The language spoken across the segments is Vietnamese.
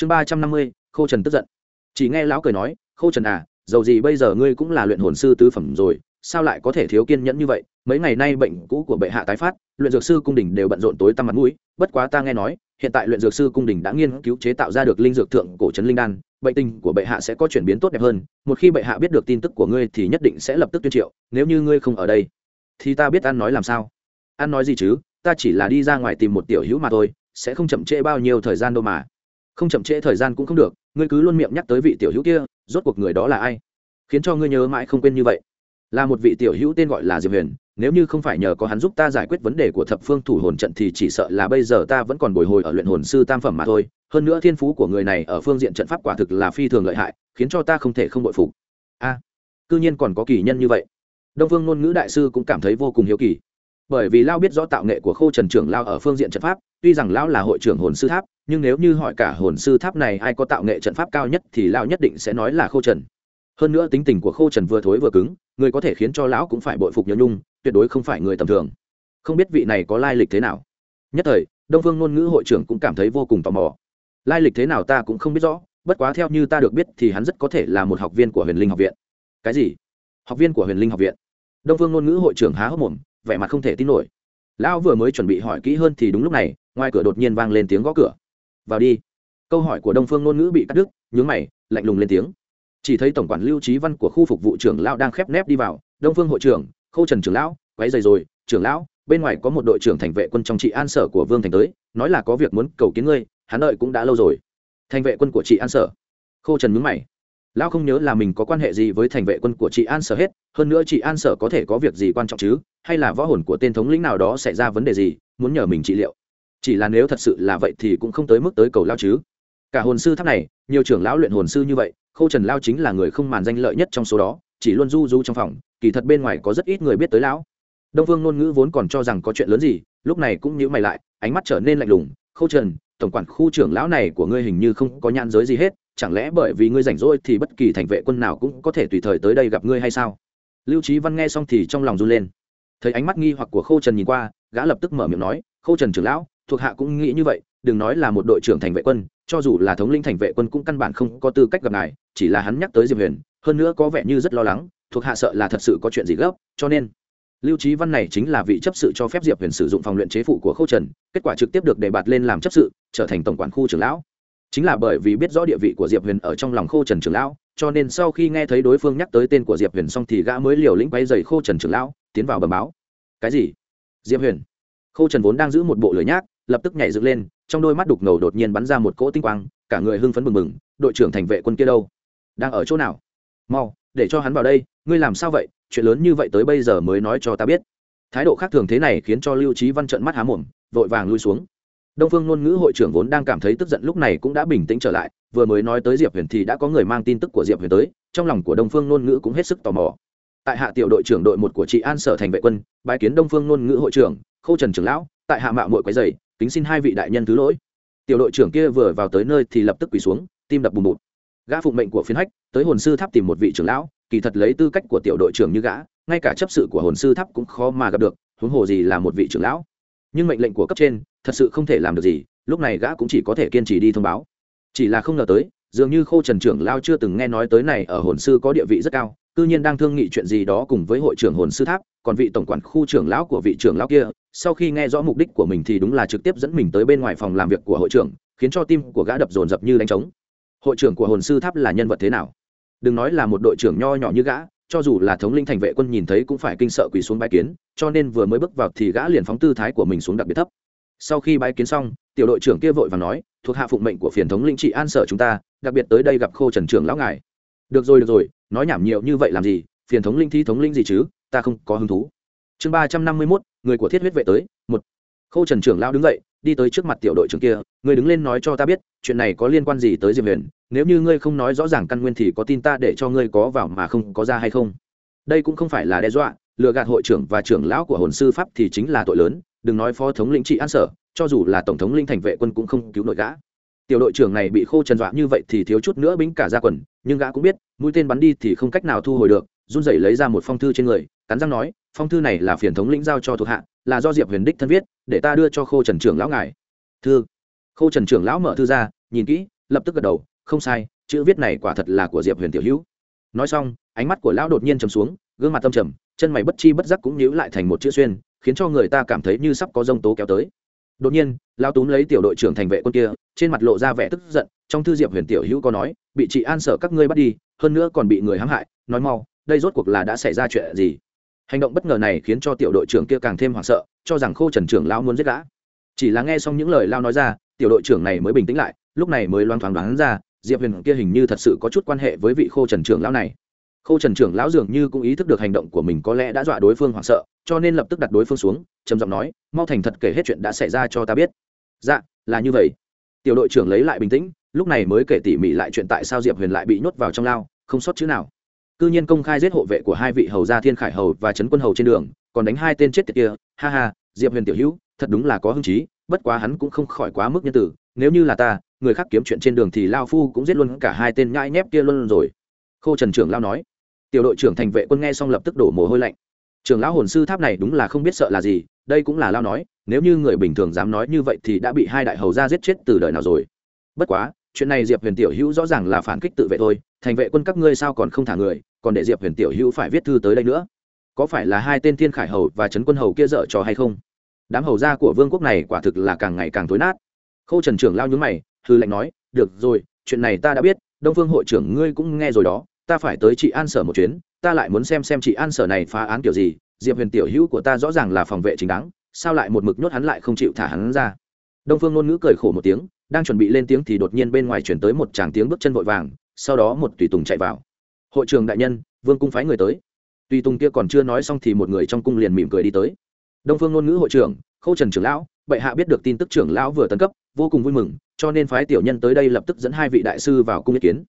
chương ba trăm năm mươi, khô trần tức giận. Chỉ nghe lão cười nói, khô trần à dầu gì bây giờ ngươi cũng là luyện hồn sư tứ phẩm rồi, sao lại có thể thiếu kiên nhẫn như vậy? Mấy ngày nay bệnh cũ của bệ hạ tái phát, luyện dược sư cung đình đều bận rộn tối tăm mặt mũi. Bất quá ta nghe nói, hiện tại luyện dược sư cung đình đã nghiên cứu chế tạo ra được linh dược thượng cổ trấn linh đan, bệnh tình của bệ hạ sẽ có chuyển biến tốt đẹp hơn. Một khi bệ hạ biết được tin tức của ngươi thì nhất định sẽ lập tức tuyên triệu, nếu như ngươi không ở đây, thì ta biết ăn nói làm sao. Ăn nói gì chứ? Ta chỉ là đi ra ngoài tìm một tiểu hữu mà thôi, sẽ không chậm trễ bao nhiêu thời gian đâu mà không chậm trễ thời gian cũng không được ngươi cứ luôn miệng nhắc tới vị tiểu hữu kia rốt cuộc người đó là ai? Khiến cho ngươi nhớ mãi không quên như vậy. Là một vị tiểu hữu tên gọi là diệp huyền nếu như không phải nhờ có hắn giúp ta giải quyết vấn đề của thập phương thủ hồn trận thì chỉ sợ là bây giờ ta vẫn còn bồi hồi ở luyện hồn sư tam phẩm mà thôi. Hơn nữa thiên phú của người này ở phương diện trận pháp quả thực là phi thường lợi hại khiến cho ta không thể không bội phục. A à, cư nhiên còn có kỳ nhân như vậy. Đông phương ngôn ngữ đại sư cũng cảm thấy vô cùng hiếu kỳ bởi vì lao biết rõ tạo nghệ của khô trần trưởng lao ở phương diện trận pháp, tuy rằng lao là hội trưởng hồn sư tháp, nhưng nếu như hỏi cả hồn sư tháp này ai có tạo nghệ trận pháp cao nhất thì lao nhất định sẽ nói là khô trần. Hơn nữa tính tình của khô trần vừa thối vừa cứng, người có thể khiến cho lão cũng phải bội phục nhớ nhung, tuyệt đối không phải người tầm thường. Không biết vị này có lai lịch thế nào? Nhất thời, đông phương ngôn ngữ hội trưởng cũng cảm thấy vô cùng tò mò. Lai lịch thế nào ta cũng không biết rõ, bất quá theo như ta được biết thì hắn rất có thể là một học viên của huyền linh học viện. Cái gì? Học viên của huyền linh học viện. Đông phương ngôn ngữ hội trưởng há hốc mồm vẻ mặt không thể tin nổi. Lão vừa mới chuẩn bị hỏi kỹ hơn thì đúng lúc này, ngoài cửa đột nhiên vang lên tiếng gõ cửa. Vào đi. Câu hỏi của đông phương ngôn ngữ bị cắt đứt, nhướng mày, lạnh lùng lên tiếng. Chỉ thấy tổng quản lưu trí văn của khu phục vụ trưởng lão đang khép nép đi vào, đông phương hội trưởng, khâu trần trưởng lão, quấy dày rồi, trưởng lão, bên ngoài có một đội trưởng thành vệ quân trong trị an sở của vương thành tới, nói là có việc muốn cầu kiến ngươi, hắn đợi cũng đã lâu rồi. Thành vệ quân của trị an sở? Khô trần mướn mày lão không nhớ là mình có quan hệ gì với thành vệ quân của chị an sở hết, hơn nữa chị an sở có thể có việc gì quan trọng chứ? Hay là võ hồn của tên thống lĩnh nào đó xảy ra vấn đề gì, muốn nhờ mình trị liệu? Chỉ là nếu thật sự là vậy thì cũng không tới mức tới cầu lao chứ. Cả hồn sư tháp này, nhiều trưởng lão luyện hồn sư như vậy khâu trần lao chính là người không màn danh lợi nhất trong số đó, chỉ luôn du du trong phòng, kỳ thật bên ngoài có rất ít người biết tới lão. Đông vương ngôn ngữ vốn còn cho rằng có chuyện lớn gì, lúc này cũng nhíu mày lại, ánh mắt trở nên lạnh lùng. Khâu trần, tổng quản khu trưởng lão này của ngươi hình như không có nhãn giới gì hết chẳng lẽ bởi vì ngươi rảnh rỗi thì bất kỳ thành vệ quân nào cũng có thể tùy thời tới đây gặp ngươi hay sao? Lưu trí văn nghe xong thì trong lòng run lên. Thấy ánh mắt nghi hoặc của khâu trần nhìn qua, gã lập tức mở miệng nói khâu trần trưởng lão, thuộc hạ cũng nghĩ như vậy, đừng nói là một đội trưởng thành vệ quân, cho dù là thống lĩnh thành vệ quân cũng căn bản không có tư cách gặp ngài, chỉ là hắn nhắc tới diệp huyền, hơn nữa có vẻ như rất lo lắng, thuộc hạ sợ là thật sự có chuyện gì gấp, cho nên lưu trí văn này chính là vị chấp sự cho phép diệp huyền sử dụng phòng luyện chế phụ của khâu trần, kết quả trực tiếp được đề bạt lên làm chấp sự, trở thành tổng quản khu trưởng lão chính là bởi vì biết rõ địa vị của diệp huyền ở trong lòng khô trần Trường lão, cho nên sau khi nghe thấy đối phương nhắc tới tên của diệp huyền xong thì gã mới liều lĩnh quay dày khô trần Trường lão, tiến vào bầm báo. Cái gì? Diệp huyền? Khô trần vốn đang giữ một bộ lưỡi nhác, lập tức nhảy dựng lên, trong đôi mắt đục ngầu đột nhiên bắn ra một cỗ tinh quang, cả người hưng phấn mừng mừng đội trưởng thành vệ quân kia đâu? Đang ở chỗ nào? Mau, để cho hắn vào đây, ngươi làm sao vậy? Chuyện lớn như vậy tới bây giờ mới nói cho ta biết. Thái độ khác thường thế này khiến cho lưu trí văn trợn mắt há mồm, vội vàng lui xuống đông phương ngôn ngữ hội trưởng vốn đang cảm thấy tức giận lúc này cũng đã bình tĩnh trở lại, vừa mới nói tới diệp huyền thì đã có người mang tin tức của diệp huyền tới, trong lòng của đông phương ngôn ngữ cũng hết sức tò mò. Tại hạ tiểu đội trưởng đội một của chị an sở thành vệ quân, bái kiến đông phương ngôn ngữ hội trưởng khâu trần trưởng lão, tại hạ mạo mội quấy dày kính xin hai vị đại nhân thứ lỗi. Tiểu đội trưởng kia vừa vào tới nơi thì lập tức quỳ xuống, tim đập bùm bụt gã phụng mệnh của phiến hách, tới hồn sư tháp tìm một vị trưởng lão, kỳ thật lấy tư cách của tiểu đội trưởng như gã, ngay cả chấp sự của hồn sư tháp cũng khó mà gặp được, huống hồ gì là một vị trưởng lão nhưng mệnh lệnh của cấp trên thật sự không thể làm được gì, lúc này gã cũng chỉ có thể kiên trì đi thông báo. Chỉ là không ngờ tới, dường như khô trần trưởng lao chưa từng nghe nói tới này ở hồn sư có địa vị rất cao, cư nhiên đang thương nghị chuyện gì đó cùng với hội trưởng hồn sư tháp, còn vị tổng quản khu trưởng lão của vị trưởng lão kia, sau khi nghe rõ mục đích của mình thì đúng là trực tiếp dẫn mình tới bên ngoài phòng làm việc của hội trưởng, khiến cho tim của gã đập dồn dập như đánh trống. Hội trưởng của hồn sư tháp là nhân vật thế nào? Đừng nói là một đội trưởng nho nhỏ như gã cho dù là thống linh thành vệ quân nhìn thấy cũng phải kinh sợ quỳ xuống bãi kiến, cho nên vừa mới bước vào thì gã liền phóng tư thái của mình xuống đặc biệt thấp. Sau khi bãi kiến xong, tiểu đội trưởng kia vội và nói, thuộc hạ phụng mệnh của phiền thống linh trị an sở chúng ta, đặc biệt tới đây gặp khô trần trưởng lão ngài. Được rồi được rồi, nói nhảm nhiều như vậy làm gì, phiền thống linh thi thống linh gì chứ, ta không có hứng thú. Chương ba trăm năm mươi mốt, người của thiết huyết vệ tới, một. Khô trần trưởng lão đứng dậy đi tới trước mặt tiểu đội trưởng kia người đứng lên nói cho ta biết, chuyện này có liên quan gì tới diệp huyền, nếu như ngươi không nói rõ ràng căn nguyên thì có tin ta để cho ngươi có vào mà không, có ra hay không? Đây cũng không phải là đe dọa, lừa gạt hội trưởng và trưởng lão của hồn sư pháp thì chính là tội lớn, đừng nói phó thống lĩnh trị an sở, cho dù là tổng thống linh thành vệ quân cũng không cứu nội gã. Tiểu đội trưởng này bị khô trần dọa như vậy thì thiếu chút nữa bính cả ra quần, nhưng gã cũng biết, mũi tên bắn đi thì không cách nào thu hồi được, run rẩy lấy ra một phong thư trên người, cắn răng nói, phong thư này là phiền thống lĩnh giao cho thuộc hạ là do diệp huyền đích thân viết, để ta đưa cho khô trần trưởng lão ngài. Thư. Khô trần trưởng lão mở thư ra, nhìn kỹ, lập tức gật đầu, không sai, chữ viết này quả thật là của diệp huyền tiểu hữu. Nói xong, ánh mắt của lão đột nhiên trầm xuống, gương mặt tâm trầm, chân mày bất chi bất giác cũng nhíu lại thành một chữ xuyên, khiến cho người ta cảm thấy như sắp có rông tố kéo tới. Đột nhiên, lão túm lấy tiểu đội trưởng thành vệ quân kia, trên mặt lộ ra vẻ tức giận, trong thư diệp huyền tiểu hữu có nói, bị chị an sợ các ngươi bắt đi, hơn nữa còn bị người hãm hại, nói mau, đây rốt cuộc là đã xảy ra chuyện gì? Hành động bất ngờ này khiến cho tiểu đội trưởng kia càng thêm hoảng sợ, cho rằng khô trần trưởng lão muốn giết gã. Chỉ là nghe xong những lời lao nói ra, tiểu đội trưởng này mới bình tĩnh lại, lúc này mới loang thoáng đoán ra, diệp huyền kia hình như thật sự có chút quan hệ với vị khô trần trưởng lão này. Khô trần trưởng lão dường như cũng ý thức được hành động của mình có lẽ đã dọa đối phương hoảng sợ, cho nên lập tức đặt đối phương xuống, trầm giọng nói, mau thành thật kể hết chuyện đã xảy ra cho ta biết. Dạ là như vậy. Tiểu đội trưởng lấy lại bình tĩnh, lúc này mới kể tỉ mỉ lại chuyện tại sao diệp huyền lại bị nhốt vào trong lao, không sót chữ nào cư nhiên công khai giết hộ vệ của hai vị hầu gia thiên khải hầu và trấn quân hầu trên đường, còn đánh hai tên chết tiệt kia. Ha ha, diệp huyền tiểu hữu, thật đúng là có hứng chí, bất quá hắn cũng không khỏi quá mức nhân tử. Nếu như là ta, người khác kiếm chuyện trên đường thì lao phu cũng giết luôn cả hai tên nhãi nhép kia luôn rồi. Khô trần trưởng lao nói. Tiểu đội trưởng thành vệ quân nghe xong lập tức đổ mồ hôi lạnh. Trưởng lão hồn sư tháp này đúng là không biết sợ là gì, đây cũng là lao nói, nếu như người bình thường dám nói như vậy thì đã bị hai đại hầu gia giết chết từ đời nào rồi. Bất quá chuyện này diệp huyền tiểu hữu rõ ràng là phản kích tự vệ thôi, thành vệ quân các ngươi sao còn không thả người, còn để diệp huyền tiểu hữu phải viết thư tới đây nữa. Có phải là hai tên thiên khải hầu và trấn quân hầu kia dở trò hay không? Đám hầu gia của vương quốc này quả thực là càng ngày càng tối nát. Khâu trần trưởng lao nhúng mày, hư lệnh nói, được rồi, chuyện này ta đã biết, đông phương hội trưởng ngươi cũng nghe rồi đó, ta phải tới chị an sở một chuyến, ta lại muốn xem xem chị an sở này phá án kiểu gì, diệp huyền tiểu hữu của ta rõ ràng là phòng vệ chính đáng, sao lại một mực nhốt hắn lại không chịu thả hắn ra? Đông phương ngôn ngữ cười khổ một tiếng đang chuẩn bị lên tiếng thì đột nhiên bên ngoài chuyển tới một tràng tiếng bước chân vội vàng, sau đó một tùy tùng chạy vào. Hội trường đại nhân, vương cung phái người tới. Tùy tùng kia còn chưa nói xong thì một người trong cung liền mỉm cười đi tới. Đông phương ngôn ngữ hội trưởng, khâu trần trưởng lão, bệ hạ biết được tin tức trưởng lão vừa tấn cấp, vô cùng vui mừng, cho nên phái tiểu nhân tới đây lập tức dẫn hai vị đại sư vào cung ý kiến.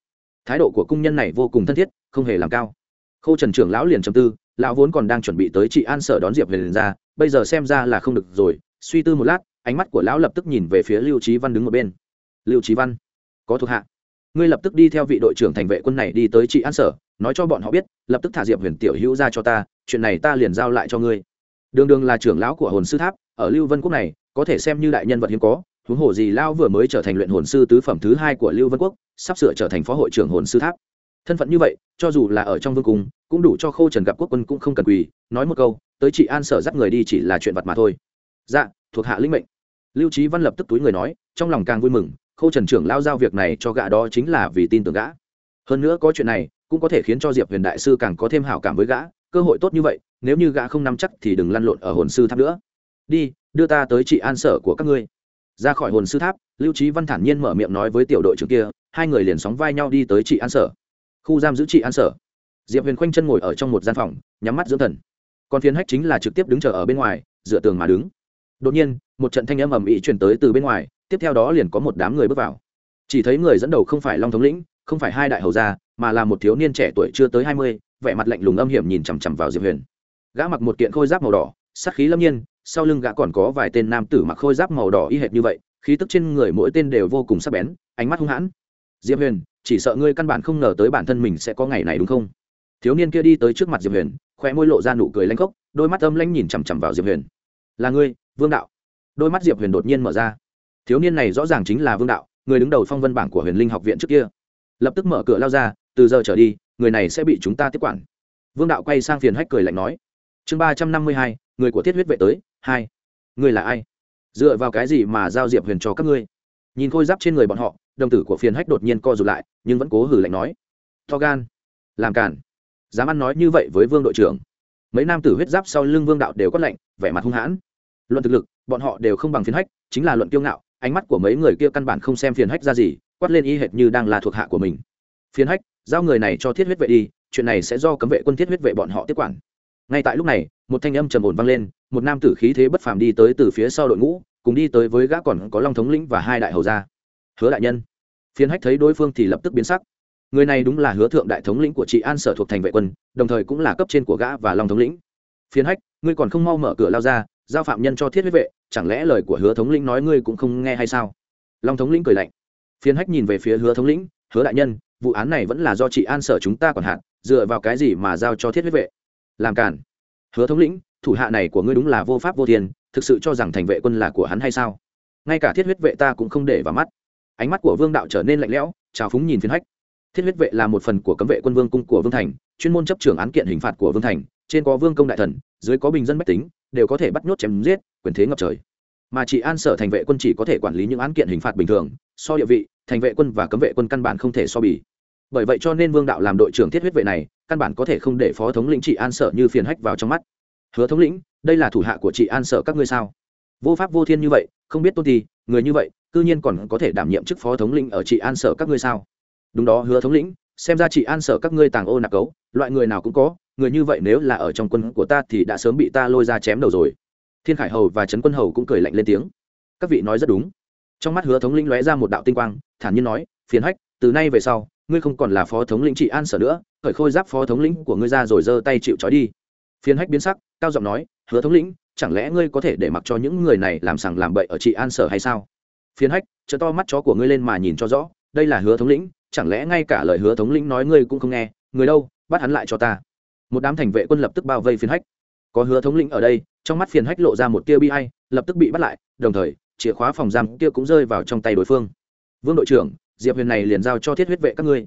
Thái độ của cung nhân này vô cùng thân thiết, không hề làm cao. Khâu trần trưởng lão liền trầm tư, lão vốn còn đang chuẩn bị tới chị an sở đón diệp về liền ra, bây giờ xem ra là không được rồi, suy tư một lát ánh mắt của lão lập tức nhìn về phía lưu trí văn đứng một bên. Lưu trí văn, có thuộc hạ. Ngươi lập tức đi theo vị đội trưởng thành vệ quân này đi tới trị an sở, nói cho bọn họ biết, lập tức thả diệp huyền tiểu hữu ra cho ta, chuyện này ta liền giao lại cho ngươi. Đường đường là trưởng lão của hồn sư tháp, ở lưu vân quốc này, có thể xem như đại nhân vật hiếm có, huống hồ gì Lão vừa mới trở thành luyện hồn sư tứ phẩm thứ hai của lưu vân quốc, sắp sửa trở thành phó hội trưởng hồn sư tháp. Thân phận như vậy, cho dù là ở trong vương cung, cũng đủ cho khâu trần gặp quốc quân cũng không cần quỳ, nói một câu, tới chị an sở dắt người đi chỉ là chuyện vật mà thôi. Dạ thuộc hạ linh mệnh lưu trí văn lập tức túi người nói, trong lòng càng vui mừng, khâu trần trưởng lao giao việc này cho gã đó chính là vì tin tưởng gã. Hơn nữa có chuyện này, cũng có thể khiến cho diệp huyền đại sư càng có thêm hảo cảm với gã, cơ hội tốt như vậy, nếu như gã không nắm chắc thì đừng lăn lộn ở hồn sư tháp nữa. Đi, đưa ta tới chị an sở của các ngươi. Ra khỏi hồn sư tháp, lưu trí văn thản nhiên mở miệng nói với tiểu đội trưởng kia, hai người liền sóng vai nhau đi tới chị an sở. Khu giam giữ chị an sở. Diệp huyền khoanh chân ngồi ở trong một gian phòng, nhắm mắt dưỡng thần. Còn phiến hách chính là trực tiếp đứng chờ ở bên ngoài, dựa tường mà đứng. Đột nhiên một trận thanh âm ầm ĩ truyền tới từ bên ngoài, tiếp theo đó liền có một đám người bước vào. Chỉ thấy người dẫn đầu không phải long thống lĩnh, không phải hai đại hầu gia, mà là một thiếu niên trẻ tuổi chưa tới hai mươi, vẻ mặt lạnh lùng âm hiểm nhìn chằm chằm vào diệp huyền. Gã mặc một kiện khôi giáp màu đỏ, sắc khí lâm nhiên, sau lưng gã còn có vài tên nam tử mặc khôi giáp màu đỏ y hệt như vậy, khí tức trên người mỗi tên đều vô cùng sắc bén, ánh mắt hung hãn. Diệp huyền, chỉ sợ ngươi căn bản không ngờ tới bản thân mình sẽ có ngày này đúng không? Thiếu niên kia đi tới trước mặt diệp huyền khoe môi lộ ra nụ cười lanh khốc, đôi mắt âm lanh nhìn chằm chằm vào diệp huyền. Là ngươi, vương đạo đôi mắt diệp huyền đột nhiên mở ra thiếu niên này rõ ràng chính là vương đạo người đứng đầu phong vân bảng của huyền linh học viện trước kia lập tức mở cửa lao ra từ giờ trở đi người này sẽ bị chúng ta tiếp quản vương đạo quay sang phiền hách cười lạnh nói chương ba trăm năm mươi hai người của thiết huyết vệ tới hai người là ai dựa vào cái gì mà giao diệp huyền cho các ngươi nhìn khôi giáp trên người bọn họ đồng tử của phiền hách đột nhiên co rụt lại nhưng vẫn cố hử lạnh nói to gan làm cản dám ăn nói như vậy với vương đội trưởng mấy nam tử huyết giáp sau lưng vương đạo đều có lạnh vẻ mặt hung hãn luận thực lực bọn họ đều không bằng phiền hách, chính là luận kiêu ngạo, ánh mắt của mấy người kia căn bản không xem phiền hách ra gì, quát lên y hệt như đang là thuộc hạ của mình. Phiền hách, giao người này cho thiết huyết vệ đi, chuyện này sẽ do cấm vệ quân thiết huyết vệ bọn họ tiếp quản. Ngay tại lúc này, một thanh âm trầm ổn vang lên, một nam tử khí thế bất phàm đi tới từ phía sau đội ngũ, cùng đi tới với gã còn có long thống lĩnh và hai đại hầu gia. Hứa đại nhân. Phiền hách thấy đối phương thì lập tức biến sắc. Người này đúng là hứa thượng đại thống lĩnh của chị an sở thuộc thành vệ quân, đồng thời cũng là cấp trên của gã và long thống lĩnh. Phiền hách, ngươi còn không mau mở cửa lao ra giao phạm nhân cho thiết huyết vệ, chẳng lẽ lời của hứa thống lĩnh nói ngươi cũng không nghe hay sao? Long thống lĩnh cười lạnh. Phiến hách nhìn về phía hứa thống lĩnh, hứa đại nhân, vụ án này vẫn là do chị an sở chúng ta còn hạn dựa vào cái gì mà giao cho thiết huyết vệ? Làm cản. Hứa thống lĩnh, thủ hạ này của ngươi đúng là vô pháp vô thiên, thực sự cho rằng thành vệ quân là của hắn hay sao? Ngay cả thiết huyết vệ ta cũng không để vào mắt. Ánh mắt của vương đạo trở nên lạnh lẽo, trào phúng nhìn phiến hách. Thiết huyết vệ là một phần của cấm vệ quân vương cung của vương thành, chuyên môn chấp trưởng án kiện hình phạt của vương thành, trên có vương công đại thần, dưới có bình dân bách tính đều có thể bắt nhốt chém giết, quyền thế ngập trời. Mà chỉ an sở thành vệ quân chỉ có thể quản lý những án kiện hình phạt bình thường, so địa vị, thành vệ quân và cấm vệ quân căn bản không thể so bì. Bởi vậy cho nên vương đạo làm đội trưởng thiết huyết vệ này, căn bản có thể không để phó thống lĩnh trị an sở như phiền hách vào trong mắt. Hứa thống lĩnh, đây là thủ hạ của chị an sở các ngươi sao? Vô pháp vô thiên như vậy, không biết tôn ti, người như vậy, cư nhiên còn có thể đảm nhiệm chức phó thống lĩnh ở chị an sở các ngươi sao? Đúng đó, hứa thống lĩnh, xem ra chị an sở các ngươi tàng ô nạc cấu, loại người nào cũng có người như vậy nếu là ở trong quân của ta thì đã sớm bị ta lôi ra chém đầu rồi. Thiên khải hầu và trấn quân hầu cũng cười lạnh lên tiếng. Các vị nói rất đúng. Trong mắt hứa thống lĩnh lóe ra một đạo tinh quang, thản nhiên nói, phiền hách, từ nay về sau, ngươi không còn là phó thống lĩnh trị an sở nữa, khởi khôi giáp phó thống lĩnh của ngươi ra rồi giơ tay chịu trói đi. Phiền hách biến sắc, cao giọng nói, hứa thống lĩnh, chẳng lẽ ngươi có thể để mặc cho những người này làm sằng làm bậy ở trị an sở hay sao? Phiền hách chợ to mắt chó của ngươi lên mà nhìn cho rõ, đây là hứa thống lĩnh, chẳng lẽ ngay cả lời hứa thống lĩnh nói ngươi cũng không nghe, người đâu, bắt hắn lại cho ta một đám thành vệ quân lập tức bao vây phiền hách. Có hứa thống lĩnh ở đây, trong mắt phiền hách lộ ra một tia bi hay lập tức bị bắt lại, đồng thời, chìa khóa phòng giam kia cũng rơi vào trong tay đối phương. Vương đội trưởng, diệp huyền này liền giao cho thiết huyết vệ các ngươi.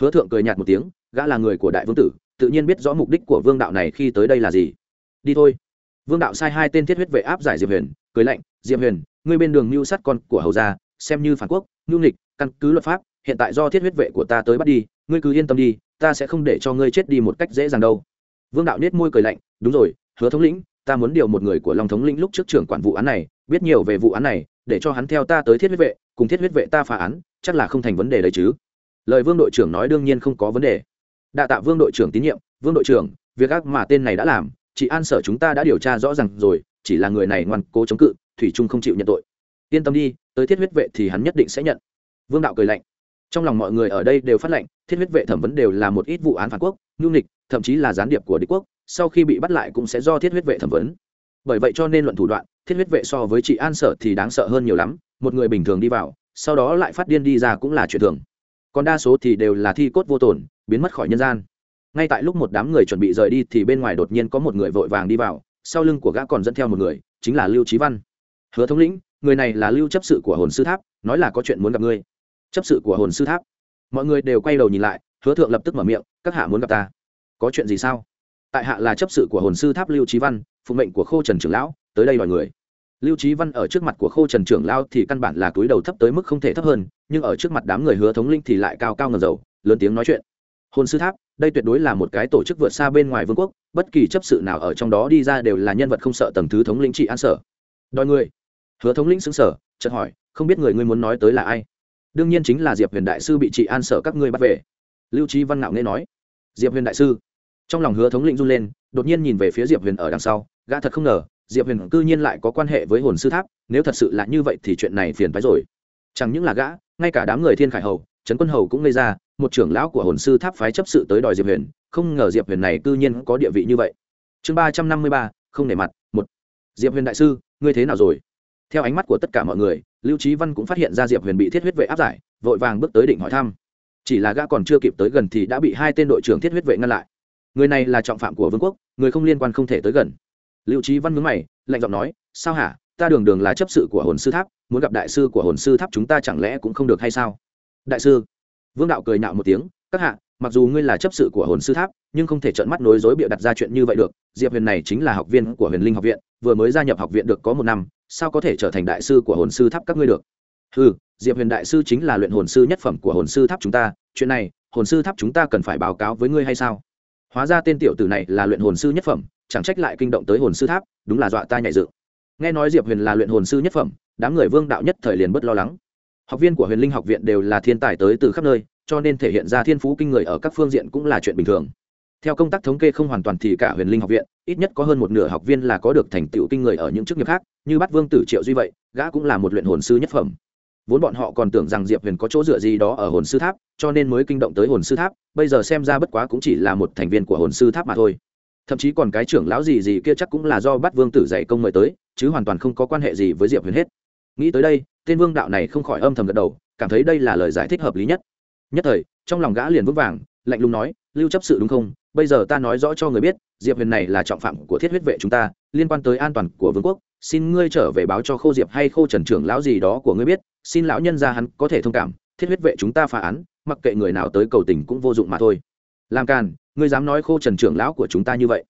Hứa thượng cười nhạt một tiếng, gã là người của đại vương tử, tự nhiên biết rõ mục đích của vương đạo này khi tới đây là gì. Đi thôi. Vương đạo sai hai tên thiết huyết vệ áp giải diệp huyền, cười lạnh, diệp huyền, ngươi bên đường mưu sát con của hầu gia, xem như phản quốc ngưu nghịch, căn cứ luật pháp, hiện tại do thiết huyết vệ của ta tới bắt đi, ngươi cứ yên tâm đi ta sẽ không để cho ngươi chết đi một cách dễ dàng đâu. Vương đạo nết môi cười lạnh, đúng rồi, hứa thống lĩnh, ta muốn điều một người của long thống lĩnh lúc trước trưởng quản vụ án này, biết nhiều về vụ án này, để cho hắn theo ta tới thiết huyết vệ, cùng thiết huyết vệ ta phá án, chắc là không thành vấn đề đấy chứ. Lời vương đội trưởng nói đương nhiên không có vấn đề. Đạ tạ vương đội trưởng tín nhiệm, vương đội trưởng, việc ác mà tên này đã làm, chị an sở chúng ta đã điều tra rõ ràng rồi, chỉ là người này ngoan cố chống cự, thủy trung không chịu nhận tội. Yên tâm đi, tới thiết huyết vệ thì hắn nhất định sẽ nhận. Vương đạo cười lạnh trong lòng mọi người ở đây đều phát lệnh, thiết huyết vệ thẩm vấn đều là một ít vụ án phản quốc, nhu nịch, thậm chí là gián điệp của đế quốc, sau khi bị bắt lại cũng sẽ do thiết huyết vệ thẩm vấn. Bởi vậy cho nên luận thủ đoạn, thiết huyết vệ so với chị an sở thì đáng sợ hơn nhiều lắm, một người bình thường đi vào, sau đó lại phát điên đi ra cũng là chuyện thường. Còn đa số thì đều là thi cốt vô tổn biến mất khỏi nhân gian. Ngay tại lúc một đám người chuẩn bị rời đi thì bên ngoài đột nhiên có một người vội vàng đi vào, sau lưng của gã còn dẫn theo một người, chính là lưu trí văn. Hứa thống lĩnh, người này là lưu chấp sự của hồn sư tháp, nói là có chuyện muốn gặp ngươi chấp sự của hồn sư tháp. Mọi người đều quay đầu nhìn lại, hứa thượng lập tức mở miệng, các hạ muốn gặp ta. Có chuyện gì sao? Tại hạ là chấp sự của hồn sư tháp lưu trí văn, phụ mệnh của khô trần trưởng lão, tới đây đòi người. Lưu trí văn ở trước mặt của khô trần trưởng lão thì căn bản là túi đầu thấp tới mức không thể thấp hơn, nhưng ở trước mặt đám người hứa thống linh thì lại cao cao ngầm dầu lớn tiếng nói chuyện. Hồn sư tháp, đây tuyệt đối là một cái tổ chức vượt xa bên ngoài vương quốc, bất kỳ chấp sự nào ở trong đó đi ra đều là nhân vật không sợ tầng thứ thống lĩnh trị an sở. Đòi người. Hứa thống lĩnh xứng sở chợt hỏi, không biết người ngươi muốn nói tới là ai? Đương nhiên chính là diệp huyền đại sư bị trị an sở các ngươi bắt về lưu trí văn ngạo nghe nói diệp huyền đại sư trong lòng hứa thống lĩnh run lên đột nhiên nhìn về phía diệp huyền ở đằng sau gã thật không ngờ diệp huyền cư nhiên lại có quan hệ với hồn sư tháp nếu thật sự là như vậy thì chuyện này phiền phái rồi chẳng những là gã ngay cả đám người thiên khải hầu trấn quân hầu cũng ngây ra một trưởng lão của hồn sư tháp phái chấp sự tới đòi diệp huyền không ngờ diệp huyền này cư nhiên có địa vị như vậy chương ba trăm năm mươi ba không nể mặt một diệp huyền đại sư ngươi thế nào rồi theo ánh mắt của tất cả mọi người, lưu trí văn cũng phát hiện ra diệp huyền bị thiết huyết vệ áp giải, vội vàng bước tới định hỏi thăm. Chỉ là gã còn chưa kịp tới gần thì đã bị hai tên đội trưởng thiết huyết vệ ngăn lại. Người này là trọng phạm của vương quốc, người không liên quan không thể tới gần. Lưu trí văn mướn mày, lạnh giọng nói, sao hả? Ta đường đường là chấp sự của hồn sư tháp, muốn gặp đại sư của hồn sư tháp chúng ta chẳng lẽ cũng không được hay sao? Đại sư. Vương đạo cười nạo một tiếng, các hạ mặc dù ngươi là chấp sự của hồn sư tháp, nhưng không thể trợn mắt nối dối bịa đặt ra chuyện như vậy được. Diệp huyền này chính là học viên của huyền linh học viện, vừa mới gia nhập học viện được có một năm, sao có thể trở thành đại sư của hồn sư tháp các ngươi được? Ừ diệp huyền đại sư chính là luyện hồn sư nhất phẩm của hồn sư tháp chúng ta, chuyện này, hồn sư tháp chúng ta cần phải báo cáo với ngươi hay sao? Hóa ra tên tiểu tử này là luyện hồn sư nhất phẩm, chẳng trách lại kinh động tới hồn sư tháp, đúng là dọa ta nhảy dự. Nghe nói diệp huyền là luyện hồn sư nhất phẩm, đám người vương đạo nhất thời liền bất lo lắng. Học viên của huyền linh học viện đều là thiên tài tới từ khắp nơi cho nên thể hiện ra thiên phú kinh người ở các phương diện cũng là chuyện bình thường. Theo công tác thống kê không hoàn toàn thì cả huyền linh học viện, ít nhất có hơn một nửa học viên là có được thành tựu kinh người ở những chức nghiệp khác, như bắt vương tử triệu duy vậy, gã cũng là một luyện hồn sư nhất phẩm. Vốn bọn họ còn tưởng rằng diệp huyền có chỗ dựa gì đó ở hồn sư tháp, cho nên mới kinh động tới hồn sư tháp, bây giờ xem ra bất quá cũng chỉ là một thành viên của hồn sư tháp mà thôi. Thậm chí còn cái trưởng lão gì gì kia chắc cũng là do bắt vương tử dạy công mời tới, chứ hoàn toàn không có quan hệ gì với diệp huyền hết. Nghĩ tới đây, tên vương đạo này không khỏi âm thầm gật đầu, cảm thấy đây là lời giải thích hợp lý nhất nhất thời, trong lòng gã liền vững vàng, lạnh lùng nói, lưu chấp sự đúng không? Bây giờ ta nói rõ cho người biết, diệp huyền này là trọng phạm của thiết huyết vệ chúng ta, liên quan tới an toàn của vương quốc. Xin ngươi trở về báo cho khô diệp hay khô trần trưởng lão gì đó của ngươi biết. Xin lão nhân ra hắn có thể thông cảm, thiết huyết vệ chúng ta phá án, mặc kệ người nào tới cầu tình cũng vô dụng mà thôi. Làm càn, ngươi dám nói khô trần trưởng lão của chúng ta như vậy?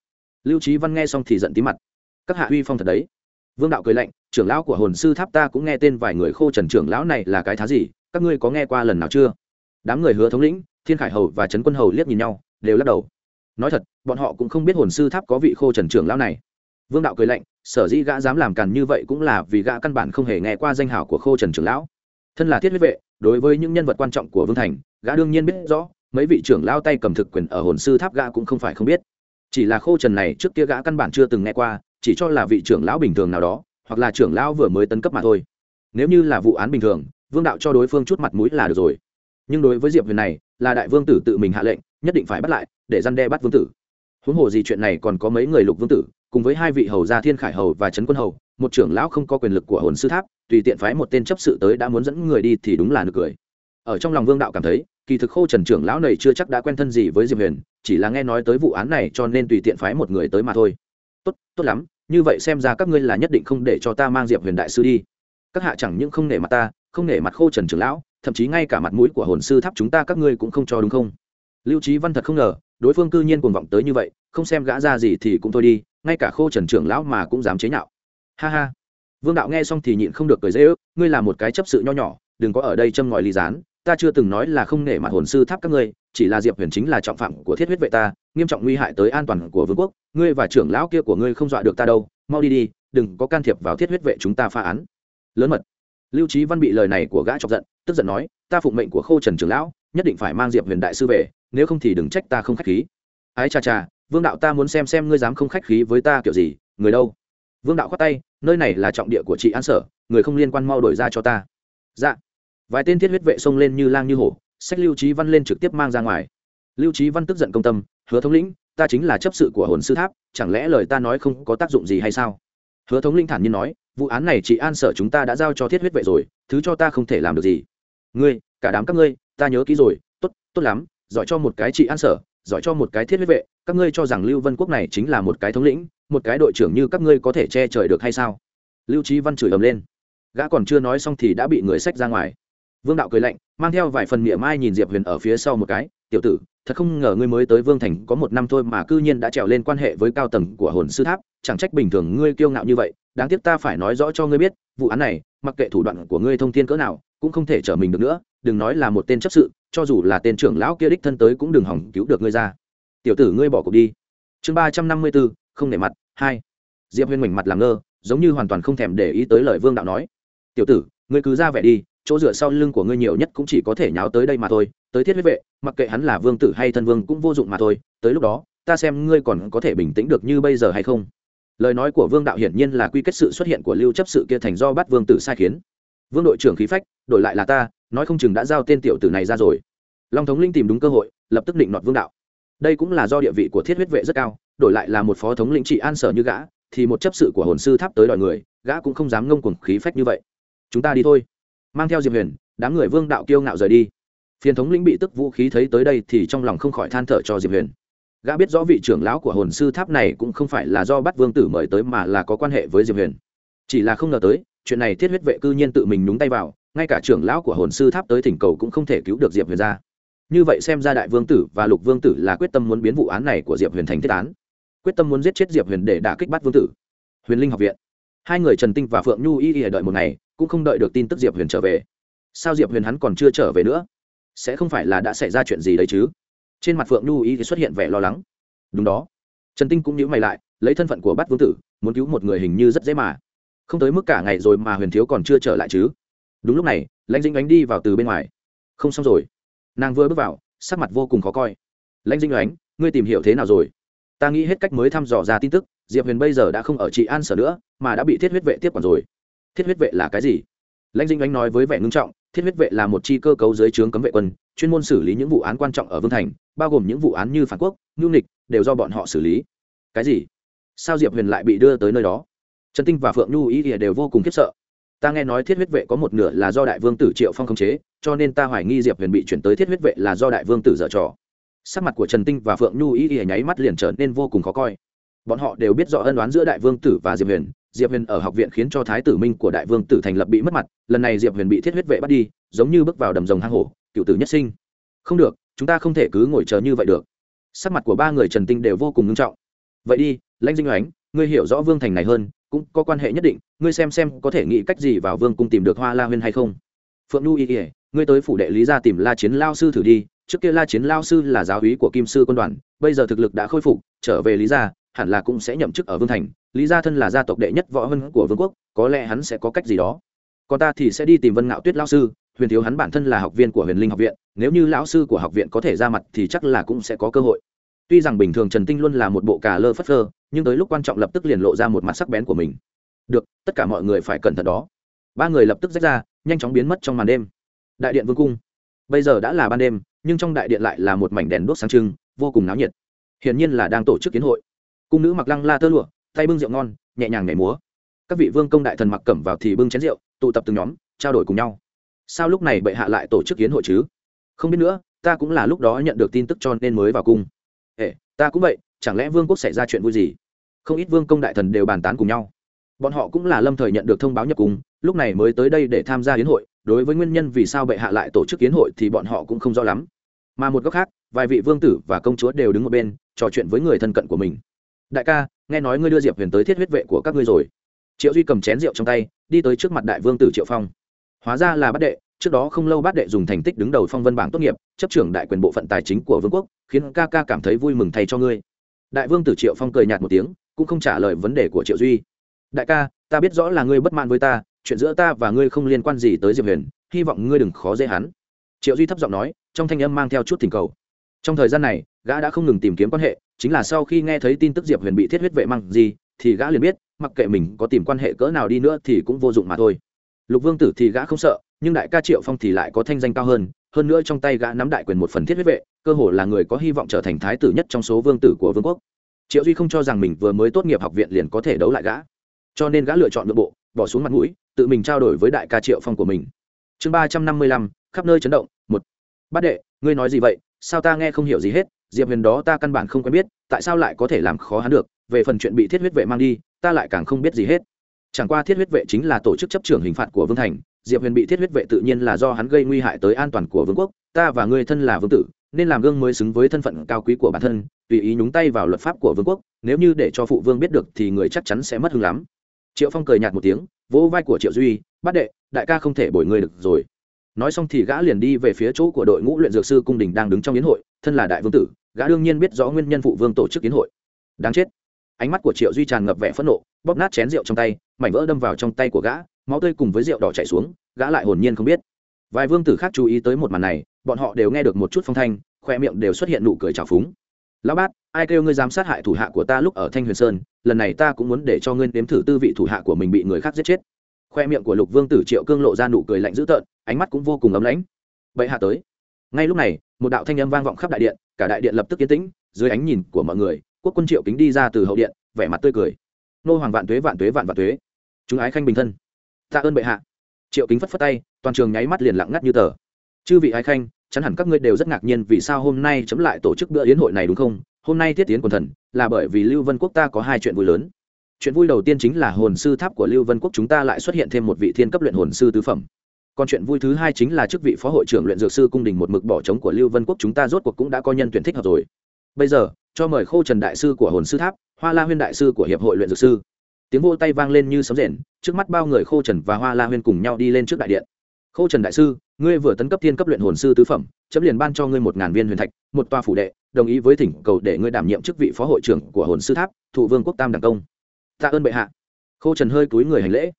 Lưu trí văn nghe xong thì giận tí mặt. Các hạ huy phong thật đấy. Vương đạo cười lạnh, trưởng lão của hồn sư tháp ta cũng nghe tên vài người khô trần trưởng lão này là cái thá gì? Các ngươi có nghe qua lần nào chưa? Đám người hứa thống lĩnh, thiên khải hầu và trấn quân hầu liếc nhìn nhau, đều lắc đầu. Nói thật, bọn họ cũng không biết hồn sư tháp có vị khô trần trưởng lão này. Vương đạo cười lạnh, sở dĩ gã dám làm càn như vậy cũng là vì gã căn bản không hề nghe qua danh hào của khô trần trưởng lão. Thân là thiết huyết vệ, đối với những nhân vật quan trọng của vương thành, gã đương nhiên biết rõ, mấy vị trưởng lao tay cầm thực quyền ở hồn sư tháp gã cũng không phải không biết. Chỉ là khô trần này trước kia gã căn bản chưa từng nghe qua, chỉ cho là vị trưởng lão bình thường nào đó, hoặc là trưởng lão vừa mới tấn cấp mà thôi. Nếu như là vụ án bình thường, vương đạo cho đối phương chút mặt mũi là được rồi nhưng đối với diệp huyền này, là đại vương tử tự mình hạ lệnh, nhất định phải bắt lại, để răn đe bắt vương tử. Huống hồ gì chuyện này còn có mấy người lục vương tử, cùng với hai vị hầu gia thiên khải hầu và trấn quân hầu, một trưởng lão không có quyền lực của hồn sư tháp, tùy tiện phái một tên chấp sự tới đã muốn dẫn người đi thì đúng là nực cười. Ở trong lòng vương đạo cảm thấy, kỳ thực khô trần trưởng lão này chưa chắc đã quen thân gì với diệp huyền, chỉ là nghe nói tới vụ án này cho nên tùy tiện phái một người tới mà thôi. Tốt tốt lắm, như vậy xem ra các ngươi là nhất định không để cho ta mang diệp huyền đại sư đi. Các hạ chẳng những không nể mặt ta, không nể mặt khô trần trưởng lão thậm chí ngay cả mặt mũi của hồn sư tháp chúng ta các ngươi cũng không cho đúng không? Lưu trí văn thật không ngờ, đối phương cư nhiên cuồng vọng tới như vậy, không xem gã ra gì thì cũng thôi đi, ngay cả khô trần trưởng lão mà cũng dám chế nhạo. Ha ha. Vương đạo nghe xong thì nhịn không được cười dễ ước, ngươi là một cái chấp sự nho nhỏ, đừng có ở đây châm ngòi ly gián ta chưa từng nói là không nể mặt hồn sư tháp các ngươi, chỉ là diệp huyền chính là trọng phạm của thiết huyết vệ ta, nghiêm trọng nguy hại tới an toàn của vương quốc, ngươi và trưởng lão kia của ngươi không dọa được ta đâu, mau đi đi, đừng có can thiệp vào thiết huyết vệ chúng ta phá án. Lớn mật. Lưu trí văn bị lời này của gã chọc giận tức giận nói, ta phụng mệnh của khô trần trưởng lão, nhất định phải mang diệp huyền đại sư về, nếu không thì đừng trách ta không khách khí. Ái cha cha, vương đạo ta muốn xem xem ngươi dám không khách khí với ta kiểu gì, người đâu? Vương đạo khoát tay, nơi này là trọng địa của chị an sở, người không liên quan mau đổi ra cho ta. Dạ. Vài tên thiết huyết vệ xông lên như lang như hổ, sách lưu trí văn lên trực tiếp mang ra ngoài. Lưu trí văn tức giận công tâm, hứa thống lĩnh, ta chính là chấp sự của hồn sư tháp, chẳng lẽ lời ta nói không có tác dụng gì hay sao? Hứa thống lĩnh thản nhiên nói, vụ án này chị an sở chúng ta đã giao cho thiết huyết vệ rồi, thứ cho ta không thể làm được gì ngươi, cả đám các ngươi, ta nhớ kỹ rồi, tốt tốt lắm, giỏi cho một cái chị an sở, giỏi cho một cái thiết huyết vệ, các ngươi cho rằng lưu vân quốc này chính là một cái thống lĩnh, một cái đội trưởng như các ngươi có thể che trời được hay sao? Lưu trí văn chửi ầm lên. Gã còn chưa nói xong thì đã bị người sách ra ngoài. Vương đạo cười lạnh, mang theo vài phần miệng mai nhìn diệp huyền ở phía sau một cái, tiểu tử, thật không ngờ ngươi mới tới vương thành có một năm thôi mà cư nhiên đã trèo lên quan hệ với cao tầng của hồn sư tháp, chẳng trách bình thường ngươi kiêu ngạo như vậy, đáng tiếc ta phải nói rõ cho ngươi biết, vụ án này, mặc kệ thủ đoạn của ngươi thông tin cỡ nào cũng không thể trở mình được nữa, đừng nói là một tên chấp sự, cho dù là tên trưởng lão kia đích thân tới cũng đừng hỏng cứu được ngươi ra. Tiểu tử ngươi bỏ cuộc đi. Chương ba trăm năm mươi bốn, không nể mặt, hai. Diệp huyên mảnh mặt làm ngơ, giống như hoàn toàn không thèm để ý tới lời vương đạo nói. Tiểu tử, ngươi cứ ra vẻ đi, chỗ dựa sau lưng của ngươi nhiều nhất cũng chỉ có thể nháo tới đây mà thôi, tới thiết huyết vệ, mặc kệ hắn là vương tử hay thân vương cũng vô dụng mà thôi, tới lúc đó, ta xem ngươi còn có thể bình tĩnh được như bây giờ hay không. Lời nói của vương đạo hiển nhiên là quy kết sự xuất hiện của lưu chấp sự kia thành do bắt vương tử sai khiến. Vương đội trưởng khí phách đổi lại là ta, nói không chừng đã giao tên tiểu tử này ra rồi. Long thống linh tìm đúng cơ hội, lập tức định nọt vương đạo. Đây cũng là do địa vị của thiết huyết vệ rất cao, đổi lại là một phó thống lĩnh trị an sở như gã, thì một chấp sự của hồn sư tháp tới đòi người, gã cũng không dám ngông cuồng khí phách như vậy. Chúng ta đi thôi. Mang theo diệp huyền, đám người vương đạo kiêu ngạo rời đi. Phiền thống lĩnh bị tức vũ khí thấy tới đây thì trong lòng không khỏi than thở cho diệp huyền. Gã biết rõ vị trưởng lão của hồn sư tháp này cũng không phải là do bắt vương tử mời tới mà là có quan hệ với diệp huyền. Chỉ là không ngờ tới, chuyện này thiết huyết vệ cư nhiên tự mình nhúng tay vào ngay cả trưởng lão của hồn sư tháp tới thỉnh cầu cũng không thể cứu được diệp huyền ra như vậy xem ra đại vương tử và lục vương tử là quyết tâm muốn biến vụ án này của diệp huyền thành thiết án. Quyết tâm muốn giết chết diệp huyền để đả kích bắt vương tử. Huyền linh học viện. Hai người trần tinh và phượng nhu y y đợi một ngày, cũng không đợi được tin tức diệp huyền trở về. Sao diệp huyền hắn còn chưa trở về nữa? Sẽ không phải là đã xảy ra chuyện gì đấy chứ? Trên mặt phượng nhu y thì xuất hiện vẻ lo lắng. Đúng đó. Trần tinh cũng nhíu mày lại, lấy thân phận của bắt vương tử, muốn cứu một người hình như rất dễ mà. Không tới mức cả ngày rồi mà huyền thiếu còn chưa trở lại chứ? Đúng lúc này, lãnh dinh ánh đi vào từ bên ngoài. Không xong rồi. Nàng vừa bước vào, sắc mặt vô cùng khó coi. Lãnh dinh ánh, ngươi tìm hiểu thế nào rồi? Ta nghĩ hết cách mới thăm dò ra tin tức, diệp huyền bây giờ đã không ở trị an sở nữa, mà đã bị thiết huyết vệ tiếp quản rồi. Thiết huyết vệ là cái gì? Lãnh dinh ánh nói với vẻ ngưng trọng, thiết huyết vệ là một chi cơ cấu dưới trướng cấm vệ quân, chuyên môn xử lý những vụ án quan trọng ở vương thành, bao gồm những vụ án như phản quốc ngưu nịch đều do bọn họ xử lý. Cái gì? Sao diệp huyền lại bị đưa tới nơi đó? Trần tinh và phượng nhu ý thì đều vô cùng khiếp sợ ta nghe nói thiết huyết vệ có một nửa là do đại vương tử triệu phong khống chế, cho nên ta hoài nghi diệp huyền bị chuyển tới thiết huyết vệ là do đại vương tử dở trò. Sắc mặt của trần tinh và phượng nhu ý ý nháy mắt liền trở nên vô cùng khó coi. Bọn họ đều biết rõ ân đoán giữa đại vương tử và diệp huyền. Diệp huyền ở học viện khiến cho thái tử minh của đại vương tử thành lập bị mất mặt, lần này diệp huyền bị thiết huyết vệ bắt đi, giống như bước vào đầm rồng hang hổ, cựu tử nhất sinh. Không được, chúng ta không thể cứ ngồi chờ như vậy được. Sắc mặt của ba người trần tinh đều vô cùng nghiêm trọng. Vậy đi, lãnh dinh oánh ngươi hiểu rõ vương thành này hơn cũng có quan hệ nhất định, ngươi xem xem có thể nghĩ cách gì vào vương cung tìm được hoa la huyên hay không? Phượng Nu y ỉa ngươi tới phủ đệ lý ra tìm la chiến lao sư thử đi, trước kia la chiến lao sư là giáo úy của kim sư quân đoàn, bây giờ thực lực đã khôi phục, trở về lý gia, hẳn là cũng sẽ nhậm chức ở vương thành, lý gia thân là gia tộc đệ nhất võ hân của vương quốc, có lẽ hắn sẽ có cách gì đó. Còn ta thì sẽ đi tìm vân ngạo tuyết lao sư, huyền thiếu hắn bản thân là học viên của huyền linh học viện, nếu như lão sư của học viện có thể ra mặt thì chắc là cũng sẽ có cơ hội. Tuy rằng bình thường trần tinh luôn là một bộ cà lơ phất phơ nhưng tới lúc quan trọng lập tức liền lộ ra một mặt sắc bén của mình. Được, tất cả mọi người phải cẩn thận đó. Ba người lập tức rách ra, nhanh chóng biến mất trong màn đêm. Đại điện vương cung. Bây giờ đã là ban đêm, nhưng trong đại điện lại là một mảnh đèn đốt sáng trưng, vô cùng náo nhiệt. Hiển nhiên là đang tổ chức kiến hội. Cung nữ mặc lăng la tơ lụa, tay bưng rượu ngon, nhẹ nhàng nhảy múa. Các vị vương công đại thần mặc cẩm vào thì bưng chén rượu, tụ tập từng nhóm, trao đổi cùng nhau. Sao lúc này bệ hạ lại tổ chức kiến hội chứ? Không biết nữa, ta cũng là lúc đó nhận được tin tức cho nên mới vào cung. Ê, ta cũng vậy chẳng lẽ vương quốc xảy ra chuyện vui gì? Không ít vương công đại thần đều bàn tán cùng nhau. Bọn họ cũng là lâm thời nhận được thông báo nhập cung, lúc này mới tới đây để tham gia hiến hội, đối với nguyên nhân vì sao bệ hạ lại tổ chức hiến hội thì bọn họ cũng không rõ lắm. Mà một góc khác, vài vị vương tử và công chúa đều đứng một bên, trò chuyện với người thân cận của mình. Đại ca, nghe nói ngươi đưa diệp huyền tới thiết huyết vệ của các ngươi rồi. Triệu duy cầm chén rượu trong tay, đi tới trước mặt đại vương tử triệu phong. Hóa ra là bát đệ, trước đó không lâu bát đệ dùng thành tích đứng đầu phong vân bảng tốt nghiệp, chấp trưởng đại quyền bộ phận tài chính của vương quốc, khiến ca ca cảm thấy vui mừng thay cho ngươi đại vương tử triệu phong cười nhạt một tiếng, cũng không trả lời vấn đề của triệu duy. Đại ca, ta biết rõ là ngươi bất mãn với ta, chuyện giữa ta và ngươi không liên quan gì tới diệp huyền, hy vọng ngươi đừng khó dễ hắn. Triệu duy thấp giọng nói, trong thanh âm mang theo chút thỉnh cầu. Trong thời gian này, gã đã không ngừng tìm kiếm quan hệ, chính là sau khi nghe thấy tin tức diệp huyền bị thiết huyết vệ măng gì, thì gã liền biết, mặc kệ mình có tìm quan hệ cỡ nào đi nữa thì cũng vô dụng mà thôi. Lục vương tử thì gã không sợ, nhưng đại ca triệu phong thì lại có thanh danh cao hơn hơn nữa trong tay gã nắm đại quyền một phần thiết huyết vệ cơ hồ là người có hy vọng trở thành thái tử nhất trong số vương tử của vương quốc. Triệu duy không cho rằng mình vừa mới tốt nghiệp học viện liền có thể đấu lại gã. Cho nên gã lựa chọn nội bộ, bỏ xuống mặt mũi, tự mình trao đổi với đại ca triệu phong của mình. Chương ba trăm năm mươi lăm, khắp nơi chấn động, một. Bát đệ, ngươi nói gì vậy? Sao ta nghe không hiểu gì hết? Diệp huyền đó ta căn bản không quen biết, tại sao lại có thể làm khó hắn được? Về phần chuyện bị thiết huyết vệ mang đi, ta lại càng không biết gì hết. Chẳng qua thiết huyết vệ chính là tổ chức chấp trưởng hình phạt của vương thành, diệp huyền bị thiết huyết vệ tự nhiên là do hắn gây nguy hại tới an toàn của vương quốc, ta và ngươi thân là vương tử nên làm gương mới xứng với thân phận cao quý của bản thân, tùy ý nhúng tay vào luật pháp của vương quốc, nếu như để cho phụ vương biết được thì người chắc chắn sẽ mất hứng lắm. Triệu phong cười nhạt một tiếng, vỗ vai của triệu duy bắt đệ, đại ca không thể bồi người được rồi. Nói xong thì gã liền đi về phía chỗ của đội ngũ luyện dược sư cung đình đang đứng trong yến hội, thân là đại vương tử, gã đương nhiên biết rõ nguyên nhân phụ vương tổ chức yến hội. Đáng chết. Ánh mắt của triệu duy tràn ngập vẻ phẫn nộ, bóp nát chén rượu trong tay, mảnh vỡ đâm vào trong tay của gã, máu tươi cùng với rượu đỏ chảy xuống, gã lại hồn nhiên không biết. Vài vương tử khác chú ý tới một màn này bọn họ đều nghe được một chút phong thanh, khoe miệng đều xuất hiện nụ cười trào phúng. Lão bát, ai kêu ngươi dám sát hại thủ hạ của ta lúc ở thanh huyền sơn, lần này ta cũng muốn để cho ngươi nếm thử tư vị thủ hạ của mình bị người khác giết chết. Khoe miệng của lục vương tử triệu cương lộ ra nụ cười lạnh dữ tợn, ánh mắt cũng vô cùng ấm lãnh. Bệ hạ tới. Ngay lúc này, một đạo thanh âm vang vọng khắp đại điện, cả đại điện lập tức yên tĩnh, dưới ánh nhìn của mọi người, quốc quân triệu kính đi ra từ hậu điện, vẻ mặt tươi cười. Nô hoàng vạn tuế vạn tuế, vạn vạn tuế. Chúng ái khanh bình thân. Tạ ơn bệ hạ. Triệu kính phất phất tay, toàn trường nháy mắt liền lặng ngắt như tờ. Chư vị ái khanh chắn hẳn các ngươi đều rất ngạc nhiên vì sao hôm nay chấm lại tổ chức bữa yến hội này đúng không? Hôm nay thiết tiến quần thần, là bởi vì lưu vân quốc ta có hai chuyện vui lớn. Chuyện vui đầu tiên chính là hồn sư tháp của lưu vân quốc chúng ta lại xuất hiện thêm một vị thiên cấp luyện hồn sư tứ phẩm. Còn chuyện vui thứ hai chính là chức vị phó hội trưởng luyện dược sư cung đình một mực bỏ trống của lưu vân quốc chúng ta rốt cuộc cũng đã có nhân tuyển thích hợp rồi. Bây giờ, cho mời khô trần đại sư của hồn sư tháp, hoa la huyên đại sư của hiệp hội luyện dược sư. Tiếng vô tay vang lên như sấm rền, trước mắt bao người khô trần và hoa la huyên cùng nhau đi lên trước đại điện. Khô trần đại sư ngươi vừa tấn cấp thiên cấp luyện hồn sư tứ phẩm, chấm liền ban cho ngươi một ngàn viên huyền thạch, một toa phủ đệ, đồng ý với thỉnh cầu để ngươi đảm nhiệm chức vị phó hội trưởng của hồn sư tháp, thụ vương quốc tam đẳng công. Tạ ơn bệ hạ. Khô trần hơi cúi người hành lễ.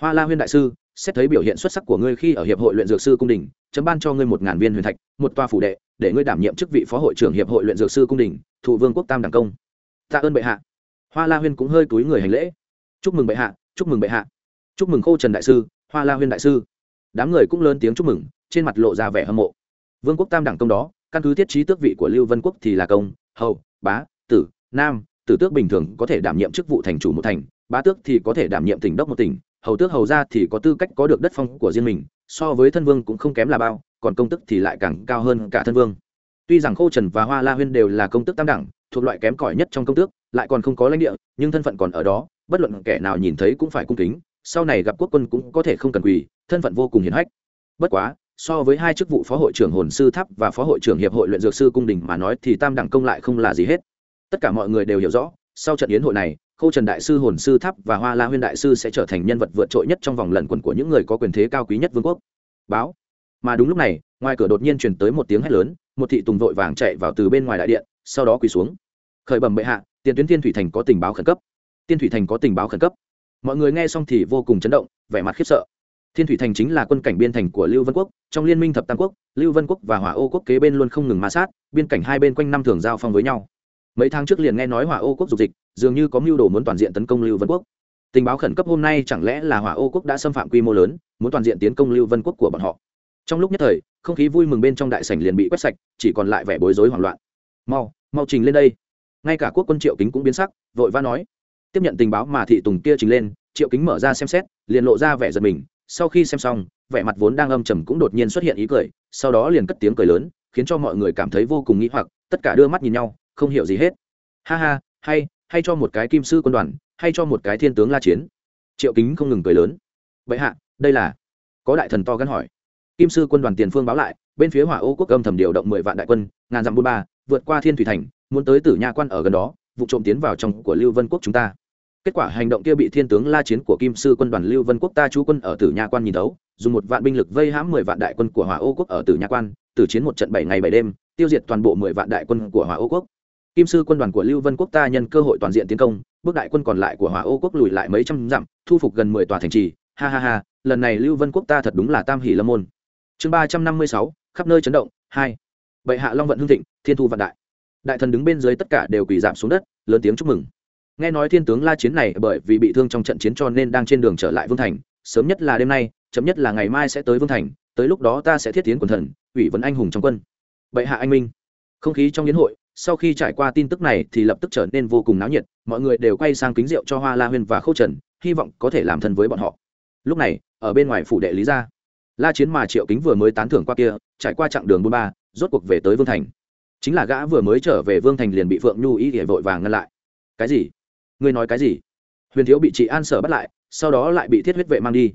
Hoa la huyên đại sư, xét thấy biểu hiện xuất sắc của ngươi khi ở hiệp hội luyện dược sư cung đình, chấm ban cho ngươi một ngàn viên huyền thạch, một toa phủ đệ, để ngươi đảm nhiệm chức vị phó hội trưởng hiệp hội luyện dược sư cung đình, thụ vương quốc tam đẳng công. Tạ ơn bệ hạ. Hoa la huyên cũng hơi cúi người hành lễ. Chúc mừng bệ hạ, chúc mừng bệ hạ. Chúc mừng khô trần đại sư, hoa la huyên đại sư đám người cũng lớn tiếng chúc mừng, trên mặt lộ ra vẻ hâm mộ. Vương quốc tam đẳng công đó, căn cứ thiết trí tước vị của lưu vân quốc thì là công, hầu, bá, tử, nam, tử tước bình thường có thể đảm nhiệm chức vụ thành chủ một thành, bá tước thì có thể đảm nhiệm tỉnh đốc một tỉnh, hầu tước hầu ra thì có tư cách có được đất phong của riêng mình, so với thân vương cũng không kém là bao, còn công tức thì lại càng cao hơn cả thân vương. Tuy rằng khô trần và hoa la huyên đều là công tức tam đẳng, thuộc loại kém cỏi nhất trong công tước, lại còn không có lãnh địa, nhưng thân phận còn ở đó, bất luận kẻ nào nhìn thấy cũng phải cung kính sau này gặp quốc quân cũng có thể không cần quỳ, thân phận vô cùng hiển hách. Bất quá, so với hai chức vụ phó hội trưởng hồn sư tháp và phó hội trưởng hiệp hội luyện dược sư cung đình mà nói thì tam đẳng công lại không là gì hết. Tất cả mọi người đều hiểu rõ, sau trận yến hội này, khâu trần đại sư, hồn sư tháp và hoa la huyên đại sư sẽ trở thành nhân vật vượt trội nhất trong vòng lần quần của những người có quyền thế cao quý nhất vương quốc. Báo. Mà đúng lúc này, ngoài cửa đột nhiên truyền tới một tiếng hét lớn, một thị tùng vội vàng chạy vào từ bên ngoài đại điện, sau đó quỳ xuống. Khởi bẩm bệ hạ, tiền tuyến tiên thủy thành có tình báo khẩn cấp. Tiên thủy thành có tình báo khẩn cấp mọi người nghe xong thì vô cùng chấn động, vẻ mặt khiếp sợ. Thiên thủy thành chính là quân cảnh biên thành của lưu vân quốc, trong liên minh thập tam quốc, lưu vân quốc và hỏa ô quốc kế bên luôn không ngừng ma sát, biên cảnh hai bên quanh năm thường giao phong với nhau. Mấy tháng trước liền nghe nói hỏa ô quốc dục dịch, dường như có mưu đồ muốn toàn diện tấn công lưu vân quốc. Tình báo khẩn cấp hôm nay chẳng lẽ là hỏa ô quốc đã xâm phạm quy mô lớn, muốn toàn diện tiến công lưu vân quốc của bọn họ. Trong lúc nhất thời, không khí vui mừng bên trong đại sảnh liền bị quét sạch, chỉ còn lại vẻ bối rối hoảng loạn. Mau mau trình lên đây. Ngay cả quốc quân triệu kính cũng biến sắc, vội va nói tiếp nhận tình báo mà thị tùng kia trình lên, triệu kính mở ra xem xét, liền lộ ra vẻ giật mình. Sau khi xem xong, vẻ mặt vốn đang âm trầm cũng đột nhiên xuất hiện ý cười, sau đó liền cất tiếng cười lớn, khiến cho mọi người cảm thấy vô cùng nghĩ hoặc, tất cả đưa mắt nhìn nhau, không hiểu gì hết. Ha ha, hay hay cho một cái kim sư quân đoàn, hay cho một cái thiên tướng la chiến. Triệu kính không ngừng cười lớn. Vậy hạ, đây là? Có đại thần to gắn hỏi. Kim sư quân đoàn tiền phương báo lại, bên phía hỏa ô quốc âm thầm điều động mười vạn đại quân, ngàn dặm buôn ba, vượt qua thiên thủy thành, muốn tới tử nha quan ở gần đó, vụ trộm tiến vào trong của lưu vân quốc chúng ta kết quả hành động kia bị thiên tướng la chiến của kim sư quân đoàn lưu vân quốc ta chú quân ở tử nha quan nhìn thấu, dùng một vạn binh lực vây hãm mười vạn đại quân của hỏa ô quốc ở tử nha quan, tử chiến một trận bảy ngày bảy đêm, tiêu diệt toàn bộ mười vạn đại quân của hỏa ô quốc. Kim sư quân đoàn của lưu vân quốc ta nhân cơ hội toàn diện tiến công, bước đại quân còn lại của hỏa ô quốc lùi lại mấy trăm dặm, thu phục gần mười tòa thành trì. Ha ha ha, lần này lưu vân quốc ta thật đúng là tam hỷ lâm môn. Chương ba trăm năm mươi sáu, khắp nơi chấn động, hai. Bệ hạ long vận hương thịnh, thiên thu vạn đại. Đại thần đứng bên dưới tất cả đều quỳ giảm xuống đất, lớn tiếng chúc mừng nghe nói thiên tướng la chiến này bởi vì bị thương trong trận chiến cho nên đang trên đường trở lại vương thành, sớm nhất là đêm nay, chậm nhất là ngày mai sẽ tới vương thành, tới lúc đó ta sẽ thiết tiến quần thần, ủy vấn anh hùng trong quân. Bệ hạ anh minh. Không khí trong hiến hội, sau khi trải qua tin tức này thì lập tức trở nên vô cùng náo nhiệt, mọi người đều quay sang kính rượu cho hoa la huyên và khâu trần, hy vọng có thể làm thân với bọn họ. Lúc này, ở bên ngoài phủ đệ lý gia, la chiến mà triệu kính vừa mới tán thưởng qua kia, trải qua chặng đường bốn ba, rốt cuộc về tới vương thành. Chính là gã vừa mới trở về vương thành liền bị phượng nhu ý để vội vàng ngăn lại. Cái gì? Ngươi nói cái gì? Huyền thiếu bị chị an sở bắt lại, sau đó lại bị thiết huyết vệ mang đi.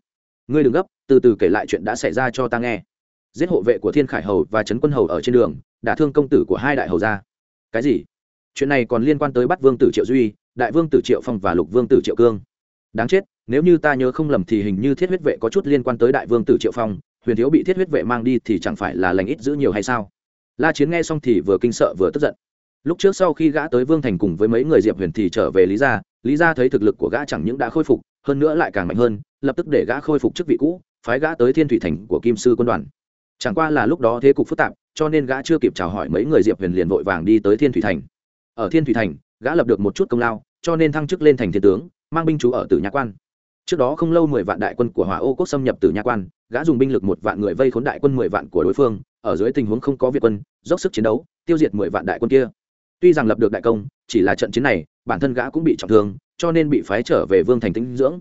Ngươi đừng gấp, từ từ kể lại chuyện đã xảy ra cho ta nghe. Giết hộ vệ của thiên khải hầu và trấn quân hầu ở trên đường đã thương công tử của hai đại hầu gia. Cái gì? Chuyện này còn liên quan tới bắt vương tử triệu duy, đại vương tử triệu phong và lục vương tử triệu cương. Đáng chết, nếu như ta nhớ không lầm thì hình như thiết huyết vệ có chút liên quan tới đại vương tử triệu phong, huyền thiếu bị thiết huyết vệ mang đi thì chẳng phải là lành ít giữ nhiều hay sao? La chiến nghe xong thì vừa kinh sợ vừa tức giận lúc trước sau khi gã tới vương thành cùng với mấy người diệp huyền thì trở về lý gia. Lý gia thấy thực lực của gã chẳng những đã khôi phục, hơn nữa lại càng mạnh hơn, lập tức để gã khôi phục chức vị cũ, phái gã tới thiên thủy thành của kim sư quân đoàn. Chẳng qua là lúc đó thế cục phức tạp, cho nên gã chưa kịp chào hỏi mấy người diệp huyền liền vội vàng đi tới thiên thủy thành. Ở thiên thủy thành, gã lập được một chút công lao, cho nên thăng chức lên thành thiên tướng, mang binh chú ở tử nhã quan. Trước đó không lâu mười vạn đại quân của hỏa ô quốc xâm nhập tử nhã quan, gã dùng binh lực một vạn người vây khốn đại quân mười vạn của đối phương, ở dưới tình huống không có việt quân, dốc sức chiến đấu, tiêu diệt mười vạn đại quân kia tuy rằng lập được đại công, chỉ là trận chiến này, bản thân gã cũng bị trọng thương, cho nên bị phái trở về vương thành tinh dưỡng.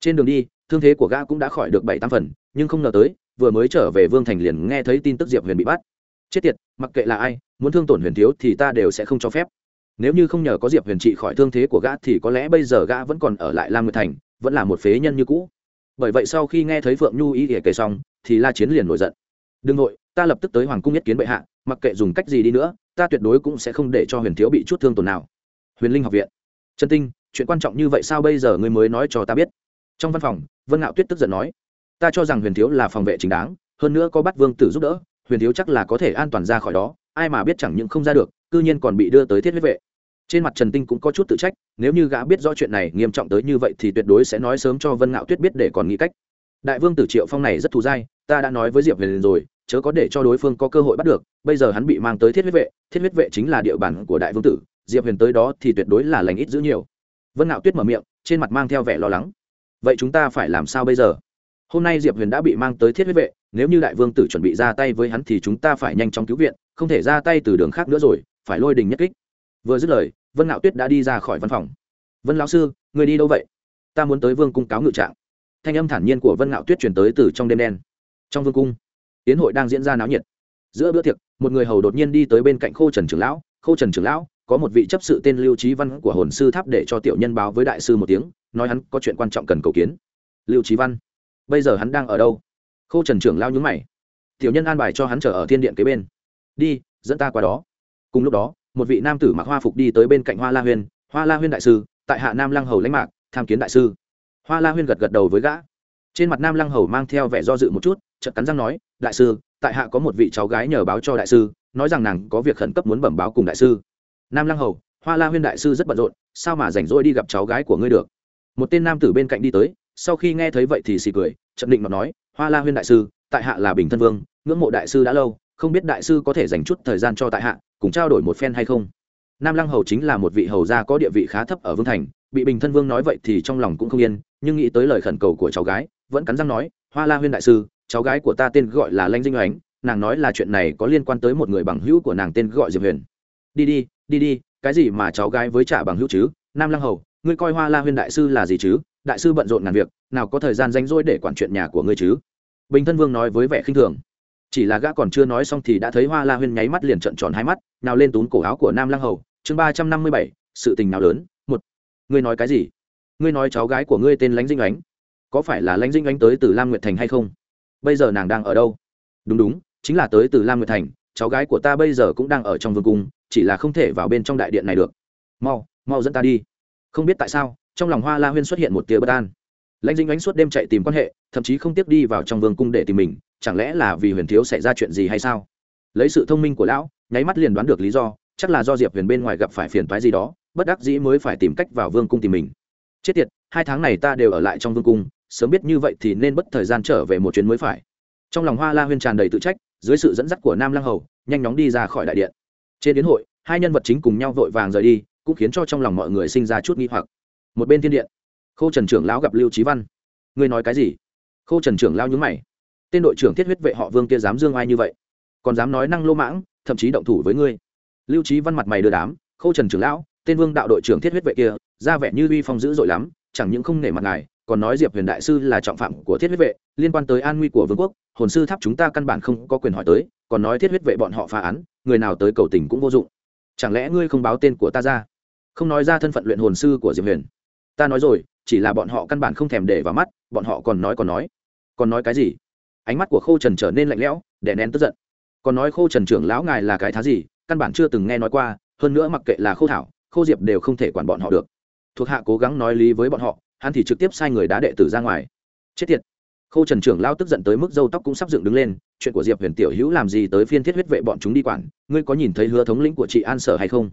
Trên đường đi, thương thế của gã cũng đã khỏi được bảy tam phần, nhưng không ngờ tới, vừa mới trở về vương thành liền nghe thấy tin tức diệp huyền bị bắt. Chết tiệt, mặc kệ là ai, muốn thương tổn huyền thiếu thì ta đều sẽ không cho phép. Nếu như không nhờ có diệp huyền trị khỏi thương thế của gã thì có lẽ bây giờ gã vẫn còn ở lại lam nguyệt thành, vẫn là một phế nhân như cũ. Bởi vậy sau khi nghe thấy phượng nhu ý ỉa kể xong, thì la chiến liền nổi giận. Đừng nội ta lập tức tới hoàng cung nhất kiến bệ hạ, mặc kệ dùng cách gì đi nữa, ta tuyệt đối cũng sẽ không để cho huyền thiếu bị chút thương tổn nào. Huyền linh học viện. Trần tinh, chuyện quan trọng như vậy sao bây giờ ngươi mới nói cho ta biết? Trong văn phòng, vân ngạo tuyết tức giận nói. Ta cho rằng huyền thiếu là phòng vệ chính đáng, hơn nữa có bắt vương tử giúp đỡ, huyền thiếu chắc là có thể an toàn ra khỏi đó, ai mà biết chẳng những không ra được, cư nhiên còn bị đưa tới thiết huyết vệ. Trên mặt trần tinh cũng có chút tự trách, nếu như gã biết rõ chuyện này nghiêm trọng tới như vậy thì tuyệt đối sẽ nói sớm cho vân ngạo tuyết biết để còn nghĩ cách. Đại vương tử triệu phong này rất thù dai, ta đã nói với diệp huyền rồi chớ có để cho đối phương có cơ hội bắt được, bây giờ hắn bị mang tới thiết huyết vệ, thiết huyết vệ chính là địa bàn của đại vương tử, diệp huyền tới đó thì tuyệt đối là lành ít giữ nhiều. Vân ngạo tuyết mở miệng, trên mặt mang theo vẻ lo lắng. Vậy chúng ta phải làm sao bây giờ? Hôm nay diệp huyền đã bị mang tới thiết huyết vệ, nếu như đại vương tử chuẩn bị ra tay với hắn thì chúng ta phải nhanh chóng cứu viện, không thể ra tay từ đường khác nữa rồi, phải lôi đình nhất kích. Vừa dứt lời, vân ngạo tuyết đã đi ra khỏi văn phòng. Vân lão sư, người đi đâu vậy? Ta muốn tới vương cung cáo ngự trạng. Thanh âm thản nhiên của vân ngạo tuyết truyền tới từ trong đêm đen. Trong vương cung tiến hội đang diễn ra náo nhiệt. Giữa bữa tiệc, một người hầu đột nhiên đi tới bên cạnh khô trần trưởng lão. Khô trần trưởng lão, có một vị chấp sự tên lưu trí văn của hồn sư tháp để cho tiểu nhân báo với đại sư một tiếng, nói hắn có chuyện quan trọng cần cầu kiến. Lưu trí văn, bây giờ hắn đang ở đâu? Khâu trần trưởng lao nhúng mày. Tiểu nhân an bài cho hắn chờ ở thiên điện kế bên. Đi, dẫn ta qua đó. Cùng lúc đó, một vị nam tử mặc hoa phục đi tới bên cạnh hoa la huyên. Hoa la huyên đại sư, tại hạ nam lăng hầu lãnh mạc, tham kiến đại sư. Hoa la huyên gật gật đầu với gã. Trên mặt nam lăng hầu mang theo vẻ do dự một chút, chợt cắn răng nói đại sư, tại hạ có một vị cháu gái nhờ báo cho đại sư, nói rằng nàng có việc khẩn cấp muốn bẩm báo cùng đại sư. Nam lăng hầu, hoa la huyên đại sư rất bận rộn, sao mà rảnh rỗi đi gặp cháu gái của ngươi được? Một tên nam tử bên cạnh đi tới, sau khi nghe thấy vậy thì xì cười, chậm định mà nói, hoa la huyên đại sư, tại hạ là bình thân vương, ngưỡng mộ đại sư đã lâu, không biết đại sư có thể dành chút thời gian cho tại hạ, cùng trao đổi một phen hay không? Nam lăng hầu chính là một vị hầu gia có địa vị khá thấp ở vương thành, bị bình thân vương nói vậy thì trong lòng cũng không yên, nhưng nghĩ tới lời khẩn cầu của cháu gái, vẫn cắn răng nói, hoa la huyên đại sư cháu gái của ta tên gọi là lanh dinh oánh nàng nói là chuyện này có liên quan tới một người bằng hữu của nàng tên gọi diệp huyền. Đi đi đi đi, cái gì mà cháu gái với trả bằng hữu chứ? Nam lăng hầu, ngươi coi hoa la huyên đại sư là gì chứ? Đại sư bận rộn ngàn việc, nào có thời gian ranh rỗi để quản chuyện nhà của ngươi chứ? Bình thân vương nói với vẻ khinh thường. Chỉ là gã còn chưa nói xong thì đã thấy hoa la huyên nháy mắt liền trận tròn hai mắt, nào lên túm cổ áo của nam lăng hầu. Chương ba trăm năm mươi bảy, sự tình nào lớn? Một, ngươi nói cái gì? Ngươi nói cháu gái của ngươi tên lánh dinh ánh, có phải là lánh dinh ánh tới từ lam nguyệt thành hay không? Bây giờ nàng đang ở đâu? Đúng đúng, chính là tới từ lam nguyệt thành, cháu gái của ta bây giờ cũng đang ở trong vương cung, chỉ là không thể vào bên trong đại điện này được. Mau mau dẫn ta đi. Không biết tại sao, trong lòng hoa la huyên xuất hiện một tia bất an. Lãnh dinh ánh suốt đêm chạy tìm quan hệ, thậm chí không tiếc đi vào trong vương cung để tìm mình, chẳng lẽ là vì huyền thiếu xảy ra chuyện gì hay sao? Lấy sự thông minh của lão, nháy mắt liền đoán được lý do, chắc là do diệp huyền bên ngoài gặp phải phiền toái gì đó, bất đắc dĩ mới phải tìm cách vào vương cung tìm mình. Chết tiệt, hai tháng này ta đều ở lại trong vương cung sớm biết như vậy thì nên bất thời gian trở về một chuyến mới phải. Trong lòng hoa la huyên tràn đầy tự trách, dưới sự dẫn dắt của nam lăng hầu, nhanh chóng đi ra khỏi đại điện. Trên đến hội, hai nhân vật chính cùng nhau vội vàng rời đi, cũng khiến cho trong lòng mọi người sinh ra chút nghi hoặc. Một bên thiên điện khâu trần trưởng lão gặp lưu trí văn. Ngươi nói cái gì? Khâu trần trưởng lão nhúng mày. Tên đội trưởng thiết huyết vệ họ vương kia dám dương ai như vậy? Còn dám nói năng lô mãng, thậm chí động thủ với ngươi? Lưu trí văn mặt mày đưa đám. Khâu trần trưởng lão, tên vương đạo đội trưởng thiết huyết vệ kia, ra vẻ như uy phong dữ dội lắm, chẳng những không nể mặt ngài còn nói diệp huyền đại sư là trọng phạm của thiết huyết vệ, liên quan tới an nguy của vương quốc, hồn sư tháp chúng ta căn bản không có quyền hỏi tới, còn nói thiết huyết vệ bọn họ phá án, người nào tới cầu tình cũng vô dụng. Chẳng lẽ ngươi không báo tên của ta ra? Không nói ra thân phận luyện hồn sư của diệp huyền. Ta nói rồi, chỉ là bọn họ căn bản không thèm để vào mắt, bọn họ còn nói còn nói. Còn nói cái gì? Ánh mắt của khâu trần trở nên lạnh lẽo, đè nén tức giận. Còn nói khâu trần trưởng lão ngài là cái thá gì, căn bản chưa từng nghe nói qua, hơn nữa mặc kệ là khâu thảo khâu diệp đều không thể quản bọn họ được. Thuộc hạ cố gắng nói lý với bọn họ hắn thì trực tiếp sai người đá đệ tử ra ngoài. Chết tiệt. Khâu trần trưởng lao tức giận tới mức dâu tóc cũng sắp dựng đứng lên, chuyện của diệp huyền tiểu hữu làm gì tới phiên thiết huyết vệ bọn chúng đi quản, ngươi có nhìn thấy hứa thống lĩnh của chị an sở hay không?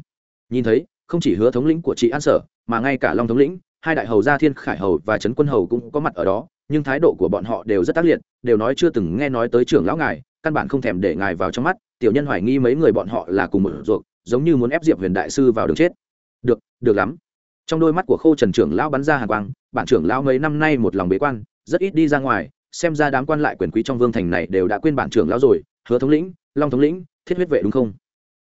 Nhìn thấy, không chỉ hứa thống lĩnh của chị an sở, mà ngay cả long thống lĩnh, hai đại hầu gia thiên khải hầu và trấn quân hầu cũng có mặt ở đó, nhưng thái độ của bọn họ đều rất tác liệt, đều nói chưa từng nghe nói tới trưởng lão ngài, căn bản không thèm để ngài vào trong mắt, tiểu nhân hoài nghi mấy người bọn họ là cùng một ruột, giống như muốn ép diệp huyền đại sư vào đường chết. Được được lắm trong đôi mắt của khâu trần trưởng lão bắn ra hàng quang bản trưởng lão mấy năm nay một lòng bế quan, rất ít đi ra ngoài, xem ra đám quan lại quyền quý trong vương thành này đều đã quên bản trưởng lão rồi, hứa thống lĩnh, long thống lĩnh, thiết huyết vệ đúng không?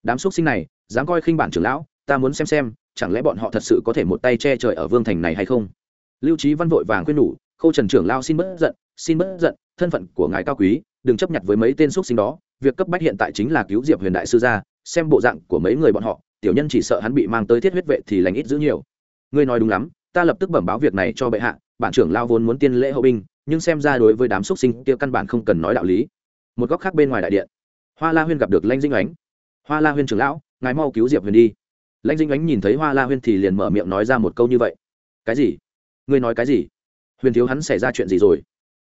Đám xúc sinh này, dám coi khinh bản trưởng lão, ta muốn xem xem, chẳng lẽ bọn họ thật sự có thể một tay che trời ở vương thành này hay không? Lưu trí văn vội vàng khuyên nhủ khâu trần trưởng lao xin bớt giận, xin bớt giận, thân phận của ngài cao quý, đừng chấp nhận với mấy tên xúc sinh đó, việc cấp bách hiện tại chính là cứu diệp huyền đại sư ra, xem bộ dạng của mấy người bọn họ, tiểu nhân chỉ sợ hắn bị mang tới thiết huyết vệ thì lành ít giữ nhiều ngươi nói đúng lắm, ta lập tức bẩm báo việc này cho bệ hạ, bản trưởng lao vốn muốn tiên lễ hậu binh, nhưng xem ra đối với đám xúc sinh kia căn bản không cần nói đạo lý. Một góc khác bên ngoài đại điện, hoa la huyên gặp được lanh dinh ánh. Hoa la huyên trưởng lão, ngài mau cứu diệp huyền đi. Lãnh dinh ánh nhìn thấy hoa la huyên thì liền mở miệng nói ra một câu như vậy. Cái gì? Ngươi nói cái gì? Huyền thiếu hắn xảy ra chuyện gì rồi?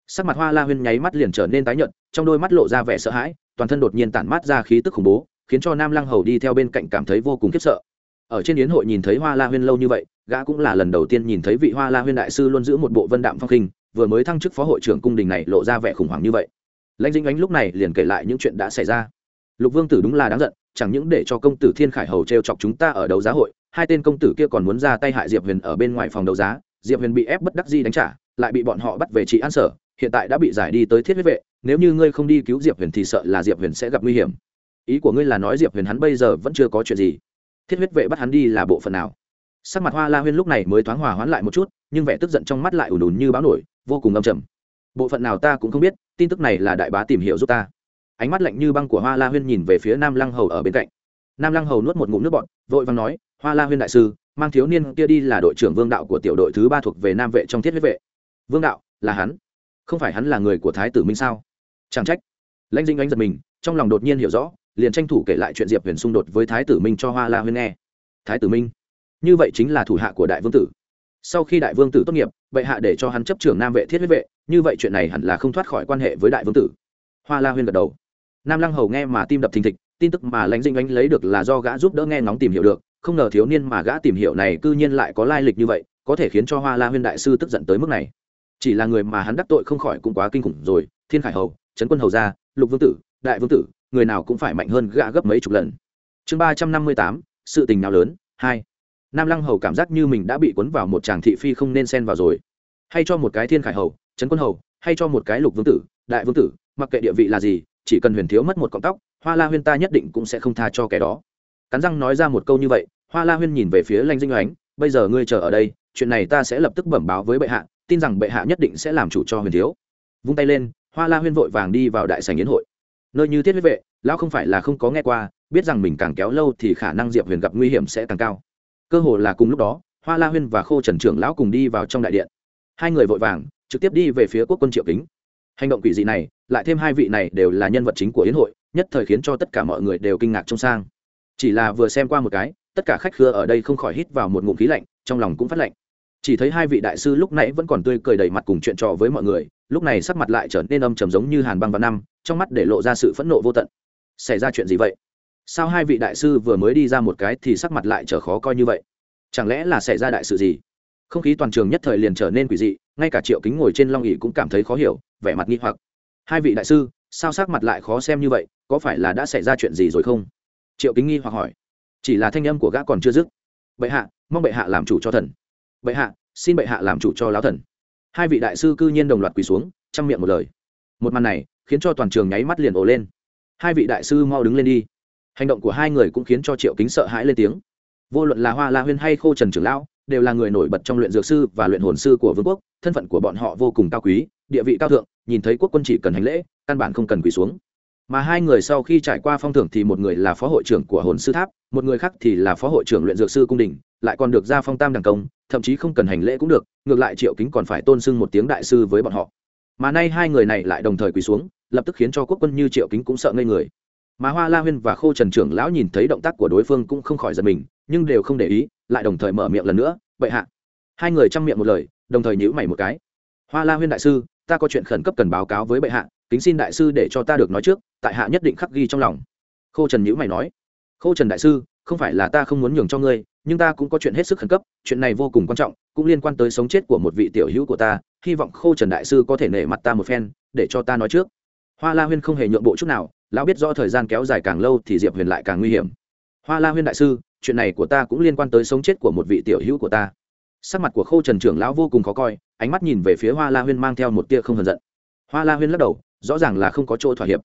Sắc mặt hoa la huyên nháy mắt liền trở nên tái nhợt, trong đôi mắt lộ ra vẻ sợ hãi, toàn thân đột nhiên tản mát ra khí tức khủng bố, khiến cho nam lăng hầu đi theo bên cạnh cảm thấy vô cùng khiếp sợ ở trên yến hội nhìn thấy hoa la huyên lâu như vậy, gã cũng là lần đầu tiên nhìn thấy vị hoa la huyên đại sư luôn giữ một bộ vân đạm phong khinh, vừa mới thăng chức phó hội trưởng cung đình này lộ ra vẻ khủng hoảng như vậy. Lãnh dinh ánh lúc này liền kể lại những chuyện đã xảy ra. Lục vương tử đúng là đáng giận, chẳng những để cho công tử thiên khải hầu t r e o chọc chúng ta ở đấu giá hội, hai tên công tử kia còn muốn ra tay hại diệp huyền ở bên ngoài phòng đấu giá, diệp huyền bị ép bất đắc di đánh trả, lại bị bọn họ bắt về trị an sở, hiện tại đã bị giải đi tới thiết huyết vệ, nếu như ngươi không đi cứu diệp huyền thì sợ là diệp huyền sẽ gặp nguy hiểm. Ý của ngươi là nói diệp huyền hắn bây giờ vẫn chưa có chuyện gì thiết huyết vệ bắt hắn đi là bộ phận nào? Sắc mặt hoa la huyên lúc này mới thoáng hòa hoãn lại một chút, nhưng vẻ tức giận trong mắt lại ủn ùn như báo nổi, vô cùng âm trầm. Bộ phận nào ta cũng không biết, tin tức này là đại bá tìm hiểu giúp ta. Ánh mắt lạnh như băng của hoa la huyên nhìn về phía nam lăng hầu ở bên cạnh. Nam lăng hầu nuốt một ngụm nước bọt, vội vàng nói, hoa la huyên đại sư, mang thiếu niên kia đi là đội trưởng vương đạo của tiểu đội thứ ba thuộc về nam vệ trong thiết huyết vệ. Vương đạo, là hắn? Không phải hắn là người của thái tử minh sao? Chẳng trách. Lãnh dinh ánh giật mình, trong lòng đột nhiên hiểu rõ liền tranh thủ kể lại chuyện diệp huyền xung đột với thái tử minh cho hoa la huyên nghe. Thái tử minh? Như vậy chính là thủ hạ của đại vương tử. Sau khi đại vương tử tốt nghiệp, bệ hạ để cho hắn chấp trưởng nam vệ thiết huyết vệ, như vậy chuyện này hẳn là không thoát khỏi quan hệ với đại vương tử. Hoa la huyên gật đầu. Nam lăng hầu nghe mà tim đập thình thịch, tin tức mà lãnh dinh anh lấy được là do gã giúp đỡ nghe ngóng tìm hiểu được, không ngờ thiếu niên mà gã tìm hiểu này cư nhiên lại có lai lịch như vậy, có thể khiến cho hoa la huyên đại sư tức giận tới mức này. Chỉ là người mà hắn đắc tội không khỏi cũng quá kinh khủng rồi, thiên khải hầu, trấn quân hầu gia, lục vương tử, đại vương tử người nào cũng phải mạnh hơn gã gấp mấy chục lần. Chương ba trăm năm mươi tám, sự tình nào lớn? Hai. Nam lăng hầu cảm giác như mình đã bị cuốn vào một tràng thị phi không nên xen vào rồi. Hay cho một cái thiên khải hầu, trấn quân hầu, hay cho một cái lục vương tử, đại vương tử, mặc kệ địa vị là gì, chỉ cần huyền thiếu mất một cọng tóc, hoa la huyên ta nhất định cũng sẽ không tha cho kẻ đó. Cắn răng nói ra một câu như vậy, hoa la huyên nhìn về phía lanh dinh oánh, bây giờ ngươi chờ ở đây, chuyện này ta sẽ lập tức bẩm báo với bệ hạ, tin rằng bệ hạ nhất định sẽ làm chủ cho huyền thiếu. Vung tay lên, hoa la huyên vội vàng đi vào đại sành yến hội nơi như thiết huyết vệ, lão không phải là không có nghe qua, biết rằng mình càng kéo lâu thì khả năng diệp huyền gặp nguy hiểm sẽ càng cao. Cơ hồ là cùng lúc đó, hoa la huyên và khô trần trưởng lão cùng đi vào trong đại điện. Hai người vội vàng, trực tiếp đi về phía quốc quân triệu kính. Hành động quỷ dị này, lại thêm hai vị này đều là nhân vật chính của yến hội, nhất thời khiến cho tất cả mọi người đều kinh ngạc trông sang. Chỉ là vừa xem qua một cái, tất cả khách khứa ở đây không khỏi hít vào một ngụm khí lạnh, trong lòng cũng phát lạnh chỉ thấy hai vị đại sư lúc nãy vẫn còn tươi cười đầy mặt cùng chuyện trò với mọi người, lúc này sắc mặt lại trở nên âm trầm giống như hàn băng và năm, trong mắt để lộ ra sự phẫn nộ vô tận. Xảy ra chuyện gì vậy? Sao hai vị đại sư vừa mới đi ra một cái thì sắc mặt lại trở khó coi như vậy? Chẳng lẽ là xảy ra đại sự gì? Không khí toàn trường nhất thời liền trở nên quỷ dị, ngay cả triệu kính ngồi trên long ỉ cũng cảm thấy khó hiểu, vẻ mặt nghi hoặc. Hai vị đại sư, sao sắc mặt lại khó xem như vậy? Có phải là đã xảy ra chuyện gì rồi không? Triệu kính nghi hoặc hỏi. Chỉ là thanh âm của gã còn chưa dứt. Bệ hạ, mong bệ hạ làm chủ cho thần bệ hạ, xin bệ hạ làm chủ cho lão thần. Hai vị đại sư cư nhiên đồng loạt quỳ xuống, chăm miệng một lời. Một màn này, khiến cho toàn trường nháy mắt liền ồ lên. Hai vị đại sư mau đứng lên đi. Hành động của hai người cũng khiến cho triệu kính sợ hãi lên tiếng. Vô luận là hoa la huyên hay khô trần trưởng lão, đều là người nổi bật trong luyện dược sư và luyện hồn sư của vương quốc, thân phận của bọn họ vô cùng cao quý, địa vị cao thượng, nhìn thấy quốc quân chỉ cần hành lễ, căn bản không cần quỳ xuống. Mà hai người sau khi trải qua phong thưởng thì một người là phó hội trưởng của hồn sư tháp, một người khác thì là phó hội trưởng luyện dược sư cung đình, lại còn được ra phong tam đẳng công thậm chí không cần hành lễ cũng được, ngược lại triệu kính còn phải tôn sưng một tiếng đại sư với bọn họ. Mà nay hai người này lại đồng thời quỳ xuống, lập tức khiến cho quốc quân như triệu kính cũng sợ ngây người. Mà hoa la huyên và khô trần trưởng lão nhìn thấy động tác của đối phương cũng không khỏi giật mình, nhưng đều không để ý, lại đồng thời mở miệng lần nữa vậy hạ. Hai người chăm miệng một lời, đồng thời nhữ mày một cái. Hoa la huyên đại sư, ta có chuyện khẩn cấp cần báo cáo với bệ hạ, kính xin đại sư để cho ta được nói trước, tại hạ nhất định khắc ghi trong lòng. Khô trần nhữ mày nói, khô trần đại sư, không phải là ta không muốn nhường cho ngươi nhưng ta cũng có chuyện hết sức khẩn cấp, chuyện này vô cùng quan trọng, cũng liên quan tới sống chết của một vị tiểu hữu của ta, hy vọng khô trần đại sư có thể nể mặt ta một phen, để cho ta nói trước. Hoa la huyên không hề nhượng bộ chút nào, lão biết rõ thời gian kéo dài càng lâu thì diệp huyền lại càng nguy hiểm. Hoa la huyên đại sư, chuyện này của ta cũng liên quan tới sống chết của một vị tiểu hữu của ta. Sắc mặt của khô trần trưởng lão vô cùng khó coi, ánh mắt nhìn về phía hoa la huyên mang theo một tia không hờn giận. Hoa la huyên lắc đầu, rõ ràng là không có chỗ thỏa hiệp.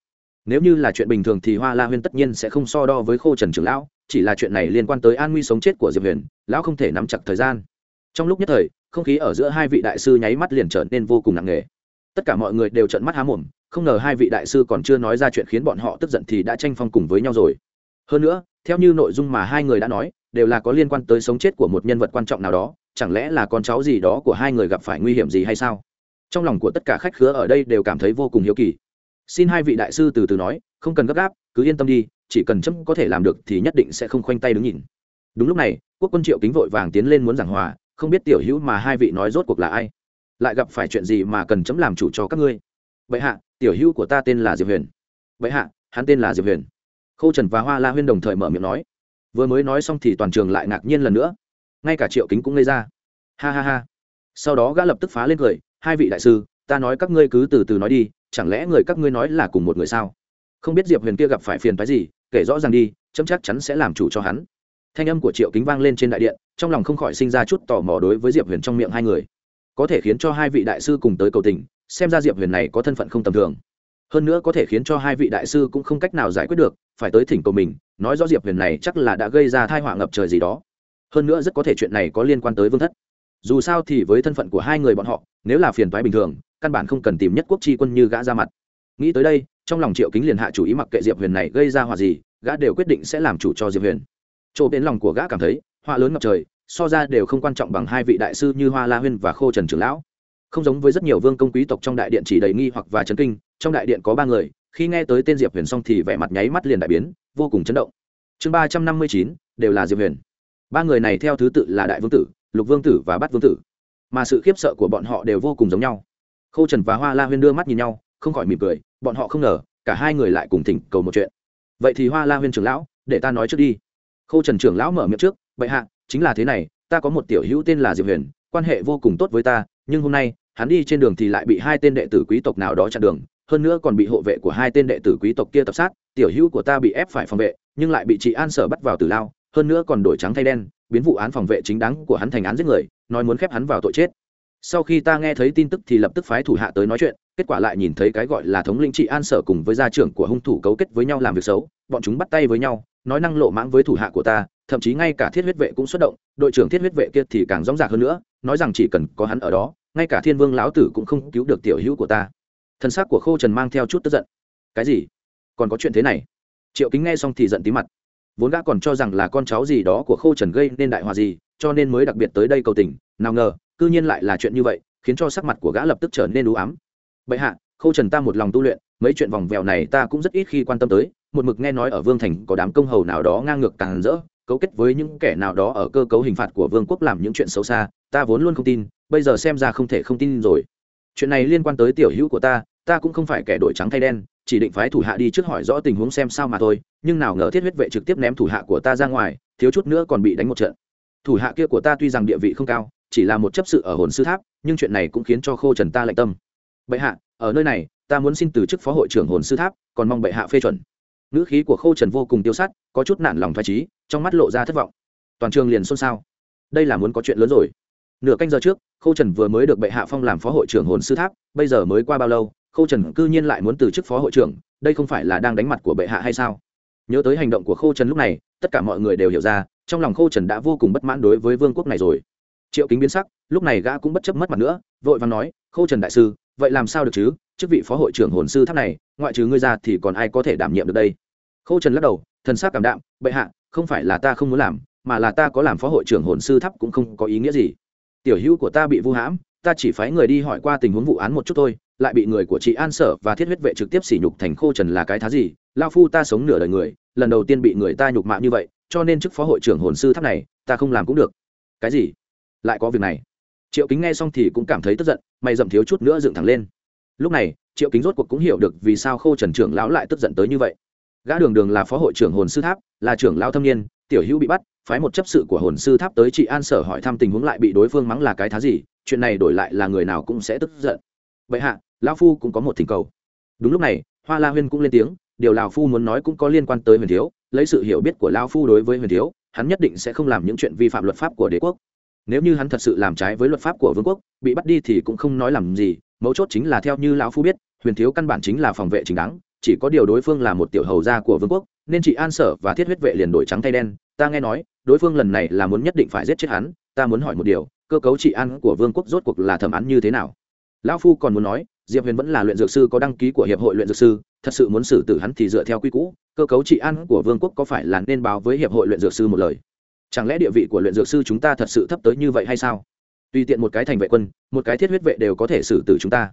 Nếu như là chuyện bình thường thì hoa la huyên tất nhiên sẽ không so đo với khô trần trưởng lão chỉ là chuyện này liên quan tới an nguy sống chết của diệp huyền, lão không thể nắm chặt thời gian. Trong lúc nhất thời, không khí ở giữa hai vị đại sư nháy mắt liền trở nên vô cùng nặng nề. Tất cả mọi người đều trợn mắt há mồm, không ngờ hai vị đại sư còn chưa nói ra chuyện khiến bọn họ tức giận thì đã tranh phong cùng với nhau rồi. Hơn nữa, theo như nội dung mà hai người đã nói, đều là có liên quan tới sống chết của một nhân vật quan trọng nào đó, chẳng lẽ là con cháu gì đó của hai người gặp phải nguy hiểm gì hay sao? Trong lòng của tất cả khách khứa ở đây đều cảm thấy vô cùng hiếu kỳ. Xin hai vị đại sư từ từ nói, không cần gấp gáp, cứ yên tâm đi chỉ cần chấm có thể làm được thì nhất định sẽ không khoanh tay đứng nhìn. Đúng lúc này, quốc quân triệu kính vội vàng tiến lên muốn giảng hòa, không biết tiểu hữu mà hai vị nói rốt cuộc là ai. Lại gặp phải chuyện gì mà cần chấm làm chủ cho các ngươi? Vậy hạ, tiểu hữu của ta tên là diệp huyền. Vậy hạ, hắn tên là diệp huyền. Khâu trần và hoa la huyên đồng thời mở miệng nói. Vừa mới nói xong thì toàn trường lại ngạc nhiên lần nữa. Ngay cả triệu kính cũng gây ra. Ha ha ha. Sau đó gã lập tức phá lên cười. Hai vị đại sư, ta nói các ngươi cứ từ từ nói đi, chẳng lẽ người các ngươi nói là cùng một người sao? Không biết diệp huyền kia gặp phải phiền phái gì kể rõ ràng đi, chấm chắc chắn sẽ làm chủ cho hắn. Thanh âm của triệu kính vang lên trên đại điện, trong lòng không khỏi sinh ra chút tò mò đối với diệp huyền trong miệng hai người. Có thể khiến cho hai vị đại sư cùng tới cầu tình, xem ra diệp huyền này có thân phận không tầm thường. Hơn nữa có thể khiến cho hai vị đại sư cũng không cách nào giải quyết được, phải tới thỉnh cầu mình, nói rõ diệp huyền này chắc là đã gây ra thai họa ngập trời gì đó. Hơn nữa rất có thể chuyện này có liên quan tới vương thất. Dù sao thì với thân phận của hai người bọn họ, nếu là phiền toái bình thường, căn bản không cần tìm nhất quốc tri quân như gã ra mặt. Nghĩ tới đây trong lòng triệu kính liền hạ chủ ý mặc kệ diệp huyền này gây ra họa gì, gã đều quyết định sẽ làm chủ cho diệp huyền. Chỗ đến lòng của gã cảm thấy, họa lớn ngập trời, so ra đều không quan trọng bằng hai vị đại sư như hoa la huyên và khô trần trưởng lão. Không giống với rất nhiều vương công quý tộc trong đại điện chỉ đầy nghi hoặc và chấn kinh, trong đại điện có ba người, khi nghe tới tên diệp huyền xong thì vẻ mặt nháy mắt liền đại biến, vô cùng chấn động. Chương ba trăm năm mươi chín, đều là diệp huyền. Ba người này theo thứ tự là đại vương tử, lục vương tử và bát vương tử. Mà sự khiếp sợ của bọn họ đều vô cùng giống nhau. Khâu trần và hoa la huyên đưa mắt nhìn nhau, không khỏi mỉm cười bọn họ không ngờ, cả hai người lại cùng thỉnh cầu một chuyện. Vậy thì hoa la huyên trưởng lão, để ta nói trước đi. Khâu trần trưởng lão mở miệng trước, bệ hạ, chính là thế này, ta có một tiểu hữu tên là diệp huyền, quan hệ vô cùng tốt với ta, nhưng hôm nay, hắn đi trên đường thì lại bị hai tên đệ tử quý tộc nào đó chặn đường, hơn nữa còn bị hộ vệ của hai tên đệ tử quý tộc kia tập sát, tiểu hữu của ta bị ép phải phòng vệ, nhưng lại bị chị an sở bắt vào tử lao, hơn nữa còn đổi trắng thay đen, biến vụ án phòng vệ chính đáng của hắn thành án giết người, nói muốn khép hắn vào tội chết. Sau khi ta nghe thấy tin tức thì lập tức phái thủ hạ tới nói chuyện kết quả lại nhìn thấy cái gọi là thống lĩnh trị an sở cùng với gia trưởng của hung thủ cấu kết với nhau làm việc xấu, bọn chúng bắt tay với nhau, nói năng lộ mãng với thủ hạ của ta, thậm chí ngay cả thiết huyết vệ cũng xuất động, đội trưởng thiết huyết vệ kia thì càng rõ ràng hơn nữa, nói rằng chỉ cần có hắn ở đó, ngay cả thiên vương lão tử cũng không cứu được tiểu hữu của ta. Thân xác của khô trần mang theo chút tức giận. Cái gì? Còn có chuyện thế này? Triệu kính nghe xong thì giận tí mặt. Vốn gã còn cho rằng là con cháu gì đó của khô trần gây nên đại hòa gì, cho nên mới đặc biệt tới đây cầu tình. Nào ngờ, cư nhiên lại là chuyện như vậy, khiến cho sắc mặt của gã lập tức trở nên u ám bệ hạ, khâu trần ta một lòng tu luyện, mấy chuyện vòng vèo này ta cũng rất ít khi quan tâm tới. Một mực nghe nói ở vương thành có đám công hầu nào đó ngang ngược càng rỡ, cấu kết với những kẻ nào đó ở cơ cấu hình phạt của vương quốc làm những chuyện xấu xa, ta vốn luôn không tin, bây giờ xem ra không thể không tin rồi. Chuyện này liên quan tới tiểu hữu của ta ta cũng không phải kẻ đổi trắng thay đen, chỉ định phái thủ hạ đi trước hỏi rõ tình huống xem sao mà thôi, nhưng nào ngờ thiết huyết vệ trực tiếp ném thủ hạ của ta ra ngoài, thiếu chút nữa còn bị đánh một trận. Thủ hạ kia của ta tuy rằng địa vị không cao, chỉ là một chấp sự ở hồn sư tháp, nhưng chuyện này cũng khiến cho khô trần ta lạnh tâm bệ hạ, ở nơi này, ta muốn xin từ chức phó hội trưởng hồn sư tháp, còn mong bệ hạ phê chuẩn. Ngữ khí của khô trần vô cùng tiêu sắt, có chút nản lòng thoải trí trong mắt lộ ra thất vọng. Toàn trường liền xôn xao. Đây là muốn có chuyện lớn rồi. Nửa canh giờ trước khô trần vừa mới được bệ hạ phong làm phó hội trưởng hồn sư tháp, bây giờ mới qua bao lâu khô trần cư nhiên lại muốn từ chức phó hội trưởng, đây không phải là đang đánh mặt của bệ hạ hay sao? Nhớ tới hành động của khô trần lúc này, tất cả mọi người đều hiểu ra, trong lòng khô trần đã vô cùng bất mãn đối với vương quốc này rồi. Triệu kính biến sắc, lúc này gã cũng bất chấp mất mặt nữa, vội và nói khô trần đại sư vậy làm sao được chứ? Chức vị phó hội trưởng hồn sư tháp này, ngoại trừ ngươi ra thì còn ai có thể đảm nhiệm được đây? Khô trần lắc đầu, thần sắc cảm đạm, bệ hạ, không phải là ta không muốn làm, mà là ta có làm phó hội trưởng hồn sư tháp cũng không có ý nghĩa gì. Tiểu hữu của ta bị vu hãm, ta chỉ phái người đi hỏi qua tình huống vụ án một chút thôi, lại bị người của chị an sở và thiết huyết vệ trực tiếp sỉ nhục thành khô trần là cái thá gì? Lao phu ta sống nửa đời người, lần đầu tiên bị người ta nhục mạ như vậy, cho nên chức phó hội trưởng hồn sư tháp này, ta không làm cũng được. Cái gì? Lại có việc này. Triệu kính nghe xong thì cũng cảm thấy tức giận mày dậm thiếu chút nữa dựng thẳng lên. Lúc này, triệu kính rốt cuộc cũng hiểu được vì sao khô trần trưởng lão lại tức giận tới như vậy. Gã đường đường là phó hội trưởng hồn sư tháp, là trưởng lão thâm niên, tiểu hữu bị bắt, phái một chấp sự của hồn sư tháp tới chị an sở hỏi thăm tình huống lại bị đối phương mắng là cái thá gì, chuyện này đổi lại là người nào cũng sẽ tức giận. Vậy hạ, lão phu cũng có một thỉnh cầu. Đúng lúc này, hoa la huyên cũng lên tiếng, điều lão phu muốn nói cũng có liên quan tới huyền thiếu, lấy sự hiểu biết của lão phu đối với huyền thiếu, hắn nhất định sẽ không làm những chuyện vi phạm luật pháp của đế quốc nếu như hắn thật sự làm trái với luật pháp của vương quốc, bị bắt đi thì cũng không nói làm gì, mấu chốt chính là theo như lão phu biết, huyền thiếu căn bản chính là phòng vệ chính đáng, chỉ có điều đối phương là một tiểu hầu gia của vương quốc, nên chị an sở và thiết huyết vệ liền đổi trắng thay đen. Ta nghe nói, đối phương lần này là muốn nhất định phải giết chết hắn, ta muốn hỏi một điều, cơ cấu trị an của vương quốc rốt cuộc là thẩm án như thế nào? Lão phu còn muốn nói, diệp huyền vẫn là luyện dược sư có đăng ký của hiệp hội luyện dược sư, thật sự muốn xử tử hắn thì dựa theo quy cũ cơ cấu trị an của vương quốc có phải là nên báo với hiệp hội luyện dược sư một lời? Chẳng lẽ địa vị của luyện dược sư chúng ta thật sự thấp tới như vậy hay sao? Tùy tiện một cái thành vệ quân, một cái thiết huyết vệ đều có thể xử tử chúng ta.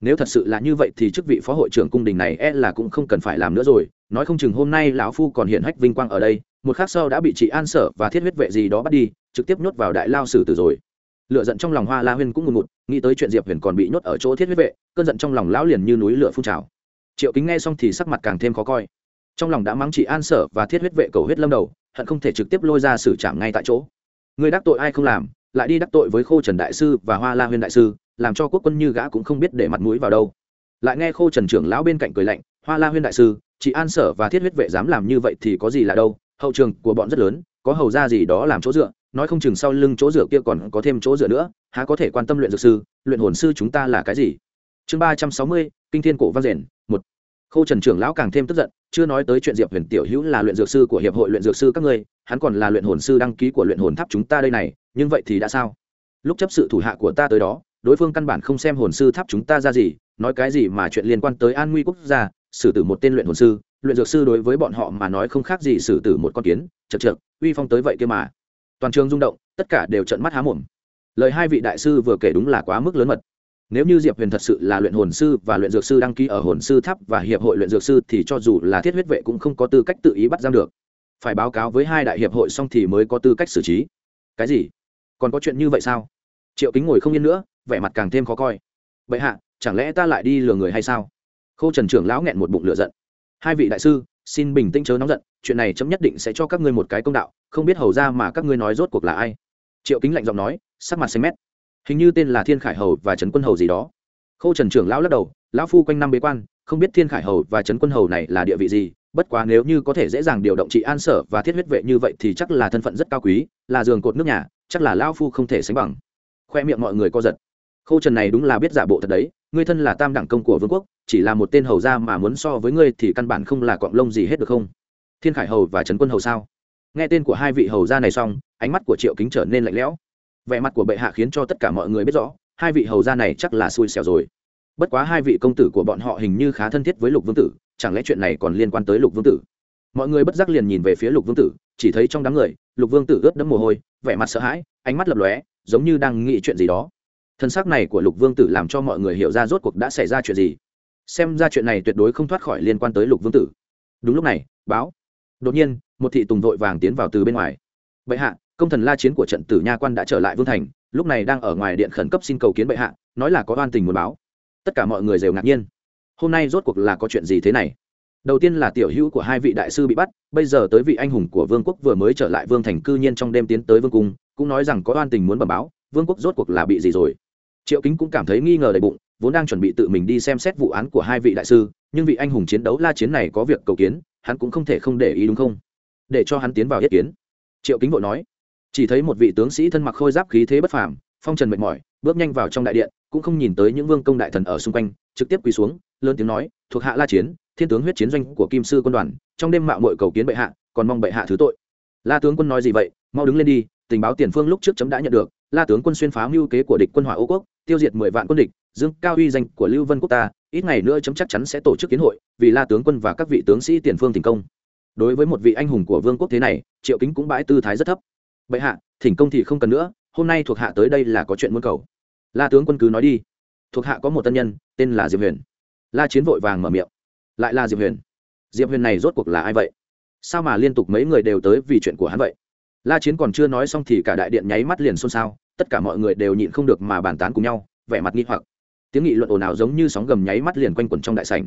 Nếu thật sự là như vậy thì chức vị phó hội trưởng cung đình này e là cũng không cần phải làm nữa rồi. Nói không chừng hôm nay lão phu còn hiện hách vinh quang ở đây, một khác sau đã bị chị an sở và thiết huyết vệ gì đó bắt đi, trực tiếp nhốt vào đại lao xử tử rồi. Lựa giận trong lòng hoa la huyên cũng ngùn ngụt, nghĩ tới chuyện diệp huyền còn bị nhốt ở chỗ thiết huyết vệ, cơn giận trong lòng lão liền như núi lửa phun trào. Triệu kính nghe xong thì sắc mặt càng thêm khó coi. Trong lòng đã mắng chị an sở và thiết huyết vệ cầu huyết lâm đầu hận không thể trực tiếp lôi ra xử trảm ngay tại chỗ. Người đắc tội ai không làm, lại đi đắc tội với khô trần đại sư và hoa la huyên đại sư, làm cho quốc quân như gã cũng không biết để mặt mũi vào đâu. Lại nghe khô trần trưởng lão bên cạnh cười lạnh, hoa la huyên đại sư, chị an sở và thiết huyết vệ dám làm như vậy thì có gì là đâu, hậu trường của bọn rất lớn, có hầu ra gì đó làm chỗ dựa, nói không chừng sau lưng chỗ dựa kia còn có thêm chỗ dựa nữa, há có thể quan tâm luyện dược sư, luyện hồn sư chúng ta là cái gì? Chương ba trăm sáu mươi, kinh thiên cổ văn rền, một. Khâu trần trưởng lão càng thêm tức giận chưa nói tới chuyện diệp huyền tiểu hữu là luyện dược sư của hiệp hội luyện dược sư các ngươi, hắn còn là luyện hồn sư đăng ký của luyện hồn tháp chúng ta đây này, nhưng vậy thì đã sao? Lúc chấp sự thủ hạ của ta tới đó, đối phương căn bản không xem hồn sư tháp chúng ta ra gì, nói cái gì mà chuyện liên quan tới an nguy quốc gia, xử tử một tên luyện hồn sư, luyện dược sư đối với bọn họ mà nói không khác gì xử tử một con kiến, chật chật uy phong tới vậy kia mà. Toàn trường rung động, tất cả đều trận mắt há mồm. Lời hai vị đại sư vừa kể đúng là quá mức lớn mật nếu như diệp huyền thật sự là luyện hồn sư và luyện dược sư đăng ký ở hồn sư tháp và hiệp hội luyện dược sư thì cho dù là thiết huyết vệ cũng không có tư cách tự ý bắt giam được. Phải báo cáo với hai đại hiệp hội xong thì mới có tư cách xử trí. Cái gì? Còn có chuyện như vậy sao? Triệu kính ngồi không yên nữa, vẻ mặt càng thêm khó coi. Bệ hạ, chẳng lẽ ta lại đi lừa người hay sao? Khâu trần trưởng lão nghẹn một bụng lửa giận. Hai vị đại sư, xin bình tĩnh chớ nóng giận, chuyện này chấm nhất định sẽ cho các ngươi một cái công đạo, không biết hầu ra mà các ngươi nói rốt cuộc là ai. Triệu kính lạnh giọng nói, sắc mặt xanh mét hình như tên là thiên khải hầu và trấn quân hầu gì đó. Khâu trần trưởng lão lắc đầu, lão phu quanh năm bế quan, không biết thiên khải hầu và trấn quân hầu này là địa vị gì, bất quá nếu như có thể dễ dàng điều động trị an sở và thiết huyết vệ như vậy thì chắc là thân phận rất cao quý, là giường cột nước nhà, chắc là lão phu không thể sánh bằng. Khoe miệng mọi người co giật. Khâu trần này đúng là biết giả bộ thật đấy, ngươi thân là tam đẳng công của vương quốc, chỉ là một tên hầu gia mà muốn so với ngươi thì căn bản không là cọng lông gì hết được không? Thiên khải hầu và trấn quân hầu sao? Nghe tên của hai vị hầu gia này xong, ánh mắt của triệu kính trở nên lạnh lẽo vẻ mặt của bệ hạ khiến cho tất cả mọi người biết rõ, hai vị hầu gia này chắc là xui xẻo rồi. Bất quá hai vị công tử của bọn họ hình như khá thân thiết với lục vương tử, chẳng lẽ chuyện này còn liên quan tới lục vương tử? Mọi người bất giác liền nhìn về phía lục vương tử, chỉ thấy trong đám người, lục vương tử ướt đẫm mồ hôi, vẻ mặt sợ hãi, ánh mắt lập lóe giống như đang nghĩ chuyện gì đó. Thân xác này của lục vương tử làm cho mọi người hiểu ra rốt cuộc đã xảy ra chuyện gì. Xem ra chuyện này tuyệt đối không thoát khỏi liên quan tới lục vương tử. Đúng lúc này, báo. Đột nhiên, một thị tùng vội vàng tiến vào từ bên ngoài. Bệ hạ công thần la chiến của trận tử nha quan đã trở lại vương thành, lúc này đang ở ngoài điện khẩn cấp xin cầu kiến bệ hạ, nói là có oan tình muốn báo. Tất cả mọi người đều ngạc nhiên. Hôm nay rốt cuộc là có chuyện gì thế này? Đầu tiên là tiểu hữu của hai vị đại sư bị bắt, bây giờ tới vị anh hùng của vương quốc vừa mới trở lại vương thành cư nhiên trong đêm tiến tới vương cung, cũng nói rằng có oan tình muốn bẩm báo, vương quốc rốt cuộc là bị gì rồi? Triệu kính cũng cảm thấy nghi ngờ đầy bụng, vốn đang chuẩn bị tự mình đi xem xét vụ án của hai vị đại sư, nhưng vị anh hùng chiến đấu la chiến này có việc cầu kiến, hắn cũng không thể không để ý đúng không? Để cho hắn tiến vào yết kiến. Triệu kính vội nói chỉ thấy một vị tướng sĩ thân mặc khôi giáp khí thế bất phàm, phong trần mệt mỏi, bước nhanh vào trong đại điện, cũng không nhìn tới những vương công đại thần ở xung quanh, trực tiếp quỳ xuống, lớn tiếng nói, thuộc hạ la chiến, thiên tướng huyết chiến doanh của kim sư quân đoàn, trong đêm mạo mội cầu kiến bệ hạ, còn mong bệ hạ thứ tội. La tướng quân nói gì vậy? Mau đứng lên đi, tình báo tiền phương lúc trước chấm đã nhận được, la tướng quân xuyên phá mưu kế của địch quân hỏa ô quốc, tiêu diệt mười vạn quân địch, dương cao uy danh của lưu vân quốc ta, ít ngày nữa chấm chắc chắn sẽ tổ chức kiến hội, vì la tướng quân và các vị tướng sĩ tiền phương thành công. Đối với một vị anh hùng của vương quốc thế này, triệu kính cũng bãi tư thái rất thấp bệ hạ, thỉnh công thì không cần nữa, hôm nay thuộc hạ tới đây là có chuyện muốn cầu. La tướng quân cứ nói đi. Thuộc hạ có một tân nhân, tên là diệp huyền. La chiến vội vàng mở miệng. Lại là diệp huyền. Diệp huyền này rốt cuộc là ai vậy? Sao mà liên tục mấy người đều tới vì chuyện của hắn vậy? La chiến còn chưa nói xong thì cả đại điện nháy mắt liền xôn xao, tất cả mọi người đều nhịn không được mà bàn tán cùng nhau, vẻ mặt nghi hoặc. Tiếng nghị luận ồn ào giống như sóng gầm nháy mắt liền quanh quẩn trong đại sảnh.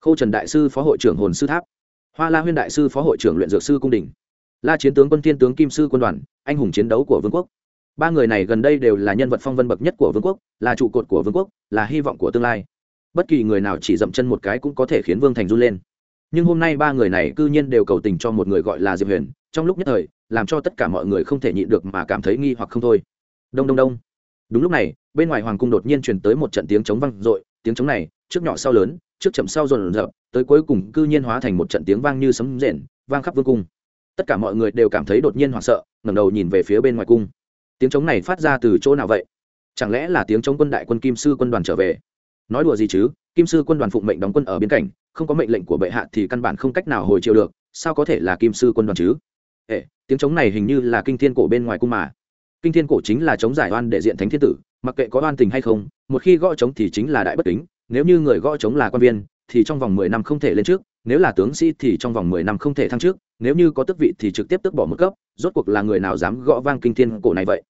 Khâu trần đại sư phó hội trưởng hồn sư tháp. Hoa la huyên đại sư phó hội trưởng luyện dược sư cung đình la chiến tướng quân thiên tướng kim sư quân đoàn, anh hùng chiến đấu của vương quốc. Ba người này gần đây đều là nhân vật phong vân bậc nhất của vương quốc, là trụ cột của vương quốc, là hy vọng của tương lai. Bất kỳ người nào chỉ dậm chân một cái cũng có thể khiến vương thành run lên. Nhưng hôm nay ba người này cư nhiên đều cầu tình cho một người gọi là diệp huyền, trong lúc nhất thời, làm cho tất cả mọi người không thể nhịn được mà cảm thấy nghi hoặc không thôi. Đông đông đông. Đúng lúc này, bên ngoài hoàng cung đột nhiên truyền tới một trận tiếng chống vang dội, tiếng chống này, trước nhỏ sau lớn, trước chậm sau dồn dập, tới cuối cùng cư nhiên hóa thành một trận tiếng vang như sấm rền, vang khắp vương cung tất cả mọi người đều cảm thấy đột nhiên hoảng sợ, ngẩng đầu nhìn về phía bên ngoài cung. Tiếng chống này phát ra từ chỗ nào vậy? Chẳng lẽ là tiếng chống quân đại quân kim sư quân đoàn trở về? Nói đùa gì chứ, kim sư quân đoàn phụng mệnh đóng quân ở biên cảnh, không có mệnh lệnh của bệ hạ thì căn bản không cách nào hồi chiều được, sao có thể là kim sư quân đoàn chứ? Ệ tiếng chống này hình như là kinh thiên cổ bên ngoài cung mà. Kinh thiên cổ chính là chống giải oan để diện thánh thiên tử, mặc kệ có oan tình hay không, một khi gõ chống thì chính là đại bất kính, nếu như người gõ chống là quan viên, thì trong vòng mười năm không thể lên trước nếu là tướng sĩ thì trong vòng mười năm không thể thăng trước, nếu như có tước vị thì trực tiếp tước bỏ một cấp, rốt cuộc là người nào dám gõ vang kinh thiên cổ này vậy?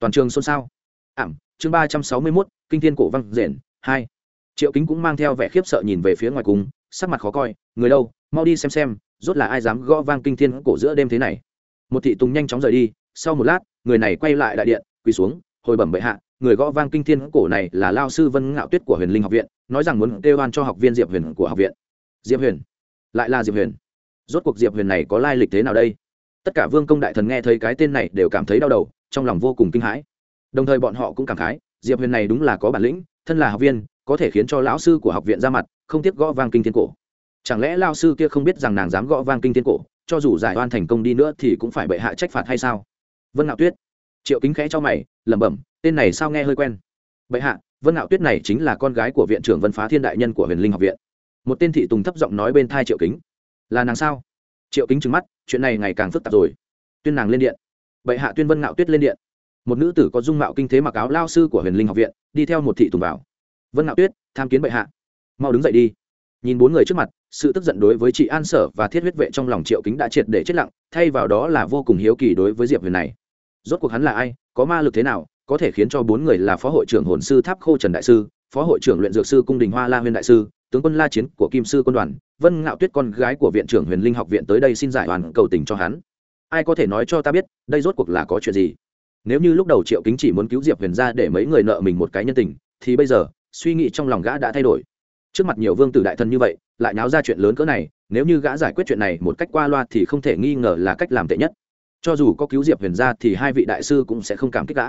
Toàn trường xôn xao. Ảm, chương ba trăm sáu mươi mốt, kinh thiên cổ vang rền, hai. Triệu kính cũng mang theo vẻ khiếp sợ nhìn về phía ngoài cùng sắc mặt khó coi, người đâu, mau đi xem xem, rốt là ai dám gõ vang kinh thiên cổ giữa đêm thế này. Một thị tùng nhanh chóng rời đi, sau một lát, người này quay lại đại điện, quỳ xuống, hồi bẩm bệ hạ, người gõ vang kinh thiên cổ này là lao sư vân ngạo tuyết của huyền linh học viện, nói rằng muốn kêu oan cho học viên diệp huyền của học viện. Diệp huyền lại là diệp huyền rốt cuộc diệp huyền này có lai lịch thế nào đây tất cả vương công đại thần nghe thấy cái tên này đều cảm thấy đau đầu trong lòng vô cùng kinh hãi đồng thời bọn họ cũng cảm khái diệp huyền này đúng là có bản lĩnh thân là học viên có thể khiến cho lão sư của học viện ra mặt không tiếc gõ vang kinh thiên cổ chẳng lẽ lao sư kia không biết rằng nàng dám gõ vang kinh thiên cổ cho dù giải oan thành công đi nữa thì cũng phải bệ hạ trách phạt hay sao vân ngạo tuyết triệu kính khẽ cho mày lẩm bẩm tên này sao nghe hơi quen bệ hạ vân ngạo tuyết này chính là con gái của viện trưởng vân phá thiên đại nhân của huyền linh học viện một tên thị tùng thấp giọng nói bên thai triệu kính. Là nàng sao? Triệu kính trừng mắt, chuyện này ngày càng phức tạp rồi. Tuyên nàng lên điện. Bệ hạ tuyên vân ngạo tuyết lên điện. Một nữ tử có dung mạo kinh thế mặc áo lao sư của huyền linh học viện, đi theo một thị tùng vào. Vân ngạo tuyết, tham kiến bệ hạ. Mau đứng dậy đi. Nhìn bốn người trước mặt, sự tức giận đối với chị an sở và thiết huyết vệ trong lòng triệu kính đã triệt để chết lặng, thay vào đó là vô cùng hiếu kỳ đối với diệp huyền này. Rốt cuộc hắn là ai, có ma lực thế nào, có thể khiến cho bốn người là phó hội trưởng hồn sư tháp khô trần đại sư, phó hội trưởng luyện dược sư cung đình hoa la huyền đại sư tướng quân la chiến của kim sư quân đoàn, vân ngạo tuyết con gái của viện trưởng huyền linh học viện tới đây xin giải đoàn cầu tình cho hắn. Ai có thể nói cho ta biết, đây rốt cuộc là có chuyện gì? Nếu như lúc đầu triệu kính chỉ muốn cứu diệp huyền ra để mấy người nợ mình một cái nhân tình, thì bây giờ, suy nghĩ trong lòng gã đã thay đổi. Trước mặt nhiều vương tử đại thần như vậy, lại náo ra chuyện lớn cỡ này, nếu như gã giải quyết chuyện này một cách qua loa thì không thể nghi ngờ là cách làm tệ nhất. Cho dù có cứu diệp huyền ra thì hai vị đại sư cũng sẽ không cảm kích gã.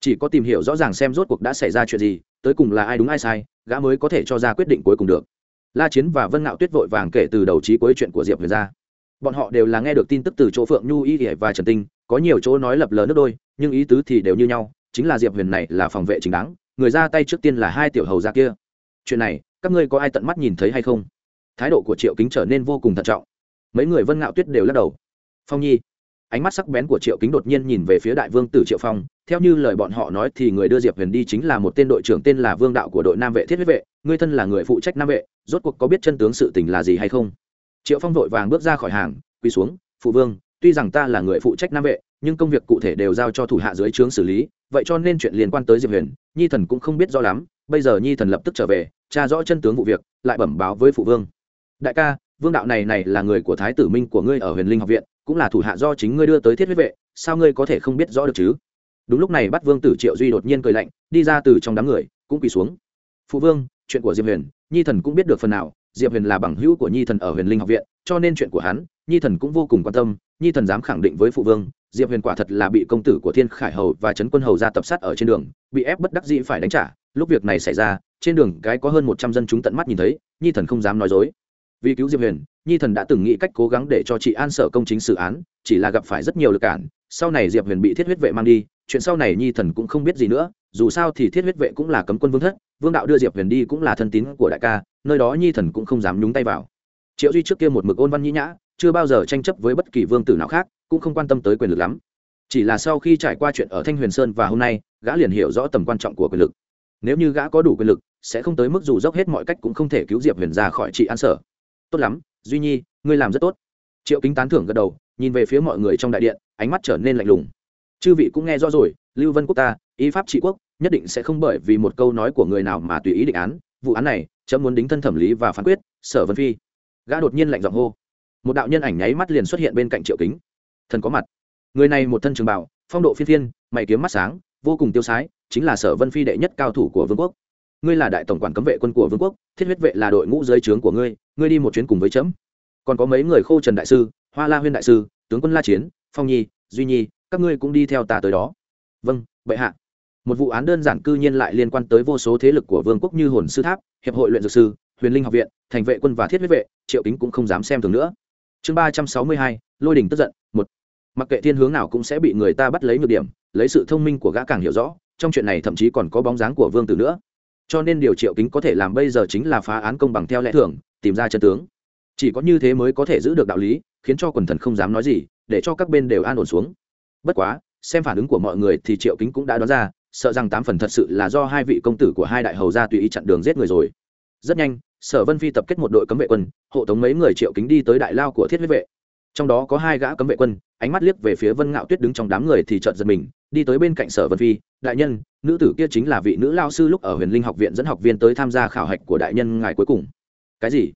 Chỉ có tìm hiểu rõ ràng xem rốt cuộc đã xảy ra chuyện gì, tới cùng là ai đúng ai sai gã mới có thể cho ra quyết định cuối cùng được. La chiến và vân ngạo tuyết vội vàng kể từ đầu trí cuối chuyện của diệp huyền ra. Bọn họ đều là nghe được tin tức từ chỗ phượng nhu y và trần tinh, có nhiều chỗ nói lập lờ nước đôi, nhưng ý tứ thì đều như nhau, chính là diệp huyền này là phòng vệ chính đáng, người ra tay trước tiên là hai tiểu hầu ra kia. Chuyện này, các ngươi có ai tận mắt nhìn thấy hay không? Thái độ của triệu kính trở nên vô cùng thận trọng. Mấy người vân ngạo tuyết đều lắc đầu. Phong nhi, ánh mắt sắc bén của triệu kính đột nhiên nhìn về phía đại vương tử triệu phong theo như lời bọn họ nói thì người đưa diệp huyền đi chính là một tên đội trưởng tên là vương đạo của đội nam vệ thiết huyết vệ ngươi thân là người phụ trách nam vệ, rốt cuộc có biết chân tướng sự tình là gì hay không? Triệu phong vội vàng bước ra khỏi hàng, quỳ xuống, phụ vương, tuy rằng ta là người phụ trách nam vệ, nhưng công việc cụ thể đều giao cho thủ hạ dưới trướng xử lý, vậy cho nên chuyện liên quan tới diệp huyền, nhi thần cũng không biết rõ lắm, bây giờ nhi thần lập tức trở về, tra rõ chân tướng vụ việc, lại bẩm báo với phụ vương. Đại ca, vương đạo này này là người của thái tử minh của ngươi ở huyền linh học viện, cũng là thủ hạ do chính ngươi đưa tới thiết huyết vệ, sao ngươi có thể không biết rõ được chứ? Đúng lúc này bắt vương tử triệu duy đột nhiên cười lạnh, đi ra từ trong đám người, cũng quỳ xuống. Phụ vương, chuyện của diệp huyền, nhi thần cũng biết được phần nào, diệp huyền là bằng hữu của nhi thần ở huyền linh học viện, cho nên chuyện của hắn, nhi thần cũng vô cùng quan tâm, nhi thần dám khẳng định với phụ vương, diệp huyền quả thật là bị công tử của thiên khải hầu và trấn quân hầu ra tập sát ở trên đường, bị ép bất đắc dĩ phải đánh trả. Lúc việc này xảy ra, trên đường cái có hơn một trăm dân chúng tận mắt nhìn thấy, nhi thần không dám nói dối. Vì cứu diệp huyền, nhi thần đã từng nghĩ cách cố gắng để cho chị an sở công chính xử án, chỉ là gặp phải rất nhiều lực cản. Sau này diệp huyền bị thiết huyết vệ mang đi chuyện sau này nhi thần cũng không biết gì nữa, dù sao thì thiết huyết vệ cũng là cấm quân vương thất, vương đạo đưa diệp huyền đi cũng là thân tín của đại ca, nơi đó nhi thần cũng không dám nhúng tay vào. Triệu duy trước kia một mực ôn văn nhĩ nhã, chưa bao giờ tranh chấp với bất kỳ vương tử nào khác, cũng không quan tâm tới quyền lực lắm. Chỉ là sau khi trải qua chuyện ở thanh huyền sơn và hôm nay, gã liền hiểu rõ tầm quan trọng của quyền lực. Nếu như gã có đủ quyền lực, sẽ không tới mức dù dốc hết mọi cách cũng không thể cứu diệp huyền ra khỏi trị an sở. Tốt lắm, duy nhi, ngươi làm rất tốt. Triệu kính tán thưởng gật đầu, nhìn về phía mọi người trong đại điện, ánh mắt trở nên lạnh lùng chư vị cũng nghe rõ rồi, lưu vân quốc ta, y pháp trị quốc, nhất định sẽ không bởi vì một câu nói của người nào mà tùy ý định án. Vụ án này, chấm muốn đính thân thẩm lý và phán quyết, sở vân phi. Gã đột nhiên lạnh giọng hô. Một đạo nhân ảnh nháy mắt liền xuất hiện bên cạnh triệu kính. Thần có mặt. Người này một thân trường bảo phong độ phi thiên, mày kiếm mắt sáng, vô cùng tiêu sái, chính là sở vân phi đệ nhất cao thủ của vương quốc. Ngươi là đại tổng quản cấm vệ quân của vương quốc, thiết huyết vệ là đội ngũ dưới trướng của ngươi ngươi đi một chuyến cùng với chấm. Còn có mấy người khô trần đại sư, hoa la huyên đại sư, tướng quân la chiến, phong nhi, duy nhi các ngươi cũng đi theo ta tới đó. Vâng bệ hạ. Một vụ án đơn giản cư nhiên lại liên quan tới vô số thế lực của vương quốc như hồn sư tháp, hiệp hội luyện dược sư, huyền linh học viện, thành vệ quân và thiết huyết vệ, triệu kính cũng không dám xem thường nữa. Chương ba trăm sáu mươi hai, lôi đình tức giận, một. Mặc kệ thiên hướng nào cũng sẽ bị người ta bắt lấy nhược điểm, lấy sự thông minh của gã càng hiểu rõ, trong chuyện này thậm chí còn có bóng dáng của vương tử nữa. Cho nên điều triệu kính có thể làm bây giờ chính là phá án công bằng theo lẽ thường, tìm ra chân tướng. Chỉ có như thế mới có thể giữ được đạo lý, khiến cho quần thần không dám nói gì, để cho các bên đều an ổn xuống bất quá, xem phản ứng của mọi người thì triệu kính cũng đã đoán ra, sợ rằng tám phần thật sự là do hai vị công tử của hai đại hầu ra tùy ý chặn đường giết người rồi. Rất nhanh, sở vân phi tập kết một đội cấm vệ quân, hộ tống mấy người triệu kính đi tới đại lao của thiết huyết vệ. Trong đó có hai gã cấm vệ quân, ánh mắt liếc về phía vân ngạo tuyết đứng trong đám người thì chợt giật mình, đi tới bên cạnh sở vân phi, đại nhân, nữ tử kia chính là vị nữ lao sư lúc ở huyền linh học viện dẫn học viên tới tham gia khảo hạch của đại nhân ngài cuối cùng. Cái gì?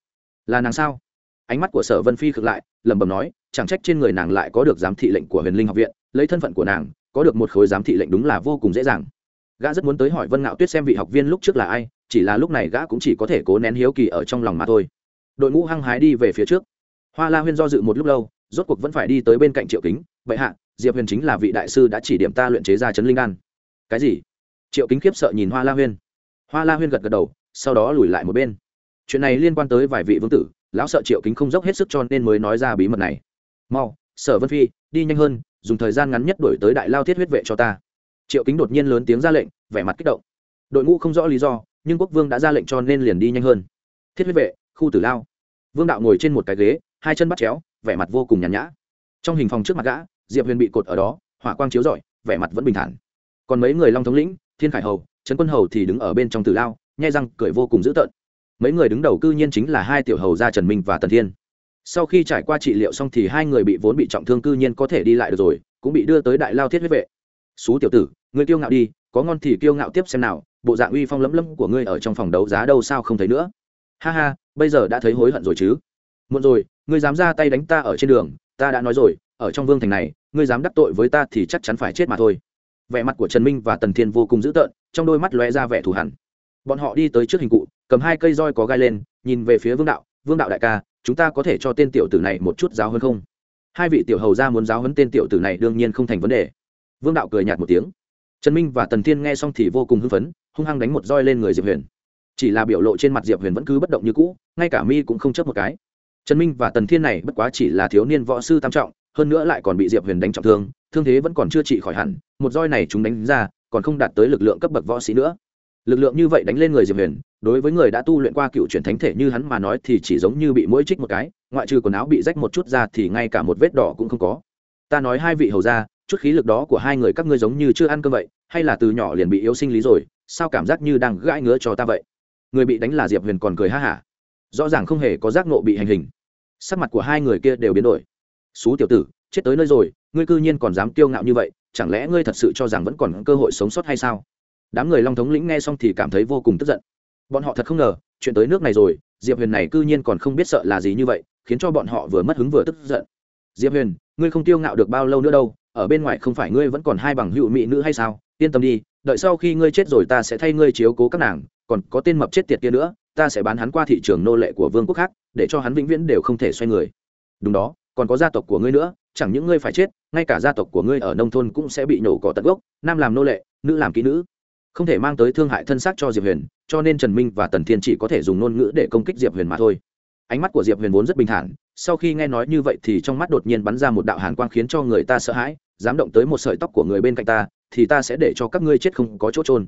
Là nàng sao? Ánh mắt của sở vân phi khựng lại, lẩm bẩm nói, chẳng trách trên người nàng lại có được giám thị lệnh của huyền linh học viện lấy thân phận của nàng, có được một khối giám thị lệnh đúng là vô cùng dễ dàng. Gã rất muốn tới hỏi vân ngạo tuyết xem vị học viên lúc trước là ai, chỉ là lúc này gã cũng chỉ có thể cố nén hiếu kỳ ở trong lòng mà thôi. Đội ngũ hăng hái đi về phía trước. Hoa la huyên do dự một lúc lâu, rốt cuộc vẫn phải đi tới bên cạnh triệu kính, vậy hạ, diệp huyền chính là vị đại sư đã chỉ điểm ta luyện chế ra chấn linh đan. Cái gì? Triệu kính khiếp sợ nhìn hoa la huyên. Hoa la huyên gật gật đầu, sau đó lùi lại một bên. Chuyện này liên quan tới vài vị vương tử, lão sợ triệu kính không dốc hết sức cho nên mới nói ra bí mật này. Mau, sở vân phi, đi nhanh hơn dùng thời gian ngắn nhất đổi tới đại lao thiết huyết vệ cho ta. Triệu kính đột nhiên lớn tiếng ra lệnh, vẻ mặt kích động. Đội ngũ không rõ lý do, nhưng quốc vương đã ra lệnh cho nên liền đi nhanh hơn. Thiết huyết vệ, khu tử lao. Vương đạo ngồi trên một cái ghế, hai chân bắt chéo, vẻ mặt vô cùng nhàn nhã. Trong hình phòng trước mặt gã, diệp huyền bị cột ở đó, hỏa quang chiếu rọi, vẻ mặt vẫn bình thản. Còn mấy người long thống lĩnh, thiên khải hầu, trấn quân hầu thì đứng ở bên trong tử lao, nhai răng, cười vô cùng dữ tợn. Mấy người đứng đầu cư nhiên chính là hai tiểu hầu gia trần minh và tần thiên sau khi trải qua trị liệu xong thì hai người bị vốn bị trọng thương cư nhiên có thể đi lại được rồi, cũng bị đưa tới đại lao thiết huyết vệ. Xú tiểu tử, ngươi kiêu ngạo đi, có ngon thì kiêu ngạo tiếp xem nào, bộ dạng uy phong lấm lấm của ngươi ở trong phòng đấu giá đâu sao không thấy nữa. Ha ha, bây giờ đã thấy hối hận rồi chứ. Muộn rồi, ngươi dám ra tay đánh ta ở trên đường, ta đã nói rồi, ở trong vương thành này, ngươi dám đắc tội với ta thì chắc chắn phải chết mà thôi. Vẻ mặt của trần minh và tần thiên vô cùng dữ tợn, trong đôi mắt lóe ra vẻ thù hẳn bọn họ đi tới trước hình cụ, cầm hai cây roi có gai lên, nhìn về phía vương đạo vương đạo đại ca, chúng ta có thể cho tên tiểu tử này một chút giáo hơn không? Hai vị tiểu hầu ra muốn giáo hấn tên tiểu tử này đương nhiên không thành vấn đề. Vương đạo cười nhạt một tiếng. Trần minh và tần thiên nghe xong thì vô cùng hưng phấn, hung hăng đánh một roi lên người diệp huyền. Chỉ là biểu lộ trên mặt diệp huyền vẫn cứ bất động như cũ, ngay cả mi cũng không chấp một cái. Trần minh và tần thiên này bất quá chỉ là thiếu niên võ sư tam trọng, hơn nữa lại còn bị diệp huyền đánh trọng thương thương thế vẫn còn chưa trị khỏi hẳn, một roi này chúng đánh ra, còn không đạt tới lực lượng cấp bậc võ sĩ nữa lực lượng như vậy đánh lên người diệp huyền, đối với người đã tu luyện qua cựu truyền thánh thể như hắn mà nói thì chỉ giống như bị mũi trích một cái, ngoại trừ quần áo bị rách một chút ra thì ngay cả một vết đỏ cũng không có. Ta nói hai vị hầu ra chút khí lực đó của hai người các ngươi giống như chưa ăn cơm vậy, hay là từ nhỏ liền bị yếu sinh lý rồi, sao cảm giác như đang gãi ngứa cho ta vậy? Người bị đánh là diệp huyền còn cười ha hả. Rõ ràng không hề có giác nộ bị hành hình. Sắc mặt của hai người kia đều biến đổi. Xú tiểu tử, chết tới nơi rồi, ngươi cư nhiên còn dám kiêu ngạo như vậy, chẳng lẽ ngươi thật sự cho rằng vẫn còn cơ hội sống sót hay sao? Đám người long thống lĩnh nghe xong thì cảm thấy vô cùng tức giận. Bọn họ thật không ngờ, chuyện tới nước này rồi, diệp huyền này cư nhiên còn không biết sợ là gì như vậy, khiến cho bọn họ vừa mất hứng vừa tức giận. Diệp huyền, ngươi không tiêu ngạo được bao lâu nữa đâu, ở bên ngoài không phải ngươi vẫn còn hai bằng hữu mỹ nữ hay sao? Yên tâm đi, đợi sau khi ngươi chết rồi ta sẽ thay ngươi chiếu cố các nàng, còn có tên mập chết tiệt kia nữa, ta sẽ bán hắn qua thị trường nô lệ của vương quốc khác, để cho hắn vĩnh viễn đều không thể xoay người. Đúng đó, còn có gia tộc của ngươi nữa, chẳng những ngươi phải chết, ngay cả gia tộc của ngươi ở nông thôn cũng sẽ bị nổ cỏ tận gốc, nam làm nô lệ, nữ làm kỹ nữ không thể mang tới thương hại thân xác cho diệp huyền, cho nên trần minh và tần thiên chỉ có thể dùng ngôn ngữ để công kích diệp huyền mà thôi. Ánh mắt của diệp huyền vốn rất bình thản, sau khi nghe nói như vậy thì trong mắt đột nhiên bắn ra một đạo hàn quang khiến cho người ta sợ hãi, dám động tới một sợi tóc của người bên cạnh ta, thì ta sẽ để cho các ngươi chết không có chỗ trôn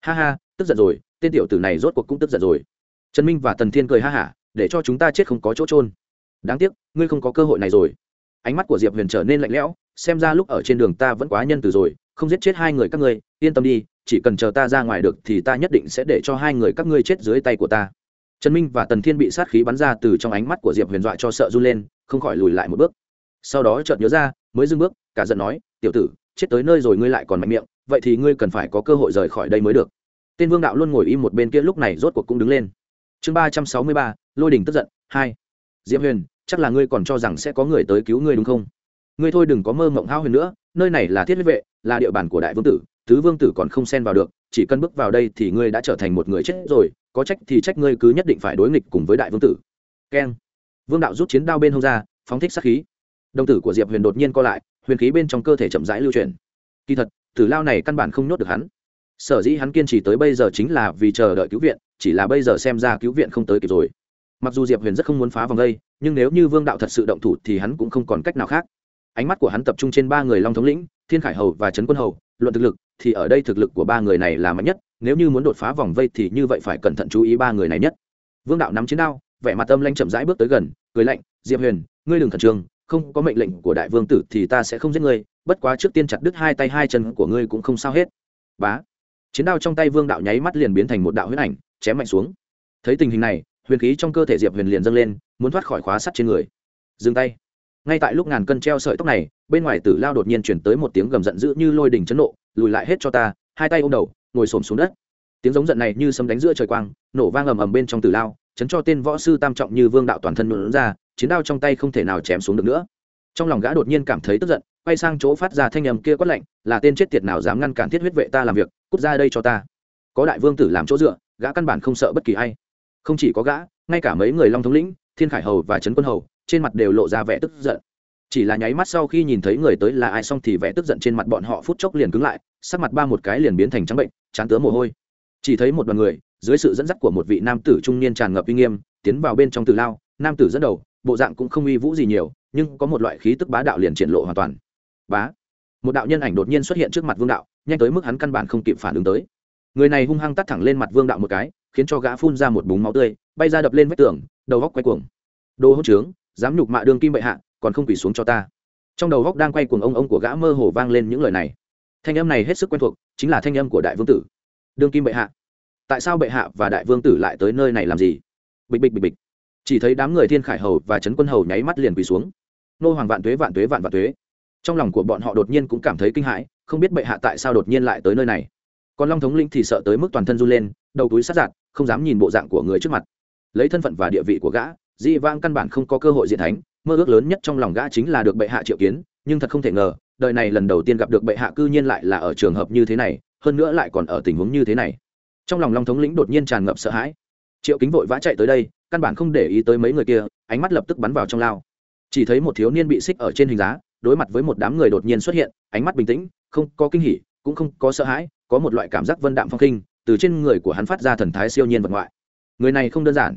ha ha, tức giận rồi, tên tiểu tử này rốt cuộc cũng tức giận rồi. Trần minh và tần thiên cười ha hả, để cho chúng ta chết không có chỗ trôn đáng tiếc, ngươi không có cơ hội này rồi. Ánh mắt của diệp huyền trở nên lạnh lẽo, xem ra lúc ở trên đường ta vẫn quá nhân từ rồi, không giết chết hai người các ngươi, yên tâm đi chỉ cần chờ ta ra ngoài được thì ta nhất định sẽ để cho hai người các ngươi chết dưới tay của ta. Trần minh và tần thiên bị sát khí bắn ra từ trong ánh mắt của diệp huyền dọa cho sợ run lên, không khỏi lùi lại một bước. Sau đó chợt nhớ ra, mới dưng bước, cả giận nói, tiểu tử, chết tới nơi rồi ngươi lại còn mạnh miệng, vậy thì ngươi cần phải có cơ hội rời khỏi đây mới được. Tên vương đạo luôn ngồi im một bên kia lúc này rốt cuộc cũng đứng lên. Chương ba trăm sáu mươi ba, lôi đình tức giận, hai. Diệp huyền, chắc là ngươi còn cho rằng sẽ có người tới cứu ngươi đúng không? Ngươi thôi đừng có mơ mộng hao huyền nữa, nơi này là thiết huyết vệ, là địa bàn của đại vương tử tứ vương tử còn không xen vào được, chỉ cần bước vào đây thì ngươi đã trở thành một người chết rồi, có trách thì trách ngươi cứ nhất định phải đối nghịch cùng với đại vương tử. Keng. Vương đạo rút chiến đao bên hông ra, phóng thích sát khí. Đồng tử của diệp huyền đột nhiên co lại, huyền khí bên trong cơ thể chậm rãi lưu truyền kỳ thật, tử lao này căn bản không nhốt được hắn. Sở dĩ hắn kiên trì tới bây giờ chính là vì chờ đợi cứu viện, chỉ là bây giờ xem ra cứu viện không tới kịp rồi. Mặc dù diệp huyền rất không muốn phá vòng đây, nhưng nếu như vương đạo thật sự động thủ thì hắn cũng không còn cách nào khác. Ánh mắt của hắn tập trung trên ba người long thống lĩnh, thiên khải hầu và trấn quân hầu, luận thực lực thì ở đây thực lực của ba người này là mạnh nhất, nếu như muốn đột phá vòng vây thì như vậy phải cẩn thận chú ý ba người này nhất. Vương đạo nắm chiến đao, vẻ mặt âm lanh chậm rãi bước tới gần, cười lạnh, diệp huyền, ngươi đừng khẩn trương, không có mệnh lệnh của đại vương tử thì ta sẽ không giết ngươi, bất quá trước tiên chặt đứt hai tay hai chân của ngươi cũng không sao hết. Bá. Chiến đao trong tay vương đạo nháy mắt liền biến thành một đạo huyết ảnh, chém mạnh xuống. Thấy tình hình này, huyền khí trong cơ thể diệp huyền liền dâng lên, muốn thoát khỏi khóa sắt trên người. Dừng tay ngay tại lúc ngàn cân treo sợi tóc này, bên ngoài tử lao đột nhiên chuyển tới một tiếng gầm giận dữ như lôi đỉnh chấn nộ, lùi lại hết cho ta, hai tay ôm đầu, ngồi xổm xuống đất. Tiếng giống giận này như sấm đánh giữa trời quang, nổ vang ầm ầm bên trong tử lao, chấn cho tên võ sư tam trọng như vương đạo toàn thân nhuộn ra, chiến đao trong tay không thể nào chém xuống được nữa. Trong lòng gã đột nhiên cảm thấy tức giận, quay sang chỗ phát ra thanh âm kia quát lạnh, là tên chết tiệt nào dám ngăn cản thiết huyết vệ ta làm việc, cút ra đây cho ta. Có đại vương tử làm chỗ dựa, gã căn bản không sợ bất kỳ ai. Không chỉ có gã, ngay cả mấy người long thống lĩnh, thiên khải hầu và trấn quân hầu trên mặt đều lộ ra vẻ tức giận. Chỉ là nháy mắt sau khi nhìn thấy người tới là ai xong thì vẻ tức giận trên mặt bọn họ phút chốc liền cứng lại, sắc mặt ba một cái liền biến thành trắng bệnh, chán tứa mồ hôi. Chỉ thấy một đoàn người, dưới sự dẫn dắt của một vị nam tử trung niên tràn ngập uy nghiêm, tiến vào bên trong tử lao. Nam tử dẫn đầu, bộ dạng cũng không uy vũ gì nhiều, nhưng có một loại khí tức bá đạo liền triển lộ hoàn toàn. Bá! Một đạo nhân ảnh đột nhiên xuất hiện trước mặt vương đạo, nhanh tới mức hắn căn bản không kịp phản ứng tới. Người này hung hăng tắt thẳng lên mặt vương đạo một cái, khiến cho gã phun ra một búng máu tươi, bay ra đập lên vách tường, đầu góc quay cuồng. Đồ hỗ trướng dám nhục mạ đương kim bệ hạ, còn không quỳ xuống cho ta. Trong đầu góc đang quay cuồng ông ông của gã mơ hồ vang lên những lời này. Thanh âm này hết sức quen thuộc, chính là thanh âm của đại vương tử. Đương kim bệ hạ, tại sao bệ hạ và đại vương tử lại tới nơi này làm gì? Bịch bịch bịch bịch. Chỉ thấy đám người thiên khải hầu và trấn quân hầu nháy mắt liền quỳ xuống. Nô hoàng vạn tuế vạn tuế, vạn vạn tuế. Trong lòng của bọn họ đột nhiên cũng cảm thấy kinh hãi, không biết bệ hạ tại sao đột nhiên lại tới nơi này. Còn long thống linh thì sợ tới mức toàn thân run lên, đầu túi sát giạt, không dám nhìn bộ dạng của người trước mặt. Lấy thân phận và địa vị của gã di vang căn bản không có cơ hội diện thánh, mơ ước lớn nhất trong lòng gã chính là được bệ hạ triệu kiến, nhưng thật không thể ngờ, đời này lần đầu tiên gặp được bệ hạ cư nhiên lại là ở trường hợp như thế này, hơn nữa lại còn ở tình huống như thế này. Trong lòng long thống lĩnh đột nhiên tràn ngập sợ hãi. Triệu kính vội vã chạy tới đây, căn bản không để ý tới mấy người kia, ánh mắt lập tức bắn vào trong lao. Chỉ thấy một thiếu niên bị xích ở trên hình giá, đối mặt với một đám người đột nhiên xuất hiện, ánh mắt bình tĩnh, không có kinh hỉ, cũng không có sợ hãi, có một loại cảm giác vân đạm phong khinh, từ trên người của hắn phát ra thần thái siêu nhiên vật ngoại. Người này không đơn giản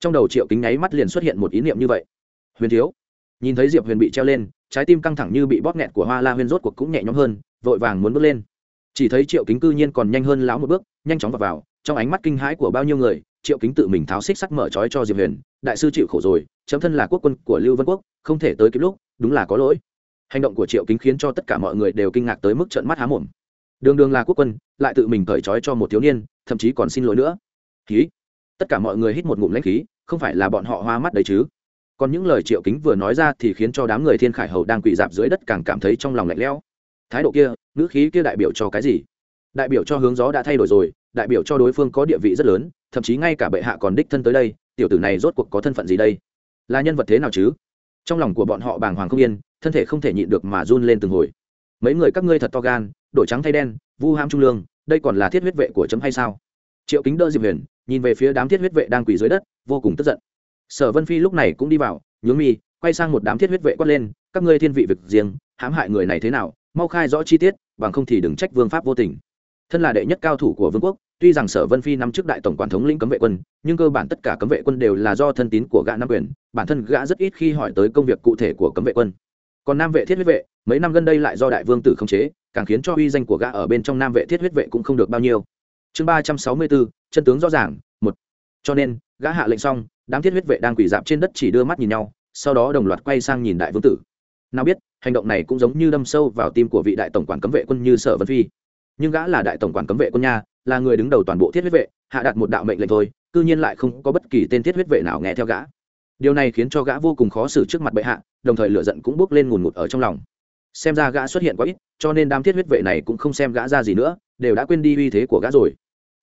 trong đầu triệu kính nháy mắt liền xuất hiện một ý niệm như vậy. Huyền thiếu nhìn thấy diệp huyền bị treo lên trái tim căng thẳng như bị bóp nghẹt của hoa la huyền rốt cuộc cũng nhẹ nhõm hơn vội vàng muốn bước lên. Chỉ thấy triệu kính cư nhiên còn nhanh hơn lão một bước nhanh chóng vào, vào trong ánh mắt kinh hãi của bao nhiêu người triệu kính tự mình tháo xích sắt mở trói cho diệp huyền đại sư chịu khổ rồi chấm thân là quốc quân của lưu vân quốc không thể tới kịp lúc đúng là có lỗi. Hành động của triệu kính khiến cho tất cả mọi người đều kinh ngạc tới mức trợn mắt há mồm. Đường đường là quốc quân lại tự mình cởi trói cho một thiếu niên thậm chí còn xin lỗi nữa. Khí tất cả mọi người hít một ngụm lãnh khí, không phải là bọn họ hoa mắt đấy chứ? Còn những lời triệu kính vừa nói ra thì khiến cho đám người thiên khải hầu đang quỳ dạp dưới đất càng cảm thấy trong lòng lạnh lẽo. Thái độ kia, ngữ khí kia đại biểu cho cái gì? Đại biểu cho hướng gió đã thay đổi rồi, đại biểu cho đối phương có địa vị rất lớn, thậm chí ngay cả bệ hạ còn đích thân tới đây, tiểu tử này rốt cuộc có thân phận gì đây? Là nhân vật thế nào chứ? Trong lòng của bọn họ bàng hoàng không yên, thân thể không thể nhịn được mà run lên từng hồi. Mấy người các ngươi thật to gan đổi trắng thay đen, vu ham trung lương, đây còn là thiết huyết vệ của chấm hay sao? Triệu kính đỡ diệp huyền, nhìn về phía đám thiết huyết vệ đang quỳ dưới đất, vô cùng tức giận. Sở vân phi lúc này cũng đi vào, nhướng mi, quay sang một đám thiết huyết vệ quát lên, các ngươi thiên vị việc riêng, hãm hại người này thế nào? Mau khai rõ chi tiết, bằng không thì đừng trách vương pháp vô tình. Thân là đệ nhất cao thủ của vương quốc, tuy rằng sở vân phi nắm trước đại tổng quản thống lĩnh cấm vệ quân, nhưng cơ bản tất cả cấm vệ quân đều là do thân tín của gã nam quyền, bản thân gã rất ít khi hỏi tới công việc cụ thể của cấm vệ quân. Còn nam vệ thiết huyết vệ, mấy năm gần đây lại do đại vương tử khống chế, càng khiến cho uy danh của gã ở bên trong nam vệ thiết huyết vệ cũng không được bao nhiêu chương ba trăm sáu mươi bốn chân tướng rõ ràng, một. Cho nên, gã hạ lệnh xong, đám thiết huyết vệ đang quỳ dạp trên đất chỉ đưa mắt nhìn nhau, sau đó đồng loạt quay sang nhìn đại vương tử. Nào biết, hành động này cũng giống như đâm sâu vào tim của vị đại tổng quản cấm vệ quân như sở vân phi. Nhưng gã là đại tổng quản cấm vệ quân nha, là người đứng đầu toàn bộ thiết huyết vệ, hạ đặt một đạo mệnh lệnh thôi, cư nhiên lại không có bất kỳ tên thiết huyết vệ nào nghe theo gã. Điều này khiến cho gã vô cùng khó xử trước mặt bệ hạ, đồng thời lửa giận cũng bốc lên ngùn ngụt ở trong lòng. Xem ra gã xuất hiện quá ít, cho nên đám thiết huyết vệ này cũng không xem gã ra gì nữa, đều đã quên đi uy thế của gã rồi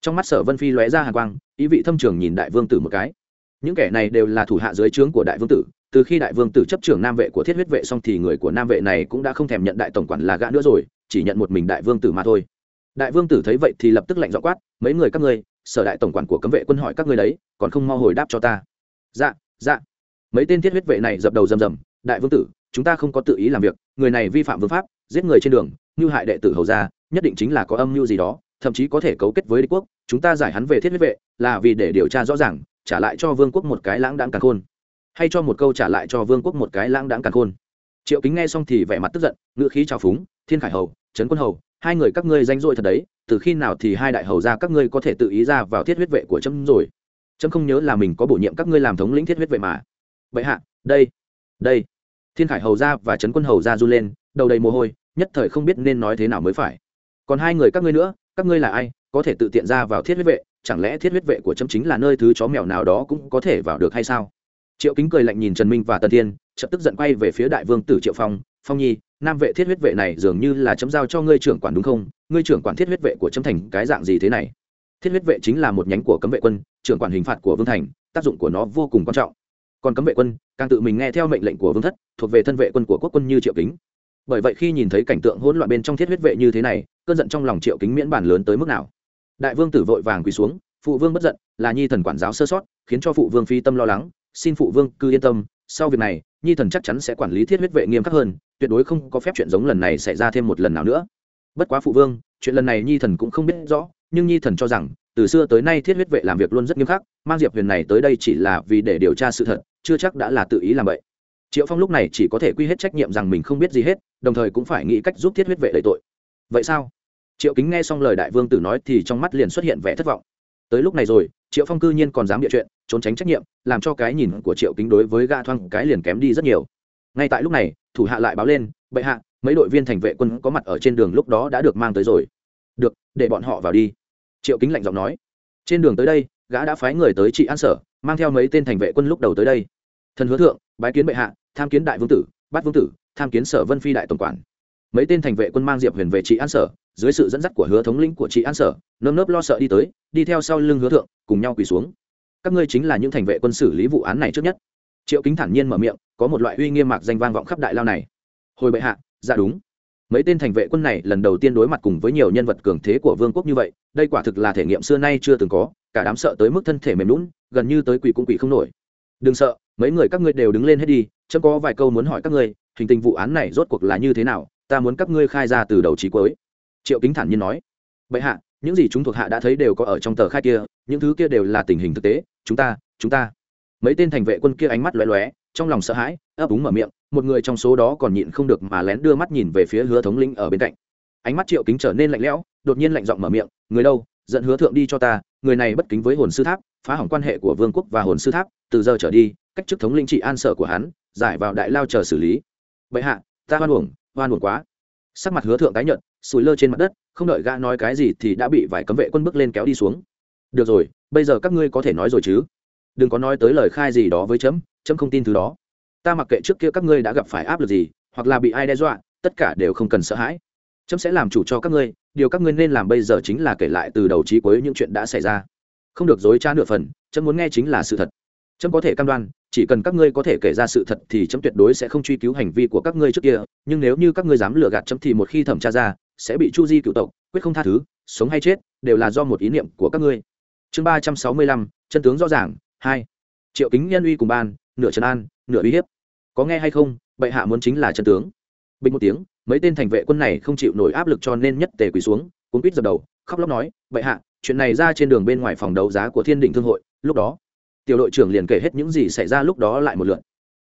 trong mắt sở vân phi lóe ra hàng quang, ý vị thâm trường nhìn đại vương tử một cái. Những kẻ này đều là thủ hạ dưới trướng của đại vương tử, từ khi đại vương tử chấp trưởng nam vệ của thiết huyết vệ xong thì người của nam vệ này cũng đã không thèm nhận đại tổng quản là gã nữa rồi, chỉ nhận một mình đại vương tử mà thôi. Đại vương tử thấy vậy thì lập tức lạnh dọ quát, mấy người các ngươi, sở đại tổng quản của cấm vệ quân hỏi các ngươi đấy, còn không mau hồi đáp cho ta. Dạ dạ. Mấy tên thiết huyết vệ này dập đầu rầm rầm, đại vương tử, chúng ta không có tự ý làm việc, người này vi phạm vương pháp, giết người trên đường, như hại đệ tử hầu gia, nhất định chính là có âm mưu gì đó thậm chí có thể cấu kết với đế quốc, chúng ta giải hắn về thiết huyết vệ, là vì để điều tra rõ ràng, trả lại cho vương quốc một cái lãng đãng càn khôn. Hay cho một câu trả lại cho vương quốc một cái lãng đãng càn khôn. Triệu kính nghe xong thì vẻ mặt tức giận ngựa khí trào phúng, thiên khải hầu, trấn quân hầu, hai người các ngươi danh dội thật đấy, từ khi nào thì hai đại hầu ra các ngươi có thể tự ý ra vào thiết huyết vệ của trâm rồi? Trâm không nhớ là mình có bổ nhiệm các ngươi làm thống lĩnh thiết huyết vệ mà. Bệ hạ, đây đây. Thiên khải hầu ra và trấn quân hầu ra run lên, đầu đầy mồ hôi, nhất thời không biết nên nói thế nào mới phải. Còn hai người các ngươi nữa các ngươi là ai, có thể tự tiện ra vào thiết huyết vệ, chẳng lẽ thiết huyết vệ của trâm chính là nơi thứ chó mèo nào đó cũng có thể vào được hay sao? Triệu kính cười lạnh nhìn trần minh và tần thiên, chợt tức giận quay về phía đại vương tử triệu phong phong nhi, nam vệ thiết huyết vệ này dường như là chấm giao cho ngươi trưởng quản đúng không? Ngươi trưởng quản thiết huyết vệ của chấm thành cái dạng gì thế này? Thiết huyết vệ chính là một nhánh của cấm vệ quân, trưởng quản hình phạt của vương thành, tác dụng của nó vô cùng quan trọng. Còn cấm vệ quân, càng tự mình nghe theo mệnh lệnh của vương thất, thuộc về thân vệ quân của quốc quân như triệu kính. Bởi vậy khi nhìn thấy cảnh tượng hỗn loạn bên trong thiết huyết vệ như thế này cơn giận trong lòng triệu kính miễn bản lớn tới mức nào. Đại vương tử vội vàng quỳ xuống, phụ vương bất giận, là nhi thần quản giáo sơ sót, khiến cho phụ vương phi tâm lo lắng, xin phụ vương cứ yên tâm, sau việc này, nhi thần chắc chắn sẽ quản lý thiết huyết vệ nghiêm khắc hơn, tuyệt đối không có phép chuyện giống lần này xảy ra thêm một lần nào nữa. Bất quá phụ vương, chuyện lần này nhi thần cũng không biết rõ, nhưng nhi thần cho rằng, từ xưa tới nay thiết huyết vệ làm việc luôn rất nghiêm khắc, mang diệp huyền này tới đây chỉ là vì để điều tra sự thật, chưa chắc đã là tự ý làm vậy. Triệu phong lúc này chỉ có thể quy hết trách nhiệm rằng mình không biết gì hết, đồng thời cũng phải nghĩ cách giúp thiết huyết vệ đ tội vậy sao? Triệu kính nghe xong lời đại vương tử nói thì trong mắt liền xuất hiện vẻ thất vọng. Tới lúc này rồi, triệu phong cư nhiên còn dám địa chuyện, trốn tránh trách nhiệm, làm cho cái nhìn của triệu kính đối với ga thoang cái liền kém đi rất nhiều. Ngay tại lúc này, thủ hạ lại báo lên, bệ hạ, mấy đội viên thành vệ quân có mặt ở trên đường lúc đó đã được mang tới rồi. Được, để bọn họ vào đi. Triệu kính lạnh giọng nói. Trên đường tới đây, gã đã phái người tới trị an sở, mang theo mấy tên thành vệ quân lúc đầu tới đây. Thần hứa thượng, bái kiến bệ hạ, tham kiến đại vương tử, bát vương tử, tham kiến sở vân phi đại tổng quản mấy tên thành vệ quân mang diệp huyền về trị an sở, dưới sự dẫn dắt của hứa thống lĩnh của trị an sở, nơm nớp lo sợ đi tới, đi theo sau lưng hứa thượng, cùng nhau quỳ xuống. Các ngươi chính là những thành vệ quân xử lý vụ án này trước nhất. Triệu kính thản nhiên mở miệng, có một loại uy nghiêm mạc danh vang vọng khắp đại lao này. Hồi bệ hạ dạ đúng. Mấy tên thành vệ quân này lần đầu tiên đối mặt cùng với nhiều nhân vật cường thế của vương quốc như vậy, đây quả thực là thể nghiệm xưa nay chưa từng có, cả đám sợ tới mức thân thể mềm lún gần như tới quỷ cũng quỷ không nổi. Đừng sợ, mấy người các ngươi đều đứng lên hết đi, chấm có vài câu muốn hỏi các ngươi, hình tình vụ án này rốt cuộc là như thế nào ta muốn các ngươi khai ra từ đầu trí cuối. Triệu kính thản nhiên nói. Bệ hạ, những gì chúng thuộc hạ đã thấy đều có ở trong tờ khai kia, những thứ kia đều là tình hình thực tế. Chúng ta chúng ta. Mấy tên thành vệ quân kia ánh mắt lóe lóe, trong lòng sợ hãi, ấp úng mở miệng, một người trong số đó còn nhịn không được mà lén đưa mắt nhìn về phía hứa thống lĩnh ở bên cạnh. Ánh mắt triệu kính trở nên lạnh lẽo, đột nhiên lạnh giọng mở miệng, người đâu? Dẫn hứa thượng đi cho ta, người này bất kính với hồn sư tháp, phá hỏng quan hệ của vương quốc và hồn sư tháp, từ giờ trở đi, cách chức thống lĩnh trị an sở của hắn, giải vào đại lao chờ xử lý. Bệ hạ, ta hoan uổng hoan buồn quá. Sắc mặt hứa thượng tái nhợt sùi lơ trên mặt đất, không đợi gã nói cái gì thì đã bị vài cấm vệ quân bước lên kéo đi xuống. Được rồi, bây giờ các ngươi có thể nói rồi chứ? Đừng có nói tới lời khai gì đó với chấm chấm không tin thứ đó. Ta mặc kệ trước kia các ngươi đã gặp phải áp lực gì, hoặc là bị ai đe dọa, tất cả đều không cần sợ hãi. Chấm sẽ làm chủ cho các ngươi, điều các ngươi nên làm bây giờ chính là kể lại từ đầu trí cuối những chuyện đã xảy ra. Không được dối trá nửa phần, chấm muốn nghe chính là sự thật chấm có thể cam đoan, chỉ cần các ngươi có thể kể ra sự thật thì chấm tuyệt đối sẽ không truy cứu hành vi của các ngươi trước kia, nhưng nếu như các ngươi dám lừa gạt chấm thì một khi thẩm tra ra, sẽ bị chu di cựu tộc, quyết không tha thứ, sống hay chết, đều là do một ý niệm của các ngươi. Chương ba trăm sáu mươi lăm, chân tướng rõ ràng, hai. Triệu kính nhân uy cùng ban, nửa trần an, nửa uy hiếp. Có nghe hay không? Bệ hạ muốn chính là chân tướng. Bình một tiếng, mấy tên thành vệ quân này không chịu nổi áp lực cho nên nhất tề quỳ xuống, cuốn quýt dập đầu, khóc lóc nói, bệ hạ, chuyện này ra trên đường bên ngoài phòng đấu giá của thiên đình thương hội, lúc đó tiểu đội trưởng liền kể hết những gì xảy ra lúc đó lại một lượt.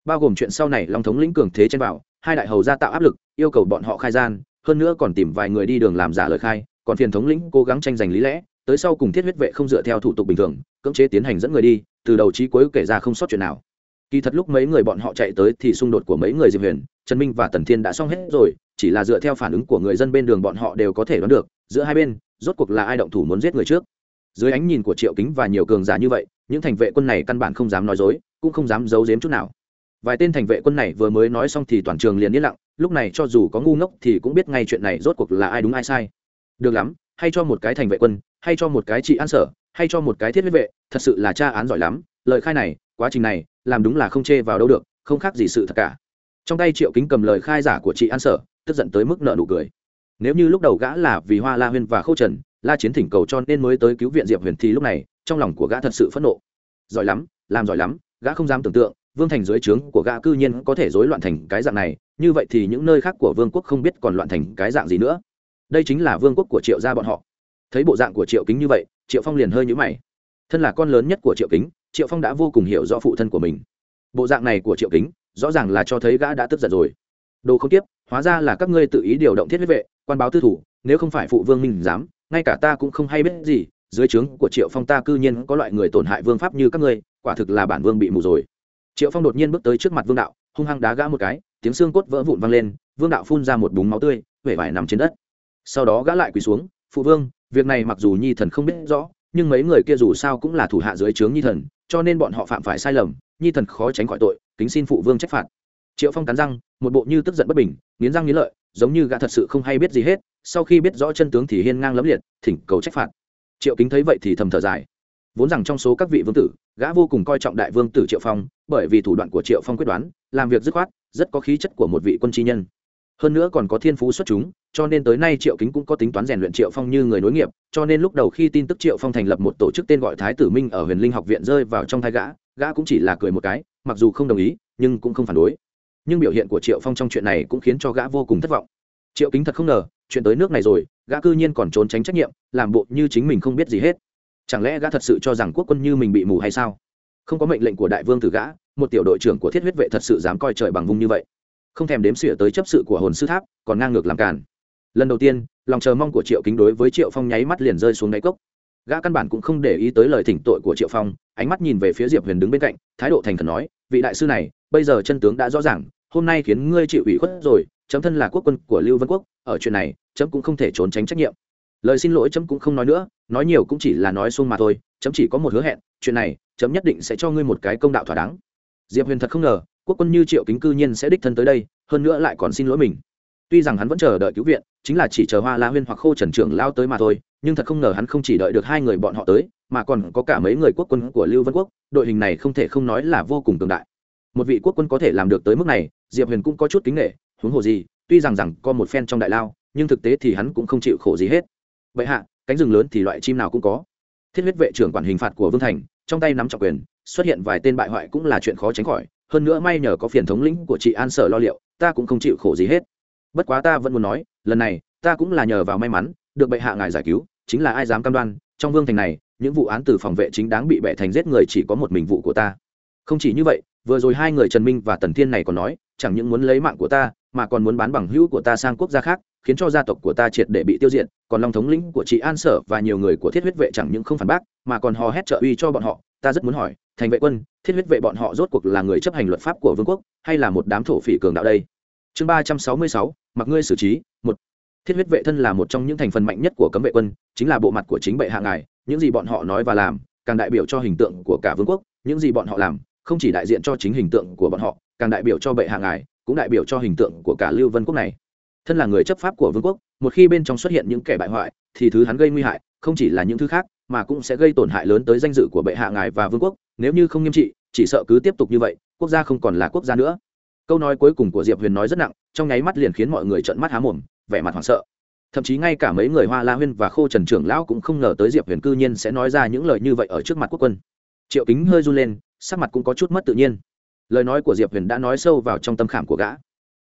Bao gồm chuyện sau này long thống lĩnh cường thế trên vào hai đại hầu ra tạo áp lực, yêu cầu bọn họ khai gian, hơn nữa còn tìm vài người đi đường làm giả lời khai, còn phiền thống lĩnh cố gắng tranh giành lý lẽ, tới sau cùng thiết huyết vệ không dựa theo thủ tục bình thường, cưỡng chế tiến hành dẫn người đi, từ đầu chí cuối kể ra không sót chuyện nào. Kỳ thật lúc mấy người bọn họ chạy tới thì xung đột của mấy người diệp huyền, trần minh và tần thiên đã xong hết rồi, chỉ là dựa theo phản ứng của người dân bên đường bọn họ đều có thể đoán được, giữa hai bên, rốt cuộc là ai động thủ muốn giết người trước. Dưới ánh nhìn của triệu kính và nhiều cường giả như vậy những thành vệ quân này căn bản không dám nói dối, cũng không dám giấu giếm chút nào. Vài tên thành vệ quân này vừa mới nói xong thì toàn trường liền yên lặng, lúc này cho dù có ngu ngốc thì cũng biết ngay chuyện này rốt cuộc là ai đúng ai sai. Được lắm, hay cho một cái thành vệ quân, hay cho một cái trị an sở, hay cho một cái thiết huyết vệ, thật sự là tra án giỏi lắm, lời khai này, quá trình này, làm đúng là không chê vào đâu được, không khác gì sự thật cả. Trong tay triệu kính cầm lời khai giả của chị an sở, tức giận tới mức nợ nụ cười. Nếu như lúc đầu gã là vì hoa la huyên và khâu trần, la chiến thỉnh cầu cho nên mới tới cứu viện diệp huyền thì lúc này trong lòng của gã thật sự phẫn nộ. Giỏi lắm, làm giỏi lắm, gã không dám tưởng tượng, vương thành dưới trướng của gã cư nhiên có thể rối loạn thành cái dạng này, như vậy thì những nơi khác của vương quốc không biết còn loạn thành cái dạng gì nữa. Đây chính là vương quốc của triệu gia bọn họ. Thấy bộ dạng của triệu kính như vậy, triệu phong liền hơi nhũ mày. Thân là con lớn nhất của triệu kính, triệu phong đã vô cùng hiểu rõ phụ thân của mình. Bộ dạng này của triệu kính, rõ ràng là cho thấy gã đã tức giận rồi. Đồ không tiếp, hóa ra là các ngươi tự ý điều động thiết huyết vệ, quan báo tư thủ, nếu không phải phụ vương minh dám ngay cả ta cũng không hay biết gì dưới trướng của triệu phong ta cư nhiên có loại người tổn hại vương pháp như các ngươi, quả thực là bản vương bị mù rồi. Triệu phong đột nhiên bước tới trước mặt vương đạo, hung hăng đá gã một cái, tiếng xương cốt vỡ vụn văng lên, vương đạo phun ra một búng máu tươi vể vải nằm trên đất. Sau đó gã lại quỳ xuống, phụ vương, việc này mặc dù nhi thần không biết rõ, nhưng mấy người kia dù sao cũng là thủ hạ dưới trướng nhi thần, cho nên bọn họ phạm phải sai lầm, nhi thần khó tránh khỏi tội, kính xin phụ vương trách phạt. Triệu phong cắn răng, một bộ như tức giận bất bình, nghiến răng nghiến lợi, giống như gã thật sự không hay biết gì hết, sau khi biết rõ chân tướng thì hiên ngang lẫm liệt, thỉnh cầu trách phạt triệu kính thấy vậy thì thầm thở dài. Vốn rằng trong số các vị vương tử, gã vô cùng coi trọng đại vương tử triệu phong, bởi vì thủ đoạn của triệu phong quyết đoán, làm việc dứt khoát, rất có khí chất của một vị quân tri nhân. Hơn nữa còn có thiên phú xuất chúng, cho nên tới nay triệu kính cũng có tính toán rèn luyện triệu phong như người nối nghiệp, cho nên lúc đầu khi tin tức triệu phong thành lập một tổ chức tên gọi thái tử minh ở huyền linh học viện rơi vào trong thai gã gã cũng chỉ là cười một cái, mặc dù không đồng ý, nhưng cũng không phản đối. Nhưng biểu hiện của triệu phong trong chuyện này cũng khiến cho gã vô cùng thất vọng. Triệu kính thật không ngờ, chuyện tới nước này rồi gã cư nhiên còn trốn tránh trách nhiệm, làm bộ như chính mình không biết gì hết. Chẳng lẽ gã thật sự cho rằng quốc quân như mình bị mù hay sao? Không có mệnh lệnh của đại vương từ gã, một tiểu đội trưởng của thiết huyết vệ thật sự dám coi trời bằng vung như vậy. Không thèm đếm xỉa tới chấp sự của hồn sư tháp, còn ngang ngược làm càn. Lần đầu tiên, lòng chờ mong của triệu kính đối với triệu phong nháy mắt liền rơi xuống đáy cốc. Gã căn bản cũng không để ý tới lời thỉnh tội của triệu phong, ánh mắt nhìn về phía diệp huyền đứng bên cạnh, thái độ thành khẩn nói, vị đại sư này, bây giờ chân tướng đã rõ ràng, hôm nay khiến ngươi chịu ủy khuất rồi, chấm thân là quốc quân của lưu vân quốc, ở chuyện này chấm cũng không thể trốn tránh trách nhiệm. Lời xin lỗi chấm cũng không nói nữa, nói nhiều cũng chỉ là nói xuông mà thôi, chấm chỉ có một hứa hẹn, chuyện này, chấm nhất định sẽ cho ngươi một cái công đạo thỏa đáng. Diệp huyền thật không ngờ, quốc quân như triệu kính cư nhiên sẽ đích thân tới đây, hơn nữa lại còn xin lỗi mình. Tuy rằng hắn vẫn chờ đợi cứu viện, chính là chỉ chờ hoa la huyên hoặc khô trần trưởng lao tới mà thôi, nhưng thật không ngờ hắn không chỉ đợi được hai người bọn họ tới, mà còn có cả mấy người quốc quân của lưu vân quốc, đội hình này không thể không nói là vô cùng cường đại. Một vị quốc quân có thể làm được tới mức này, diệp huyền cũng có chút kính nghệ huống hồ gì, tuy rằng rằng có một phen trong đại lao nhưng thực tế thì hắn cũng không chịu khổ gì hết. Vậy hạ, cánh rừng lớn thì loại chim nào cũng có. Thiết huyết vệ trưởng quản hình phạt của vương thành, trong tay nắm trọng quyền, xuất hiện vài tên bại hoại cũng là chuyện khó tránh khỏi. Hơn nữa may nhờ có phiền thống lĩnh của chị an sở lo liệu, ta cũng không chịu khổ gì hết. Bất quá ta vẫn muốn nói, lần này, ta cũng là nhờ vào may mắn, được bệ hạ ngài giải cứu, chính là ai dám cam đoan, trong vương thành này, những vụ án từ phòng vệ chính đáng bị bệ thành giết người chỉ có một mình vụ của ta không chỉ như vậy, vừa rồi hai người trần minh và tần thiên này còn nói, chẳng những muốn lấy mạng của ta, mà còn muốn bán bằng hữu của ta sang quốc gia khác, khiến cho gia tộc của ta triệt để bị tiêu diệt, còn long thống lĩnh của chị an sở và nhiều người của thiết huyết vệ chẳng những không phản bác, mà còn hò hét trợ uy cho bọn họ. Ta rất muốn hỏi, thành vệ quân, thiết huyết vệ bọn họ rốt cuộc là người chấp hành luật pháp của vương quốc, hay là một đám thổ phỉ cường đạo đây? Chương ba trăm sáu mươi sáu, mặc ngươi xử trí, một. Thiết huyết vệ thân là một trong những thành phần mạnh nhất của cấm vệ quân, chính là bộ mặt của chính bệ hạ ngài, những gì bọn họ nói và làm, càng đại biểu cho hình tượng của cả vương quốc, những gì bọn họ làm không chỉ đại diện cho chính hình tượng của bọn họ, càng đại biểu cho bệ hạ ngài, cũng đại biểu cho hình tượng của cả lưu vân quốc này. Thân là người chấp pháp của vương quốc, một khi bên trong xuất hiện những kẻ bại hoại, thì thứ hắn gây nguy hại, không chỉ là những thứ khác, mà cũng sẽ gây tổn hại lớn tới danh dự của bệ hạ ngài và vương quốc. Nếu như không nghiêm trị, chỉ sợ cứ tiếp tục như vậy, quốc gia không còn là quốc gia nữa. Câu nói cuối cùng của diệp huyền nói rất nặng, trong nháy mắt liền khiến mọi người trợn mắt há mồm, vẻ mặt hoảng sợ. Thậm chí ngay cả mấy người hoa la huyên và khô trần trưởng lão cũng không ngờ tới diệp huyền cư nhiên sẽ nói ra những lời như vậy ở trước mặt quốc quân. Triệu kính hơi run lên sắc mặt cũng có chút mất tự nhiên. Lời nói của diệp huyền đã nói sâu vào trong tâm khảm của gã.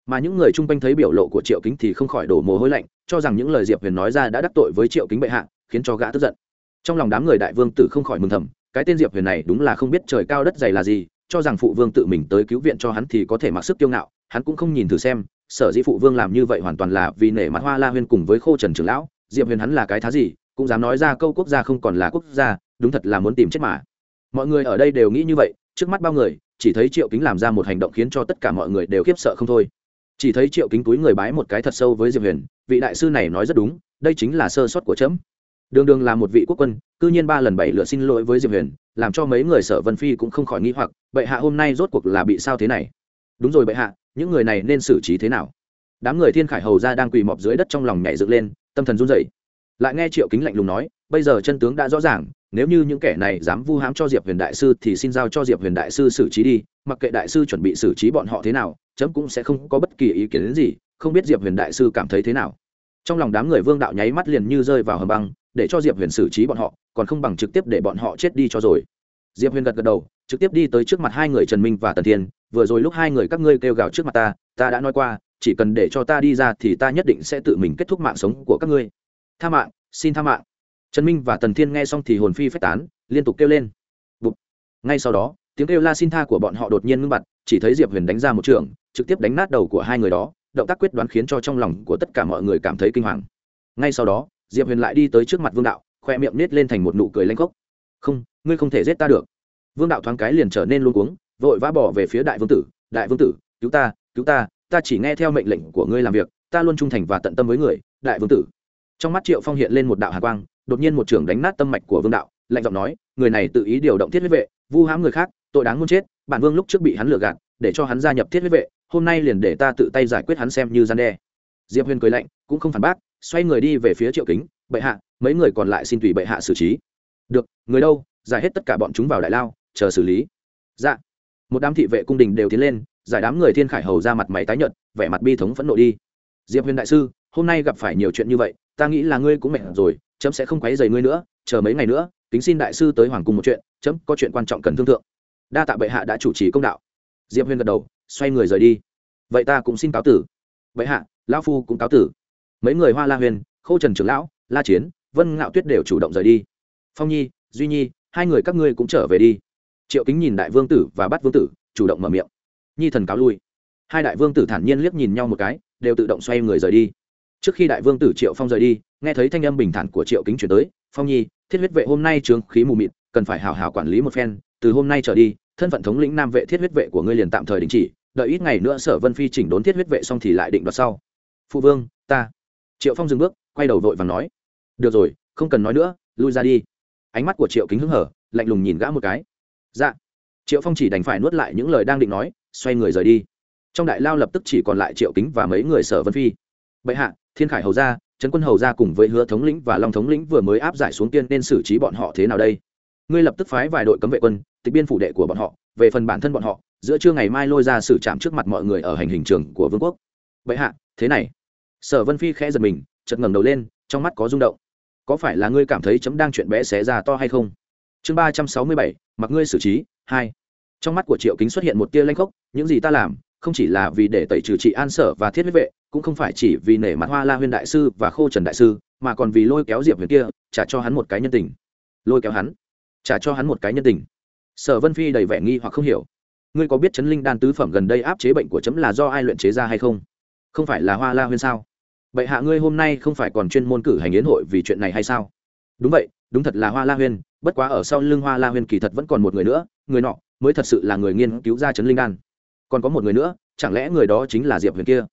Mà những người chung quanh thấy biểu lộ của triệu kính thì không khỏi đổ mồ hôi lạnh, cho rằng những lời diệp huyền nói ra đã đắc tội với triệu kính bệ hạ, khiến cho gã tức giận. Trong lòng đám người đại vương tử không khỏi mừng thầm, cái tên diệp huyền này đúng là không biết trời cao đất dày là gì, cho rằng phụ vương tự mình tới cứu viện cho hắn thì có thể mặc sức kiêu ngạo, hắn cũng không nhìn thử xem, sở dĩ phụ vương làm như vậy hoàn toàn là vì nể mặt hoa la huyên cùng với khô trần trưởng lão, diệp huyền hắn là cái thá gì, cũng dám nói ra câu quốc gia không còn là quốc gia, đúng thật là muốn tìm chết mà mọi người ở đây đều nghĩ như vậy, trước mắt bao người, chỉ thấy triệu kính làm ra một hành động khiến cho tất cả mọi người đều khiếp sợ không thôi. Chỉ thấy triệu kính túi người bái một cái thật sâu với diệp huyền, vị đại sư này nói rất đúng, đây chính là sơ sót của trẫm đường đường là một vị quốc quân, cư nhiên ba lần bảy lượt xin lỗi với diệp huyền, làm cho mấy người sở vân phi cũng không khỏi nghi hoặc, bệ hạ hôm nay rốt cuộc là bị sao thế này? Đúng rồi bệ hạ, những người này nên xử trí thế nào? Đám người thiên khải hầu ra đang quỳ mọp dưới đất trong lòng nhảy dựng lên, tâm thần run rẩy. Lại nghe triệu kính lạnh lùng nói, bây giờ chân tướng đã rõ ràng nếu như những kẻ này dám vu hãm cho diệp huyền đại sư thì xin giao cho diệp huyền đại sư xử trí đi, mặc kệ đại sư chuẩn bị xử trí bọn họ thế nào, chấm cũng sẽ không có bất kỳ ý kiến gì, không biết diệp huyền đại sư cảm thấy thế nào. Trong lòng đám người vương đạo nháy mắt liền như rơi vào hầm băng, để cho diệp huyền xử trí bọn họ, còn không bằng trực tiếp để bọn họ chết đi cho rồi. Diệp huyền gật gật đầu, trực tiếp đi tới trước mặt hai người trần minh và tần thiên, vừa rồi lúc hai người các ngươi kêu gào trước mặt ta ta đã nói qua, chỉ cần để cho ta đi ra thì ta nhất định sẽ tự mình kết thúc mạng sống của các ngươi. Tha mạng, xin tha mạng trần minh và tần thiên nghe xong thì hồn phi phách tán, liên tục kêu lên. Bụt. ngay sau đó, tiếng kêu la xin tha của bọn họ đột nhiên ngưng bặt, chỉ thấy diệp huyền đánh ra một trường, trực tiếp đánh nát đầu của hai người đó, động tác quyết đoán khiến cho trong lòng của tất cả mọi người cảm thấy kinh hoàng. Ngay sau đó, diệp huyền lại đi tới trước mặt vương đạo, khoe miệng nết lên thành một nụ cười lanh khốc. Không, ngươi không thể giết ta được. Vương đạo thoáng cái liền trở nên luôn cuống, vội vã bỏ về phía đại vương tử, đại vương tử, cứu ta cứu ta ta chỉ nghe theo mệnh lệnh của ngươi làm việc, ta luôn trung thành và tận tâm với người, đại vương tử. Trong mắt triệu phong hiện lên một đạo hà quang đột nhiên một trưởng đánh nát tâm mạch của vương đạo, lạnh giọng nói, người này tự ý điều động thiết huyết vệ, vu hãm người khác, tội đáng muốn chết, bản vương lúc trước bị hắn lừa gạt, để cho hắn gia nhập thiết huyết vệ, hôm nay liền để ta tự tay giải quyết hắn xem như gian đe. Diệp huyền cười lạnh, cũng không phản bác, xoay người đi về phía triệu kính, bệ hạ, mấy người còn lại xin tùy bệ hạ xử trí. Được, người đâu, giải hết tất cả bọn chúng vào đại lao, chờ xử lý. Dạ. Một đám thị vệ cung đình đều tiến lên, giải đám người thiên khải hầu ra mặt mày tái nhợt, vẻ mặt bi thống phẫn nộ đi. Diệp huyền đại sư, hôm nay gặp phải nhiều chuyện như vậy, ta nghĩ là ngươi cũng mệt rồi chấm sẽ không quấy rầy ngươi nữa, chờ mấy ngày nữa, kính xin đại sư tới hoàng cung một chuyện, chấm có chuyện quan trọng cần thương thượng. Đa tạ bệ hạ đã chủ trì công đạo. Diệp huyền gật đầu, xoay người rời đi. Vậy ta cũng xin cáo tử. Bệ hạ, lão phu cũng cáo tử. Mấy người hoa la huyền khâu trần trưởng lão, la chiến, vân ngạo tuyết đều chủ động rời đi. Phong nhi, duy nhi, hai người các ngươi cũng trở về đi. Triệu kính nhìn đại vương tử và bắt vương tử, chủ động mở miệng. Nhi thần cáo lui. Hai đại vương tử thản nhiên liếc nhìn nhau một cái, đều tự động xoay người rời đi trước khi đại vương tử triệu phong rời đi, nghe thấy thanh âm bình thản của triệu kính chuyển tới, phong nhi, thiết huyết vệ hôm nay trướng khí mù mịt, cần phải hào hào quản lý một phen. Từ hôm nay trở đi, thân phận thống lĩnh nam vệ thiết huyết vệ của ngươi liền tạm thời đình chỉ, đợi ít ngày nữa sở vân phi chỉnh đốn thiết huyết vệ xong thì lại định đoạt sau. Phụ vương, ta. Triệu phong dừng bước, quay đầu vội và nói, được rồi, không cần nói nữa, lui ra đi. Ánh mắt của triệu kính hứng hở, lạnh lùng nhìn gã một cái. Dạ. Triệu phong chỉ đành phải nuốt lại những lời đang định nói, xoay người rời đi. Trong đại lao lập tức chỉ còn lại triệu kính và mấy người sở vân phi. Bệ hạ thiên khải hầu gia, trấn quân hầu gia cùng với hứa thống lĩnh và long thống lĩnh vừa mới áp giải xuống tiên nên xử trí bọn họ thế nào đây? Ngươi lập tức phái vài đội cấm vệ quân, tịch biên phủ đệ của bọn họ, về phần bản thân bọn họ, giữa trưa ngày mai lôi ra xử trạm trước mặt mọi người ở hành hình trường của vương quốc. Bệ hạ, thế này. Sở vân phi khẽ giật mình chật ngẩng đầu lên, trong mắt có rung động. Có phải là ngươi cảm thấy chấm đang chuyện bé xé ra to hay không? Chương ba trăm sáu mươi bảy, mặc ngươi xử trí, hai. Trong mắt của triệu kính xuất hiện một tia lanh khốc, những gì ta làm, không chỉ là vì để tẩy trừ trị an sở và thiết huyết vệ cũng không phải chỉ vì nể mặt hoa la huyên đại sư và khô trần đại sư, mà còn vì lôi kéo diệp huyền kia, trả cho hắn một cái nhân tình. Lôi kéo hắn? Trả cho hắn một cái nhân tình. Sở vân phi đầy vẻ nghi hoặc không hiểu. Ngươi có biết chấn linh đan tứ phẩm gần đây áp chế bệnh của chấm là do ai luyện chế ra hay không? Không phải là hoa la huyên sao? Bệ hạ ngươi hôm nay không phải còn chuyên môn cử hành yến hội vì chuyện này hay sao? Đúng vậy, đúng thật là hoa la huyên, bất quá ở sau lưng hoa la huyên kỳ thật vẫn còn một người nữa, người nọ mới thật sự là người nghiên cứu ra chấn linh đan. Còn có một người nữa, chẳng lẽ người đó chính là diệp huyền kia?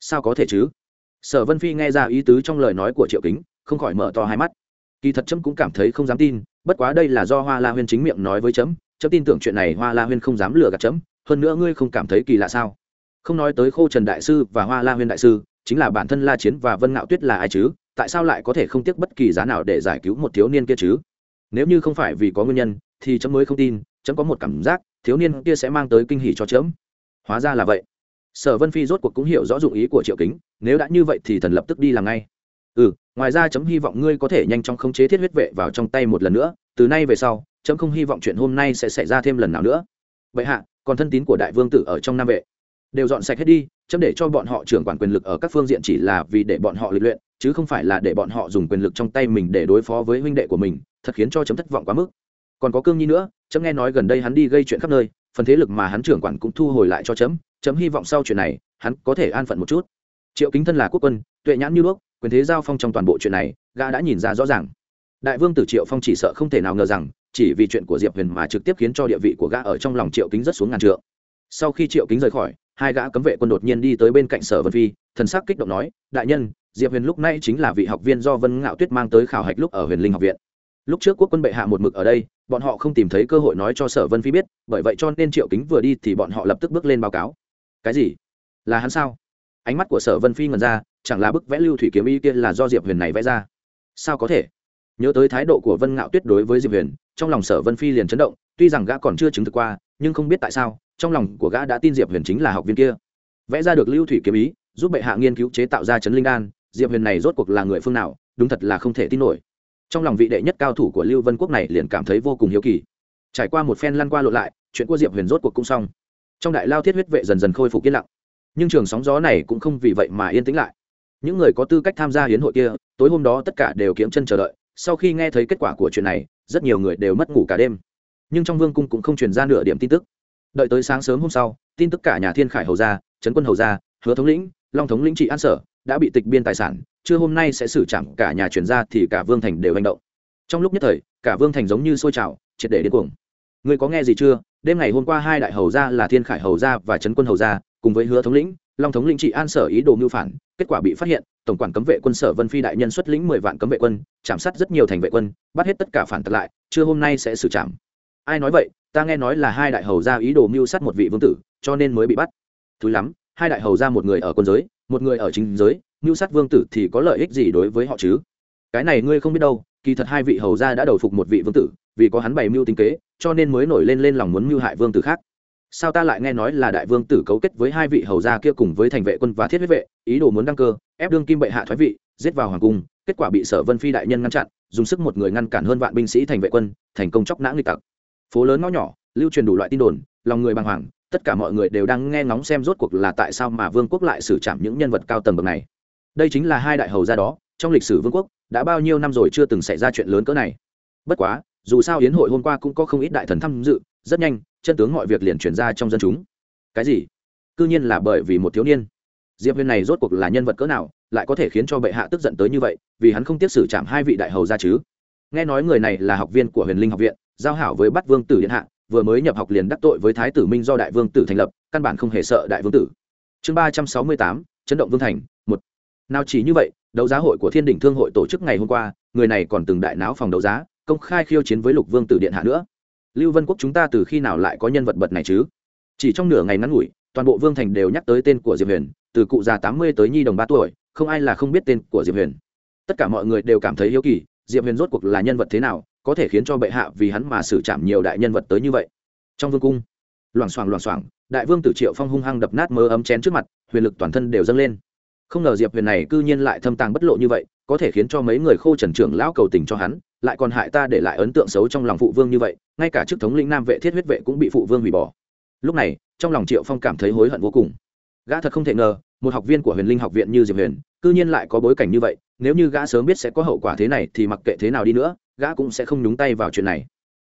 Sao có thể chứ? Sở vân phi nghe ra ý tứ trong lời nói của triệu kính, không khỏi mở to hai mắt. Kỳ thật trâm cũng cảm thấy không dám tin, bất quá đây là do hoa la huyên chính miệng nói với chấm chấm tin tưởng chuyện này hoa la huyên không dám lừa gạt chấm hơn nữa ngươi không cảm thấy kỳ lạ sao? Không nói tới khô trần đại sư và hoa la huyên đại sư, chính là bản thân la chiến và vân ngạo tuyết là ai chứ? Tại sao lại có thể không tiếc bất kỳ giá nào để giải cứu một thiếu niên kia chứ? Nếu như không phải vì có nguyên nhân, thì chấm mới không tin chấm có một cảm giác, thiếu niên kia sẽ mang tới kinh hỉ cho chấm hóa ra là vậy sở vân phi rốt cuộc cũng hiểu rõ dụng ý của triệu kính, nếu đã như vậy thì thần lập tức đi làm ngay. Ừ ngoài ra chấm hy vọng ngươi có thể nhanh chóng khống chế thiết huyết vệ vào trong tay một lần nữa, từ nay về sau, chấm không hy vọng chuyện hôm nay sẽ xảy ra thêm lần nào nữa. Vậy hạ, còn thân tín của đại vương tử ở trong nam vệ. Đều dọn sạch hết đi, chấm để cho bọn họ trưởng quản quyền lực ở các phương diện chỉ là vì để bọn họ lịch luyện, chứ không phải là để bọn họ dùng quyền lực trong tay mình để đối phó với huynh đệ của mình, thật khiến cho chấm thất vọng quá mức. Còn có cương nhi nữa, chấm nghe nói gần đây hắn đi gây chuyện khắp nơi, phần thế lực mà hắn trưởng quản cũng thu hồi lại cho chấm chấm hy vọng sau chuyện này, hắn có thể an phận một chút. Triệu kính thân là quốc quân, tuệ nhãn như đuốc, quyền thế giao phong trong toàn bộ chuyện này, gã đã nhìn ra rõ ràng. Đại vương tử triệu phong chỉ sợ không thể nào ngờ rằng, chỉ vì chuyện của diệp huyền mà trực tiếp khiến cho địa vị của gã ở trong lòng triệu kính rất xuống ngàn trượng. Sau khi triệu kính rời khỏi, hai gã cấm vệ quân đột nhiên đi tới bên cạnh sở vân phi, thần sắc kích động nói, đại nhân, diệp huyền lúc nay chính là vị học viên do vân ngạo tuyết mang tới khảo hạch lúc ở huyền linh học viện. Lúc trước quốc quân bệ hạ một mực ở đây, bọn họ không tìm thấy cơ hội nói cho sở vân phi biết, bởi vậy cho nên triệu kính vừa đi thì bọn họ lập tức bước lên báo cáo cái gì? Là hắn sao? Ánh mắt của sở vân phi ngần ra, chẳng là bức vẽ lưu thủy kiếm y kia là do diệp huyền này vẽ ra. Sao có thể? Nhớ tới thái độ của vân ngạo tuyết đối với diệp huyền, trong lòng sở vân phi liền chấn động, tuy rằng gã còn chưa chứng thực qua, nhưng không biết tại sao, trong lòng của gã đã tin diệp huyền chính là học viên kia. Vẽ ra được lưu thủy kiếm ý giúp bệ hạ nghiên cứu chế tạo ra chấn linh đan, diệp huyền này rốt cuộc là người phương nào, đúng thật là không thể tin nổi. Trong lòng vị đệ nhất cao thủ của lưu vân quốc này liền cảm thấy vô cùng hiếu kỳ. Trải qua một phen lăn qua lộn lại, chuyện của diệp huyền rốt cuộc cũng xong trong đại lao thiết huyết vệ dần dần khôi phục yên lặng. Nhưng trường sóng gió này cũng không vì vậy mà yên tĩnh lại. Những người có tư cách tham gia hiến hội kia, tối hôm đó tất cả đều kiếm chân chờ đợi. Sau khi nghe thấy kết quả của chuyện này, rất nhiều người đều mất ngủ cả đêm. Nhưng trong vương cung cũng không truyền ra nửa điểm tin tức. Đợi tới sáng sớm hôm sau, tin tức cả nhà thiên khải hầu gia, trấn quân hầu gia, hứa thống lĩnh, long thống lĩnh trị an sở đã bị tịch biên tài sản trưa hôm nay sẽ xử trảm cả nhà chuyển ra thì cả vương thành đều hành động. Trong lúc nhất thời, cả vương thành giống như sôi trào, triệt để điên cuồng. Người có nghe gì chưa? Đêm ngày hôm qua hai đại hầu gia là thiên khải hầu gia và trấn quân hầu gia, cùng với hứa thống lĩnh, long thống lĩnh trị an sở ý đồ mưu phản, kết quả bị phát hiện, tổng quản cấm vệ quân sở vân phi đại nhân xuất lĩnh mười vạn cấm vệ quân, chạm sát rất nhiều thành vệ quân, bắt hết tất cả phản tật lại trưa hôm nay sẽ xử trảm. Ai nói vậy? Ta nghe nói là hai đại hầu gia ý đồ mưu sát một vị vương tử, cho nên mới bị bắt. Thứ lắm, hai đại hầu gia một người ở quân giới, một người ở chính giới, mưu sát vương tử thì có lợi ích gì đối với họ chứ? Cái này ngươi không biết đâu, kỳ thật hai vị hầu gia đã đầu phục một vị vương tử, vì có hắn bày mưu tính kế cho nên mới nổi lên lên lòng muốn mưu hại vương tử khác. Sao ta lại nghe nói là đại vương tử cấu kết với hai vị hầu gia kia cùng với thành vệ quân và thiết huyết vệ, ý đồ muốn đăng cơ, ép đương kim bệ hạ thoái vị, giết vào hoàng cung, kết quả bị sở vân phi đại nhân ngăn chặn, dùng sức một người ngăn cản hơn vạn binh sĩ thành vệ quân, thành công chóc nã nghịch tặc. Phố lớn ngõ nhỏ, lưu truyền đủ loại tin đồn, lòng người bàng hoàng, tất cả mọi người đều đang nghe ngóng xem rốt cuộc là tại sao mà vương quốc lại xử trảm những nhân vật cao tầng bậc này. Đây chính là hai đại hầu gia đó, trong lịch sử vương quốc, đã bao nhiêu năm rồi chưa từng xảy ra chuyện lớn cỡ này. Bất quá dù sao hiến hội hôm qua cũng có không ít đại thần tham dự, rất nhanh, chân tướng mọi việc liền chuyển ra trong dân chúng. Cái gì? C nhiên là bởi vì một thiếu niên. Diệp huyền này rốt cuộc là nhân vật cỡ nào, lại có thể khiến cho bệ hạ tức giận tới như vậy, vì hắn không tiếp xử chạm hai vị đại hầu ra chứ? Nghe nói người này là học viên của huyền linh học viện, giao hảo với bắt vương tử điện hạ, vừa mới nhập học liền đắc tội với thái tử minh do đại vương tử thành lập, căn bản không hề sợ đại vương tử. Chương ba trăm sáu mươi tám, chấn động vương thành, một. Nào chỉ như vậy, đấu giá hội của thiên đình thương hội tổ chức ngày hôm qua, người này còn từng đại náo phòng đấu giá công khai khiêu chiến với lục vương tử điện hạ nữa. Lưu vân quốc chúng ta từ khi nào lại có nhân vật bật này chứ? Chỉ trong nửa ngày ngắn ngủi, toàn bộ vương thành đều nhắc tới tên của diệp huyền, từ cụ già tám mươi tới nhi đồng ba tuổi, không ai là không biết tên của diệp huyền. Tất cả mọi người đều cảm thấy hiếu kỳ, diệp huyền rốt cuộc là nhân vật thế nào, có thể khiến cho bệ hạ vì hắn mà xử trảm nhiều đại nhân vật tới như vậy? Trong vương cung, loảng xoảng loảng xoảng, đại vương tử triệu phong hung hăng đập nát mơ ấm chén trước mặt, huyền lực toàn thân đều dâng lên. Không ngờ diệp huyền này cư nhiên lại thâm tàng bất lộ như vậy, có thể khiến cho mấy người khô trần trưởng lão cầu tình cho hắn lại còn hại ta để lại ấn tượng xấu trong lòng phụ vương như vậy, ngay cả chức thống lĩnh nam vệ thiết huyết vệ cũng bị phụ vương hủy bỏ. Lúc này, trong lòng triệu phong cảm thấy hối hận vô cùng. Gã thật không thể ngờ, một học viên của huyền linh học viện như diệp huyền, cư nhiên lại có bối cảnh như vậy, nếu như gã sớm biết sẽ có hậu quả thế này thì mặc kệ thế nào đi nữa, gã cũng sẽ không nhúng tay vào chuyện này.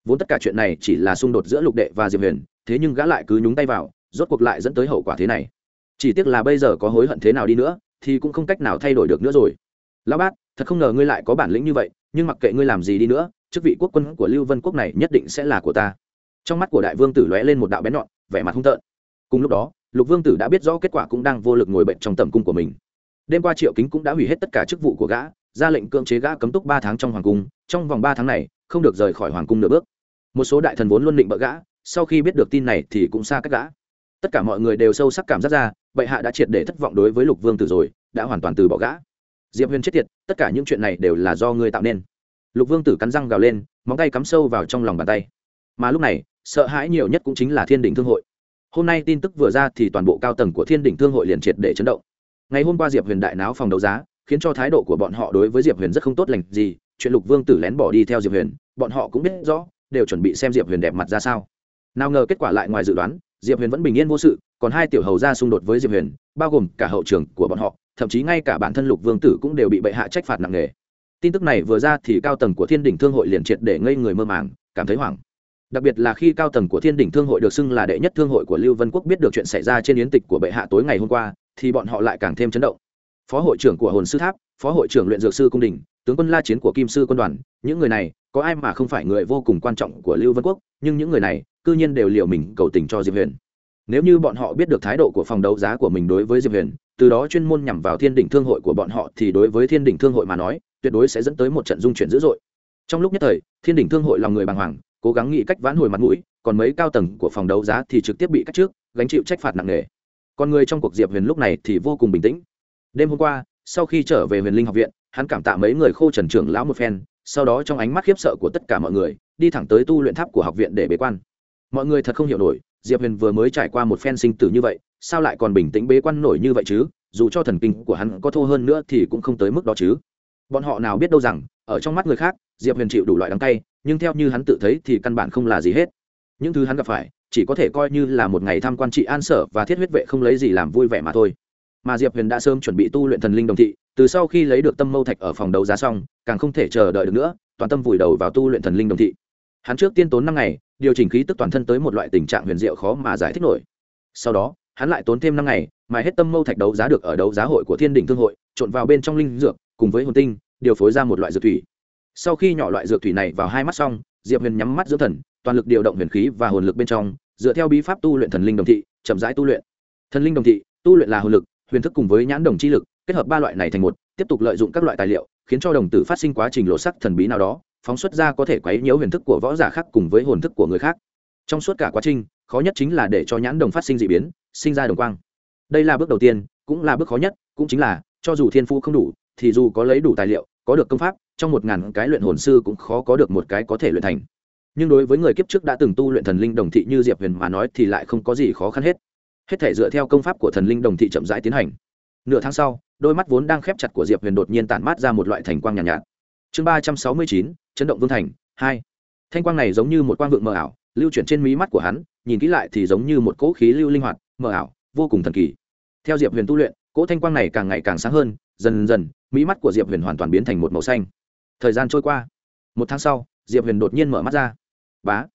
Vốn tất cả chuyện này chỉ là xung đột giữa lục đệ và diệp huyền, thế nhưng gã lại cứ nhúng tay vào, rốt cuộc lại dẫn tới hậu quả thế này. Chỉ tiếc là bây giờ có hối hận thế nào đi nữa, thì cũng không cách nào thay đổi được nữa rồi lão bát, thật không ngờ ngươi lại có bản lĩnh như vậy, nhưng mặc kệ ngươi làm gì đi nữa, chức vị quốc quân của lưu vân quốc này nhất định sẽ là của ta. Trong mắt của đại vương tử lóe lên một đạo bén nhọn, vẻ mặt hung tợn. Cùng lúc đó, lục vương tử đã biết rõ kết quả cũng đang vô lực ngồi bệnh trong tầm cung của mình. Đêm qua triệu kính cũng đã hủy hết tất cả chức vụ của gã, ra lệnh cưỡng chế gã cấm túc ba tháng trong hoàng cung, trong vòng ba tháng này, không được rời khỏi hoàng cung nửa bước. Một số đại thần vốn luôn định bỡ gã, sau khi biết được tin này thì cũng xa cách gã. Tất cả mọi người đều sâu sắc cảm giác ra, bệ hạ đã triệt để thất vọng đối với lục vương tử rồi, đã hoàn toàn từ bỏ gã diệp huyền chết tiệt, tất cả những chuyện này đều là do ngươi tạo nên. Lục vương tử cắn răng gào lên, móng tay cắm sâu vào trong lòng bàn tay. Mà lúc này, sợ hãi nhiều nhất cũng chính là thiên đình thương hội. Hôm nay tin tức vừa ra thì toàn bộ cao tầng của thiên đình thương hội liền triệt để chấn động. Ngày hôm qua diệp huyền đại náo phòng đấu giá, khiến cho thái độ của bọn họ đối với diệp huyền rất không tốt lành gì, chuyện lục vương tử lén bỏ đi theo diệp huyền, bọn họ cũng biết rõ, đều chuẩn bị xem diệp huyền đẹp mặt ra sao. Nào ngờ kết quả lại ngoài dự đoán, diệp huyền vẫn bình yên vô sự, còn hai tiểu hầu ra xung đột với diệp huyền, bao gồm cả hậu trường của bọn họ thậm chí ngay cả bản thân lục vương tử cũng đều bị bệ hạ trách phạt nặng nề. Tin tức này vừa ra thì cao tầng của thiên đình thương hội liền triệt để ngây người mơ màng, cảm thấy hoảng. Đặc biệt là khi cao tầng của thiên đình thương hội được xưng là đệ nhất thương hội của lưu vân quốc biết được chuyện xảy ra trên yến tịch của bệ hạ tối ngày hôm qua, thì bọn họ lại càng thêm chấn động. Phó hội trưởng của hồn sư tháp, phó hội trưởng luyện dược sư cung đình, tướng quân la chiến của kim sư quân đoàn, những người này, có ai mà không phải người vô cùng quan trọng của lưu vân quốc, nhưng những người này, cư nhiên đều liệu mình cầu tình cho diệp huyền. Nếu như bọn họ biết được thái độ của phòng đấu giá của mình đối với diệp huyền từ đó chuyên môn nhằm vào thiên đỉnh thương hội của bọn họ thì đối với thiên đỉnh thương hội mà nói, tuyệt đối sẽ dẫn tới một trận dung chuyển dữ dội. Trong lúc nhất thời, thiên đỉnh thương hội lòng người bàng hoàng, cố gắng nghĩ cách vãn hồi mặt mũi, còn mấy cao tầng của phòng đấu giá thì trực tiếp bị cắt trước, gánh chịu trách phạt nặng nề. Còn người trong cuộc diệp huyền lúc này thì vô cùng bình tĩnh. Đêm hôm qua, sau khi trở về huyền linh học viện, hắn cảm tạ mấy người khô trần trưởng lão một phen, sau đó trong ánh mắt khiếp sợ của tất cả mọi người, đi thẳng tới tu luyện tháp của học viện để bế quan. Mọi người thật không hiểu nổi, diệp huyền vừa mới trải qua một phen sinh tử như vậy sao lại còn bình tĩnh bế quan nổi như vậy chứ? Dù cho thần kinh của hắn có thô hơn nữa thì cũng không tới mức đó chứ. Bọn họ nào biết đâu rằng, ở trong mắt người khác, diệp huyền chịu đủ loại đắng cay, nhưng theo như hắn tự thấy thì căn bản không là gì hết. Những thứ hắn gặp phải, chỉ có thể coi như là một ngày tham quan trị an sở và thiết huyết vệ không lấy gì làm vui vẻ mà thôi. Mà diệp huyền đã sớm chuẩn bị tu luyện thần linh đồng thị, từ sau khi lấy được tâm mâu thạch ở phòng đấu giá xong, càng không thể chờ đợi được nữa, toàn tâm vùi đầu vào tu luyện thần linh đồng thị. Hắn trước tiên tốn năm ngày, điều chỉnh khí tức toàn thân tới một loại tình trạng huyền diệu khó mà giải thích nổi. Sau đó hắn lại tốn thêm năm ngày mà hết tâm mâu thạch đấu giá được ở đấu giá hội của thiên đình thương hội, trộn vào bên trong linh dược, cùng với hồn tinh, điều phối ra một loại dược thủy. Sau khi nhỏ loại dược thủy này vào hai mắt xong, diệp huyền nhắm mắt dưỡng thần, toàn lực điều động huyền khí và hồn lực bên trong, dựa theo bí pháp tu luyện thần linh đồng thị, chậm rãi tu luyện. Thần linh đồng thị, tu luyện là hồn lực, huyền thức cùng với nhãn đồng chi lực, kết hợp ba loại này thành một, tiếp tục lợi dụng các loại tài liệu, khiến cho đồng tử phát sinh quá trình lộ sắc thần bí nào đó, phóng xuất ra có thể quấy nhiễu huyền thức của võ giả khác cùng với hồn thức của người khác. Trong suốt cả quá trình, khó nhất chính là để cho nhãn đồng phát sinh d ị biến sinh ra đồng quang. Đây là bước đầu tiên cũng là bước khó nhất cũng chính là cho dù thiên phu không đủ thì dù có lấy đủ tài liệu có được công pháp trong một ngàn cái luyện hồn sư cũng khó có được một cái có thể luyện thành. Nhưng đối với người kiếp trước đã từng tu luyện thần linh đồng thị như diệp huyền mà nói thì lại không có gì khó khăn hết. Hết thể dựa theo công pháp của thần linh đồng thị chậm rãi tiến hành. Nửa tháng sau đôi mắt vốn đang khép chặt của diệp huyền đột nhiên tản mát ra một loại thành quang nhàn nhạt, nhạt. Chương ba trăm sáu mươi chín chấn động vương thành hai. Thanh quang này giống như một quang vượng mờ ảo lưu chuyển trên mí mắt của hắn nhìn kỹ lại thì giống như một cỗ khí lưu linh hoạt mờ ảo, vô cùng thần kỳ. Theo diệp huyền tu luyện, cỗ thanh quang này càng ngày càng sáng hơn, dần dần, mỹ mắt của diệp huyền hoàn toàn biến thành một màu xanh. Thời gian trôi qua, một tháng sau, diệp huyền đột nhiên mở mắt ra. Bá!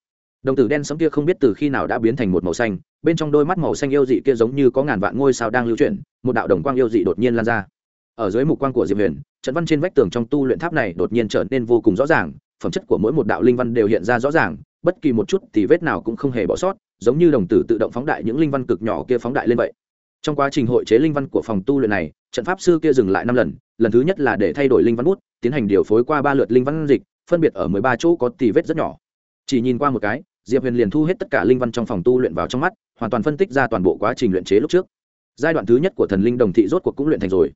Đồng tử đen sấm kia không biết từ khi nào đã biến thành một màu xanh, bên trong đôi mắt màu xanh yêu dị kia giống như có ngàn vạn ngôi sao đang lưu chuyển, một đạo đồng quang yêu dị đột nhiên lan ra. Ở dưới mục quang của diệp huyền, trận văn trên vách tường trong tu luyện tháp này đột nhiên trở nên vô cùng rõ ràng, phẩm chất của mỗi một đạo linh văn đều hiện ra rõ ràng bất kỳ một chút thì vết nào cũng không hề bỏ sót, giống như đồng tử tự động phóng đại những linh văn cực nhỏ kia phóng đại lên vậy. Trong quá trình hội chế linh văn của phòng tu luyện này, trận pháp sư kia dừng lại năm lần lần thứ nhất là để thay đổi linh văn bút, tiến hành điều phối qua ba lượt linh văn dịch, phân biệt ở mười ba chỗ có tì vết rất nhỏ. Chỉ nhìn qua một cái, diệp huyền liền thu hết tất cả linh văn trong phòng tu luyện vào trong mắt, hoàn toàn phân tích ra toàn bộ quá trình luyện chế lúc trước. Giai đoạn thứ nhất của thần linh đồng thị rốt cuộc cũng luyện thành rồi.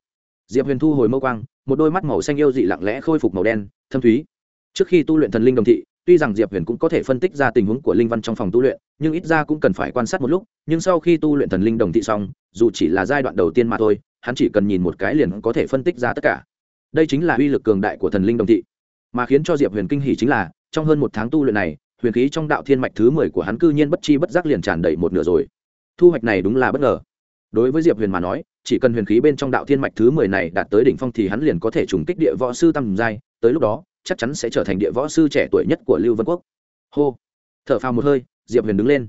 Diệp huyền thu hồi mâu quang, một đôi mắt màu xanh yêu dị lặng lẽ khôi phục màu đen, thâm thúy. Trước khi tu luyện thần linh đồng thị tuy rằng diệp huyền cũng có thể phân tích ra tình huống của linh văn trong phòng tu luyện, nhưng ít ra cũng cần phải quan sát một lúc, nhưng sau khi tu luyện thần linh đồng thị xong, dù chỉ là giai đoạn đầu tiên mà thôi, hắn chỉ cần nhìn một cái liền có thể phân tích ra tất cả. Đây chính là uy lực cường đại của thần linh đồng thị. Mà khiến cho diệp huyền kinh hỉ chính là, trong hơn một tháng tu luyện này, huyền khí trong đạo thiên mạch thứ mười của hắn cư nhiên bất chi bất giác liền tràn đầy một nửa rồi. Thu hoạch này đúng là bất ngờ. Đối với diệp huyền mà nói, chỉ cần huyền khí bên trong đạo thiên mạch thứ mười này đạt tới đỉnh phong thì hắn liền có thể trùng kích địa võ sư tầm giai, tới lúc đó chắc chắn sẽ trở thành địa võ sư trẻ tuổi nhất của lưu vân quốc. Hô. Thở phào một hơi, diệp huyền đứng lên.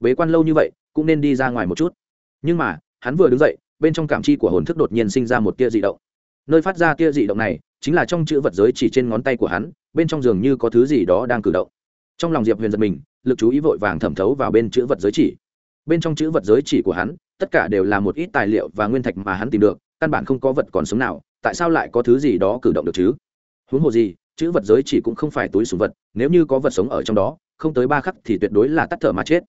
Bế quan lâu như vậy, cũng nên đi ra ngoài một chút. Nhưng mà, hắn vừa đứng dậy, bên trong cảm chi của hồn thức đột nhiên sinh ra một tia dị động. Nơi phát ra tia dị động này, chính là trong chữ vật giới chỉ trên ngón tay của hắn, bên trong giường như có thứ gì đó đang cử động. Trong lòng diệp huyền giật mình, lực chú ý vội vàng thẩm thấu vào bên chữ vật giới chỉ. Bên trong chữ vật giới chỉ của hắn, tất cả đều là một ít tài liệu và nguyên thạch mà hắn tìm được, căn bản không có vật còn sống nào, tại sao lại có thứ gì đó cử động được chứ? Huống hồ gì chữ vật giới chỉ cũng không phải túi sùng vật, nếu như có vật sống ở trong đó, không tới ba khắc thì tuyệt đối là tắt thở mà chết.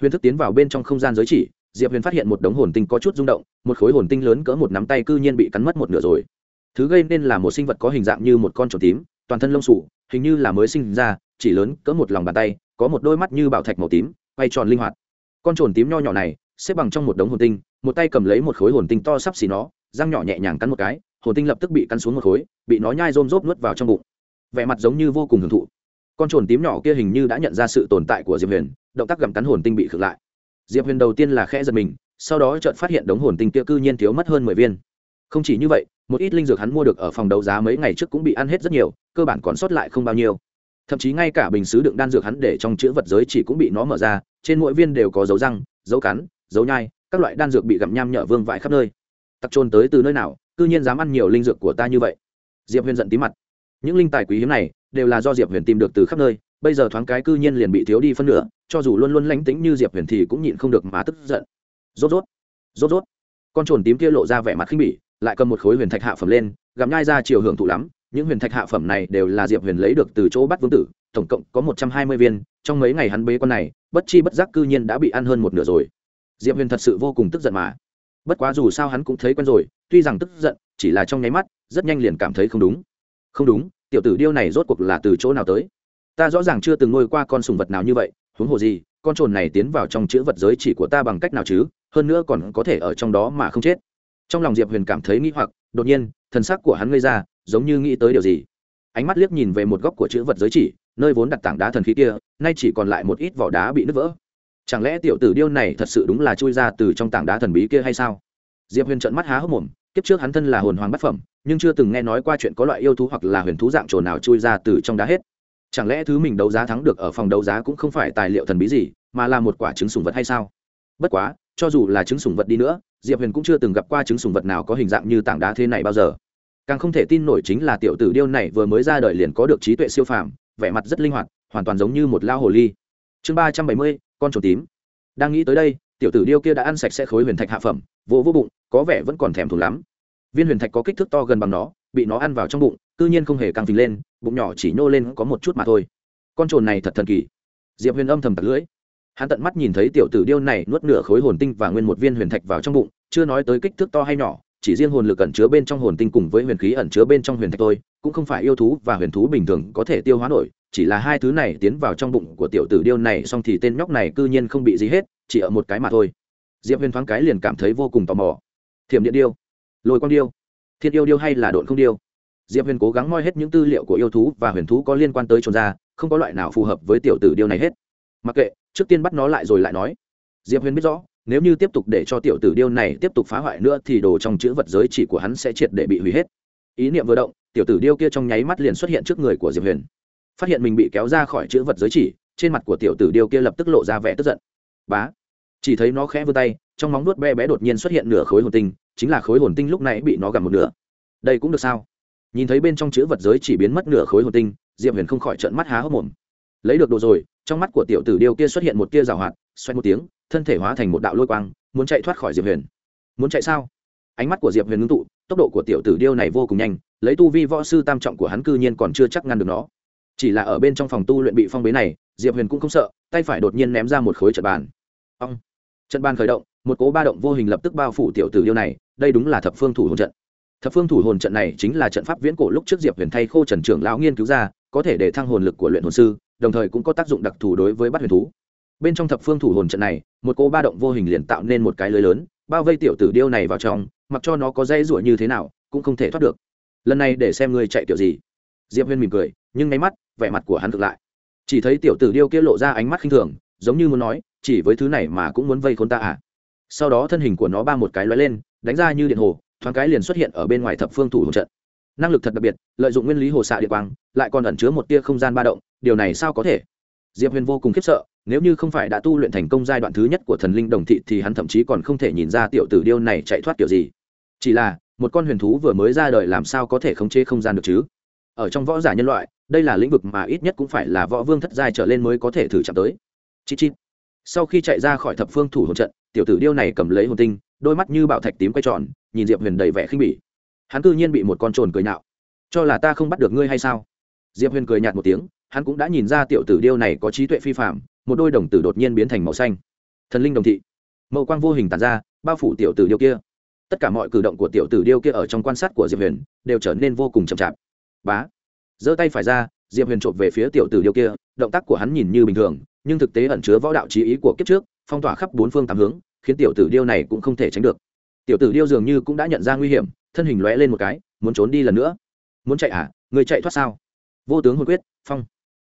Huyền thức tiến vào bên trong không gian giới chỉ, diệp huyền phát hiện một đống hồn tinh có chút rung động, một khối hồn tinh lớn cỡ một nắm tay cư nhiên bị cắn mất một nửa rồi. Thứ gây nên là một sinh vật có hình dạng như một con trồn tím, toàn thân lông sủ hình như là mới sinh ra, chỉ lớn cỡ một lòng bàn tay, có một đôi mắt như bảo thạch màu tím, quay tròn linh hoạt. Con trồn tím nho nhỏ này, xếp bằng trong một đống hồn tinh, một tay cầm lấy một khối hồn tinh to sắp xì nó, răng nhỏ nhẹ nhàng cắn một cái, hồn tinh lập tức bị cắn xuống một khối, bị nó nhai rôm rốp nuốt vào trong bụng vẻ mặt giống như vô cùng hưởng thụ. Con trồn tím nhỏ kia hình như đã nhận ra sự tồn tại của diệp huyền, động tác gặm cắn hồn tinh bị khựng lại. Diệp huyền đầu tiên là khẽ giật mình, sau đó chợt phát hiện đống hồn tinh kia cư nhiên thiếu mất hơn mười viên. Không chỉ như vậy, một ít linh dược hắn mua được ở phòng đấu giá mấy ngày trước cũng bị ăn hết rất nhiều, cơ bản còn sót lại không bao nhiêu. Thậm chí ngay cả bình xứ đựng đan dược hắn để trong chữ vật giới chỉ cũng bị nó mở ra, trên mỗi viên đều có dấu răng, dấu cắn, dấu nhai, các loại đan dược bị gặm nham nhở vương vãi khắp nơi. Tặc trôn tới từ nơi nào, cư nhiên dám ăn nhiều linh dược của ta như vậy? Diệp huyền giận tí mặt những linh tài quý hiếm này đều là do diệp huyền tìm được từ khắp nơi, bây giờ thoáng cái cư nhiên liền bị thiếu đi phân nửa, cho dù luôn luôn lánh tính như diệp huyền thì cũng nhịn không được mà tức giận. Rốt rốt rốt rốt. Con trồn tím kia lộ ra vẻ mặt khinh bỉ, lại cầm một khối huyền thạch hạ phẩm lên gặm nhai ra chiều hưởng thụ lắm, những huyền thạch hạ phẩm này đều là diệp huyền lấy được từ chỗ bắt vương tử, tổng cộng có một trăm hai mươi viên, trong mấy ngày hắn bế con này, bất chi bất giác cư nhiên đã bị ăn hơn một nửa rồi. Diệp huyền thật sự vô cùng tức giận mà. Bất quá dù sao hắn cũng thấy quen rồi, tuy rằng tức giận, chỉ là trong nháy mắt, rất nhanh liền cảm thấy không đúng không đúng, tiểu tử điêu này rốt cuộc là từ chỗ nào tới? Ta rõ ràng chưa từng nuôi qua con sùng vật nào như vậy, huống hồ gì, con trồn này tiến vào trong chữ vật giới chỉ của ta bằng cách nào chứ? Hơn nữa còn có thể ở trong đó mà không chết. Trong lòng diệp huyền cảm thấy nghĩ hoặc, đột nhiên, thần sắc của hắn gây ra, giống như nghĩ tới điều gì. Ánh mắt liếc nhìn về một góc của chữ vật giới chỉ, nơi vốn đặt tảng đá thần khí kia, nay chỉ còn lại một ít vỏ đá bị nứt vỡ. Chẳng lẽ tiểu tử điêu này thật sự đúng là chui ra từ trong tảng đá thần bí kia hay sao? Diệp huyền trợn mắt há hốc mồm, kiếp trước hắn thân là hồn hoàng bát phẩm nhưng chưa từng nghe nói qua chuyện có loại yêu thú hoặc là huyền thú dạng trồn nào chui ra từ trong đá hết. Chẳng lẽ thứ mình đấu giá thắng được ở phòng đấu giá cũng không phải tài liệu thần bí gì, mà là một quả trứng sùng vật hay sao? Bất quá, cho dù là trứng sùng vật đi nữa, diệp huyền cũng chưa từng gặp qua trứng sùng vật nào có hình dạng như tảng đá thế này bao giờ. Càng không thể tin nổi chính là tiểu tử điêu này vừa mới ra đời liền có được trí tuệ siêu phàm, vẻ mặt rất linh hoạt, hoàn toàn giống như một lao hồ ly. Chương ba trăm bảy mươi, con trồn tím. Đang nghĩ tới đây, tiểu tử điêu kia đã ăn sạch sẽ khối huyền thạch hạ phẩm, vô vô bụng, có vẻ vẫn còn thèm thùng lắm viên huyền thạch có kích thước to gần bằng nó, bị nó ăn vào trong bụng tự nhiên không hề căng phình lên, bụng nhỏ chỉ nhô lên có một chút mà thôi. Con trồn này thật thần kỳ. Diệp huyền âm thầm tật lưỡi. Hắn tận mắt nhìn thấy tiểu tử điêu này nuốt nửa khối hồn tinh và nguyên một viên huyền thạch vào trong bụng, chưa nói tới kích thước to hay nhỏ, chỉ riêng hồn lực ẩn chứa bên trong hồn tinh cùng với huyền khí ẩn chứa bên trong huyền thạch thôi, cũng không phải yêu thú và huyền thú bình thường có thể tiêu hóa nổi, chỉ là hai thứ này tiến vào trong bụng của tiểu tử điêu này xong thì tên nhóc này cư nhiên không bị gì hết, chỉ ở một cái mà thôi. Diệp huyền thoáng cái liền cảm thấy vô cùng tò mò. Thiểm điện điêu lôi quang điêu. Thiên yêu điêu hay là độn không điêu? Diệp huyền cố gắng moi hết những tư liệu của yêu thú và huyền thú có liên quan tới trồn ra không có loại nào phù hợp với tiểu tử điêu này hết. Mặc kệ, trước tiên bắt nó lại rồi lại nói. Diệp huyền biết rõ, nếu như tiếp tục để cho tiểu tử điêu này tiếp tục phá hoại nữa thì đồ trong chữ vật giới chỉ của hắn sẽ triệt để bị hủy hết. Ý niệm vừa động, tiểu tử điêu kia trong nháy mắt liền xuất hiện trước người của diệp huyền. Phát hiện mình bị kéo ra khỏi chữ vật giới chỉ, trên mặt của tiểu tử điêu kia lập tức lộ ra vẻ tức giận. Bá! Chỉ thấy nó khẽ vươn tay, trong móng nuốt bé bé đột nhiên xuất hiện nửa khối hồn tinh, chính là khối hồn tinh lúc này bị nó gặm một nửa. Đây cũng được sao? Nhìn thấy bên trong chữ vật giới chỉ biến mất nửa khối hồn tinh, diệp huyền không khỏi trợn mắt há hốc mồm. Lấy được đồ rồi, trong mắt của tiểu tử điêu kia xuất hiện một tia rào hoạt xoay một tiếng, thân thể hóa thành một đạo lôi quang, muốn chạy thoát khỏi diệp huyền. Muốn chạy sao? Ánh mắt của diệp huyền ngưng tụ, tốc độ của tiểu tử điêu này vô cùng nhanh, lấy tu vi võ sư tam trọng của hắn cư nhiên còn chưa chắc ngăn được nó. Chỉ là ở bên trong phòng tu luyện bị phong bế này, diệp huyền cũng không sợ, tay phải đột nhiên ném ra một khối trận bàn. Ông trận bàn khởi động, một cố ba động vô hình lập tức bao phủ tiểu tử điêu này, đây đúng là thập phương thủ hồn trận. Thập phương thủ hồn trận này chính là trận pháp viễn cổ lúc trước diệp huyền thay khô trần trưởng lão nghiên cứu ra, có thể để thăng hồn lực của luyện hồn sư, đồng thời cũng có tác dụng đặc thù đối với bắt huyền thú. Bên trong thập phương thủ hồn trận này, một cô ba động vô hình liền tạo nên một cái lưới lớn, bao vây tiểu tử điêu này vào trong, mặc cho nó có dây rủa như thế nào, cũng không thể thoát được. Lần này để xem ngươi chạy tiểu gì. Diệp Huyền mỉm cười, nhưng ngay mắt, vẻ mặt của hắn ngược lại. Chỉ thấy tiểu tử điêu kia lộ ra ánh mắt khinh thường, giống như muốn nói chỉ với thứ này mà cũng muốn vây khốn ta à? Sau đó thân hình của nó ba một cái lóe lên, đánh ra như điện hồ, thoáng cái liền xuất hiện ở bên ngoài thập phương thủ hồn trận. Năng lực thật đặc biệt, lợi dụng nguyên lý hồ xạ địa quang, lại còn ẩn chứa một tia không gian ba động, điều này sao có thể? Diệp huyền vô cùng khiếp sợ, nếu như không phải đã tu luyện thành công giai đoạn thứ nhất của thần linh đồng thị thì hắn thậm chí còn không thể nhìn ra tiểu tử điêu này chạy thoát kiểu gì. Chỉ là, một con huyền thú vừa mới ra đời làm sao có thể khống chế không gian được chứ? Ở trong võ giả nhân loại, đây là lĩnh vực mà ít nhất cũng phải là võ vương thất giai trở lên mới có thể thử chạm tới. Chít chít sau khi chạy ra khỏi thập phương thủ hồn trận, tiểu tử điêu này cầm lấy hồn tinh, đôi mắt như bạo thạch tím quay tròn, nhìn diệp huyền đầy vẻ khinh bỉ. Hắn cư nhiên bị một con trồn cười nạo. cho là ta không bắt được ngươi hay sao? Diệp huyền cười nhạt một tiếng, hắn cũng đã nhìn ra tiểu tử điêu này có trí tuệ phi phạm một đôi đồng tử đột nhiên biến thành màu xanh. Thần linh đồng thị. Mậu quang vô hình tàn ra, bao phủ tiểu tử điêu kia. Tất cả mọi cử động của tiểu tử điêu kia ở trong quan sát của diệp huyền, đều trở nên vô cùng chậm chạp. Bá. Giơ tay phải ra, diệp huyền trộm về phía tiểu tử điêu kia, động tác của hắn nhìn như bình thường nhưng thực tế ẩn chứa võ đạo trí ý của kiếp trước, phong tỏa khắp bốn phương tám hướng, khiến tiểu tử điêu này cũng không thể tránh được. Tiểu tử điêu dường như cũng đã nhận ra nguy hiểm, thân hình lóe lên một cái, muốn trốn đi lần nữa. Muốn chạy à? Người chạy thoát sao? Vô tướng hồn quyết, phong.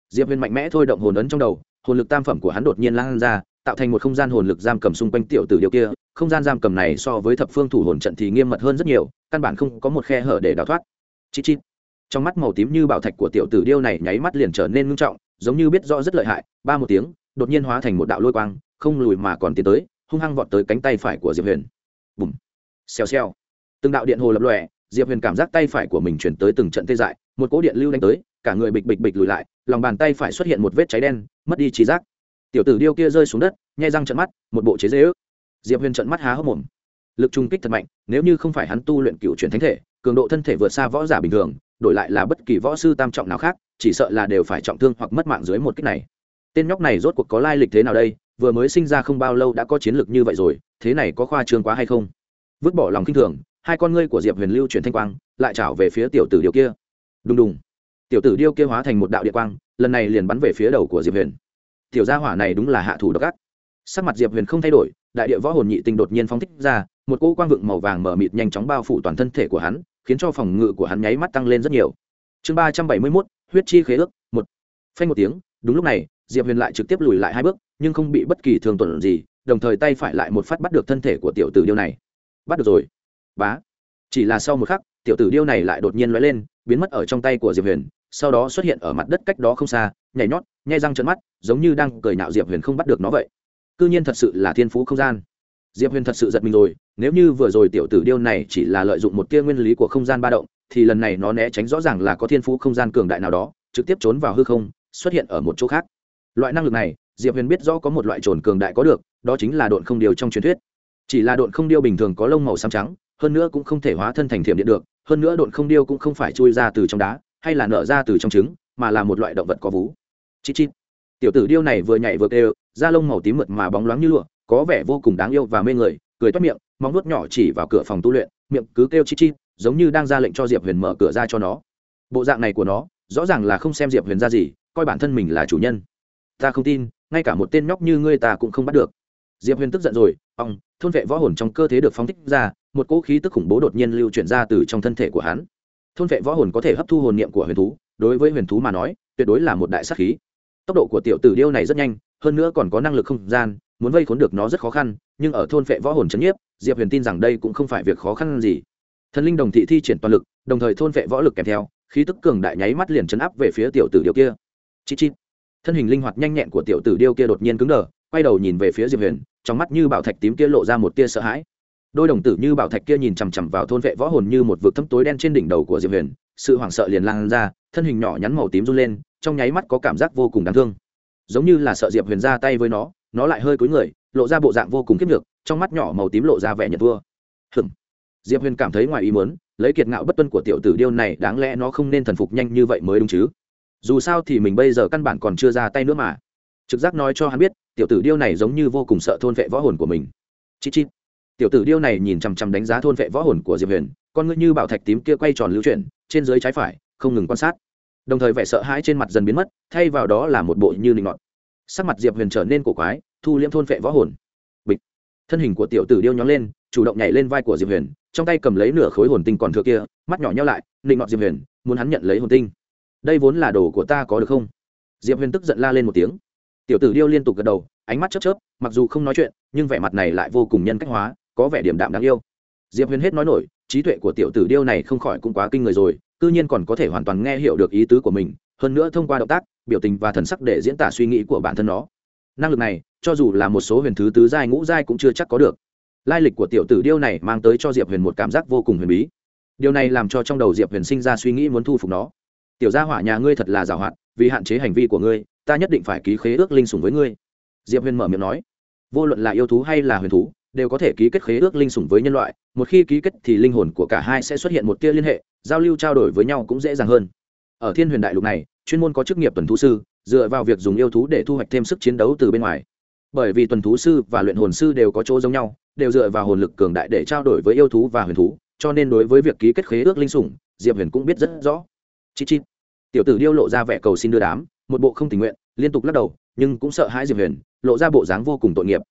Diệp huyền mạnh mẽ thôi động hồn ấn trong đầu, hồn lực tam phẩm của hắn đột nhiên lan ra, tạo thành một không gian hồn lực giam cầm xung quanh tiểu tử điêu kia. Không gian giam cầm này so với thập phương thủ hồn trận thì nghiêm mật hơn rất nhiều, căn bản không có một khe hở để đào thoát. Chi chi trong mắt màu tím như bảo thạch của tiểu tử điêu này nháy mắt liền trở nên ngưng trọng giống như biết rõ rất lợi hại, ba một tiếng, đột nhiên hóa thành một đạo lôi quang, không lùi mà còn tiến tới, hung hăng vọt tới cánh tay phải của diệp huyền. Bùm! Xèo xèo! Từng đạo điện hồ lập lòe, diệp huyền cảm giác tay phải của mình chuyển tới từng trận tê dại, một cỗ điện lưu đánh tới, cả người bịch bịch bịch lùi lại, lòng bàn tay phải xuất hiện một vết cháy đen, mất đi trí giác. Tiểu tử điêu kia rơi xuống đất, nhai răng trận mắt, một bộ chế dễ ước. Diệp huyền trận mắt há hốc mồm. Lực trung kích thật mạnh, nếu như không phải hắn tu luyện cựu chuyển thánh thể, cường độ thân thể vượt xa võ giả bình thường đổi lại là bất kỳ võ sư tam trọng nào khác, chỉ sợ là đều phải trọng thương hoặc mất mạng dưới một cách này. Tên nhóc này rốt cuộc có lai lịch thế nào đây, vừa mới sinh ra không bao lâu đã có chiến lược như vậy rồi, thế này có khoa trương quá hay không? Vứt bỏ lòng kinh thường, hai con ngươi của diệp huyền lưu chuyển thanh quang, lại trảo về phía tiểu tử điêu kia. Đùng đùng. Tiểu tử điêu kia hóa thành một đạo địa quang, lần này liền bắn về phía đầu của diệp huyền. Tiểu gia hỏa này đúng là hạ thủ độc ác. Sắc mặt diệp huyền không thay đổi, đại địa võ hồn nhị tinh đột nhiên phóng thích ra, một cỗ quang vựng màu vàng mở mịt nhanh chóng bao phủ toàn thân thể của hắn khiến cho phòng ngự của hắn nháy mắt tăng lên rất nhiều. Chương ba trăm bảy mươi mốt, huyết chi khế ước, một. Phanh một tiếng, đúng lúc này, diệp huyền lại trực tiếp lùi lại hai bước, nhưng không bị bất kỳ thương tổn gì, đồng thời tay phải lại một phát bắt được thân thể của tiểu tử điêu này. Bắt được rồi. Bá. Chỉ là sau một khắc, tiểu tử điêu này lại đột nhiên lóe lên, biến mất ở trong tay của diệp huyền, sau đó xuất hiện ở mặt đất cách đó không xa, nhảy nhót nhai răng trận mắt, giống như đang cười nạo diệp huyền không bắt được nó vậy. C nhiên thật sự là thiên phú không gian diệp huyền thật sự giật mình rồi, nếu như vừa rồi tiểu tử điêu này chỉ là lợi dụng một tia nguyên lý của không gian ba động, thì lần này nó né tránh rõ ràng là có thiên phú không gian cường đại nào đó, trực tiếp trốn vào hư không, xuất hiện ở một chỗ khác. Loại năng lực này, diệp huyền biết rõ có một loại trồn cường đại có được, đó chính là độn không điều trong truyền thuyết. Chỉ là độn không điêu bình thường có lông màu xám trắng, hơn nữa cũng không thể hóa thân thành thiểm điện được, hơn nữa độn không điêu cũng không phải chui ra từ trong đá, hay là nở ra từ trong trứng, mà là một loại động vật có vú. Chít chít. Tiểu tử điêu này vừa nhảy vừa kêu, da lông màu tím mượt mà bóng loáng như lụa có vẻ vô cùng đáng yêu và mê người, cười toát miệng, móng nuốt nhỏ chỉ vào cửa phòng tu luyện, miệng cứ kêu chi chi, giống như đang ra lệnh cho diệp huyền mở cửa ra cho nó. Bộ dạng này của nó, rõ ràng là không xem diệp huyền ra gì, coi bản thân mình là chủ nhân. Ta không tin, ngay cả một tên nhóc như ngươi ta cũng không bắt được. Diệp huyền tức giận rồi ông thôn vệ võ hồn trong cơ thể được phóng thích ra, một cỗ khí tức khủng bố đột nhiên lưu chuyển ra từ trong thân thể của hắn. Thôn vệ võ hồn có thể hấp thu hồn niệm của huyền thú, đối với huyền thú mà nói, tuyệt đối là một đại sắc khí. Tốc độ của tiểu tử điêu này rất nhanh, hơn nữa còn có năng lực không gian muốn vây khốn được nó rất khó khăn nhưng ở thôn vệ võ hồn c h ấ n nhiếp diệp huyền tin rằng đây cũng không phải việc khó khăn gì. Thần linh đồng thị thi triển toàn lực đồng thời thôn vệ võ lực kèm theo khí tức cường đại nháy mắt liền chấn áp về phía tiểu tử điêu kia. Chị chị, thân hình linh hoạt nhanh nhẹn của tiểu tử điêu kia đột nhiên cứng đờ quay đầu nhìn về phía diệp huyền trong mắt như bảo thạch tím kia lộ ra một tia sợ hãi. Đôi đồng tử như bảo thạch kia nhìn chằm chằm vào thôn vệ võ hồn như một vực thâm tối đen trên đỉnh đầu của diệp huyền sự hoảng sợ liền lan ra thân hình nhỏ nhắn màu tím run lên trong nháy mắt có cảm giác vô cùng đáng thương. Giống như là sợ diệp huyền ra tay với nó nó lại hơi cúi người, lộ ra bộ dạng vô cùng kiếp nhược, trong mắt nhỏ màu tím lộ ra vẻ nhận vua. Hừm diệp huyền cảm thấy ngoài ý muốn, lấy kiệt ngạo bất tuân của tiểu tử điêu này, đáng lẽ nó không nên thần phục nhanh như vậy mới đúng chứ? Dù sao thì mình bây giờ căn bản còn chưa ra tay nữa mà. Trực giác nói cho hắn biết, tiểu tử điêu này giống như vô cùng sợ thôn vệ võ hồn của mình. Chị chị tiểu tử điêu này nhìn chằm chằm đánh giá thôn vệ võ hồn của diệp huyền, con ngươi như bảo thạch tím kia quay tròn lưu chuyển, trên dưới trái phải, không ngừng quan sát. Đồng thời vẻ sợ hãi trên mặt dần biến mất, thay vào đó là một bộ như nịnh ngọt sắc mặt diệp huyền trở nên cổ quái, thu liễm thôn vệ võ hồn. Bịch. Thân hình của tiểu tử điêu nhóng lên, chủ động nhảy lên vai của diệp huyền, trong tay cầm lấy nửa khối hồn tinh còn thừa kia, mắt nhỏ nhau lại định ngọt diệp huyền, muốn hắn nhận lấy hồn tinh. Đây vốn là đồ của ta có được không? Diệp huyền tức giận la lên một tiếng. Tiểu tử điêu liên tục gật đầu, ánh mắt chớp chớp, mặc dù không nói chuyện, nhưng vẻ mặt này lại vô cùng nhân cách hóa, có vẻ điểm đạm đáng yêu. Diệp huyền hết nói nổi, trí tuệ của tiểu tử điêu này không khỏi cũng quá kinh người rồi tư nhiên còn có thể hoàn toàn nghe hiểu được ý tứ của mình, hơn nữa thông qua động tác biểu tình và thần sắc để diễn tả suy nghĩ của bản thân nó. Năng lực này, cho dù là một số huyền thứ tứ giai ngũ giai cũng chưa chắc có được. Lai lịch của tiểu tử điêu này mang tới cho diệp huyền một cảm giác vô cùng huyền bí. Điều này làm cho trong đầu diệp huyền sinh ra suy nghĩ muốn thu phục nó. Tiểu gia hỏa nhà ngươi thật là giàu hạn, vì hạn chế hành vi của ngươi, ta nhất định phải ký khế ước linh sủng với ngươi. Diệp huyền mở miệng nói. Vô luận là yêu thú hay là huyền thú, đều có thể ký kết khế ước linh sủng với nhân loại, một khi ký kết thì linh hồn của cả hai sẽ xuất hiện một tia liên hệ, giao lưu trao đổi với nhau cũng dễ dàng hơn. Ở thiên huyền đại lục này chuyên môn có chức nghiệp tuần thú sư, dựa vào việc dùng yêu thú để thu hoạch thêm sức chiến đấu từ bên ngoài. Bởi vì tuần thú sư và luyện hồn sư đều có chỗ giống nhau, đều dựa vào hồn lực cường đại để trao đổi với yêu thú và huyền thú, cho nên đối với việc ký kết khế ước linh sủng, diệp huyền cũng biết rất rõ. Chi chi tiểu tử điêu lộ ra vẻ cầu xin đưa đám, một bộ không tình nguyện, liên tục lắc đầu, nhưng cũng sợ hãi diệp huyền, lộ ra bộ dáng vô cùng tội nghiệp.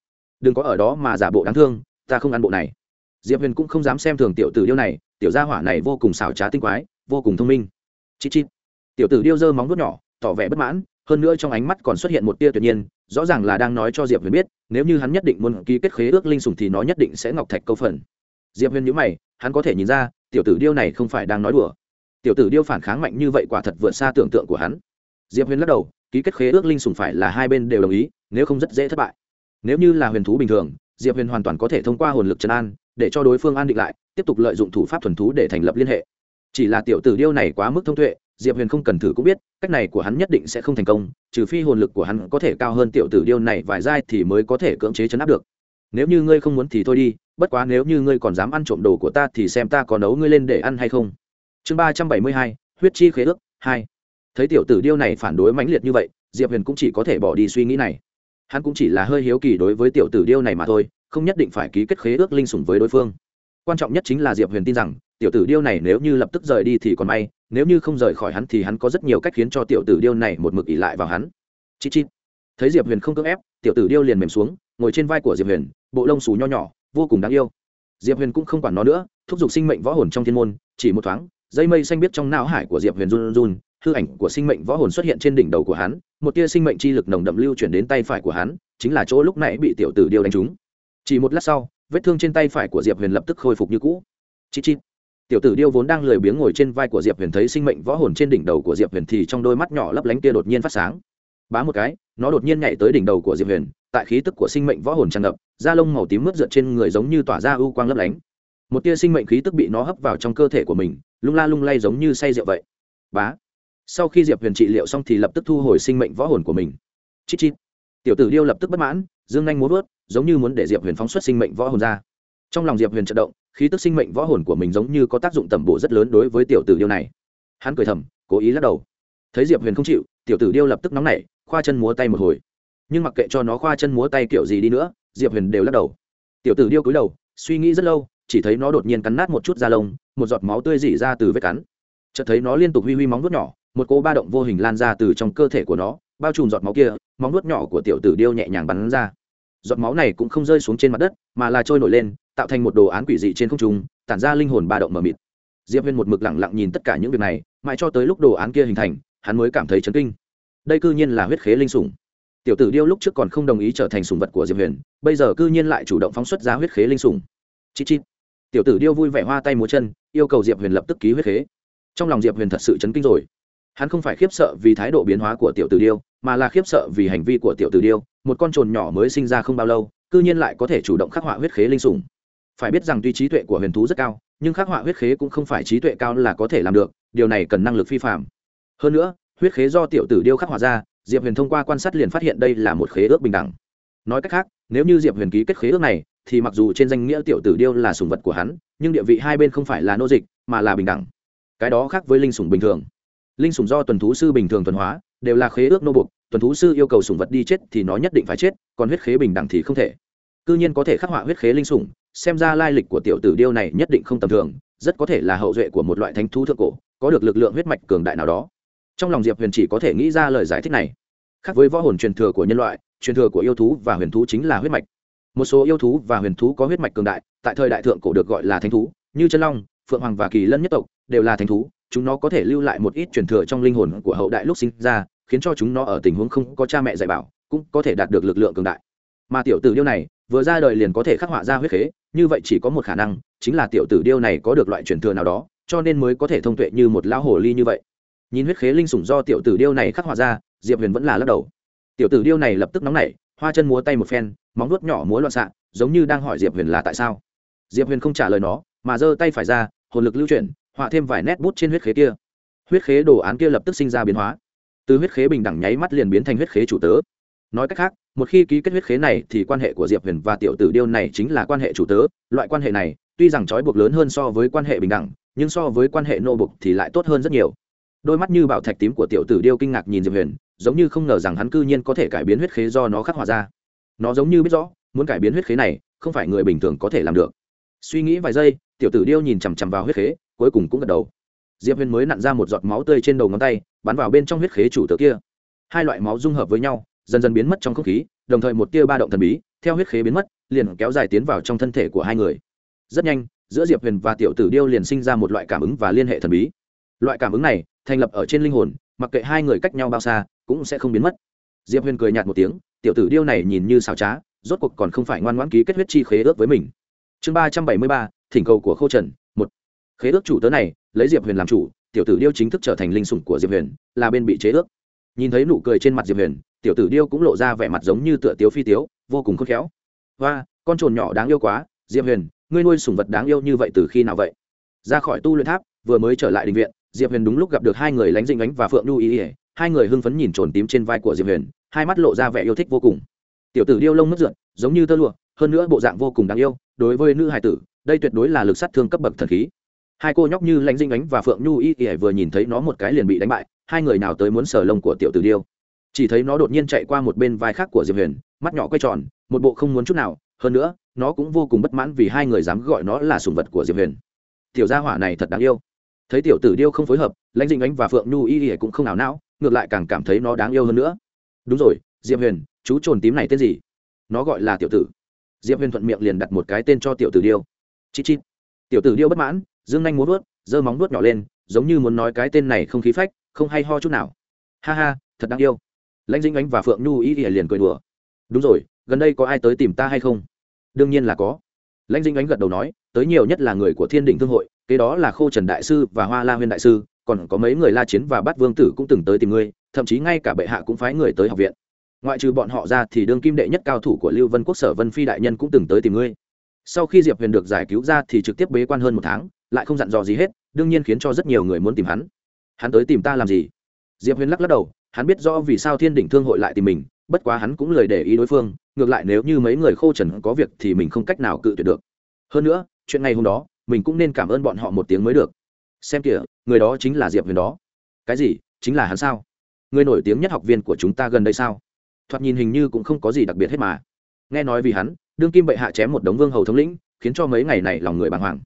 Đừng có ở đó mà giả bộ đáng thương, ta không ăn bộ này. Diệp huyền cũng không dám xem thường tiểu tử điêu này, tiểu gia hỏa này vô cùng xảo trá tinh quái, vô cùng thông minh. Chi chi tiểu tử điêu giơ móng vuốt nhỏ, tỏ vẻ bất mãn, hơn nữa trong ánh mắt còn xuất hiện một tia tuyệt nhiên, rõ ràng là đang nói cho diệp huyền biết, nếu như hắn nhất định muốn ký kết khế ước linh sủng thì nó nhất định sẽ ngọc thạch câu phần. Diệp huyền nhữ mày, hắn có thể nhìn ra, tiểu tử điêu này không phải đang nói đùa. Tiểu tử điêu phản kháng mạnh như vậy quả thật vượt xa tưởng tượng của hắn. Diệp huyền lắc đầu, ký kết khế ước linh sủng phải là hai bên đều đồng ý, nếu không rất dễ thất bại. Nếu như là huyền thú bình thường, diệp huyền hoàn toàn có thể thông qua hồn lực trấn an, để cho đối phương an định lại, tiếp tục lợi dụng thủ pháp thuần thú để thành lập liên hệ. Chỉ là tiểu tử điêu này quá mức thông tuệ diệp huyền không cần thử cũng biết, cách này của hắn nhất định sẽ không thành công, trừ phi hồn lực của hắn có thể cao hơn tiểu tử điêu này vài giai thì mới có thể cưỡng chế chấn áp được. Nếu như ngươi không muốn thì thôi đi, bất quá nếu như ngươi còn dám ăn trộm đồ của ta thì xem ta có nấu ngươi lên để ăn hay không. Chương ba trăm bảy mươi hai, huyết chi khế ước, hai. Thấy tiểu tử điêu này phản đối mãnh liệt như vậy, diệp huyền cũng chỉ có thể bỏ đi suy nghĩ này. Hắn cũng chỉ là hơi hiếu kỳ đối với tiểu tử điêu này mà thôi, không nhất định phải ký kết khế ước linh sủng với đối phương. Quan trọng nhất chính là diệp huyền tin rằng tiểu tử điêu này nếu như lập tức rời đi thì còn may nếu như không rời khỏi hắn thì hắn có rất nhiều cách khiến cho tiểu tử điêu này một mực ỉ lại vào hắn. Chị chị, thấy diệp huyền không cưỡng ép tiểu tử điêu liền mềm xuống ngồi trên vai của diệp huyền bộ lông xù nho nhỏ vô cùng đáng yêu. Diệp huyền cũng không quản nó nữa thúc giục sinh mệnh võ hồn trong thiên môn chỉ một thoáng dây mây xanh biết trong não hải của diệp huyền run run hư ảnh của sinh mệnh võ hồn xuất hiện trên đỉnh đầu của hắn một tia sinh mệnh chi lực nồng đậm lưu chuyển đến tay phải của hắn chính là chỗ lúc nãy bị tiểu tử điêu đánh trúng. Chỉ một lát sau vết thương trên tay phải của diệp huyền lập tức khôi phục như cũ. Chị chị tiểu tử điêu vốn đang lười biếng ngồi trên vai của diệp huyền thấy sinh mệnh võ hồn trên đỉnh đầu của diệp huyền thì trong đôi mắt nhỏ lấp lánh kia đột nhiên phát sáng. Bá một cái, nó đột nhiên nhảy tới đỉnh đầu của diệp huyền, tại khí tức của sinh mệnh võ hồn tràn ngập, da lông màu tím mướt rượt trên người giống như tỏa ra ưu quang lấp lánh. Một tia sinh mệnh khí tức bị nó hấp vào trong cơ thể của mình, lung la lung lay giống như say rượu vậy. Bá. Sau khi diệp huyền trị liệu xong thì lập tức thu hồi sinh mệnh võ hồn của mình. Chít chít. Tiểu tử điêu lập tức bất mãn, dương nhanh muốn vớt giống như muốn để diệp huyền phóng xuất sinh mệnh võ hồn ra. Trong lòng diệp huyền trận động khí tức sinh mệnh võ hồn của mình giống như có tác dụng tầm bổ rất lớn đối với tiểu tử điêu này. Hắn cười thầm, cố ý lắc đầu. Thấy diệp huyền không chịu, tiểu tử điêu lập tức nóng nảy, khoa chân múa tay một hồi. Nhưng mặc kệ cho nó khoa chân múa tay kiểu gì đi nữa, diệp huyền đều lắc đầu. Tiểu tử điêu cúi đầu, suy nghĩ rất lâu, chỉ thấy nó đột nhiên cắn nát một chút da lông, một giọt máu tươi dỉ ra từ vết cắn. Chợt thấy nó liên tục huy huy móng vuốt nhỏ, một cô ba động vô hình lan ra từ trong cơ thể của nó, bao trùm giọt máu kia, móng vuốt nhỏ của tiểu tử điêu nhẹ nhàng bắn ra. Giọt máu này cũng không rơi xuống trên mặt đất, mà là trôi nổi lên tạo thành một đồ án quỷ dị trên không trung, tản ra linh hồn ba động mờ mịt. Diệp huyên một mực lặng lặng nhìn tất cả những việc này, mãi cho tới lúc đồ án kia hình thành, hắn mới cảm thấy chấn kinh. Đây cư nhiên là huyết khế linh sủng. Tiểu tử điêu lúc trước còn không đồng ý trở thành sủng vật của diệp huyền, bây giờ cư nhiên lại chủ động phóng xuất ra huyết khế linh sủng. Chít chít. Tiểu tử điêu vui vẻ hoa tay múa chân, yêu cầu diệp huyền lập tức ký huyết khế. Trong lòng diệp huyền thật sự chấn kinh rồi. Hắn không phải khiếp sợ vì thái độ biến hóa của tiểu tử điêu, mà là khiếp sợ vì hành vi của tiểu tử điêu, một con trồn nhỏ mới sinh ra không bao lâu, cư nhiên lại có thể chủ động khắc họa huyết khế linh sủng phải biết rằng tuy trí tuệ của huyền thú rất cao, nhưng khắc họa huyết khế cũng không phải trí tuệ cao là có thể làm được, điều này cần năng lực phi phạm. Hơn nữa, huyết khế do tiểu tử điêu khắc họa ra, diệp huyền thông qua quan sát liền phát hiện đây là một khế ước bình đẳng. Nói cách khác, nếu như diệp huyền ký kết khế ước này, thì mặc dù trên danh nghĩa tiểu tử điêu là sùng vật của hắn, nhưng địa vị hai bên không phải là nô dịch, mà là bình đẳng. Cái đó khác với linh sủng bình thường. Linh sủng do tuần thú sư bình thường tuần hóa, đều là khế ước nô buộc, tuần thú sư yêu cầu sủng vật đi chết thì nó nhất định phải chết, còn huyết khế bình đẳng thì không thể. Cư nhiên có thể khắc họa huyết khế linh sủng xem ra lai lịch của tiểu tử điêu này nhất định không tầm thường, rất có thể là hậu duệ của một loại thánh thú thượng cổ, có được lực lượng huyết mạch cường đại nào đó. Trong lòng diệp huyền chỉ có thể nghĩ ra lời giải thích này. Khác với võ hồn truyền thừa của nhân loại, truyền thừa của yêu thú và huyền thú chính là huyết mạch. Một số yêu thú và huyền thú có huyết mạch cường đại, tại thời đại thượng cổ được gọi là thánh thú, như chân long, phượng hoàng và kỳ lân nhất tộc đều là thánh thú, chúng nó có thể lưu lại một ít truyền thừa trong linh hồn của hậu đại lúc sinh ra, khiến cho chúng nó ở tình huống không có cha mẹ dạy bảo, cũng có thể đạt được lực lượng cường đại. Mà tiểu tử điêu này vừa ra đời liền có thể khắc họa ra huyết khế, như vậy chỉ có một khả năng, chính là tiểu tử điêu này có được loại truyền thừa nào đó, cho nên mới có thể thông tuệ như một lão hồ ly như vậy. Nhìn huyết khế linh sủng do tiểu tử điêu này khắc họa ra, diệp huyền vẫn là lắc đầu. Tiểu tử điêu này lập tức nóng nảy, hoa chân múa tay một phen, móng nuốt nhỏ múa loạn xạ, giống như đang hỏi diệp huyền là tại sao. Diệp huyền không trả lời nó, mà giơ tay phải ra, hồn lực lưu chuyển, họa thêm vài nét bút trên huyết khế kia. Huyết khế đồ án kia lập tức sinh ra biến hóa. Từ huyết khế bình đẳng nháy mắt liền biến thành huyết khế chủ tớ nói cách khác, một khi ký kết huyết khế này thì quan hệ của diệp huyền và tiểu tử điêu này chính là quan hệ chủ tớ. Loại quan hệ này, tuy rằng trói buộc lớn hơn so với quan hệ bình đẳng, nhưng so với quan hệ nô buộc thì lại tốt hơn rất nhiều. Đôi mắt như bảo thạch tím của tiểu tử điêu kinh ngạc nhìn diệp huyền, giống như không ngờ rằng hắn cư nhiên có thể cải biến huyết khế do nó khắc họa ra. Nó giống như biết rõ, muốn cải biến huyết khế này, không phải người bình thường có thể làm được. Suy nghĩ vài giây, tiểu tử điêu nhìn chằm chằm vào huyết khế, cuối cùng cũng gật đầu. Diệp huyền mới nặn ra một giọt máu tươi trên đầu ngón tay, bắn vào bên trong huyết khế chủ tớ kia. Hai loại máu dung hợp với nhau dần dần biến mất trong không khí, đồng thời một tia ba động thần bí, theo huyết khế biến mất, liền kéo dài tiến vào trong thân thể của hai người. Rất nhanh, giữa diệp huyền và tiểu tử điêu liền sinh ra một loại cảm ứng và liên hệ thần bí. Loại cảm ứng này, thành lập ở trên linh hồn, mặc kệ hai người cách nhau bao xa, cũng sẽ không biến mất. Diệp huyền cười nhạt một tiếng, tiểu tử điêu này nhìn như xào trá, rốt cuộc còn không phải ngoan ngoãn ký kết huyết chi khế ước với mình. Chương ba trăm bảy mươi ba, thỉnh cầu của khâu trần, một. Khế ước chủ tớ này, lấy diệp huyền làm chủ, tiểu tử điêu chính thức trở thành linh sủng của diệp huyền, là bên bị chế ước. Nhìn thấy nụ cười trên mặt diệp huyền tiểu tử điêu cũng lộ ra vẻ mặt giống như tựa tiếu phi tiếu, vô cùng khôn khéo. Và con trồn nhỏ đáng yêu quá, diệp huyền, ngươi nuôi sủng vật đáng yêu như vậy từ khi nào vậy? Ra khỏi tu luyện tháp, vừa mới trở lại đình viện, diệp huyền đúng lúc gặp được hai người lánh dinh ánh và phượng nhu ý ỉa hai người hưng phấn nhìn trồn tím trên vai của diệp huyền, hai mắt lộ ra vẻ yêu thích vô cùng. Tiểu tử điêu lông mất rượn giống như tơ lụa, hơn nữa bộ dạng vô cùng đáng yêu, đối với nữ hài tử, đây tuyệt đối là lực sát thương cấp bậc thần khí. Hai cô nhóc như lãnh dinh ánh và phượng nhu y ỉa vừa nhìn thấy nó một cái liền bị đánh bại, hai người nào tới muốn sờ lông của tiểu tử điêu? Chỉ thấy nó đột nhiên chạy qua một bên vai khác của diệp huyền, mắt nhỏ quay tròn, một bộ không muốn chút nào. Hơn nữa, nó cũng vô cùng bất mãn vì hai người dám gọi nó là sùng vật của diệp huyền. Tiểu gia hỏa này thật đáng yêu. Thấy tiểu tử điêu không phối hợp, lãnh dinh ánh và phượng nhu y ỉa cũng không nào não, ngược lại càng cảm thấy nó đáng yêu hơn nữa. Đúng rồi, diệp huyền, chú trồn tím này tên gì? Nó gọi là tiểu tử. Diệp huyền thuận miệng liền đặt một cái tên cho tiểu tử điêu. Chít chít. Tiểu tử điêu bất mãn, dương nhanh muốn vớt giơ móng vuốt nhỏ lên, giống như muốn nói cái tên này không khí phách, không hay ho chút nào. Ha ha, thật đáng yêu lãnh Dĩnh ánh và phượng nhu y liền cười đùa. Đúng rồi, gần đây có ai tới tìm ta hay không? Đương nhiên là có. Lãnh Dĩnh ánh gật đầu nói, tới nhiều nhất là người của thiên đình thương hội, kế đó là khô trần đại sư và hoa la huyên đại sư, còn có mấy người la chiến và bát vương tử cũng từng tới tìm ngươi, thậm chí ngay cả bệ hạ cũng phái người tới học viện. Ngoại trừ bọn họ ra thì đương kim đệ nhất cao thủ của lưu vân quốc sở vân phi đại nhân cũng từng tới tìm ngươi. Sau khi diệp huyền được giải cứu ra thì trực tiếp bế quan hơn một tháng, lại không dặn dò gì hết, đương nhiên khiến cho rất nhiều người muốn tìm hắn. Hắn tới tìm ta làm gì? Diệp huyền lắc lắc đầu hắn biết rõ vì sao thiên đỉnh thương hội lại tìm mình, bất quá hắn cũng lời để ý đối phương, ngược lại nếu như mấy người khô trần có việc thì mình không cách nào cự tuyệt được. Hơn nữa, chuyện ngày hôm đó, mình cũng nên cảm ơn bọn họ một tiếng mới được. Xem kìa, người đó chính là diệp huyền đó. Cái gì, chính là hắn sao? Người nổi tiếng nhất học viên của chúng ta gần đây sao? Thoạt nhìn hình như cũng không có gì đặc biệt hết mà. Nghe nói vì hắn, đương kim bệ hạ chém một đống vương hầu thống lĩnh, khiến cho mấy ngày này lòng người bàng hoàng.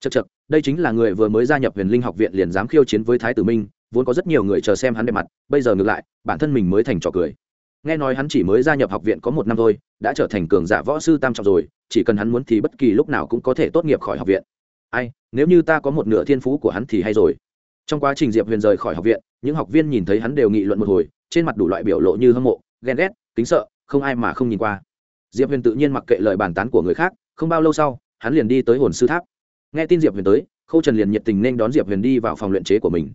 Chật chật đây chính là người vừa mới gia nhập huyền linh học viện liền dám khiêu chiến với thái tử minh vốn có rất nhiều người chờ xem hắn đẹp mặt, bây giờ ngược lại, bản thân mình mới thành trò cười. Nghe nói hắn chỉ mới gia nhập học viện có một năm thôi, đã trở thành cường giả võ sư tam trọng rồi, chỉ cần hắn muốn thì bất kỳ lúc nào cũng có thể tốt nghiệp khỏi học viện. Ai, nếu như ta có một nửa thiên phú của hắn thì hay rồi. Trong quá trình diệp huyền rời khỏi học viện, những học viên nhìn thấy hắn đều nghị luận một hồi, trên mặt đủ loại biểu lộ như hâm mộ, ghen ghét, kính sợ, không ai mà không nhìn qua. Diệp huyền tự nhiên mặc kệ lời bàn tán của người khác, không bao lâu sau, hắn liền đi tới hồn sư tháp. Nghe tin diệp huyền tới, khâu trần liền nhiệt tình nên đón diệp huyền đi vào phòng luyện chế của mình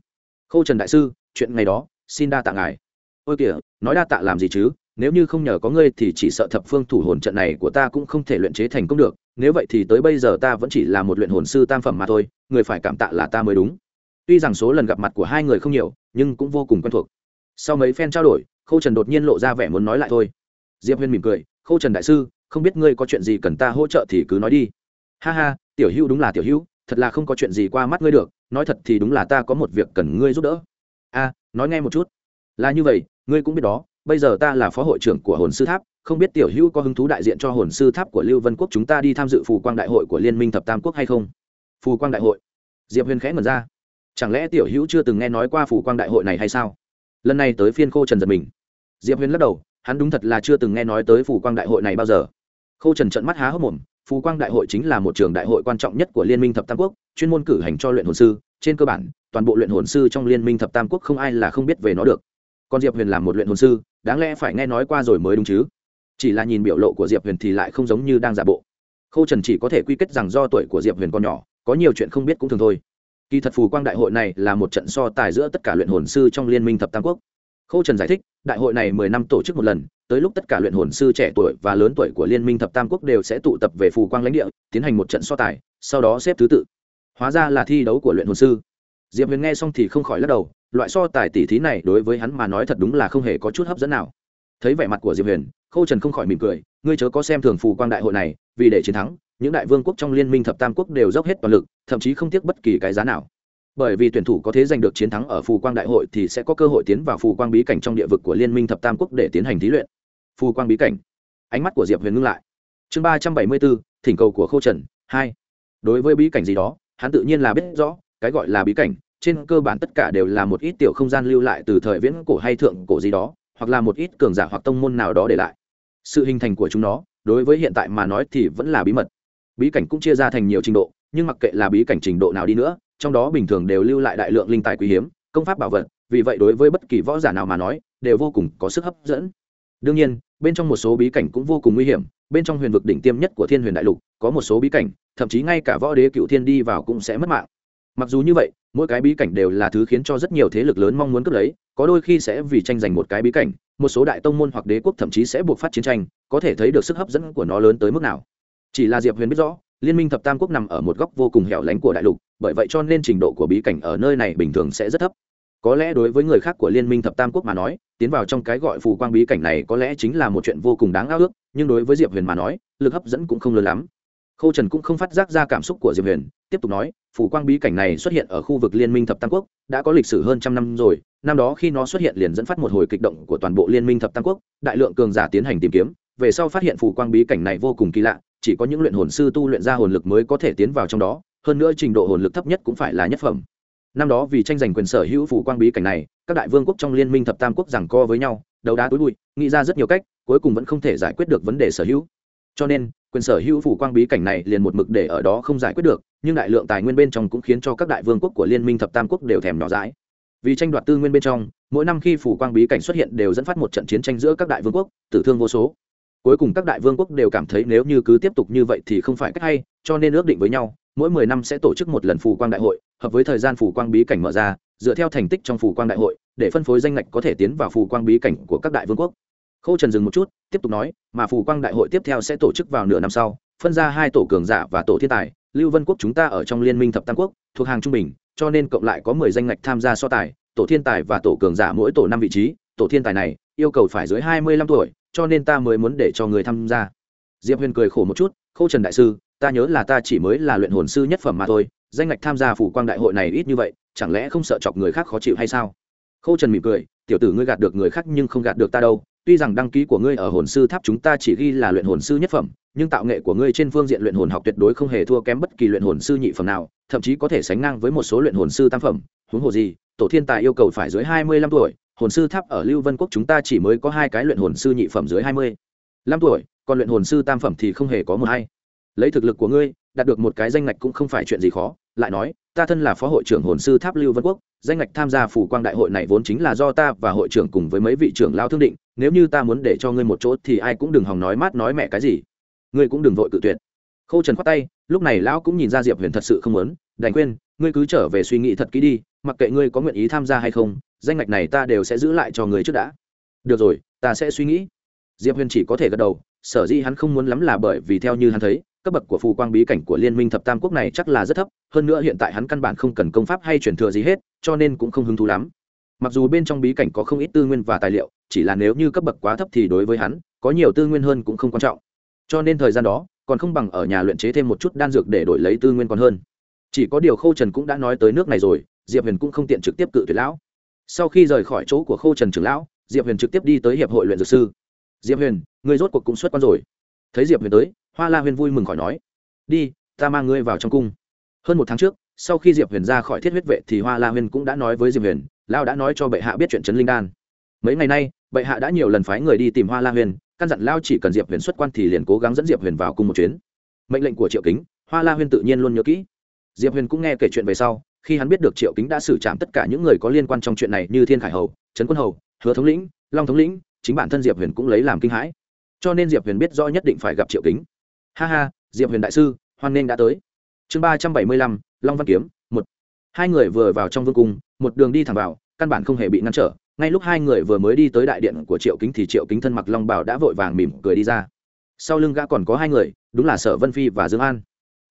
khô trần đại sư, chuyện ngày đó, xin đa tạ ngài. Ôi kìa, nói đa tạ làm gì chứ? Nếu như không nhờ có ngươi thì chỉ sợ thập phương thủ hồn trận này của ta cũng không thể luyện chế thành công được. Nếu vậy thì tới bây giờ ta vẫn chỉ là một luyện hồn sư tam phẩm mà thôi, người phải cảm tạ là ta mới đúng. Tuy rằng số lần gặp mặt của hai người không nhiều, nhưng cũng vô cùng quen thuộc. Sau mấy phen trao đổi khâu trần đột nhiên lộ ra vẻ muốn nói lại thôi. Diệp Huyên mỉm cười khâu trần đại sư, không biết ngươi có chuyện gì cần ta hỗ trợ thì cứ nói đi. Ha ha, tiểu hữu đúng là tiểu hữu thật là không có chuyện gì qua mắt ngươi được, nói thật thì đúng là ta có một việc cần ngươi giúp đỡ. A, nói nghe một chút. Là như vậy, ngươi cũng biết đó, bây giờ ta là phó hội trưởng của hồn sư tháp, không biết tiểu hữu có hứng thú đại diện cho hồn sư tháp của lưu vân quốc chúng ta đi tham dự phù quang đại hội của liên minh thập tam quốc hay không? Phù quang đại hội. Diệp huyền khẽ mật ra. Chẳng lẽ tiểu hữu chưa từng nghe nói qua phù quang đại hội này hay sao? Lần này tới phiên khô trần giật mình. Diệp huyền lắc đầu, hắn đúng thật là chưa từng nghe nói tới phù quang đại hội này bao giờ. Khô trần trận mắt há hốc mồm phù quang đại hội chính là một trường đại hội quan trọng nhất của liên minh thập tam quốc, chuyên môn cử hành cho luyện hồn sư. Trên cơ bản, toàn bộ luyện hồn sư trong liên minh thập tam quốc không ai là không biết về nó được. Còn diệp huyền là một luyện hồn sư, đáng lẽ phải nghe nói qua rồi mới đúng chứ? Chỉ là nhìn biểu lộ của diệp huyền thì lại không giống như đang giả bộ. Khâu trần chỉ có thể quy kết rằng do tuổi của diệp huyền còn nhỏ, có nhiều chuyện không biết cũng thường thôi. Kỳ thật phù quang đại hội này là một trận so tài giữa tất cả luyện hồn sư trong liên minh thập tam quốc khâu trần giải thích, đại hội này mười năm tổ chức một lần, tới lúc tất cả luyện hồn sư trẻ tuổi và lớn tuổi của liên minh thập tam quốc đều sẽ tụ tập về phù quang lãnh địa, tiến hành một trận so tài, sau đó xếp thứ tự. Hóa ra là thi đấu của luyện hồn sư. Diệp huyền nghe xong thì không khỏi lắc đầu, loại so tài tỉ thí này đối với hắn mà nói thật đúng là không hề có chút hấp dẫn nào. Thấy vẻ mặt của diệp huyền, khâu trần không khỏi mỉm cười, ngươi chớ có xem thường phù quang đại hội này, vì để chiến thắng, những đại vương quốc trong liên minh thập tam quốc đều dốc hết toàn lực, thậm chí không tiếc bất kỳ cái giá nào bởi vì tuyển thủ có thế giành được chiến thắng ở phù quang đại hội thì sẽ có cơ hội tiến vào phù quang bí cảnh trong địa vực của liên minh thập tam quốc để tiến hành thí luyện. Phù quang bí cảnh. Ánh mắt của diệp huyền ngưng lại. Chương ba trăm bảy mươi bốn thỉnh cầu của khâu trần, hai. Đối với bí cảnh gì đó, hắn tự nhiên là biết rõ, cái gọi là bí cảnh, trên cơ bản tất cả đều là một ít tiểu không gian lưu lại từ thời viễn cổ hay thượng cổ gì đó, hoặc là một ít cường giả hoặc tông môn nào đó để lại. Sự hình thành của chúng nó, đối với hiện tại mà nói thì vẫn là bí mật. Bí cảnh cũng chia ra thành nhiều trình độ, nhưng mặc kệ là bí cảnh trình độ nào đi nữa trong đó bình thường đều lưu lại đại lượng linh tài quý hiếm, công pháp bảo vật, vì vậy đối với bất kỳ võ giả nào mà nói, đều vô cùng có sức hấp dẫn. Đương nhiên, bên trong một số bí cảnh cũng vô cùng nguy hiểm, bên trong huyền vực đỉnh tiêm nhất của thiên huyền đại lục, có một số bí cảnh, thậm chí ngay cả võ đế cựu thiên đi vào cũng sẽ mất mạng. Mặc dù như vậy, mỗi cái bí cảnh đều là thứ khiến cho rất nhiều thế lực lớn mong muốn cướp lấy, có đôi khi sẽ vì tranh giành một cái bí cảnh, một số đại tông môn hoặc đế quốc thậm chí sẽ buộc phát chiến tranh, có thể thấy được sức hấp dẫn của nó lớn tới mức nào. Chỉ là diệp huyền biết rõ, liên minh thập tam quốc nằm ở một góc vô cùng hẻo lánh của đại lục bởi vậy cho nên trình độ của bí cảnh ở nơi này bình thường sẽ rất thấp. Có lẽ đối với người khác của liên minh thập tam quốc mà nói, tiến vào trong cái gọi phù quang bí cảnh này có lẽ chính là một chuyện vô cùng đáng ao ước, nhưng đối với diệp huyền mà nói, lực hấp dẫn cũng không lớn lắm. Khâu trần cũng không phát giác ra cảm xúc của diệp huyền, tiếp tục nói, phù quang bí cảnh này xuất hiện ở khu vực liên minh thập tam quốc, đã có lịch sử hơn trăm năm rồi, năm đó khi nó xuất hiện liền dẫn phát một hồi kịch động của toàn bộ liên minh thập tam quốc, đại lượng cường giả tiến hành tìm kiếm, về sau phát hiện phù quang bí cảnh này vô cùng kỳ lạ, chỉ có những luyện hồn sư tu luyện ra hồn lực mới có thể tiến vào trong đó hơn nữa trình độ hồn lực thấp nhất cũng phải là nhất phẩm. Năm đó vì tranh giành quyền sở hữu phủ quang bí cảnh này, các đại vương quốc trong liên minh thập tam quốc rằng co với nhau, đấu đá túi bụi, nghĩ ra rất nhiều cách, cuối cùng vẫn không thể giải quyết được vấn đề sở hữu. Cho nên, quyền sở hữu phủ quang bí cảnh này liền một mực để ở đó không giải quyết được, nhưng đại lượng tài nguyên bên trong cũng khiến cho các đại vương quốc của liên minh thập tam quốc đều thèm nhỏ dãi. Vì tranh đoạt tư nguyên bên trong, mỗi năm khi phủ quang bí cảnh xuất hiện đều dẫn phát một trận chiến tranh giữa các đại vương quốc, tử thương vô số. Cuối cùng các đại vương quốc đều cảm thấy nếu như cứ tiếp tục như vậy thì không phải cách hay, cho nên ước định với nhau mỗi mười năm sẽ tổ chức một lần phù quang đại hội, hợp với thời gian phù quang bí cảnh mở ra, dựa theo thành tích trong phù quang đại hội, để phân phối danh ngạch có thể tiến vào phù quang bí cảnh của các đại vương quốc. Khâu trần dừng một chút, tiếp tục nói, mà phù quang đại hội tiếp theo sẽ tổ chức vào nửa năm sau, phân ra hai tổ cường giả và tổ thiên tài, lưu vân quốc chúng ta ở trong liên minh thập tam quốc, thuộc hàng trung bình, cho nên cộng lại có mười danh ngạch tham gia so tài, tổ thiên tài và tổ cường giả mỗi tổ năm vị trí, tổ thiên tài này yêu cầu phải dưới hai mươi lăm tuổi, cho nên ta mới muốn để cho người tham gia. Diệp huyền cười khổ một chút khô trần đại sư, ta nhớ là ta chỉ mới là luyện hồn sư nhất phẩm mà thôi, danh ngạch tham gia phủ quang đại hội này ít như vậy, chẳng lẽ không sợ chọc người khác khó chịu hay sao? Khô trần mỉm cười, tiểu tử ngươi gạt được người khác nhưng không gạt được ta đâu, tuy rằng đăng ký của ngươi ở hồn sư tháp chúng ta chỉ ghi là luyện hồn sư nhất phẩm, nhưng tạo nghệ của ngươi trên phương diện luyện hồn học tuyệt đối không hề thua kém bất kỳ luyện hồn sư nhị phẩm nào, thậm chí có thể sánh ngang với một số luyện hồn sư tam phẩm. Huống hồ gì, tổ thiên tài yêu cầu phải dưới hai mươi lăm tuổi, hồn sư tháp ở lưu vân quốc chúng ta chỉ mới có hai cái luyện hồn sư nhị phẩm dưới hai mươi lăm tuổi còn luyện hồn sư tam phẩm thì không hề có một hay lấy thực lực của ngươi, đạt được một cái danh ngạch cũng không phải chuyện gì khó. Lại nói, ta thân là phó hội trưởng hồn sư tháp lưu vân quốc, danh ngạch tham gia phủ quang đại hội này vốn chính là do ta và hội trưởng cùng với mấy vị trưởng lao thương định. Nếu như ta muốn để cho ngươi một chỗ thì ai cũng đừng hòng nói mát nói mẹ cái gì. Ngươi cũng đừng vội cự tuyệt. Khâu trần khoát tay, lúc này lão cũng nhìn ra diệp huyền thật sự không muốn. Đành khuyên, ngươi cứ trở về suy nghĩ thật kỹ đi, mặc kệ ngươi có nguyện ý tham gia hay không, danh ngạch này ta đều sẽ giữ lại cho người trước đã. Được rồi, ta sẽ suy nghĩ. Diệp huyền chỉ có thể gật đầu sở dĩ hắn không muốn lắm là bởi vì theo như hắn thấy, cấp bậc của phù quang bí cảnh của liên minh thập tam quốc này chắc là rất thấp, hơn nữa hiện tại hắn căn bản không cần công pháp hay truyền thừa gì hết, cho nên cũng không hứng thú lắm. Mặc dù bên trong bí cảnh có không ít tư nguyên và tài liệu, chỉ là nếu như cấp bậc quá thấp thì đối với hắn, có nhiều tư nguyên hơn cũng không quan trọng. Cho nên thời gian đó, còn không bằng ở nhà luyện chế thêm một chút đan dược để đổi lấy tư nguyên còn hơn. Chỉ có điều khâu trần cũng đã nói tới nước này rồi, diệp huyền cũng không tiện trực tiếp cự tuyệt lão. Sau khi rời khỏi chỗ của khâu trần trưởng lão, diệp huyền trực tiếp đi tới hiệp hội luyện dược sư diệp huyền người rốt cuộc cũng xuất quan rồi. Thấy diệp huyền tới, hoa la huyền vui mừng khỏi nói, đi, ta mang ngươi vào trong cung. Hơn một tháng trước, sau khi diệp huyền ra khỏi thiết huyết vệ thì hoa la huyền cũng đã nói với diệp huyền, lao đã nói cho bệ hạ biết chuyện trấn linh đan. Mấy ngày nay, bệ hạ đã nhiều lần phái người đi tìm hoa la huyền, căn dặn lao chỉ cần diệp huyền xuất quan thì liền cố gắng dẫn diệp huyền vào cùng một chuyến. Mệnh lệnh của triệu kính, hoa la huyền tự nhiên luôn nhớ kỹ. Diệp huyền cũng nghe kể chuyện về sau, khi hắn biết được triệu kính đã xử trảm tất cả những người có liên quan trong chuyện này như thiên khải hầu, trấn quân hầu, hứa thống lĩnh, long thống lĩnh chính bản thân diệp huyền cũng lấy làm kinh hãi. Cho nên diệp huyền biết rõ nhất định phải gặp triệu kính. Ha ha, diệp huyền đại sư, hoan nghênh đã tới. Chương ba trăm bảy mươi lăm, long văn kiếm, một. Hai người vừa vào trong vương cung, một đường đi thẳng vào, căn bản không hề bị ngăn trở. Ngay lúc hai người vừa mới đi tới đại điện của triệu kính thì triệu kính thân mặc long bảo đã vội vàng mỉm cười đi ra. Sau lưng gã còn có hai người, đúng là sở vân phi và dương an.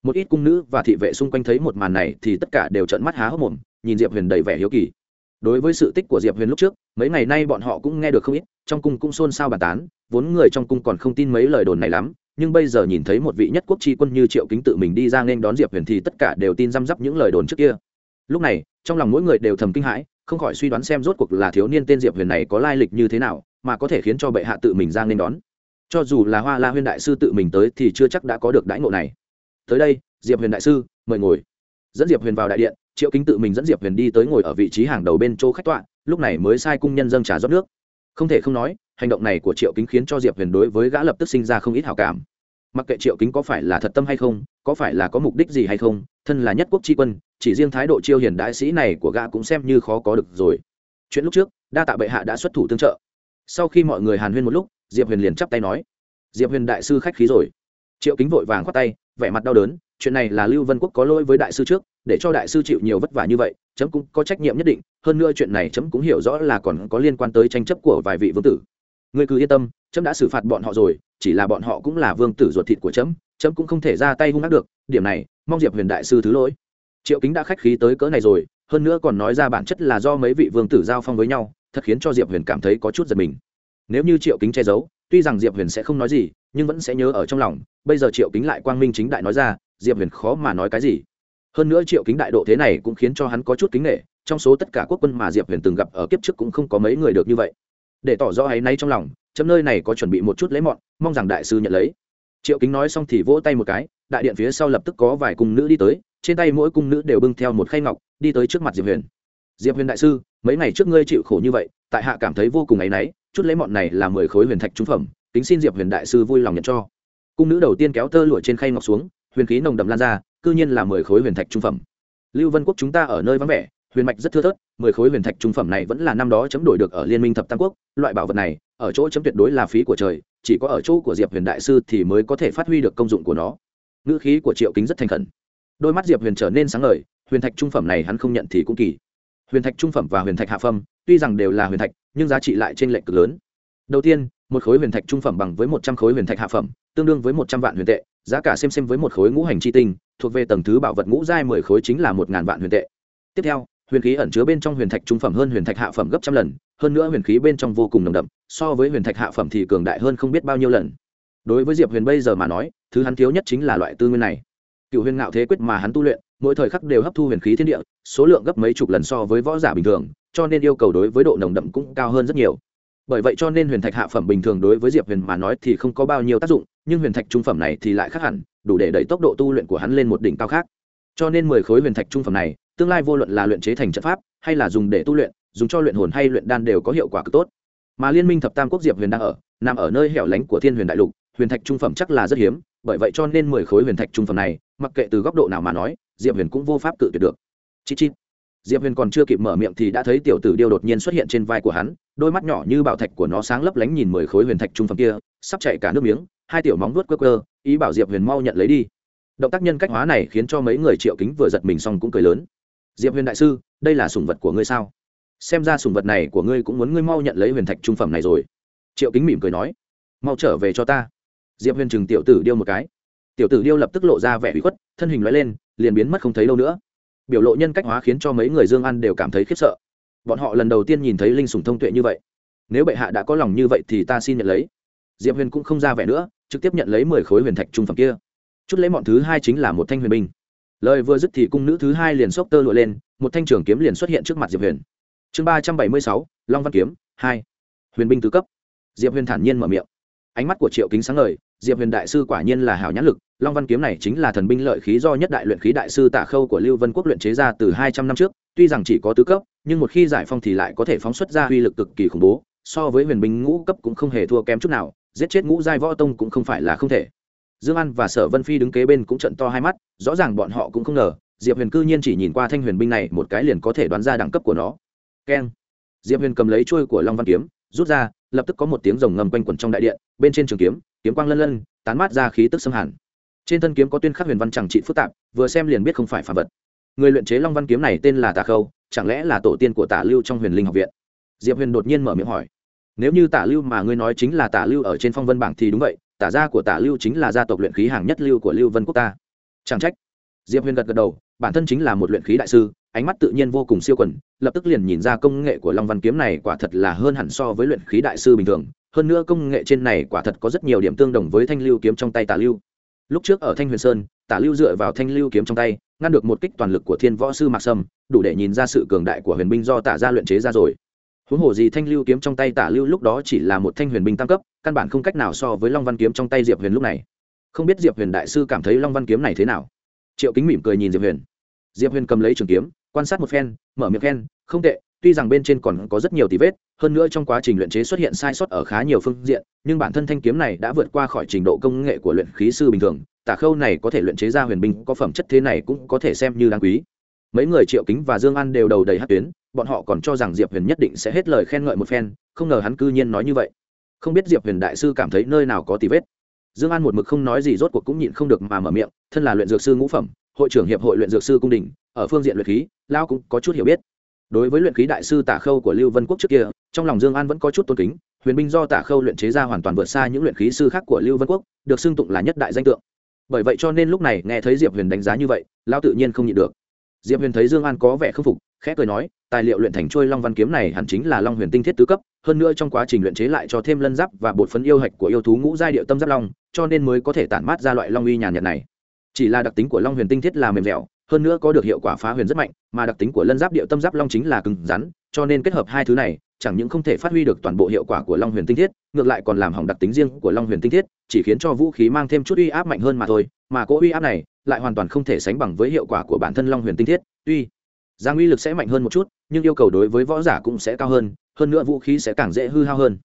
Một ít cung nữ và thị vệ xung quanh thấy một màn này thì tất cả đều trợn mắt há hốc mồm, nhìn diệp huyền đầy vẻ hiếu kỳ. Đối với sự tích của diệp huyền lúc trước, mấy ngày nay bọn họ cũng nghe được không ít trong cung cũng xôn xao bàn tán, vốn người trong cung còn không tin mấy lời đồn này lắm, nhưng bây giờ nhìn thấy một vị nhất quốc tri quân như triệu kính tự mình đi ra nên đón diệp huyền thì tất cả đều tin răm rắp những lời đồn trước kia. Lúc này, trong lòng mỗi người đều thầm kinh hãi, không khỏi suy đoán xem rốt cuộc là thiếu niên tên diệp huyền này có lai lịch như thế nào, mà có thể khiến cho bệ hạ tự mình ra nên đón. Cho dù là hoa la huyên đại sư tự mình tới thì chưa chắc đã có được đãi ngộ này. Tới đây, diệp huyền đại sư, mời ngồi. Dẫn diệp huyền vào đại điện, triệu kính tự mình dẫn diệp huyền đi tới ngồi ở vị trí hàng đầu bên chỗ khách tọa, lúc này mới sai cung nhân dâng trà rót nước không thể không nói, hành động này của triệu kính khiến cho diệp huyền đối với gã lập tức sinh ra không ít hảo cảm. Mặc kệ triệu kính có phải là thật tâm hay không, có phải là có mục đích gì hay không, thân là nhất quốc tri quân, chỉ riêng thái độ chiêu hiền đại sĩ này của gã cũng xem như khó có được rồi. Chuyện lúc trước, đa tạ bệ hạ đã xuất thủ tương trợ. Sau khi mọi người hàn huyên một lúc, diệp huyền liền chắp tay nói, diệp huyền đại sư khách khí rồi. Triệu kính vội vàng khoát tay, vẻ mặt đau đớn chuyện này là lưu vân quốc có lỗi với đại sư trước, để cho đại sư chịu nhiều vất vả như vậy, chấm cũng có trách nhiệm nhất định, hơn nữa chuyện này chấm cũng hiểu rõ là còn có liên quan tới tranh chấp của vài vị vương tử. Người cứ yên tâm, chấm đã xử phạt bọn họ rồi, chỉ là bọn họ cũng là vương tử ruột thịt của chấm chấm cũng không thể ra tay hung ác được, điểm này, mong diệp huyền đại sư thứ lỗi. Triệu kính đã khách khí tới cỡ này rồi, hơn nữa còn nói ra bản chất là do mấy vị vương tử giao phong với nhau, thật khiến cho diệp huyền cảm thấy có chút giật mình. Nếu như triệu kính che giấu, tuy rằng diệp huyền sẽ không nói gì, nhưng vẫn sẽ nhớ ở trong lòng, bây giờ triệu kính lại quang minh chính đại nói ra diệp huyền khó mà nói cái gì. Hơn nữa triệu kính đại độ thế này cũng khiến cho hắn có chút kính nghệ trong số tất cả quốc quân mà diệp huyền từng gặp ở kiếp trước cũng không có mấy người được như vậy. Để tỏ rõ áy náy trong lòng, chấm nơi này có chuẩn bị một chút lấy mọn, mong rằng đại sư nhận lấy. Triệu kính nói xong thì vỗ tay một cái, đại điện phía sau lập tức có vài cung nữ đi tới, trên tay mỗi cung nữ đều bưng theo một khay ngọc, đi tới trước mặt diệp huyền. Diệp huyền đại sư, mấy ngày trước ngươi chịu khổ như vậy, tại hạ cảm thấy vô cùng áy náy, chút lấy mọn này là mười khối huyền thạch trung phẩm, kính xin diệp huyền đại sư vui lòng nhận cho. Cung nữ đầu tiên kéo tơ lụa trên khay ngọc xuống huyền khí nồng đậm lan ra, cư nhiên là mười khối huyền thạch trung phẩm. Lưu vân quốc chúng ta ở nơi vắng vẻ, huyền mạch rất thưa thớt, mười khối huyền thạch trung phẩm này vẫn là năm đó chấm đổi được ở liên minh thập tam quốc, loại bảo vật này, ở chỗ chấm tuyệt đối là phí của trời, chỉ có ở chỗ của diệp huyền đại sư thì mới có thể phát huy được công dụng của nó. Ngữ khí của triệu kính rất thành khẩn. Đôi mắt diệp huyền trở nên sáng ngời, huyền thạch trung phẩm này hắn không nhận thì cũng kỳ. Huyền thạch trung phẩm và huyền thạch hạ phẩm, tuy rằng đều là huyền thạch, nhưng giá trị lại trên lệch cực lớn. Đầu tiên, một khối huyền thạch trung phẩm bằng với một trăm khối huyền thạch hạ phẩm, tương đương với một trăm vạn huyền tệ giá cả xem xem với một khối ngũ hành chi tinh, thuộc về tầng thứ bảo vật ngũ giai mười khối chính là một ngàn vạn huyền tệ. Tiếp theo, huyền khí ẩn chứa bên trong huyền thạch trung phẩm hơn huyền thạch hạ phẩm gấp trăm lần, hơn nữa huyền khí bên trong vô cùng nồng đậm, so với huyền thạch hạ phẩm thì cường đại hơn không biết bao nhiêu lần. Đối với diệp huyền bây giờ mà nói, thứ hắn thiếu nhất chính là loại tư nguyên này. Cựu huyền ngạo thế quyết mà hắn tu luyện, mỗi thời khắc đều hấp thu huyền khí thiên địa, số lượng gấp mấy chục lần so với võ giả bình thường, cho nên yêu cầu đối với độ nồng đậm cũng cao hơn rất nhiều. Bởi vậy cho nên huyền thạch hạ phẩm bình thường đối với diệp huyền mà nói thì không có bao nhiêu tác dụng nhưng huyền thạch trung phẩm này thì lại khác hẳn, đủ để đẩy tốc độ tu luyện của hắn lên một đỉnh cao khác. Cho nên mười khối huyền thạch trung phẩm này, tương lai vô luận là luyện chế thành trận pháp, hay là dùng để tu luyện, dùng cho luyện hồn hay luyện đan đều có hiệu quả cực tốt. Mà liên minh thập tam quốc diệp huyền đang ở, nằm ở nơi hẻo lánh của thiên huyền đại lục, huyền thạch trung phẩm chắc là rất hiếm, bởi vậy cho nên mười khối huyền thạch trung phẩm này, mặc kệ từ góc độ nào mà nói, diệp huyền cũng vô pháp cự tuyệt được. Chi chi diệp huyền còn chưa kịp mở miệng thì đã thấy tiểu tử điêu đột nhiên xuất hiện trên vai của hắn, đôi mắt nhỏ như bảo thạch của nó sáng lấp lánh nhìn mười khối huyền thạch trung phẩm kia, sắp chạy cả nước miếng hai tiểu móng vuốt quơ cơ ý bảo diệp huyền mau nhận lấy đi. Động tác nhân cách hóa này khiến cho mấy người triệu kính vừa giật mình xong cũng cười lớn. Diệp huyền đại sư, đây là sùng vật của ngươi sao? Xem ra sùng vật này của ngươi cũng muốn ngươi mau nhận lấy huyền thạch trung phẩm này rồi. Triệu kính mỉm cười nói, mau trở về cho ta. Diệp huyền chừng tiểu tử điêu một cái. Tiểu tử điêu lập tức lộ ra vẻ bị khuất, thân hình loại lên, liền biến mất không thấy lâu nữa. Biểu lộ nhân cách hóa khiến cho mấy người dương ăn đều cảm thấy khiếp sợ. Bọn họ lần đầu tiên nhìn thấy linh sùng thông tuệ như vậy. Nếu bệ hạ đã có lòng như vậy thì ta xin nhận lấy diệp huyền cũng không ra vẻ nữa, trực tiếp nhận lấy mười khối huyền thạch trung phẩm kia. Chút lấy mọn thứ hai chính là một thanh huyền binh. Lời vừa dứt thì cung nữ thứ hai liền xốc tơ lụa lên, một thanh trường kiếm liền xuất hiện trước mặt diệp huyền. Chương ba trăm bảy mươi sáu, long văn kiếm, hai. Huyền binh tứ cấp. Diệp huyền thản nhiên mở miệng. Ánh mắt của triệu kính sáng ngời, diệp huyền đại sư quả nhiên là hảo nhãn lực, long văn kiếm này chính là thần binh lợi khí do nhất đại luyện khí đại sư tả khâu của lưu vân quốc luyện chế ra từ hai trăm năm trước, tuy rằng chỉ có tứ cấp, nhưng một khi giải phong thì lại có thể phóng xuất ra uy lực cực kỳ khủng bố, so với huyền binh ngũ cấp cũng không hề thua kém chút nào giết chết ngũ giai võ tông cũng không phải là không thể. Dương an và sở vân phi đứng kế bên cũng trận to hai mắt, rõ ràng bọn họ cũng không ngờ, diệp huyền cư nhiên chỉ nhìn qua thanh huyền binh này một cái liền có thể đoán ra đẳng cấp của nó. Keng. Diệp huyền cầm lấy trôi của long văn kiếm, rút ra, lập tức có một tiếng rồng ngầm quanh quẩn trong đại điện, bên trên trường kiếm kiếm quang lân lân, tán mát ra khí tức xâm hẳn trên thân kiếm có tuyên khắc huyền văn chẳng trị phức tạp, vừa xem liền biết không phải phàm vật. Người luyện chế long văn kiếm này tên là tả khâu, chẳng lẽ là tổ tiên của tả lưu trong huyền linh học viện? Diệp huyền đột nhiên mở miệng hỏi nếu như tả lưu mà ngươi nói chính là tả lưu ở trên phong vân bảng thì đúng vậy, tả gia của tả lưu chính là gia tộc luyện khí hàng nhất lưu của lưu vân quốc ta. Chẳng trách. Diệp huyền gật gật đầu, bản thân chính là một luyện khí đại sư, ánh mắt tự nhiên vô cùng siêu quần, lập tức liền nhìn ra công nghệ của long văn kiếm này quả thật là hơn hẳn so với luyện khí đại sư bình thường, hơn nữa công nghệ trên này quả thật có rất nhiều điểm tương đồng với thanh lưu kiếm trong tay tả lưu. Lúc trước ở thanh huyền sơn, tả lưu dựa vào thanh lưu kiếm trong tay, ngăn được một kích toàn lực của thiên võ sư mạc sâm, đủ để nhìn ra sự cường đại của huyền binh do tả gia luyện chế ra rồi huống hồ gì thanh lưu kiếm trong tay tả lưu lúc đó chỉ là một thanh huyền binh tam cấp, căn bản không cách nào so với long văn kiếm trong tay diệp huyền lúc này. Không biết diệp huyền đại sư cảm thấy long văn kiếm này thế nào? Triệu kính mỉm cười nhìn diệp huyền. Diệp huyền cầm lấy trường kiếm, quan sát một phen, mở miệng khen, không tệ, tuy rằng bên trên còn có rất nhiều tí vết, hơn nữa trong quá trình luyện chế xuất hiện sai sót ở khá nhiều phương diện, nhưng bản thân thanh kiếm này đã vượt qua khỏi trình độ công nghệ của luyện khí sư bình thường, tả khâu này có thể luyện chế ra huyền binh có phẩm chất thế này cũng có thể xem như đáng quý. Mấy người triệu kính và dương an đều đầu đầy hát tuyến bọn họ còn cho rằng diệp huyền nhất định sẽ hết lời khen ngợi một phen, không ngờ hắn cư nhiên nói như vậy. Không biết diệp huyền đại sư cảm thấy nơi nào có tí vết. Dương an một mực không nói gì, rốt cuộc cũng nhịn không được mà mở miệng, thân là luyện dược sư ngũ phẩm, hội trưởng hiệp hội luyện dược sư cung đình, ở phương diện luyện khí lao cũng có chút hiểu biết. Đối với luyện khí đại sư tả khâu của lưu vân quốc trước kia, trong lòng dương an vẫn có chút tôn kính, huyền binh do tả khâu luyện chế ra hoàn toàn vượt xa những luyện khí sư khác của lưu vân quốc, được xưng tụng là nhất đại danh tượng. Bởi vậy cho nên lúc này nghe thấy diệp huyền đánh giá như vậy lao tự nhiên không nhịn được. Diệp huyền thấy dương an có vẻ k phục khẽ cười nói, tài liệu luyện thành trôi long văn kiếm này hẳn chính là long huyền tinh thiết tứ cấp, hơn nữa trong quá trình luyện chế lại cho thêm lân giáp và bột phấn yêu hạch của yêu thú ngũ giai điệu tâm giáp long, cho nên mới có thể tản mát ra loại long uy nhàn nhật này. Chỉ là đặc tính của long huyền tinh thiết là mềm dẻo, hơn nữa có được hiệu quả phá huyền rất mạnh, mà đặc tính của lân giáp điệu tâm giáp long chính là cứng rắn, cho nên kết hợp hai thứ này, chẳng những không thể phát huy được toàn bộ hiệu quả của long huyền tinh thiết, ngược lại còn làm hỏng đặc tính riêng của long huyền tinh thiết, chỉ khiến cho vũ khí mang thêm chút uy áp mạnh hơn mà thôi, mà cỗ uy áp này lại hoàn toàn không thể sánh bằng với hiệu quả của bản thân long huyền tinh thiết. Tuy giang uy lực sẽ mạnh hơn một chút, nhưng yêu cầu đối với võ giả cũng sẽ cao hơn hơn nữa vũ khí sẽ càng dễ hư hao hơn.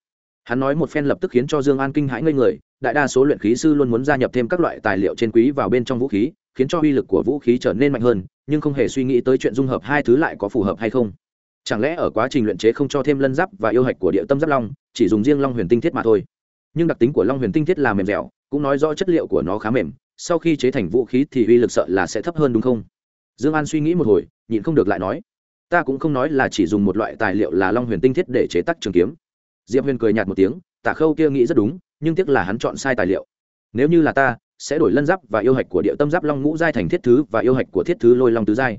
Hắn nói một phen lập tức khiến cho dương an kinh hãi ngây người, đại đa số luyện khí sư luôn muốn gia nhập thêm các loại tài liệu trên quý vào bên trong vũ khí, khiến cho uy lực của vũ khí trở nên mạnh hơn, nhưng không hề suy nghĩ tới chuyện dung hợp hai thứ lại có phù hợp hay không. Chẳng lẽ ở quá trình luyện chế không cho thêm lân giáp và yêu hạch của địa tâm giáp long, chỉ dùng riêng long huyền tinh thiết mà thôi? Nhưng đặc tính của long huyền tinh thiết là mềm dẻo, cũng nói rõ chất liệu của nó khá mềm, sau khi chế thành vũ khí thì uy lực sợ là sẽ thấp hơn đúng không? Dương an suy nghĩ một hồi nhịn không được lại nói, ta cũng không nói là chỉ dùng một loại tài liệu là long huyền tinh thiết để chế tác trường kiếm. Diệp huyền cười nhạt một tiếng, tả khâu kia nghĩ rất đúng, nhưng tiếc là hắn chọn sai tài liệu. Nếu như là ta, sẽ đổi lân giáp và yêu hạch của địa tâm giáp long ngũ giai thành thiết thứ và yêu hạch của thiết thứ lôi long tứ giai.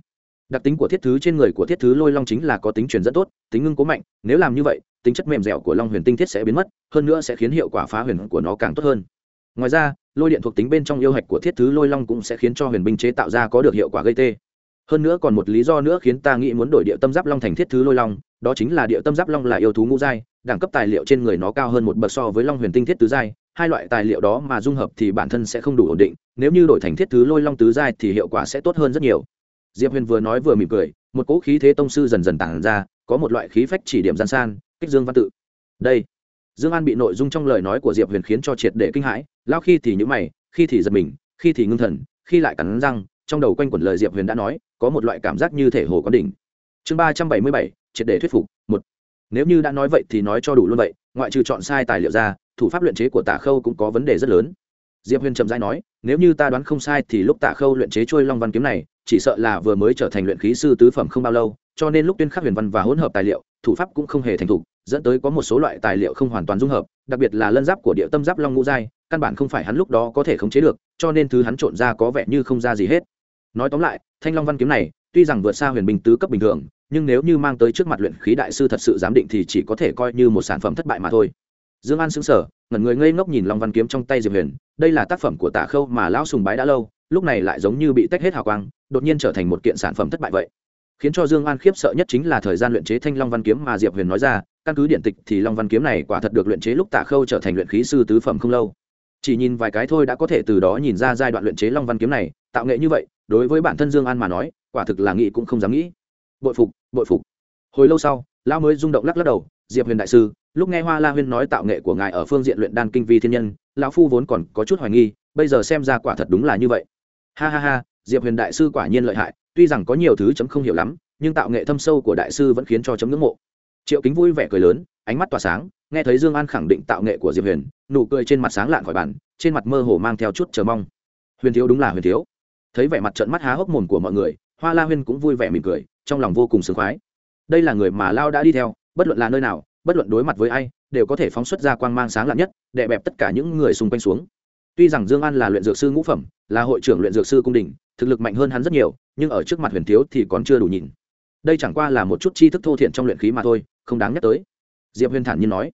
Đặc tính của thiết thứ trên người của thiết thứ lôi long chính là có tính truyền dẫn tốt, tính ngưng cố mạnh, nếu làm như vậy, tính chất mềm dẻo của long huyền tinh thiết sẽ biến mất, hơn nữa sẽ khiến hiệu quả phá huyền của nó càng tốt hơn. Ngoài ra, lôi điện thuộc tính bên trong yêu hạch của thiết thứ lôi long cũng sẽ khiến cho huyền binh chế tạo ra có được hiệu quả gây tê hơn nữa còn một lý do nữa khiến ta nghĩ muốn đổi địa tâm giáp long thành thiết thứ lôi long, đó chính là địa tâm giáp long là yêu thú ngũ giai, đẳng cấp tài liệu trên người nó cao hơn một bậc so với long huyền tinh thiết tứ giai. Hai loại tài liệu đó mà dung hợp thì bản thân sẽ không đủ ổn định, nếu như đổi thành thiết thứ lôi long tứ giai thì hiệu quả sẽ tốt hơn rất nhiều. Diệp huyền vừa nói vừa mỉm cười, một cỗ khí thế tông sư dần dần tản ra, có một loại khí phách chỉ điểm gian san, kích dương văn tự. Đây, dương an bị nội dung trong lời nói của diệp huyền khiến cho triệt để kinh hãi, lao khi thì nhữ mày, khi thì giật mình, khi thì ngưng thần, khi lại cắn răng, trong đầu quanh quẩn lời diệp huyền đã nói có một loại cảm giác như thể hồ quán đỉnh. Chương ba trăm bảy mươi bảy, triệt để thuyết phục, một. Nếu như đã nói vậy thì nói cho đủ luôn vậy, ngoại trừ chọn sai tài liệu ra, thủ pháp luyện chế của tả khâu cũng có vấn đề rất lớn. Diệp huyền trầm rãi nói, nếu như ta đoán không sai thì lúc tả khâu luyện chế trôi long văn kiếm này, chỉ sợ là vừa mới trở thành luyện khí sư tứ phẩm không bao lâu, cho nên lúc tuyên khắc huyền văn và hỗn hợp tài liệu, thủ pháp cũng không hề thành thục, dẫn tới có một số loại tài liệu không hoàn toàn dung hợp, đặc biệt là lân giáp của địa tâm giáp long ngũ giai, căn bản không phải hắn lúc đó có thể khống chế được, cho nên thứ hắn trộn ra có vẻ như không ra gì hết nói tóm lại, thanh long văn kiếm này, tuy rằng vượt xa huyền binh tứ cấp bình thường, nhưng nếu như mang tới trước mặt luyện khí đại sư thật sự giám định thì chỉ có thể coi như một sản phẩm thất bại mà thôi. Dương an xứng sở ngẩn người ngây ngốc nhìn long văn kiếm trong tay diệp huyền. Đây là tác phẩm của tả khâu mà lão sùng bái đã lâu, lúc này lại giống như bị tách hết hào quang, đột nhiên trở thành một kiện sản phẩm thất bại vậy. Khiến cho dương an khiếp sợ nhất chính là thời gian luyện chế thanh long văn kiếm mà diệp huyền nói ra, căn cứ điện tịch thì long văn kiếm này quả thật được luyện chế lúc tả khâu trở thành luyện khí sư tứ phẩm không lâu. Chỉ nhìn vài cái thôi đã có thể từ đó nhìn ra giai đoạn luyện chế long văn kiếm này tạo nghệ như vậy, đối với bản thân dương an mà nói, quả thực là nghĩ cũng không dám nghĩ. Bội phục bội phục. Hồi lâu sau, lão mới rung động lắc lắc đầu, diệp huyền đại sư, lúc nghe hoa la huyên nói tạo nghệ của ngài ở phương diện luyện đan kinh vi thiên nhân, lão phu vốn còn có chút hoài nghi, bây giờ xem ra quả thật đúng là như vậy. Ha ha ha, diệp huyền đại sư quả nhiên lợi hại, tuy rằng có nhiều thứ chấm không hiểu lắm, nhưng tạo nghệ thâm sâu của đại sư vẫn khiến cho chấm ngưỡng mộ. Triệu kính vui vẻ cười lớn, ánh mắt tỏa sáng, nghe thấy dương an khẳng định tạo nghệ của diệp huyền, nụ cười trên mặt sáng lạn khỏi bàn, trên mặt mơ hồ mang theo chút chờ mong. Huyền thiếu đúng là huyền thiếu thấy vẻ mặt trận mắt há hốc mồm của mọi người hoa la huyên cũng vui vẻ mỉm cười trong lòng vô cùng sướng khoái. Đây là người mà lao đã đi theo bất luận là nơi nào bất luận đối mặt với ai đều có thể phóng xuất ra quang mang sáng lạn nhất đè bẹp tất cả những người xung quanh xuống. Tuy rằng dương an là luyện dược sư ngũ phẩm là hội trưởng luyện dược sư cung đình thực lực mạnh hơn hắn rất nhiều nhưng ở trước mặt huyền thiếu thì còn chưa đủ nhìn. Đây chẳng qua là một chút chi thức thô thiện trong luyện khí mà thôi không đáng nhắc tới. Diệp huyền thản nhiên nói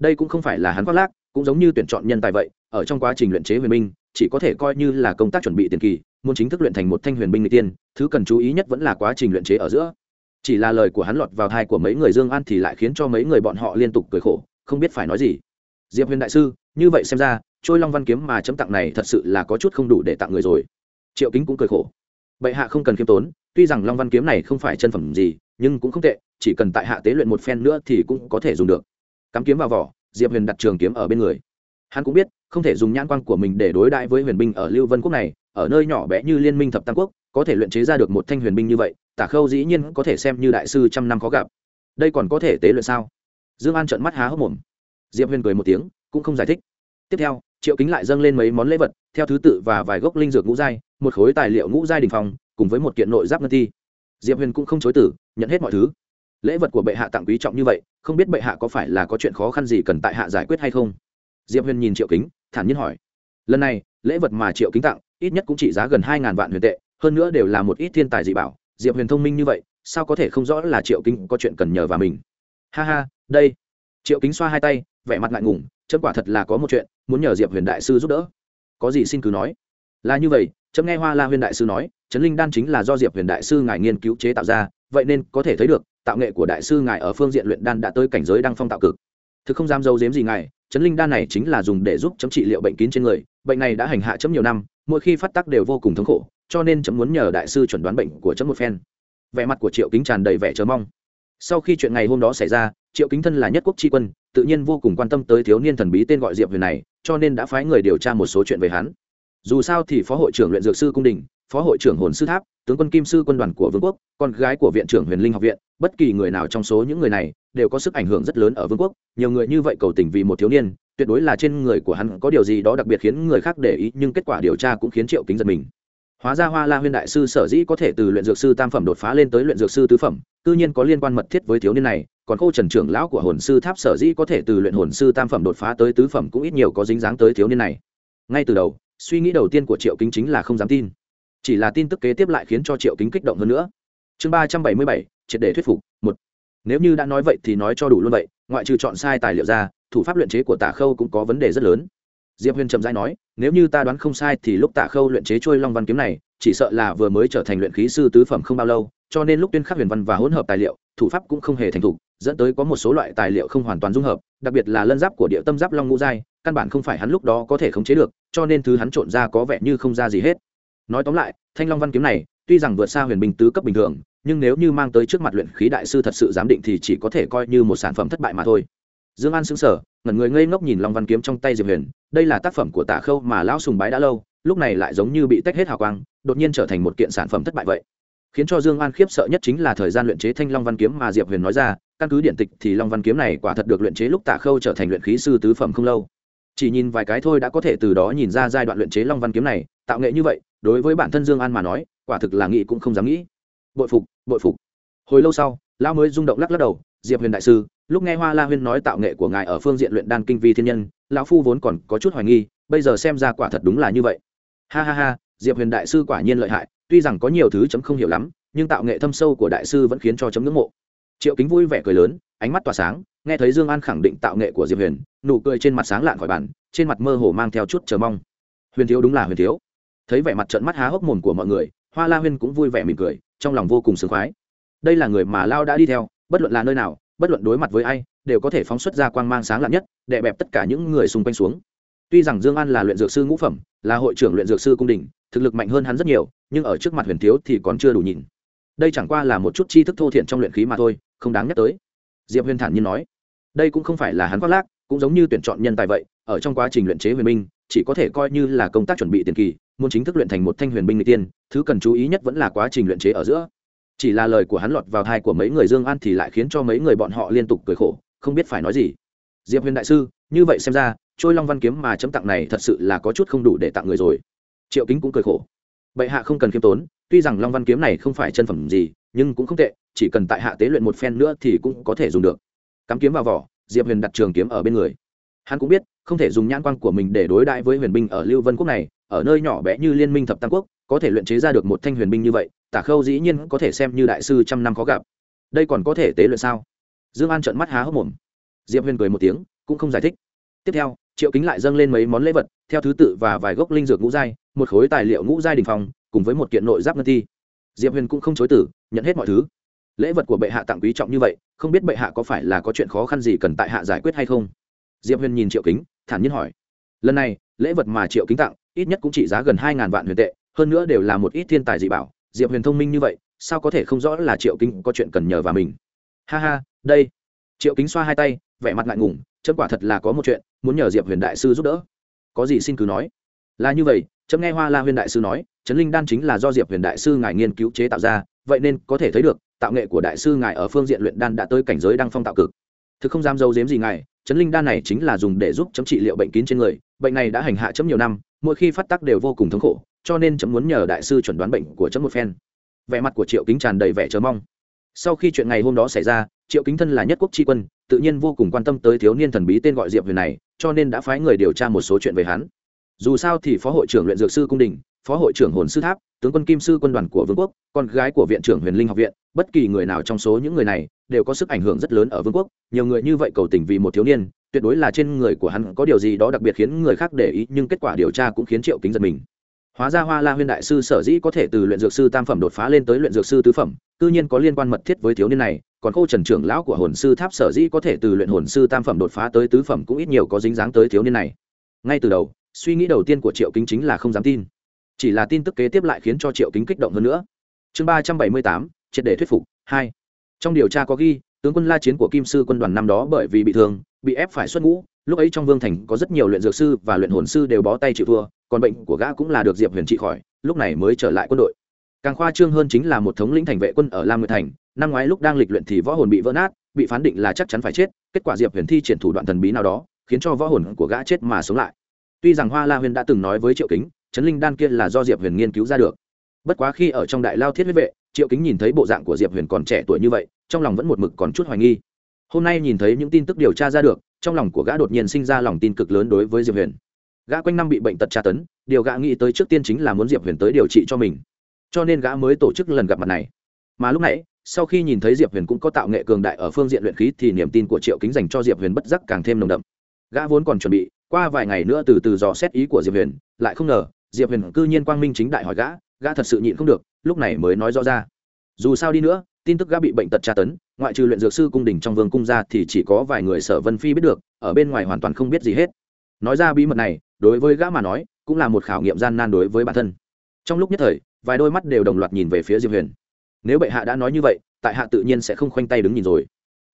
đây cũng không phải là hắn khoác lác cũng giống như tuyển chọn nhân tài vậy ở trong quá trình luyện chế huyền minh, chỉ có thể coi như là công tác chuẩn bị tiền kỳ muốn chính thức luyện thành một thanh huyền binh người tiên, thứ cần chú ý nhất vẫn là quá trình luyện chế ở giữa. Chỉ là lời của hắn lọt vào thai của mấy người dương an thì lại khiến cho mấy người bọn họ liên tục cười khổ, không biết phải nói gì. Diệp huyền đại sư, như vậy xem ra, trôi long văn kiếm mà chấm tặng này thật sự là có chút không đủ để tặng người rồi. Triệu kính cũng cười khổ. Bệ hạ không cần khiêm tốn, tuy rằng long văn kiếm này không phải chân phẩm gì, nhưng cũng không tệ, chỉ cần tại hạ tế luyện một phen nữa thì cũng có thể dùng được. Cắm kiếm vào vỏ, diệp huyền đặt trường kiếm ở bên người hắn cũng biết, không thể dùng nhãn quan của mình để đối đãi với huyền binh ở lưu vân quốc này, ở nơi nhỏ bé như liên minh thập tam quốc, có thể luyện chế ra được một thanh huyền binh như vậy, tả khâu dĩ nhiên có thể xem như đại sư trăm năm khó gặp. Đây còn có thể tế luyện sao? Dương an trợn mắt há hốc mồm. Diệp huyền cười một tiếng, cũng không giải thích. Tiếp theo, triệu kính lại dâng lên mấy món lễ vật, theo thứ tự và vài gốc linh dược ngũ giai, một khối tài liệu ngũ giai đình phòng cùng với một kiện nội giáp ngân thi. Diệp huyền cũng không chối tử nhận hết mọi thứ. Lễ vật của bệ hạ tặng quý trọng như vậy, không biết bệ hạ có phải là có chuyện khó khăn gì cần tại hạ giải quyết hay không? Diệp huyền nhìn triệu kính, thản nhiên hỏi. Lần này, lễ vật mà triệu kính tặng, ít nhất cũng trị giá gần hai ngàn vạn huyền tệ, hơn nữa đều là một ít thiên tài dị bảo. Diệp huyền thông minh như vậy, sao có thể không rõ là triệu kính có chuyện cần nhờ vào mình? Ha ha, đây. Triệu kính xoa hai tay, vẻ mặt ngại ngùng, chấm quả thật là có một chuyện, muốn nhờ diệp huyền đại sư giúp đỡ. Có gì xin cứ nói. Là như vậy, chấm nghe hoa la huyền đại sư nói chấn linh đan chính là do diệp huyền đại sư ngài nghiên cứu chế tạo ra, vậy nên có thể thấy được, tạo nghệ của đại sư ngài ở phương diện luyện đan đã tới cảnh giới đăng phong tạo cực. Thực không dám dâu dếm gì ngài Chấn linh đan này chính là dùng để giúp chấm trị liệu bệnh kín trên người, bệnh này đã hành hạ chấm nhiều năm, mỗi khi phát tác đều vô cùng thống khổ, cho nên chấm muốn nhờ đại sư chuẩn đoán bệnh của chấm một phen. Vẻ mặt của triệu kính tràn đầy vẻ chờ mong. Sau khi chuyện ngày hôm đó xảy ra, triệu kính thân là nhất quốc tri quân, tự nhiên vô cùng quan tâm tới thiếu niên thần bí tên gọi diệp huyền này, cho nên đã phái người điều tra một số chuyện về hắn. Dù sao thì phó hội trưởng luyện dược sư cung đình phó hội trưởng hồn sư tháp, tướng quân kim sư quân đoàn của vương quốc, con gái của viện trưởng huyền linh học viện, bất kỳ người nào trong số những người này đều có sức ảnh hưởng rất lớn ở vương quốc, nhiều người như vậy cầu tình vì một thiếu niên, tuyệt đối là trên người của hắn có điều gì đó đặc biệt khiến người khác để ý, nhưng kết quả điều tra cũng khiến triệu kính giật mình. Hóa ra hoa la huyên đại sư sở dĩ có thể từ luyện dược sư tam phẩm đột phá lên tới luyện dược sư tứ phẩm tự nhiên có liên quan mật thiết với thiếu niên này, còn cô trần trưởng lão của hồn sư tháp sở dĩ có thể từ luyện hồn sư tam phẩm đột phá tới tứ phẩm cũng ít nhiều có dính dáng tới thiếu niên này. Ngay từ đầu, suy nghĩ đầu tiên của triệu kính chính là không dám tin chỉ là tin tức kế tiếp lại khiến cho triệu kính kích động hơn nữa. Chương ba trăm bảy mươi bảy, triệt để thuyết phục, một. Nếu như đã nói vậy thì nói cho đủ luôn vậy, ngoại trừ chọn sai tài liệu ra, thủ pháp luyện chế của tả khâu cũng có vấn đề rất lớn. Diệp huyền trầm dai nói, nếu như ta đoán không sai thì lúc tả khâu luyện chế trôi long văn kiếm này, chỉ sợ là vừa mới trở thành luyện khí sư tứ phẩm không bao lâu, cho nên lúc tuyên khắc huyền văn và hỗn hợp tài liệu, thủ pháp cũng không hề thành thục, dẫn tới có một số loại tài liệu không hoàn toàn dung hợp, đặc biệt là lân giáp của địa tâm giáp long ngũ giai, căn bản không phải hắn lúc đó có thể khống chế được, cho nên thứ hắn trộn ra có vẻ như không ra gì hết nói tóm lại, thanh long văn kiếm này, tuy rằng vượt xa huyền binh tứ cấp bình thường, nhưng nếu như mang tới trước mặt luyện khí đại sư thật sự giám định thì chỉ có thể coi như một sản phẩm thất bại mà thôi. Dương an xứng sở ngẩn người ngây ngốc nhìn long văn kiếm trong tay diệp huyền, đây là tác phẩm của tả khâu mà lão sùng bái đã lâu, lúc này lại giống như bị tách hết hào quang, đột nhiên trở thành một kiện sản phẩm thất bại vậy. Khiến cho dương an khiếp sợ nhất chính là thời gian luyện chế thanh long văn kiếm mà diệp huyền nói ra, căn cứ điện tịch thì long văn kiếm này quả thật được luyện chế lúc tả khâu trở thành luyện khí sư tứ phẩm không lâu. Chỉ nhìn vài cái thôi đã có thể từ đó nhìn ra giai đoạn luyện chế long văn kiếm này, tạo nghệ như vậy đối với bản thân dương an mà nói, quả thực là nghĩ cũng không dám nghĩ. Bội phục bội phục. Hồi lâu sau, lão mới rung động lắc lắc đầu, diệp huyền đại sư, lúc nghe hoa la huyên nói tạo nghệ của ngài ở phương diện luyện đan kinh vi thiên nhân, lão phu vốn còn có chút hoài nghi, bây giờ xem ra quả thật đúng là như vậy. Ha ha ha, diệp huyền đại sư quả nhiên lợi hại, tuy rằng có nhiều thứ chấm không hiểu lắm, nhưng tạo nghệ thâm sâu của đại sư vẫn khiến cho chấm ngưỡng mộ. Triệu kính vui vẻ cười lớn, ánh mắt tỏa sáng, nghe thấy dương an khẳng định tạo nghệ của diệp huyền, nụ cười trên mặt sáng lạn khỏi bàn, trên mặt mơ hồ mang theo chút chờ mong. Huyền thiếu đúng là huyền thiếu thấy vẻ mặt trận mắt há hốc mồm của mọi người, hoa la huyên cũng vui vẻ mỉm cười, trong lòng vô cùng sướng khoái. Đây là người mà lao đã đi theo, bất luận là nơi nào, bất luận đối mặt với ai, đều có thể phóng xuất ra quang mang sáng lạn nhất, đè bẹp tất cả những người xung quanh xuống. Tuy rằng dương an là luyện dược sư ngũ phẩm, là hội trưởng luyện dược sư cung đình, thực lực mạnh hơn hắn rất nhiều, nhưng ở trước mặt huyền thiếu thì còn chưa đủ nhìn. Đây chẳng qua là một chút tri thức thô thiện trong luyện khí mà thôi, không đáng nhắc tới. Diệp huyền thản nhiên nói, đây cũng không phải là hắn khoác lác, cũng giống như tuyển chọn nhân tài vậy ở trong quá trình luyện chế huyền binh, chỉ có thể coi như là công tác chuẩn bị tiền kỳ, muốn chính thức luyện thành một thanh huyền binh người tiên, thứ cần chú ý nhất vẫn là quá trình luyện chế ở giữa. Chỉ là lời của hắn lọt vào thai của mấy người dương an thì lại khiến cho mấy người bọn họ liên tục cười khổ, không biết phải nói gì. Diệp huyền đại sư, như vậy xem ra, trôi long văn kiếm mà chấm tặng này thật sự là có chút không đủ để tặng người rồi. Triệu kính cũng cười khổ. Bệ hạ không cần khiêm tốn, tuy rằng long văn kiếm này không phải chân phẩm gì, nhưng cũng không tệ, chỉ cần tại hạ tế luyện một phen nữa thì cũng có thể dùng được. Cắm kiếm vào vỏ, diệp huyền đặt trường kiếm ở bên người hắn cũng biết, không thể dùng nhãn quan của mình để đối đãi với huyền binh ở lưu vân quốc này, ở nơi nhỏ bé như liên minh thập tam quốc, có thể luyện chế ra được một thanh huyền binh như vậy, tả khâu dĩ nhiên có thể xem như đại sư trăm năm khó gặp. Đây còn có thể tế luyện sao? Dương an trợn mắt há hốc mồm. Diệp huyền cười một tiếng, cũng không giải thích. Tiếp theo, triệu kính lại dâng lên mấy món lễ vật, theo thứ tự và vài gốc linh dược ngũ giai, một khối tài liệu ngũ giai đình phòng cùng với một kiện nội giáp ngân thi diệp huyền cũng không chối tử nhận hết mọi thứ. Lễ vật của bệ hạ tặng quý trọng như vậy, không biết bệ hạ có phải là có chuyện khó khăn gì cần tại hạ giải quyết hay không? Diệp huyền nhìn triệu kính, thản nhiên hỏi. Lần này, lễ vật mà triệu kính tặng, ít nhất cũng trị giá gần hai ngàn vạn huyền tệ, hơn nữa đều là một ít thiên tài dị bảo. Diệp huyền thông minh như vậy, sao có thể không rõ là triệu kính có chuyện cần nhờ vào mình? Ha ha, đây. Triệu kính xoa hai tay, vẻ mặt ngại ngùng, chấm quả thật là có một chuyện, muốn nhờ diệp huyền đại sư giúp đỡ. Có gì xin cứ nói. Là như vậy, chấm nghe hoa la huyền đại sư nói, trấn linh đan chính là do diệp huyền đại sư ngài nghiên cứu chế tạo ra, vậy nên có thể thấy được, tạo nghệ của đại sư ngài ở phương diện luyện đan đã tới cảnh giới đăng phong tạo cực thực không dám dâu dếm gì ngài, Chấn linh đan này chính là dùng để giúp chấm trị liệu bệnh kín trên người, bệnh này đã hành hạ chấm nhiều năm, mỗi khi phát tác đều vô cùng thống khổ, cho nên chấm muốn nhờ đại sư chuẩn đoán bệnh của chấm một phen. Vẻ mặt của triệu kính tràn đầy vẻ chờ mong. Sau khi chuyện ngày hôm đó xảy ra, triệu kính thân là nhất quốc tri quân, tự nhiên vô cùng quan tâm tới thiếu niên thần bí tên gọi diệp huyền này, cho nên đã phái người điều tra một số chuyện về hắn. Dù sao thì phó hội trưởng luyện dược sư cung đình phó hội trưởng hồn sư tháp, tướng quân kim sư quân đoàn của vương quốc, con gái của viện trưởng huyền linh học viện, bất kỳ người nào trong số những người này đều có sức ảnh hưởng rất lớn ở vương quốc, nhiều người như vậy cầu tình vì một thiếu niên, tuyệt đối là trên người của hắn có điều gì đó đặc biệt khiến người khác để ý, nhưng kết quả điều tra cũng khiến triệu kính giật mình. Hóa ra hoa la huyên đại sư sở dĩ có thể từ luyện dược sư tam phẩm đột phá lên tới luyện dược sư tứ phẩm tự nhiên có liên quan mật thiết với thiếu niên này, còn khâu trần trưởng lão của hồn sư tháp sở dĩ có thể từ luyện hồn sư tam phẩm đột phá tới tứ phẩm cũng ít nhiều có dính dáng tới thiếu niên này. Ngay từ đầu, suy nghĩ đầu tiên của triệu kính chính là không dám tin chỉ là tin tức kế tiếp lại khiến cho triệu kính kích động hơn nữa. Chương ba trăm bảy mươi tám, triệt để thuyết phục, hai. Trong điều tra có ghi, tướng quân la chiến của kim sư quân đoàn năm đó bởi vì bị thương, bị ép phải xuất ngũ, lúc ấy trong vương thành có rất nhiều luyện dược sư và luyện hồn sư đều bó tay chịu thua, còn bệnh của gã cũng là được diệp huyền trị khỏi, lúc này mới trở lại quân đội. Càng khoa trương hơn chính là một thống lĩnh thành vệ quân ở lam nguyệt thành, năm ngoái lúc đang lịch luyện thì võ hồn bị vỡ nát, bị phán định là chắc chắn phải chết, kết quả diệp huyền thi triển thủ đoạn thần bí nào đó, khiến cho võ hồn của gã chết mà sống lại. Tuy rằng hoa la huyền đã từng nói với triệu kính chấn linh đan kia là do diệp huyền nghiên cứu ra được. Bất quá khi ở trong đại lao thiết huyết vệ, triệu kính nhìn thấy bộ dạng của diệp huyền còn trẻ tuổi như vậy, trong lòng vẫn một mực còn chút hoài nghi. Hôm nay nhìn thấy những tin tức điều tra ra được, trong lòng của gã đột nhiên sinh ra lòng tin cực lớn đối với diệp huyền. Gã quanh năm bị bệnh tật tra tấn, điều gã nghĩ tới trước tiên chính là muốn diệp huyền tới điều trị cho mình. Cho nên gã mới tổ chức lần gặp mặt này. Mà lúc nãy, sau khi nhìn thấy diệp huyền cũng có tạo nghệ cường đại ở phương diện luyện khí thì niềm tin của triệu kính dành cho diệp huyền bất giác càng thêm nồng đậm. Gã vốn còn chuẩn bị, qua vài ngày nữa từ từ dò xét ý của diệp huyền, lại không ngờ diệp huyền cư nhiên quang minh chính đại hỏi gã gã thật sự nhịn không được, lúc này mới nói rõ ra. Dù sao đi nữa, tin tức gã bị bệnh tật tra tấn, ngoại trừ luyện dược sư cung đình trong vương cung ra thì chỉ có vài người sở vân phi biết được, ở bên ngoài hoàn toàn không biết gì hết. Nói ra bí mật này, đối với gã mà nói, cũng là một khảo nghiệm gian nan đối với bản thân. Trong lúc nhất thời, vài đôi mắt đều đồng loạt nhìn về phía diệp huyền. Nếu bệ hạ đã nói như vậy, tại hạ tự nhiên sẽ không khoanh tay đứng nhìn rồi.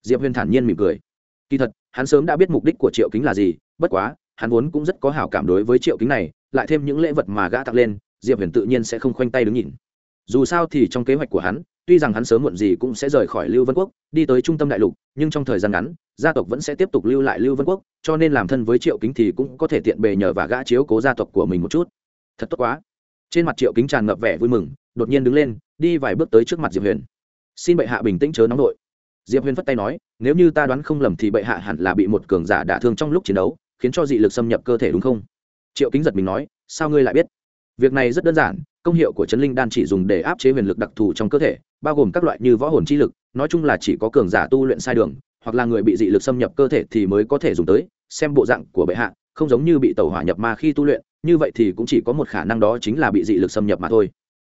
Diệp huyền thản nhiên mỉm cười. Kỳ thật, hắn sớm đã biết mục đích của triệu kính là gì, bất quá hắn vốn cũng rất có hảo cảm đối với triệu kính này, lại thêm những lễ vật mà gã tặng lên, diệp huyền tự nhiên sẽ không khoanh tay đứng nhìn. Dù sao thì trong kế hoạch của hắn, tuy rằng hắn sớm muộn gì cũng sẽ rời khỏi lưu vân quốc, đi tới trung tâm đại lục, nhưng trong thời gian ngắn, gia tộc vẫn sẽ tiếp tục lưu lại lưu vân quốc, cho nên làm thân với triệu kính thì cũng có thể tiện bề nhờ và gã chiếu cố gia tộc của mình một chút. Thật tốt quá. Trên mặt triệu kính tràn ngập vẻ vui mừng, đột nhiên đứng lên, đi vài bước tới trước mặt diệp huyền. Xin bệ hạ bình tĩnh chớ nóng nội. Diệp huyền phất tay nói, nếu như ta đoán không lầm thì bệ hạ hẳn là bị một cường giả đả thương trong lúc chiến đấu khiến cho dị lực xâm nhập cơ thể đúng không? Triệu kính giật mình nói, sao ngươi lại biết? Việc này rất đơn giản, công hiệu của chấn linh đan chỉ dùng để áp chế huyền lực đặc thù trong cơ thể, bao gồm các loại như võ hồn chi lực, nói chung là chỉ có cường giả tu luyện sai đường, hoặc là người bị dị lực xâm nhập cơ thể thì mới có thể dùng tới, xem bộ dạng của bệ hạ, không giống như bị tàu hỏa nhập ma khi tu luyện, như vậy thì cũng chỉ có một khả năng đó chính là bị dị lực xâm nhập mà thôi.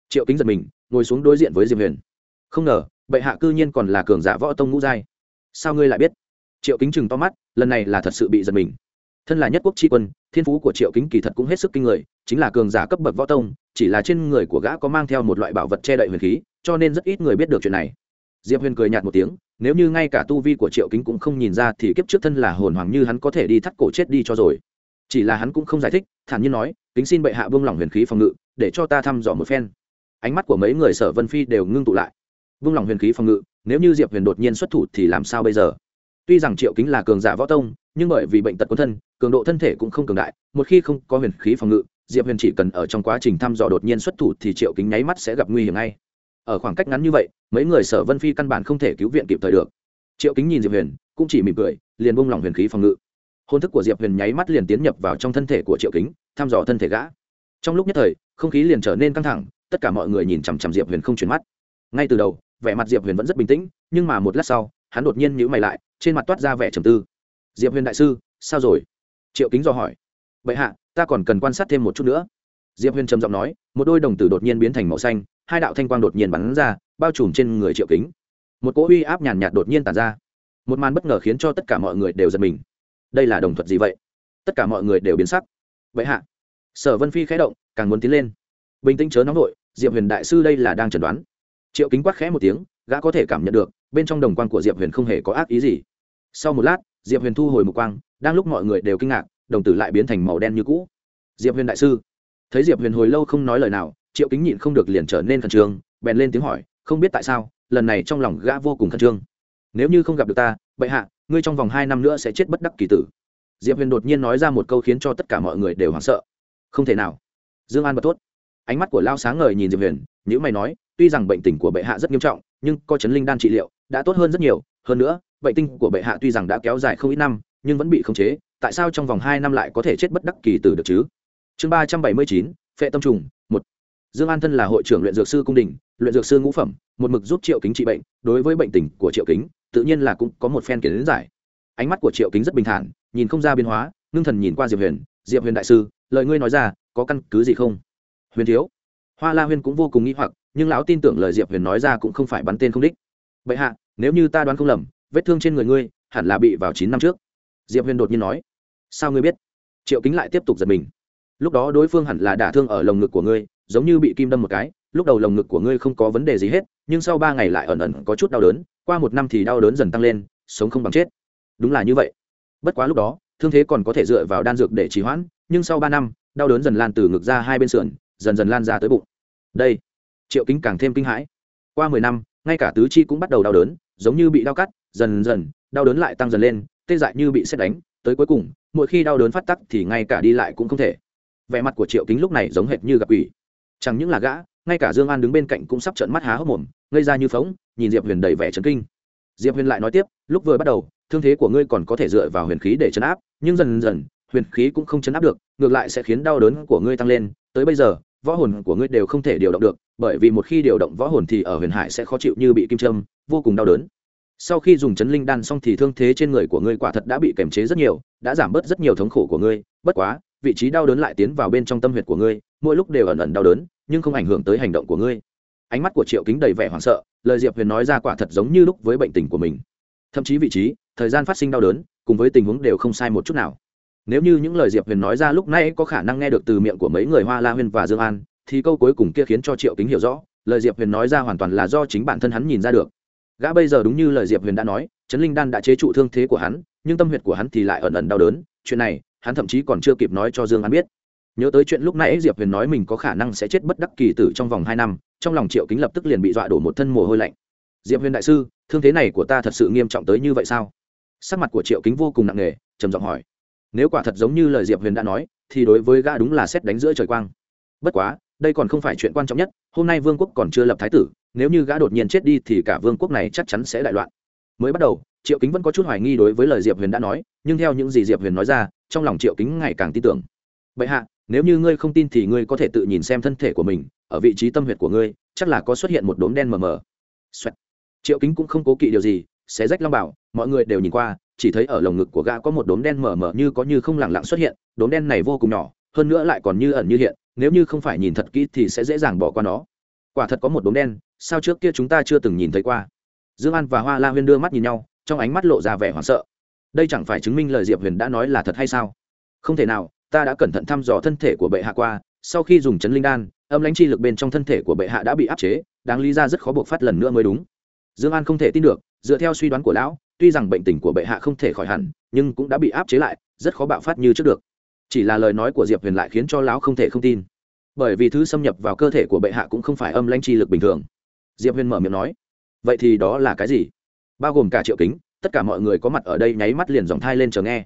Triệu kính giật mình, ngồi xuống đối diện với diệp huyền. Không ngờ, bệ hạ cư nhiên còn là cường giả võ tông ngũ giai. Sao ngươi lại biết? Triệu kính chừng to mắt, lần này là thật sự bị giật mình thân là nhất quốc tri quân, thiên phú của triệu kính kỳ thật cũng hết sức kinh người, chính là cường giả cấp bậc võ tông, chỉ là trên người của gã có mang theo một loại bảo vật che đậy huyền khí, cho nên rất ít người biết được chuyện này. Diệp huyền cười nhạt một tiếng, nếu như ngay cả tu vi của triệu kính cũng không nhìn ra thì kiếp trước thân là hồn hoàng như hắn có thể đi thắt cổ chết đi cho rồi. Chỉ là hắn cũng không giải thích, thản nhiên nói, kính xin bệ hạ vương lòng huyền khí phòng ngự, để cho ta thăm dò một phen. Ánh mắt của mấy người sở vân phi đều ngưng tụ lại. Vương lòng huyền khí phòng ngự, nếu như diệp huyền đột nhiên xuất thủ thì làm sao bây giờ? Tuy rằng triệu kính là cường giả võ tông, nhưng bởi vì bệnh tật quân thân, cường độ thân thể cũng không cường đại, một khi không có huyền khí phòng ngự, diệp huyền chỉ cần ở trong quá trình thăm dò đột nhiên xuất thủ thì triệu kính nháy mắt sẽ gặp nguy hiểm ngay. Ở khoảng cách ngắn như vậy, mấy người sở vân phi căn bản không thể cứu viện kịp thời được. Triệu kính nhìn diệp huyền, cũng chỉ mỉm cười, liền buông lỏng huyền khí phòng ngự. Hôn thức của diệp huyền nháy mắt liền tiến nhập vào trong thân thể của triệu kính, thăm dò thân thể gã. Trong lúc nhất thời, không khí liền trở nên căng thẳng, tất cả mọi người nhìn chằm chằm diệp huyền không chuyển mắt. Ngay từ đầu, vẻ mặt diệp huyền vẫn rất bình tĩnh, nhưng mà một lát sau, hắn đột nhiên nhữ mày lại trên mặt toát ra vẻ trầm tư. Diệp huyền đại sư, sao rồi? Triệu kính do hỏi. Bệ hạ, ta còn cần quan sát thêm một chút nữa. Diệp huyền trầm giọng nói, một đôi đồng tử đột nhiên biến thành màu xanh, hai đạo thanh quang đột nhiên bắn ra, bao trùm trên người triệu kính. Một cỗ uy áp nhàn nhạt đột nhiên tàn ra. Một màn bất ngờ khiến cho tất cả mọi người đều giật mình. Đây là đồng thuật gì vậy? Tất cả mọi người đều biến sắc. Vậy hạ, sở vân phi khẽ động, càng muốn tiến lên. Bình tĩnh chớ nóng nội diệp huyền đại sư đây là đang chẩn đoán. Triệu kính quát khẽ một tiếng, gã có thể cảm nhận được bên trong đồng quan của diệp huyền không hề có ác ý gì. Sau một lát, diệp huyền thu hồi một quang, đang lúc mọi người đều kinh ngạc, đồng tử lại biến thành màu đen như cũ. Diệp huyền đại sư. Thấy diệp huyền hồi lâu không nói lời nào, triệu kính nhịn không được liền trở nên khẩn trương, bèn lên tiếng hỏi, không biết tại sao, lần này trong lòng gã vô cùng khẩn trương. Nếu như không gặp được ta, bệ hạ, ngươi trong vòng hai năm nữa sẽ chết bất đắc kỳ tử. Diệp huyền đột nhiên nói ra một câu khiến cho tất cả mọi người đều hoảng sợ. Không thể nào. Dương an bật tốt ánh mắt của lao sáng ngời nhìn diệp huyền nhữ mày nói, tuy rằng bệnh tình của bệ hạ rất nghiêm trọng, nhưng có chấn linh đan trị liệu đã tốt hơn rất nhiều. Hơn nữa bệnh tinh của bệ hạ tuy rằng đã kéo dài không ít năm, nhưng vẫn bị khống chế, tại sao trong vòng hai năm lại có thể chết bất đắc kỳ tử được chứ? Chương ba trăm bảy mươi chín, phệ tâm trùng, một. Dương an thân là hội trưởng luyện dược sư cung đình, luyện dược sư ngũ phẩm, một mực giúp triệu kính trị bệnh, đối với bệnh tình của triệu kính, tự nhiên là cũng có một phen kiến giải. Ánh mắt của triệu kính rất bình thản, nhìn không ra biến hóa, ngưng thần nhìn qua diệp huyền. Diệp huyền đại sư, lời ngươi nói ra, có căn cứ gì không? Huyền thiếu. Hoa la huyền cũng vô cùng nghĩ hoặc, nhưng lão tin tưởng lời diệp huyền nói ra cũng không phải bắn tên không đích bệ hạ, nếu như ta đoán không lầm, vết thương trên người ngươi hẳn là bị vào chín năm trước. Diệp huyền đột nhiên nói. Sao ngươi biết? Triệu kính lại tiếp tục giật mình. Lúc đó đối phương hẳn là đả thương ở lồng ngực của ngươi, giống như bị kim đâm một cái, lúc đầu lồng ngực của ngươi không có vấn đề gì hết, nhưng sau ba ngày lại ẩn ẩn có chút đau đớn, qua một năm thì đau đớn dần tăng lên, sống không bằng chết. Đúng là như vậy. Bất quá lúc đó, thương thế còn có thể dựa vào đan dược để trì hoãn, nhưng sau ba năm, đau đớn dần lan từ ngực ra hai bên sườn, dần dần lan ra tới bụng. Đây. Triệu kính càng thêm kinh hãi. Qua mười năm ngay cả tứ chi cũng bắt đầu đau đớn, giống như bị đau cắt, dần dần, đau đớn lại tăng dần lên, tê dại như bị xét đánh, tới cuối cùng, mỗi khi đau đớn phát tắc thì ngay cả đi lại cũng không thể. Vẻ mặt của triệu kính lúc này giống hệt như gặp ủy chẳng những là gã, ngay cả dương an đứng bên cạnh cũng sắp trợn mắt há hốc mồm, ngây ra như phóng, nhìn diệp huyền đầy vẻ trấn kinh. Diệp huyền lại nói tiếp, lúc vừa bắt đầu, thương thế của ngươi còn có thể dựa vào huyền khí để chấn áp, nhưng dần dần, huyền khí cũng không chấn áp được, ngược lại sẽ khiến đau đớn của ngươi tăng lên, tới bây giờ, võ hồn của ngươi đều không thể điều động được bởi vì một khi điều động võ hồn thì ở huyền hải sẽ khó chịu như bị kim châm, vô cùng đau đớn. Sau khi dùng chấn linh đan xong thì thương thế trên người của ngươi quả thật đã bị kềm chế rất nhiều, đã giảm bớt rất nhiều thống khổ của ngươi. Bất quá, vị trí đau đớn lại tiến vào bên trong tâm huyệt của ngươi, mỗi lúc đều ẩn ẩn đau đớn, nhưng không ảnh hưởng tới hành động của ngươi. Ánh mắt của triệu kính đầy vẻ hoảng sợ, lời diệp huyền nói ra quả thật giống như lúc với bệnh tình của mình. Thậm chí vị trí, thời gian phát sinh đau đớn, cùng với tình huống đều không sai một chút nào. Nếu như những lời diệp huyền nói ra lúc nay có khả năng nghe được từ miệng của mấy người hoa la huyền và dương an thì câu cuối cùng kia khiến cho triệu kính hiểu rõ, lời diệp huyền nói ra hoàn toàn là do chính bản thân hắn nhìn ra được. Gã bây giờ đúng như lời diệp huyền đã nói, trấn linh đan đã chế trụ thương thế của hắn, nhưng tâm huyệt của hắn thì lại ẩn ẩn đau đớn, chuyện này, hắn thậm chí còn chưa kịp nói cho dương an biết. Nhớ tới chuyện lúc nãy diệp huyền nói mình có khả năng sẽ chết bất đắc kỳ tử trong vòng hai năm, trong lòng triệu kính lập tức liền bị dọa đổ một thân mồ hôi lạnh. Diệp huyền đại sư, thương thế này của ta thật sự nghiêm trọng tới như vậy sao? Sắc mặt của triệu kính vô cùng nặng nề, trầm giọng hỏi. Nếu quả thật giống như lời diệp huyền đã nói, thì đối với gã đúng là xét đánh giữa trời quang. Bất quá đây còn không phải chuyện quan trọng nhất, hôm nay vương quốc còn chưa lập thái tử, nếu như gã đột nhiên chết đi thì cả vương quốc này chắc chắn sẽ đại loạn. Mới bắt đầu, triệu kính vẫn có chút hoài nghi đối với lời diệp huyền đã nói, nhưng theo những gì diệp huyền nói ra, trong lòng triệu kính ngày càng tin tưởng. Bệ hạ, nếu như ngươi không tin thì ngươi có thể tự nhìn xem thân thể của mình, ở vị trí tâm huyệt của ngươi, chắc là có xuất hiện một đốm đen mờ mờ、Xoẹt. Triệu kính cũng không cố kỵ điều gì, xé rách long bảo, mọi người đều nhìn qua, chỉ thấy ở lồng ngực của gã có một đốm đen mờ mờ như có như không lẳng lặng xuất hiện, đốm đen này vô cùng nhỏ, hơn nữa lại còn như ẩn như hiện nếu như không phải nhìn thật kỹ thì sẽ dễ dàng bỏ qua nó. Quả thật có một đốm đen, sao trước kia chúng ta chưa từng nhìn thấy qua? Dương an và hoa la huyên đưa mắt nhìn nhau, trong ánh mắt lộ ra vẻ hoảng sợ. Đây chẳng phải chứng minh lời diệp huyền đã nói là thật hay sao? Không thể nào, ta đã cẩn thận thăm dò thân thể của bệ hạ qua, sau khi dùng chấn linh đan, âm lãnh chi lực bên trong thân thể của bệ hạ đã bị áp chế, đáng lý ra rất khó buộc phát lần nữa mới đúng. Dương an không thể tin được, dựa theo suy đoán của lão, tuy rằng bệnh tình của bệ hạ không thể khỏi hẳn, nhưng cũng đã bị áp chế lại, rất khó bạo phát như trước được chỉ là lời nói của diệp huyền lại khiến cho lão không thể không tin. Bởi vì thứ xâm nhập vào cơ thể của bệ hạ cũng không phải âm lãnh chi lực bình thường. Diệp huyền mở miệng nói, vậy thì đó là cái gì? Bao gồm cả triệu kính, tất cả mọi người có mặt ở đây nháy mắt liền dòng thai lên chờ nghe.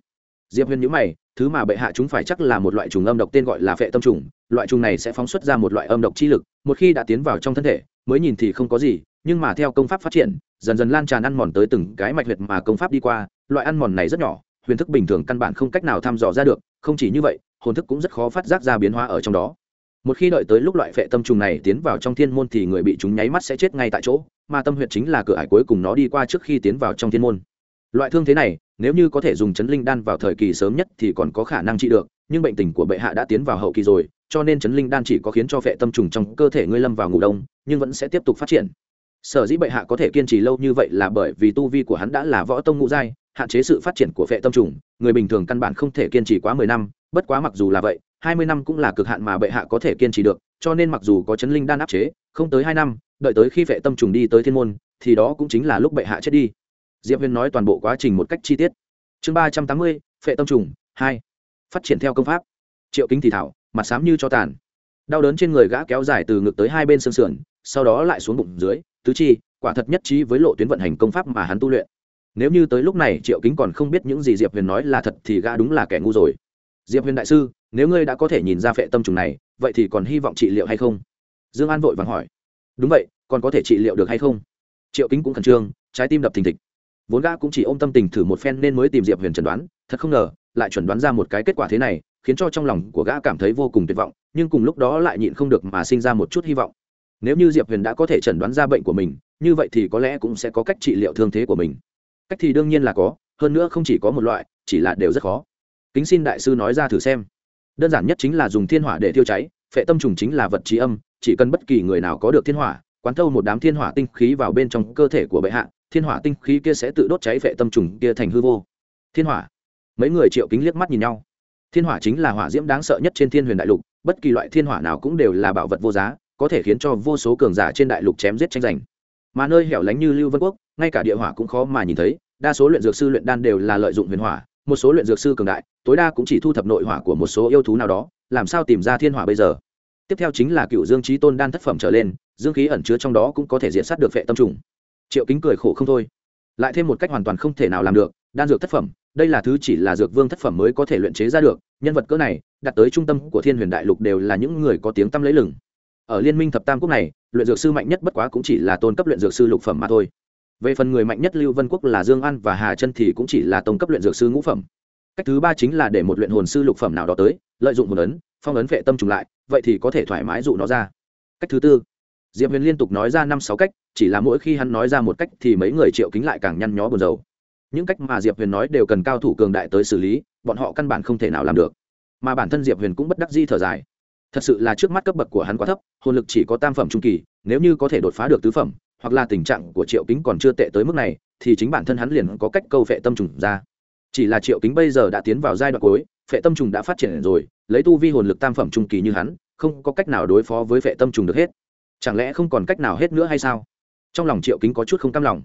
Diệp huyền nhữ mày, thứ mà bệ hạ chúng phải chắc là một loại trùng âm độc tên gọi là phệ tâm trùng, loại trùng này sẽ phóng xuất ra một loại âm độc chi lực, một khi đã tiến vào trong thân thể, mới nhìn thì không có gì, nhưng mà theo công pháp phát triển, dần dần lan tràn ăn mòn tới từng cái mạch huyệt mà công pháp đi qua, loại ăn mòn này rất nhỏ, huyền thức bình thường căn bản không cách nào thăm dò ra được không chỉ như vậy, hồn thức cũng rất khó phát giác ra biến hóa ở trong đó. Một khi đợi tới lúc loại phệ tâm trùng này tiến vào trong thiên môn thì người bị chúng nháy mắt sẽ chết ngay tại chỗ, mà tâm huyệt chính là cửa ải cuối cùng nó đi qua trước khi tiến vào trong thiên môn. Loại thương thế này, nếu như có thể dùng chấn linh đan vào thời kỳ sớm nhất thì còn có khả năng trị được, nhưng bệnh tình của bệ hạ đã tiến vào hậu kỳ rồi, cho nên chấn linh đan chỉ có khiến cho phệ tâm trùng trong cơ thể ngươi lâm vào ngủ đông, nhưng vẫn sẽ tiếp tục phát triển. Sở dĩ bệ hạ có thể kiên trì lâu như vậy là bởi vì tu vi của hắn đã là võ tông ngũ giai hạn chế sự phát triển của phệ tâm trùng, người bình thường căn bản không thể kiên trì quá mười năm, bất quá mặc dù là vậy, hai mươi năm cũng là cực hạn mà bệ hạ có thể kiên trì được, cho nên mặc dù có chấn linh đan áp chế, không tới hai năm, đợi tới khi phệ tâm trùng đi tới thiên môn, thì đó cũng chính là lúc bệ hạ chết đi. Diệp huyền nói toàn bộ quá trình một cách chi tiết. Chương ba trăm tám mươi, phệ tâm trùng, hai. Phát triển theo công pháp. Triệu kính thì thảo, mặt xám như cho tàn. Đau đớn trên người gã kéo dài từ ngực tới hai bên xương sườn, sau đó lại xuống bụng dưới, tứ chi, quả thật nhất trí với lộ tuyến vận hành công pháp mà hắn tu luyện nếu như tới lúc này triệu kính còn không biết những gì diệp huyền nói là thật thì gã đúng là kẻ ngu rồi. Diệp huyền đại sư, nếu ngươi đã có thể nhìn ra phệ tâm trùng này, vậy thì còn hy vọng trị liệu hay không? Dương an vội vàng hỏi. Đúng vậy, còn có thể trị liệu được hay không? Triệu kính cũng khẩn trương, trái tim đập thình thịch. Vốn gã cũng chỉ ôm tâm tình thử một phen nên mới tìm diệp huyền chẩn đoán, thật không ngờ, lại chuẩn đoán ra một cái kết quả thế này, khiến cho trong lòng của gã cảm thấy vô cùng tuyệt vọng, nhưng cùng lúc đó lại nhịn không được mà sinh ra một chút hy vọng. Nếu như diệp huyền đã có thể chẩn đoán ra bệnh của mình, như vậy thì có lẽ cũng sẽ có cách trị liệu thương thế của mình cách thì đương nhiên là có, hơn nữa không chỉ có một loại, chỉ là đều rất khó. Kính xin đại sư nói ra thử xem. Đơn giản nhất chính là dùng thiên hỏa để thiêu cháy, phệ tâm trùng chính là vật trí âm, chỉ cần bất kỳ người nào có được thiên hỏa, quán thâu một đám thiên hỏa tinh khí vào bên trong cơ thể của bệ hạ, thiên hỏa tinh khí kia sẽ tự đốt cháy phệ tâm trùng kia thành hư vô. Thiên hỏa. Mấy người triệu kính liếc mắt nhìn nhau. Thiên hỏa chính là hỏa diễm đáng sợ nhất trên thiên huyền đại lục, bất kỳ loại thiên hỏa nào cũng đều là bảo vật vô giá, có thể khiến cho vô số cường giả trên đại lục chém giết tranh giành mà nơi hẻo lánh như lưu vân quốc, ngay cả địa hỏa cũng khó mà nhìn thấy, đa số luyện dược sư luyện đan đều là lợi dụng huyền hỏa, một số luyện dược sư cường đại, tối đa cũng chỉ thu thập nội hỏa của một số yêu thú nào đó, làm sao tìm ra thiên hỏa bây giờ? Tiếp theo chính là cựu dương trí tôn đan thất phẩm trở lên, dương khí ẩn chứa trong đó cũng có thể diện sát được vệ tâm trùng. Triệu kính cười khổ không thôi. Lại thêm một cách hoàn toàn không thể nào làm được, đan dược thất phẩm, đây là thứ chỉ là dược vương thất phẩm mới có thể luyện chế ra được, nhân vật cỡ này đặt tới trung tâm của thiên huyền đại lục đều là những người có tiếng tăm lấy lừng ở liên minh thập tam quốc này, luyện dược sư mạnh nhất bất quá cũng chỉ là tôn cấp luyện dược sư lục phẩm mà thôi. Về phần người mạnh nhất lưu vân quốc là dương an và hà chân thì cũng chỉ là tôn cấp luyện dược sư ngũ phẩm. Cách thứ ba chính là để một luyện hồn sư lục phẩm nào đó tới, lợi dụng hồn ấn, phong ấn vệ tâm trùng lại, vậy thì có thể thoải mái dụ nó ra. Cách thứ tư, diệp huyền liên tục nói ra năm sáu cách, chỉ là mỗi khi hắn nói ra một cách thì mấy người triệu kính lại càng nhăn nhó buồn rầu. Những cách mà diệp huyền nói đều cần cao thủ cường đại tới xử lý, bọn họ căn bản không thể nào làm được. Mà bản thân diệp huyền cũng bất đắc di thở dài thật sự là trước mắt cấp bậc của hắn quá thấp, hồn lực chỉ có tam phẩm trung kỳ, nếu như có thể đột phá được tứ phẩm, hoặc là tình trạng của triệu kính còn chưa tệ tới mức này, thì chính bản thân hắn liền có cách câu phệ tâm trùng ra. Chỉ là triệu kính bây giờ đã tiến vào giai đoạn cuối, phệ tâm trùng đã phát triển rồi, lấy tu vi hồn lực tam phẩm trung kỳ như hắn, không có cách nào đối phó với phệ tâm trùng được hết. Chẳng lẽ không còn cách nào hết nữa hay sao? Trong lòng triệu kính có chút không cam lòng.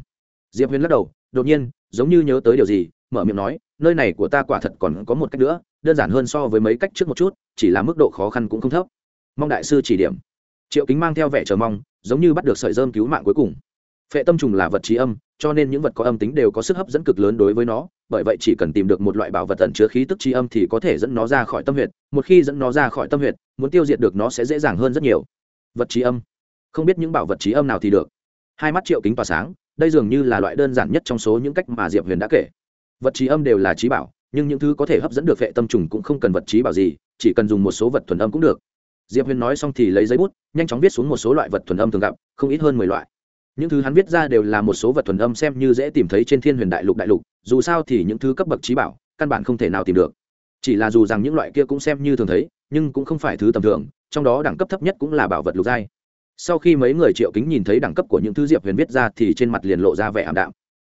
Diệp huyền lắc đầu, đột nhiên, giống như nhớ tới điều gì, mở miệng nói nơi này của ta quả thật còn có một cách nữa, đơn giản hơn so với mấy cách trước một chút, chỉ là mức độ khó khăn cũng không thấp. Mong đại sư chỉ điểm. Triệu kính mang theo vẻ chờ mong, giống như bắt được sợi dơm cứu mạng cuối cùng. Phệ tâm trùng là vật trí âm, cho nên những vật có âm tính đều có sức hấp dẫn cực lớn đối với nó, bởi vậy chỉ cần tìm được một loại bảo vật tận chứa khí tức trí âm thì có thể dẫn nó ra khỏi tâm huyệt. Một khi dẫn nó ra khỏi tâm huyệt, muốn tiêu diệt được nó sẽ dễ dàng hơn rất nhiều. Vật trí âm. Không biết những bảo vật trí âm nào thì được. Hai mắt triệu kính tỏa sáng, đây dường như là loại đơn giản nhất trong số những cách mà diệp huyền đã kể vật trí âm đều là trí bảo, nhưng những thứ có thể hấp dẫn được vệ tâm trùng cũng không cần vật trí bảo gì, chỉ cần dùng một số vật thuần âm cũng được. Diệp huyền nói xong thì lấy giấy bút, nhanh chóng viết xuống một số loại vật thuần âm thường gặp, không ít hơn mười loại. Những thứ hắn viết ra đều là một số vật thuần âm xem như dễ tìm thấy trên thiên huyền đại lục đại lục, dù sao thì những thứ cấp bậc trí bảo, căn bản không thể nào tìm được. Chỉ là dù rằng những loại kia cũng xem như thường thấy, nhưng cũng không phải thứ tầm thường, trong đó đẳng cấp thấp nhất cũng là bảo vật lục giai. Sau khi mấy người triệu kính nhìn thấy đẳng cấp của những thứ diệp huyền viết ra thì trên mặt liền lộ ra vẻ ảm đạm.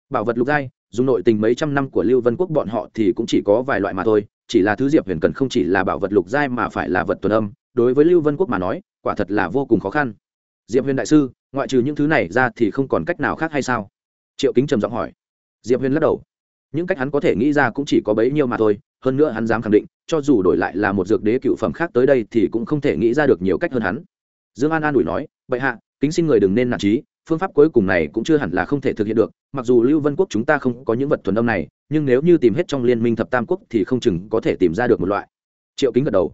Bảo vật lục giai dùng nội tình mấy trăm năm của lưu vân quốc bọn họ thì cũng chỉ có vài loại mà thôi, chỉ là thứ diệp huyền cần không chỉ là bảo vật lục giai mà phải là vật tuần âm, đối với lưu vân quốc mà nói, quả thật là vô cùng khó khăn. Diệp huyền đại sư, ngoại trừ những thứ này ra thì không còn cách nào khác hay sao? Triệu kính trầm giọng hỏi. Diệp huyền lắc đầu. Những cách hắn có thể nghĩ ra cũng chỉ có bấy nhiêu mà thôi, hơn nữa hắn dám khẳng định, cho dù đổi lại là một dược đế cựu phẩm khác tới đây thì cũng không thể nghĩ ra được nhiều cách hơn hắn. Dương an an ủi nói, bệ hạ, kính xin người đừng nên nản trí phương pháp cuối cùng này cũng chưa hẳn là không thể thực hiện được, mặc dù lưu vân quốc chúng ta không có những vật thuần âm này, nhưng nếu như tìm hết trong liên minh thập tam quốc thì không chừng có thể tìm ra được một loại. Triệu kính gật đầu.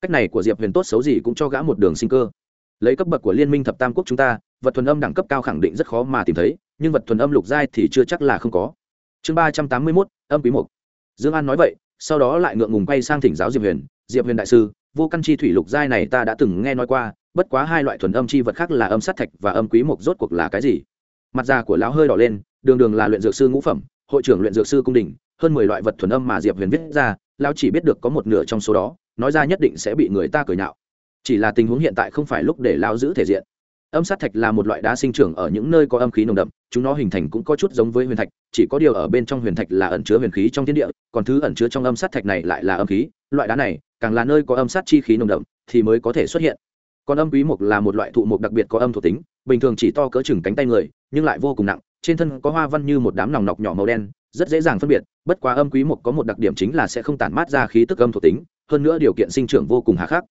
Cách này của diệp huyền tốt xấu gì cũng cho gã một đường sinh cơ. Lấy cấp bậc của liên minh thập tam quốc chúng ta, vật thuần âm đẳng cấp cao khẳng định rất khó mà tìm thấy, nhưng vật thuần âm lục giai thì chưa chắc là không có. Chương ba trăm tám mươi mốt, âm quý mục. Dương an nói vậy, sau đó lại ngượng ngùng quay sang thỉnh giáo diệp huyền. Diệp huyền đại sư, vô căn chi thủy lục giai này ta đã từng nghe nói qua bất quá hai loại thuần âm chi vật khác là âm sát thạch và âm quý mục rốt cuộc là cái gì? Mặt da của lão hơi đỏ lên, đường đường là luyện dược sư ngũ phẩm, hội trưởng luyện dược sư cung đình, hơn mười loại vật thuần âm mà diệp huyền viết ra, lão chỉ biết được có một nửa trong số đó, nói ra nhất định sẽ bị người ta cười nhạo. Chỉ là tình huống hiện tại không phải lúc để lão giữ thể diện. Âm sát thạch là một loại đá sinh trưởng ở những nơi có âm khí nồng đậm, chúng nó hình thành cũng có chút giống với huyền thạch, chỉ có điều ở bên trong huyền thạch là ẩn chứa huyền khí trong thiên địa, còn thứ ẩn chứa trong âm sát thạch này lại là âm khí, loại đá này càng là nơi có âm sát chi khí nồng đậm thì mới có thể xuất hiện còn âm quý mục là một loại thụ mục đặc biệt có âm thuộc tính, bình thường chỉ to cỡ chừng cánh tay người, nhưng lại vô cùng nặng, trên thân có hoa văn như một đám nòng nọc nhỏ màu đen, rất dễ dàng phân biệt, bất quá âm quý mục có một đặc điểm chính là sẽ không tản mát ra khí tức âm thuộc tính, hơn nữa điều kiện sinh trưởng vô cùng hà khắc.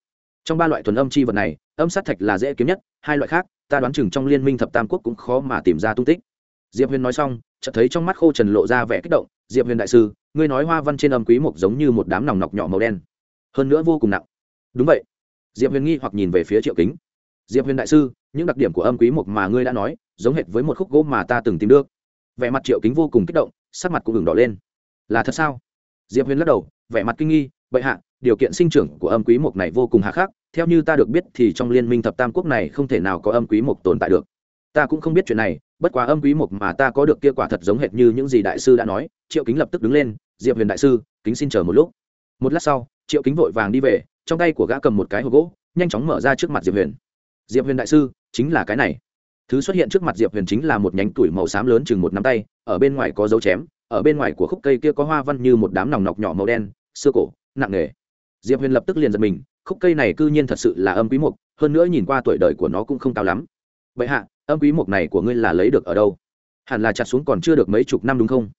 Trong ba loại thuần âm chi vật này, âm sát thạch là dễ kiếm nhất, hai loại khác, ta đoán chừng trong liên minh thập tam quốc cũng khó mà tìm ra tung tích. Diệp huyền nói xong, chợt thấy trong mắt khô trần lộ ra vẻ kích động, diệp huyền đại sư, ngươi nói hoa văn trên âm quý mục giống như một đám nòng nọc nhỏ màu đen, hơn nữa vô cùng nặng. Đúng vậy diệp huyền nghi hoặc nhìn về phía triệu kính. Diệp huyền đại sư, những đặc điểm của âm quý mục mà ngươi đã nói, giống hệt với một khúc gỗ mà ta từng tìm được. Vẻ mặt triệu kính vô cùng kích động, sắc mặt cũng ngừng đỏ lên. Là thật sao? Diệp huyền lắc đầu, vẻ mặt kinh nghi, bệ hạ, điều kiện sinh trưởng của âm quý mục này vô cùng hà khắc, theo như ta được biết thì trong liên minh thập tam quốc này không thể nào có âm quý mục tồn tại được. Ta cũng không biết chuyện này, bất quá âm quý mục mà ta có được kia quả thật giống hệt như những gì đại sư đã nói. Triệu kính lập tức đứng lên, diệp huyền đại sư, kính xin chờ một lúc. Một lát sau, triệu kính vội vàng đi về trong tay của gã cầm một cái hộp gỗ, nhanh chóng mở ra trước mặt diệp huyền. Diệp huyền đại sư, chính là cái này. Thứ xuất hiện trước mặt diệp huyền chính là một nhánh tuổi màu xám lớn chừng một nắm tay, ở bên ngoài có dấu chém, ở bên ngoài của khúc cây kia có hoa văn như một đám nòng nọc nhỏ màu đen, xưa cổ, nặng nề. Diệp huyền lập tức liền giật mình, khúc cây này cư nhiên thật sự là âm quý mục, hơn nữa nhìn qua tuổi đời của nó cũng không cao lắm. Vậy hạ, âm quý mục này của ngươi là lấy được ở đâu? Hẳn là chặt xuống còn chưa được mấy chục năm đúng không?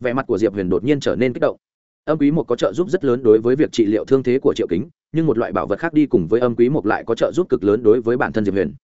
Vẻ mặt của diệp huyền đột nhiên trở nên kích động. Âm quý mục có trợ giúp rất lớn đối với việc trị liệu thương thế của triệu kính nhưng một loại bảo vật khác đi cùng với âm quý mục lại có trợ giúp cực lớn đối với bản thân diệp huyền.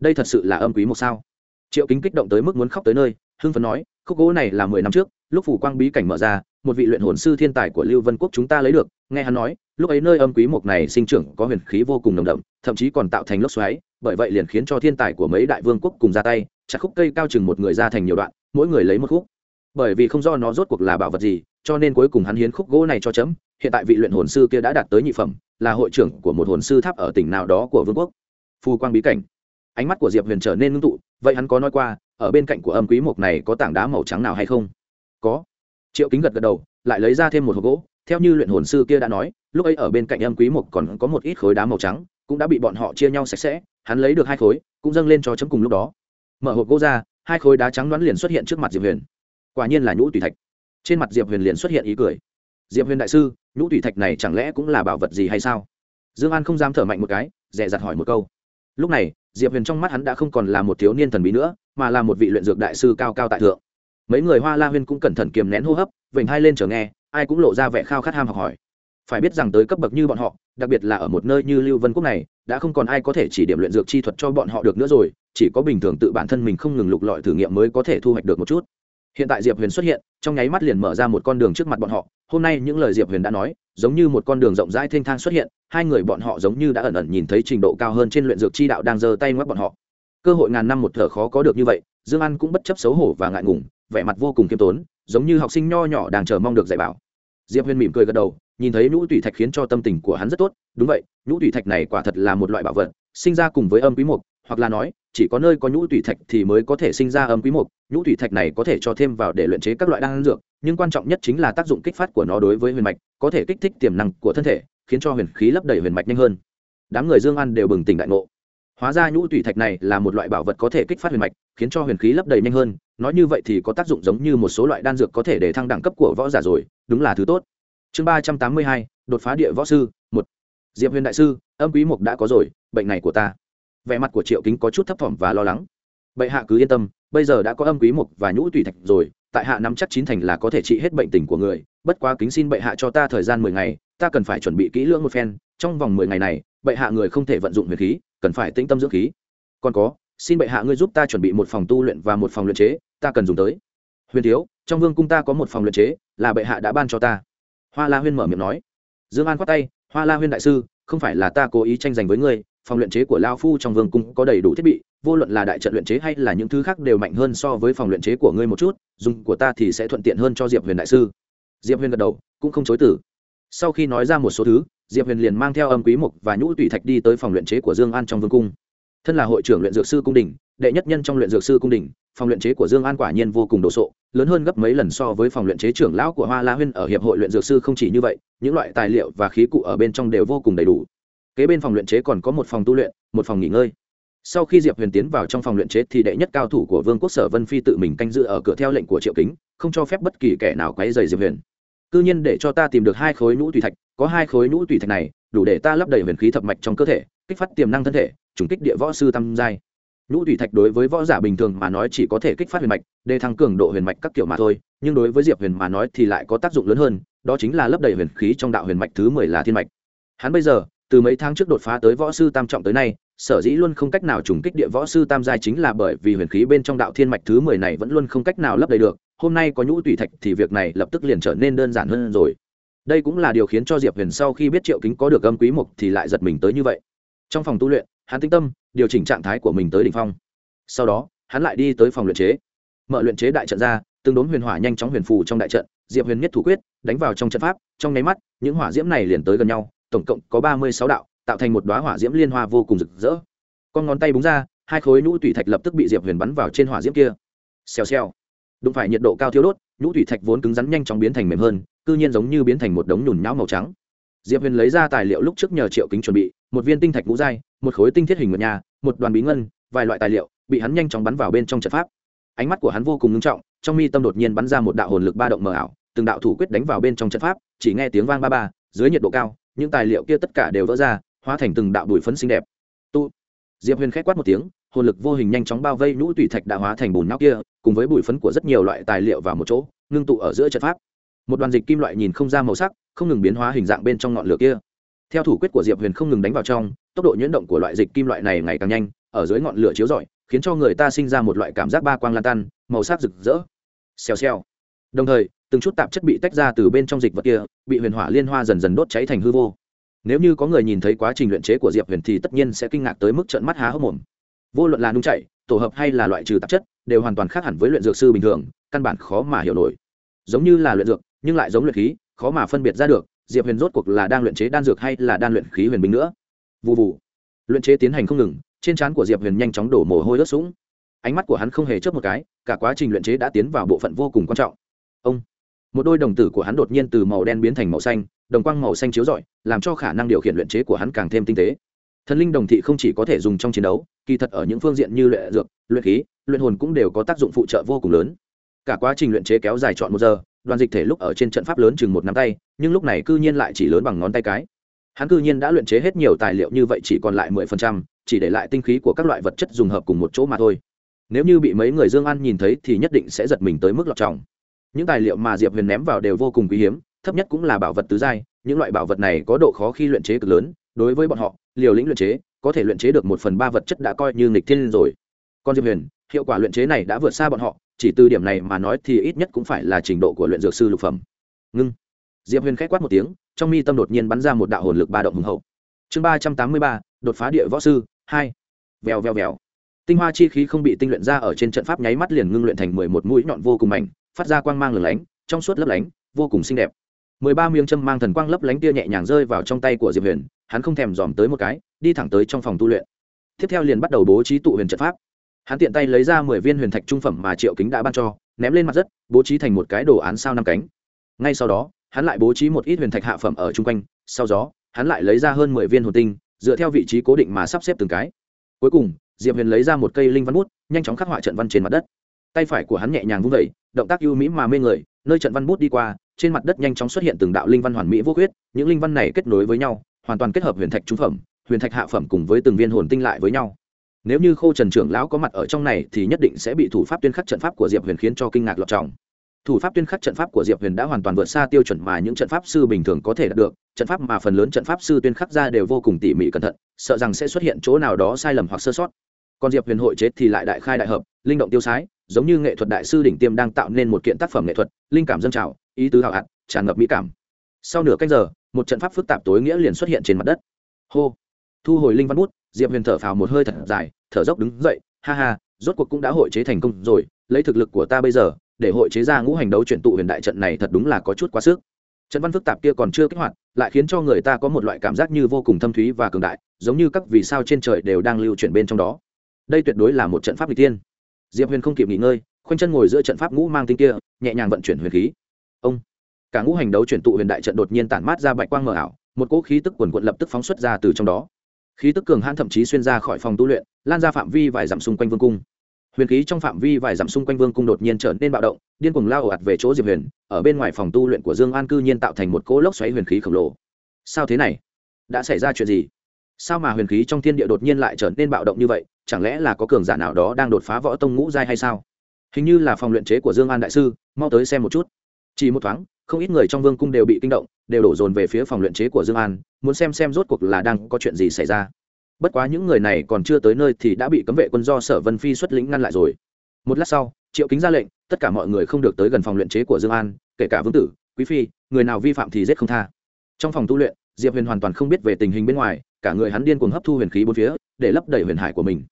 Đây thật sự là âm quý mục sao? Triệu kính kích động tới mức muốn khóc tới nơi, hưng phấn nói, khúc gỗ này là mười năm trước, lúc phủ quang bí cảnh mở ra, một vị luyện hồn sư thiên tài của lưu vân quốc chúng ta lấy được, nghe hắn nói, lúc ấy nơi âm quý mục này sinh trưởng có huyền khí vô cùng nồng đậm, thậm chí còn tạo thành lốc xoáy, bởi vậy liền khiến cho thiên tài của mấy đại vương quốc cùng ra tay, chặt khúc cây cao chừng một người ra thành nhiều đoạn, mỗi người lấy một khúc. Bởi vì không do nó rốt cuộc là bảo vật gì, cho nên cuối cùng hắn hiến khúc gỗ này cho chấm, hiện tại vị luyện hồn sư kia đã đạt tới nhị phẩm là hội trưởng của một hồn sư tháp ở tỉnh nào đó của vương quốc. Phù quang bí cảnh. Ánh mắt của diệp huyền trở nên ngưng tụ, vậy hắn có nói qua, ở bên cạnh của âm quý mục này có tảng đá màu trắng nào hay không? Có. Triệu kính gật gật đầu, lại lấy ra thêm một hộp gỗ, theo như luyện hồn sư kia đã nói, lúc ấy ở bên cạnh âm quý mục còn có một ít khối đá màu trắng, cũng đã bị bọn họ chia nhau sạch sẽ, hắn lấy được hai khối, cũng dâng lên cho chấm cùng lúc đó. Mở hộp gỗ ra, hai khối đá trắng đoán liền xuất hiện trước mặt diệp huyền. Quả nhiên là nhũ tùy thạch. Trên mặt diệp huyền liền xuất hiện ý cười diệp huyền đại sư, nhũ Thủy thạch này chẳng lẽ cũng là bảo vật gì hay sao? Dương an không dám thở mạnh một cái, dè dặt hỏi một câu. Lúc này, diệp huyền trong mắt hắn đã không còn là một thiếu niên thần bí nữa, mà là một vị luyện dược đại sư cao cao tại thượng. Mấy người hoa la huyên cũng cẩn thận kiềm nén hô hấp, vểnh hai lên chờ nghe, ai cũng lộ ra vẻ khao khát ham học hỏi. Phải biết rằng tới cấp bậc như bọn họ, đặc biệt là ở một nơi như lưu vân quốc này, đã không còn ai có thể chỉ điểm luyện dược chi thuật cho bọn họ được nữa rồi, chỉ có bình thường tự bản thân mình không ngừng lục lọi thử nghiệm mới có thể thu hoạch được một chút hiện tại diệp huyền xuất hiện, trong nháy mắt liền mở ra một con đường trước mặt bọn họ. Hôm nay những lời diệp huyền đã nói, giống như một con đường rộng rãi thênh thang xuất hiện, hai người bọn họ giống như đã ẩn ẩn nhìn thấy trình độ cao hơn trên luyện dược chi đạo đang giơ tay ngoắc bọn họ. Cơ hội ngàn năm một thở khó có được như vậy, dương an cũng bất chấp xấu hổ và ngại ngùng, vẻ mặt vô cùng kiêm tốn, giống như học sinh nho nhỏ đang chờ mong được dạy bảo. Diệp huyền mỉm cười gật đầu, nhìn thấy nhũ tùy thạch khiến cho tâm tình của hắn rất tốt. Đúng vậy, nhũ tùy thạch này quả thật là một loại bảo vật, sinh ra cùng với âm quý mục hoặc là nói, chỉ có nơi có nhũ thủy thạch thì mới có thể sinh ra âm quý mục. Nhũ thủy thạch này có thể cho thêm vào để luyện chế các loại đan dược, nhưng quan trọng nhất chính là tác dụng kích phát của nó đối với huyền mạch, có thể kích thích tiềm năng của thân thể, khiến cho huyền khí lấp đầy huyền mạch nhanh hơn. Đám người dương an đều bừng tỉnh đại ngộ. Hóa ra nhũ thủy thạch này là một loại bảo vật có thể kích phát huyền mạch, khiến cho huyền khí lấp đầy nhanh hơn. Nói như vậy thì có tác dụng giống như một số loại đan dược có thể để thăng đẳng cấp của võ giả rồi. Đúng là thứ tốt. Chương ba trăm tám mươi hai, đột phá địa võ sư, một. Diệp huyền đại sư, âm quý mục đã có rồi, bệnh này của ta vẻ mặt của triệu kính có chút thấp thỏm và lo lắng. Bệ hạ cứ yên tâm, bây giờ đã có âm quý mục và nhũ tùy thạch rồi, tại hạ nắm chắc chín thành là có thể trị hết bệnh tình của người. Bất quá kính xin bệ hạ cho ta thời gian mười ngày, ta cần phải chuẩn bị kỹ lưỡng một phen. Trong vòng mười ngày này, bệ hạ người không thể vận dụng huyền khí, cần phải tĩnh tâm dưỡng khí. Còn có, xin bệ hạ ngươi giúp ta chuẩn bị một phòng tu luyện và một phòng luyện chế, ta cần dùng tới. Huyền thiếu, trong vương cung ta có một phòng luyện chế, là bệ hạ đã ban cho ta. Hoa la huyên mở miệng nói. Dương an khoát tay. Hoa la huyên đại sư, không phải là ta cố ý tranh giành với ngươi phòng luyện chế của lao phu trong vương cung có đầy đủ thiết bị, vô luận là đại trận luyện chế hay là những thứ khác đều mạnh hơn so với phòng luyện chế của ngươi một chút, dùng của ta thì sẽ thuận tiện hơn cho diệp huyền đại sư. Diệp huyền gật đầu, cũng không chối tử sau khi nói ra một số thứ, diệp huyền liền mang theo âm quý mục và nhũ tùy thạch đi tới phòng luyện chế của dương an trong vương cung. Thân là hội trưởng luyện dược sư cung đình, đệ nhất nhân trong luyện dược sư cung đình, phòng luyện chế của dương an quả nhiên vô cùng đồ sộ, lớn hơn gấp mấy lần so với phòng luyện chế trưởng lão của hoa la huyên ở hiệp hội luyện dược sư không chỉ như vậy, những loại tài liệu và khí cụ ở bên trong đều vô cùng đầy đủ kế bên phòng luyện chế còn có một phòng tu luyện, một phòng nghỉ ngơi. Sau khi diệp huyền tiến vào trong phòng luyện chế thì đệ nhất cao thủ của vương quốc sở vân phi tự mình canh giữ ở cửa theo lệnh của triệu kính, không cho phép bất kỳ kẻ nào quấy dày diệp huyền. Cứ nhiên để cho ta tìm được hai khối nhũ tùy thạch, có hai khối nhũ tùy thạch này, đủ để ta lấp đầy huyền khí thập mạch trong cơ thể, kích phát tiềm năng thân thể, trùng kích địa võ sư tam giai. Nhũ tùy thạch đối với võ giả bình thường mà nói chỉ có thể kích phát huyền mạch, để thăng cường độ huyền mạch các kiểu mà thôi, nhưng đối với diệp huyền mà nói thì lại có tác dụng lớn hơn, đó chính là lấp đầy huyền khí trong đạo huyền mạch thứ mười là thiên mạch. Hắn bây giờ từ mấy tháng trước đột phá tới võ sư tam trọng tới nay, sở dĩ luôn không cách nào trùng kích địa võ sư tam giai chính là bởi vì huyền khí bên trong đạo thiên mạch thứ mười này vẫn luôn không cách nào lấp đầy được, hôm nay có nhũ tùy thạch thì việc này lập tức liền trở nên đơn giản hơn rồi. Đây cũng là điều khiến cho diệp huyền sau khi biết triệu kính có được âm quý mục thì lại giật mình tới như vậy. Trong phòng tu luyện, hắn tĩnh tâm, điều chỉnh trạng thái của mình tới đỉnh phong. Sau đó, hắn lại đi tới phòng luyện chế. Mở luyện chế đại trận ra tương đối huyền hỏa nhanh chóng huyền phù trong đại trận, diệp huyền nhất thủ quyết, đánh vào trong trận pháp, trong nháy mắt, những hỏa diễm này liền tới gần nhau tổng cộng có ba mươi sáu đạo, tạo thành một đoá hỏa diễm liên hoa vô cùng rực rỡ. Con ngón tay búng ra, hai khối nhũ thủy thạch lập tức bị diệp huyền bắn vào trên hỏa diễm kia. Xèo xèo. Đụng phải nhiệt độ cao thiếu đốt, nhũ thủy thạch vốn cứng rắn nhanh chóng biến thành mềm hơn, cư nhiên giống như biến thành một đống nhùn nhão màu trắng. Diệp huyền lấy ra tài liệu lúc trước nhờ triệu kính chuẩn bị, một viên tinh thạch ngũ giai, một khối tinh thiết hình ngựa nhà một đoàn bí ngân, vài loại tài liệu, bị hắn nhanh chóng bắn vào bên trong trận pháp. Ánh mắt của hắn vô cùng ngưng trọng, trong mi tâm đột nhiên bắn ra một đạo hồn lực ba động mờ ảo, từng đạo thủ quyết đánh vào bên trong trận pháp, chỉ nghe tiếng vang ba ba dưới nhiệt độ cao, những tài liệu kia tất cả đều vỡ ra, hóa thành từng đạo bụi phấn xinh đẹp. Tu. Diệp huyền k quát một tiếng, hồn lực vô hình nhanh chóng bao vây nhũ tùy thạch đã hóa thành bùn nóc kia, cùng với bụi phấn của rất nhiều loại tài liệu vào một chỗ, ngưng tụ ở giữa trận pháp. Một đoàn dịch kim loại nhìn không ra màu sắc, không ngừng biến hóa hình dạng bên trong ngọn lửa kia. Theo thủ quyết của diệp huyền không ngừng đánh vào trong, tốc độ nhuyễn động của loại dịch kim loại này ngày càng nhanh, ở dưới ngọn lửa chiếu rọi, khiến cho người ta sinh ra một loại cảm giác ba quang lan tan, màu sắc rực rỡ. Xèo xèo. Đồng thời từng chút tạp chất bị tách ra từ bên trong dịch vật kia, bị huyền hỏa liên hoa dần dần đốt cháy thành hư vô. Nếu như có người nhìn thấy quá trình luyện chế của diệp huyền thì tất nhiên sẽ kinh ngạc tới mức trợn mắt há hốc mồm. Vô luận là nung chảy, tổ hợp hay là loại trừ tạp chất, đều hoàn toàn khác hẳn với luyện dược sư bình thường, căn bản khó mà hiểu nổi. Giống như là luyện dược, nhưng lại giống luyện khí, khó mà phân biệt ra được, diệp huyền rốt cuộc là đang luyện chế đan dược hay là đan luyện khí huyền bình nữa. Vụ vụ luyện chế tiến hành không ngừng, trên trán của diệp huyền nhanh chóng đổ mồ hôi ướt sũng. Ánh mắt của hắn không hề chớp một cái, cả quá trình luyện chế đã tiến vào bộ phận vô cùng quan trọng. Ông một đôi đồng tử của hắn đột nhiên từ màu đen biến thành màu xanh, đồng quang màu xanh chiếu rọi, làm cho khả năng điều khiển luyện chế của hắn càng thêm tinh tế. Thần linh đồng thị không chỉ có thể dùng trong chiến đấu, kỳ thật ở những phương diện như luyện dược, luyện khí, luyện hồn cũng đều có tác dụng phụ trợ vô cùng lớn. Cả quá trình luyện chế kéo dài chọn một giờ, đoàn dịch thể lúc ở trên trận pháp lớn chừng một nắm tay, nhưng lúc này cư nhiên lại chỉ lớn bằng ngón tay cái. Hắn cư nhiên đã luyện chế hết nhiều tài liệu như vậy chỉ còn lại mười phần trăm, chỉ để lại tinh khí của các loại vật chất dùng hợp cùng một chỗ mà thôi. Nếu như bị mấy người dương ăn nhìn thấy thì nhất định sẽ giật mình tới mức lọt tròng những tài liệu mà diệp huyền ném vào đều vô cùng quý hiếm, thấp nhất cũng là bảo vật tứ giai, những loại bảo vật này có độ khó khi luyện chế cực lớn, đối với bọn họ, liều lĩnh luyện chế, có thể luyện chế được một phần ba vật chất đã coi như nghịch thiên rồi. Còn diệp huyền, hiệu quả luyện chế này đã vượt xa bọn họ, chỉ từ điểm này mà nói thì ít nhất cũng phải là trình độ của luyện dược sư lục phẩm. Ngưng. Diệp huyền k h á c quát một tiếng, trong mi tâm đột nhiên bắn ra một đạo hồn lực ba động hùng hậu. Chương ba trăm tám mươi ba, đột phá địa võ sư, hai. Vèo vèo vèo. Tinh hoa chi khí không bị tinh luyện ra ở trên trận pháp nháy mắt liền ngưng luyện thành mười một mũi nhọn vô cùng mảnh phát ra quang mang lửng lánh, trong suốt lấp lánh, vô cùng xinh đẹp. Mười ba miếng châm mang thần quang lấp lánh tia nhẹ nhàng rơi vào trong tay của diệp huyền, hắn không thèm dòm tới một cái, đi thẳng tới trong phòng tu luyện. Tiếp theo liền bắt đầu bố trí tụ huyền trận pháp. Hắn tiện tay lấy ra mười viên huyền thạch trung phẩm mà triệu kính đã ban cho, ném lên mặt đất, bố trí thành một cái đồ án sao năm cánh. Ngay sau đó, hắn lại bố trí một ít huyền thạch hạ phẩm ở chung quanh, sau đó, hắn lại lấy ra hơn mười viên hồn tinh, dựa theo vị trí cố định mà sắp xếp từng cái. Cuối cùng, diệp huyền lấy ra một cây linh văn bút, nhanh chóng khắc họa trận văn trên mặt đất tay phải của hắn nhẹ nhàng vung vẩy, động tác ưu mỹ mà mê người, nơi trận văn bút đi qua, trên mặt đất nhanh chóng xuất hiện từng đạo linh văn hoàn mỹ vô khuyết. những linh văn này kết nối với nhau, hoàn toàn kết hợp huyền thạch trung phẩm, huyền thạch hạ phẩm cùng với từng viên hồn tinh lại với nhau nếu như khô trần trưởng lão có mặt ở trong này thì nhất định sẽ bị thủ pháp tuyên khắc trận pháp của diệp huyền khiến cho kinh ngạc lọt trọng thủ pháp tuyên khắc trận pháp của diệp huyền đã hoàn toàn vượt xa tiêu chuẩn mà những trận pháp sư bình thường có thể đạt được, trận pháp mà phần lớn trận pháp sư tuyên khắc ra đều vô cùng tỉ mỉ cẩn thận, sợ rằng sẽ xuất hiện chỗ nào đó sai lầm hoặc sơ sót còn diệp huyền hội chế thì lại đại khai đại hợp, linh động tiêu sái giống như nghệ thuật đại sư đỉnh tiêm đang tạo nên một kiện tác phẩm nghệ thuật, linh cảm dân trào, ý tứ hào hạt, tràn ngập mỹ cảm. Sau nửa canh giờ, một trận pháp phức tạp tối nghĩa liền xuất hiện trên mặt đất. Hô! Thu hồi linh văn bút, diệp huyền thở phào một hơi thật dài, thở dốc đứng dậy, ha ha, rốt cuộc cũng đã hội chế thành công rồi, lấy thực lực của ta bây giờ, để hội chế ra ngũ hành đấu chuyển tụ huyền đại trận này thật đúng là có chút quá sức. Trận văn phức tạp kia còn chưa kích hoạt, lại khiến cho người ta có một loại cảm giác như vô cùng thâm thúy và cường đại, giống như các vì sao trên trời đều đang lưu chuyển bên trong đó. Đây tuyệt đối là một trận pháp n tiên diệp huyền không kịp nghỉ ngơi, khoanh chân ngồi giữa trận pháp ngũ mang tinh kia, nhẹ nhàng vận chuyển huyền khí. Ông, cả ngũ hành đấu chuyển tụ huyền đại trận đột nhiên tản mát ra bạch quang mờ ảo, một cỗ khí tức quần quận lập tức phóng xuất ra từ trong đó. Khí tức cường hãn thậm chí xuyên ra khỏi phòng tu luyện, lan ra phạm vi vài dặm xung quanh vương cung. Huyền khí trong phạm vi vài dặm xung quanh vương cung đột nhiên trở nên bạo động, điên cuồng lao ồ ạt về chỗ diệp huyền, ở bên ngoài phòng tu luyện của dương an cư nhiên tạo thành một cỗ lốc xoáy huyền khí khổng lồ. Sao thế này? Đã xảy ra chuyện gì? Sao mà huyền khí trong thiên địa đột nhiên lại trở nên bạo động như vậy? Chẳng lẽ là có cường giả nào đó đang đột phá võ tông ngũ giai hay sao? Hình như là phòng luyện chế của dương an đại sư, mau tới xem một chút. Chỉ một thoáng, không ít người trong vương cung đều bị kinh động, đều đổ dồn về phía phòng luyện chế của dương an, muốn xem xem rốt cuộc là đang có chuyện gì xảy ra. Bất quá những người này còn chưa tới nơi thì đã bị cấm vệ quân do sở vân phi xuất lĩnh ngăn lại rồi. Một lát sau, triệu kính ra lệnh, tất cả mọi người không được tới gần phòng luyện chế của dương an, kể cả vương tử, quý phi, người nào vi phạm thì giết không tha. Trong phòng tu luyện, diệp huyền hoàn toàn không biết về tình hình bên ngoài, cả người hắn điên cuồng hấp thu huyền khí bốn phía để lấp đầy huyền hải của mình.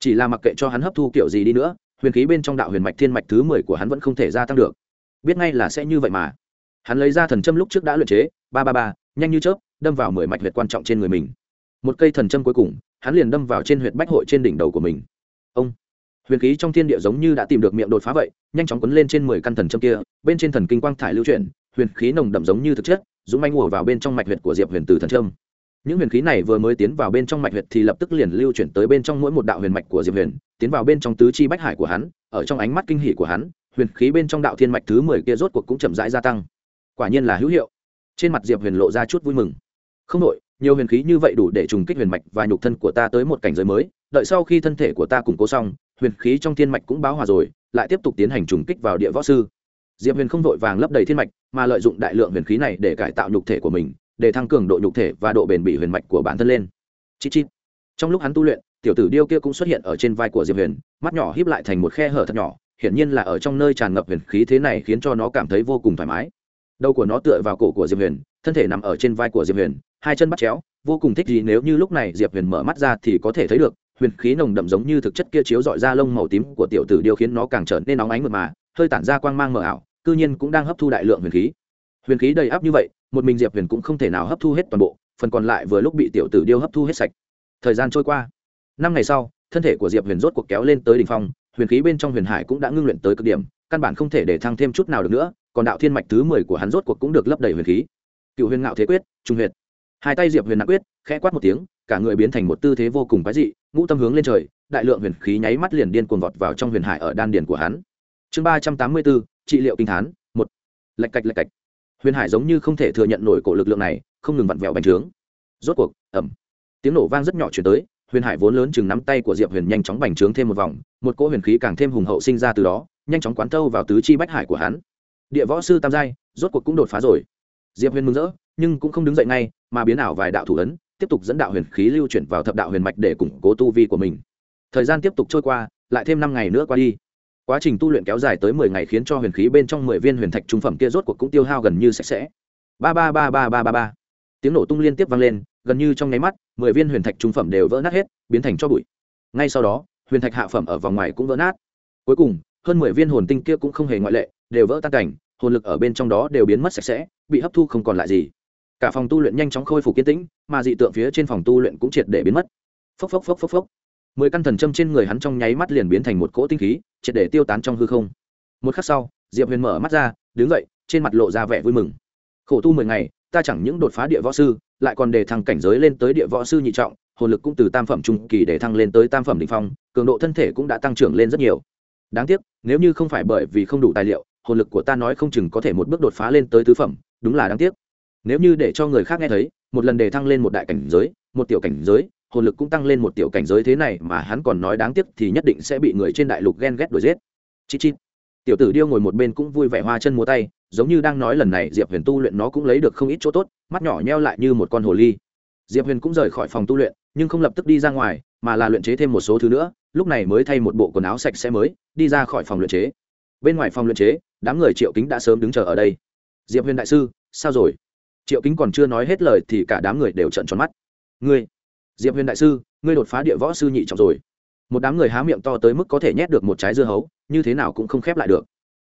Chỉ là mặc kệ cho hắn hấp thu kiểu gì đi nữa, huyền khí bên trong đạo huyền mạch thiên mạch thứ mười của hắn vẫn không thể gia tăng được. Biết ngay là sẽ như vậy mà. Hắn lấy ra thần châm lúc trước đã luyện chế, ba ba ba, nhanh như chớp, đâm vào mười mạch huyệt quan trọng trên người mình. Một cây thần châm cuối cùng, hắn liền đâm vào trên huyệt bách hội trên đỉnh đầu của mình. Ông! Huyền khí trong thiên địa giống như đã tìm được miệng đột phá vậy, nhanh chóng quấn lên trên mười căn thần châm kia, bên trên thần kinh quang thải lưu chuyển, huyền khí nồng đậm giống như thực chất, dũng manh ùa vào bên trong mạch huyệt của diệp huyền từ thần châm những huyền khí này vừa mới tiến vào bên trong mạch huyệt thì lập tức liền lưu chuyển tới bên trong mỗi một đạo huyền mạch của diệp huyền, tiến vào bên trong tứ chi bách hải của hắn, ở trong ánh mắt kinh hỉ của hắn, huyền khí bên trong đạo thiên mạch thứ mười kia rốt cuộc cũng chậm rãi gia tăng. Quả nhiên là hữu hiệu. Trên mặt diệp huyền lộ ra chút vui mừng. Không đội nhiều huyền khí như vậy đủ để trùng kích huyền mạch và nhục thân của ta tới một cảnh giới mới, đợi sau khi thân thể của ta củng cố xong, huyền khí trong thiên mạch cũng báo hòa rồi, lại tiếp tục tiến hành trùng kích vào địa võ sư. Diệp huyền không vội vàng lấp đầy thiên mạch, mà lợi dụng đại lượng huyền khí này để cải tạo nhục thể của mình để tăng cường độ nhục thể và độ bền bỉ huyền mạch của bản thân lên. Chít chít. Trong lúc hắn tu luyện, tiểu tử điêu kia cũng xuất hiện ở trên vai của diệp huyền, mắt nhỏ híp lại thành một khe hở thật nhỏ, hiển nhiên là ở trong nơi tràn ngập huyền khí thế này khiến cho nó cảm thấy vô cùng thoải mái. Đầu của nó tựa vào cổ của diệp huyền, thân thể nằm ở trên vai của diệp huyền, hai chân bắt chéo, vô cùng thích gì nếu như lúc này diệp huyền mở mắt ra thì có thể thấy được, huyền khí nồng đậm giống như thực chất kia chiếu dọi ra lông màu tím của tiểu tử điêu khiến nó càng trở nên nóng ánh mượt mà, hơi tản ra quang mang mờ ảo, cư nhiên cũng đang hấp thu đại lượng huyền khí huyền khí đầy áp như vậy, một mình diệp huyền cũng không thể nào hấp thu hết toàn bộ, phần còn lại vừa lúc bị tiểu tử điêu hấp thu hết sạch. Thời gian trôi qua. Năm ngày sau, thân thể của diệp huyền rốt cuộc kéo lên tới đ ỉ n h phong, huyền khí bên trong huyền hải cũng đã ngưng luyện tới cực điểm, căn bản không thể để thăng thêm chút nào được nữa, còn đạo thiên mạch thứ mười của hắn rốt cuộc cũng được lấp đầy huyền khí. Cựu huyền ngạo thế quyết, trung huyệt. Hai tay diệp huyền nặng quyết, khẽ quát một tiếng, cả người biến thành một tư thế vô cùng quái dị, ngũ tâm hướng lên trời, đại lượng huyền khí nháy mắt liền điên cuồng vọt vào trong huyền hải ở đan điền của hắn. Chương ba trăm tám mươi bốn, trị liệu kinh thán, một. Lạch cạch lạch cạch huyền hải giống như không thể thừa nhận nổi cổ lực lượng này, không ngừng vặn vẹo bành trướng. Rốt cuộc ẩm tiếng nổ vang rất nhỏ chuyển tới, huyền hải vốn lớn chừng nắm tay của diệp huyền nhanh chóng bành trướng thêm một vòng, một cỗ huyền khí càng thêm hùng hậu sinh ra từ đó, nhanh chóng quán tâu vào tứ chi bách hải của hắn. Địa võ sư tam giai, rốt cuộc cũng đột phá rồi. Diệp huyền mừng rỡ, nhưng cũng không đứng dậy ngay, mà biến ảo vài đạo thủ ấn, tiếp tục dẫn đạo huyền khí lưu chuyển vào thập đạo huyền mạch để củng cố tu vi của mình. Thời gian tiếp tục trôi qua, lại thêm năm ngày nữa qua đi quá trình tu luyện kéo dài tới mười ngày khiến cho huyền khí bên trong mười viên huyền thạch trung phẩm kia rốt cuộc cũng tiêu hao gần như sạch sẽ. Ba ba ba ba ba ba ba. Tiếng nổ tung liên tiếp vang lên, gần như trong nháy mắt, mười viên huyền thạch trung phẩm đều vỡ nát hết, biến thành cho bụi. Ngay sau đó, huyền thạch hạ phẩm ở vòng ngoài cũng vỡ nát. Cuối cùng, hơn mười viên hồn tinh kia cũng không hề ngoại lệ, đều vỡ tan cảnh, hồn lực ở bên trong đó đều biến mất sạch sẽ, bị hấp thu không còn lại gì. Cả phòng tu luyện nhanh chóng khôi phục kiên tĩnh, mà dị tượng phía trên phòng tu luyện cũng triệt để biến mất. Phốc phốc phốc phốc phốc mười căn thần châm trên người hắn trong nháy mắt liền biến thành một cỗ tinh khí, triệt để tiêu tán trong hư không. Một khắc sau, diệp huyền mở mắt ra, đứng dậy, trên mặt lộ ra vẻ vui mừng. Khổ tu mười ngày, ta chẳng những đột phá địa võ sư, lại còn để thăng cảnh giới lên tới địa võ sư nhị trọng, hồn lực cũng từ tam phẩm trung kỳ để thăng lên tới tam phẩm đ ỉ n h phong, cường độ thân thể cũng đã tăng trưởng lên rất nhiều. Đáng tiếc, nếu như không phải bởi vì không đủ tài liệu, hồn lực của ta nói không chừng có thể một bước đột phá lên tới tứ phẩm, đúng là đáng tiếc. Nếu như để cho người khác nghe thấy, một lần để thăng lên một đại cảnh giới, một tiểu cảnh giới hồn lực cũng tăng lên một tiểu cảnh giới thế này mà hắn còn nói đáng tiếc thì nhất định sẽ bị người trên đại lục ghen ghét đuổi giết. Chít chít. Tiểu tử điêu ngồi một bên cũng vui vẻ hoa chân múa tay, giống như đang nói lần này diệp huyền tu luyện nó cũng lấy được không ít chỗ tốt, mắt nhỏ nheo lại như một con hồ ly. Diệp huyền cũng rời khỏi phòng tu luyện, nhưng không lập tức đi ra ngoài, mà là luyện chế thêm một số thứ nữa, lúc này mới thay một bộ quần áo sạch sẽ mới, đi ra khỏi phòng luyện chế. Bên ngoài phòng luyện chế, đám người triệu kính đã sớm đứng chờ ở đây. Diệp huyền đại sư, sao rồi? Triệu kính còn chưa nói hết lời thì cả đám người đều trận tròn mắt. Ngươi diệp huyền đại sư, ngươi đột phá địa võ sư nhị trọng rồi. Một đám người há miệng to tới mức có thể nhét được một trái dưa hấu, như thế nào cũng không khép lại được.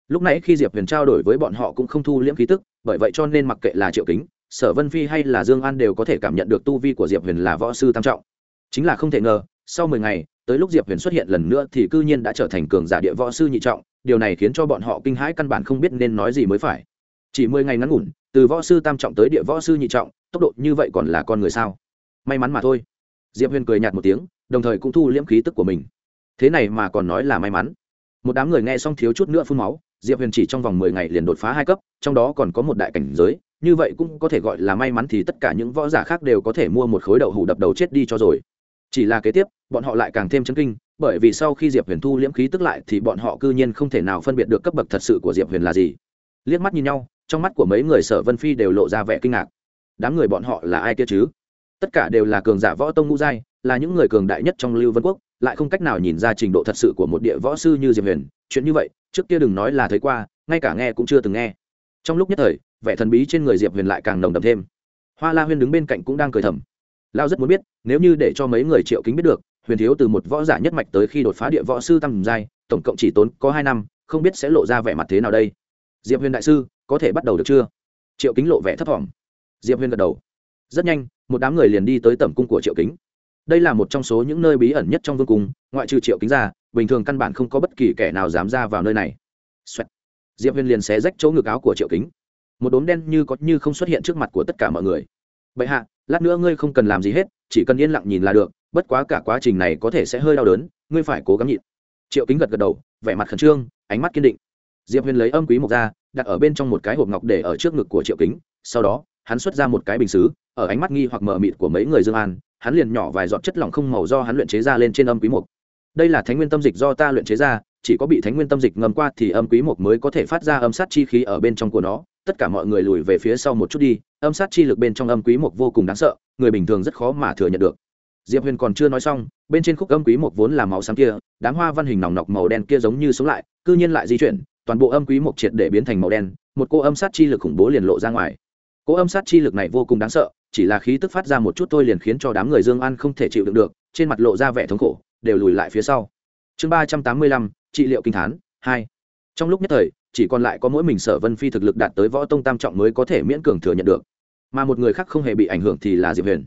Lúc nãy khi diệp huyền trao đổi với bọn họ cũng không thu liễm khí tức, bởi vậy cho nên mặc kệ là triệu kính, sở vân phi hay là dương an đều có thể cảm nhận được tu vi của diệp huyền là võ sư tam trọng. Chính là không thể ngờ, sau mười ngày, tới lúc diệp huyền xuất hiện lần nữa thì cư nhiên đã trở thành cường giả địa võ sư nhị trọng, điều này khiến cho bọn họ kinh hãi căn bản không biết nên nói gì mới phải. Chỉ mười ngày ngắn ngủn, từ võ sư tam trọng tới địa võ sư nhị trọng, tốc độ như vậy còn là con người sao? May mắn mà thôi diệp huyền cười nhạt một tiếng, đồng thời cũng thu liễm khí tức của mình. Thế này mà còn nói là may mắn. Một đám người nghe xong thiếu chút nữa phun máu, diệp huyền chỉ trong vòng mười ngày liền đột phá hai cấp, trong đó còn có một đại cảnh giới, như vậy cũng có thể gọi là may mắn thì tất cả những võ giả khác đều có thể mua một khối đậu hủ đập đầu chết đi cho rồi. Chỉ là kế tiếp, bọn họ lại càng thêm chấn kinh, bởi vì sau khi diệp huyền thu liễm khí tức lại thì bọn họ cư nhiên không thể nào phân biệt được cấp bậc thật sự của diệp huyền là gì. Liếc mắt nhìn nhau, trong mắt của mấy người sở vân phi đều lộ ra vẻ kinh ngạc. Đám người bọn họ là ai kia chứ? Tất cả đều là cường giả võ tông ngũ giai, là những người cường đại nhất trong lưu vân quốc, lại không cách nào nhìn ra trình độ thật sự của một địa võ sư như diệp huyền. Chuyện như vậy, trước kia đừng nói là thấy qua, ngay cả nghe cũng chưa từng nghe. Trong lúc nhất thời, vẻ thần bí trên người diệp huyền lại càng nồng đậm thêm. Hoa la huyên đứng bên cạnh cũng đang cười thầm. Lao rất muốn biết, nếu như để cho mấy người triệu kính biết được, huyền thiếu từ một võ giả nhất mạch tới khi đột phá địa võ sư tăng giai, tổng cộng chỉ tốn có hai năm, không biết sẽ lộ ra vẻ mặt thế nào đây. Diệp huyền đại sư, có thể bắt đầu được chưa? Triệu kính lộ vẻ thấp t diệp huyền gật đầu rất nhanh, một đám người liền đi tới tẩm cung của triệu kính. Đây là một trong số những nơi bí ẩn nhất trong vương cung, ngoại trừ triệu kính ra, bình thường căn bản không có bất kỳ kẻ nào dám ra vào nơi này、Xoẹt. diệp huyền liền xé rách chỗ ngực áo của triệu kính. Một đốm đen như có như không xuất hiện trước mặt của tất cả mọi người. Vậy hạ, lát nữa ngươi không cần làm gì hết, chỉ cần yên lặng nhìn là được, bất quá cả quá trình này có thể sẽ hơi đau đớn, ngươi phải cố gắng nhịn. Triệu kính gật gật đầu, vẻ mặt khẩn trương, ánh mắt kiên định. Diệp huyền lấy âm quý mộc ra, đặt ở bên trong một cái hộp ngọc để ở trước ngực của triệu kính, sau đó hắn xuất ra một cái bình xứ, ở ánh mắt nghi hoặc mờ mịt của mấy người dương an, hắn liền nhỏ vài giọt chất lỏng không màu do hắn luyện chế ra lên trên âm quý mục. Đây là thánh nguyên tâm dịch do ta luyện chế ra, chỉ có bị thánh nguyên tâm dịch ngầm qua thì âm quý mục mới có thể phát ra âm sát chi khí ở bên trong của nó. Tất cả mọi người lùi về phía sau một chút đi, âm sát chi lực bên trong âm quý mục vô cùng đáng sợ, người bình thường rất khó mà thừa nhận được. Diệp huyền còn chưa nói xong, bên trên khúc âm quý mục vốn là màu xám kia, đám hoa văn hình nòng nọc màu đen kia giống như sống lại, cư nhiên lại di chuyển, toàn bộ âm quý mục triệt để biến thành màu đen, một cô âm sát chi lực khủng bố liền lộ ra ngoài cỗ âm sát chi lực này vô cùng đáng sợ, chỉ là khí tức phát ra một chút thôi liền khiến cho đám người dương an không thể chịu đựng được, trên mặt lộ ra vẻ thống khổ, đều lùi lại phía sau. Chương ba trăm tám mươi lăm, trị liệu kinh thán, hai. Trong lúc nhất thời, chỉ còn lại có mỗi mình sở vân phi thực lực đạt tới võ tông tam trọng mới có thể miễn cường thừa nhận được. Mà một người khác không hề bị ảnh hưởng thì là diệp huyền.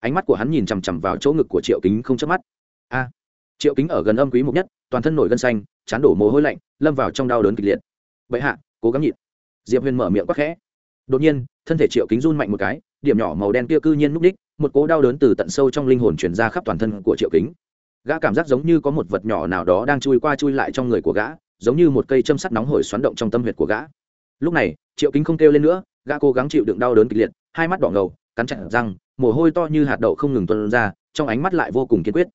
Ánh mắt của hắn nhìn chằm chằm vào chỗ ngực của triệu kính không chớp mắt. A! Triệu kính ở gần âm quý mục nhất, toàn thân nổi gân xanh, chán đổ mồ hôi lạnh, lâm vào trong đau đớn kịch liệt. Vậy hạ, cố gắng nhịn. Diệp huyền mở miệng quắc khẽ đột nhiên, thân thể triệu kính run mạnh một cái, điểm nhỏ màu đen kia cư nhiên núp đích, một cố đau đớn từ tận sâu trong linh hồn chuyển ra khắp toàn thân của triệu kính. Gã cảm giác giống như có một vật nhỏ nào đó đang chui qua chui lại trong người của gã, giống như một cây châm sắt nóng hổi xoắn động trong tâm huyệt của gã. Lúc này, triệu kính không kêu lên nữa, gã cố gắng chịu đựng đau đớn kịch liệt, hai mắt đỏ ngầu, cắn chặt răng, mồ hôi to như hạt đậu không ngừng tuân ra, trong ánh mắt lại vô cùng kiên quyết.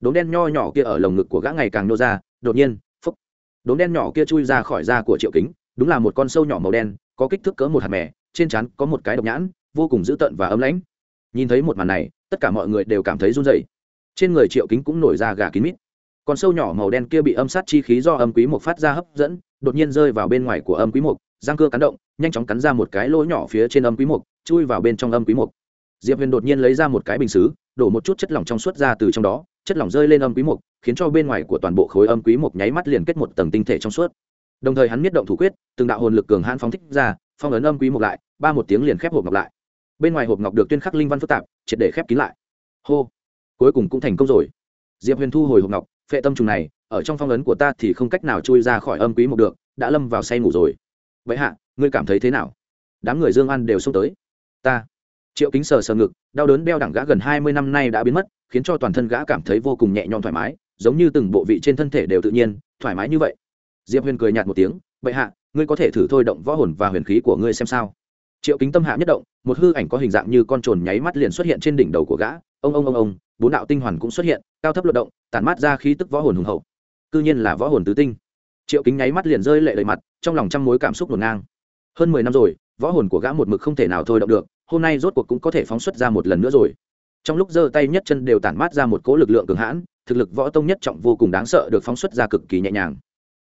Đốm đen nho nhỏ kia ở lồng ngực của gã ngày càng nô ra, đột nhiên phúc đốm đen nhỏ kia chui ra khỏi da của triệu kính, đúng là một con sâu nhỏ màu đen có kích thước cỡ một hạt mè, trên trán có một cái độc nhãn, vô cùng dữ tợn và ấm lãnh. Nhìn thấy một màn này, tất cả mọi người đều cảm thấy run rẩy. Trên người triệu kính cũng nổi ra gà kín mít. Con sâu nhỏ màu đen kia bị âm sát chi khí do âm quý mục phát ra hấp dẫn, đột nhiên rơi vào bên ngoài của âm quý mục giang cưa cắn động, nhanh chóng cắn ra một cái lỗ nhỏ phía trên âm quý mục chui vào bên trong âm quý mục diệp huyền đột nhiên lấy ra một cái bình xứ, đổ một chút chất lỏng trong suốt ra từ trong đó, chất lỏng rơi lên âm quý mục khiến cho bên ngoài của toàn bộ khối âm quý mục nháy mắt liền kết một tầng tinh thể trong suốt đồng thời hắn miết động thủ quyết, từng đạo hồn lực cường hãn phóng thích ra, phong ấn âm quý một lại, ba một tiếng liền khép hộp ngọc lại. Bên ngoài hộp ngọc được tuyên khắc linh văn phức tạp, triệt để khép kín lại. Hô! Cuối cùng cũng thành công rồi. Diệp huyền thu hồi hộp ngọc, phệ tâm trùng này, ở trong phong ấn của ta thì không cách nào chui ra khỏi âm quý một được, đã lâm vào say ngủ rồi. Vậy hạ, ngươi cảm thấy thế nào? Đám người dương an đều xông tới. Ta. Triệu kính sờ sờ ngực, đau đớn đeo đẳng gã gần hai mươi năm nay đã biến mất, khiến cho toàn thân gã cảm thấy vô cùng nhẹ nhõm thoải mái, giống như từng bộ vị trên thân thể đều tự nhiên, thoải mái như vậy diệp huyền cười nhạt một tiếng, bệ hạ, ngươi có thể thử thôi động võ hồn và huyền khí của ngươi xem sao. Triệu kính tâm hạ nhất động, một hư ảnh có hình dạng như con trồn nháy mắt liền xuất hiện trên đỉnh đầu của gã. Ông ông ông ông, bốn đạo tinh hoàn cũng xuất hiện, cao thấp luận động, tản mát ra khí tức võ hồn hùng hậu. Cư nhiên là võ hồn tứ tinh. Triệu kính nháy mắt liền rơi lệ đầy mặt, trong lòng trăm mối cảm xúc ngổn ngang. Hơn mười năm rồi, võ hồn của gã một mực không thể nào thôi động được, hôm nay rốt cuộc cũng có thể phóng xuất ra một lần nữa rồi. Trong lúc giơ tay nhất chân đều tản mát ra một cỗ lực lượng cường hãn, thực lực võ tông nhất trọng vô cùng đáng sợ được phóng xuất ra cực kỳ nhẹ nhàng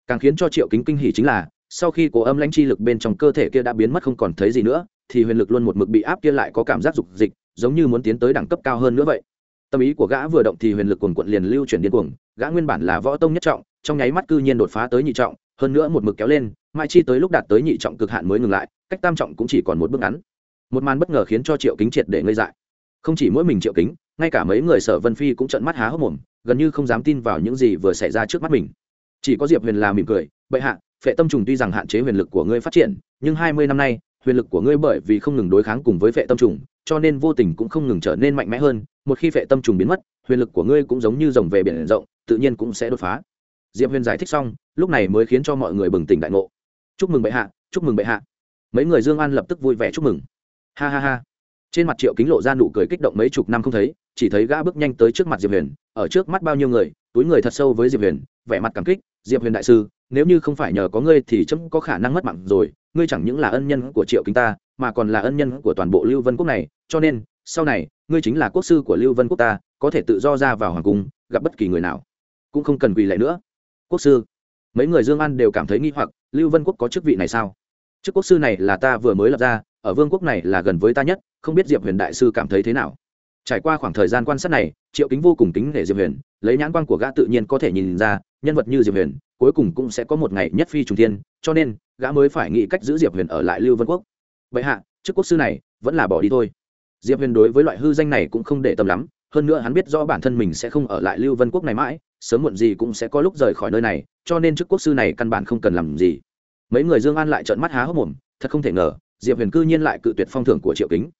càng khiến cho triệu kính kinh hỉ chính là, sau khi cố âm lãnh chi lực bên trong cơ thể kia đã biến mất không còn thấy gì nữa, thì huyền lực luôn một mực bị áp kia lại có cảm giác dục dịch, giống như muốn tiến tới đẳng cấp cao hơn nữa vậy. Tâm ý của gã vừa động thì huyền lực quần quận liền lưu chuyển điên cuồng, gã nguyên bản là võ tông nhất trọng, trong nháy mắt cư nhiên đột phá tới nhị trọng, hơn nữa một mực kéo lên, mai chi tới lúc đạt tới nhị trọng cực hạn mới ngừng lại, cách tam trọng cũng chỉ còn một bước ngắn. Một màn bất ngờ khiến cho triệu kính triệt để ngây dại. Không chỉ mỗi mình triệu kính, ngay cả mấy người sở vân phi cũng trợn mắt há hốc mồm, gần như không dám tin vào những gì vừa xảy ra trước mắt mình chỉ có diệp huyền là mỉm cười, bệ hạ, phệ tâm trùng tuy rằng hạn chế huyền lực của ngươi phát triển, nhưng hai mươi năm nay, huyền lực của ngươi bởi vì không ngừng đối kháng cùng với phệ tâm trùng, cho nên vô tình cũng không ngừng trở nên mạnh mẽ hơn, một khi phệ tâm trùng biến mất, huyền lực của ngươi cũng giống như rồng về biển rộng, tự nhiên cũng sẽ đột phá. Diệp huyền giải thích xong, lúc này mới khiến cho mọi người bừng tỉnh đại ngộ. Chúc mừng bệ hạ, chúc mừng bệ hạ. Mấy người dương an lập tức vui vẻ chúc mừng. Ha ha ha. Trên mặt triệu kính lộ ra nụ cười kích động mấy chục năm không thấy, chỉ thấy gã bước nhanh tới trước mặt diệp huyền, ở trước mắt bao nhiêu người, túi người thật sâu với diệp huyền, vẻ mặt cảm kích diệp huyền đại sư, nếu như không phải nhờ có ngươi thì chấm có khả năng mất mạng rồi, ngươi chẳng những là ân nhân của triệu kính ta, mà còn là ân nhân của toàn bộ lưu vân quốc này, cho nên, sau này, ngươi chính là quốc sư của lưu vân quốc ta, có thể tự do ra vào hoàng cung, gặp bất kỳ người nào. Cũng không cần quỳ lệ nữa. Quốc sư, mấy người dương an đều cảm thấy nghi hoặc, lưu vân quốc có chức vị này sao? Chức quốc sư này là ta vừa mới lập ra, ở vương quốc này là gần với ta nhất, không biết diệp huyền đại sư cảm thấy thế nào? Trải qua khoảng thời gian quan sát này, triệu kính vô cùng kính nể diệp huyền, lấy nhãn quan của gã tự nhiên có thể nhìn ra, nhân vật như diệp huyền, cuối cùng cũng sẽ có một ngày nhất phi trùng thiên, cho nên, gã mới phải nghĩ cách giữ diệp huyền ở lại lưu vân quốc. Vậy hạ chức quốc sư này, vẫn là bỏ đi thôi. Diệp huyền đối với loại hư danh này cũng không để tâm lắm, hơn nữa hắn biết rõ bản thân mình sẽ không ở lại lưu vân quốc này mãi, sớm muộn gì cũng sẽ có lúc rời khỏi nơi này, cho nên chức quốc sư này căn bản không cần làm gì. Mấy người dương an lại trợn mắt há hốc mồm, thật không thể ngờ, diệp huyền cư nhiên lại cự tuyệt phong thưởng của triệu kính.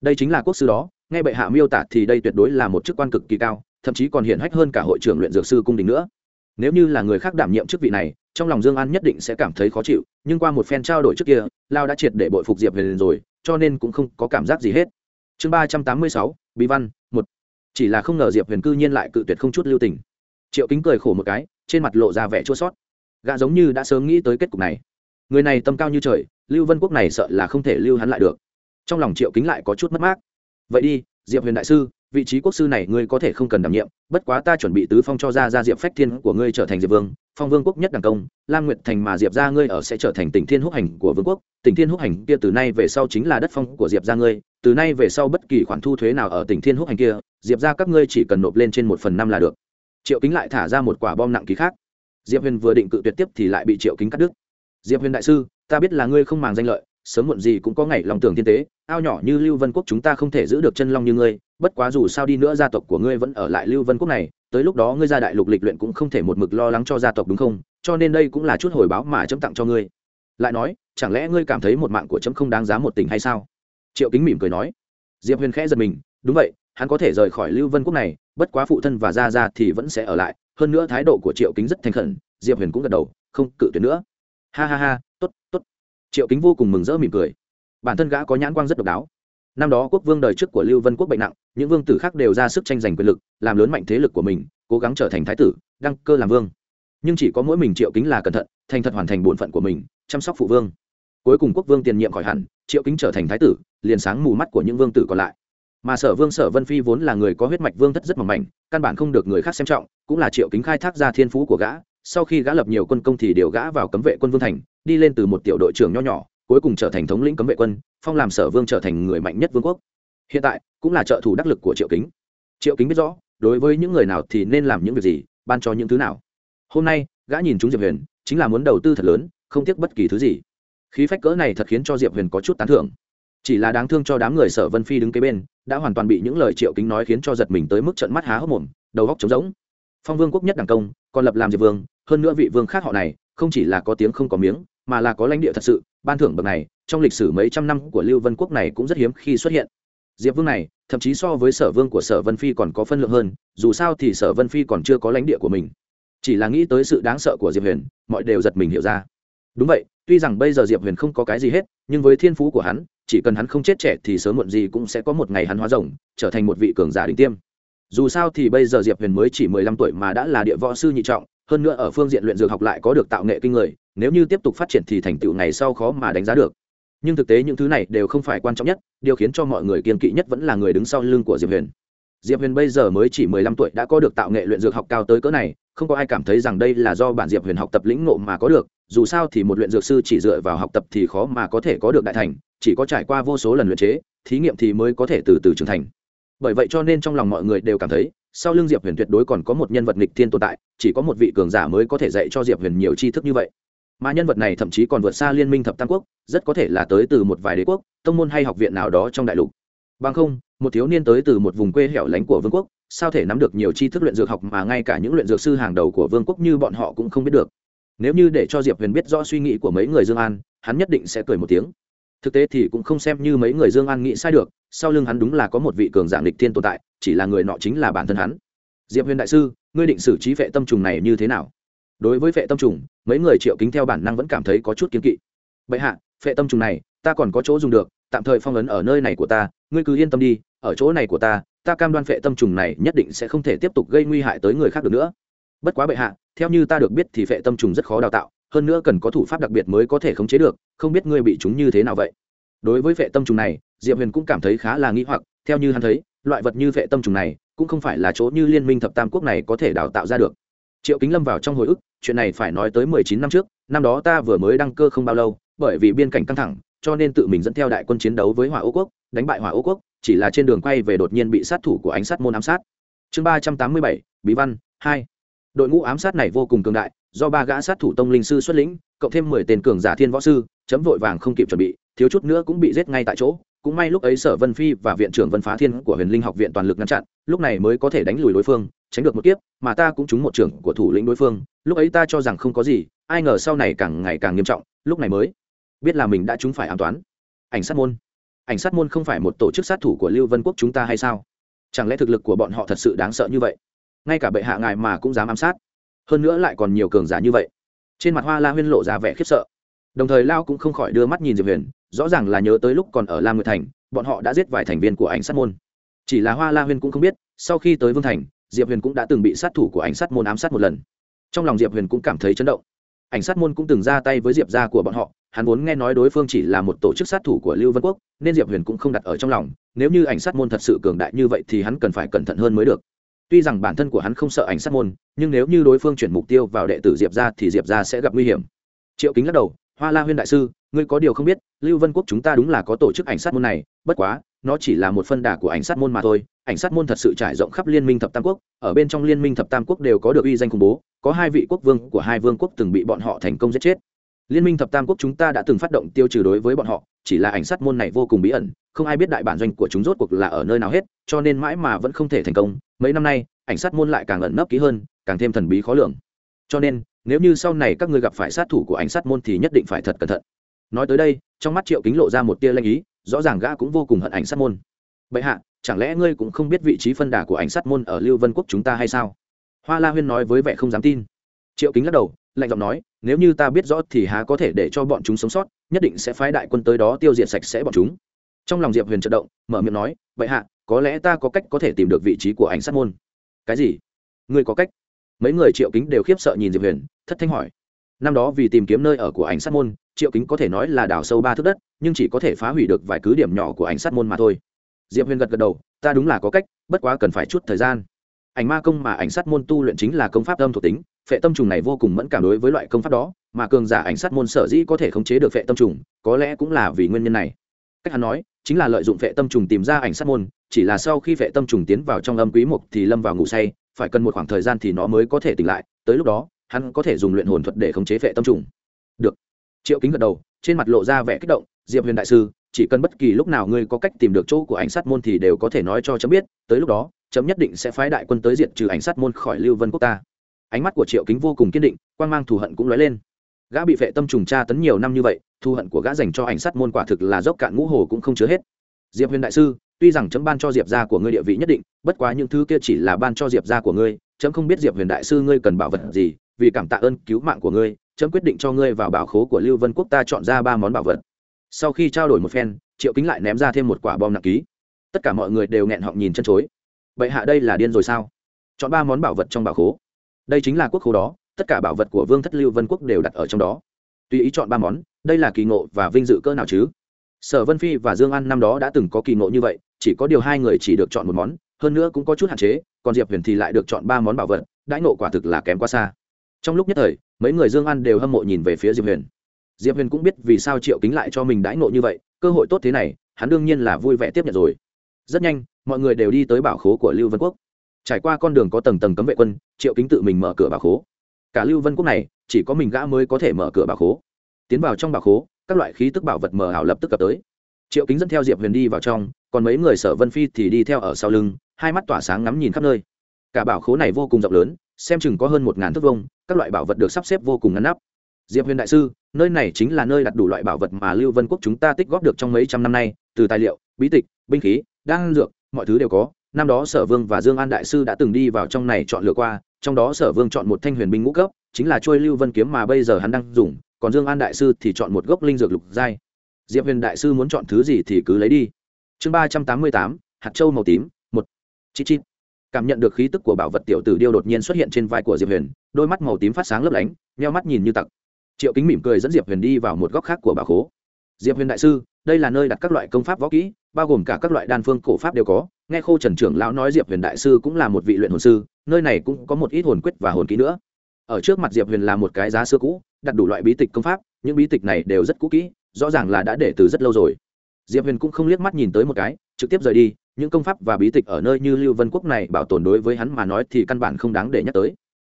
Đây chính là quốc sư đó nghe bệ hạ miêu tả thì đây tuyệt đối là một chức quan cực kỳ cao, thậm chí còn hiển hách hơn cả hội trưởng luyện dược sư cung đình nữa. Nếu như là người khác đảm nhiệm chức vị này, trong lòng dương an nhất định sẽ cảm thấy khó chịu, nhưng qua một phen trao đổi trước kia, lao đã triệt để bội phục diệp về liền rồi, cho nên cũng không có cảm giác gì hết. Chương ba trăm tám mươi sáu, bí văn, một. Chỉ là không ngờ diệp huyền cư nhiên lại cự tuyệt không chút lưu tình. Triệu kính cười khổ một cái, trên mặt lộ ra vẻ chua sót. Gã giống như đã sớm nghĩ tới kết cục này. Người này tâm cao như trời, lưu vân quốc này sợ là không thể lưu hắn lại được. Trong lòng triệu kính lại có chút mất mát vậy đi, diệp huyền đại sư, vị trí quốc sư này ngươi có thể không cần đảm nhiệm, bất quá ta chuẩn bị tứ phong cho ra ra diệp phách thiên của ngươi trở thành diệp vương, phong vương quốc nhất đẳng công, lam nguyệt thành mà diệp ra ngươi ở sẽ trở thành tỉnh thiên húc hành của vương quốc. Tỉnh thiên húc hành kia từ nay về sau chính là đất phong của diệp ra ngươi, từ nay về sau bất kỳ khoản thu thuế nào ở tỉnh thiên húc hành kia, diệp ra các ngươi chỉ cần nộp lên trên một phần năm là được. Triệu kính lại thả ra một quả bom nặng ký khác. Diệp huyền vừa định cự tuyệt tiếp thì lại bị triệu kính cắt đứt. Diệp huyền đại sư, ta biết là ngươi không màng danh lợi sớm muộn gì cũng có ngày lòng tưởng thiên tế, ao nhỏ như lưu vân quốc chúng ta không thể giữ được chân long như ngươi, bất quá dù sao đi nữa gia tộc của ngươi vẫn ở lại lưu vân quốc này, tới lúc đó ngươi ra đại lục lịch luyện cũng không thể một mực lo lắng cho gia tộc đúng không? Cho nên đây cũng là chút hồi báo mà chấm tặng cho ngươi. Lại nói, chẳng lẽ ngươi cảm thấy một mạng của chấm không đáng giá một tình hay sao? Triệu kính mỉm cười nói. Diệp huyền khẽ giật mình, đúng vậy, hắn có thể rời khỏi lưu vân quốc này, bất quá phụ thân và gia gia thì vẫn sẽ ở lại, hơn nữa thái độ của triệu kính rất thành khẩn, diệp huyền cũng gật đầu, không cự tuyệt nữa. Ha ha ha t ố t t ố t triệu kính vô cùng mừng rỡ mỉm cười. Bản thân gã có nhãn quang rất độc đáo. Năm đó quốc vương đời trước của lưu vân quốc bệnh nặng, những vương tử khác đều ra sức tranh giành quyền lực, làm lớn mạnh thế lực của mình, cố gắng trở thành thái tử, đăng cơ làm vương. Nhưng chỉ có mỗi mình triệu kính là cẩn thận, thành thật hoàn thành bổn phận của mình, chăm sóc phụ vương. Cuối cùng quốc vương tiền nhiệm khỏi hẳn, triệu kính trở thành thái tử, liền sáng mù mắt của những vương tử còn lại. Mà sở vương sở vân phi vốn là người có huyết mạch vương thất rất mỏng mảnh, căn bản không được người khác xem trọng, cũng là triệu kính khai thác ra thiên phú của gã sau khi gã lập nhiều quân công thì điều gã vào cấm vệ quân vương thành, đi lên từ một tiểu đội trưởng nho nhỏ, cuối cùng trở thành thống lĩnh cấm vệ quân, phong làm sở vương trở thành người mạnh nhất vương quốc. Hiện tại, cũng là trợ thủ đắc lực của triệu kính. Triệu kính biết rõ, đối với những người nào thì nên làm những việc gì, ban cho những thứ nào. Hôm nay, gã nhìn chúng diệp huyền, chính là muốn đầu tư thật lớn, không tiếc bất kỳ thứ gì. Khí phách cỡ này thật khiến cho diệp huyền có chút tán thưởng. Chỉ là đáng thương cho đám người sở vân phi đứng kế bên, đã hoàn toàn bị những lời triệu kính nói khiến cho giật mình tới mức trận mắt há hốc mồm, đầu góc trống rỗng. Phong vương quốc nhất đảng công, còn lập làm diệp vương hơn nữa vị vương khác họ này, không chỉ là có tiếng không có miếng, mà là có lãnh địa thật sự, ban thưởng bậc này, trong lịch sử mấy trăm năm của lưu vân quốc này cũng rất hiếm khi xuất hiện. Diệp vương này, thậm chí so với sở vương của sở vân phi còn có phân lượng hơn, dù sao thì sở vân phi còn chưa có lãnh địa của mình. Chỉ là nghĩ tới sự đáng sợ của diệp huyền, mọi đều giật mình hiểu ra. Đúng vậy, tuy rằng bây giờ diệp huyền không có cái gì hết, nhưng với thiên phú của hắn, chỉ cần hắn không chết trẻ thì sớm muộn gì cũng sẽ có một ngày hắn hóa rồng, trở thành một vị cường giả đỉnh tiêm. Dù sao thì bây giờ diệp huyền mới chỉ mười lăm tuổi mà đã là địa võ sư nhị trọng hơn nữa ở phương diện luyện dược học lại có được tạo nghệ kinh người, nếu như tiếp tục phát triển thì thành tựu ngày sau khó mà đánh giá được. Nhưng thực tế những thứ này đều không phải quan trọng nhất, điều khiến cho mọi người kiên kỵ nhất vẫn là người đứng sau lưng của diệp huyền. Diệp huyền bây giờ mới chỉ mười lăm tuổi đã có được tạo nghệ luyện dược học cao tới cỡ này, không có ai cảm thấy rằng đây là do bản diệp huyền học tập lĩnh ngộ mà có được, dù sao thì một luyện dược sư chỉ dựa vào học tập thì khó mà có thể có được đại thành, chỉ có trải qua vô số lần luyện chế, thí nghiệm thì mới có thể từ từ trưởng thành. Bởi vậy cho nên trong lòng mọi người đều cảm thấy sau lưng diệp huyền tuyệt đối còn có một nhân vật nghịch thiên tồn tại, chỉ có một vị cường giả mới có thể dạy cho diệp huyền nhiều tri thức như vậy. Mà nhân vật này thậm chí còn vượt xa liên minh thập tam quốc, rất có thể là tới từ một vài đế quốc, tông môn hay học viện nào đó trong đại lục. Bằng không, một thiếu niên tới từ một vùng quê hẻo lánh của vương quốc, sao thể nắm được nhiều tri thức luyện dược học mà ngay cả những luyện dược sư hàng đầu của vương quốc như bọn họ cũng không biết được. Nếu như để cho diệp huyền biết rõ suy nghĩ của mấy người dương an, hắn nhất định sẽ cười một tiếng. Thực tế thì cũng không xem như mấy người dương an nghĩ sai được sau lưng hắn đúng là có một vị cường giả lịch thiên tồn tại, chỉ là người nọ chính là bản thân hắn. Diệp huyền đại sư, ngươi định xử trí vệ tâm trùng này như thế nào? Đối với vệ tâm trùng, mấy người triệu kính theo bản năng vẫn cảm thấy có chút kiến kỵ. Bệ hạ vệ tâm trùng này, ta còn có chỗ dùng được, tạm thời phong ấn ở nơi này của ta, ngươi cứ yên tâm đi, ở chỗ này của ta ta cam đoan vệ tâm trùng này nhất định sẽ không thể tiếp tục gây nguy hại tới người khác được nữa. Bất quá bệ hạ, theo như ta được biết thì vệ tâm trùng rất khó đào tạo, hơn nữa cần có thủ pháp đặc biệt mới có thể khống chế được, không biết ngươi bị chúng như thế nào vậy? Đối với vệ tâm trùng này diệp huyền cũng cảm thấy khá là nghĩ hoặc, theo như hắn thấy, loại vật như vệ tâm trùng này cũng không phải là chỗ như liên minh thập tam quốc này có thể đào tạo ra được. Triệu kính lâm vào trong hồi ức, chuyện này phải nói tới mười chín năm trước, năm đó ta vừa mới đăng cơ không bao lâu, bởi vì biên cảnh căng thẳng, cho nên tự mình dẫn theo đại quân chiến đấu với hỏa ô quốc, đánh bại hỏa ô quốc, chỉ là trên đường quay về đột nhiên bị sát thủ của ánh sát môn ám sát. Chương ba trăm tám mươi bảy, bí văn hai. Đội ngũ ám sát này vô cùng cường đại, do ba gã sát thủ tông linh sư xuất lĩnh, cộng thêm mười tên cường giả thiên võ sư, chấm vội vàng không kịp chuẩn bị, thiếu chút nữa cũng bị giết ngay tại chỗ cũng may lúc ấy sở vân phi và viện trưởng vân phá thiên của huyền linh học viện toàn lực ngăn chặn, lúc này mới có thể đánh lùi đối phương, tránh được một kiếp, mà ta cũng trúng một trưởng của thủ lĩnh đối phương. Lúc ấy ta cho rằng không có gì, ai ngờ sau này càng ngày càng nghiêm trọng, lúc này mới biết là mình đã trúng phải an toán. Ảnh sát môn. Ảnh sát môn không phải một tổ chức sát thủ của lưu vân quốc chúng ta hay sao? Chẳng lẽ thực lực của bọn họ thật sự đáng sợ như vậy? Ngay cả bệ hạ ngài mà cũng dám ám sát. Hơn nữa lại còn nhiều cường giả như vậy. Trên mặt hoa la huyên lộ ra vẻ khiếp sợ. Đồng thời lao cũng không khỏi đưa mắt nhìn diệp huyền rõ ràng là nhớ tới lúc còn ở lam nguyệt thành, bọn họ đã giết vài thành viên của ảnh sát môn. Chỉ là hoa la huyên cũng không biết, sau khi tới vương thành, diệp huyền cũng đã từng bị sát thủ của ảnh sát môn ám sát một lần. Trong lòng diệp huyền cũng cảm thấy chấn động. Ảnh sát môn cũng từng ra tay với diệp gia của bọn họ, hắn vốn nghe nói đối phương chỉ là một tổ chức sát thủ của lưu vân quốc, nên diệp huyền cũng không đặt ở trong lòng, nếu như ảnh sát môn thật sự cường đại như vậy thì hắn cần phải cẩn thận hơn mới được. Tuy rằng bản thân của hắn không sợ ảnh sát môn, nhưng nếu như đối phương chuyển mục tiêu vào đệ tử diệp gia thì diệp gia sẽ gặp nguy hiểm. Triệu kính lắc đầu, hoa la huyên đại sư ngươi có điều không biết, lưu vân quốc chúng ta đúng là có tổ chức ảnh sát môn này, bất quá, nó chỉ là một phân đà của ảnh sát môn mà thôi. Ảnh sát môn thật sự trải rộng khắp liên minh thập tam quốc, ở bên trong liên minh thập tam quốc đều có được uy danh khủng bố, có hai vị quốc vương của hai vương quốc từng bị bọn họ thành công giết chết. Liên minh thập tam quốc chúng ta đã từng phát động tiêu trừ đối với bọn họ, chỉ là ảnh sát môn này vô cùng bí ẩn, không ai biết đại bản doanh của chúng rốt cuộc là ở nơi nào hết, cho nên mãi mà vẫn không thể thành công. Mấy năm nay, ảnh sát môn lại càng ẩn nấp kỹ hơn, càng thêm thần bí khó lường. Cho nên, nếu như sau này các ngươi gặp phải sát thủ của ảnh sát môn thì nhất định phải thật cẩn thận nói tới đây, trong mắt triệu kính lộ ra một tia lanh ý, rõ ràng gã cũng vô cùng hận ảnh sát môn. Bệ hạ, chẳng lẽ ngươi cũng không biết vị trí phân đà của ảnh sát môn ở lưu vân quốc chúng ta hay sao? Hoa la huyên nói với vẻ không dám tin. Triệu kính lắc đầu, lạnh giọng nói, nếu như ta biết rõ thì há có thể để cho bọn chúng sống sót, nhất định sẽ phái đại quân tới đó tiêu diệt sạch sẽ bọn chúng. Trong lòng diệp huyền trận động, mở miệng nói vậy hạ, có lẽ ta có cách có thể tìm được vị trí của ảnh sát môn. Cái gì? Ngươi có cách? Mấy người triệu kính đều khiếp sợ nhìn diệp huyền, thất thanh hỏi năm đó vì tìm kiếm nơi ở của ảnh sát môn, triệu kính có thể nói là đào sâu ba thước đất, nhưng chỉ có thể phá hủy được vài cứ điểm nhỏ của ảnh sát môn mà thôi. Diệp huyền gật gật đầu, ta đúng là có cách, bất quá cần phải chút thời gian. Ảnh ma công mà ảnh sát môn tu luyện chính là công pháp âm thuộc tính, phệ tâm trùng này vô cùng mẫn cảm đối với loại công pháp đó, mà cường giả ảnh sát môn sở dĩ có thể khống chế được phệ tâm trùng, có lẽ cũng là vì nguyên nhân này. Cách hắn nói, chính là lợi dụng phệ tâm trùng tìm ra ảnh sát môn, chỉ là sau khi phệ tâm trùng tiến vào trong âm quý mục thì lâm vào ngủ say, phải cần một khoảng thời gian thì nó mới có thể tỉnh lại, tới lúc đó hắn có thể dùng luyện hồn thuật để khống chế phệ tâm trùng. Được. Triệu kính gật đầu, trên mặt lộ ra vẻ kích động, diệp huyền đại sư, chỉ cần bất kỳ lúc nào ngươi có cách tìm được chỗ của ảnh sát môn thì đều có thể nói cho chấm biết, tới lúc đó, chấm nhất định sẽ phái đại quân tới diện trừ ảnh sát môn khỏi lưu vân quốc ta. Ánh mắt của triệu kính vô cùng kiên định quan mang thù hận cũng lóe lên. Gã bị vệ tâm trùng tra tấn nhiều năm như vậy, thù hận của gã dành cho ảnh sát môn quả thực là dốc cạn ngũ hồ cũng không chứa hết. Diệp huyền đại sư, tuy rằng chấm ban cho diệp gia của ngươi địa vị nhất định, bất quá những thứ kia chỉ là ban cho diệp gia của ngươi, chấm không biết diệp huyền đại sư ngươi cần bảo vật gì vì cảm tạ ơn cứu mạng của ngươi trẫm quyết định cho ngươi vào bảo khố của lưu vân quốc ta chọn ra ba món bảo vật. Sau khi trao đổi một phen, triệu kính lại ném ra thêm một quả bom nặng ký. Tất cả mọi người đều nghẹn họng nhìn chân chối. Vậy hạ đây là điên rồi sao? Chọn ba món bảo vật trong bảo khố. Đây chính là quốc khố đó, tất cả bảo vật của vương thất lưu vân quốc đều đặt ở trong đó. Tùy ý chọn ba món, đây là kỳ ngộ và vinh dự cỡ nào chứ? Sở vân phi và dương an năm đó đã từng có kỳ ngộ như vậy, chỉ có điều hai người chỉ được chọn một món, hơn nữa cũng có chút hạn chế, còn diệp huyền thì lại được chọn ba món bảo vật, đãi ngộ quả thực là kém quá xa trong lúc nhất thời, mấy người dương an đều hâm mộ nhìn về phía diệp huyền. Diệp huyền cũng biết vì sao triệu kính lại cho mình đãi ngộ như vậy, cơ hội tốt thế này, hắn đương nhiên là vui vẻ tiếp nhận rồi. Rất nhanh, mọi người đều đi tới bảo khố của lưu vân quốc. Trải qua con đường có tầng tầng cấm vệ quân, triệu kính tự mình mở cửa bảo khố. Cả lưu vân quốc này, chỉ có mình gã mới có thể mở cửa bảo khố. Tiến vào trong bảo khố, các loại khí tức bảo vật mờ ảo lập tức cập tới. Triệu kính dẫn theo diệp huyền đi vào trong, còn mấy người sở vân phi thì đi theo ở sau lưng, hai mắt tỏa sáng ngắm nhìn khắp nơi. Cả bảo khố này vô cùng rộng lớn xem chừng có hơn một ngàn thước vông các loại bảo vật được sắp xếp vô cùng ngăn nắp. Diệp huyền đại sư, nơi này chính là nơi đặt đủ loại bảo vật mà lưu vân quốc chúng ta tích góp được trong mấy trăm năm nay, từ tài liệu, bí tịch, binh khí, đan dược, mọi thứ đều có. Năm đó sở vương và dương an đại sư đã từng đi vào trong này chọn lựa qua, trong đó sở vương chọn một thanh huyền binh ngũ cấp, chính là trôi lưu vân kiếm mà bây giờ hắn đang dùng, còn dương an đại sư thì chọn một gốc linh dược lục giai. Diệp huyền đại sư muốn chọn thứ gì thì cứ lấy đi. Chương ba trăm tám mươi tám, hạt châu màu tím, một. Chị chị cảm nhận được khí tức của bảo vật tiểu tử điêu đột nhiên xuất hiện trên vai của diệp huyền, đôi mắt màu tím phát sáng lấp lánh, nheo mắt nhìn như tặc. Triệu kính mỉm cười dẫn diệp huyền đi vào một góc khác của bảo khố. Diệp huyền đại sư, đây là nơi đặt các loại công pháp võ kỹ, bao gồm cả các loại đan phương cổ pháp đều có. Nghe khô trần trưởng lão nói diệp huyền đại sư cũng là một vị luyện hồn sư, nơi này cũng có một ít hồn quyết và hồn kỹ nữa. Ở trước mặt diệp huyền là một cái giá xưa cũ, đặt đủ loại bí tịch công pháp, những bí tịch này đều rất cũ kỹ, rõ ràng là đã để từ rất lâu rồi. Diệp huyền cũng không liếc mắt nhìn tới một cái, trực tiếp rời đi những công pháp và bí tịch ở nơi như lưu vân quốc này bảo tồn đối với hắn mà nói thì căn bản không đáng để nhắc tới.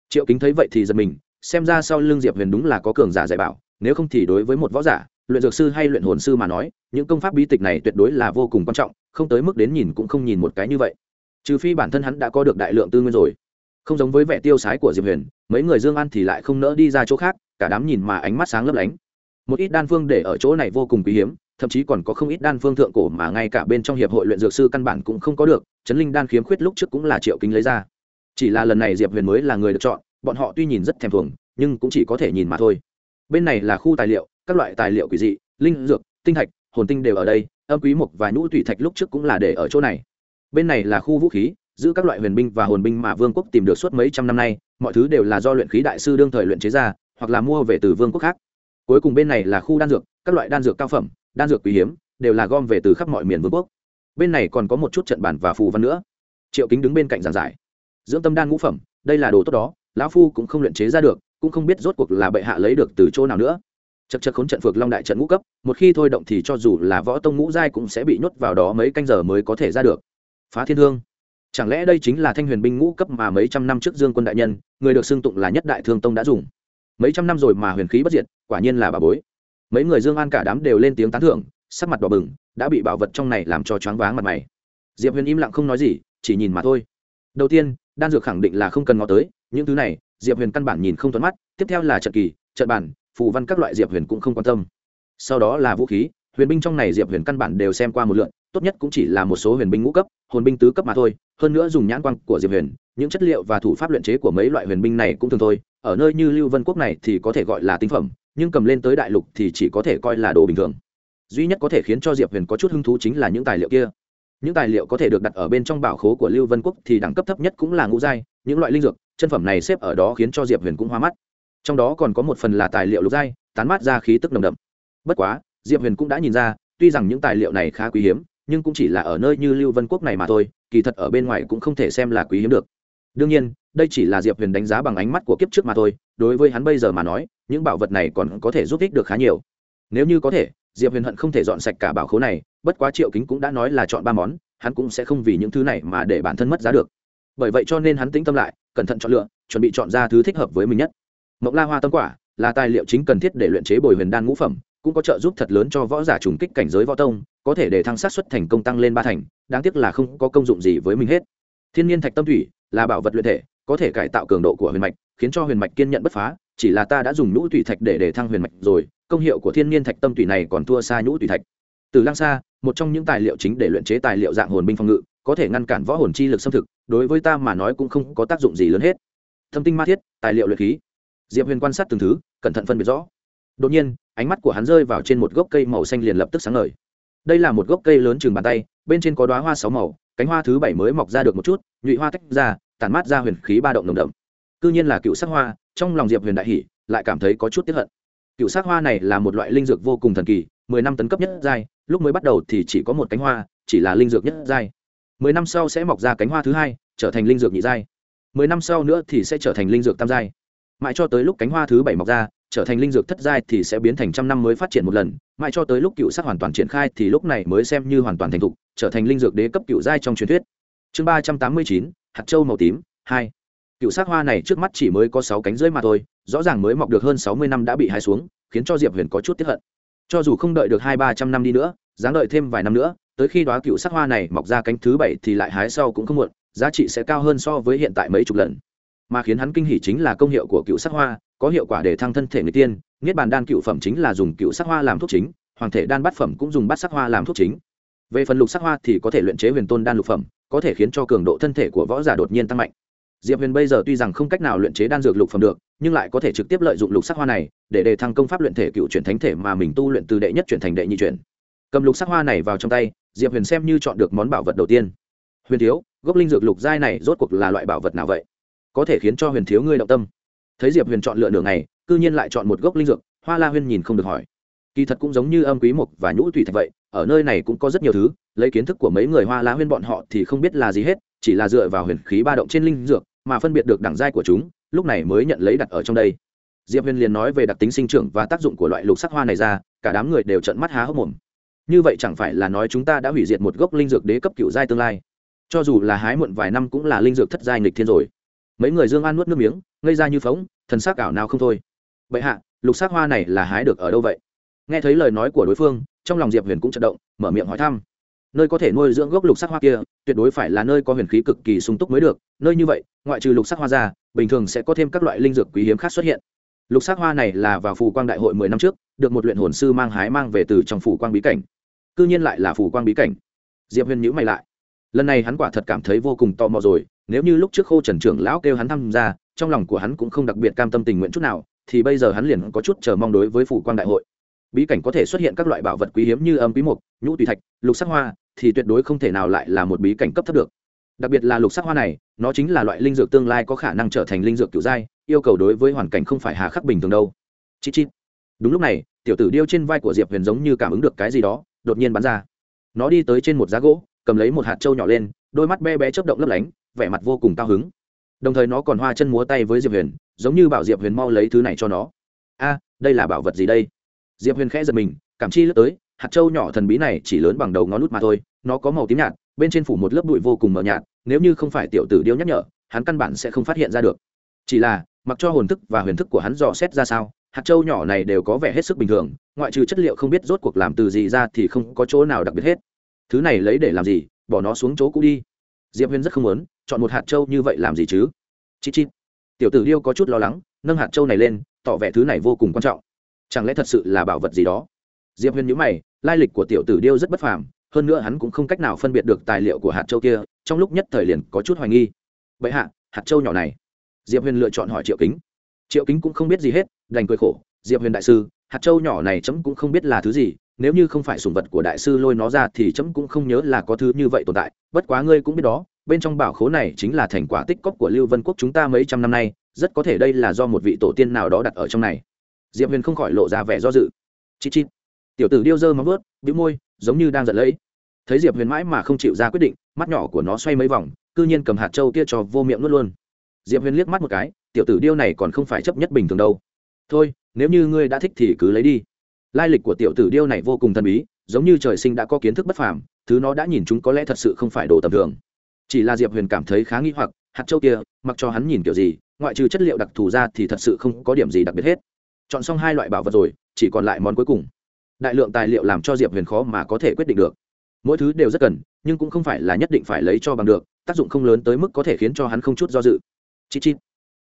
Triệu kính thấy vậy thì giật mình, xem ra sau lưng diệp huyền đúng là có cường giả dạy bảo, nếu không thì đối với một võ giả, luyện dược sư hay luyện hồn sư mà nói, những công pháp bí tịch này tuyệt đối là vô cùng quan trọng, không tới mức đến nhìn cũng không nhìn một cái như vậy. Trừ phi bản thân hắn đã có được đại lượng tư nguyên rồi. Không giống với vẻ tiêu sái của diệp huyền, mấy người dương an thì lại không nỡ đi ra chỗ khác, cả đám nhìn mà ánh mắt sáng lấp lánh. Một ít đan phương để ở chỗ này vô cùng quý hiếm thậm chí còn có không ít đan phương thượng cổ mà ngay cả bên trong hiệp hội luyện dược sư căn bản cũng không có được chấn linh đan khiếm khuyết lúc trước cũng là triệu kính lấy ra. Chỉ là lần này diệp huyền mới là người được chọn, bọn họ tuy nhìn rất thèm thuồng, nhưng cũng chỉ có thể nhìn mà thôi. Bên này là khu tài liệu, các loại tài liệu quỷ dị, linh dược, tinh thạch, hồn tinh đều ở đây, âm quý mục và nhũ thủy thạch lúc trước cũng là để ở chỗ này. Bên này là khu vũ khí, giữ các loại huyền binh và hồn binh mà vương quốc tìm được suốt mấy trăm năm nay, mọi thứ đều là do luyện khí đại sư đương thời luyện chế ra, hoặc là mua về từ vương quốc khác. Cuối cùng bên này là khu đan dược, các loại đan dược cao phẩm đan dược quý hiếm, đều là gom về từ khắp mọi miền vương quốc. Bên này còn có một chút trận bản và phù văn nữa. Triệu kính đứng bên cạnh giảng giải. Dưỡng tâm đan ngũ phẩm, đây là đồ tốt đó, lão phu cũng không luyện chế ra được, cũng không biết rốt cuộc là bệ hạ lấy được từ chỗ nào nữa. Chật chật khốn trận phược long đại trận ngũ cấp, một khi thôi động thì cho dù là võ tông ngũ giai cũng sẽ bị nhốt vào đó mấy canh giờ mới có thể ra được. Phá thiên thương chẳng lẽ đây chính là thanh huyền binh ngũ cấp mà mấy trăm năm trước dương quân đại nhân, người được xưng tụng là nhất đại thương tông đã dùng? Mấy trăm năm rồi mà huyền khí bất diệt, quả nhiên là bà bối mấy người dương an cả đám đều lên tiếng tán thưởng, sắc mặt đỏ bừng, đã bị bảo vật trong này làm cho choáng váng mặt mày. Diệp huyền im lặng không nói gì, chỉ nhìn mà thôi. Đầu tiên, đan dược khẳng định là không cần ngó tới, những thứ này, diệp huyền căn bản nhìn không thuận mắt, tiếp theo là trận kỳ, trận bản, phù văn các loại diệp huyền cũng không quan tâm. Sau đó là vũ khí, huyền binh trong này diệp huyền căn bản đều xem qua một lượn, tốt nhất cũng chỉ là một số huyền binh ngũ cấp, hồn binh tứ cấp mà thôi, hơn nữa dùng nhãn quang của diệp huyền, những chất liệu và thủ pháp luyện chế của mấy loại huyền binh này cũng thường thôi, ở nơi như lưu vân quốc này thì có thể gọi là tinh phẩm nhưng cầm lên tới đại lục thì chỉ có thể coi là đồ bình thường. Duy nhất có thể khiến cho diệp huyền có chút hứng thú chính là những tài liệu kia. Những tài liệu có thể được đặt ở bên trong bảo khố của lưu vân quốc thì đẳng cấp thấp nhất cũng là ngũ giai, những loại linh dược, chân phẩm này xếp ở đó khiến cho diệp huyền cũng hoa mắt. Trong đó còn có một phần là tài liệu lục giai, tán mát ra khí tức nồng đậm. Bất quá, diệp huyền cũng đã nhìn ra, tuy rằng những tài liệu này khá quý hiếm, nhưng cũng chỉ là ở nơi như lưu vân quốc này mà thôi, kỳ thật ở bên ngoài cũng không thể xem là quý hiếm được đương nhiên, đây chỉ là diệp huyền đánh giá bằng ánh mắt của kiếp trước mà thôi, đối với hắn bây giờ mà nói, những bảo vật này còn có thể giúp ích được khá nhiều. Nếu như có thể, diệp huyền hận không thể dọn sạch cả bảo khố này, bất quá triệu kính cũng đã nói là chọn ba món, hắn cũng sẽ không vì những thứ này mà để bản thân mất giá được. Bởi vậy cho nên hắn tĩnh tâm lại, cẩn thận chọn lựa, chuẩn bị chọn ra thứ thích hợp với mình nhất. Mộng la hoa tâm quả là tài liệu chính cần thiết để luyện chế bồi huyền đan ngũ phẩm, cũng có trợ giúp thật lớn cho võ giả trùng kích cảnh giới võ tông, có thể để thăng sát xuất thành công tăng lên ba thành, đáng tiếc là không có công dụng gì với mình hết thiên nhiên thạch tâm thủy là bảo vật luyện thể, có thể cải tạo cường độ của huyền mạch, khiến cho huyền mạch kiên nhận bất phá, chỉ là ta đã dùng nhũ thủy thạch để để thăng huyền mạch rồi, công hiệu của thiên nhiên thạch tâm thủy này còn thua xa nhũ thủy thạch. Từ lang xa một trong những tài liệu chính để luyện chế tài liệu dạng hồn binh phòng ngự, có thể ngăn cản võ hồn chi lực xâm thực, đối với ta mà nói cũng không có tác dụng gì lớn hết. Thâm tinh ma thiết, tài liệu luyện khí. Diệp huyền quan sát từng thứ, cẩn thận phân biệt rõ. Đột nhiên, ánh mắt của hắn rơi vào trên một gốc cây màu xanh liền lập tức sáng ngời. Đây là một gốc cây lớn chừng bàn tay, bên trên có đoá hoa sáu màu cánh hoa thứ bảy mới mọc ra được một chút, nhụy hoa tách ra, tản mát ra huyền khí ba động nồng đậm. Cư nhiên là cựu sắc hoa, trong lòng diệp huyền đại hỷ lại cảm thấy có chút tiếp hận. Cựu sắc hoa này là một loại linh dược vô cùng thần kỳ, mười năm tấn cấp nhất giai, lúc mới bắt đầu thì chỉ có một cánh hoa, chỉ là linh dược nhất giai. Mười năm sau sẽ mọc ra cánh hoa thứ hai, trở thành linh dược nhị giai. Mười năm sau nữa thì sẽ trở thành linh dược tam giai. Mãi cho tới lúc cánh hoa thứ bảy mọc ra trở thành linh dược thất giai thì sẽ biến thành trăm năm mới phát triển một lần, mãi cho tới lúc cựu sắc hoàn toàn triển khai thì lúc này mới xem như hoàn toàn thành thục, trở thành linh dược đế cấp cựu giai trong truyền thuyết. Chương ba trăm tám mươi chín, hạt châu màu tím, hai. Cựu sắc hoa này trước mắt chỉ mới có sáu cánh rơi mà thôi, rõ ràng mới mọc được hơn sáu mươi năm đã bị hai xuống, khiến cho diệp huyền có chút tiếp hận. Cho dù không đợi được hai ba trăm năm đi nữa, dáng đợi thêm vài năm nữa, tới khi đó cựu sắc hoa này mọc ra cánh thứ bảy thì lại hái sau cũng không muộn, giá trị sẽ cao hơn so với hiện tại mấy chục lần. Mà khiến hắn kinh hỉ chính là công hiệu của cựu sắc hoa có hiệu quả để thăng thân thể người tiên, niết bàn đan cựu phẩm chính là dùng cựu sắc hoa làm thuốc chính, hoàng thể đan bát phẩm cũng dùng bát sắc hoa làm thuốc chính. Về phần lục sắc hoa thì có thể luyện chế huyền tôn đan lục phẩm, có thể khiến cho cường độ thân thể của võ giả đột nhiên tăng mạnh. Diệp huyền bây giờ tuy rằng không cách nào luyện chế đan dược lục phẩm được, nhưng lại có thể trực tiếp lợi dụng lục sắc hoa này để đề thăng công pháp luyện thể cựu chuyển thánh thể mà mình tu luyện từ đệ nhất chuyển thành đệ nhị chuyển. Cầm lục sắc hoa này vào trong tay, diệp huyền xem như chọn được món bảo vật đầu tiên. Huyền thiếu, gốc linh dược lục giai này rốt cuộc là loại bảo vật nào vậy? Có thể khiến cho huyền thiếu ngươi động tâm thấy diệp huyền chọn lựa nửa ngày, cư nhiên lại chọn một gốc linh dược, hoa la huyên nhìn không được hỏi. Kỳ thật cũng giống như âm quý mục và nhũ thủy thạch vậy, ở nơi này cũng có rất nhiều thứ, lấy kiến thức của mấy người hoa la huyên bọn họ thì không biết là gì hết, chỉ là dựa vào huyền khí ba động trên linh dược mà phân biệt được đẳng giai của chúng, lúc này mới nhận lấy đặt ở trong đây. Diệp huyền liền nói về đặc tính sinh trưởng và tác dụng của loại lục sắc hoa này ra, cả đám người đều trận mắt há hốc mồm. Như vậy chẳng phải là nói chúng ta đã hủy diệt một gốc linh dược đế cấp cựu giai tương lai. Cho dù là hái muộn vài năm cũng là linh dược thất giai nghịch thiên rồi mấy người dương an nuốt nước miếng, ngây ra như phóng, thần sắc ảo nào không thôi. Vậy hạ, lục sắc hoa này là hái được ở đâu vậy? Nghe thấy lời nói của đối phương, trong lòng diệp huyền cũng chật động, mở miệng hỏi thăm. Nơi có thể nuôi dưỡng gốc lục sắc hoa kia, tuyệt đối phải là nơi có huyền khí cực kỳ sung túc mới được. Nơi như vậy, ngoại trừ lục sắc hoa ra, bình thường sẽ có thêm các loại linh dược quý hiếm khác xuất hiện. Lục sắc hoa này là vào phủ quang đại hội mười năm trước, được một luyện hồn sư mang hái mang về từ trong phủ quang bí cảnh. Cư nhiên lại là phủ quang bí cảnh. Diệp huyền nhữ mày lại. Lần này hắn quả thật cảm thấy vô cùng tò mò rồi nếu như lúc trước khô trần trưởng lão kêu hắn tham gia, trong lòng của hắn cũng không đặc biệt cam tâm tình nguyện chút nào, thì bây giờ hắn liền có chút chờ mong đối với phủ quang đại hội. Bí cảnh có thể xuất hiện các loại bảo vật quý hiếm như âm quý mục, nhũ tùy thạch, lục sắc hoa, thì tuyệt đối không thể nào lại là một bí cảnh cấp thấp được. Đặc biệt là lục sắc hoa này, nó chính là loại linh dược tương lai có khả năng trở thành linh dược kiểu giai, yêu cầu đối với hoàn cảnh không phải hà khắc bình thường đâu. Chít chít. Đúng lúc này, tiểu tử điêu trên vai của diệp huyền giống như cảm ứng được cái gì đó, đột nhiên bắn ra. Nó đi tới trên một giá gỗ, cầm lấy một hạt trâu nhỏ lên, đôi mắt be bé chớp động lấp lánh vẻ mặt vô cùng cao hứng. Đồng thời nó còn hoa chân múa tay với diệp huyền, giống như bảo diệp huyền mau lấy thứ này cho nó. A, đây là bảo vật gì đây? Diệp huyền khẽ giật mình, cảm chi lướt tới, hạt trâu nhỏ thần bí này chỉ lớn bằng đầu ngón nút mà thôi, nó có màu tím nhạt, bên trên phủ một lớp bụi vô cùng mờ nhạt, nếu như không phải tiểu tử điêu nhắc nhở, hắn căn bản sẽ không phát hiện ra được. Chỉ là, mặc cho hồn thức và huyền thức của hắn dò xét ra sao, hạt trâu nhỏ này đều có vẻ hết sức bình thường, ngoại trừ chất liệu không biết rốt cuộc làm từ gì ra thì không có chỗ nào đặc biệt hết. Thứ này lấy để làm gì? Bỏ nó xuống chỗ cũ đi diệp Huyên rất không muốn, chọn một hạt trâu như vậy làm gì chứ? Chị chị tiểu tử điêu có chút lo lắng, nâng hạt trâu này lên, tỏ vẻ thứ này vô cùng quan trọng. Chẳng lẽ thật sự là bảo vật gì đó? Diệp Huyên nhữ mày, lai lịch của tiểu tử điêu rất bất phàm, hơn nữa hắn cũng không cách nào phân biệt được tài liệu của hạt châu kia, trong lúc nhất thời liền có chút hoài nghi. Vậy hạ, hạt châu nhỏ này. Diệp huyền lựa chọn hỏi triệu kính. Triệu kính cũng không biết gì hết, đành cười khổ, diệp huyền đại sư, hạt châu nhỏ này chấm cũng không biết là thứ gì nếu như không phải sủng vật của đại sư lôi nó ra thì chấm cũng không nhớ là có thứ như vậy tồn tại. Bất quá ngươi cũng biết đó, bên trong bảo khố này chính là thành quả tích cóp của lưu vân quốc chúng ta mấy trăm năm nay, rất có thể đây là do một vị tổ tiên nào đó đặt ở trong này. Diệp huyền không khỏi lộ ra vẻ do dự. Chít chít tiểu tử điêu dơ móng vớt bĩu môi, giống như đang giận lấy. Thấy diệp huyền mãi mà không chịu ra quyết định, mắt nhỏ của nó xoay mấy vòng c ư nhiên cầm hạt trâu kia cho vô miệng nuốt luôn. Diệp huyền liếc mắt một cái, tiểu tử điêu này còn không phải chấp nhất bình thường đâu. Thôi, nếu như ngươi đã thích thì cứ lấy đi lai lịch của tiểu tử điêu này vô cùng thần bí, giống như trời sinh đã có kiến thức bất phàm, thứ nó đã nhìn chúng có lẽ thật sự không phải đồ tầm thường. Chỉ là diệp huyền cảm thấy khá nghi hoặc, hạt châu kia, mặc cho hắn nhìn kiểu gì, ngoại trừ chất liệu đặc thù ra thì thật sự không có điểm gì đặc biệt hết. Chọn xong hai loại bảo vật rồi, chỉ còn lại món cuối cùng. Đại lượng tài liệu làm cho diệp huyền khó mà có thể quyết định được. Mỗi thứ đều rất cần, nhưng cũng không phải là nhất định phải lấy cho bằng được, tác dụng không lớn tới mức có thể khiến cho hắn không chút do dự. Chít chít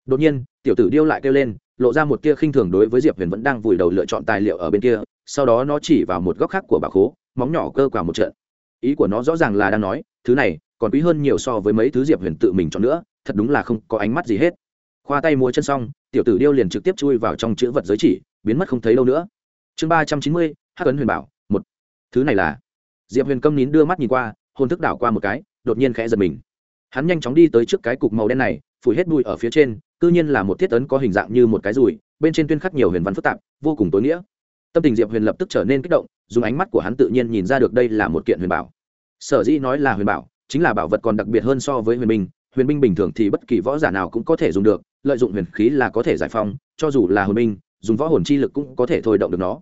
đột nhiên, tiểu tử điêu lại kêu lên lộ ra một tia khinh thường đối với diệp huyền vẫn đang vùi đầu lựa chọn tài liệu ở bên kia, sau đó nó chỉ vào một góc khác của bà khố, móng nhỏ cơ quả một trận. Ý của nó rõ ràng là đang nói, thứ này, còn quý hơn nhiều so với mấy thứ diệp huyền tự mình chọn nữa, thật đúng là không có ánh mắt gì hết. Khoa tay múa chân xong, tiểu tử điêu liền trực tiếp chui vào trong chữ vật giới chỉ, biến mất không thấy đâu nữa. Chương ba trăm chín mươi, hắc ấn huyền bảo, một. Thứ này là? Diệp huyền câm nín đưa mắt nhìn qua hôn thức đảo qua một cái, đột nhiên khẽ giật mình. Hắn nhanh chóng đi tới trước cái cục màu đen này, phủi hết bụi ở phía trên cư nhiên là một thiết ấn có hình dạng như một cái rùi bên trên tuyên khắc nhiều huyền văn phức tạp vô cùng tối nghĩa. Tâm tình diệp huyền lập tức trở nên kích động dùng ánh mắt của hắn tự nhiên nhìn ra được đây là một kiện huyền bảo. Sở dĩ nói là huyền bảo chính là bảo vật còn đặc biệt hơn so với huyền binh. Huyền binh bình thường thì bất kỳ võ giả nào cũng có thể dùng được lợi dụng huyền khí là có thể giải phóng, cho dù là huyền binh dùng võ hồn chi lực cũng có thể thôi động được nó.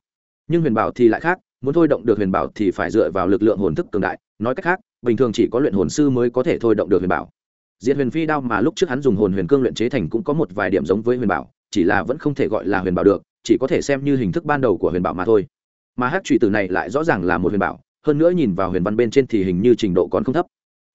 Nhưng huyền bảo thì lại khác muốn thôi động được huyền bảo thì phải dựa vào lực lượng hồn thức cường đại. Nói cách khác bình thường chỉ có luyện hồn sư mới có thể thôi động được huyền bảo diệt huyền phi đao mà lúc trước hắn dùng hồn huyền cương luyện chế thành cũng có một vài điểm giống với huyền bảo, chỉ là vẫn không thể gọi là huyền bảo được, chỉ có thể xem như hình thức ban đầu của huyền bảo mà thôi. Mà hát trụy tử này lại rõ ràng là một huyền bảo, hơn nữa nhìn vào huyền văn bên trên thì hình như trình độ còn không thấp.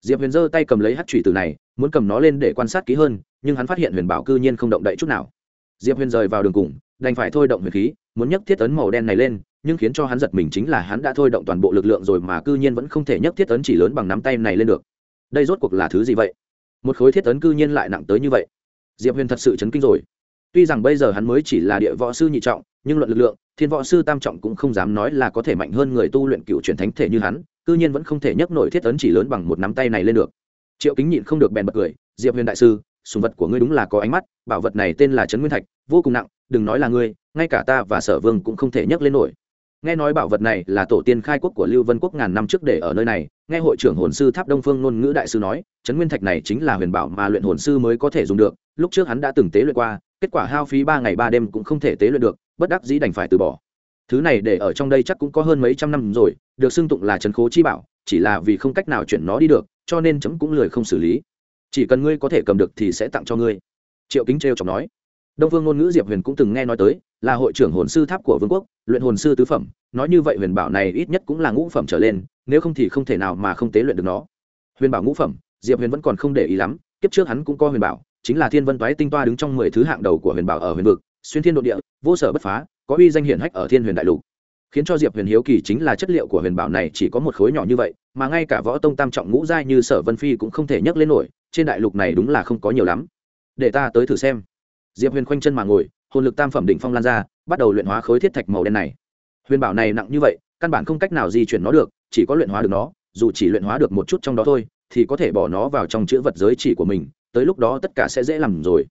Diệp huyền giơ tay cầm lấy hát trụy tử này, muốn cầm nó lên để quan sát kỹ hơn, nhưng hắn phát hiện huyền bảo cư nhiên không động đậy chút nào. Diệp huyền rời vào đường cùng, đành phải thôi động huyền khí, muốn nhấc thiết ấn màu đen này lên, nhưng khiến cho hắn giật mình chính là hắn đã thôi động toàn bộ lực lượng rồi mà cư nhiên vẫn không thể nhấc thiết ấn chỉ lớn bằng nắm tay này lên được. Đây rốt cuộc là thứ gì vậy? Một khối thiết tấn cư nhiên lại nặng tới như vậy. Diệp huyền thật sự chấn kinh rồi. Tuy rằng bây giờ hắn mới chỉ là địa võ sư nhị trọng, nhưng luận lực lượng, thiên võ sư tam trọng cũng không dám nói là có thể mạnh hơn người tu luyện cựu truyền thánh thể như hắn, cư nhiên vẫn không thể nhấc nổi thiết tấn chỉ lớn bằng một nắm tay này lên được. Triệu kính nhịn không được bèn bật cười, diệp huyền đại sư, sùng vật của ngươi đúng là có ánh mắt, bảo vật này tên là trấn nguyên thạch, vô cùng nặng, đừng nói là ngươi, ngay cả ta và sở vương cũng không thể nhấc lên nổi. Nghe nói bảo vật này là tổ tiên khai quốc của lưu vân quốc ngàn năm trước để ở nơi này nghe hội trưởng hồn sư tháp đông phương ngôn ngữ đại sư nói, trấn nguyên thạch này chính là huyền bảo mà luyện hồn sư mới có thể dùng được, lúc trước hắn đã từng tế luyện qua, kết quả hao phí ba ngày ba đêm cũng không thể tế luyện được, bất đắc dĩ đành phải từ bỏ. Thứ này để ở trong đây chắc cũng có hơn mấy trăm năm rồi, được xưng tụng là trấn khố chi bảo, chỉ là vì không cách nào chuyển nó đi được, cho nên chấm cũng lười không xử lý. Chỉ cần ngươi có thể cầm được thì sẽ tặng cho ngươi. Triệu kính trêu chọc nói đông vương ngôn ngữ diệp huyền cũng từng nghe nói tới, là hội trưởng hồn sư tháp của vương quốc, luyện hồn sư tứ phẩm, nói như vậy huyền bảo này ít nhất cũng là ngũ phẩm trở lên, nếu không thì không thể nào mà không tế luyện được nó. Huyền bảo ngũ phẩm, diệp huyền vẫn còn không để ý lắm, kiếp trước hắn cũng có huyền bảo, chính là thiên vân toái tinh toa đứng trong mười thứ hạng đầu của huyền bảo ở huyền vực, xuyên thiên đ ộ địa, vô sở bất phá, có uy danh hiển hách ở thiên huyền đại lục. Khiến cho diệp huyền hiếu kỳ chính là chất liệu của huyền bảo này chỉ có một khối nhỏ như vậy, mà ngay cả võ tông tam trọng ngũ giai như sở vân phi cũng không thể nhấc lên nổi, trên đại lục này đúng là không có nhiều lắm. Để ta tới thử xem diệp huyền khoanh chân mà ngồi, hồn lực tam phẩm đỉnh phong lan ra, bắt đầu luyện hóa khối thiết thạch màu đen này. Huyền bảo này nặng như vậy, căn bản không cách nào di chuyển nó được, chỉ có luyện hóa được nó, dù chỉ luyện hóa được một chút trong đó thôi, thì có thể bỏ nó vào trong chữ vật giới chỉ của mình, tới lúc đó tất cả sẽ dễ làm rồi.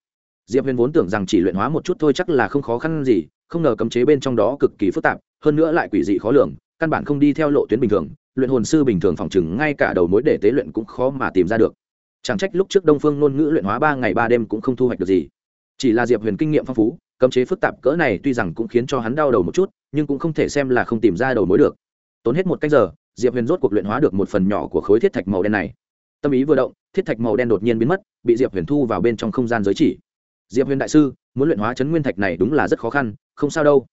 Diệp huyền vốn tưởng rằng chỉ luyện hóa một chút thôi chắc là không khó khăn gì, không ngờ cấm chế bên trong đó cực kỳ phức tạp, hơn nữa lại quỷ dị khó lường, căn bản không đi theo lộ tuyến bình thường, luyện hồn sư bình thường phòng chừng ngay cả đầu mối để tế luyện cũng khó mà tìm ra được. Chẳng trách lúc trước đông phương ngôn ngữ luyện hóa ba ngày ba đêm cũng không thu hoạch được gì chỉ là diệp huyền kinh nghiệm phong phú, cấm chế phức tạp cỡ này tuy rằng cũng khiến cho hắn đau đầu một chút, nhưng cũng không thể xem là không tìm ra đầu mối được. Tốn hết một cách giờ, diệp huyền rốt cuộc luyện hóa được một phần nhỏ của khối thiết thạch màu đen này. Tâm ý vừa động, thiết thạch màu đen đột nhiên biến mất, bị diệp huyền thu vào bên trong không gian giới chỉ. Diệp huyền đại sư, muốn luyện hóa chấn nguyên thạch này đúng là rất khó khăn, không sao đâu.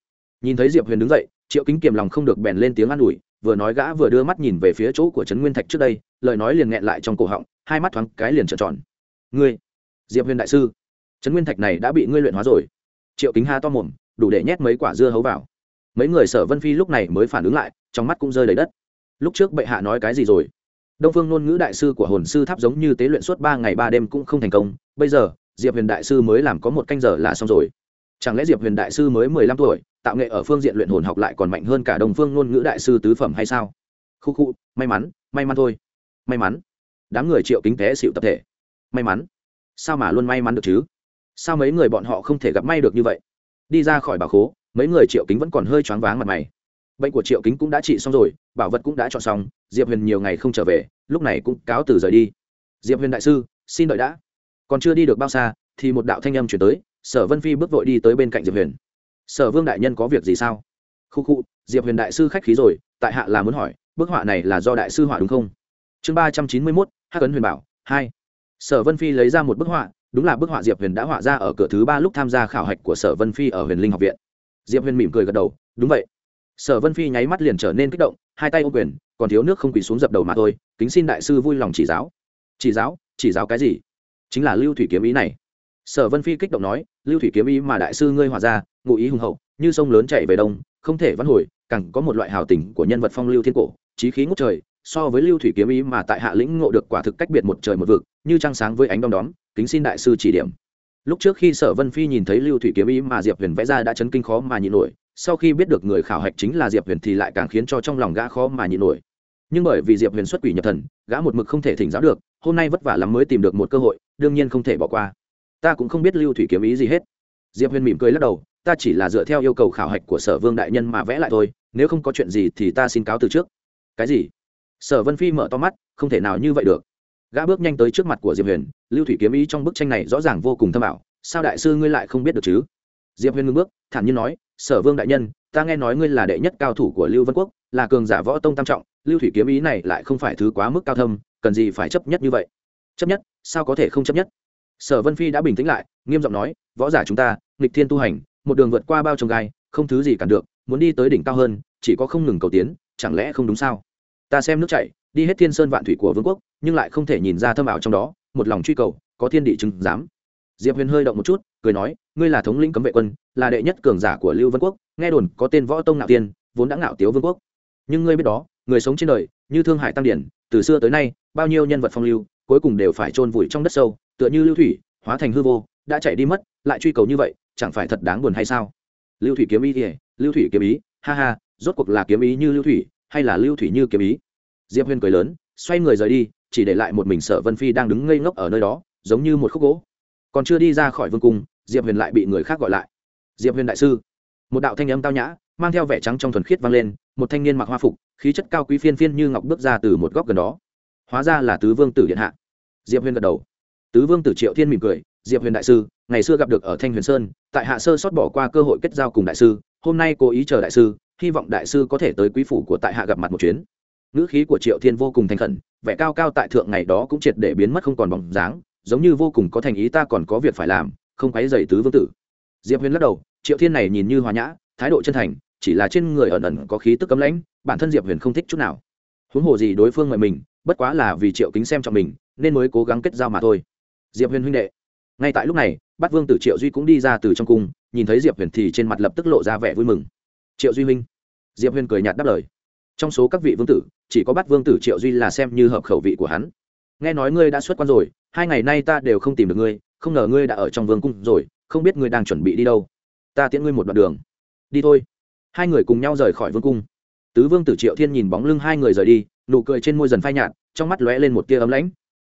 Nhìn thấy diệp huyền đứng dậy, triệu kính kiềm lòng không được bèn lên tiếng an ủi, vừa nói gã vừa đưa mắt nhìn về phía chỗ của trấn nguyên thạch trước đây, lời nói liền nghẹn lại trong cổ họng, hai mắt thoáng cái liền trợn tròn. Ngươi, diệp huyền đại sư trấn nguyên thạch này đã bị ngươi luyện hóa rồi. Triệu kính ha to mồm, đủ để nhét mấy quả dưa hấu vào. Mấy người sở vân phi lúc này mới phản ứng lại, trong mắt cũng rơi đầy đất. Lúc trước bệ hạ nói cái gì rồi? Đông phương ngôn ngữ đại sư của hồn sư tháp giống như tế luyện suốt ba ngày ba đêm cũng không thành công. Bây giờ, diệp huyền đại sư mới làm có một canh giờ là xong rồi. Chẳng lẽ diệp huyền đại sư mới mười lăm tuổi, tạo nghệ ở phương diện luyện hồn học lại còn mạnh hơn cả đồng phương ngôn ngữ đại sư tứ phẩm hay sao? Khu khu, may mắn may mắn thôi. May mắn. Đám người triệu kính té xịu tập thể. May mắn. Sao mà luôn may mắn được chứ? Sao mấy người bọn họ không thể gặp may được như vậy? Đi ra khỏi bà khố, mấy người triệu kính vẫn còn hơi choáng váng mặt mày. Bệnh của triệu kính cũng đã trị xong rồi, bảo vật cũng đã chọn xong, diệp huyền nhiều ngày không trở về, lúc này cũng cáo từ rời đi. Diệp huyền đại sư, xin đợi đã. Còn chưa đi được bao xa, thì một đạo thanh âm chuyển tới, sở vân phi bước vội đi tới bên cạnh diệp huyền. Sở vương đại nhân có việc gì sao? Khu khu, diệp huyền đại sư khách khí rồi, tại hạ là muốn hỏi, bức họa này là do đại sư họa đúng không? Chương ba trăm chín mươi mốt, hắc ấn huyền bảo, hai. Sở vân phi lấy ra một bức họa đúng là bức họa diệp huyền đã họa ra ở cửa thứ ba lúc tham gia khảo hạch của sở vân phi ở huyền linh học viện. Diệp huyền mỉm cười gật đầu, đúng vậy. Sở vân phi nháy mắt liền trở nên kích động, hai tay ô quyền, còn thiếu nước không quỳ xuống dập đầu mà thôi, kính xin đại sư vui lòng chỉ giáo. Chỉ giáo? Chỉ giáo cái gì? Chính là lưu thủy kiếm ý này. Sở vân phi kích động nói, lưu thủy kiếm ý mà đại sư ngươi hòa ra, ngụ ý hùng hậu, như sông lớn chạy về đông, không thể vãn hồi, càng có một loại hào tình của nhân vật phong lưu thiên cổ trí khí ngút trời, so với lưu thủy kiếm ý mà tại hạ lĩnh ngộ được quả thực cách biệt một trời một vực, như trăng sáng với ánh đom đóm kính xin đại sư chỉ điểm. Lúc trước khi sở vân phi nhìn thấy lưu thủy kiếm ý mà diệp huyền vẽ ra đã chấn kinh khó mà nhịn nổi, sau khi biết được người khảo hạch chính là diệp huyền thì lại càng khiến cho trong lòng gã khó mà nhịn nổi. Nhưng bởi vì diệp huyền xuất quỷ nhập thần, gã một mực không thể thỉnh giáo được, hôm nay vất vả lắm mới tìm được một cơ hội, đương nhiên không thể bỏ qua. Ta cũng không biết lưu thủy kiếm ý gì hết. Diệp huyền mỉm cười lắc đầu, ta chỉ là dựa theo yêu cầu khảo hạch của sở vương đại nhân mà vẽ lại thôi, nếu không có chuyện gì thì ta xin cáo từ trước. Cái gì? Sở vân phi mở to mắt, không thể nào như vậy được gã bước nhanh tới trước mặt của diệp huyền, lưu thủy kiếm ý trong bức tranh này rõ ràng vô cùng thâm ảo, sao đại sư ngươi lại không biết được chứ? Diệp huyền ngưng bước, thản nhiên nói, sở vương đại nhân, ta nghe nói ngươi là đệ nhất cao thủ của lưu vân quốc, là cường giả võ tông tam trọng, lưu thủy kiếm ý này lại không phải thứ quá mức cao thâm, cần gì phải chấp nhất như vậy? Chấp nhất? Sao có thể không chấp nhất? Sở vân phi đã bình tĩnh lại, nghiêm giọng nói, võ giả chúng ta, nghịch thiên tu hành, một đường vượt qua bao trồng gai, không thứ gì cản được, muốn đi tới đỉnh cao hơn, chỉ có không ngừng cầu tiến, chẳng lẽ không đúng sao? Ta xem nước chảy đi hết thiên sơn vạn thủy của vương quốc, nhưng lại không thể nhìn ra thâm ảo trong đó, một lòng truy cầu, có thiên địa chứng giám. Diệp huyền hơi động một chút, cười nói, ngươi là thống lĩnh cấm vệ quân, là đệ nhất cường giả của lưu vân quốc, nghe đồn có tên võ tông ngạo tiên, vốn đã ngạo tiếu vương quốc. Nhưng ngươi biết đó, người sống trên đời, như thương hải tăng điển, từ xưa tới nay, bao nhiêu nhân vật phong lưu, cuối cùng đều phải chôn vùi trong đất sâu, tựa như lưu thủy, hóa thành hư vô, đã chạy đi mất, lại truy cầu như vậy, chẳng phải thật đáng buồn hay sao? Lưu thủy kiếm ý thì lưu thủy kiếm ý, ha ha, rốt cuộc là kiếm ý như lưu thủy, hay là lưu thủy như kiếm ý? Diệp huyền cười lớn, xoay người rời đi, chỉ để lại một mình sở vân phi đang đứng ngây ngốc ở nơi đó, giống như một khúc gỗ. Còn chưa đi ra khỏi vương cung, diệp huyền lại bị người khác gọi lại. Diệp huyền đại sư. Một đạo thanh âm tao nhã, mang theo vẻ trắng trong thuần khiết vang lên, một thanh niên mặc hoa phục, khí chất cao quý phiên phiên như ngọc bước ra từ một góc gần đó. Hóa ra là tứ vương tử điện hạ. Diệp huyền gật đầu. Tứ vương tử triệu thiên mỉm cười, diệp huyền đại sư, ngày xưa gặp được ở thanh huyền sơn, tại hạ sơ sót bỏ qua cơ hội kết giao cùng đại sư, hôm nay cố ý chờ đại sư, hy vọng đại sư có thể tới quý phủ của tại hạ gặp mặt một chuyến ngữ khí của triệu thiên vô cùng thành khẩn, vẻ cao cao tại thượng ngày đó cũng triệt để biến mất không còn bóng dáng, giống như vô cùng có thành ý ta còn có việc phải làm, không quấy dày tứ vương tử. Diệp huyền lắc đầu, triệu thiên này nhìn như hòa nhã, thái độ chân thành, chỉ là trên người ẩn ẩn có khí tức cấm lãnh, bản thân diệp huyền không thích chút nào. Huống hồ gì đối phương mời mình, bất quá là vì triệu kính xem trọng mình, nên mới cố gắng kết giao mà thôi. Diệp huyền huynh đệ. Ngay tại lúc này bắt vương tử triệu duy cũng đi ra từ trong cung, nhìn thấy diệp huyền thì trên mặt lập tức lộ ra vẻ vui mừng. Triệu duy huynh. Diệp huyền cười nhạt đáp lời. Trong số các vị vương tử chỉ có bắt vương tử triệu duy là xem như hợp khẩu vị của hắn. Nghe nói ngươi đã xuất quan rồi, hai ngày nay ta đều không tìm được ngươi, không ngờ ngươi đã ở trong vương cung rồi, không biết ngươi đang chuẩn bị đi đâu. Ta tiễn ngươi một đoạn đường. Đi thôi. Hai người cùng nhau rời khỏi vương cung. Tứ vương tử triệu thiên nhìn bóng lưng hai người rời đi, nụ cười trên môi dần phai nhạt, trong mắt lóe lên một tia ấm lãnh.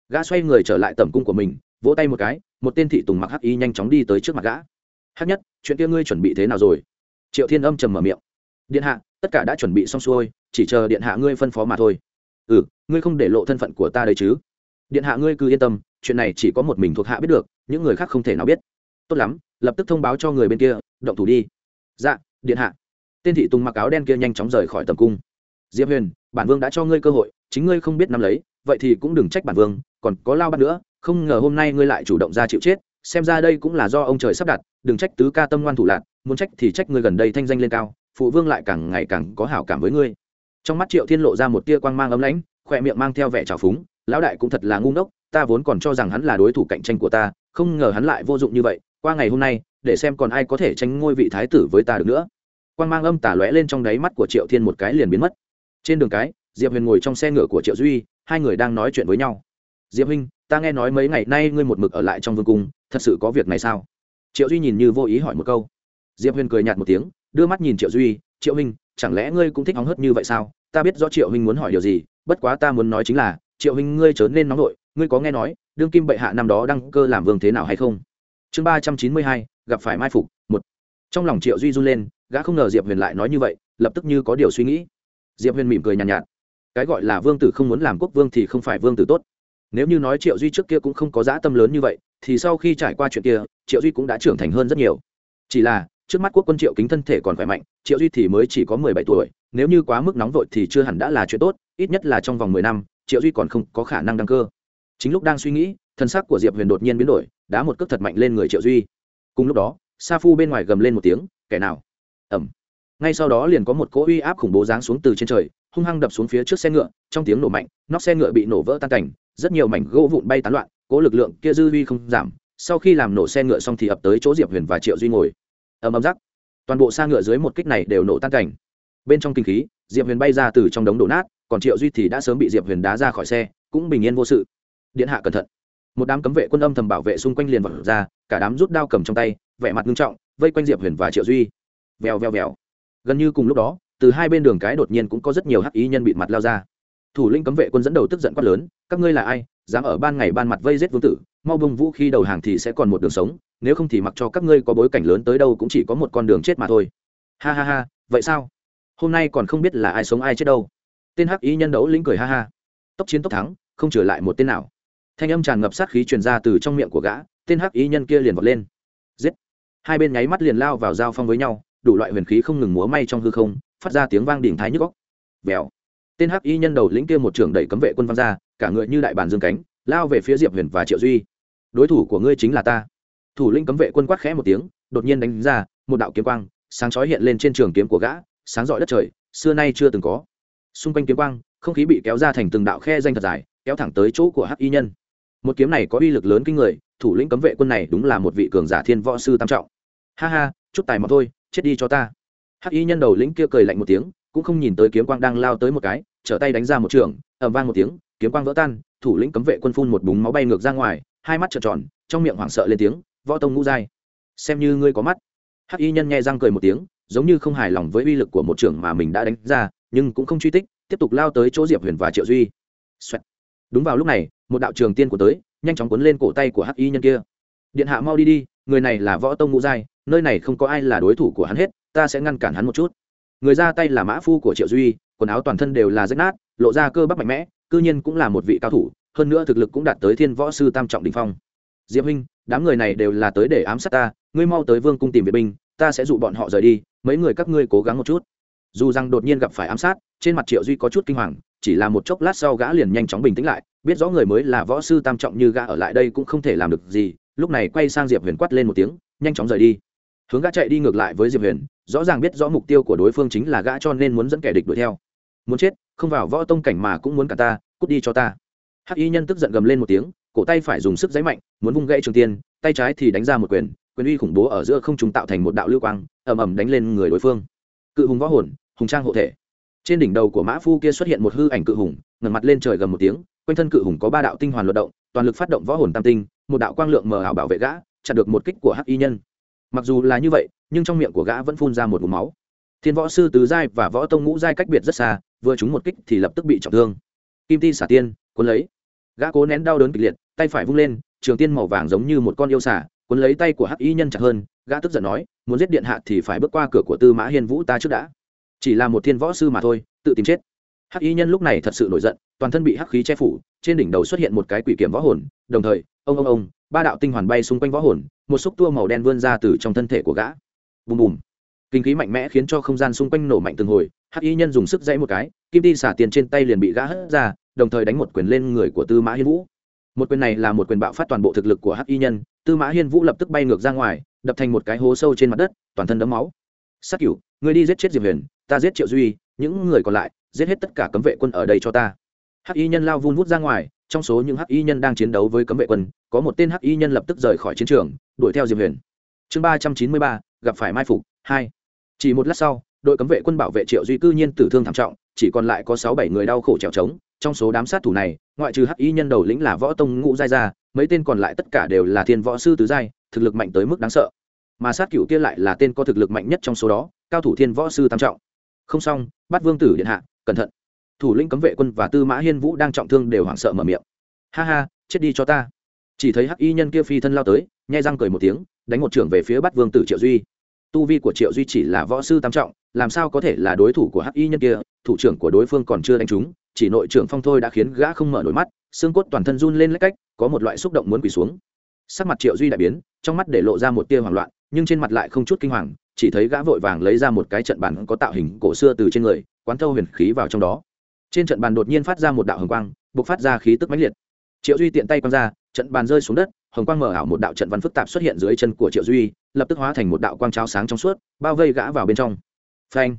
Gã xoay người trở lại tầm cung của mình, vỗ tay một cái, một tên thị tùng mặc hắc y nhanh chóng đi tới trước mặt gã. Hắc nhất, chuyện kia ngươi chuẩn bị thế nào rồi? Triệu thiên âm trầm mở miệng. Điện hạ, tất cả đã chuẩn bị xong xuôi chỉ chờ điện hạ ngươi phân phó mà thôi. Ừ ngươi không để lộ thân phận của ta đấy chứ? Điện hạ ngươi cứ yên tâm, chuyện này chỉ có một mình thuộc hạ biết được, những người khác không thể nào biết. Tốt lắm, lập tức thông báo cho người bên kia, động thủ đi. Dạ điện hạ. Tên thị tùng mặc áo đen kia nhanh chóng rời khỏi tầm cung. Diệp huyền, bản vương đã cho ngươi cơ hội, chính ngươi không biết nắm lấy, vậy thì cũng đừng trách bản vương, còn có lao bắt nữa, không ngờ hôm nay ngươi lại chủ động ra chịu chết, xem ra đây cũng là do ông trời sắp đặt, đừng trách tứ ca tâm ngoan thủ lạc, muốn trách thì trách ngươi gần đây thanh danh lên cao, phụ vương lại càng ngày càng có hảo cảm với ngươi trong mắt triệu thiên lộ ra một tia quang mang ấm lãnh, khỏe miệng mang theo vẻ trào phúng, lão đại cũng thật là ngu ngốc, ta vốn còn cho rằng hắn là đối thủ cạnh tranh của ta, không ngờ hắn lại vô dụng như vậy, qua ngày hôm nay, để xem còn ai có thể tranh ngôi vị thái tử với ta được nữa. Quang mang âm tả lóe lên trong đáy mắt của triệu thiên một cái liền biến mất. Trên đường cái, diệp huyền ngồi trong xe ngựa của triệu duy, hai người đang nói chuyện với nhau. Diệp huynh, ta nghe nói mấy ngày nay ngươi một mực ở lại trong vương cung, thật sự có việc này sao? Triệu duy nhìn như vô ý hỏi một câu. Diệp huyền cười nhạt một tiếng, đưa mắt nhìn triệu duy, triệu huynh chẳng lẽ ngươi cũng thích hóng hớt như vậy sao? Ta biết rõ triệu huynh muốn hỏi điều gì bất quá ta muốn nói chính là triệu huynh ngươi chớ nên nóng nội ngươi có nghe nói đương kim bệ hạ năm đó đăng cơ làm vương thế nào hay không? Chương ba trăm chín mươi hai gặp phải mai phục một. Trong lòng triệu duy run lên gã không ngờ diệp huyền lại nói như vậy lập tức như có điều suy nghĩ. Diệp huyền mỉm cười nhàn nhạt, nhạt cái gọi là vương tử không muốn làm quốc vương thì không phải vương tử tốt. Nếu như nói triệu duy trước kia cũng không có dã tâm lớn như vậy thì sau khi trải qua chuyện kia triệu duy cũng đã trưởng thành hơn rất nhiều. Chỉ là trước mắt quốc quân triệu kính thân thể còn khỏe mạnh, triệu duy thì mới chỉ có mười bảy tuổi, nếu như quá mức nóng vội thì chưa hẳn đã là chuyện tốt, ít nhất là trong vòng mười năm, triệu duy còn không có khả năng đăng cơ. Chính lúc đang suy nghĩ, thân xác của diệp huyền đột nhiên biến đổi, đá một cước thật mạnh lên người triệu duy. Cùng lúc đó, sa phu bên ngoài gầm lên một tiếng, kẻ nào? Ẩm. Ngay sau đó liền có một cỗ uy áp khủng bố giáng xuống từ trên trời, hung hăng đập xuống phía trước xe ngựa, trong tiếng nổ mạnh, nóc xe ngựa bị nổ vỡ tan cảnh, rất nhiều mảnh gỗ vụn bay tán loạn, cỗ lực lượng kia dư uy không giảm, sau khi làm nổ xe ngựa xong thì ập tới chỗ diệp huyền và triệu duy ngồi ầm ầm rắc. Toàn bộ xa ngựa dưới một kích này đều nổ tan cảnh. Bên trong kinh khí, diệp huyền bay ra từ trong đống đổ nát, còn triệu duy thì đã sớm bị diệp huyền đá ra khỏi xe, cũng bình yên vô sự. Điện hạ cẩn thận. Một đám cấm vệ quân âm thầm bảo vệ xung quanh liền vật ra, cả đám rút đao cầm trong tay, vẻ mặt nghiêm trọng, vây quanh diệp huyền và triệu duy. Vèo vèo vèo. Gần như cùng lúc đó, từ hai bên đường cái đột nhiên cũng có rất nhiều hắc ý nhân bị mặt lao ra. Thủ lĩnh cấm vệ quân dẫn đầu tức giận quát lớn, các ngươi là ai? Dám ở ban ngày ban mặt vây giết vương tử, mau bông vũ khi đầu hàng thì sẽ còn một đường sống nếu không thì mặc cho các ngươi có bối cảnh lớn tới đâu cũng chỉ có một con đường chết mà thôi. Ha ha ha, vậy sao? Hôm nay còn không biết là ai sống ai chết đâu. Tên hắc ý nhân đấu lĩnh cười ha ha. Tốc chiến tốc thắng, không trở lại một tên nào. Thanh âm tràn ngập sát khí truyền ra từ trong miệng của gã, tên hắc ý nhân kia liền vọt lên. Giết. Hai bên nháy mắt liền lao vào giao phong với nhau, đủ loại huyền khí không ngừng múa may trong hư không, phát ra tiếng vang đỉnh thái nhức góc vèo. Tên hắc y nhân đầu lĩnh kia một trưởng đẩy cấm vệ quân văn ra, cả người như đại bản dương cánh, lao về phía diệp huyền và triệu duy. Đối thủ của ngươi chính là ta thủ lĩnh cấm vệ quân quát khẽ một tiếng, đột nhiên đánh ra, một đạo kiếm quang, sáng chói hiện lên trên trường kiếm của gã, sáng rọi đất trời, xưa nay chưa từng có. Xung quanh kiếm quang, không khí bị kéo ra thành từng đạo khe danh thật dài, kéo thẳng tới chỗ của hắc y nhân. Một kiếm này có uy lực lớn kinh người, thủ lĩnh cấm vệ quân này đúng là một vị cường giả thiên võ sư tam trọng. Ha ha, chút tài mọc thôi, chết đi cho ta. Hắc y nhân đầu lĩnh kia cười lạnh một tiếng, cũng không nhìn tới kiếm quang đang lao tới một cái, trở tay đánh ra một trường, ầm vang một tiếng, kiếm quang vỡ tan, thủ lĩnh cấm vệ quân phun một búng máu bay ngược ra ngoài, hai mắt trợn tròn, trong miệng hoảng sợ lên tiếng võ tông ngũ giai. Xem như ngươi có mắt. Hắc y nhân nghe răng cười một tiếng, giống như không hài lòng với uy lực của một trưởng mà mình đã đánh ra, nhưng cũng không truy tích, tiếp tục lao tới chỗ diệp huyền và triệu duy、Xoẹt. Đúng vào lúc này, một đạo trường tiên của tới, nhanh chóng cuốn lên cổ tay của hắc y nhân kia. Điện hạ mau đi đi, người này là võ tông ngũ giai, nơi này không có ai là đối thủ của hắn hết, ta sẽ ngăn cản hắn một chút. Người ra tay là mã phu của triệu duy, quần áo toàn thân đều là rách nát, lộ ra cơ bắp mạnh mẽ, cư nhiên cũng là một vị cao thủ, hơn nữa thực lực cũng đạt tới thiên võ sư tam trọng đình phong. Diệp huynh đám người này đều là tới để ám sát ta, ngươi mau tới vương cung tìm vệ binh, ta sẽ dụ bọn họ rời đi, mấy người các ngươi cố gắng một chút. Dù rằng đột nhiên gặp phải ám sát, trên mặt triệu duy có chút kinh hoàng, chỉ là một chốc lát sau gã liền nhanh chóng bình tĩnh lại, biết rõ người mới là võ sư tam trọng như gã ở lại đây cũng không thể làm được gì, lúc này quay sang diệp huyền quát lên một tiếng, nhanh chóng rời đi. Hướng gã chạy đi ngược lại với diệp huyền, rõ ràng biết rõ mục tiêu của đối phương chính là gã cho nên muốn dẫn kẻ địch đuổi theo. Muốn chết, không vào võ tông cảnh mà cũng muốn cả ta, cút đi cho ta. Hắc y nhân tức giận gầm lên một tiếng cổ tay phải dùng sức giấy mạnh, muốn vung gãy trường tiên, tay trái thì đánh ra một quyền quyền uy khủng bố ở giữa không trùng tạo thành một đạo lưu quang, ầm ầm đánh lên người đối phương. Cự hùng võ hồn, hùng trang hộ thể. Trên đỉnh đầu của mã phu kia xuất hiện một hư ảnh cự hùng, ngẩng mặt lên trời gần một tiếng, quanh thân cự hùng có ba đạo tinh hoàn luận động, toàn lực phát động võ hồn tam tinh, một đạo quang lượng mờ ảo bảo vệ gã chặn được một kích của hắc y nhân. Mặc dù là như vậy, nhưng trong miệng của gã vẫn phun ra một vùng máu. Thiên võ sư tứ giai và võ tông ngũ giai cách biệt rất xa, vừa trúng một kích thì lập tức bị trọng thương. Kim ti xả tiên, cuốn lấy gã cố nén đau đớn kịch liệt, tay phải vung lên, trường tiên màu vàng giống như một con yêu xả cuốn lấy tay của hắc y nhân chặt hơn, gã tức giận nói, muốn giết điện hạ thì phải bước qua cửa của tư mã hiên vũ ta trước đã. Chỉ là một thiên võ sư mà thôi, tự tìm chết. Hắc y nhân lúc này thật sự nổi giận, toàn thân bị hắc khí che phủ, trên đỉnh đầu xuất hiện một cái quỷ kiểm võ hồn, đồng thời, ông ông ông, ba đạo tinh hoàn bay xung quanh võ hồn, một xúc tua màu đen vươn ra từ trong thân thể của gã. Bùm bùm. Kinh khí mạnh mẽ khiến cho không gian xung quanh nổ mạnh từng hồi, hắc y nhân dùng sức dãy một cái, kim ti xả tiền trên tay liền bị gã hất ra đồng thời đánh một quyền lên người của tư mã hiên vũ. Một quyền này là một quyền bạo phát toàn bộ thực lực của hắc y nhân, tư mã hiên vũ lập tức bay ngược ra ngoài, đập thành một cái hố sâu trên mặt đất, toàn thân đấm máu. Sát cửu người đi giết chết diệp huyền, ta giết triệu duy, những người còn lại, giết hết tất cả cấm vệ quân ở đây cho ta. Hắc y nhân lao vun vút ra ngoài, trong số những hắc y nhân đang chiến đấu với cấm vệ quân, có một tên hắc y nhân lập tức rời khỏi chiến trường, đuổi theo diệp huyền. Chương ba trăm chín mươi ba, gặp phải mai phục, hai. Chỉ một lát sau, đội cấm vệ quân bảo vệ triệu duy cư nhiên tử thương thảm trọng, chỉ còn lại có sáu bảy người đau khổ trèo trống trong số đám sát thủ này, ngoại trừ hắc y nhân đầu lĩnh là võ tông ngũ giai gia, mấy tên còn lại tất cả đều là thiên võ sư tứ giai, thực lực mạnh tới mức đáng sợ. Mà sát cựu kia lại là tên có thực lực mạnh nhất trong số đó, cao thủ thiên võ sư tam trọng. Không xong bắt vương tử điện hạ, cẩn thận. Thủ lĩnh cấm vệ quân và tư mã hiên vũ đang trọng thương đều hoảng sợ mở miệng. Ha ha, chết đi cho ta. Chỉ thấy hắc y nhân kia phi thân lao tới, nhai răng cười một tiếng, đánh một trưởng về phía bắt vương tử triệu duy tu vi của triệu duy chỉ là võ sư tam trọng, làm sao có thể là đối thủ của hắc y nhân kia? Thủ trưởng của đối phương còn chưa đánh trúng, chỉ nội trưởng phong thôi đã khiến gã không mở nổi mắt, xương cốt toàn thân run lên lách cách, có một loại xúc động muốn quỳ xuống. Sắc mặt triệu duy đại biến, trong mắt để lộ ra một tia hoảng loạn, nhưng trên mặt lại không chút kinh hoàng, chỉ thấy gã vội vàng lấy ra một cái trận bàn có tạo hình cổ xưa từ trên người, quán thâu huyền khí vào trong đó. Trên trận bàn đột nhiên phát ra một đạo hồng quang b ộ c phát ra khí tức mãnh liệt. Triệu duy tiện tay quăng ra, trận bàn rơi xuống đất hồng quang mở ảo một đạo trận văn phức tạp xuất hiện dưới chân của triệu duy, lập tức hóa thành một đạo quang cháo sáng trong suốt, bao vây gã vào bên trong. Phanh!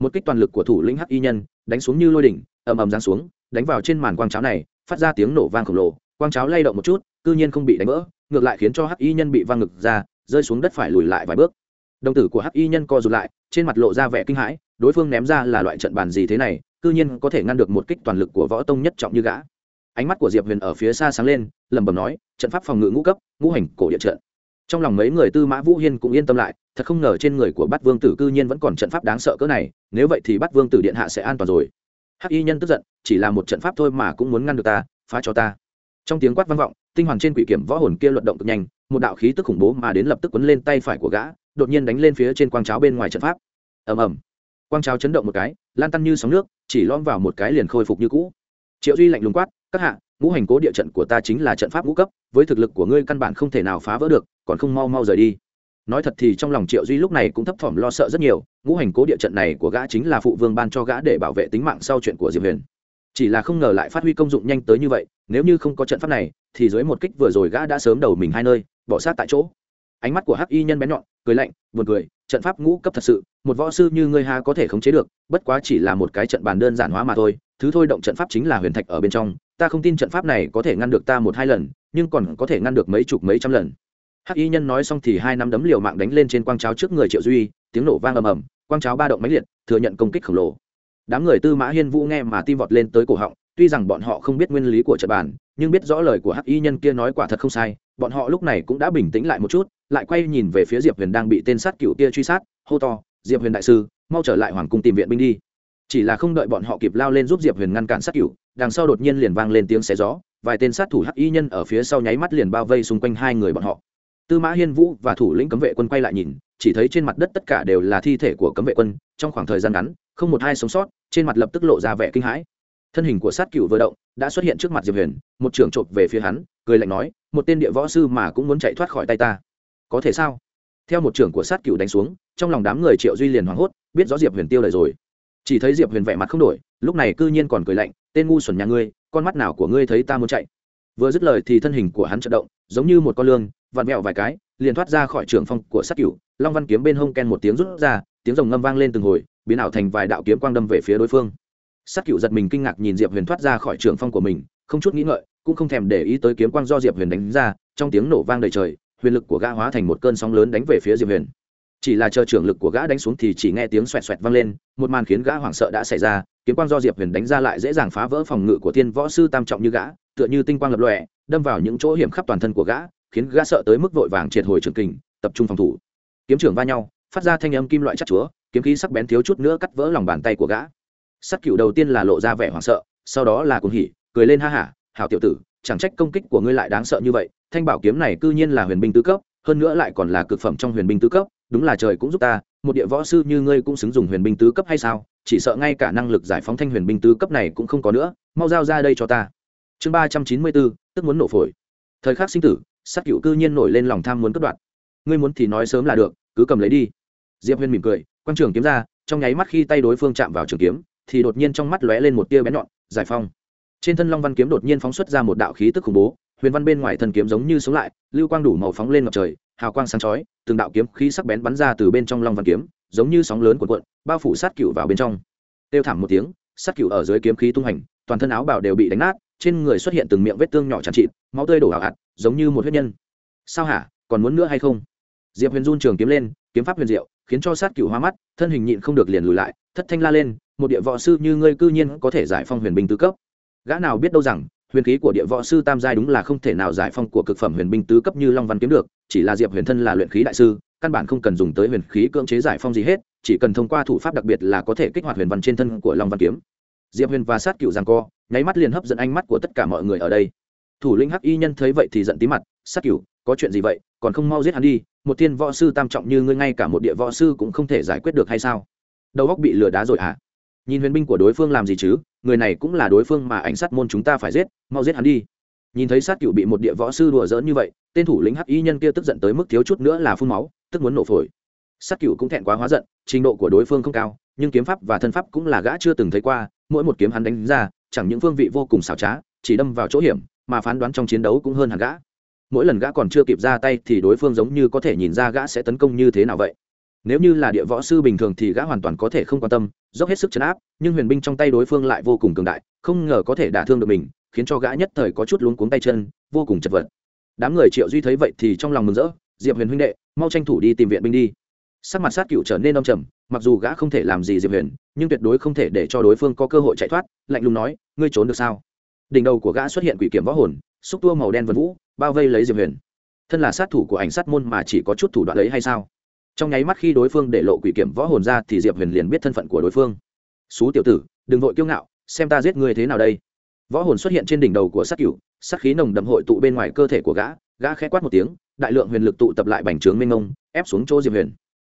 Một kích toàn lực của thủ lĩnh hắc y nhân, đánh xuống như lôi đỉnh, ầm ầm giáng xuống, đánh vào trên màn quang cháo này, phát ra tiếng nổ vang khổng lồ, quang cháo lay động một chút, cư nhiên không bị đánh vỡ, ngược lại khiến cho hắc y nhân bị văng ngực ra, rơi xuống đất phải lùi lại vài bước. Đồng tử của hắc y nhân co rụt lại, trên mặt lộ ra vẻ kinh hãi, đối phương ném ra là loại trận bàn gì thế này, cư nhiên có thể ngăn được một kích toàn lực của võ tông nhất trọng như gã ánh mắt của diệp huyền ở phía xa sáng lên, lẩm bẩm nói, trận pháp phòng ngự ngũ cấp, ngũ hành cổ địa trận. Trong lòng mấy người tư mã vũ hiên cũng yên tâm lại, thật không ngờ trên người của bát vương tử cư nhiên vẫn còn trận pháp đáng sợ cỡ này, nếu vậy thì bát vương tử điện hạ sẽ an toàn rồi. Hắc y nhân tức giận, chỉ là một trận pháp thôi mà cũng muốn ngăn được ta, phá cho ta. Trong tiếng quát vang vọng, tinh hoàng trên quỷ kiểm võ hồn kia luận động cực nhanh, một đạo khí tức khủng bố mà đến lập tức quấn lên tay phải của gã, đột nhiên đánh lên phía trên quang cháo bên ngoài trận pháp. Ầm ầm. Quang cháo chấn động một cái, lan tăn như sóng nước, chỉ lom vào một cái liền khôi phục như cũ triệu duy lạnh lùng quát, các hạ, ngũ hành cố địa trận của ta chính là trận pháp ngũ cấp, với thực lực của ngươi căn bản không thể nào phá vỡ được, còn không mau mau rời đi. Nói thật thì trong lòng triệu duy lúc này cũng thấp thỏm lo sợ rất nhiều, ngũ hành cố địa trận này của gã chính là phụ vương ban cho gã để bảo vệ tính mạng sau chuyện của diệp huyền. Chỉ là không ngờ lại phát huy công dụng nhanh tới như vậy, nếu như không có trận pháp này, thì dưới một kích vừa rồi gã đã sớm đầu mình hai nơi, bỏ sát tại chỗ. Ánh mắt của hắc y nhân bén nhọn, cười lạnh, buồn cười, trận pháp ngũ cấp thật sự một võ sư như ngươi ha có thể khống chế được, bất quá chỉ là một cái trận bàn đơn giản hóa mà thôi, thứ thôi động trận pháp chính là huyền thạch ở bên trong, ta không tin trận pháp này có thể ngăn được ta một hai lần, nhưng còn có thể ngăn được mấy chục mấy trăm lần. Hắc y nhân nói xong thì hai năm đấm liều mạng đánh lên trên quang cháo trước người triệu duy, tiếng nổ vang ầm ầm, quang cháo ba động máy liệt, thừa nhận công kích khổng lồ. Đám người tư mã hiên vũ nghe mà tim vọt lên tới cổ họng, tuy rằng bọn họ không biết nguyên lý của trận bàn, nhưng biết rõ lời của hắc y nhân kia nói quả thật không sai, bọn họ lúc này cũng đã bình tĩnh lại một chút, lại quay nhìn về phía diệp huyền đang bị tên sát cựu kia truy sát, hô to diệp huyền đại sư, mau trở lại hoàng cung tìm viện binh đi. Chỉ là không đợi bọn họ kịp lao lên giúp diệp huyền ngăn cản sát cựu đằng sau đột nhiên liền vang lên tiếng xé gió, vài tên sát thủ hắc y nhân ở phía sau nháy mắt liền bao vây xung quanh hai người bọn họ. Tư mã hiên vũ và thủ lĩnh cấm vệ quân quay lại nhìn, chỉ thấy trên mặt đất tất cả đều là thi thể của cấm vệ quân, trong khoảng thời gian ngắn, không một ai sống sót, trên mặt lập tức lộ ra vẻ kinh hãi. Thân hình của sát cựu vừa động, đã xuất hiện trước mặt diệp huyền, một trưởng trộm về phía hắn, cười lạnh nói, một tên địa võ sư mà cũng muốn chạy thoát khỏi tay ta, có thể sao? Theo một trưởng của sát cựu đánh xuống, trong lòng đám người triệu duy liền hoảng hốt, biết rõ diệp huyền tiêu lời rồi. Chỉ thấy diệp huyền vẻ mặt không đổi, lúc này cư nhiên còn cười lạnh, tên ngu xuẩn nhà ngươi, con mắt nào của ngươi thấy ta muốn chạy? Vừa dứt lời thì thân hình của hắn chợt động, giống như một con lương, vặn vẹo vài cái, liền thoát ra khỏi trường phong của sát cửu. Long văn kiếm bên hông ken một tiếng rút ra, tiếng rồng ngâm vang lên từng hồi, biến ảo thành vài đạo kiếm quang đâm về phía đối phương. Sát cửu giật mình kinh ngạc nhìn diệp huyền thoát ra khỏi trường phong của mình, không chút nghĩ ngợi, cũng không thèm để ý tới kiếm quang do diệp huyền đánh ra, trong tiếng nổ vang đầy trời huyền lực của gã hóa thành một cơn sóng lớn đánh về phía diệp huyền chỉ là chờ trưởng lực của gã đánh xuống thì chỉ nghe tiếng xoẹt xoẹt vang lên một màn khiến gã hoảng sợ đã xảy ra kiếm quang do diệp huyền đánh ra lại dễ dàng phá vỡ phòng ngự của tiên võ sư tam trọng như gã tựa như tinh quang lập lòe đâm vào những chỗ hiểm khắp toàn thân của gã khiến gã sợ tới mức vội vàng triệt hồi trường kình tập trung phòng thủ kiếm trưởng va nhau phát ra thanh âm kim loại chắc chúa kiếm khí sắc bén thiếu chút nữa cắt vỡ lòng bàn tay của gã sắt cựu đầu tiên là lộ ra vẻ hoảng sợ sau đó là cuồng hỉ cười lên ha hả hảo tiểu tử chẳng trách công kích của ngươi lại đáng sợ như vậy, thanh bảo kiếm này cư nhiên là huyền binh tứ cấp, hơn nữa lại còn là cực phẩm trong huyền binh tứ cấp, đúng là trời cũng giúp ta, một địa võ sư như ngươi cũng xứng dùng huyền binh tứ cấp hay sao? Chỉ sợ ngay cả năng lực giải phóng thanh huyền binh tứ cấp này cũng không có nữa, mau giao ra đây cho ta. Chương ba trăm chín mươi bốn, tức muốn nổ phổi. Thời khắc sinh tử, sát cựu cư nhiên nổi lên lòng tham muốn cất đoạn. Ngươi muốn thì nói sớm là được, cứ cầm lấy đi. Diệp huyền mỉm cười, quang trường kiếm ra, trong nháy mắt khi tay đối phương chạm vào trường kiếm, thì đột nhiên trong mắt lóe lên một tia bén nhọn, giải phong trên thân long văn kiếm đột nhiên phóng xuất ra một đạo khí tức khủng bố, huyền văn bên ngoài thân kiếm giống như sống lại, lưu quang đủ màu phóng lên ngập trời, hào quang sáng chói, từng đạo kiếm khí sắc bén bắn ra từ bên trong long văn kiếm, giống như sóng lớn cuộn cuộn, bao phủ sát cựu vào bên trong. Tiêu thảm một tiếng, sát cựu ở dưới kiếm khí tung hành, toàn thân áo bào đều bị đánh nát, trên người xuất hiện từng miệng vết thương nhỏ tràn trị máu tươi đổ ảo ạt, giống như một huyết nhân. Sao hả, còn muốn nữa hay không? Diệp huyền run trường kiếm lên, kiếm pháp huyền diệu, khiến cho sát cựu hoa mắt, thân hình nhịn không được liền lùi lại, thất thanh la lên, một địa võ sư như ngươi cư nhiên có thể giải phong huyền binh tứ cấp gã nào biết đâu rằng, huyền khí của địa võ sư tam giai đúng là không thể nào giải phong của cực phẩm huyền binh tứ cấp như long văn kiếm được, chỉ là diệp huyền thân là luyện khí đại sư, căn bản không cần dùng tới huyền khí cưỡng chế giải phong gì hết, chỉ cần thông qua thủ pháp đặc biệt là có thể kích hoạt huyền văn trên thân của long văn kiếm. Diệp huyền và sát cựu giang co, nháy mắt liền hấp dẫn ánh mắt của tất cả mọi người ở đây. Thủ lĩnh hắc y nhân thấy vậy thì giận tí mặt, sát cựu, có chuyện gì vậy? Còn không mau giết hắn đi, một thiên võ sư tam trọng như ngươi ngay cả một địa võ sư cũng không thể giải quyết được hay sao? Đầu góc bị lừa đá rồi à nhìn huyền binh của đối phương làm gì chứ? Người này cũng là đối phương mà ảnh sát môn chúng ta phải giết, mau giết hắn đi. Nhìn thấy sát cựu bị một địa võ sư đùa giỡn như vậy, tên thủ lĩnh hắc y nhân kia tức giận tới mức thiếu chút nữa là phun máu, tức muốn nổ phổi. Sát cựu cũng thẹn quá hóa giận, trình độ của đối phương không cao, nhưng kiếm pháp và thân pháp cũng là gã chưa từng thấy qua, mỗi một kiếm hắn đánh ra, chẳng những phương vị vô cùng xảo trá, chỉ đâm vào chỗ hiểm, mà phán đoán trong chiến đấu cũng hơn hẳn gã. Mỗi lần gã còn chưa kịp ra tay thì đối phương giống như có thể nhìn ra gã sẽ tấn công như thế nào vậy nếu như là địa võ sư bình thường thì gã hoàn toàn có thể không quan tâm, dốc hết sức chấn áp, nhưng huyền binh trong tay đối phương lại vô cùng cường đại, không ngờ có thể đả thương được mình, khiến cho gã nhất thời có chút luống cuống tay chân, vô cùng chật vật. Đám người triệu duy thấy vậy thì trong lòng mừng rỡ, diệp huyền huynh đệ, mau tranh thủ đi tìm viện binh đi. Sắc mặt sát cựu trở nên đông trầm, mặc dù gã không thể làm gì diệp huyền, nhưng tuyệt đối không thể để cho đối phương có cơ hội chạy thoát, lạnh lùng nói, ngươi trốn được sao? Đỉnh đầu của gã xuất hiện quỷ kiểm võ hồn, xúc tua màu đen vân vũ, bao vây lấy diệp huyền. Thân là sát thủ của ảnh sát môn mà chỉ có chút thủ đoạn ấy hay sao? Trong nháy mắt khi đối phương để lộ quỷ kiểm võ hồn ra thì diệp huyền liền biết thân phận của đối phương. Xú tiểu tử, đừng vội kiêu ngạo, xem ta giết ngươi thế nào đây. Võ hồn xuất hiện trên đỉnh đầu của sát cửu, sát khí nồng đậm hội tụ bên ngoài cơ thể của gã gã khẽ quát một tiếng, đại lượng huyền lực tụ tập lại bành trướng mênh mông, ép xuống chỗ diệp huyền.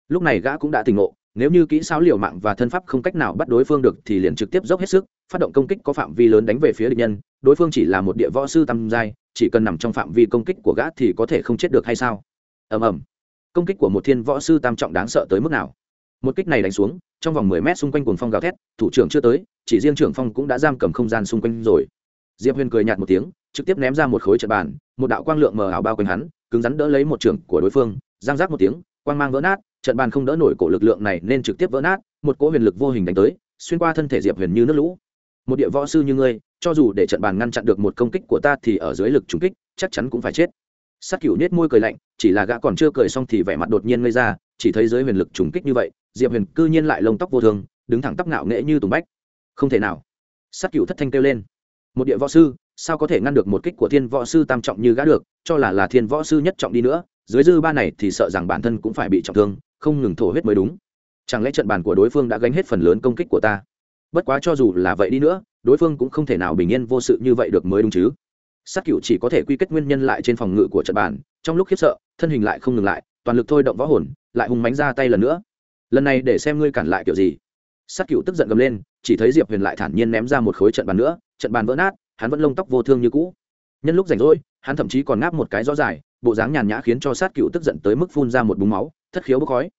Lúc này gã cũng đã tỉnh ngộ, nếu như kỹ xáo liều mạng và thân pháp không cách nào bắt đối phương được thì liền trực tiếp dốc hết sức, phát động công kích có phạm vi lớn đánh về phía địch nhân, đối phương chỉ là một địa võ sư tam giai, chỉ cần nằm trong phạm vi công kích của gã thì có thể không chết được hay sao? Ầm ầm công kích của một thiên võ sư tam trọng đáng sợ tới mức nào? Một kích này đánh xuống, trong vòng mười mét xung quanh cuồng phong gào thét, thủ trưởng chưa tới, chỉ riêng trưởng phong cũng đã giam cầm không gian xung quanh rồi. Diệp huyền cười nhạt một tiếng, trực tiếp ném ra một khối trận bàn, một đạo quang lượng mờ ảo bao quanh hắn, cứng rắn đỡ lấy một trưởng của đối phương, giang giác một tiếng, quang mang vỡ nát, trận bàn không đỡ nổi cổ lực lượng này nên trực tiếp vỡ nát, một cỗ huyền lực vô hình đánh tới, xuyên qua thân thể diệp huyền như nước lũ. Một địa võ sư như ngươi, cho dù để trận bàn ngăn chặn được một công kích của ta thì ở dưới lực trúng kích, chắc chắn cũng phải chết. Sát cửu nết môi cười lạnh chỉ là gã còn chưa cười xong thì vẻ mặt đột nhiên ngây ra, chỉ thấy dưới huyền lực trùng kích như vậy, diệp huyền cư nhiên lại lông tóc vô thường, đứng thẳng tóc ngạo nghễ như tùng bách. Không thể nào. Sát cửu thất thanh kêu lên. Một địa võ sư, sao có thể ngăn được một kích của thiên võ sư tam trọng như gã được, cho là là thiên võ sư nhất trọng đi nữa, dưới dư ba này thì sợ rằng bản thân cũng phải bị trọng thương, không ngừng thổ huyết mới đúng. Chẳng lẽ trận bàn của đối phương đã gánh hết phần lớn công kích của ta? Bất quá cho dù là vậy đi nữa, đối phương cũng không thể nào bình yên vô sự như vậy được mới đúng chứ sát cựu chỉ có thể quy kết nguyên nhân lại trên phòng ngự của trận bàn, trong lúc khiếp sợ, thân hình lại không ngừng lại, toàn lực thôi động võ hồn, lại hùng mánh ra tay lần nữa. Lần này để xem ngươi cản lại kiểu gì. Sát cựu tức giận gầm lên, chỉ thấy diệp huyền lại thản nhiên ném ra một khối trận bàn nữa, trận bàn vỡ nát, hắn vẫn lông tóc vô thương như cũ. Nhân lúc rảnh rỗi, hắn thậm chí còn ngáp một cái rõ dài bộ dáng nhàn nhã khiến cho sát cựu tức giận tới mức phun ra một búng máu, thất khiếu bốc khói.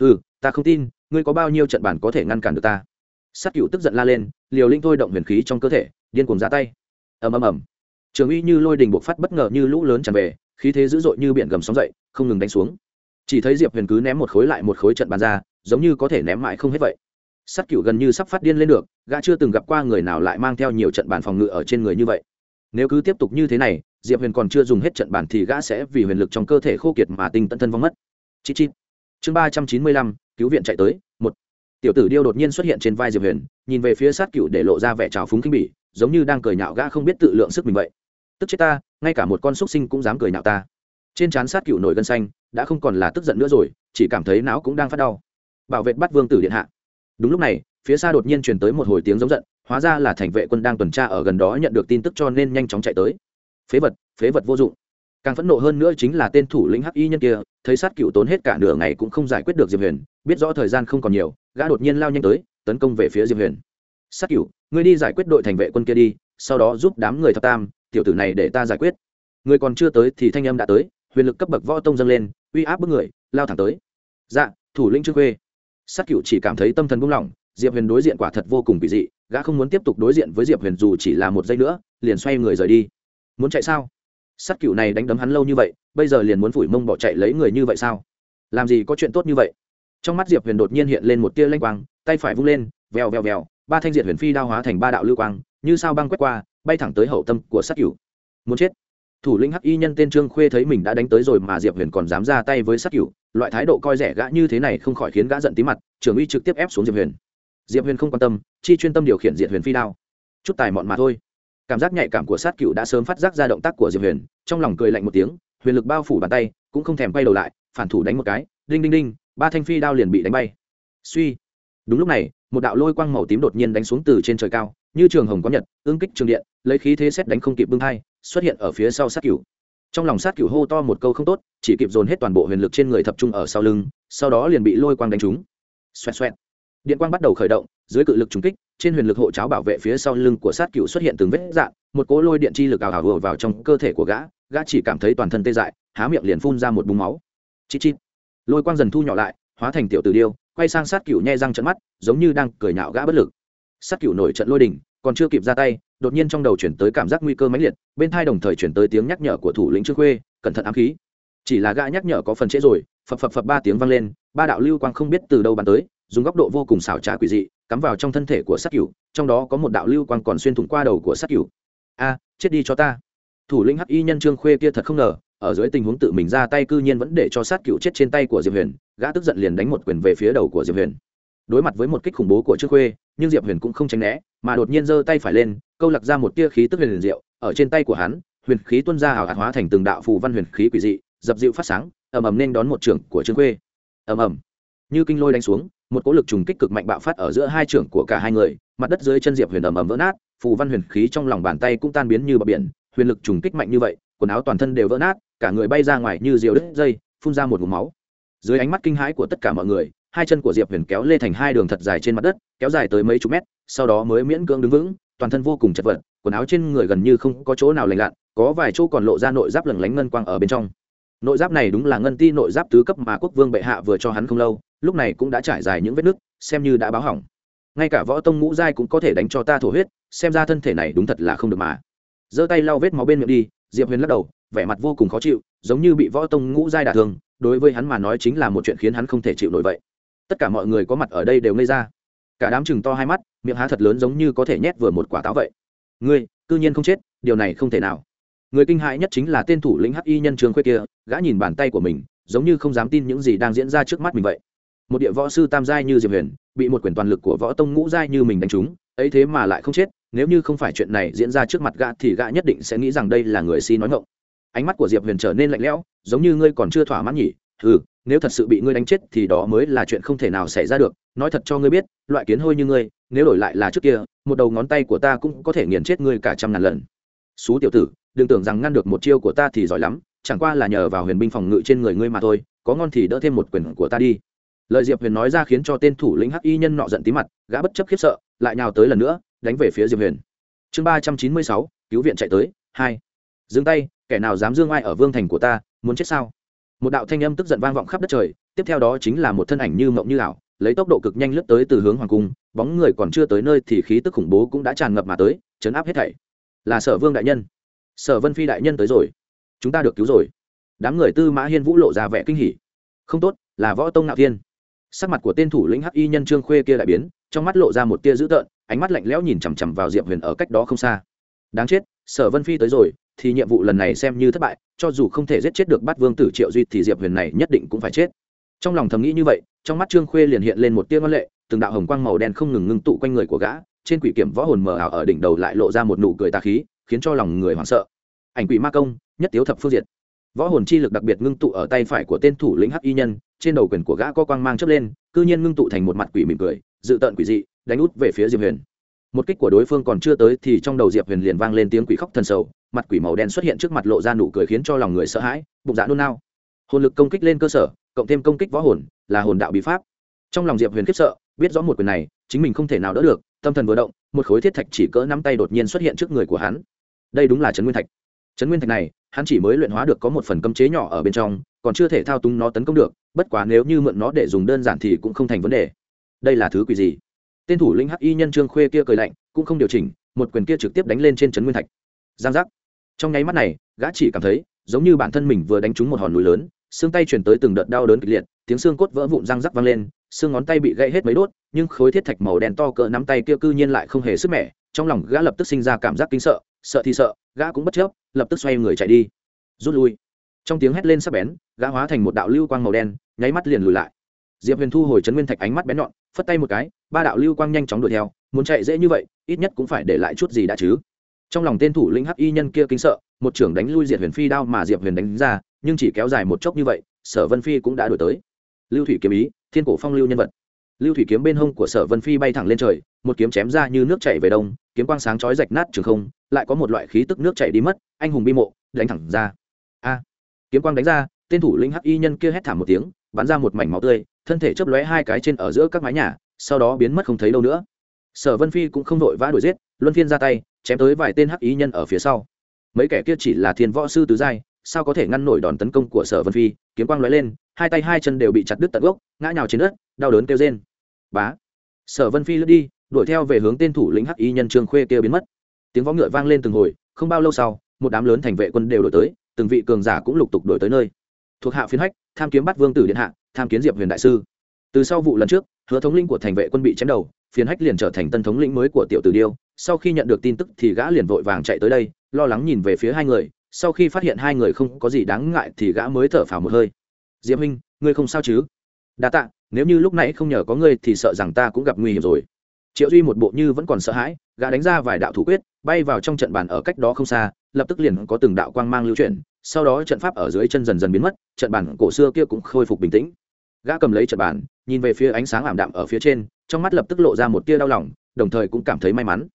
Ừ ta không tin, ngươi có bao nhiêu trận bàn có thể ngăn cản được ta? Sát cựu tức giận la lên, liều linh thôi động huyền khí trong cơ thể, điên cuồng ra tay. Ầm ầm ầm trường uy như lôi đình buộc phát bất ngờ như lũ lớn tràn về, khí thế dữ dội như biển gầm sóng dậy, không ngừng đánh xuống. Chỉ thấy diệp huyền cứ ném một khối lại một khối trận bàn ra, giống như có thể ném mãi không hết vậy. Sát cựu gần như sắp phát điên lên được, gã chưa từng gặp qua người nào lại mang theo nhiều trận bàn phòng ngự ở trên người như vậy. Nếu cứ tiếp tục như thế này, diệp huyền còn chưa dùng hết trận bàn thì gã sẽ vì huyền lực trong cơ thể khô kiệt mà tinh tận thân vong mất. Chị chị chương ba trăm chín mươi lăm, cứu viện chạy tới, một. Tiểu tử điêu đột nhiên xuất hiện trên vai diệp huyền, nhìn về phía sát cựu để lộ ra vẻ trào phúng khinh bỉ, giống như đang cười nhạo gã không biết tự lượng sức mình vậy tức chết ta, ngay cả một con xúc sinh cũng dám cười nhạo ta. Trên trán sát cựu nổi gân xanh, đã không còn là tức giận nữa rồi, chỉ cảm thấy não cũng đang phát đau. Bảo vệ bắt vương tử điện hạ. Đúng lúc này, phía xa đột nhiên truyền tới một hồi tiếng giống giận, hóa ra là thành vệ quân đang tuần tra ở gần đó nhận được tin tức cho nên nhanh chóng chạy tới. Phế vật phế vật vô dụng. Càng phẫn nộ hơn nữa chính là tên thủ lĩnh hắc y nhân kia, thấy sát cựu tốn hết cả nửa ngày cũng không giải quyết được diệp huyền, biết rõ thời gian không còn nhiều, gã đột nhiên lao nhanh tới, tấn công về phía diệp huyền. Sát cựu ngươi đi giải quyết đội thành vệ quân kia đi, sau đó giúp đám người thập tam tiểu tử này để ta giải quyết. Người còn chưa tới thì thanh âm đã tới, huyền lực cấp bậc võ tông dâng lên, uy áp bức người, lao thẳng tới. Dạ thủ lĩnh trương khuê. Sát cựu chỉ cảm thấy tâm thần buông lỏng, diệp huyền đối diện quả thật vô cùng kỳ dị, gã không muốn tiếp tục đối diện với diệp huyền dù chỉ là một giây nữa, liền xoay người rời đi. Muốn chạy sao? Sát cựu này đánh đấm hắn lâu như vậy, bây giờ liền muốn phủi mông bỏ chạy lấy người như vậy sao? Làm gì có chuyện tốt như vậy? Trong mắt diệp huyền đột nhiên hiện lên một tia lanh quang, tay phải vung lên, vèo vèo vèo, ba thanh diệt huyền phi đao hóa thành ba đạo lưu quang, như sao băng quét qua bay thẳng tới hậu tâm của sát cửu. Muốn chết. Thủ lĩnh hắc y nhân tên trương khuê thấy mình đã đánh tới rồi mà diệp huyền còn dám ra tay với sát cửu, loại thái độ coi rẻ gã như thế này không khỏi khiến gã giận tí mặt trường uy trực tiếp ép xuống diệp huyền. Diệp huyền không quan tâm, chi chuyên tâm điều khiển diệt huyền phi đao. Chút tài mọn mà thôi. Cảm giác nhạy cảm của sát cựu đã sớm phát giác ra động tác của diệp huyền, trong lòng cười lạnh một tiếng, huyền lực bao phủ bàn tay, cũng không thèm quay đầu lại, phản thủ đánh một cái, đinh đinh đinh, ba thanh phi đao liền bị đánh bay. Suy. Đúng lúc này, một đạo lôi quang màu tím đột nhiên đánh xuống từ trên trời cao như trường hồng có nhật ương kích trường điện, lấy khí thế xét đánh không kịp bưng hai xuất hiện ở phía sau sát cửu. Trong lòng sát cửu hô to một câu không tốt, chỉ kịp dồn hết toàn bộ huyền lực trên người tập trung ở sau lưng, sau đó liền bị lôi quang đánh trúng. Xoẹt xoẹt. Điện quang bắt đầu khởi động, dưới cự lực trúng kích, trên huyền lực hộ cháo bảo vệ phía sau lưng của sát cửu xuất hiện từng vết dạn một cỗ lôi điện chi lực ảo ảo vừa vào trong cơ thể của gã gã chỉ cảm thấy toàn thân tê dại, há miệng liền phun ra một búng máu. Chi chi. lôi quang dần thu nhỏ lại, hóa thành tiểu tử điêu, quay sang sát cửu nhe răng trận mắt, giống như đang cười nhạo gã bất lực sát cửu nổi trận lôi đình, còn chưa kịp ra tay đột nhiên trong đầu chuyển tới cảm giác nguy cơ mãnh liệt bên thai đồng thời chuyển tới tiếng nhắc nhở của thủ lĩnh trương khuê cẩn thận ám khí. Chỉ là gã nhắc nhở có phần trễ rồi phập phập phập ba tiếng vang lên ba đạo lưu quang không biết từ đâu bắn tới dùng góc độ vô cùng xảo trá quỷ dị cắm vào trong thân thể của sát cửu trong đó có một đạo lưu quang còn xuyên thủng qua đầu của sát cửu. A chết đi cho ta. Thủ lĩnh hắc y nhân trương khuê kia thật không ngờ ở dưới tình huống tự mình ra tay cư nhiên vẫn để cho sát cửu chết trên tay của diệp huyền gã tức giận liền đánh một quyền về phía đầu của diệp huyền. Đối mặt với một kích khủng bố của trương khuê nhưng diệp huyền cũng không tránh né, mà đột nhiên giơ tay phải lên, câu lạc ra một tia khí tức huyền liền diệu, ở trên tay của hắn, huyền khí tuôn ra hào hạt hóa thành từng đạo phù văn huyền khí quỷ dị, dập dịu phát sáng, ầm ầm nên đón một trưởng của trương khuê. Ầm ầm. Như kinh lôi đánh xuống, một cỗ lực trùng kích cực mạnh bạo phát ở giữa hai trưởng của cả hai người, mặt đất dưới chân diệp huyền ầm ầm vỡ nát, phù văn huyền khí trong lòng bàn tay cũng tan biến như bờ biển, huyền lực trùng kích mạnh như vậy, quần áo toàn thân đều vỡ nát, cả người bay ra ngoài như diều đứt dây, phun ra một ngụm máu. Dưới ánh mắt kinh hãi của tất cả mọi người hai chân của diệp huyền kéo lê thành hai đường thật dài trên mặt đất, kéo dài tới mấy chục mét, sau đó mới miễn cưỡng đứng vững, toàn thân vô cùng chật vật, quần áo trên người gần như không có chỗ nào lành lặn, có vài chỗ còn lộ ra nội giáp lừng lánh ngân quang ở bên trong. Nội giáp này đúng là ngân ti nội giáp tứ cấp mà quốc vương bệ hạ vừa cho hắn không lâu, lúc này cũng đã trải dài những vết nứt, xem như đã báo hỏng. Ngay cả võ tông ngũ giai cũng có thể đánh cho ta thổ huyết, xem ra thân thể này đúng thật là không được mà. Giơ tay lau vết máu bên miệng đi, diệp huyền lắc đầu, vẻ mặt vô cùng khó chịu, giống như bị võ tông ngũ giai đả thương, đối với hắn mà nói chính là một chuyện khiến hắn không thể chịu nổi vậy tất cả mọi người có mặt ở đây đều ngây ra. Cả đám chừng to hai mắt, miệng há thật lớn giống như có thể nhét vừa một quả táo vậy. Ngươi, cư nhiên không chết, điều này không thể nào. Người kinh hãi nhất chính là tên thủ lĩnh hắc y nhân trường khuê kia, gã nhìn bàn tay của mình, giống như không dám tin những gì đang diễn ra trước mắt mình vậy. Một địa võ sư tam giai như diệp huyền, bị một quyền toàn lực của võ tông ngũ giai như mình đánh trúng, ấy thế mà lại không chết, nếu như không phải chuyện này diễn ra trước mặt gã thì gã nhất định sẽ nghĩ rằng đây là người si nói ngộng ánh mắt của diệp huyền trở nên lạnh lẽo, giống như ngươi còn chưa thỏa mãn nhỉ ừ nếu thật sự bị ngươi đánh chết thì đó mới là chuyện không thể nào xảy ra được. Nói thật cho ngươi biết, loại kiến hôi như ngươi, nếu đổi lại là trước kia, một đầu ngón tay của ta cũng có thể nghiền chết ngươi cả trăm ngàn lần. Xú tiểu tử, đừng tưởng rằng ngăn được một chiêu của ta thì giỏi lắm, chẳng qua là nhờ vào huyền binh phòng ngự trên người ngươi mà thôi, có ngon thì đỡ thêm một quyền của ta đi. Lời diệp huyền nói ra khiến cho tên thủ lĩnh hắc y nhân nọ giận tí mặt, gã bất chấp khiếp sợ, lại nhào tới lần nữa, đánh về phía diệp huyền. Chương ba trăm chín mươi sáu, cứu viện chạy tới, hai. Dừng tay, kẻ nào dám dương ai ở vương thành của ta, muốn chết sao? Một đạo thanh âm tức giận vang vọng khắp đất trời, tiếp theo đó chính là một thân ảnh như mộng như ảo, lấy tốc độ cực nhanh lướt tới từ hướng hoàng cung, bóng người còn chưa tới nơi thì khí tức khủng bố cũng đã tràn ngập mà tới, chấn áp hết thảy. Là sở vương đại nhân. Sở vân phi đại nhân tới rồi. Chúng ta được cứu rồi. Đám người tư mã hiên vũ lộ ra vẻ kinh hỉ. Không tốt, là võ tông nạo thiên. Sắc mặt của tên thủ lĩnh hắc y nhân trương khuê kia đại biến, trong mắt lộ ra một tia dữ tợn, ánh mắt lạnh lẽo nhìn chằm chằm vào diệp huyền ở cách đó không xa. Đáng chết, sở vân phi tới rồi thì nhiệm vụ lần này xem như thất bại, cho dù không thể giết chết được bắt vương tử triệu duy thì diệp huyền này nhất định cũng phải chết. Trong lòng thầm nghĩ như vậy, trong mắt trương khuê liền hiện lên một tia ngân lệ, từng đạo hồng quang màu đen không ngừng ngưng tụ quanh người của gã, trên quỷ kiểm võ hồn mờ ảo ở đỉnh đầu lại lộ ra một nụ cười tà khí, khiến cho lòng người hoảng sợ. Ảnh quỷ ma công, nhất tiếu thập phương diệt. Võ hồn chi lực đặc biệt ngưng tụ ở tay phải của tên thủ lĩnh hắc y nhân, trên đầu quyền của gã có quang mang chớp lên, cư nhiên ngưng tụ thành một mặt quỷ mỉm cười, dự tợn quỷ dị, đánh út về phía diệp huyền. Một kích của đối phương còn chưa tới thì trong đầu diệp huyền liền vang lên tiếng quỷ khóc thần sầu mặt quỷ màu đen xuất hiện trước mặt lộ ra nụ cười khiến cho lòng người sợ hãi, bụng dạ nôn nao. Hồn lực công kích lên cơ sở, cộng thêm công kích võ hồn, là hồn đạo bí pháp. Trong lòng diệp huyền khiếp sợ, biết rõ một quyền này, chính mình không thể nào đỡ được, tâm thần vừa động, một khối thiết thạch chỉ cỡ nắm tay đột nhiên xuất hiện trước người của hắn. Đây đúng là trấn nguyên thạch. Trấn nguyên thạch này, hắn chỉ mới luyện hóa được có một phần cấm chế nhỏ ở bên trong, còn chưa thể thao túng nó tấn công được, bất quá nếu như mượn nó để dùng đơn giản thì cũng không thành vấn đề. Đây là thứ quỷ gì? Tên thủ lĩnh hắc y nhân trương khuê kia cười lạnh, cũng không điều chỉnh, một quyền kia trực tiếp đánh lên trên trấn nguyên thạch. Giang giác trong nháy mắt này, gã chỉ cảm thấy, giống như bản thân mình vừa đánh trúng một hòn núi lớn, xương tay chuyển tới từng đợt đau đớn kịch liệt, tiếng xương cốt vỡ vụn răng rắc vang lên, xương ngón tay bị gãy hết mấy đốt, nhưng khối thiết thạch màu đen to cỡ nắm tay kia cư nhiên lại không hề sức mẻ, trong lòng gã lập tức sinh ra cảm giác kinh sợ sợ thì sợ, gã cũng bất chấp, lập tức xoay người chạy đi. Rút lui. Trong tiếng hét lên sắc bén, gã hóa thành một đạo lưu quang màu đen, nháy mắt liền lùi lại. Diệp huyền thu hồi trấn nguyên thạch ánh mắt bén nhọn, phất tay một cái, ba đạo lưu quang nhanh chóng đuổi theo, muốn chạy dễ như vậy, ít nhất cũng phải để lại chút gì đã chứ trong lòng tên thủ lĩnh hắc y nhân kia kinh sợ, một trưởng đánh lui diệt huyền phi đao mà diệp huyền đánh ra, nhưng chỉ kéo dài một chốc như vậy, sở vân phi cũng đã đổi tới. Lưu thủy kiếm ý, thiên cổ phong lưu nhân vật. Lưu thủy kiếm bên hông của sở vân phi bay thẳng lên trời, một kiếm chém ra như nước chảy về đông, kiếm quang sáng chói rạch nát trường không, lại có một loại khí tức nước chảy đi mất, anh hùng bi mộ, đánh thẳng ra. A! Kiếm quang đánh ra, tên thủ lĩnh hắc y nhân kia hét thảm một tiếng, bắn ra một mảnh máu tươi, thân thể chớp lóe hai cái trên ở giữa các mái nhà, sau đó biến mất không thấy đâu nữa. Sở vân phi cũng không vội vã đuổi giết, luân phiên ra tay chém tới vài tên hắc ý nhân ở phía sau. Mấy kẻ kia chỉ là thiên võ sư tứ giai, sao có thể ngăn nổi đòn tấn công của sở vân phi? Kiếm quang lóe lên, hai tay hai chân đều bị chặt đứt tận gốc, ngã nhào trên đất, đau đớn kêu rên. Bá. Sở vân phi lướt đi, đuổi theo về hướng tên thủ lĩnh hắc y nhân trương khuê kia biến mất. Tiếng võ ngựa vang lên từng hồi, không bao lâu sau, một đám lớn thành vệ quân đều đổi tới, từng vị cường giả cũng lục tục đổi tới nơi. Thuộc hạ phiến hách, tham kiếm bắt vương tử điện hạ, tham kiến diệp huyền đại sư. Từ sau vụ lần trước, hứa thống linh của thành vệ quân bị chém đầu, phiến hách liền trở thành tân thống lĩnh mới của tiểu tử điêu sau khi nhận được tin tức thì gã liền vội vàng chạy tới đây, lo lắng nhìn về phía hai người. Sau khi phát hiện hai người không có gì đáng ngại thì gã mới thở phào một hơi. Diễm huynh, ngươi không sao chứ? Đa tạ, nếu như lúc nãy không nhờ có ngươi thì sợ rằng ta cũng gặp nguy hiểm rồi. Triệu duy một bộ như vẫn còn sợ hãi, gã đánh ra vài đạo thủ quyết, bay vào trong trận bàn ở cách đó không xa, lập tức liền có từng đạo quang mang lưu chuyển, sau đó trận pháp ở dưới chân dần dần biến mất, trận bàn cổ xưa kia cũng khôi phục bình tĩnh. Gã cầm lấy trận bàn, nhìn về phía ánh sáng ảm đạm ở phía trên, trong mắt lập tức lộ ra một tia đau lòng, đồng thời cũng cảm thấy may mắn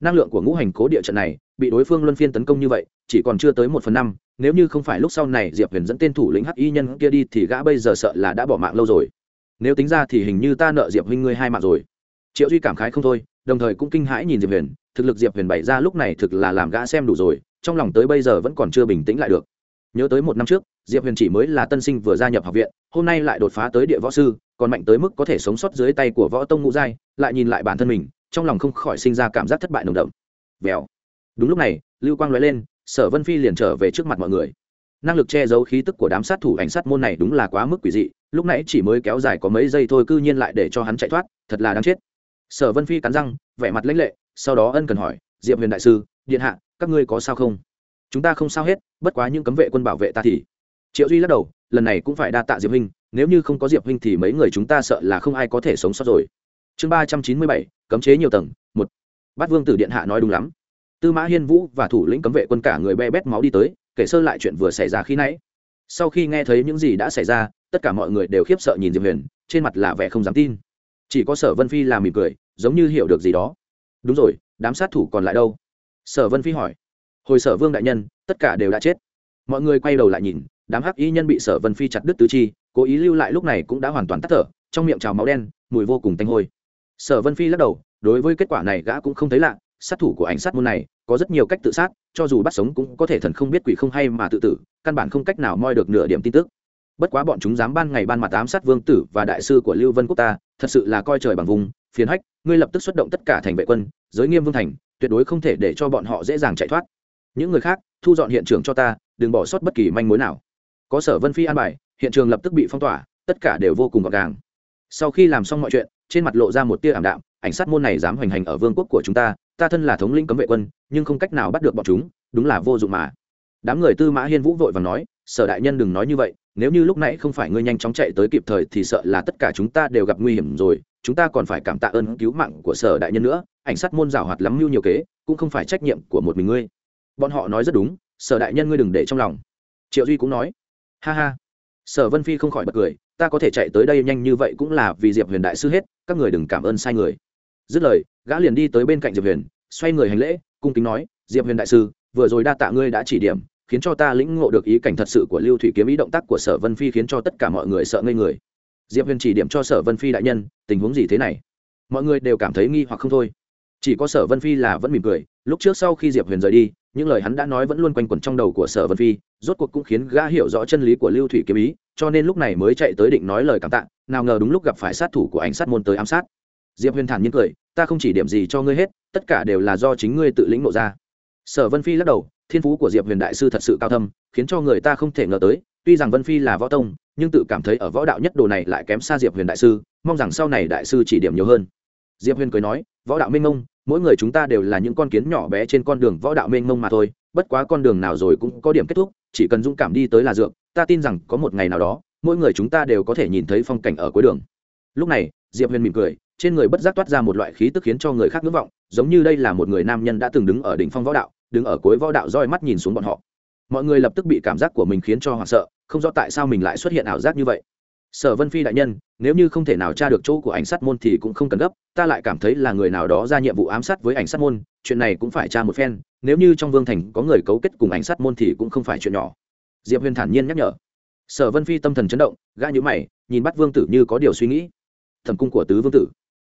năng lượng của ngũ hành cố địa trận này, bị đối phương luân phiên tấn công như vậy, chỉ còn chưa tới một phần năm, nếu như không phải lúc sau này diệp huyền dẫn tên thủ lĩnh hắc y nhân kia đi thì gã bây giờ sợ là đã bỏ mạng lâu rồi. Nếu tính ra thì hình như ta nợ diệp huynh ngươi hai mạng rồi. Triệu duy cảm khái không thôi, đồng thời cũng kinh hãi nhìn diệp huyền, thực lực diệp huyền bày ra lúc này thực là làm gã xem đủ rồi, trong lòng tới bây giờ vẫn còn chưa bình tĩnh lại được. Nhớ tới một năm trước, diệp huyền chỉ mới là tân sinh vừa gia nhập học viện, hôm nay lại đột phá tới địa võ sư, còn mạnh tới mức có thể sống sót dưới tay của võ tông ngũ giai, lại nhìn lại bản thân mình trong lòng không khỏi sinh ra cảm giác thất bại nồng đậm. Vèo. Đúng lúc này, lưu quang nói lên, sở vân phi liền trở về trước mặt mọi người. Năng lực che giấu khí tức của đám sát thủ ảnh sát môn này đúng là quá mức quỷ dị, lúc nãy chỉ mới kéo dài có mấy giây thôi cư nhiên lại để cho hắn chạy thoát, thật là đáng chết. Sở vân phi cắn răng, vẻ mặt lãnh lệ, sau đó ân cần hỏi, diệp huyền đại sư, điện hạ, các ngươi có sao không? Chúng ta không sao hết, bất quá những cấm vệ quân bảo vệ ta thì triệu duy lắc đầu, lần này cũng phải đa tạ diệp huynh, nếu như không có diệp huynh thì mấy người chúng ta sợ là không ai có thể sống sót rồi. Chương ba trăm chín mươi bảy cấm chế nhiều tầng, một, bát vương tử điện hạ nói đúng lắm. Tư mã hiên vũ và thủ lĩnh cấm vệ quân cả người be bét máu đi tới, kể sơ lại chuyện vừa xảy ra khi nãy. Sau khi nghe thấy những gì đã xảy ra, tất cả mọi người đều khiếp sợ nhìn diệp huyền, trên mặt là vẻ không dám tin. Chỉ có sở vân phi làm mỉm cười, giống như hiểu được gì đó. Đúng rồi, đám sát thủ còn lại đâu? Sở vân phi hỏi. Hồi sở vương đại nhân, tất cả đều đã chết. Mọi người quay đầu lại nhìn, đám hắc y nhân bị sở vân phi chặt đứt tứ chi, cố ý lưu lại lúc này cũng đã hoàn toàn tắt thở, trong miệng trào máu đen, mùi vô cùng tanh hôi sở vân phi lắc đầu, đối với kết quả này gã cũng không thấy lạ, sát thủ của ảnh sát môn này có rất nhiều cách tự sát, cho dù bắt sống cũng có thể thần không biết quỷ không hay mà tự tử, căn bản không cách nào moi được nửa điểm tin tức. Bất quá bọn chúng dám ban ngày ban mặt ám sát vương tử và đại sư của lưu vân quốc ta, thật sự là coi trời bằng vùng Phiến hách, ngươi lập tức xuất động tất cả thành vệ quân, giới nghiêm vương thành, tuyệt đối không thể để cho bọn họ dễ dàng chạy thoát. Những người khác, thu dọn hiện trường cho ta, đừng bỏ sót bất kỳ manh mối nào. Có sở vân phi an bài, hiện trường lập tức bị phong tỏa, tất cả đều vô cùng gọn gàng. Sau khi làm xong mọi chuyện trên mặt lộ ra một tia ảm đạm, ảnh sát môn này dám hoành hành ở vương quốc của chúng ta ta thân là thống lĩnh cấm vệ quân, nhưng không cách nào bắt được bọn chúng, đúng là vô dụng mà. Đám người tư mã hiên vũ vội và nói, sở đại nhân đừng nói như vậy, nếu như lúc nãy không phải ngươi nhanh chóng chạy tới kịp thời thì sợ là tất cả chúng ta đều gặp nguy hiểm rồi, chúng ta còn phải cảm tạ ơn cứu mạng của sở đại nhân nữa, ảnh sát môn rào hoạt lắm mưu nhiều kế, cũng không phải trách nhiệm của một mình ngươi. Bọn họ nói rất đúng, sở đại nhân ngươi đừng để trong lòng. Triệu duy cũng nói, ha ha. Sở vân phi không khỏi bật cười, ta có thể chạy tới đây nhanh như vậy cũng là vì diệp huyền đại sư hết các người đừng cảm ơn sai người. Dứt lời, gã liền đi tới bên cạnh diệp huyền, xoay người hành lễ, cung kính nói, diệp huyền đại sư, vừa rồi đa tạ ngươi đã chỉ điểm, khiến cho ta lĩnh ngộ được ý cảnh thật sự của lưu thủy kiếm ý động tác của sở vân phi khiến cho tất cả mọi người sợ ngây người. Diệp huyền chỉ điểm cho sở vân phi đại nhân, tình huống gì thế này? Mọi người đều cảm thấy nghi hoặc không thôi. Chỉ có sở vân phi là vẫn mỉm cười, lúc trước sau khi diệp huyền rời đi, những lời hắn đã nói vẫn luôn quanh quẩn trong đầu của sở vân phi, rốt cuộc cũng khiến gã hiểu rõ chân lý của lưu thủy kiếm ý, cho nên lúc này mới chạy tới định nói lời cảm tạ nào ngờ đúng lúc gặp phải sát thủ của ảnh sát môn tới ám sát. Diệp huyền thản nhiên cười, ta không chỉ điểm gì cho ngươi hết, tất cả đều là do chính ngươi tự lĩnh nộ ra. Sở vân phi lắc đầu, thiên phú của diệp huyền đại sư thật sự cao thâm, khiến cho người ta không thể ngờ tới, tuy rằng vân phi là võ tông, nhưng tự cảm thấy ở võ đạo nhất đồ này lại kém xa diệp huyền đại sư, mong rằng sau này đại sư chỉ điểm nhiều hơn. Diệp huyền cười nói, võ đạo minh mông, mỗi người chúng ta đều là những con kiến nhỏ bé trên con đường võ đạo minh mông mà thôi, bất quá con đường nào rồi cũng có điểm kết thúc, chỉ cần dũng cảm đi tới là dược, ta tin rằng có một ngày nào đó mỗi người chúng ta đều có thể nhìn thấy phong cảnh ở cuối đường. Lúc này, diệp huyền mỉm cười, trên người bất giác toát ra một loại khí tức khiến cho người khác ngưỡng vọng, giống như đây là một người nam nhân đã từng đứng ở đỉnh phong võ đạo, đứng ở cuối võ đạo roi mắt nhìn xuống bọn họ. Mọi người lập tức bị cảm giác của mình khiến cho hoảng sợ, không rõ tại sao mình lại xuất hiện ảo giác như vậy. Sở vân phi đại nhân, nếu như không thể nào tra được chỗ của ảnh sát môn thì cũng không cần gấp, ta lại cảm thấy là người nào đó ra nhiệm vụ ám sát với ảnh sát môn, chuyện này cũng phải tra một phen, nếu như trong vương thành có người cấu kết cùng ảnh sát môn thì cũng không phải chuyện nhỏ. Diệp huyền thản nhiên nhắc nhở sở vân phi tâm thần chấn động, gã nhữ mày, nhìn bắt vương tử như có điều suy nghĩ. Thẩm cung của tứ vương tử.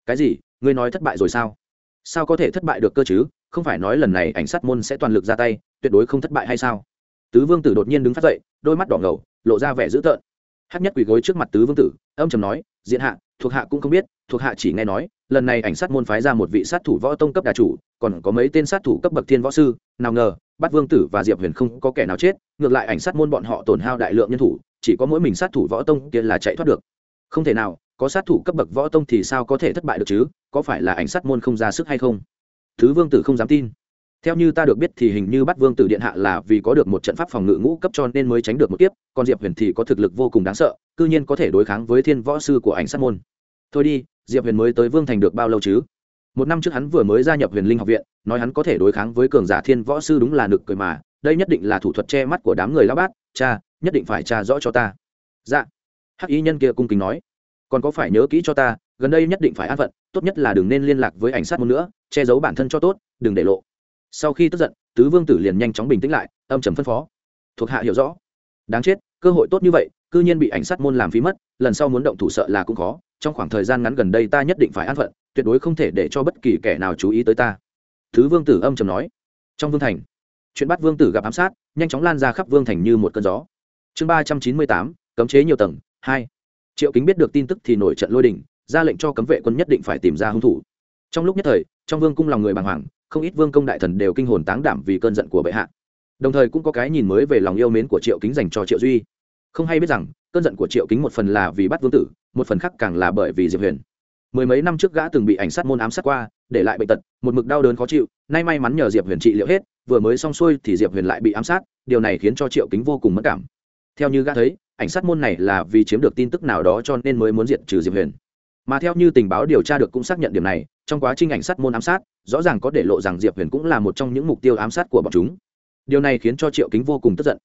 Cái gì? Ngươi nói thất bại rồi sao? Sao có thể thất bại được cơ chứ? Không phải nói lần này ảnh sát môn sẽ toàn lực ra tay, tuyệt đối không thất bại hay sao? Tứ vương tử đột nhiên đứng phát dậy, đôi mắt đỏ ngầu, lộ ra vẻ dữ tợn. Hát nhất quỳ gối trước mặt tứ vương tử, âm trầm nói, diện hạ, thuộc hạ cũng không biết, thuộc hạ chỉ nghe nói, lần này ảnh sát môn phái ra một vị sát thủ võ tông cấp đà chủ, còn có mấy tên sát thủ cấp bậc thiên võ sư, nào ngờ bắt vương tử và diệp huyền không có kẻ nào chết, ngược lại ảnh sát môn bọn họ tổn hao đại lượng nhân thủ, chỉ có mỗi mình sát thủ võ tông kia là chạy thoát được. Không thể nào, có sát thủ cấp bậc võ tông thì sao có thể thất bại được chứ, có phải là ảnh sát môn không ra sức hay không? Thứ vương tử không dám tin. Theo như ta được biết thì hình như bắt vương tử điện hạ là vì có được một trận pháp phòng ngự ngũ cấp cho nên mới tránh được một kiếp, còn diệp huyền thì có thực lực vô cùng đáng sợ, cư nhiên có thể đối kháng với thiên võ sư của ảnh sát môn. Thôi đi, diệp huyền mới tới vương thành được bao lâu chứ? Một năm trước hắn vừa mới gia nhập huyền linh học viện, nói hắn có thể đối kháng với cường giả thiên võ sư đúng là nực cười mà, đây nhất định là thủ thuật che mắt của đám người lao bát, cha, nhất định phải tra rõ cho ta. Dạ. Hắc y nhân kia cung kính nói. Còn có phải nhớ kỹ cho ta, gần đây nhất định phải an phận, tốt nhất là đừng nên liên lạc với ảnh sát môn nữa, che giấu bản thân cho tốt, đừng để lộ. Sau khi tức giận, tứ vương tử liền nhanh chóng bình tĩnh lại, âm trầm phân phó. Thuộc hạ hiểu rõ. Đáng chết, cơ hội tốt như vậy, cư nhiên bị ảnh sát môn làm phí mất, lần sau muốn động thủ sợ là cũng khó trong khoảng thời gian ngắn gần đây ta nhất định phải an phận, tuyệt đối không thể để cho bất kỳ kẻ nào chú ý tới ta. Thứ vương tử âm trầm nói. Trong vương thành, chuyện bắt vương tử gặp ám sát, nhanh chóng lan ra khắp vương thành như một cơn gió. Chương ba trăm chín mươi tám, cấm chế nhiều tầng, hai. Triệu kính biết được tin tức thì nổi trận lôi đình, ra lệnh cho cấm vệ quân nhất định phải tìm ra hung thủ. Trong lúc nhất thời, trong vương cung lòng người bàng hoàng, không ít vương công đại thần đều kinh hồn táng đảm vì cơn giận của bệ hạ. Đồng thời cũng có cái nhìn mới về lòng yêu mến của triệu kính dành cho triệu duy. Không hay biết rằng cơn giận của triệu kính một phần là vì bắt vương tử, một phần khác càng là bởi vì diệp huyền. Mười mấy năm trước gã từng bị ảnh sát môn ám sát qua, để lại bệnh tật, một mực đau đớn khó chịu, nay may mắn nhờ diệp huyền trị liệu hết, vừa mới xong xuôi thì diệp huyền lại bị ám sát, điều này khiến cho triệu kính vô cùng mất cảm. Theo như gã thấy, ảnh sát môn này là vì chiếm được tin tức nào đó cho nên mới muốn diệt trừ diệp huyền. Mà theo như tình báo điều tra được cũng xác nhận điểm này, trong quá trình ảnh sát môn ám sát, rõ ràng có để lộ rằng diệp huyền cũng là một trong những mục tiêu ám sát của bọn chúng. Điều này khiến cho triệu kính vô cùng tức giận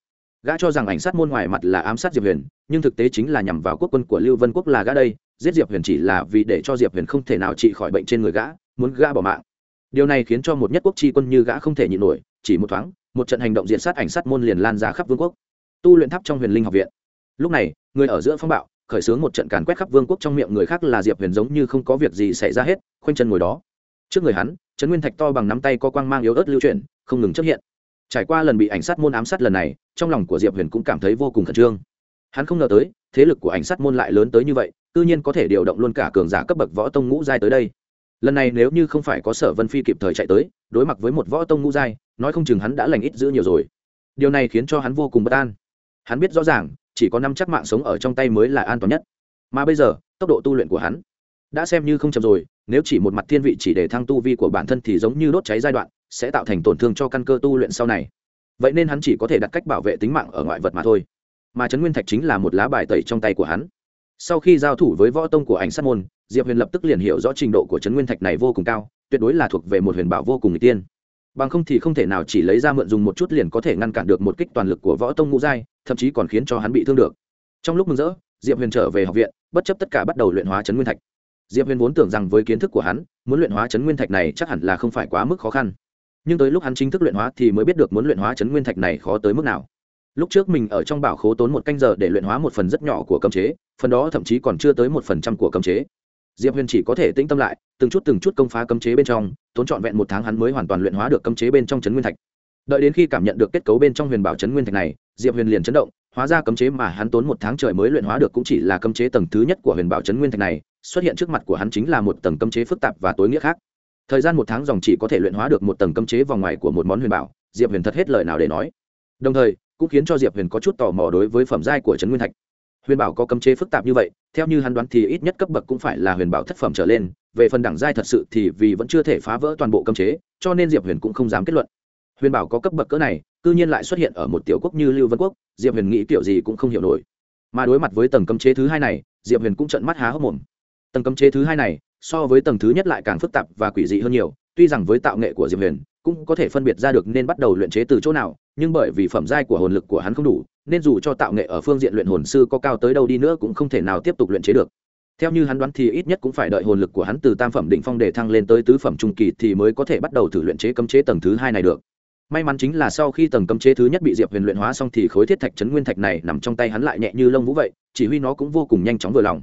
gã cho rằng ảnh sát môn ngoài mặt là ám sát diệp huyền, nhưng thực tế chính là nhằm vào quốc quân của lưu vân quốc là gã đây, giết diệp huyền chỉ là vì để cho diệp huyền không thể nào trị khỏi bệnh trên người gã, muốn gã bỏ mạng. Điều này khiến cho một nhất quốc tri quân như gã không thể nhịn nổi, chỉ một thoáng, một trận hành động diện sát ảnh sát môn liền lan ra khắp vương quốc. Tu luyện tháp trong huyền linh học viện. Lúc này, người ở giữa phong bạo, khởi xướng một trận càn quét khắp vương quốc trong miệng người khác là diệp huyền giống như không có việc gì xảy ra hết, khoanh chân ngồi đó. Trước người hắn, trấn nguyên thạch to bằng nắm tay có quang mang yếu ớt lưu chuyển, không ngừng chấp hiện trải qua lần bị ảnh sát môn ám sát lần này, trong lòng của diệp huyền cũng cảm thấy vô cùng khẩn trương. Hắn không ngờ tới, thế lực của ảnh sát môn lại lớn tới như vậy, tự nhiên có thể điều động luôn cả cường giả cấp bậc võ tông ngũ giai tới đây. Lần này nếu như không phải có sở vân phi kịp thời chạy tới, đối mặt với một võ tông ngũ giai, nói không chừng hắn đã lành ít giữ nhiều rồi. Điều này khiến cho hắn vô cùng bất an. Hắn biết rõ ràng, chỉ có năm chắc mạng sống ở trong tay mới là an toàn nhất. Mà bây giờ, tốc độ tu luyện của hắn đã xem như không chậm rồi nếu chỉ một mặt thiên vị chỉ để thăng tu vi của bản thân thì giống như đốt cháy giai đoạn, sẽ tạo thành tổn thương cho căn cơ tu luyện sau này. Vậy nên hắn chỉ có thể đặt cách bảo vệ tính mạng ở ngoại vật mà thôi. Mà trấn nguyên thạch chính là một lá bài tẩy trong tay của hắn. Sau khi giao thủ với võ tông của ảnh sát môn, diệp huyền lập tức liền hiểu rõ trình độ của trấn nguyên thạch này vô cùng cao, tuyệt đối là thuộc về một huyền bảo vô cùng n g tiên. Bằng không thì không thể nào chỉ lấy ra mượn dùng một chút liền có thể ngăn cản được một kích toàn lực của võ tông ngũ giai, thậm chí còn khiến cho hắn bị thương được. Trong lúc mừng rỡ, diệp huyền trở về học viện, bất chấp tất cả bắt đầu luyện hóa chấn nguyên thạch diệp huyền vốn tưởng rằng với kiến thức của hắn, muốn luyện hóa chấn nguyên thạch này chắc hẳn là không phải quá mức khó khăn. Nhưng tới lúc hắn chính thức luyện hóa thì mới biết được muốn luyện hóa chấn nguyên thạch này khó tới mức nào. Lúc trước mình ở trong bảo khố tốn một canh giờ để luyện hóa một phần rất nhỏ của cấm chế, phần đó thậm chí còn chưa tới một phần trăm của cấm chế. Diệp huyền chỉ có thể tĩnh tâm lại, từng chút từng chút công phá cấm chế bên trong, tốn trọn vẹn một tháng hắn mới hoàn toàn luyện hóa được cấm chế bên trong chấn nguyên thạch. Đợi đến khi cảm nhận được kết cấu bên trong huyền bảo chấn nguyên thạch này, diệp huyền liền chấn động, hóa ra cấm chế mà hắn tốn một tháng trời mới luyện hóa được cũng chỉ là cấm chế tầng thứ nhất của huyền bảo chấn nguyên thạch này xuất hiện trước mặt của hắn chính là một tầng cấm chế phức tạp và tối nghĩa khác. Thời gian một tháng dòng chỉ có thể luyện hóa được một tầng cấm chế vòng ngoài của một món huyền bảo, diệp huyền thật hết lời nào để nói. Đồng thời, cũng khiến cho diệp huyền có chút tò mò đối với phẩm giai của trấn nguyên thạch. Huyền bảo có cấm chế phức tạp như vậy, theo như hắn đoán thì ít nhất cấp bậc cũng phải là huyền bảo thất phẩm trở lên, về phần đẳng giai thật sự thì vì vẫn chưa thể phá vỡ toàn bộ cấm chế, cho nên diệp huyền cũng không dám kết luận. Huyền bảo có cấp bậc cỡ này, cư nhiên lại xuất hiện ở một tiểu quốc như lưu vân quốc, diệp huyền nghĩ kiểu gì cũng không hiểu nổi. Mà đối mặt với tầng cấm chế thứ hai này, diệp huyền cũng trận mắt há hốc mồm tầng cấm chế thứ hai này, so với tầng thứ nhất lại càng phức tạp và quỷ dị hơn nhiều, tuy rằng với tạo nghệ của diệp huyền, cũng có thể phân biệt ra được nên bắt đầu luyện chế từ chỗ nào, nhưng bởi vì phẩm giai của hồn lực của hắn không đủ, nên dù cho tạo nghệ ở phương diện luyện hồn sư có cao tới đâu đi nữa cũng không thể nào tiếp tục luyện chế được. Theo như hắn đoán thì ít nhất cũng phải đợi hồn lực của hắn từ tam phẩm định phong để thăng lên tới tứ phẩm trung kỳ thì mới có thể bắt đầu thử luyện chế cấm chế tầng thứ hai này được. May mắn chính là sau khi tầng cấm chế thứ nhất bị diệp huyền luyện hóa xong thì khối thiết thạch chấn nguyên thạch này nằm trong tay hắn lại nhẹ như lông vũ vậy, chỉ huy nó cũng vô cùng nhanh chóng vừa lòng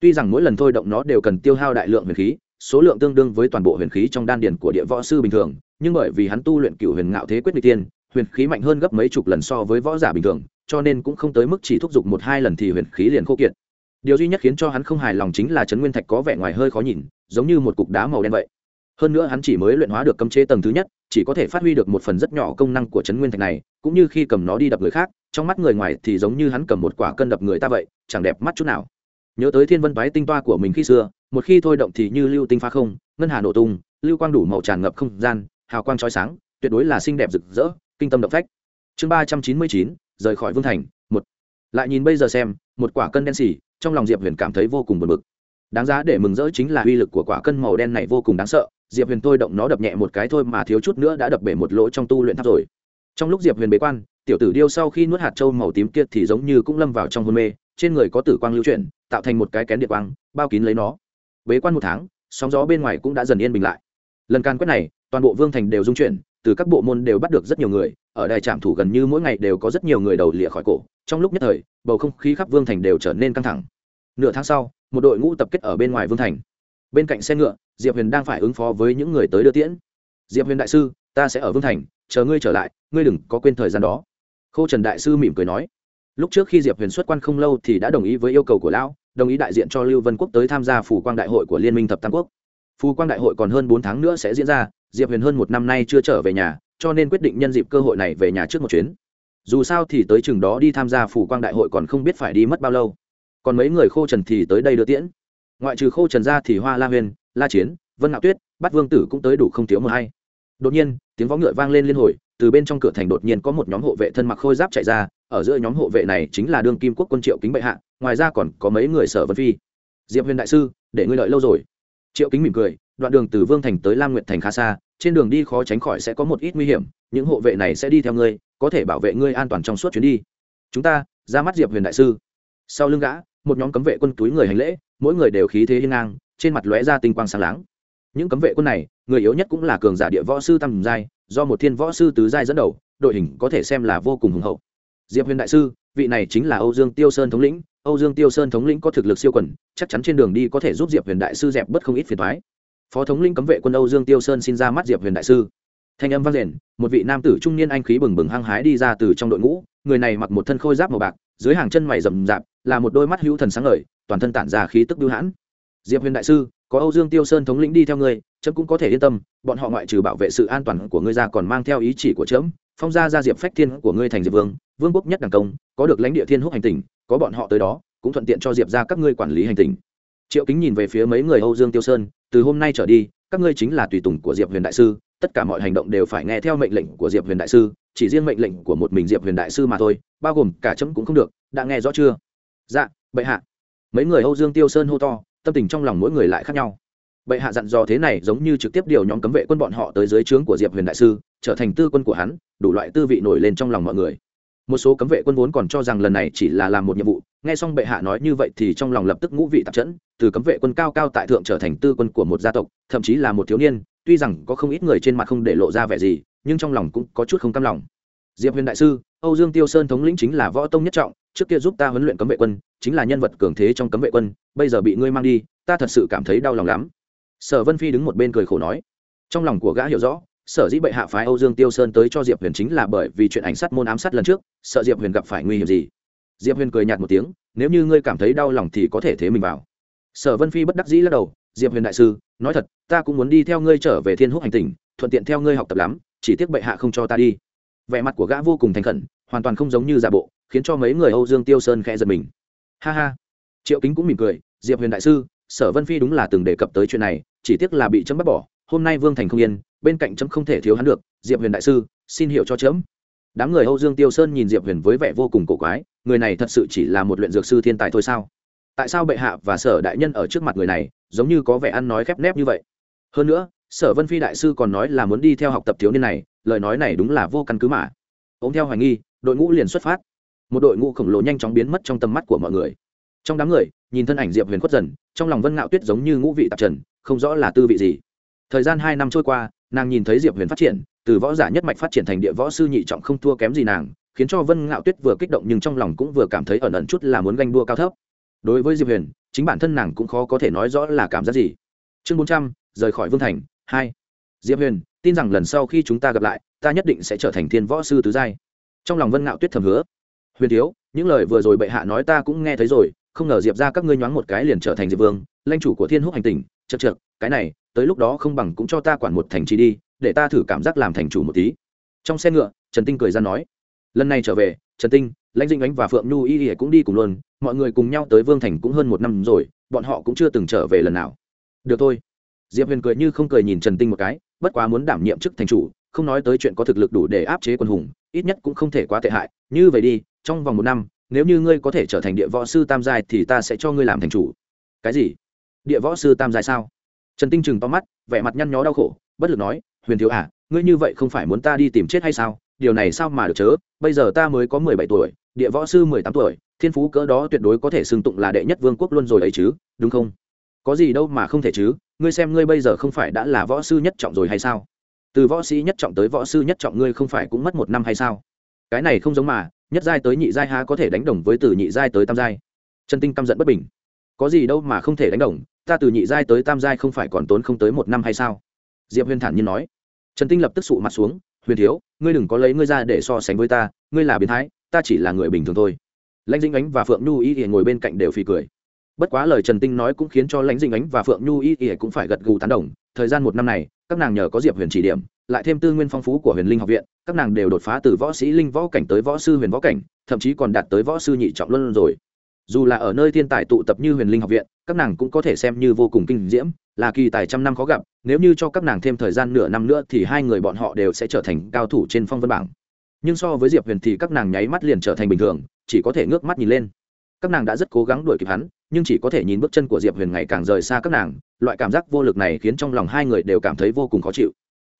tuy rằng mỗi lần thôi động nó đều cần tiêu hao đại lượng huyền khí, số lượng tương đương với toàn bộ huyền khí trong đan điền của địa võ sư bình thường, nhưng bởi vì hắn tu luyện cựu huyền ngạo thế quyết n tiên huyền khí mạnh hơn gấp mấy chục lần so với võ giả bình thường, cho nên cũng không tới mức chỉ thúc giục một hai lần thì huyền khí liền khô kiệt. Điều duy nhất khiến cho hắn không hài lòng chính là trấn nguyên thạch có vẻ ngoài hơi khó nhìn, giống như một cục đá màu đen vậy. Hơn nữa hắn chỉ mới luyện hóa được cấm chế tầng thứ nhất, chỉ có thể phát huy được một phần rất nhỏ công năng của chấn nguyên thạch này, cũng như khi cầm nó đi đập người khác, trong mắt người ngoài thì giống như hắn cầm một quả cân đập người ta vậy, chẳng đẹp mắt chút nào nhớ tới thiên vân toái tinh toa của mình khi xưa, một khi thôi động thì như lưu tinh phá không, ngân hà nổ tung, lưu quang đủ màu tràn ngập không gian, hào quang trói sáng, tuyệt đối là xinh đẹp rực rỡ, kinh tâm động phách. Chương ba trăm chín mươi chín, rời khỏi vương thành, một. Lại nhìn bây giờ xem, một quả cân đen xì trong lòng diệp huyền cảm thấy vô cùng buồn bực. Đáng giá để mừng rỡ chính là uy lực của quả cân màu đen này vô cùng đáng sợ, diệp huyền thôi động nó đập nhẹ một cái thôi mà thiếu chút nữa đã đập bể một lỗ trong tu luyện tháp rồi. Trong lúc diệp huyền bế quan tiểu tử điêu sau khi nuốt hạt trâu màu tím kia thì giống như cũng lâm vào trong hôn mê, trên người có tử quang lưu chuyển, tạo thành một cái kén điện quang, bao kín lấy nó. Bế quan một tháng, sóng gió bên ngoài cũng đã dần yên bình lại. Lần can quét này, toàn bộ vương thành đều dung chuyển, từ các bộ môn đều bắt được rất nhiều người, ở đài trạm thủ gần như mỗi ngày đều có rất nhiều người đầu lịa khỏi cổ, trong lúc nhất thời, bầu không khí khắp vương thành đều trở nên căng thẳng. Nửa tháng sau, một đội ngũ tập kết ở bên ngoài vương thành. Bên cạnh xe ngựa, diệp huyền đang phải ứng phó với những người tới đưa tiễn. Diệp huyền đại sư, ta sẽ ở vương thành, chờ ngươi trở lại, ngươi đừng có quên thời gian đó khô trần đại sư mỉm cười nói, lúc trước khi diệp huyền xuất quan không lâu thì đã đồng ý với yêu cầu của lão, đồng ý đại diện cho lưu vân quốc tới tham gia phủ quang đại hội của liên minh thập tam quốc. Phù quang đại hội còn hơn bốn tháng nữa sẽ diễn ra, diệp huyền hơn một năm nay chưa trở về nhà, cho nên quyết định nhân dịp cơ hội này về nhà trước một chuyến. Dù sao thì tới chừng đó đi tham gia phủ quang đại hội còn không biết phải đi mất bao lâu. Còn mấy người khô trần thì tới đây đưa tiễn. Ngoại trừ khô trần ra thì hoa la huyền, la chiến, vân ngạo tuyết bắt vương tử cũng tới đủ không thiếu một hay đột nhiên, tiếng võ ngựa vang lên liên hồi từ bên trong cửa thành đột nhiên có một nhóm hộ vệ thân mặc khôi giáp chạy ra, ở giữa nhóm hộ vệ này chính là đương kim quốc quân triệu kính bệ hạ, ngoài ra còn có mấy người sở vân phi. Diệp huyền đại sư, để ngươi lợi lâu rồi. Triệu kính mỉm cười, đoạn đường từ vương thành tới lam nguyệt thành khá xa, trên đường đi khó tránh khỏi sẽ có một ít nguy hiểm, những hộ vệ này sẽ đi theo ngươi, có thể bảo vệ ngươi an toàn trong suốt chuyến đi. Chúng ta, ra mắt diệp huyền đại sư. Sau lưng gã, một nhóm cấm vệ quân túi người hành lễ, mỗi người đều khí thế hiên ngang, trên mặt lóe ra tinh quang sáng láng những cấm vệ quân này, người yếu nhất cũng là cường giả địa võ sư tam giai, do một thiên võ sư tứ giai dẫn đầu, đội hình có thể xem là vô cùng hùng hậu. Diệp huyền đại sư, vị này chính là âu dương tiêu sơn thống lĩnh, âu dương tiêu sơn thống lĩnh có thực lực siêu quần, chắc chắn trên đường đi có thể giúp diệp huyền đại sư dẹp bớt không ít phiền thoái phó thống lĩnh cấm vệ quân âu dương tiêu sơn xin ra mắt diệp huyền đại sư. Thanh âm vang rền một vị nam tử trung niên anh khí bừng bừng hăng hái đi ra từ trong đội ngũ, người này mặc một thân khôi giáp màu bạc, dưới hàng chân mày rậm rạp, là một đôi mắt hữu thần sáng ngời, toàn thân tản ra khí tức bưu hãn. Diệp huyền đại sư có âu dương tiêu sơn thống lĩnh đi theo ngươi trẫm cũng có thể yên tâm, bọn họ ngoại trừ bảo vệ sự an toàn của ngươi ra còn mang theo ý chỉ của trẫm phong gia gia diệp phách thiên của ngươi thành diệp vương vương quốc nhất đẳng công, có được lãnh địa thiên húc hành tình có bọn họ tới đó, cũng thuận tiện cho diệp ra các ngươi quản lý hành tình triệu kính nhìn về phía mấy người âu dương tiêu sơn, từ hôm nay trở đi, các ngươi chính là tùy tùng của diệp huyền đại sư, tất cả mọi hành động đều phải nghe theo mệnh lệnh của diệp huyền đại sư, chỉ riêng mệnh lệnh của một mình diệp huyền đại sư mà thôi, bao gồm cả chấm cũng không được, đã nghe rõ chưa? Dạ bệ hạ. Mấy người âu dương tiêu sơn hô to tâm tình trong lòng mỗi người lại khác nhau. Bệ hạ dặn dò thế này giống như trực tiếp điều nhóm cấm vệ quân bọn họ tới dưới trướng của diệp huyền đại sư, trở thành tư quân của hắn, đủ loại tư vị nổi lên trong lòng mọi người. Một số cấm vệ quân vốn còn cho rằng lần này chỉ là làm một nhiệm vụ, nghe xong bệ hạ nói như vậy thì trong lòng lập tức ngũ vị tạp chẫn từ cấm vệ quân cao cao tại thượng trở thành tư quân của một gia tộc, thậm chí là một thiếu niên, tuy rằng có không ít người trên mặt không để lộ ra vẻ gì, nhưng trong lòng cũng có chút không cam lòng. Diệp huyền đại sư, âu dương tiêu sơn thống lĩnh chính là võ tông nhất trọng trước kia giúp ta huấn luyện cấm vệ quân, chính là nhân vật cường thế trong cấm vệ quân, bây giờ bị ngươi mang đi, ta thật sự cảm thấy đau lòng lắm. Sở vân phi đứng một bên cười khổ nói. Trong lòng của gã hiểu rõ, sở dĩ bệ hạ phái âu dương tiêu sơn tới cho diệp huyền chính là bởi vì chuyện ảnh sát môn ám sát lần trước, sợ diệp huyền gặp phải nguy hiểm gì. Diệp huyền cười nhạt một tiếng, nếu như ngươi cảm thấy đau lòng thì có thể thế mình vào. Sở vân phi bất đắc dĩ lắc đầu, diệp huyền đại sư, nói thật, ta cũng muốn đi theo ngươi trở về thiên húc hành tình thuận tiện theo ngươi học tập lắm, chỉ tiếc bệ hạ không cho ta đi. Vẻ mặt của gã vô cùng thành khẩn, hoàn toàn không giống như giả bộ khiến cho mấy người âu dương tiêu sơn khẽ giật mình. Ha ha. Triệu kính cũng mỉm cười, diệp huyền đại sư, sở vân phi đúng là từng đề cập tới chuyện này, chỉ tiếc là bị chấm bắt bỏ, hôm nay vương thành không yên, bên cạnh chấm không thể thiếu hắn được, diệp huyền đại sư, xin hiểu cho chấm. Đám người âu dương tiêu sơn nhìn diệp huyền với vẻ vô cùng cổ quái, người này thật sự chỉ là một luyện dược sư thiên tài thôi sao? Tại sao bệ hạ và sở đại nhân ở trước mặt người này, giống như có vẻ ăn nói khép nép như vậy? Hơn nữa, sở vân phi đại sư còn nói là muốn đi theo học tập thiếu niên này, lời nói này đúng là vô căn cứ mà. Ông theo hoài nghi, đội ngũ liền xuất phát một đội ngũ khổng lồ nhanh chóng biến mất trong tầm mắt của mọi người. Trong đám người, nhìn thân ảnh diệp huyền khuất dần, trong lòng vân ngạo tuyết giống như ngũ vị tạp trần, không rõ là tư vị gì. Thời gian hai năm trôi qua, nàng nhìn thấy diệp huyền phát triển, từ võ giả nhất mạch phát triển thành địa võ sư nhị trọng không thua kém gì nàng, khiến cho vân ngạo tuyết vừa kích động nhưng trong lòng cũng vừa cảm thấy ẩn ẩn chút là muốn ganh đua cao thấp. Đối với diệp huyền, chính bản thân nàng cũng khó có thể nói rõ là cảm giác gì. Chương bốn trăm, rời khỏi vương thành, hai. Diệp huyền, tin rằng lần sau khi chúng ta gặp lại, ta nhất định sẽ trở thành thiên võ sư tứ giai. Trong lòng vân ngạo tuyết thầm hứa huyền thiếu, những lời vừa rồi bệ hạ nói ta cũng nghe thấy rồi, không ngờ diệp ra các ngươi nhoáng một cái liền trở thành diệp vương, lãnh chủ của thiên húc hành tình chật chật cái này, tới lúc đó không bằng cũng cho ta quản một thành trì đi, để ta thử cảm giác làm thành chủ một tí. Trong xe ngựa, trần tinh cười ra nói, lần này trở về, trần tinh, lãnh dinh ánh và phượng nhu y y cũng đi cùng luôn, mọi người cùng nhau tới vương thành cũng hơn một năm rồi, bọn họ cũng chưa từng trở về lần nào. Được thôi. Diệp huyền cười như không cười nhìn trần tinh một cái, bất quá muốn đảm nhiệm chức thành chủ, không nói tới chuyện có thực lực đủ để áp chế quân hùng, ít nhất cũng không thể quá tệ hại, như vậy đi trong vòng một năm, nếu như ngươi có thể trở thành địa võ sư tam giai thì ta sẽ cho ngươi làm thành chủ. Cái gì? Địa võ sư tam giai sao? Trần tinh Trừng to mắt, vẻ mặt nhăn nhó đau khổ, bất lực nói, huyền thiếu à ngươi như vậy không phải muốn ta đi tìm chết hay sao? Điều này sao mà được chớ? Bây giờ ta mới có mười bảy tuổi, địa võ sư mười tám tuổi, thiên phú cỡ đó tuyệt đối có thể xưng tụng là đệ nhất vương quốc luôn rồi ấy chứ, đúng không? Có gì đâu mà không thể chứ, ngươi xem ngươi bây giờ không phải đã là võ sư nhất trọng rồi hay sao? Từ võ sĩ nhất trọng tới võ sư nhất trọng ngươi không phải cũng mất một năm hay sao? Cái này không giống mà nhất giai tới nhị giai há có thể đánh đồng với từ nhị giai tới tam giai? Trần tinh căm giận bất bình. Có gì đâu mà không thể đánh đồng, ta từ nhị giai tới tam giai không phải còn tốn không tới một năm hay sao? Diệp huyền thản nhiên nói. Trần tinh lập tức sụ mặt xuống, huyền thiếu, ngươi đừng có lấy ngươi ra để so sánh với ta, ngươi là biến thái, ta chỉ là người bình thường thôi. Lãnh dinh ánh và phượng nhu y thì ngồi bên cạnh đều phì cười. Bất quá lời trần tinh nói cũng khiến cho lãnh dinh ánh và phượng nhu y thì cũng phải gật gù tán đồng thời gian một năm này, các nàng nhờ có diệp huyền chỉ điểm, lại thêm tư nguyên phong phú của huyền linh học viện, các nàng đều đột phá từ võ sĩ linh võ cảnh tới võ sư huyền võ cảnh, thậm chí còn đạt tới võ sư nhị trọng luân rồi. Dù là ở nơi thiên tài tụ tập như huyền linh học viện, các nàng cũng có thể xem như vô cùng kinh diễm, là kỳ tài trăm năm khó gặp, nếu như cho các nàng thêm thời gian nửa năm nữa thì hai người bọn họ đều sẽ trở thành cao thủ trên phong vân bảng. Nhưng so với diệp huyền thì các nàng nháy mắt liền trở thành bình thường, chỉ có thể ngước mắt nhìn lên. Các nàng đã rất cố gắng đuổi kịp hắn nhưng chỉ có thể nhìn bước chân của diệp huyền ngày càng rời xa các nàng, loại cảm giác vô lực này khiến trong lòng hai người đều cảm thấy vô cùng khó chịu.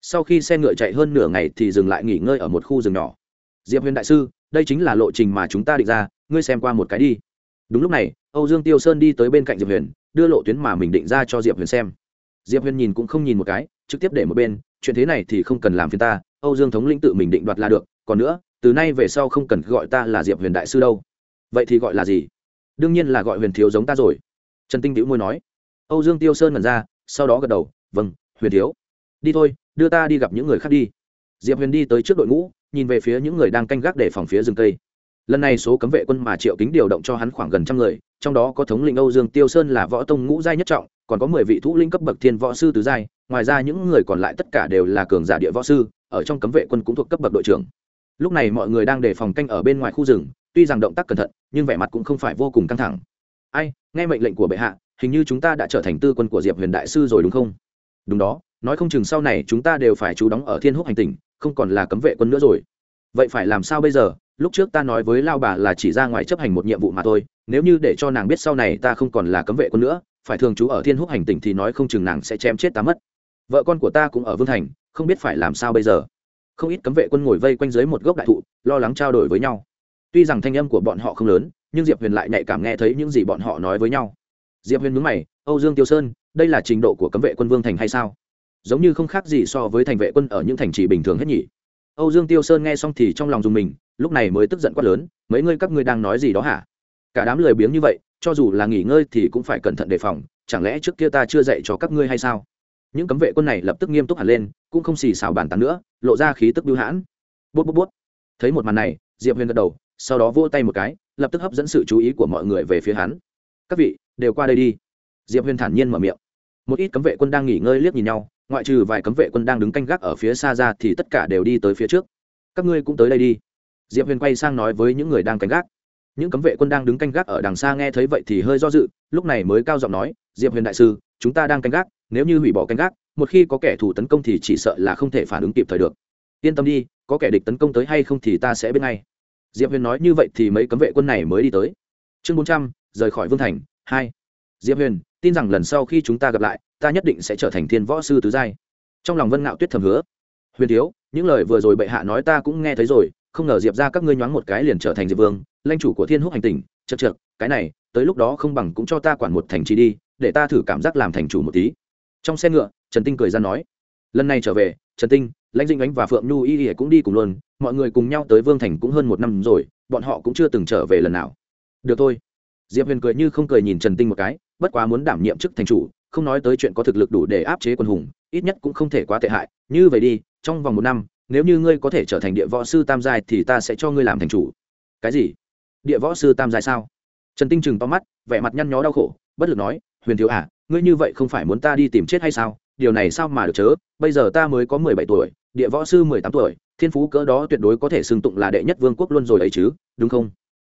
Sau khi xe ngựa chạy hơn nửa ngày thì dừng lại nghỉ ngơi ở một khu rừng nhỏ. Diệp huyền đại sư, đây chính là lộ trình mà chúng ta định ra, ngươi xem qua một cái đi. Đúng lúc này, âu dương tiêu sơn đi tới bên cạnh diệp huyền, đưa lộ tuyến mà mình định ra cho diệp huyền xem. Diệp huyền nhìn cũng không nhìn một cái, trực tiếp để một bên, chuyện thế này thì không cần làm phiền ta, âu dương thống lĩnh tự mình định đoạt là được, còn nữa, từ nay về sau không cần gọi ta là diệp huyền đại sư đâu. Vậy thì gọi là gì? Đương nhiên là gọi huyền thiếu giống ta rồi. Trần tinh đĩu môi nói. Âu dương tiêu sơn mần ra, sau đó gật đầu vâng huyền thiếu. Đi thôi, đưa ta đi gặp những người khác đi. Diệp huyền đi tới trước đội ngũ, nhìn về phía những người đang canh gác để phòng phía rừng cây. Lần này số cấm vệ quân mà triệu kính điều động cho hắn khoảng gần trăm người, trong đó có thống lĩnh âu dương tiêu sơn là võ tông ngũ giai nhất trọng, còn có mười vị thú linh cấp bậc thiên võ sư tứ giai, ngoài ra những người còn lại tất cả đều là cường giả địa võ sư, ở trong cấm vệ quân cũng thuộc cấp bậc đội trưởng. Lúc này mọi người đang đề phòng canh ở bên ngoài khu rừng tuy rằng động tác cẩn thận, nhưng vẻ mặt cũng không phải vô cùng căng thẳng. Ai, nghe mệnh lệnh của bệ hạ, hình như chúng ta đã trở thành tư quân của diệp huyền đại sư rồi đúng không? Đúng đó, nói không chừng sau này chúng ta đều phải trú đóng ở thiên húc hành tỉnh, không còn là cấm vệ quân nữa rồi. Vậy phải làm sao bây giờ? Lúc trước ta nói với lao bà là chỉ ra ngoài chấp hành một nhiệm vụ mà thôi, nếu như để cho nàng biết sau này ta không còn là cấm vệ quân nữa, phải thường trú ở thiên húc hành tỉnh thì nói không chừng nàng sẽ chém chết ta mất. Vợ con của ta cũng ở vương thành, không biết phải làm sao bây giờ. Không ít cấm vệ quân ngồi vây quanh dưới một gốc đại thụ, lo lắng trao đổi với nhau tuy rằng thanh âm của bọn họ không lớn, nhưng diệp huyền lại nhạy cảm nghe thấy những gì bọn họ nói với nhau. Diệp huyền mướn mày, âu dương tiêu sơn, đây là trình độ của cấm vệ quân vương thành hay sao? Giống như không khác gì so với thành vệ quân ở những thành trì bình thường hết nhỉ. Âu dương tiêu sơn nghe xong thì trong lòng dùng mình, lúc này mới tức giận quát lớn, mấy ngươi các ngươi đang nói gì đó hả? Cả đám lười biếng như vậy, cho dù là nghỉ ngơi thì cũng phải cẩn thận đề phòng, chẳng lẽ trước kia ta chưa dạy cho các ngươi hay sao? Những cấm vệ quân này lập tức nghiêm túc hẳn lên, cũng không xì xào bàn tán nữa, lộ ra khí tức bưu hãn. Bút bút bút. Thấy một màn này, diệp huyền gật đầu sau đó vỗ tay một cái, lập tức hấp dẫn sự chú ý của mọi người về phía hắn. Các vị, đều qua đây đi. Diệp huyền thản nhiên mở miệng. Một ít cấm vệ quân đang nghỉ ngơi liếc nhìn nhau, ngoại trừ vài cấm vệ quân đang đứng canh gác ở phía xa ra thì tất cả đều đi tới phía trước. Các ngươi cũng tới đây đi. Diệp huyền quay sang nói với những người đang canh gác. Những cấm vệ quân đang đứng canh gác ở đằng xa nghe thấy vậy thì hơi do dự, lúc này mới cao giọng nói, diệp huyền đại sư, chúng ta đang canh gác, nếu như hủy bỏ canh gác, một khi có kẻ thù tấn công thì chỉ sợ là không thể phản ứng kịp thời được. Yên tâm đi, có kẻ địch tấn công tới hay không thì ta sẽ biết ngay diệp huyền nói như vậy thì mấy cấm vệ quân này mới đi tới. Chương bốn trăm, rời khỏi vương thành, hai. Diệp huyền, tin rằng lần sau khi chúng ta gặp lại, ta nhất định sẽ trở thành thiên võ sư tứ giai. Trong lòng vân ngạo tuyết thầm hứa. Huyền thiếu, những lời vừa rồi bệ hạ nói ta cũng nghe thấy rồi, không ngờ diệp ra các ngươi nhoáng một cái liền trở thành diệp vương lanh chủ của thiên húc hành tình chật chật cái này, tới lúc đó không bằng cũng cho ta quản một thành trì đi, để ta thử cảm giác làm thành chủ một tí. Trong xe ngựa, trần tinh cười ra nói. Lần này trở về, trần tinh lãnh dinh ánh và phượng nhu y y cũng đi cùng luôn, mọi người cùng nhau tới vương thành cũng hơn một năm rồi, bọn họ cũng chưa từng trở về lần nào. Được thôi. Diệp huyền cười như không cười nhìn trần tinh một cái, bất quá muốn đảm nhiệm chức thành chủ, không nói tới chuyện có thực lực đủ để áp chế quân hùng, ít nhất cũng không thể quá tệ hại. Như vậy đi, trong vòng một năm, nếu như ngươi có thể trở thành địa võ sư tam giai thì ta sẽ cho ngươi làm thành chủ. Cái gì? Địa võ sư tam giai sao? Trần tinh chừng to mắt, vẻ mặt nhăn nhó đau khổ, bất lực nói, huyền thiếu à ngươi như vậy không phải muốn ta đi tìm chết hay sao? Điều này sao mà được chớ? Bây giờ ta mới có mười bảy tuổi, địa võ sư mười tám tuổi, thiên phú cỡ đó tuyệt đối có thể xưng tụng là đệ nhất vương quốc luôn rồi ấy chứ, đúng không?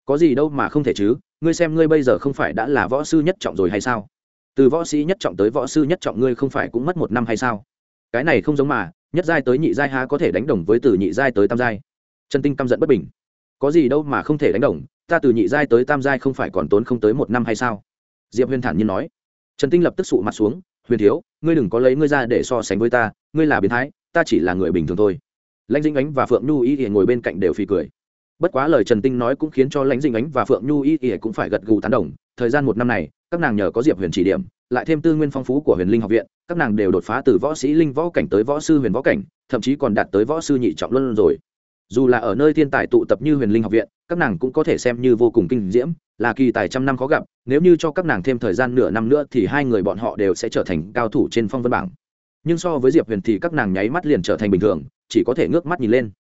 Có gì đâu mà không thể chứ, ngươi xem ngươi bây giờ không phải đã là võ sư nhất trọng rồi hay sao? Từ võ sĩ nhất trọng tới võ sư nhất trọng ngươi không phải cũng mất một năm hay sao? Cái này không giống mà, nhất giai tới nhị giai há có thể đánh đồng với từ nhị giai tới tam giai? Trần tinh căm giận bất bình. Có gì đâu mà không thể đánh đồng, ta từ nhị giai tới tam giai không phải còn tốn không tới một năm hay sao? Diệp huyền thản nhiên nói. Trần tinh lập tức sụ mặt xuống huyền thiếu, ngươi đừng có lấy ngươi ra để so sánh với ta, ngươi là biến thái, ta chỉ là người bình thường thôi. Lãnh dinh ánh và phượng nhu y thì ngồi bên cạnh đều phì cười. Bất quá lời trần tinh nói cũng khiến cho lãnh dinh ánh và phượng nhu y thì cũng phải gật gù tán đồng. Thời gian một năm này, các nàng nhờ có diệp huyền chỉ điểm, lại thêm tư nguyên phong phú của huyền linh học viện, các nàng đều đột phá từ võ sĩ linh võ cảnh tới võ sư huyền võ cảnh, thậm chí còn đạt tới võ sư nhị trọng luân rồi. Dù là ở nơi thiên tài tụ tập như huyền linh học viện các nàng cũng có thể xem như vô cùng kinh diễm, là kỳ tài trăm năm khó gặp, nếu như cho các nàng thêm thời gian nửa năm nữa thì hai người bọn họ đều sẽ trở thành cao thủ trên phong vân bảng. Nhưng so với diệp huyền thì các nàng nháy mắt liền trở thành bình thường, chỉ có thể ngước mắt nhìn lên.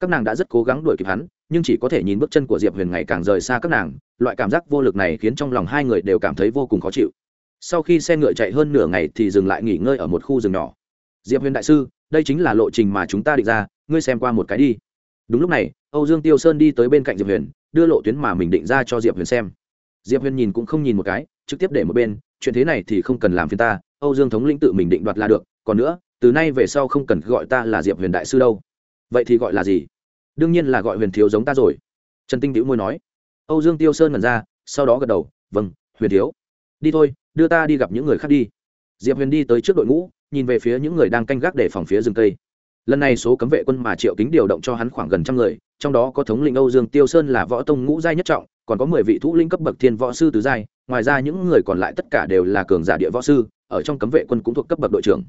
Các nàng đã rất cố gắng đuổi kịp hắn, nhưng chỉ có thể nhìn bước chân của diệp huyền ngày càng rời xa các nàng, loại cảm giác vô lực này khiến trong lòng hai người đều cảm thấy vô cùng khó chịu. Sau khi xe ngựa chạy hơn nửa ngày thì dừng lại nghỉ ngơi ở một khu rừng nhỏ. Diệp huyền đại sư, đây chính là lộ trình mà chúng ta định ra, ngươi xem qua một cái đi đúng lúc này, âu dương tiêu sơn đi tới bên cạnh diệp huyền, đưa lộ tuyến mà mình định ra cho diệp huyền xem. Diệp huyền nhìn cũng không nhìn một cái, trực tiếp để một bên, chuyện thế này thì không cần làm phiền ta, âu dương thống lĩnh tự mình định đoạt là được, còn nữa, từ nay về sau không cần gọi ta là diệp huyền đại sư đâu. Vậy thì gọi là gì? Đương nhiên là gọi huyền thiếu giống ta rồi. Trần tinh đĩu môi nói. Âu dương tiêu sơn mần ra, sau đó gật đầu vâng huyền thiếu. Đi thôi, đưa ta đi gặp những người khác đi. Diệp huyền đi tới trước đội ngũ, nhìn về phía những người đang canh gác để phòng phía rừng cây lần này số cấm vệ quân mà triệu kính điều động cho hắn khoảng gần trăm người, trong đó có thống lĩnh âu dương tiêu sơn là võ tông ngũ giai nhất trọng, còn có mười vị thú linh cấp bậc thiên võ sư tứ giai, ngoài ra những người còn lại tất cả đều là cường giả địa võ sư, ở trong cấm vệ quân cũng thuộc cấp bậc đội trưởng.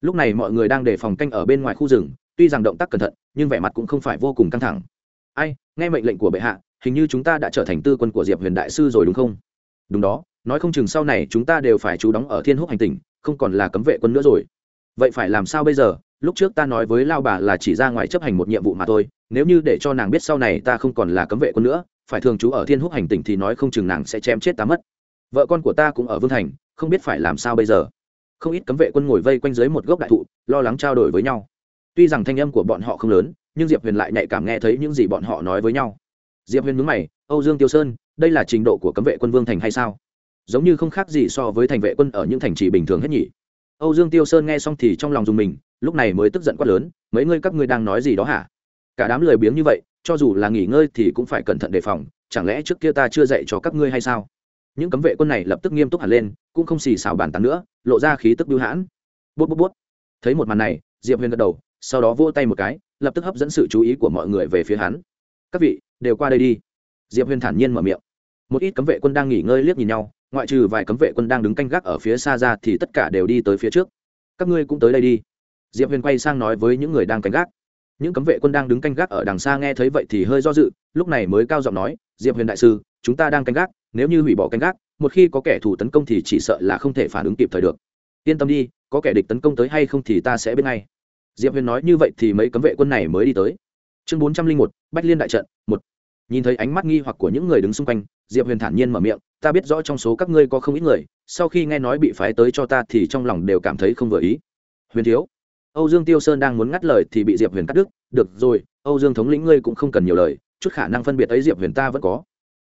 Lúc này mọi người đang đề phòng canh ở bên ngoài khu rừng, tuy rằng động tác cẩn thận, nhưng vẻ mặt cũng không phải vô cùng căng thẳng. Ai, nghe mệnh lệnh của bệ hạ, hình như chúng ta đã trở thành tư quân của diệp huyền đại sư rồi đúng không? Đúng đó, nói không chừng sau này chúng ta đều phải trú đóng ở thiên húc hành tỉnh, không còn là cấm vệ quân nữa rồi. Vậy phải làm sao bây giờ? Lúc trước ta nói với lao bà là chỉ ra ngoài chấp hành một nhiệm vụ mà thôi, nếu như để cho nàng biết sau này ta không còn là cấm vệ quân nữa, phải thường trú ở thiên húc hành tỉnh thì nói không chừng nàng sẽ chém chết ta mất. Vợ con của ta cũng ở vương thành, không biết phải làm sao bây giờ. Không ít cấm vệ quân ngồi vây quanh dưới một gốc đại thụ, lo lắng trao đổi với nhau. Tuy rằng thanh âm của bọn họ không lớn, nhưng diệp huyền lại nhạy cảm nghe thấy những gì bọn họ nói với nhau. Diệp huyền mướn mày, âu dương tiêu sơn, đây là trình độ của cấm vệ quân vương thành hay sao? Giống như không khác gì so với thành vệ quân ở những thành trì bình thường hết nhỉ. Âu dương tiêu sơn nghe xong thì trong lòng dùng mình lúc này mới tức giận quát lớn, mấy ngươi các ngươi đang nói gì đó hả? Cả đám lười biếng như vậy, cho dù là nghỉ ngơi thì cũng phải cẩn thận đề phòng, chẳng lẽ trước kia ta chưa dạy cho các ngươi hay sao? Những cấm vệ quân này lập tức nghiêm túc hẳn lên, cũng không xì xào bàn tán nữa, lộ ra khí tức bưu hãn. Bút bút bút. Thấy một màn này, diệp huyền gật đầu, sau đó vỗ tay một cái, lập tức hấp dẫn sự chú ý của mọi người về phía hắn. Các vị, đều qua đây đi. Diệp huyền thản nhiên mở miệng. Một ít cấm vệ quân đang nghỉ ngơi liếc nhìn nhau, ngoại trừ vài cấm vệ quân đang đứng canh gác ở phía xa ra thì tất cả đều đi tới phía trước. Các ngươi cũng tới đây đi diệp huyền quay sang nói với những người đang canh gác. Những cấm vệ quân đang đứng canh gác ở đằng xa nghe thấy vậy thì hơi do dự, lúc này mới cao giọng nói, diệp huyền đại sư, chúng ta đang canh gác, nếu như hủy bỏ canh gác, một khi có kẻ thù tấn công thì chỉ sợ là không thể phản ứng kịp thời được. Yên tâm đi, có kẻ địch tấn công tới hay không thì ta sẽ biết ngay. Diệp huyền nói như vậy thì mấy cấm vệ quân này mới đi tới. Chương bốn trăm linh một, bách liên đại trận, một. Nhìn thấy ánh mắt nghi hoặc của những người đứng xung quanh, diệp huyền thản nhiên mở miệng, ta biết rõ trong số các ngươi có không ít người, sau khi nghe nói bị phái tới cho ta thì trong lòng đều cảm thấy không vừa ý. Huyền thiếu âu dương tiêu sơn đang muốn ngắt lời thì bị diệp huyền cắt đứt. Được rồi, âu dương thống lĩnh ngươi cũng không cần nhiều lời, chút khả năng phân biệt ấy diệp huyền ta vẫn có.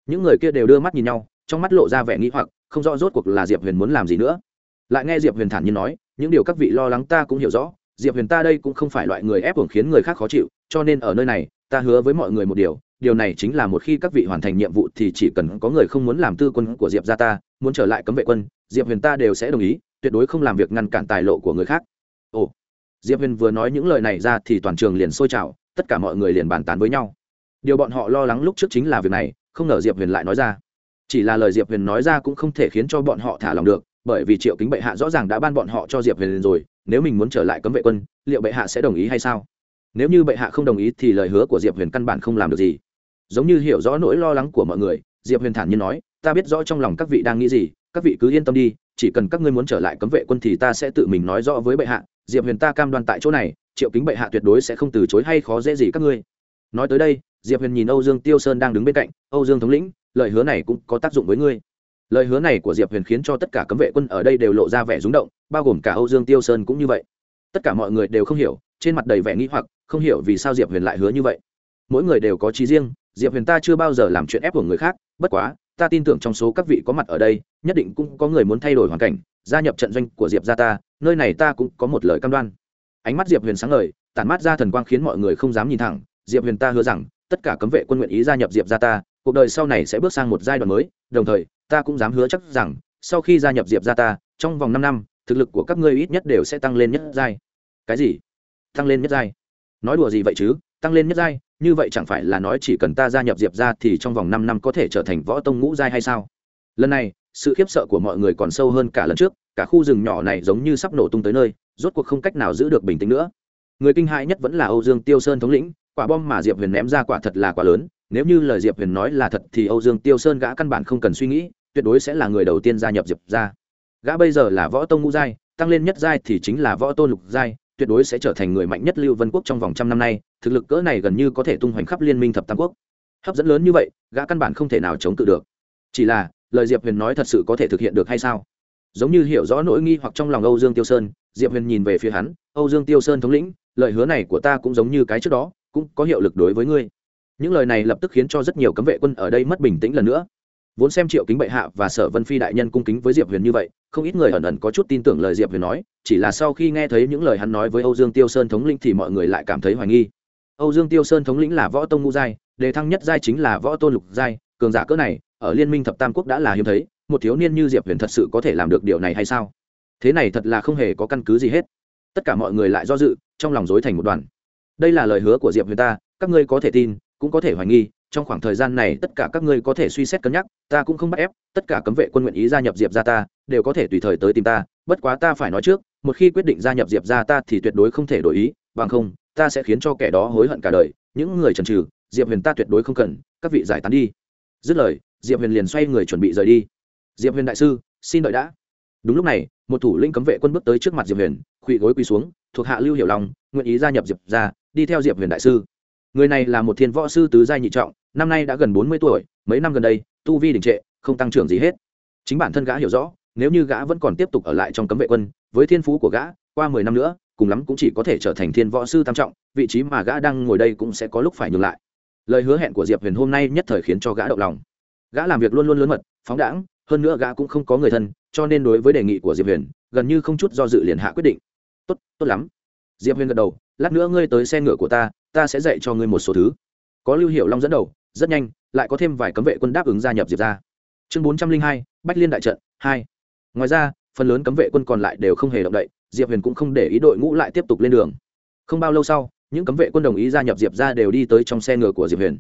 Những người kia đều đưa mắt nhìn nhau, trong mắt lộ ra vẻ nghi hoặc, không rõ rốt cuộc là diệp huyền muốn làm gì nữa. Lại nghe diệp huyền thản nhiên nói, những điều các vị lo lắng ta cũng hiểu rõ, diệp huyền ta đây cũng không phải loại người ép buộc khiến người khác khó chịu, cho nên ở nơi này, ta hứa với mọi người một điều điều này chính là một khi các vị hoàn thành nhiệm vụ thì chỉ cần có người không muốn làm tư quân của diệp gia ta, muốn trở lại cấm vệ quân, diệp huyền ta đều sẽ đồng ý, tuyệt đối không làm việc ngăn cản tài lộ của người khác. Ồ diệp huyền vừa nói những lời này ra thì toàn trường liền sôi trào, tất cả mọi người liền bàn tán với nhau. Điều bọn họ lo lắng lúc trước chính là việc này, không ngờ diệp huyền lại nói ra. Chỉ là lời diệp huyền nói ra cũng không thể khiến cho bọn họ thả lòng được, bởi vì triệu kính bệ hạ rõ ràng đã ban bọn họ cho diệp huyền rồi, nếu mình muốn trở lại cấm vệ quân, liệu bệ hạ sẽ đồng ý hay sao? Nếu như bệ hạ không đồng ý thì lời hứa của diệp huyền căn bản không làm được gì. Giống như hiểu rõ nỗi lo lắng của mọi người, diệp huyền thản nhiên nói, ta biết rõ trong lòng các vị đang nghĩ gì, các vị cứ yên tâm đi chỉ cần các ngươi muốn trở lại cấm vệ quân thì ta sẽ tự mình nói rõ với bệ hạ, diệp huyền ta cam đoan tại chỗ này, triệu kính bệ hạ tuyệt đối sẽ không từ chối hay khó dễ gì các ngươi. Nói tới đây, diệp huyền nhìn âu dương tiêu sơn đang đứng bên cạnh, âu dương thống lĩnh, lời hứa này cũng có tác dụng với ngươi. Lời hứa này của diệp huyền khiến cho tất cả cấm vệ quân ở đây đều lộ ra vẻ rúng động, bao gồm cả âu dương tiêu sơn cũng như vậy. Tất cả mọi người đều không hiểu, trên mặt đầy vẻ nghĩ hoặc, không hiểu vì sao diệp huyền lại hứa như vậy. Mỗi người đều có trí riêng, diệp huyền ta chưa bao giờ làm chuyện ép của người khác, bất quá ta tin tưởng trong số các vị có mặt ở đây, nhất định cũng có người muốn thay đổi hoàn cảnh, gia nhập trận doanh của diệp gia ta, nơi này ta cũng có một lời cam đoan. Ánh mắt diệp huyền sáng ngời, tản mát ra thần quang khiến mọi người không dám nhìn thẳng. Diệp huyền ta hứa rằng, tất cả cấm vệ quân nguyện ý gia nhập diệp gia ta, cuộc đời sau này sẽ bước sang một giai đoạn mới, đồng thời, ta cũng dám hứa chắc rằng, sau khi gia nhập diệp gia ta, trong vòng năm năm, thực lực của các ngươi ít nhất đều sẽ tăng lên nhất giai. Cái gì? Tăng lên nhất giai? Nói đùa gì vậy chứ? Tăng lên nhất giai? Như vậy chẳng phải là nói chỉ cần ta gia nhập diệp ra thì trong vòng năm năm có thể trở thành võ tông ngũ giai hay sao? Lần này, sự khiếp sợ của mọi người còn sâu hơn cả lần trước, cả khu rừng nhỏ này giống như sắp nổ tung tới nơi, rốt cuộc không cách nào giữ được bình tĩnh nữa. Người kinh hãi nhất vẫn là âu dương tiêu sơn thống lĩnh, quả bom mà diệp huyền ném ra quả thật là quả lớn, nếu như lời diệp huyền nói là thật thì âu dương tiêu sơn gã căn bản không cần suy nghĩ, tuyệt đối sẽ là người đầu tiên gia nhập diệp ra gã bây giờ là võ tông ngũ giai, tăng lên nhất giai thì chính là võ tôn lục giai tuyệt đối sẽ trở thành người mạnh nhất lưu vân quốc trong vòng trăm năm nay, thực lực cỡ này gần như có thể tung hoành khắp liên minh thập tam quốc. Hấp dẫn lớn như vậy, gã căn bản không thể nào chống cự được. Chỉ là, lời diệp huyền nói thật sự có thể thực hiện được hay sao? Giống như hiểu rõ nỗi nghi hoặc trong lòng âu dương tiêu sơn, diệp huyền nhìn về phía hắn, âu dương tiêu sơn thống lĩnh, lời hứa này của ta cũng giống như cái trước đó, cũng có hiệu lực đối với ngươi. Những lời này lập tức khiến cho rất nhiều cấm vệ quân ở đây mất bình tĩnh lần nữa vốn xem triệu kính bệ hạ và sở vân phi đại nhân cung kính với diệp huyền như vậy, không ít người ẩn ẩn có chút tin tưởng lời diệp huyền nói, chỉ là sau khi nghe thấy những lời hắn nói với âu dương tiêu sơn thống lĩnh thì mọi người lại cảm thấy hoài nghi. Âu dương tiêu sơn thống lĩnh là võ tông ngũ giai, đề thăng nhất giai chính là võ tôn lục giai, cường giả cỡ này, ở liên minh thập tam quốc đã là hiếm thấy, một thiếu niên như diệp huyền thật sự có thể làm được điều này hay sao? Thế này thật là không hề có căn cứ gì hết. Tất cả mọi người lại do dự, trong lòng dối thành một đoàn. Đây là lời hứa của diệp huyền ta, các ngươi có thể tin, cũng có thể hoài nghi trong khoảng thời gian này, tất cả các ngươi có thể suy xét cân nhắc, ta cũng không bắt ép, tất cả cấm vệ quân nguyện ý gia nhập diệp ra ta, đều có thể tùy thời tới tìm ta, bất quá ta phải nói trước, một khi quyết định gia nhập diệp ra ta thì tuyệt đối không thể đổi ý, bằng không, ta sẽ khiến cho kẻ đó hối hận cả đời, những người trần trừ diệp huyền ta tuyệt đối không cần, các vị giải tán đi. Dứt lời, diệp huyền liền xoay người chuẩn bị rời đi. Diệp huyền đại sư, xin đợi đã. Đúng lúc này, một thủ lĩnh cấm vệ quân bước tới trước mặt diệp huyền quỳ gối quỳ xuống, thuộc hạ lưu hiểu lòng nguyện ý gia nhập diệp ra đi theo diệp huyền đại sư người này là một thiên võ sư tứ giai nhị trọng, năm nay đã gần bốn mươi tuổi, mấy năm gần đây, tu vi đình trệ, không tăng trưởng gì hết. Chính bản thân gã hiểu rõ, nếu như gã vẫn còn tiếp tục ở lại trong cấm vệ quân, với thiên phú của gã, qua mười năm nữa, cùng lắm cũng chỉ có thể trở thành thiên võ sư tam trọng, vị trí mà gã đang ngồi đây cũng sẽ có lúc phải nhường lại. Lời hứa hẹn của diệp huyền hôm nay nhất thời khiến cho gã động lòng. Gã làm việc luôn luôn lớn mật, phóng đãng, hơn nữa gã cũng không có người thân, cho nên đối với đề nghị của diệp huyền, gần như không chút do dự liền hạ quyết định. Tốt tốt lắm. Diệp huyền gật đầu, lát nữa ngươi tới xe ngựa của ta ta sẽ dạy cho ngươi một số thứ. Có lưu hiệu long dẫn đầu, rất nhanh, lại có thêm vài cấm vệ quân đáp ứng gia nhập diệp ra chương bốn trăm linh hai, bách liên đại trận, hai. Ngoài ra, phần lớn cấm vệ quân còn lại đều không hề động đậy, diệp huyền cũng không để ý đội ngũ lại tiếp tục lên đường. Không bao lâu sau, những cấm vệ quân đồng ý gia nhập diệp ra đều đi tới trong xe ngựa của diệp huyền.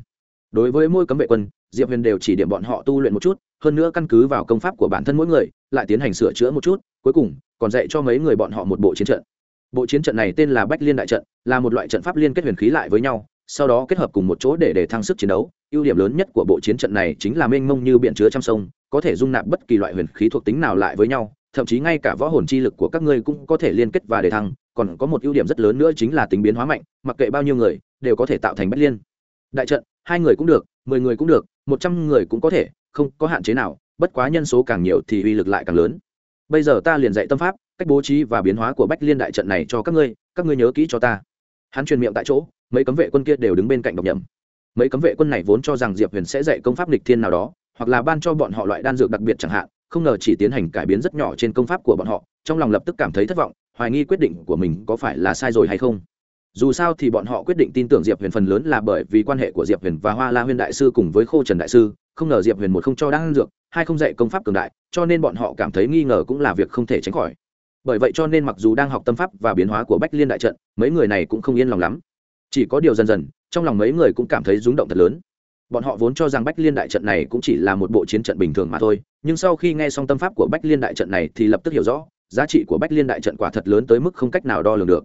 Đối với mỗi cấm vệ quân, diệp huyền đều chỉ điểm bọn họ tu luyện một chút, hơn nữa căn cứ vào công pháp của bản thân mỗi người, lại tiến hành sửa chữa một chút, cuối cùng còn dạy cho mấy người bọn họ một bộ chiến trận bộ chiến trận này tên là bách liên đại trận, là một loại trận pháp liên kết huyền khí lại với nhau, sau đó kết hợp cùng một chỗ để để thăng sức chiến đấu. Ưu điểm lớn nhất của bộ chiến trận này chính là mênh mông như biển chứa trăm sông, có thể dung nạp bất kỳ loại huyền khí thuộc tính nào lại với nhau, thậm chí ngay cả võ hồn chi lực của các ngươi cũng có thể liên kết và để thăng. Còn có một ưu điểm rất lớn nữa chính là tính biến hóa mạnh, mặc kệ bao nhiêu người, đều có thể tạo thành bách liên đại trận. Hai người cũng được, mười người cũng được, một trăm người cũng có thể, không có hạn chế nào, bất quá nhân số càng nhiều thì uy lực lại càng lớn. Bây giờ ta liền dạy tâm pháp cách bố trí và biến hóa của bách liên đại trận này cho các ngươi các ngươi nhớ kỹ cho ta. Hắn truyền miệng tại chỗ, mấy cấm vệ quân kia đều đứng bên cạnh độc nhầm mấy cấm vệ quân này vốn cho rằng diệp huyền sẽ dạy công pháp lịch thiên nào đó, hoặc là ban cho bọn họ loại đan dược đặc biệt chẳng hạn, không ngờ chỉ tiến hành cải biến rất nhỏ trên công pháp của bọn họ, trong lòng lập tức cảm thấy thất vọng, hoài nghi quyết định của mình có phải là sai rồi hay không. Dù sao thì bọn họ quyết định tin tưởng diệp huyền phần lớn là bởi vì quan hệ của diệp huyền và hoa la huyền đại sư cùng với khô trần đại sư, không ngờ diệp huyền một không cho đan dược, hai không dạy công pháp cường đại, cho nên bọn họ cảm thấy nghi ngờ cũng là việc không thể tránh khỏi bởi vậy cho nên mặc dù đang học tâm pháp và biến hóa của bách liên đại trận, mấy người này cũng không yên lòng lắm. Chỉ có điều dần dần, trong lòng mấy người cũng cảm thấy rúng động thật lớn. Bọn họ vốn cho rằng bách liên đại trận này cũng chỉ là một bộ chiến trận bình thường mà thôi, nhưng sau khi nghe xong tâm pháp của bách liên đại trận này thì lập tức hiểu rõ, giá trị của bách liên đại trận quả thật lớn tới mức không cách nào đo lường được.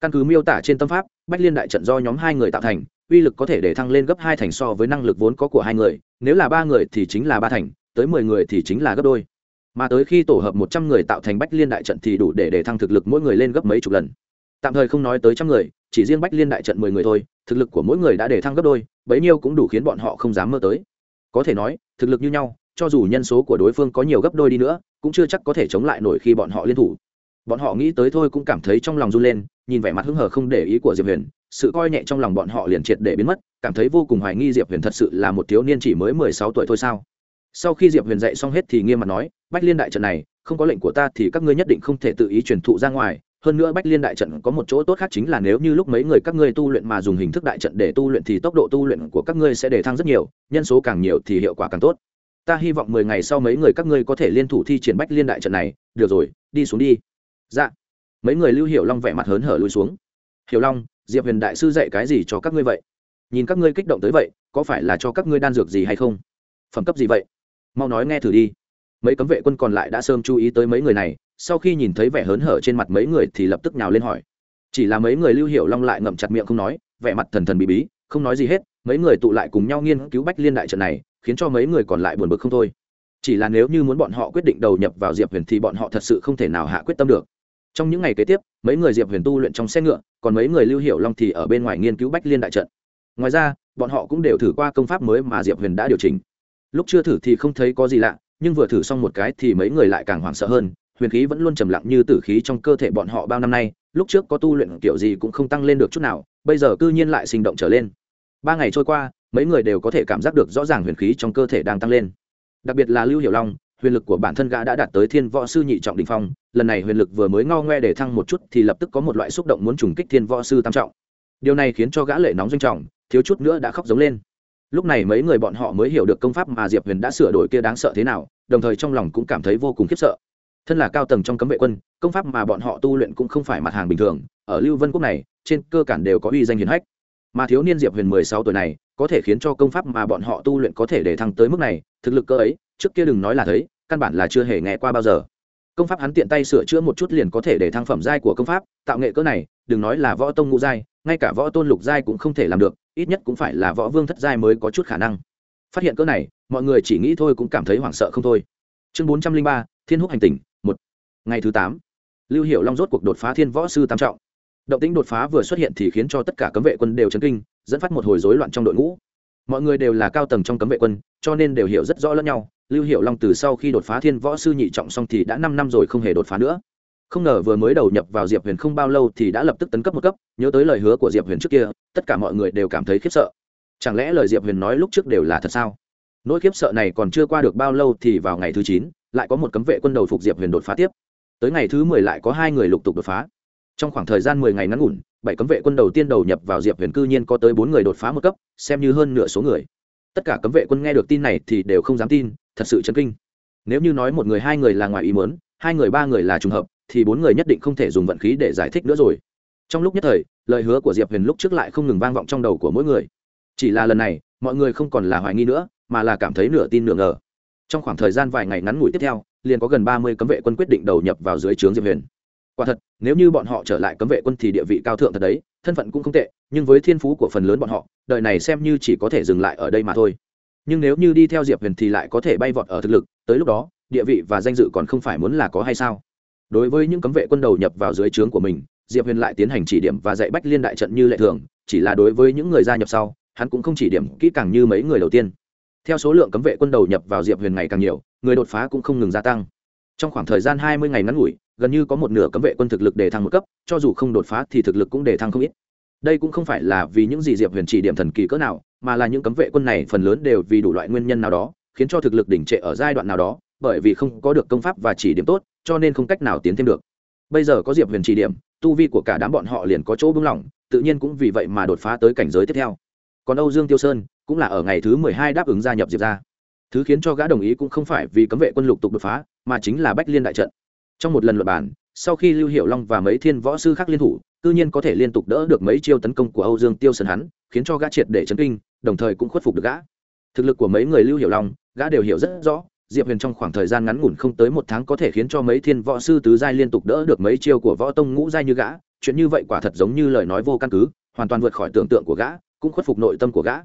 Căn cứ miêu tả trên tâm pháp, bách liên đại trận do nhóm hai người tạo thành, uy lực có thể để thăng lên gấp hai thành so với năng lực vốn có của hai người, nếu là ba người thì chính là ba thành, tới mười người thì chính là gấp đôi mà tới khi tổ hợp một trăm người tạo thành bách liên đại trận thì đủ để để thăng thực lực mỗi người lên gấp mấy chục lần. Tạm thời không nói tới trăm người, chỉ riêng bách liên đại trận mười người thôi, thực lực của mỗi người đã để thăng gấp đôi, bấy nhiêu cũng đủ khiến bọn họ không dám mơ tới. Có thể nói, thực lực như nhau, cho dù nhân số của đối phương có nhiều gấp đôi đi nữa, cũng chưa chắc có thể chống lại nổi khi bọn họ liên thủ. Bọn họ nghĩ tới thôi cũng cảm thấy trong lòng run lên, nhìn vẻ mặt hưng hờ không để ý của diệp huyền, sự coi nhẹ trong lòng bọn họ liền triệt để biến mất, cảm thấy vô cùng hoài nghi diệp huyền thật sự là một thiếu niên chỉ mới mười sáu tuổi thôi sao? Sau khi diệp huyền dạy xong hết thì nghiêm mặt nói, bách liên đại trận này, không có lệnh của ta thì các ngươi nhất định không thể tự ý truyền thụ ra ngoài. Hơn nữa bách liên đại trận có một chỗ tốt khác chính là nếu như lúc mấy người các ngươi tu luyện mà dùng hình thức đại trận để tu luyện thì tốc độ tu luyện của các ngươi sẽ đề thăng rất nhiều, nhân số càng nhiều thì hiệu quả càng tốt. Ta hy vọng mười ngày sau mấy người các ngươi có thể liên thủ thi triển bách liên đại trận này. Được rồi, đi xuống đi. Dạ. Mấy người lưu hiểu long vẻ mặt hớn hở lui xuống. Hiểu long, diệp huyền đại sư dạy cái gì cho các ngươi vậy? Nhìn các ngươi kích động tới vậy, có phải là cho các ngươi đan dược gì hay không? Phẩm cấp gì vậy? Mau nói nghe thử đi. Mấy cấm vệ quân còn lại đã sớm chú ý tới mấy người này, sau khi nhìn thấy vẻ hớn hở trên mặt mấy người thì lập tức nhào lên hỏi. Chỉ là mấy người lưu hiểu long lại ngậm chặt miệng không nói, vẻ mặt thần thần bí bí, không nói gì hết, mấy người tụ lại cùng nhau nghiên cứu bách liên đại trận này, khiến cho mấy người còn lại buồn bực không thôi. Chỉ là nếu như muốn bọn họ quyết định đầu nhập vào diệp huyền thì bọn họ thật sự không thể nào hạ quyết tâm được. Trong những ngày kế tiếp, mấy người diệp huyền tu luyện trong xe ngựa, còn mấy người lưu hiểu long thì ở bên ngoài nghiên cứu bách liên đại trận. Ngoài ra, bọn họ cũng đều thử qua công pháp mới mà diệp huyền đã điều chỉnh lúc chưa thử thì không thấy có gì lạ, nhưng vừa thử xong một cái thì mấy người lại càng hoảng sợ hơn, huyền khí vẫn luôn trầm lặng như tử khí trong cơ thể bọn họ bao năm nay, lúc trước có tu luyện kiểu gì cũng không tăng lên được chút nào, bây giờ cư nhiên lại sinh động trở lên. Ba ngày trôi qua, mấy người đều có thể cảm giác được rõ ràng huyền khí trong cơ thể đang tăng lên. Đặc biệt là lưu hiểu long, huyền lực của bản thân gã đã đạt tới thiên võ sư nhị trọng đình phong, lần này huyền lực vừa mới ngao ngoe để thăng một chút thì lập tức có một loại xúc động muốn trùng kích thiên võ sư tam trọng. Điều này khiến cho gã lệ nóng doanh trọng, thiếu chút nữa đã khóc giống lên lúc này mấy người bọn họ mới hiểu được công pháp mà diệp huyền đã sửa đổi kia đáng sợ thế nào, đồng thời trong lòng cũng cảm thấy vô cùng khiếp sợ. Thân là cao tầng trong cấm vệ quân, công pháp mà bọn họ tu luyện cũng không phải mặt hàng bình thường, ở lưu vân quốc này, trên cơ cản đều có uy danh hiền hách. Mà thiếu niên diệp huyền mười sáu tuổi này, có thể khiến cho công pháp mà bọn họ tu luyện có thể để thăng tới mức này, thực lực cơ ấy, trước kia đừng nói là thấy, căn bản là chưa hề nghe qua bao giờ. Công pháp hắn tiện tay sửa chữa một chút liền có thể để thăng phẩm giai của công pháp, tạo nghệ cỡ này, đừng nói là võ tông ngũ giai ngay cả võ tôn lục giai cũng không thể làm được, ít nhất cũng phải là võ vương thất giai mới có chút khả năng. Phát hiện cỡ này, mọi người chỉ nghĩ thôi cũng cảm thấy hoảng sợ không thôi. Chương bốn trăm linh ba, thiên húc hành tỉnh, một. Ngày thứ tám, lưu hiệu long rốt cuộc đột phá thiên võ sư tam trọng. Động tính đột phá vừa xuất hiện thì khiến cho tất cả cấm vệ quân đều chấn kinh, dẫn phát một hồi rối loạn trong đội ngũ. Mọi người đều là cao tầng trong cấm vệ quân, cho nên đều hiểu rất rõ lẫn nhau. Lưu hiệu long từ sau khi đột phá thiên võ sư nhị trọng xong thì đã năm năm rồi không hề đột phá nữa không ngờ vừa mới đầu nhập vào diệp huyền không bao lâu thì đã lập tức tấn cấp một cấp, nhớ tới lời hứa của diệp huyền trước kia, tất cả mọi người đều cảm thấy khiếp sợ. Chẳng lẽ lời diệp huyền nói lúc trước đều là thật sao? Nỗi khiếp sợ này còn chưa qua được bao lâu thì vào ngày thứ chín, lại có một cấm vệ quân đầu phục diệp huyền đột phá tiếp. Tới ngày thứ mười lại có hai người lục tục đột phá. Trong khoảng thời gian mười ngày ngắn ngủn, bảy cấm vệ quân đầu tiên đầu nhập vào diệp huyền cư nhiên có tới bốn người đột phá một cấp, xem như hơn nửa số người. Tất cả cấm vệ quân nghe được tin này thì đều không dám tin, thật sự chấn kinh. Nếu như nói một người hai người là ngoài ý muốn, hai người ba người là trùng hợp thì bốn người nhất định không thể dùng vận khí để giải thích nữa rồi. Trong lúc nhất thời, lời hứa của diệp huyền lúc trước lại không ngừng vang vọng trong đầu của mỗi người. Chỉ là lần này, mọi người không còn là hoài nghi nữa, mà là cảm thấy nửa tin nửa ngờ. Trong khoảng thời gian vài ngày ngắn ngủi tiếp theo, liền có gần ba mươi cấm vệ quân quyết định đầu nhập vào dưới trướng diệp huyền. Quả thật, nếu như bọn họ trở lại cấm vệ quân thì địa vị cao thượng thật đấy, thân phận cũng không tệ, nhưng với thiên phú của phần lớn bọn họ, đời này xem như chỉ có thể dừng lại ở đây mà thôi. Nhưng nếu như đi theo diệp huyền thì lại có thể bay vọt ở thực lực, tới lúc đó, địa vị và danh dự còn không phải muốn là có hay sao? Đối với những cấm vệ quân đầu nhập vào dưới trướng của mình, diệp huyền lại tiến hành chỉ điểm và dạy bách liên đại trận như lệ thường, chỉ là đối với những người gia nhập sau, hắn cũng không chỉ điểm kỹ càng như mấy người đầu tiên. Theo số lượng cấm vệ quân đầu nhập vào diệp huyền ngày càng nhiều, người đột phá cũng không ngừng gia tăng. Trong khoảng thời gian hai mươi ngày ngắn ngủi, gần như có một nửa cấm vệ quân thực lực để thăng một cấp, cho dù không đột phá thì thực lực cũng để thăng không ít. Đây cũng không phải là vì những gì diệp huyền chỉ điểm thần kỳ cỡ nào, mà là những cấm vệ quân này phần lớn đều vì đủ loại nguyên nhân nào đó, khiến cho thực lực đỉnh trệ ở giai đoạn nào đó, bởi vì không có được công pháp và chỉ điểm tốt cho nên không cách nào tiến thêm được. Bây giờ có diệp huyền chỉ điểm, tu vi của cả đám bọn họ liền có chỗ bưng lỏng, tự nhiên cũng vì vậy mà đột phá tới cảnh giới tiếp theo. Còn âu dương tiêu sơn, cũng là ở ngày thứ mười hai đáp ứng gia nhập diệp ra thứ khiến cho gã đồng ý cũng không phải vì cấm vệ quân lục tục đột phá, mà chính là bách liên đại trận. Trong một lần luật bản sau khi lưu hiệu long và mấy thiên võ sư khác liên thủ, tự nhiên có thể liên tục đỡ được mấy chiêu tấn công của âu dương tiêu sơn hắn, khiến cho gã triệt để chấn kinh, đồng thời cũng khuất phục được gã. Thực lực của mấy người lưu hiệu long, gã đều hiểu rất rõ diệp huyền trong khoảng thời gian ngắn ngủn không tới một tháng có thể khiến cho mấy thiên võ sư tứ giai liên tục đỡ được mấy chiêu của võ tông ngũ giai như gã. Chuyện như vậy quả thật giống như lời nói vô căn cứ, hoàn toàn vượt khỏi tưởng tượng của gã, cũng khuất phục nội tâm của gã.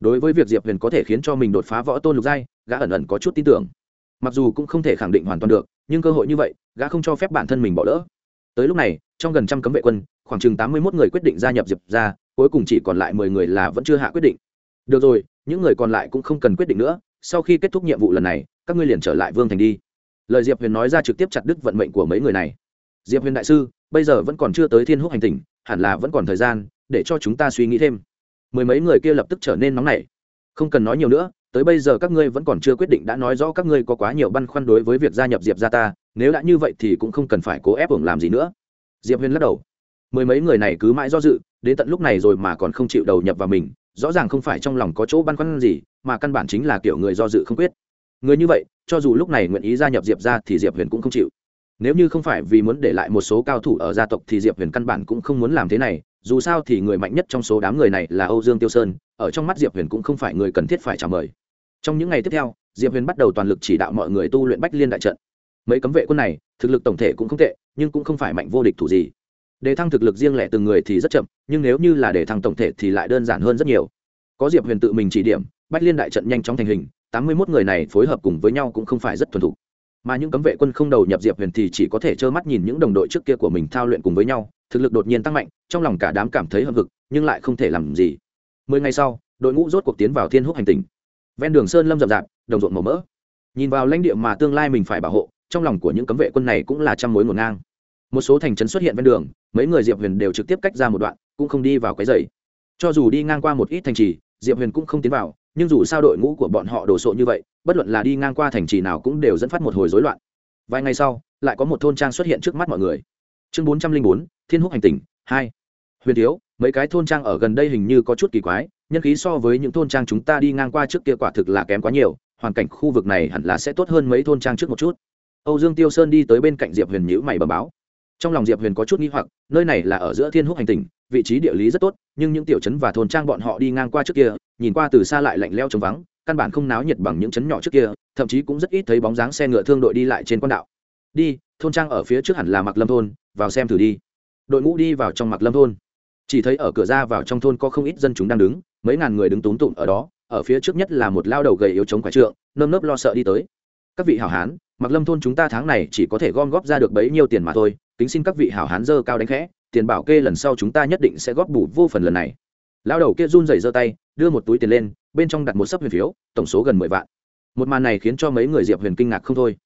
Đối với việc diệp huyền có thể khiến cho mình đột phá võ tôn lục giai, gã ẩn ẩn có chút tin tưởng. Mặc dù cũng không thể khẳng định hoàn toàn được, nhưng cơ hội như vậy, gã không cho phép bản thân mình bỏ lỡ. Tới lúc này, trong gần trăm cấm vệ quân, khoảng chừng tám mươi một người quyết định gia nhập diệp ra cuối cùng chỉ còn lại mười người là vẫn chưa hạ quyết định. Được rồi, những người còn lại cũng không cần quyết định nữa. Sau khi kết thúc nhiệm vụ lần này các ngươi liền trở lại vương thành đi. Lời diệp huyền nói ra trực tiếp chặt đứt vận mệnh của mấy người này. Diệp huyền đại sư, bây giờ vẫn còn chưa tới thiên húc hành tỉnh, hẳn là vẫn còn thời gian, để cho chúng ta suy nghĩ thêm. Mười mấy người kia lập tức trở nên nóng nảy. Không cần nói nhiều nữa, tới bây giờ các ngươi vẫn còn chưa quyết định đã nói rõ các ngươi có quá nhiều băn khoăn đối với việc gia nhập diệp ra ta, nếu đã như vậy thì cũng không cần phải cố ép hưởng làm gì nữa. Diệp huyền lắc đầu. Mười mấy người này cứ mãi do dự, đến tận lúc này rồi mà còn không chịu đầu nhập vào mình, rõ ràng không phải trong lòng có chỗ băn khoăn gì, mà căn bản chính là kiểu người do dự không quyết người như vậy, cho dù lúc này nguyện ý gia nhập diệp ra thì diệp huyền cũng không chịu. Nếu như không phải vì muốn để lại một số cao thủ ở gia tộc thì diệp huyền căn bản cũng không muốn làm thế này. Dù sao thì người mạnh nhất trong số đám người này là âu dương tiêu sơn, ở trong mắt diệp huyền cũng không phải người cần thiết phải chào mời. Trong những ngày tiếp theo, diệp huyền bắt đầu toàn lực chỉ đạo mọi người tu luyện bách liên đại trận. Mấy cấm vệ quân này, thực lực tổng thể cũng không tệ, nhưng cũng không phải mạnh vô địch thủ gì. Đề thăng thực lực riêng lẻ từng người thì rất chậm, nhưng nếu như là đề thăng tổng thể thì lại đơn giản hơn rất nhiều. Có diệp huyền tự mình chỉ điểm, bách liên đại trận nhanh chóng thành hình tám mươi mốt người này phối hợp cùng với nhau cũng không phải rất thuần thục. Mà những cấm vệ quân không đầu nhập diệp huyền thì chỉ có thể trơ mắt nhìn những đồng đội trước kia của mình thao luyện cùng với nhau, thực lực đột nhiên tăng mạnh, trong lòng cả đám cảm thấy hâm hực, nhưng lại không thể làm gì. Mười ngày sau, đội ngũ rốt cuộc tiến vào thiên húc hành tình ven đường sơn lâm rậm rạp, đồng ruộng màu mỡ. Nhìn vào lãnh địa mà tương lai mình phải bảo hộ, trong lòng của những cấm vệ quân này cũng là trăm mối ngổn ngang. Một số thành trấn xuất hiện ven đường, mấy người diệp huyền đều trực tiếp cách ra một đoạn, cũng không đi vào cái dày cho dù đi ngang qua một ít thành trì, diệp huyền cũng không tiến vào nhưng dù sao đội ngũ của bọn họ đồ sộ như vậy, bất luận là đi ngang qua thành trì nào cũng đều dẫn phát một hồi rối loạn. Vài ngày sau, lại có một thôn trang xuất hiện trước mắt mọi người. Chương bốn trăm linh bốn, thiên húc hành tỉnh, hai. Huyền thiếu, mấy cái thôn trang ở gần đây hình như có chút kỳ quái, nhân khí so với những thôn trang chúng ta đi ngang qua trước kia quả thực là kém quá nhiều, hoàn cảnh khu vực này hẳn là sẽ tốt hơn mấy thôn trang trước một chút. Âu dương tiêu sơn đi tới bên cạnh diệp huyền nhữ mày bầm báo trong lòng diệp huyền có chút nghi hoặc, nơi này là ở giữa thiên húc hành tình vị trí địa lý rất tốt, nhưng những tiểu trấn và thôn trang bọn họ đi ngang qua trước kia, nhìn qua từ xa lại lạnh leo trống vắng, căn bản không náo nhiệt bằng những trấn nhỏ trước kia, thậm chí cũng rất ít thấy bóng dáng xe ngựa thương đội đi lại trên con đạo. Đi, thôn trang ở phía trước hẳn là mặc lâm thôn, vào xem thử đi. Đội ngũ đi vào trong mặc lâm thôn. Chỉ thấy ở cửa ra vào trong thôn có không ít dân chúng đang đứng, mấy ngàn người đứng túm tụm ở đó, ở phía trước nhất là một lao đầu gầy yếu chống quả trượng, nơm nớp lo sợ đi tới. Các vị hảo hán mặc lâm thôn chúng ta tháng này chỉ có thể gom góp ra được bấy nhiêu tiền mà thôi, kính xin các vị hảo hán dơ cao đánh khẽ, tiền bảo kê lần sau chúng ta nhất định sẽ góp bù vô phần lần này. Lao đầu kia run rẩy giơ tay, đưa một túi tiền lên, bên trong đặt một sấp huyền phiếu, tổng số gần mười vạn. Một màn này khiến cho mấy người diệp huyền kinh ngạc không thôi.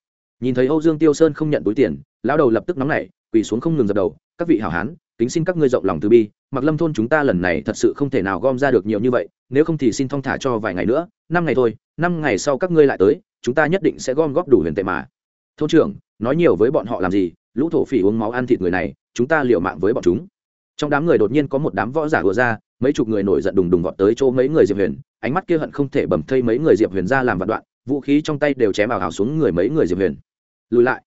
Nhìn thấy âu dương tiêu sơn không nhận túi tiền lao đầu lập tức nóng nảy, quỳ xuống không ngừng dập đầu, các vị hảo hán, kính xin các ngươi rộng lòng từ bi, mặc lâm thôn chúng ta lần này thật sự không thể nào gom ra được nhiều như vậy, nếu không thì xin thong thả cho vài ngày nữa, năm ngày thôi, năm ngày sau các ngươi lại tới chúng ta nhất định sẽ gom góp đủ huyền tệ mà. Thôn trưởng, nói nhiều với bọn họ làm gì? Lũ thổ phỉ uống máu ăn thịt người này, chúng ta liều mạng với bọn chúng. Trong đám người đột nhiên có một đám võ giả vừa ra, mấy chục người nổi giận đùng đùng vọt tới chỗ mấy người diệp huyền. Ánh mắt kia hận không thể bầm thây mấy người diệp huyền ra làm vạn đoạn, vũ khí trong tay đều chém vào hào xuống người mấy người diệp huyền. Lùi lại.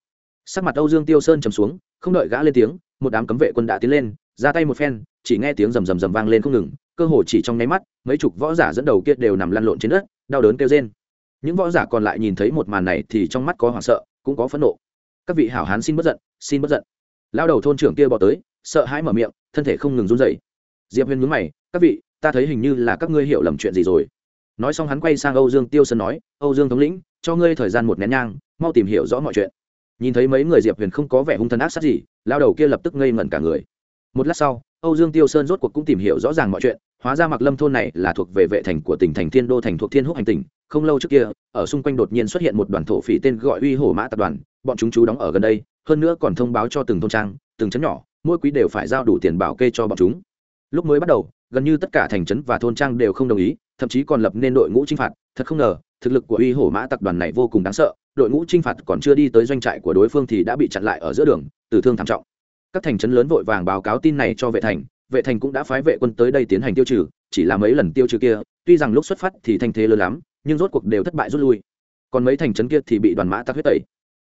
Sắc mặt âu dương tiêu sơn trầm xuống, không đợi gã lên tiếng, một đám cấm vệ quân đã tiến lên, ra tay một phen, chỉ nghe tiếng rầm rầm rầm vang lên không ngừng, cơ hồ chỉ trong nháy mắt, mấy chục võ giả dẫn đầu kia đều nằm lăn lộn trên đất, đau đớn kêu rên những võ giả còn lại nhìn thấy một màn này thì trong mắt có hoảng sợ, cũng có phẫn nộ. Các vị hảo hán xin bất giận, xin bất giận. Lao đầu thôn trưởng kia bỏ tới, sợ hãi mở miệng, thân thể không ngừng run dậy diệp huyền mướn mày, các vị, ta thấy hình như là các ngươi hiểu lầm chuyện gì rồi. Nói xong hắn quay sang âu dương tiêu sơn nói, âu dương thống lĩnh, cho ngươi thời gian một nén nhang, mau tìm hiểu rõ mọi chuyện. Nhìn thấy mấy người diệp huyền không có vẻ hung thần ác sát gì, lao đầu kia lập tức ngây ngẩn cả người. Một lát sau, âu dương tiêu sơn rốt cuộc cũng tìm hiểu rõ ràng mọi chuyện hóa ra mặc lâm thôn này là thuộc về vệ thành của tỉnh thành thiên đô thành thuộc thiên húc hành tỉnh. Không lâu trước kia, ở xung quanh đột nhiên xuất hiện một đoàn thổ phỉ tên gọi uy hổ mã tập đoàn, bọn chúng chú đóng ở gần đây, hơn nữa còn thông báo cho từng thôn trang, từng chấn nhỏ, mỗi quý đều phải giao đủ tiền bảo kê cho bọn chúng. Lúc mới bắt đầu, gần như tất cả thành trấn và thôn trang đều không đồng ý, thậm chí còn lập nên đội ngũ chinh phạt. Thật không ngờ, thực lực của uy hổ mã tập đoàn này vô cùng đáng sợ, đội ngũ chinh phạt còn chưa đi tới doanh trại của đối phương thì đã bị chặn lại ở giữa đường, tử thương thảm trọng. Các thành trấn lớn vội vàng báo cáo tin này cho vệ thành vệ thành cũng đã phái vệ quân tới đây tiến hành tiêu trừ, chỉ là mấy lần tiêu trừ kia, tuy rằng lúc xuất phát thì thanh thế lớn lắm, nhưng rốt cuộc đều thất bại rút lui. Còn mấy thành trấn kia thì bị đoàn mã tắc huyết tẩy.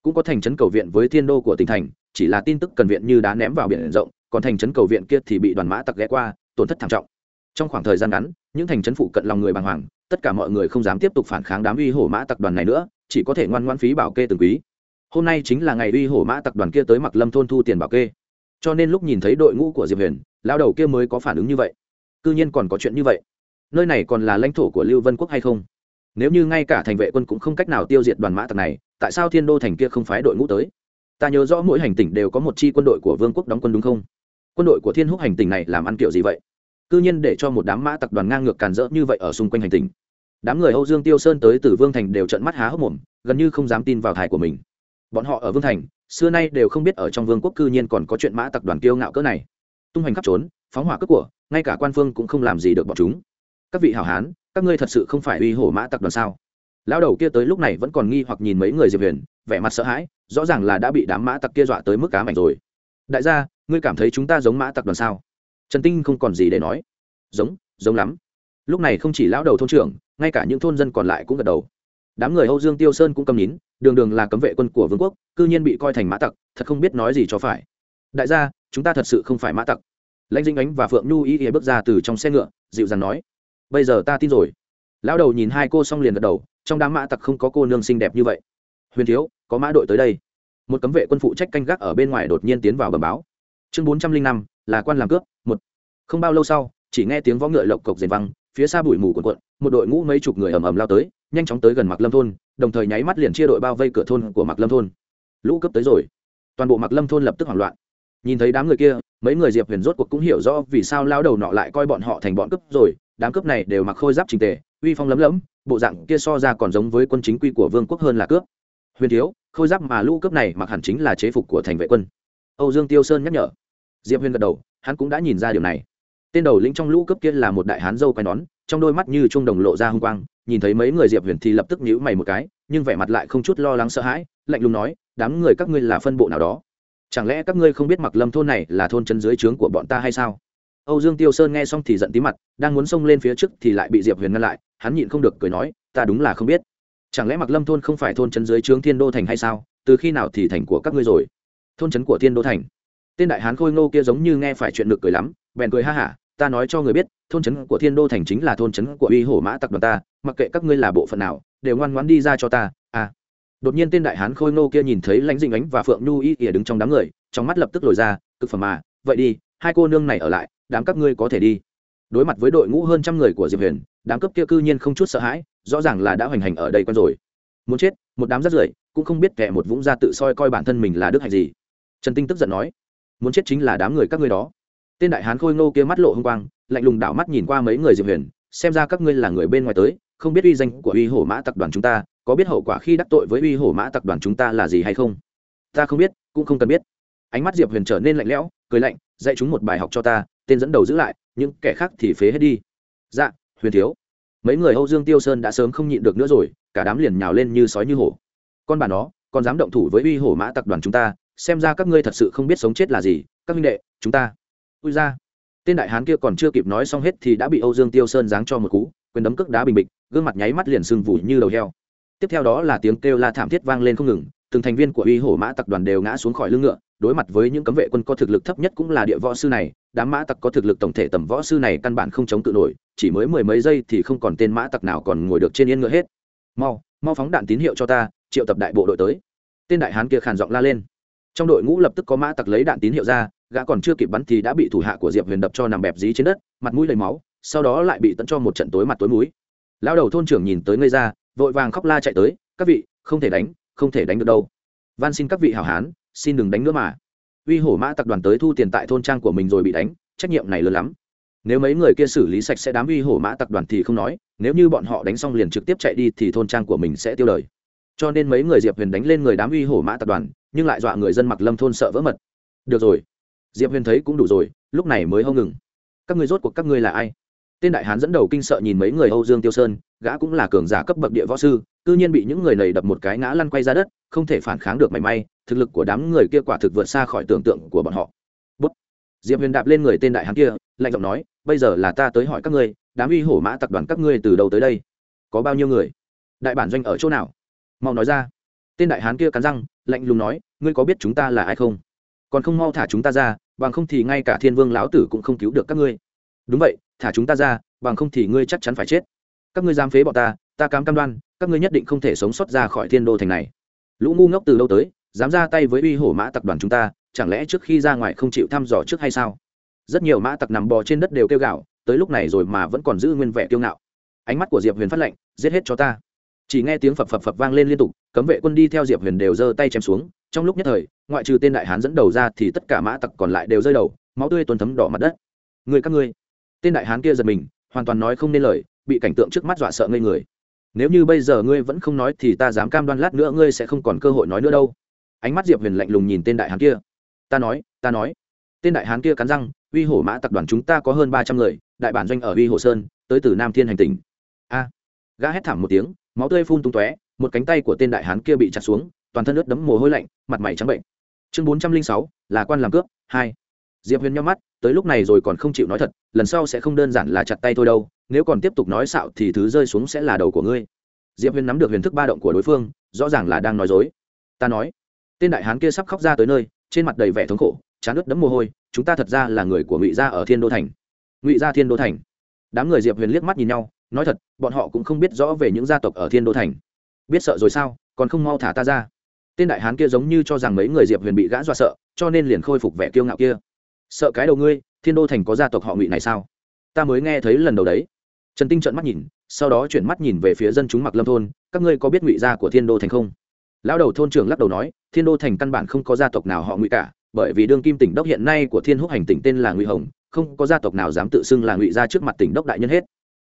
Cũng có thành trấn cầu viện với thiên đô của tỉnh thành, chỉ là tin tức cần viện như đá ném vào biển rộng, còn thành trấn cầu viện kia thì bị đoàn mã tặc ghé qua, tổn thất thảm trọng. Trong khoảng thời gian ngắn, những thành trấn phụ cận lòng người bàng hoàng, tất cả mọi người không dám tiếp tục phản kháng đám uy hổ mã tặc đoàn này nữa, chỉ có thể ngoan ngoan phí bảo kê từng quý. Hôm nay chính là ngày uy hổ mã tặc đoàn kia tới mặc lâm thôn thu tiền bảo kê cho nên lúc nhìn thấy đội ngũ của diệp huyền lao đầu kia mới có phản ứng như vậy. C ư nhiên còn có chuyện như vậy. Nơi này còn là lãnh thổ của lưu vân quốc hay không? Nếu như ngay cả thành vệ quân cũng không cách nào tiêu diệt đoàn mã tặc này, tại sao thiên đô thành kia không phái đội ngũ tới? Ta nhớ rõ mỗi hành tỉnh đều có một chi quân đội của vương quốc đóng quân đúng không? Quân đội của thiên húc hành tỉnh này làm ăn kiểu gì vậy? C ư nhiên để cho một đám mã tặc đoàn ngang ngược càn rỡ như vậy ở xung quanh hành tỉnh. Đám người âu dương tiêu sơn tới từ vương thành đều trận mắt há hốc mồm, gần như không dám tin vào thải của mình bọn họ ở vương thành, xưa nay đều không biết ở trong vương quốc cư nhiên còn có chuyện mã tặc đoàn kiêu ngạo cỡ này. Tung hoành khắp trốn, phóng hỏa cướp của, ngay cả quan phương cũng không làm gì được bọn chúng. Các vị hảo hán, các ngươi thật sự không phải uy hổ mã tặc đoàn sao? Lão đầu kia tới lúc này vẫn còn nghi hoặc nhìn mấy người diệp huyền, vẻ mặt sợ hãi, rõ ràng là đã bị đám mã tặc kia dọa tới mức cá mảnh rồi. Đại gia, ngươi cảm thấy chúng ta giống mã tặc đoàn sao? Trần tinh không còn gì để nói. Giống giống lắm. Lúc này không chỉ lão đầu thôn trưởng, ngay cả những thôn dân còn lại cũng gật đầu đám người âu dương tiêu sơn cũng cầm nín, đường đường là cấm vệ quân của vương quốc, cư nhiên bị coi thành mã tặc, thật không biết nói gì cho phải. Đại gia, chúng ta thật sự không phải mã tặc. Lãnh dinh ánh và phượng nhu ý ý bước ra từ trong xe ngựa, dịu dàng nói, bây giờ ta tin rồi. Lão đầu nhìn hai cô xong liền gật đầu, trong đám mã tặc không có cô nương xinh đẹp như vậy. Huyền thiếu, có mã đội tới đây. Một cấm vệ quân phụ trách canh gác ở bên ngoài đột nhiên tiến vào bờ báo. Chương bốn trăm linh năm, là quan làm cướp, một. Không bao lâu sau, chỉ nghe tiếng võ ngựa lộc cộc rền văng phía xa bụi mù quần quận một đội ngũ mấy chục người ầm ầm lao tới, nhanh chóng tới gần mặc lâm thôn, đồng thời nháy mắt liền chia đội bao vây cửa thôn của mặc lâm thôn. Lũ cấp tới rồi. Toàn bộ mặc lâm thôn lập tức hoảng loạn. Nhìn thấy đám người kia, mấy người diệp huyền rốt cuộc cũng hiểu rõ vì sao lao đầu nọ lại coi bọn họ thành bọn cướp rồi, đám cướp này đều mặc khôi giáp trình tề, uy phong lấm lấm, bộ dạng kia so ra còn giống với quân chính quy của vương quốc hơn là cướp. Huyền thiếu, khôi giáp mà lũ cướp này mặc hẳn chính là chế phục của thành vệ quân. Âu dương tiêu sơn nhắc nhở. Diệp huyền gật đầu, hắn cũng đã nhìn ra điều này tên đầu lĩnh trong lũ cướp kia là một đại hán dâu quai nón, trong đôi mắt như trung đồng lộ ra h u n g quang, nhìn thấy mấy người diệp huyền thì lập tức nhíu mày một cái, nhưng vẻ mặt lại không chút lo lắng sợ hãi, lạnh lùng nói, đám người các ngươi là phân bộ nào đó? Chẳng lẽ các ngươi không biết mặc lâm thôn này là thôn chân dưới trướng của bọn ta hay sao? Âu dương tiêu sơn nghe xong thì giận tí mặt, đang muốn xông lên phía trước thì lại bị diệp huyền ngăn lại, hắn nhịn không được cười nói, ta đúng là không biết. Chẳng lẽ mặc lâm thôn không phải thôn chân dưới trướng thiên đô thành hay sao? Từ khi nào thì thành của các ngươi rồi? Thôn trấn của thiên đô thành. Tên đại hán khôi ngô kia giống như nghe phải chuyện được cười lắm, bèn cười ha hả ta nói cho người biết, thôn trấn của thiên đô thành chính là thôn trấn của uy hổ mã tặc đoàn ta, mặc kệ các ngươi là bộ phận nào, đều ngoan ngoãn đi ra cho ta à. Đột nhiên tên đại hán khôi ngô kia nhìn thấy lãnh dinh ánh và phượng nhu y ỉa đứng trong đám người, trong mắt lập tức lồi ra, cực phẩm mà, vậy đi, hai cô nương này ở lại, đám các ngươi có thể đi. Đối mặt với đội ngũ hơn trăm người của diệp huyền, đám cấp kia cư nhiên không chút sợ hãi, rõ ràng là đã hoành hành ở đây quen rồi. Muốn chết, một đám rất rưởi, cũng không biết kẻ một vũng ra tự soi coi bản thân mình là đức hạnh gì. Trần tinh tức giận nói, muốn chết chính là đám người các ngươi đó tên đại hán khôi ngô kia mắt lộ hung quang, lạnh lùng đảo mắt nhìn qua mấy người diệp huyền, xem ra các ngươi là người bên ngoài tới, không biết uy danh của uy hổ mã tập đoàn chúng ta, có biết hậu quả khi đắc tội với uy hổ mã tập đoàn chúng ta là gì hay không? Ta không biết, cũng không cần biết. Ánh mắt diệp huyền trở nên lạnh lẽo, cười lạnh, dạy chúng một bài học cho ta, tên dẫn đầu giữ lại, những kẻ khác thì phế hết đi. Dạ huyền thiếu. Mấy người âu dương tiêu sơn đã sớm không nhịn được nữa rồi, cả đám liền nhào lên như sói như hổ. Con bà nó, còn dám động thủ với uy hổ mã tập đoàn chúng ta, xem ra các ngươi thật sự không biết sống chết là gì. Các minh đệ, chúng ta ui ra tên đại hán kia còn chưa kịp nói xong hết thì đã bị âu dương tiêu sơn giáng cho một cú, quyền đấm cước đá bình bịch, gương mặt nháy mắt liền sưng vùi như đầu heo. Tiếp theo đó là tiếng kêu la thảm thiết vang lên không ngừng, từng thành viên của uy hổ mã tặc đoàn đều ngã xuống khỏi lưng ngựa, đối mặt với những cấm vệ quân có thực lực thấp nhất cũng là địa võ sư này, đám mã tặc có thực lực tổng thể tầm võ sư này căn bản không chống tự nổi, chỉ mới mười mấy giây thì không còn tên mã tặc nào còn ngồi được trên yên ngựa hết. Mau mau phóng đạn tín hiệu cho ta, triệu tập đại bộ đội tới. Tên đại hán kia khàn giọng la lên. Trong đội ngũ lập tức có mã tặc lấy đạn tín hiệu ra gã còn chưa kịp bắn thì đã bị thủ hạ của diệp huyền đập cho nằm bẹp dí trên đất, mặt mũi lấy máu, sau đó lại bị tận cho một trận tối mặt tối mũi. Lao đầu thôn trưởng nhìn tới ngây ra, vội vàng khóc la chạy tới, các vị, không thể đánh, không thể đánh được đâu. Van xin các vị hảo hán, xin đừng đánh nữa mà. Uy hổ mã tặc đoàn tới thu tiền tại thôn trang của mình rồi bị đánh, trách nhiệm này lớn lắm. Nếu mấy người kia xử lý sạch sẽ đám uy hổ mã tặc đoàn thì không nói, nếu như bọn họ đánh xong liền trực tiếp chạy đi thì thôn trang của mình sẽ tiêu đời. Cho nên mấy người diệp huyền đánh lên người đám uy hổ mã tặc đoàn, nhưng lại dọa người dân mặc lâm thôn sợ vỡ mật. Được rồi diệp huyền thấy cũng đủ rồi, lúc này mới hâu ngừng. Các người rốt cuộc các ngươi là ai? Tên đại hán dẫn đầu kinh sợ nhìn mấy người âu dương tiêu sơn, gã cũng là cường giả cấp bậc địa võ sư, cư nhiên bị những người này đập một cái ngã lăn quay ra đất, không thể phản kháng được mảy may, thực lực của đám người kia quả thực vượt xa khỏi tưởng tượng của bọn họ. Bút. diệp huyền đạp lên người tên đại hán kia, lạnh giọng nói, bây giờ là ta tới hỏi các ngươi, đám uy hổ mã tập đoàn các ngươi từ đâu tới đây? Có bao nhiêu người? Đại bản doanh ở chỗ nào? Mau nói ra. Tên đại hán kia cắn răng, lạnh lùng nói, ngươi có biết chúng ta là ai không? Còn không mau thả chúng ta ra, bằng không thì ngay cả thiên vương lão tử cũng không cứu được các ngươi. Đúng vậy, thả chúng ta ra, bằng không thì ngươi chắc chắn phải chết. Các ngươi dám phế bọn ta ta cám cam đoan, các ngươi nhất định không thể sống sót ra khỏi thiên đô thành này. Lũ ngu ngốc từ lâu tới, dám ra tay với uy hổ mã tập đoàn chúng ta, chẳng lẽ trước khi ra ngoài không chịu thăm dò trước hay sao? Rất nhiều mã tặc nằm bò trên đất đều kêu gạo tới lúc này rồi mà vẫn còn giữ nguyên vẻ kiêu ngạo. Ánh mắt của diệp huyền phát lệnh, giết hết cho ta. Chỉ nghe tiếng phập phập phập vang lên liên tục, cấm vệ quân đi theo diệp huyền đều giơ tay chém xuống trong lúc nhất thời, ngoại trừ tên đại hán dẫn đầu ra thì tất cả mã tặc còn lại đều rơi đầu, máu tươi tuần thấm đỏ mặt đất. Người các ngươi. Tên đại hán kia giật mình, hoàn toàn nói không nên lời, bị cảnh tượng trước mắt dọa sợ ngây người. Nếu như bây giờ ngươi vẫn không nói thì ta dám cam đoan lát nữa ngươi sẽ không còn cơ hội nói nữa đâu. Ánh mắt diệp huyền lạnh lùng nhìn tên đại hán kia. Ta nói ta nói. Tên đại hán kia cắn răng, uy hổ mã tập đoàn chúng ta có hơn ba trăm người, đại bản doanh ở uy hồ sơn, tới từ nam thiên hành tỉnh. A. Gã hét thảm một tiếng, máu tươi phun tung tóe, một cánh tay của tên đại hán kia bị chặt xuống toàn thân ướt đấm mồ hôi lạnh, mặt mày trắng bệnh. Chương bốn trăm linh sáu, là quan làm cướp, hai. Diệp huyền nhắm mắt, tới lúc này rồi còn không chịu nói thật, lần sau sẽ không đơn giản là chặt tay thôi đâu, nếu còn tiếp tục nói xạo thì thứ rơi xuống sẽ là đầu của ngươi. Diệp huyền nắm được huyền thức ba động của đối phương, rõ ràng là đang nói dối. Ta nói, tên đại hán kia sắp khóc ra tới nơi, trên mặt đầy vẻ thống khổ chán ướt đẫm mồ hôi, chúng ta thật ra là người của ngụy gia ở thiên đô thành. Ngụy gia thiên đô thành. Đám người diệp huyền liếc mắt nhìn nhau, nói thật, bọn họ cũng không biết rõ về những gia tộc ở thiên đô thành. Biết sợ rồi sao, còn không mau thả ta ra tên đại hán kia giống như cho rằng mấy người diệp huyền bị gã dọa sợ, cho nên liền khôi phục vẻ kiêu ngạo kia. Sợ cái đầu ngươi, thiên đô thành có gia tộc họ ngụy này sao? Ta mới nghe thấy lần đầu đấy. Trần tinh trợn mắt nhìn, sau đó chuyển mắt nhìn về phía dân chúng mặc lâm thôn, các ngươi có biết ngụy gia của thiên đô thành không? Lão đầu thôn trưởng lắc đầu nói, thiên đô thành căn bản không có gia tộc nào họ ngụy cả, bởi vì đương kim tỉnh đốc hiện nay của thiên húc hành tỉnh tên là ngụy hồng, không có gia tộc nào dám tự xưng là ngụy gia trước mặt tỉnh đốc đại nhân hết.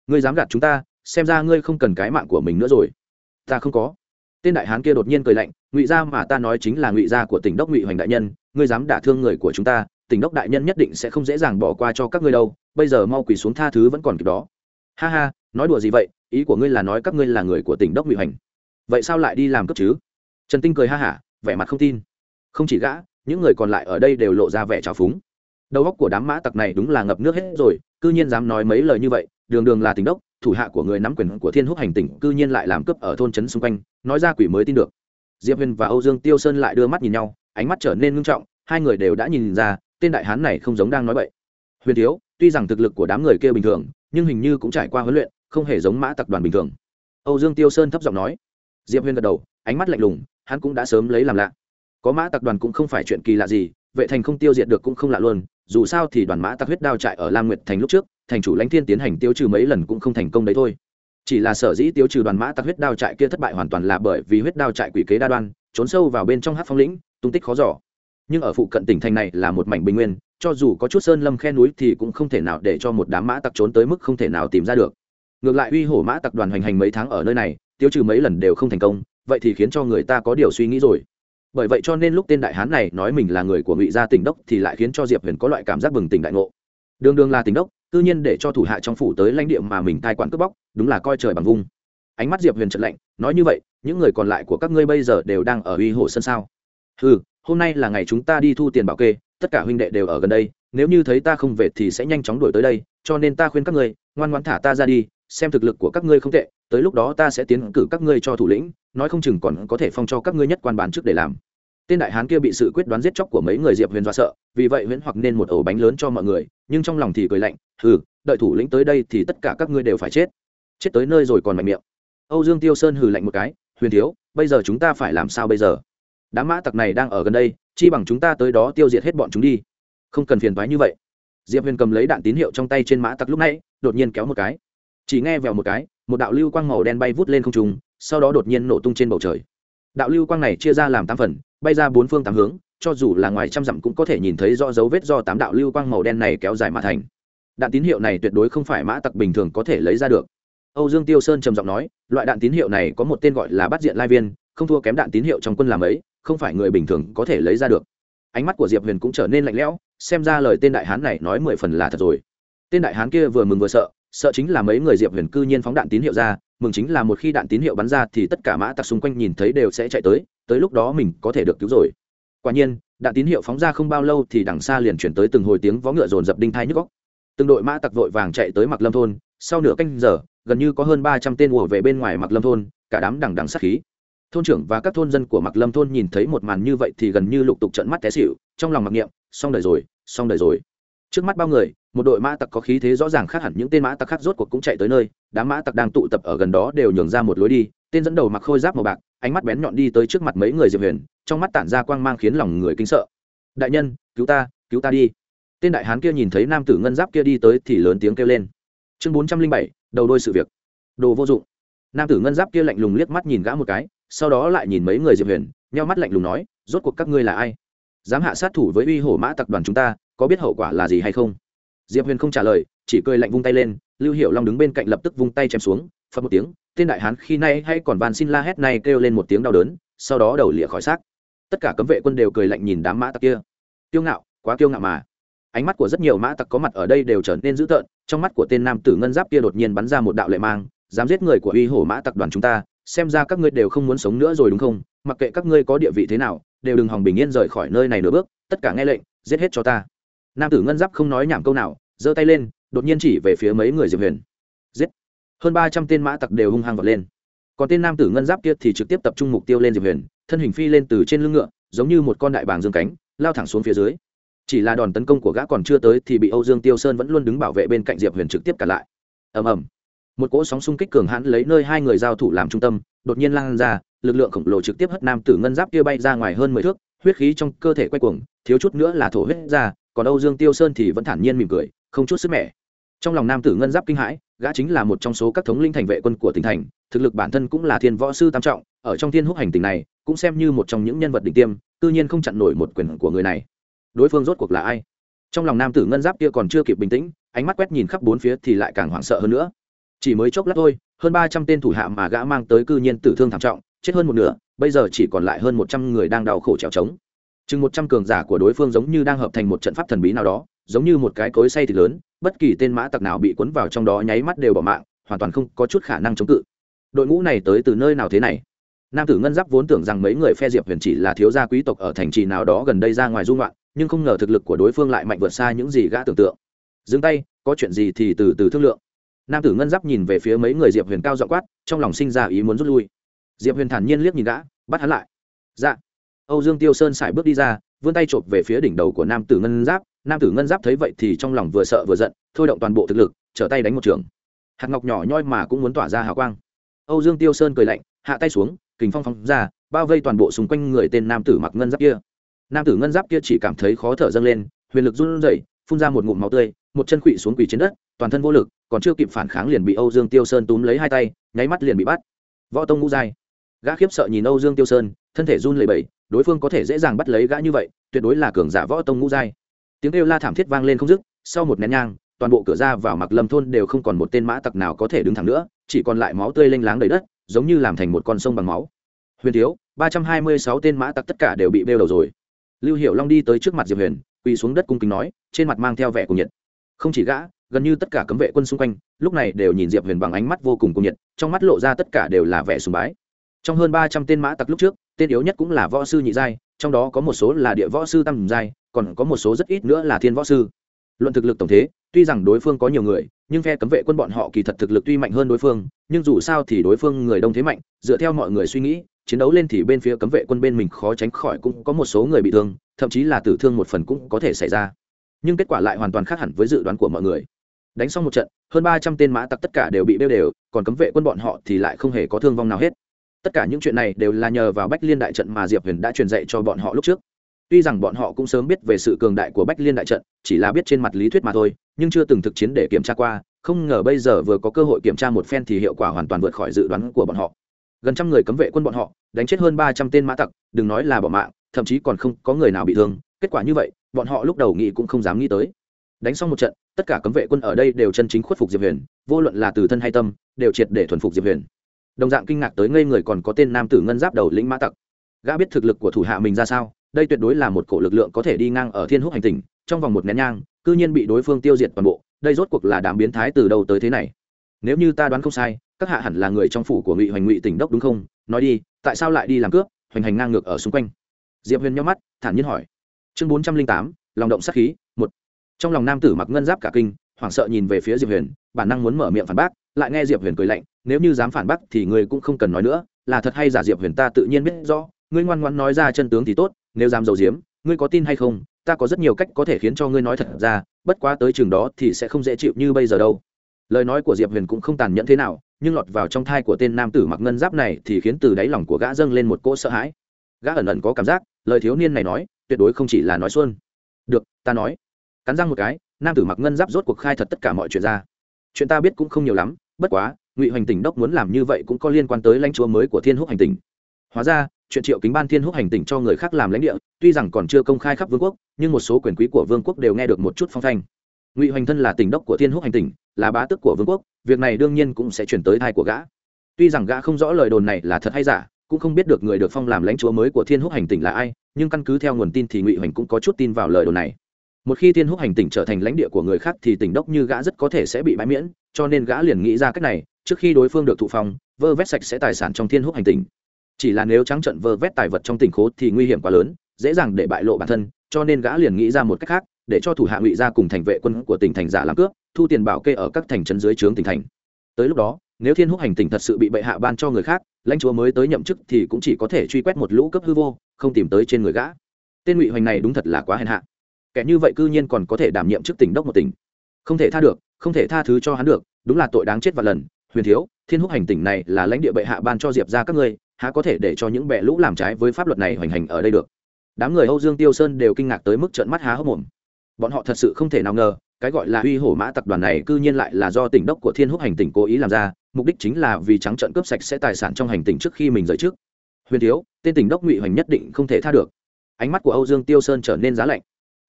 Ngươi dám gạt chúng ta, xem ra ngươi không cần cái mạng của mình nữa rồi. Ta không có tên đại hán kia đột nhiên cười lạnh, ngụy gia mà ta nói chính là ngụy gia của tỉnh đốc ngụy hoành đại nhân, ngươi dám đả thương người của chúng ta, tỉnh đốc đại nhân nhất định sẽ không dễ dàng bỏ qua cho các ngươi đâu, bây giờ mau quỳ xuống tha thứ vẫn còn kịp đó. Ha ha, nói đùa gì vậy? Ý của ngươi là nói các ngươi là người của tỉnh đốc ngụy hoành. Vậy sao lại đi làm cấp chứ? Trần tinh cười ha hả, vẻ mặt không tin. Không chỉ gã, những người còn lại ở đây đều lộ ra vẻ trào phúng. Đầu óc của đám mã tặc này đúng là ngập nước hết rồi, cư nhiên dám nói mấy lời như vậy, đường đường là tỉnh đốc thủ hạ của người nắm quyền của thiên húc hành tỉnh cư nhiên lại làm cướp ở thôn trấn xung quanh, nói ra quỷ mới tin được. Diệp huyền và âu dương tiêu sơn lại đưa mắt nhìn nhau, ánh mắt trở nên ngưng trọng, hai người đều đã nhìn ra, tên đại hán này không giống đang nói vậy huyền thiếu, tuy rằng thực lực của đám người kia bình thường, nhưng hình như cũng trải qua huấn luyện, không hề giống mã tập đoàn bình thường. Âu dương tiêu sơn thấp giọng nói. Diệp huyền gật đầu, ánh mắt lạnh lùng, hắn cũng đã sớm lấy làm lạ. Có mã tập đoàn cũng không phải chuyện kỳ lạ gì, vệ thành không tiêu diệt được cũng không lạ luôn dù sao thì đoàn mã tặc huyết đao trại ở lam nguyệt thành lúc trước, thành chủ lãnh thiên tiến hành tiêu trừ mấy lần cũng không thành công đấy thôi. Chỉ là sở dĩ tiêu trừ đoàn mã tặc huyết đao trại kia thất bại hoàn toàn là bởi vì huyết đao trại quỷ kế đa đoan, trốn sâu vào bên trong hát phong lĩnh, tung tích khó giỏ nhưng ở phụ cận tỉnh thành này là một mảnh bình nguyên, cho dù có chút sơn lâm khe núi thì cũng không thể nào để cho một đám mã tặc trốn tới mức không thể nào tìm ra được. Ngược lại uy hổ mã tặc đoàn hoành hành mấy tháng ở nơi này, tiêu trừ mấy lần đều không thành công, vậy thì khiến cho người ta có điều suy nghĩ rồi bởi vậy cho nên lúc tên đại hán này nói mình là người của ngụy gia tỉnh đốc thì lại khiến cho diệp huyền có loại cảm giác bừng tỉnh đại ngộ đường đường là tỉnh đốc tự nhiên để cho thủ hạ trong phủ tới lãnh địa mà mình cai quản cướp bóc đúng là coi trời bằng vung ánh mắt diệp huyền trận lạnh nói như vậy những người còn lại của các ngươi bây giờ đều đang ở uy hồ sân sao ừ hôm nay là ngày chúng ta đi thu tiền bảo kê tất cả huynh đệ đều ở gần đây nếu như thấy ta không về thì sẽ nhanh chóng đuổi tới đây cho nên ta khuyên các ngươi ngoan ngoãn thả ta ra đi xem thực lực của các ngươi không tệ tới lúc đó ta sẽ tiến cử các ngươi cho thủ lĩnh nói không chừng còn có thể phong cho các ngươi nhất quan bán trước để làm. Tên đại hán kia bị sự quyết đoán giết chóc của mấy người diệp huyền do sợ, vì vậy huyễn hoặc nên một ổ bánh lớn cho mọi người, nhưng trong lòng thì cười lạnh, hừ, đợi thủ lĩnh tới đây thì tất cả các ngươi đều phải chết. Chết tới nơi rồi còn mạnh miệng. Âu dương tiêu sơn hừ lạnh một cái, huyền thiếu, bây giờ chúng ta phải làm sao bây giờ? Đám mã tặc này đang ở gần đây, chi bằng chúng ta tới đó tiêu diệt hết bọn chúng đi. Không cần phiền thoái như vậy. Diệp huyền cầm lấy đạn tín hiệu trong tay trên mã tặc lúc nãy, đột nhiên kéo một cái. Chỉ nghe vèo một cái, một đạo lưu quang màu đen bay vút lên không trung sau đó đột nhiên nổ tung trên bầu trời. Đạo lưu quang này chia ra làm tám phần, bay ra bốn phương tám hướng, cho dù là ngoài trăm dặm cũng có thể nhìn thấy rõ dấu vết do tám đạo lưu quang màu đen này kéo dài mà thành. Đạn tín hiệu này tuyệt đối không phải mã tặc bình thường có thể lấy ra được. Âu dương tiêu sơn trầm giọng nói, loại đạn tín hiệu này có một tên gọi là bắt diện lai viên, không thua kém đạn tín hiệu trong quân làm ấy, không phải người bình thường có thể lấy ra được. Ánh mắt của diệp huyền cũng trở nên lạnh lẽo, xem ra lời tên đại hán này nói mười phần là thật rồi. Tên đại hán kia vừa mừng vừa sợ sợ chính là mấy người diệp huyền cư nhiên phóng đạn tín hiệu ra, mừng chính là một khi đạn tín hiệu bắn ra thì tất cả mã tặc xung quanh nhìn thấy đều sẽ chạy tới tới lúc đó mình có thể được cứu rồi. Quả nhiên, đạn tín hiệu phóng ra không bao lâu thì đằng xa liền chuyển tới từng hồi tiếng vó ngựa rồn dập đinh thai nhức góc từng đội mã tặc vội vàng chạy tới mặc lâm thôn, sau nửa canh giờ, gần như có hơn ba trăm tên ùa về bên ngoài mặc lâm thôn, cả đám đằng đằng sát khí. Thôn trưởng và các thôn dân của mặc lâm thôn nhìn thấy một màn như vậy thì gần như lục tục trận mắt té xịu trong lòng mặc niệm, xong đời rồi, xong đời rồi trước mắt bao người, một đội mã tặc có khí thế rõ ràng khác hẳn những tên mã tặc khác rốt cuộc cũng chạy tới nơi, đám mã tặc đang tụ tập ở gần đó đều nhường ra một lối đi, tên dẫn đầu mặc khôi giáp màu bạc, ánh mắt bén nhọn đi tới trước mặt mấy người diệp huyền, trong mắt tản ra quang mang khiến lòng người kinh sợ. Đại nhân, cứu ta cứu ta đi. Tên đại hán kia nhìn thấy nam tử ngân giáp kia đi tới thì lớn tiếng kêu lên. Chương bốn trăm linh bảy, đầu đôi sự việc. Đồ vô dụng. Nam tử ngân giáp kia lạnh lùng liếc mắt nhìn gã một cái, sau đó lại nhìn mấy người diệp huyền nhau mắt lạnh lùng nói, rốt cuộc các ngươi là ai? Dám hạ sát thủ với uy hổ mã tặc đoàn chúng ta có biết hậu quả là gì hay không? Diệp huyền không trả lời, chỉ cười lạnh vung tay lên, lưu hiệu long đứng bên cạnh lập tức vung tay chém xuống phật một tiếng, tên đại hán khi nay hay còn van xin la hét này kêu lên một tiếng đau đớn, sau đó đầu lịa khỏi xác. Tất cả cấm vệ quân đều cười lạnh nhìn đám mã tặc kia. Kiêu ngạo, quá kiêu ngạo mà. Ánh mắt của rất nhiều mã tặc có mặt ở đây đều trở nên dữ tợn, trong mắt của tên nam tử ngân giáp kia đột nhiên bắn ra một đạo lệ mang, dám giết người của uy hổ mã tặc đoàn chúng ta, xem ra các ngươi đều không muốn sống nữa rồi đúng không? Mặc kệ các ngươi có địa vị thế nào, đều đừng hòng bình yên rời khỏi nơi này nửa bước, tất cả nghe lệnh, giết hết cho ta nam tử ngân giáp không nói nhảm câu nào, giơ tay lên, đột nhiên chỉ về phía mấy người diệp huyền. Giết! Hơn ba trăm tên mã tặc đều hung hăng vọt lên. Còn tên nam tử ngân giáp kia thì trực tiếp tập trung mục tiêu lên diệp huyền, thân hình phi lên từ trên lưng ngựa, giống như một con đại bàng dương cánh, lao thẳng xuống phía dưới. Chỉ là đòn tấn công của gã còn chưa tới thì bị âu dương tiêu sơn vẫn luôn đứng bảo vệ bên cạnh diệp huyền trực tiếp cả lại. Ầm ầm. Một cỗ sóng xung kích cường hãn lấy nơi hai người giao thủ làm trung tâm, đột nhiên lan ra, lực lượng khổng lồ trực tiếp hất nam tử ngân giáp kia bay ra ngoài hơn mười thước, huyết khí trong cơ thể quay cuồng, thiếu chút nữa là thổ huyết ra còn âu dương tiêu sơn thì vẫn thản nhiên mỉm cười, không chút sức mẻ. Trong lòng nam tử ngân giáp kinh hãi, gã chính là một trong số các thống linh thành vệ quân của tỉnh thành, thực lực bản thân cũng là thiên võ sư tam trọng, ở trong thiên húc hành tỉnh này, cũng xem như một trong những nhân vật đỉnh tiêm tự nhiên không chặn nổi một quyền của người này. Đối phương rốt cuộc là ai? Trong lòng nam tử ngân giáp kia còn chưa kịp bình tĩnh, ánh mắt quét nhìn khắp bốn phía thì lại càng hoảng sợ hơn nữa. Chỉ mới chốc lát thôi, hơn ba trăm tên thủ hạ mà gã mang tới cư nhiên tử thương thảm trọng, chết hơn một nửa, bây giờ chỉ còn lại hơn một trăm người đang đau khổ trèo trống chừng một trăm cường giả của đối phương giống như đang hợp thành một trận pháp thần bí nào đó, giống như một cái cối say thịt lớn, bất kỳ tên mã tặc nào bị cuốn vào trong đó nháy mắt đều bỏ mạng, hoàn toàn không có chút khả năng chống cự. Đội ngũ này tới từ nơi nào thế này? Nam tử ngân giáp vốn tưởng rằng mấy người phe diệp huyền chỉ là thiếu gia quý tộc ở thành trì nào đó gần đây ra ngoài dung loạn nhưng không ngờ thực lực của đối phương lại mạnh vượt xa những gì gã tưởng tượng. Dừng tay, có chuyện gì thì từ từ thương lượng. Nam tử ngân giáp nhìn về phía mấy người diệp huyền cao dọ quát, trong lòng sinh ra ý muốn rút lui. Diệp huyền thản nhiên liếc nhìn gã, bắt hắn lại. Dạ âu dương tiêu sơn sải bước đi ra, vươn tay chộp về phía đỉnh đầu của nam tử ngân giáp. Nam tử ngân giáp thấy vậy thì trong lòng vừa sợ vừa giận, thôi động toàn bộ thực lực, trở tay đánh một trường. Hạt ngọc nhỏ nhoi mà cũng muốn tỏa ra hào quang. Âu dương tiêu sơn cười lạnh, hạ tay xuống, kình phong phong ra, bao vây toàn bộ xung quanh người tên nam tử mặc ngân giáp kia. Nam tử ngân giáp kia chỉ cảm thấy khó thở dâng lên, huyền lực run rẩy, phun ra một ngụm máu tươi, một chân quỵ xuống quỳ trên đất, toàn thân vô lực, còn chưa kịp phản kháng liền bị âu dương tiêu sơn túm lấy hai tay, nháy mắt liền bị bắt. Võ tông ngũ giai. Gã khiếp sợ nhìn âu dương tiêu sơn, thân thể run lẩy bẩy đối phương có thể dễ dàng bắt lấy gã như vậy, tuyệt đối là cường giả võ tông ngũ giai. Tiếng kêu la thảm thiết vang lên không dứt, sau một nén nhang, toàn bộ cửa ra vào mặc lâm thôn đều không còn một tên mã tặc nào có thể đứng thẳng nữa, chỉ còn lại máu tươi lênh láng đầy đất, giống như làm thành một con sông bằng máu. Huyền thiếu, ba trăm hai mươi sáu tên mã tặc tất cả đều bị bêu đầu rồi. Lưu hiệu long đi tới trước mặt diệp huyền, quỳ xuống đất cung kính nói, trên mặt mang theo vẻ cùng nhiệt. Không chỉ gã, gần như tất cả cấm vệ quân xung quanh, lúc này đều nhìn diệp huyền bằng ánh mắt vô cùng cùng nhiệt, trong mắt lộ ra tất cả đều là vẻ sùng bái trong hơn ba trăm tên mã tặc lúc trước, tên yếu nhất cũng là võ sư nhị giai, trong đó có một số là địa võ sư tam giai, còn có một số rất ít nữa là thiên võ sư. Luận thực lực tổng thế, tuy rằng đối phương có nhiều người, nhưng phe cấm vệ quân bọn họ kỳ thật thực lực tuy mạnh hơn đối phương, nhưng dù sao thì đối phương người đông thế mạnh, dựa theo mọi người suy nghĩ, chiến đấu lên thì bên phía cấm vệ quân bên mình khó tránh khỏi cũng có một số người bị thương, thậm chí là tử thương một phần cũng có thể xảy ra. Nhưng kết quả lại hoàn toàn khác hẳn với dự đoán của mọi người. Đánh xong một trận, hơn ba trăm tên mã tặc tất cả đều bị bêu đều, còn cấm vệ quân bọn họ thì lại không hề có thương vong nào hết tất cả những chuyện này đều là nhờ vào bách liên đại trận mà diệp huyền đã truyền dạy cho bọn họ lúc trước. Tuy rằng bọn họ cũng sớm biết về sự cường đại của bách liên đại trận, chỉ là biết trên mặt lý thuyết mà thôi, nhưng chưa từng thực chiến để kiểm tra qua, không ngờ bây giờ vừa có cơ hội kiểm tra một phen thì hiệu quả hoàn toàn vượt khỏi dự đoán của bọn họ. Gần trăm người cấm vệ quân bọn họ, đánh chết hơn ba trăm tên mã tặc, đừng nói là bỏ mạng, thậm chí còn không có người nào bị thương. Kết quả như vậy, bọn họ lúc đầu nghĩ cũng không dám nghĩ tới. Đánh xong một trận, tất cả cấm vệ quân ở đây đều chân chính khuất phục diệp huyền, vô luận là từ thân hay tâm, đều triệt để thuần phục diệp huyền đồng dạng kinh ngạc tới ngây người còn có tên nam tử ngân giáp đầu lĩnh mã tặc. Gã biết thực lực của thủ hạ mình ra sao, đây tuyệt đối là một cổ lực lượng có thể đi ngang ở thiên húc hành tinh, trong vòng một nén nhang, cư nhiên bị đối phương tiêu diệt toàn bộ, đây rốt cuộc là đám biến thái từ đâu tới thế này? Nếu như ta đoán không sai, các hạ hẳn là người trong phủ của ngụy hoành ngụy tỉnh đốc đúng không? Nói đi, tại sao lại đi làm cướp, hoành hành ngang ngược ở xung quanh? Diệp huyền nhắm mắt, thản nhiên hỏi. Chương bốn trăm linh tám, lòng động sát khí, một. Trong lòng nam tử mặc ngân giáp cả kinh, hoảng sợ nhìn về phía diệp huyền, bản năng muốn mở miệng phản bác, lại nghe diệp huyền cười lạnh nếu như dám phản bác thì ngươi cũng không cần nói nữa, là thật hay giả diệp huyền ta tự nhiên biết rõ, ngươi ngoan ngoãn nói ra chân tướng thì tốt, nếu dám giấu giếm, ngươi có tin hay không, ta có rất nhiều cách có thể khiến cho ngươi nói thật ra, bất quá tới trường đó thì sẽ không dễ chịu như bây giờ đâu. Lời nói của diệp huyền cũng không tàn nhẫn thế nào, nhưng lọt vào trong thai của tên nam tử mặc ngân giáp này thì khiến từ đáy lòng của gã dâng lên một cỗ sợ hãi. Gã ẩn ẩn có cảm giác, lời thiếu niên này nói, tuyệt đối không chỉ là nói xuân. Được, ta nói. Cắn răng một cái, nam tử mặc ngân giáp rốt cuộc khai thật tất cả mọi chuyện ra. Chuyện ta biết cũng không nhiều lắm, bất quá ngụy hoành tỉnh đốc muốn làm như vậy cũng có liên quan tới lãnh chúa mới của thiên húc hành tỉnh. Hóa ra, chuyện triệu kính ban thiên húc hành tỉnh cho người khác làm lãnh địa, tuy rằng còn chưa công khai khắp vương quốc, nhưng một số quyền quý của vương quốc đều nghe được một chút phong thanh. Ngụy hoành thân là tỉnh đốc của thiên húc hành tỉnh, là bá tước của vương quốc, việc này đương nhiên cũng sẽ chuyển tới thai của gã. Tuy rằng gã không rõ lời đồn này là thật hay giả, cũng không biết được người được phong làm lãnh chúa mới của thiên húc hành tỉnh là ai, nhưng căn cứ theo nguồn tin thì ngụy hoành cũng có chút tin vào lời đồn này. Một khi thiên húc hành tỉnh trở thành lãnh địa của người khác thì tỉnh đốc như gã rất có thể sẽ bị bãi miễn, cho nên gã liền nghĩ ra cách này trước khi đối phương được thụ phong, vơ vét sạch sẽ tài sản trong thiên húc hành tỉnh chỉ là nếu trắng trận vơ vét tài vật trong tỉnh khố thì nguy hiểm quá lớn, dễ dàng để bại lộ bản thân, cho nên gã liền nghĩ ra một cách khác, để cho thủ hạ ngụy ra cùng thành vệ quân của tỉnh thành giả làm cướp, thu tiền bảo kê ở các thành trấn dưới trướng tỉnh thành. Tới lúc đó, nếu thiên húc hành tỉnh thật sự bị bệ hạ ban cho người khác, lãnh chúa mới tới nhậm chức thì cũng chỉ có thể truy quét một lũ cấp hư vô, không tìm tới trên người gã. Tên ngụy hoành này đúng thật là quá hèn hạ. Kẻ như vậy cư nhiên còn có thể đảm nhiệm chức tỉnh đốc một tỉnh. Không thể tha được, không thể tha thứ cho hắn được, đúng là tội đáng chết và lần huyền thiếu, thiên húc hành tỉnh này là lãnh địa bệ hạ ban cho diệp ra các ngươi, há có thể để cho những bệ lũ làm trái với pháp luật này hoành hành ở đây được? Đám người âu dương tiêu sơn đều kinh ngạc tới mức trợn mắt há hốc mồm. Bọn họ thật sự không thể nào ngờ, cái gọi là uy hổ mã tập đoàn này cư nhiên lại là do tỉnh đốc của thiên húc hành tỉnh cố ý làm ra, mục đích chính là vì trắng trận cướp sạch sẽ tài sản trong hành tỉnh trước khi mình rời trước. Huyền thiếu, tên tỉnh đốc ngụy hoành nhất định không thể tha được. Ánh mắt của âu dương tiêu sơn trở nên giá lạnh.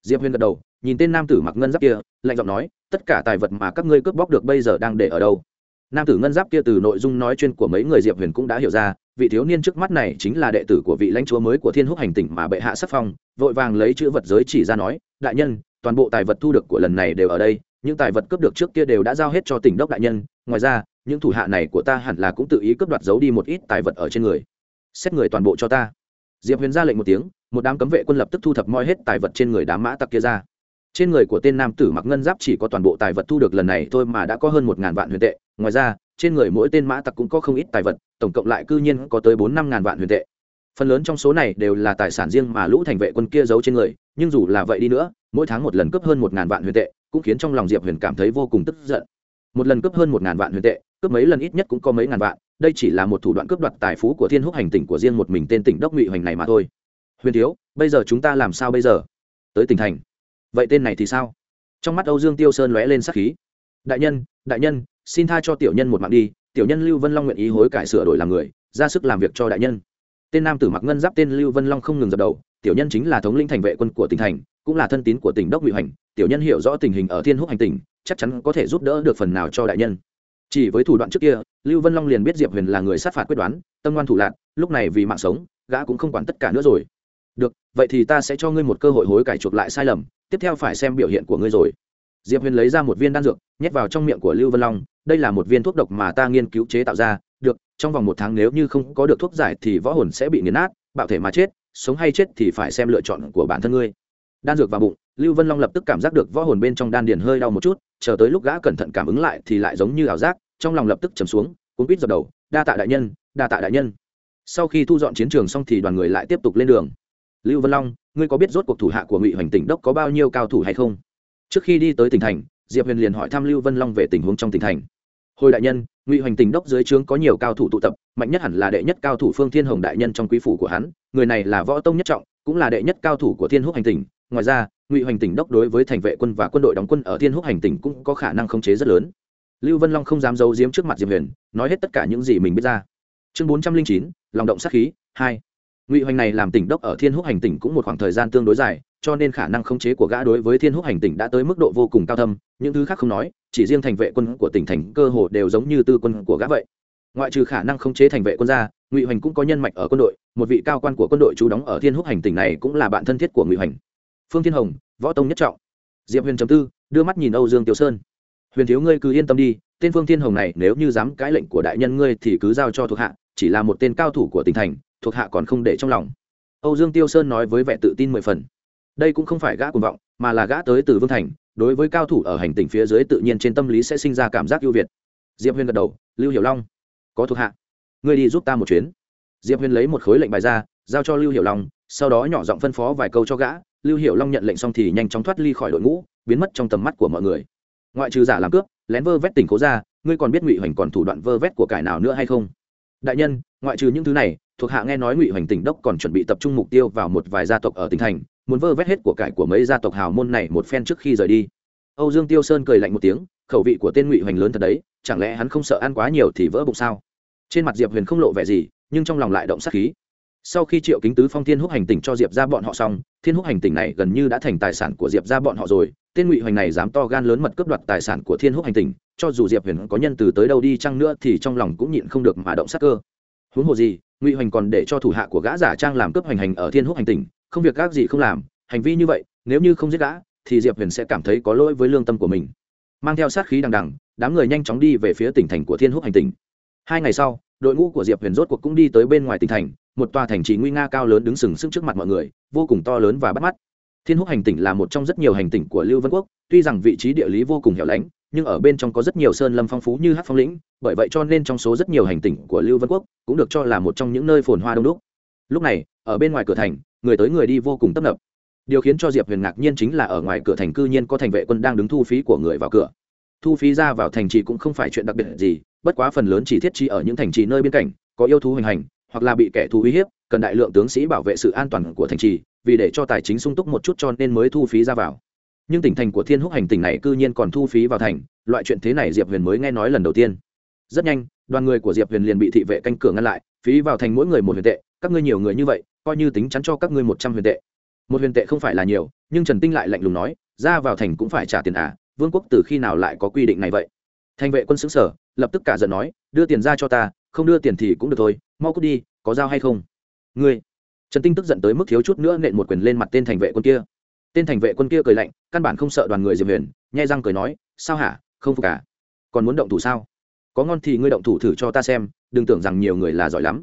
Diệp huyền gật đầu, nhìn tên nam tử mặc ngân giáp kia, lạnh giọng nói, tất cả tài vật mà các ngươi cướp bóc được bây giờ đang để ở đâu? Nam tử ngân giáp kia từ nội dung nói chuyên của mấy người diệp huyền cũng đã hiểu ra, vị thiếu niên trước mắt này chính là đệ tử của vị lãnh chúa mới của thiên húc hành tỉnh mà bệ hạ sắc phong, vội vàng lấy chữ vật giới chỉ ra nói, đại nhân, toàn bộ tài vật thu được của lần này đều ở đây, những tài vật cướp được trước kia đều đã giao hết cho tỉnh đốc đại nhân, ngoài ra, những thủ hạ này của ta hẳn là cũng tự ý cướp đoạt giấu đi một ít tài vật ở trên người. Xét người toàn bộ cho ta. Diệp huyền ra lệnh một tiếng, một đám cấm vệ quân lập tức thu thập moi hết tài vật trên người đám mã tặc kia ra. Trên người của tên nam tử mặc ngân giáp chỉ có toàn bộ tài vật thu được lần này thôi mà đã có hơn một ngàn vạn huyền tệ ngoài ra, trên người mỗi tên mã tặc cũng có không ít tài vật, tổng cộng lại cư nhiên có tới bốn năm ngàn vạn huyền tệ. Phần lớn trong số này đều là tài sản riêng mà lũ thành vệ quân kia giấu trên người, nhưng dù là vậy đi nữa, mỗi tháng một lần cướp hơn một ngàn vạn huyền tệ, cũng khiến trong lòng diệp huyền cảm thấy vô cùng tức giận. Một lần cướp hơn một ngàn vạn huyền tệ, cướp mấy lần ít nhất cũng có mấy ngàn vạn, đây chỉ là một thủ đoạn cướp đoạt tài phú của thiên húc hành tỉnh của riêng một mình tên tỉnh đốc ngụy hoành này mà thôi. Huyền thiếu, bây giờ chúng ta làm sao bây giờ? Tới tỉnh thành. Vậy tên này thì sao? Trong mắt âu dương tiêu sơn lóe lên sắc khí đại nhân đại nhân, xin tha cho tiểu nhân một mạng đi, tiểu nhân lưu vân long nguyện ý hối cải sửa đổi làm người, ra sức làm việc cho đại nhân. Tên nam tử mặc ngân giáp tên lưu vân long không ngừng dập đầu, tiểu nhân chính là thống lĩnh thành vệ quân của tỉnh thành, cũng là thân tín của tỉnh đốc ngụy hoành, tiểu nhân hiểu rõ tình hình ở thiên húc hành tỉnh, chắc chắn có thể giúp đỡ được phần nào cho đại nhân. Chỉ với thủ đoạn trước kia, lưu vân long liền biết diệp huyền là người sát phạt quyết đoán, tâm ngoan thủ lạc lúc này vì mạng sống, gã cũng không quản tất cả nữa rồi. Được, vậy thì ta sẽ cho ngươi một cơ hội hối cải chuộc lại sai lầm, tiếp theo phải xem biểu hiện của ngươi rồi diệp huyền lấy ra một viên đan dược, nhét vào trong miệng của lưu vân long. Đây là một viên thuốc độc mà ta nghiên cứu chế tạo ra. Được, trong vòng một tháng nếu như không có được thuốc giải thì võ hồn sẽ bị nghiền nát, bạo thể mà chết, sống hay chết thì phải xem lựa chọn của bản thân ngươi. Đan dược vào bụng, lưu vân long lập tức cảm giác được võ hồn bên trong đan điền hơi đau một chút, chờ tới lúc gã cẩn thận cảm ứng lại thì lại giống như ảo giác, trong lòng lập tức chầm xuống, cuốn quýt dập đầu. Đa tạ đại nhân, đa tạ đại nhân. Sau khi thu dọn chiến trường xong thì đoàn người lại tiếp tục lên đường. Lưu vân long, ngươi có biết rốt cuộc thủ hạ của ngụy hoành tỉnh đốc có bao nhiêu cao thủ hay không? Trước khi đi tới tỉnh thành, diệp huyền liền hỏi thăm lưu vân long về tình huống trong tỉnh thành. Hồi đại nhân, ngụy hoành tỉnh đốc dưới trướng có nhiều cao thủ tụ tập, mạnh nhất hẳn là đệ nhất cao thủ phương thiên hồng đại nhân trong quý phủ của hắn, người này là võ tông nhất trọng, cũng là đệ nhất cao thủ của thiên húc hành tỉnh ngoài ra, ngụy hoành tỉnh đốc đối với thành vệ quân và quân đội đóng quân ở thiên húc hành tỉnh cũng có khả năng khống chế rất lớn. Lưu vân long không dám giấu giếm trước mặt diệp huyền, nói hết tất cả những gì mình biết ra. Chương bốn trăm linh chín, lòng động sát khí, hai ngụy hoành này làm tỉnh đốc ở thiên húc hành tỉnh cũng một khoảng thời gian tương đối dài, cho nên khả năng khống chế của gã đối với thiên húc hành tỉnh đã tới mức độ vô cùng cao thâm, những thứ khác không nói, chỉ riêng thành vệ quân của tỉnh thành cơ hồ đều giống như tư quân của gã vậy. Ngoại trừ khả năng khống chế thành vệ quân ra, ngụy hoành cũng có nhân mạch ở quân đội, một vị cao quan của quân đội trú đóng ở thiên húc hành tỉnh này cũng là bạn thân thiết của ngụy hoành. Phương thiên hồng, võ tông nhất trọng. Diệp huyền chấm tư, đưa mắt nhìn âu dương tiểu sơn. Huyền thiếu ngươi cứ yên tâm đi, tên phương thiên hồng này nếu như dám cãi lệnh của đại nhân ngươi thì cứ giao cho thuộc hạ, chỉ là một tên cao thủ của tỉnh thành thuộc hạ còn không để trong lòng. Âu dương tiêu sơn nói với vẻ tự tin mười phần. Đây cũng không phải gã cuồng vọng, mà là gã tới từ vương thành, đối với cao thủ ở hành tỉnh phía dưới tự nhiên trên tâm lý sẽ sinh ra cảm giác ưu việt. Diệp huyền gật đầu, lưu hiểu long, có thuộc hạ. Ngươi đi giúp ta một chuyến. Diệp huyền lấy một khối lệnh bài ra, giao cho lưu hiểu long, sau đó nhỏ giọng phân phó vài câu cho gã. Lưu hiểu long nhận lệnh xong thì nhanh chóng thoát ly khỏi đội ngũ, biến mất trong tầm mắt của mọi người. Ngoại trừ giả làm cướp, lén vơ vét tỉnh cố ra ngươi còn biết ngụy hoành còn thủ đoạn vơ vét của cải nào nữa hay không? Đại nhân, ngoại trừ những thứ này, thuộc hạ nghe nói ngụy hoành tỉnh đốc còn chuẩn bị tập trung mục tiêu vào một vài gia tộc ở tỉnh thành, muốn vơ vét hết của cải của mấy gia tộc hào môn này một phen trước khi rời đi. Âu dương tiêu sơn cười lạnh một tiếng, khẩu vị của tên ngụy hoành lớn thật đấy, chẳng lẽ hắn không sợ ăn quá nhiều thì vỡ bụng sao? Trên mặt diệp huyền không lộ vẻ gì, nhưng trong lòng lại động sát khí sau khi triệu kính tứ phong thiên húc hành tỉnh cho diệp ra bọn họ xong, thiên húc hành tỉnh này gần như đã thành tài sản của diệp ra bọn họ rồi. Tên ngụy hoành này dám to gan lớn mật cướp đoạt tài sản của thiên húc hành tỉnh, cho dù diệp huyền có nhân từ tới đâu đi chăng nữa thì trong lòng cũng nhịn không được mà động sắc cơ. Huống hồ gì, ngụy hoành còn để cho thủ hạ của gã giả trang làm cướp hoành hành ở thiên húc hành tỉnh, không việc gác gì không làm, hành vi như vậy, nếu như không giết gã, thì diệp huyền sẽ cảm thấy có lỗi với lương tâm của mình. Mang theo sát khí đằng đằng, đám người nhanh chóng đi về phía tỉnh thành của thiên húc hành tỉnh. Hai ngày sau đội ngũ của diệp huyền rốt cuộc cũng đi tới bên ngoài tỉnh thành, một tòa thành trì nguy nga cao lớn đứng sừng sững trước mặt mọi người, vô cùng to lớn và bắt mắt. Thiên húc hành tỉnh là một trong rất nhiều hành tỉnh của lưu vân quốc, tuy rằng vị trí địa lý vô cùng hẻo lánh, nhưng ở bên trong có rất nhiều sơn lâm phong phú như hát phong lĩnh, bởi vậy cho nên trong số rất nhiều hành tỉnh của lưu vân quốc cũng được cho là một trong những nơi phồn hoa đông đúc. Lúc này, ở bên ngoài cửa thành, người tới người đi vô cùng tấp nập. Điều khiến cho diệp huyền ngạc nhiên chính là ở ngoài cửa thành cư nhiên có thành vệ quân đang đứng thu phí của người vào cửa. Thu phí ra vào thành trì cũng không phải chuyện đặc biệt gì bất quá phần lớn chỉ thiết trí ở những thành trì nơi biên cảnh có yêu thú hoành hành, hoặc là bị kẻ thù uy hiếp, cần đại lượng tướng sĩ bảo vệ sự an toàn của thành trì, vì để cho tài chính sung túc một chút cho nên mới thu phí ra vào. Nhưng tỉnh thành của thiên húc hành tỉnh này cư nhiên còn thu phí vào thành, loại chuyện thế này diệp huyền mới nghe nói lần đầu tiên. Rất nhanh, đoàn người của diệp huyền liền bị thị vệ canh cửa ngăn lại, phí vào thành mỗi người một huyền tệ, các ngươi nhiều người như vậy, coi như tính chắn cho các ngươi một trăm huyền tệ. Một huyền tệ không phải là nhiều, nhưng trần tinh lại lạnh lùng nói, ra vào thành cũng phải trả tiền à vương quốc từ khi nào lại có quy định này vậy? Thành vệ quân xứng sở lập tức cả giận nói, đưa tiền ra cho ta, không đưa tiền thì cũng được thôi, mau cút đi, có dao hay không? Ngươi. Trần tinh tức giận tới mức thiếu chút nữa nện một quyền lên mặt tên thành vệ quân kia. Tên thành vệ quân kia cười lạnh, căn bản không sợ đoàn người diệp huyền, nhai răng cười nói, sao hả? Không phục cả còn muốn động thủ sao? Có ngon thì ngươi động thủ thử cho ta xem, đừng tưởng rằng nhiều người là giỏi lắm.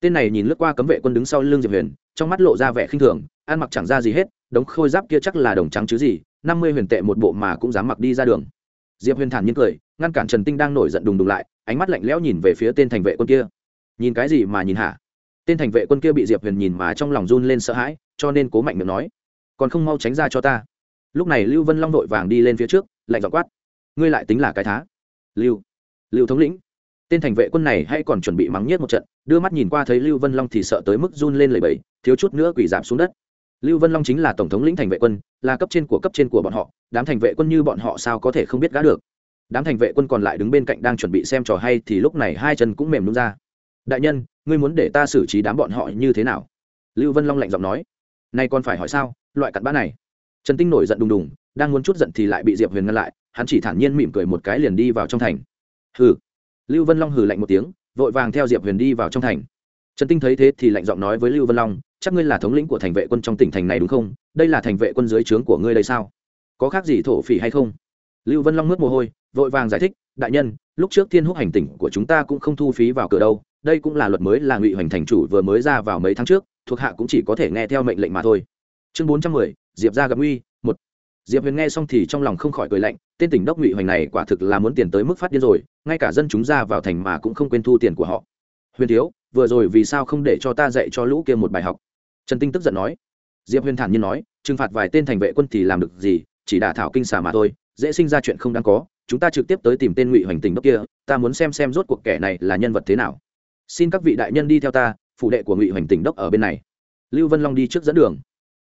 Tên này nhìn lướt qua cấm vệ quân đứng sau lưng diệp huyền, trong mắt lộ ra vẻ khinh thường, ăn mặc chẳng ra gì hết, đống khôi giáp kia chắc là đồng trắng chứ gì, năm mươi huyền tệ một bộ mà cũng dám mặc đi ra đường diệp huyền thản nhiên cười, ngăn cản trần tinh đang nổi giận đùng đùng lại, ánh mắt lạnh lẽo nhìn về phía tên thành vệ quân kia. Nhìn cái gì mà nhìn hả? Tên thành vệ quân kia bị diệp huyền nhìn mà trong lòng run lên sợ hãi, cho nên cố mạnh miệng nói, còn không mau tránh ra cho ta. Lúc này lưu vân long vội vàng đi lên phía trước, lạnh dọ quát, ngươi lại tính là cái thá? Lưu lưu thống lĩnh. Tên thành vệ quân này hay còn chuẩn bị mắng nhất một trận, đưa mắt nhìn qua thấy lưu vân long thì sợ tới mức run lên lầy bầy thiếu chút nữa quỷ giảm xuống đất lưu vân long chính là tổng thống lĩnh thành vệ quân, là cấp trên của cấp trên của bọn họ, đám thành vệ quân như bọn họ sao có thể không biết gã được? Đám thành vệ quân còn lại đứng bên cạnh đang chuẩn bị xem trò hay thì lúc này hai chân cũng mềm đúng ra. Đại nhân, ngươi muốn để ta xử trí đám bọn họ như thế nào? Lưu vân long lạnh giọng nói. Nay còn phải hỏi sao, loại cặn bã này? Trần tinh nổi giận đùng đùng, đang muốn chút giận thì lại bị diệp huyền ngăn lại, hắn chỉ thản nhiên mỉm cười một cái liền đi vào trong thành. Hừ. Lưu vân long hừ lạnh một tiếng, vội vàng theo diệp huyền đi vào trong thành. Trần tinh thấy thế thì lạnh giọng nói với lưu vân long chắc ngươi là thống lĩnh của thành vệ quân trong tỉnh thành này đúng không? Đây là thành vệ quân dưới trướng của ngươi đây sao? Có khác gì thổ phỉ hay không? Lưu vân long mướt mồ hôi, vội vàng giải thích, đại nhân, lúc trước thiên húc hành tỉnh của chúng ta cũng không thu phí vào cửa đâu. Đây cũng là luật mới là ngụy hoành thành chủ vừa mới ra vào mấy tháng trước, thuộc hạ cũng chỉ có thể nghe theo mệnh lệnh mà thôi. Chương bốn trăm mười, diệp ra gặp nguy một. Diệp huyền nghe xong thì trong lòng không khỏi cười lạnh, tên tỉnh đốc ngụy hoành này quả thực là muốn tiền tới mức phát điên rồi, ngay cả dân chúng ra vào thành mà cũng không quên thu tiền của họ. Huyền thiếu, vừa rồi vì sao không để cho ta dạy cho lũ kia một bài học? Trần tinh tức giận nói. Diệp huyền thản nhiên nói, trừng phạt vài tên thành vệ quân thì làm được gì, chỉ đả thảo kinh xà mà thôi, dễ sinh ra chuyện không đáng có, chúng ta trực tiếp tới tìm tên ngụy hoành tỉnh đốc kia, ta muốn xem xem rốt cuộc kẻ này là nhân vật thế nào. Xin các vị đại nhân đi theo ta phụ đệ của ngụy hoành tỉnh đốc ở bên này. Lưu vân long đi trước dẫn đường.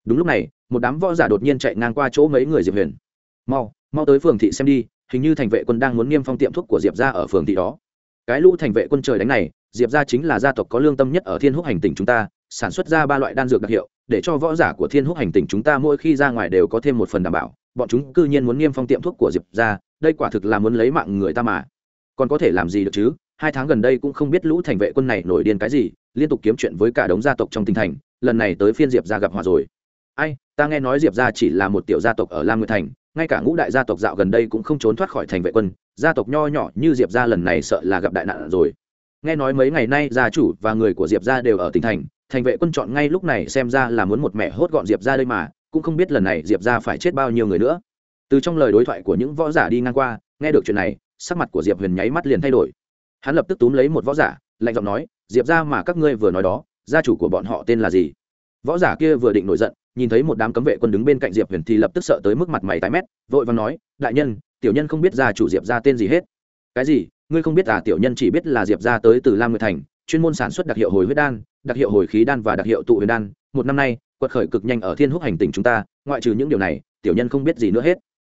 Đúng lúc này, một đám võ giả đột nhiên chạy ngang qua chỗ mấy người diệp huyền. Mau mau tới phường thị xem đi, hình như thành vệ quân đang muốn niêm phong tiệm thuốc của diệp ra ở phường thị đó. Cái lũ thành vệ quân trời đánh này, diệp ra chính là gia tộc có lương tâm nhất ở thiên húc hành tỉnh chúng ta sản xuất ra ba loại đan dược đặc hiệu, để cho võ giả của thiên húc hành tỉnh chúng ta mỗi khi ra ngoài đều có thêm một phần đảm bảo, bọn chúng cư nhiên muốn niêm phong tiệm thuốc của diệp ra đây quả thực là muốn lấy mạng người ta mà. Còn có thể làm gì được chứ? Hai tháng gần đây cũng không biết lũ thành vệ quân này nổi điên cái gì, liên tục kiếm chuyện với cả đống gia tộc trong tỉnh thành, lần này tới phiên diệp ra gặp hòa rồi. Ai, ta nghe nói diệp ra chỉ là một tiểu gia tộc ở lam nguyệt thành, ngay cả ngũ đại gia tộc dạo gần đây cũng không trốn thoát khỏi thành vệ quân, gia tộc nho nhỏ như diệp ra lần này sợ là gặp đại nạn rồi. Nghe nói mấy ngày nay gia chủ và người của diệp ra đều ở tỉnh thành thành vệ quân chọn ngay lúc này xem ra là muốn một mẹ hốt gọn diệp ra đây mà, cũng không biết lần này diệp ra phải chết bao nhiêu người nữa. Từ trong lời đối thoại của những võ giả đi ngang qua, nghe được chuyện này, sắc mặt của diệp huyền nháy mắt liền thay đổi. Hắn lập tức túm lấy một võ giả, lạnh giọng nói, diệp ra mà các ngươi vừa nói đó, gia chủ của bọn họ tên là gì? Võ giả kia vừa định nổi giận, nhìn thấy một đám cấm vệ quân đứng bên cạnh diệp huyền thì lập tức sợ tới mức mặt mày tái mét, vội và nói, đại nhân, tiểu nhân không biết gia chủ diệp ra tên gì hết. Cái gì? Ngươi không biết à? Tiểu nhân chỉ biết là diệp ra tới từ lam nguyệt thành, chuyên môn sản xuất đặc hiệu hồi huyết đan đặc hiệu hồi khí đan và đặc hiệu tụ huyền đan, một năm nay, quật khởi cực nhanh ở thiên húc hành tỉnh chúng ta, ngoại trừ những điều này, tiểu nhân không biết gì nữa hết.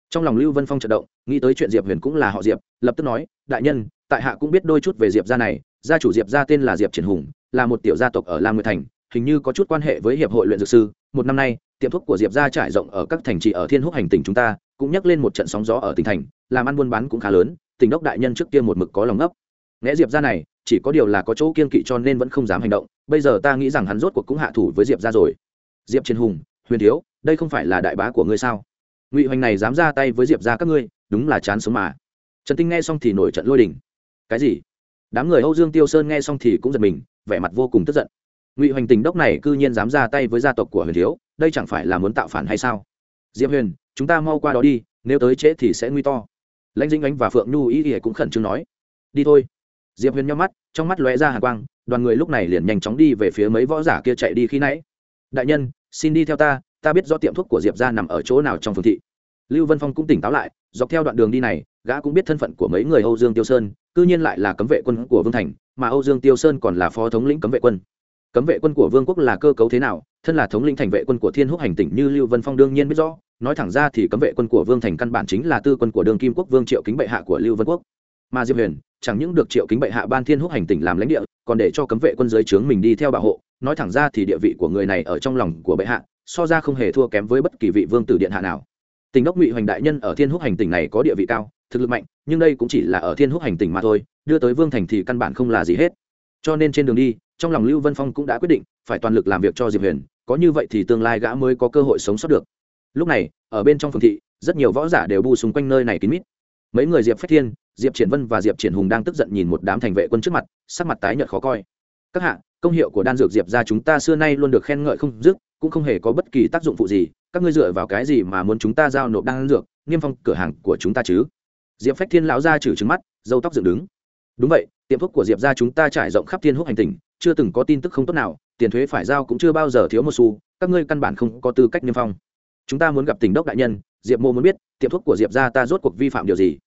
Trong lòng lưu vân phong trận động, nghĩ tới chuyện diệp huyền cũng là họ diệp, lập tức nói, đại nhân, tại hạ cũng biết đôi chút về diệp gia này, gia chủ diệp gia tên là diệp triển hùng, là một tiểu gia tộc ở lam nguyệt thành, hình như có chút quan hệ với hiệp hội luyện dược sư. Một năm nay, tiệm thuốc của diệp gia trải rộng ở các thành trì ở thiên húc hành tỉnh chúng ta, cũng nhắc lên một trận sóng gió ở tỉnh thành, làm ăn buôn bán cũng khá lớn, tỉnh đốc đại nhân trước kia một mực có lòng ngấp nghe diệp gia này chỉ có điều là có chỗ kiên kỵ cho nên vẫn không dám hành động, bây giờ ta nghĩ rằng hắn rốt cuộc cũng hạ thủ với diệp gia rồi. Diệp chiến hùng, huyền thiếu, đây không phải là đại bá của ngươi sao? Ngụy hoành này dám ra tay với diệp gia các ngươi, đúng là chán sống mà. Trần tinh nghe xong thì nổi trận lôi đình. Cái gì? Đám người âu dương tiêu sơn nghe xong thì cũng giật mình, vẻ mặt vô cùng tức giận. Ngụy hoành tình đốc này cư nhiên dám ra tay với gia tộc của huyền thiếu, đây chẳng phải là muốn tạo phản hay sao? Diệp huyền, chúng ta mau qua đó đi, nếu tới trễ thì sẽ nguy to. Lãnh dinh ánh và phượng nhu ý ỉa cũng khẩn trương nói. Đi thôi diệp huyền nhau mắt, trong mắt lóe ra hàng quang, đoàn người lúc này liền nhanh chóng đi về phía mấy võ giả kia chạy đi khi nãy. Đại nhân, xin đi theo ta ta biết do tiệm thuốc của diệp ra nằm ở chỗ nào trong phương thị. Lưu vân phong cũng tỉnh táo lại, dọc theo đoạn đường đi này, gã cũng biết thân phận của mấy người âu dương tiêu sơn, cư nhiên lại là cấm vệ quân của vương thành, mà âu dương tiêu sơn còn là phó thống lĩnh cấm vệ quân. Cấm vệ quân của vương quốc là cơ cấu thế nào, thân là thống lĩnh thành vệ quân của thiên húc hành tỉnh như lưu vân phong đương nhiên biết rõ, nói thẳng ra thì cấm vệ quân của vương thành căn bản chính là tư quân của đường kim quốc vương triệu kính bệ hạ của lưu vân quốc mà diệp huyền chẳng những được triệu kính bệ hạ ban thiên húc hành tỉnh làm lãnh địa, còn để cho cấm vệ quân giới trướng mình đi theo bảo hộ. Nói thẳng ra thì địa vị của người này ở trong lòng của bệ hạ, so ra không hề thua kém với bất kỳ vị vương tử điện hạ nào. Tỉnh đốc ngụy hoành đại nhân ở thiên húc hành tỉnh này có địa vị cao, thực lực mạnh, nhưng đây cũng chỉ là ở thiên húc hành tỉnh mà thôi, đưa tới vương thành thì căn bản không là gì hết. Cho nên trên đường đi, trong lòng lưu vân phong cũng đã quyết định phải toàn lực làm việc cho diệp huyền, có như vậy thì tương lai gã mới có cơ hội sống sót được. Lúc này, ở bên trong phường thị, rất nhiều võ giả đều bu xung quanh nơi này kín mít. Mấy người diệp phách thiên diệp triển vân và diệp triển hùng đang tức giận nhìn một đám thành vệ quân trước mặt, sắc mặt tái nhợt khó coi. Các hạ, công hiệu của đan dược diệp ra chúng ta xưa nay luôn được khen ngợi không dứt, cũng không hề có bất kỳ tác dụng phụ gì. Các ngươi dựa vào cái gì mà muốn chúng ta giao nộp đan dược? Niêm phong cửa hàng của chúng ta chứ? Diệp phách thiên lão ra trừ trứng mắt dâu tóc dựng đứng. Đúng vậy, tiệm thuốc của diệp ra chúng ta trải rộng khắp thiên húc hành tình chưa từng có tin tức không tốt nào, tiền thuế phải giao cũng chưa bao giờ thiếu một xu, các ngươi căn bản không có tư cách niêm phong. Chúng ta muốn gặp tỉnh đốc đại nhân, diệp mô muốn biết, tiệm thuốc của diệp ra ta rốt cuộc vi phạm điều gì?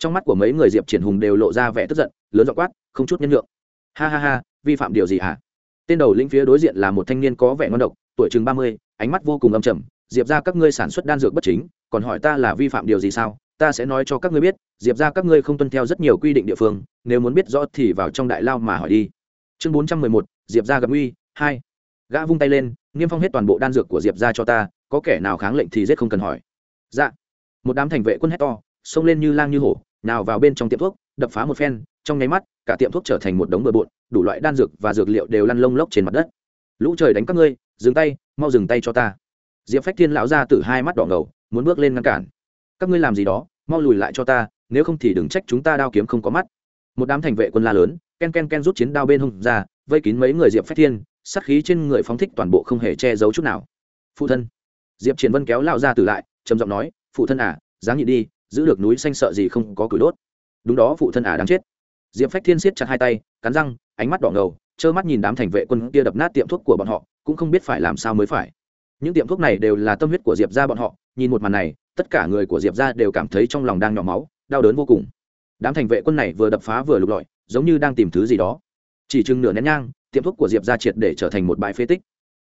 Trong mắt của mấy người diệp triển hùng đều lộ ra vẻ tức giận, lớn dọ quát, không chút nhân lượng ha ha ha, vi phạm điều gì hả? Tên đầu lĩnh phía đối diện là một thanh niên có vẻ ngon độc, tuổi chừng ba mươi, ánh mắt vô cùng âm trầm. Diệp ra các ngươi sản xuất đan dược bất chính, còn hỏi ta là vi phạm điều gì sao? Ta sẽ nói cho các ngươi biết, diệp ra các ngươi không tuân theo rất nhiều quy định địa phương, nếu muốn biết rõ thì vào trong đại lao mà hỏi đi. Chương bốn trăm mười một, diệp ra gặp uy hai. Gã vung tay lên, niêm phong hết toàn bộ đan dược của diệp ra cho ta, có kẻ nào kháng lệnh thì giết không cần hỏi. Dạ. Một đám thành vệ quân hét to, xông lên như lang như hổ nào vào bên trong tiệm thuốc, đập phá một phen, trong nháy mắt, cả tiệm thuốc trở thành một đống bừa bộn, đủ loại đan dược và dược liệu đều lăn lông lốc trên mặt đất. Lũ trời đánh các ngươi, dừng tay, mau dừng tay cho ta. Diệp phách thiên lão ra từ hai mắt đỏ ngầu, muốn bước lên ngăn cản. Các ngươi làm gì đó, mau lùi lại cho ta, nếu không thì đừng trách chúng ta đao kiếm không có mắt. Một đám thành vệ quân la lớn, ken ken ken rút chiến đao bên hông ra, vây kín mấy người diệp phách thiên, sát khí trên người phóng thích toàn bộ không hề che giấu chút nào. Phụ thân. Diệp triển vân kéo lão ra từ lại, trầm giọng nói, phụ thân à dáng nhịn đi giữ được núi xanh sợ gì không có củi đốt. Đúng đó, phụ thân à đáng chết. Diệp phách thiên siết chặt hai tay, cắn răng, ánh mắt đỏ ngầu, trơ mắt nhìn đám thành vệ quân kia đập nát tiệm thuốc của bọn họ, cũng không biết phải làm sao mới phải. Những tiệm thuốc này đều là tâm huyết của diệp ra bọn họ, nhìn một màn này, tất cả người của diệp ra đều cảm thấy trong lòng đang nhỏ máu, đau đớn vô cùng. Đám thành vệ quân này vừa đập phá vừa lục lọi, giống như đang tìm thứ gì đó. Chỉ chừng nửa nén nhang, tiệm thuốc của diệp ra triệt để trở thành một bãi phế tích.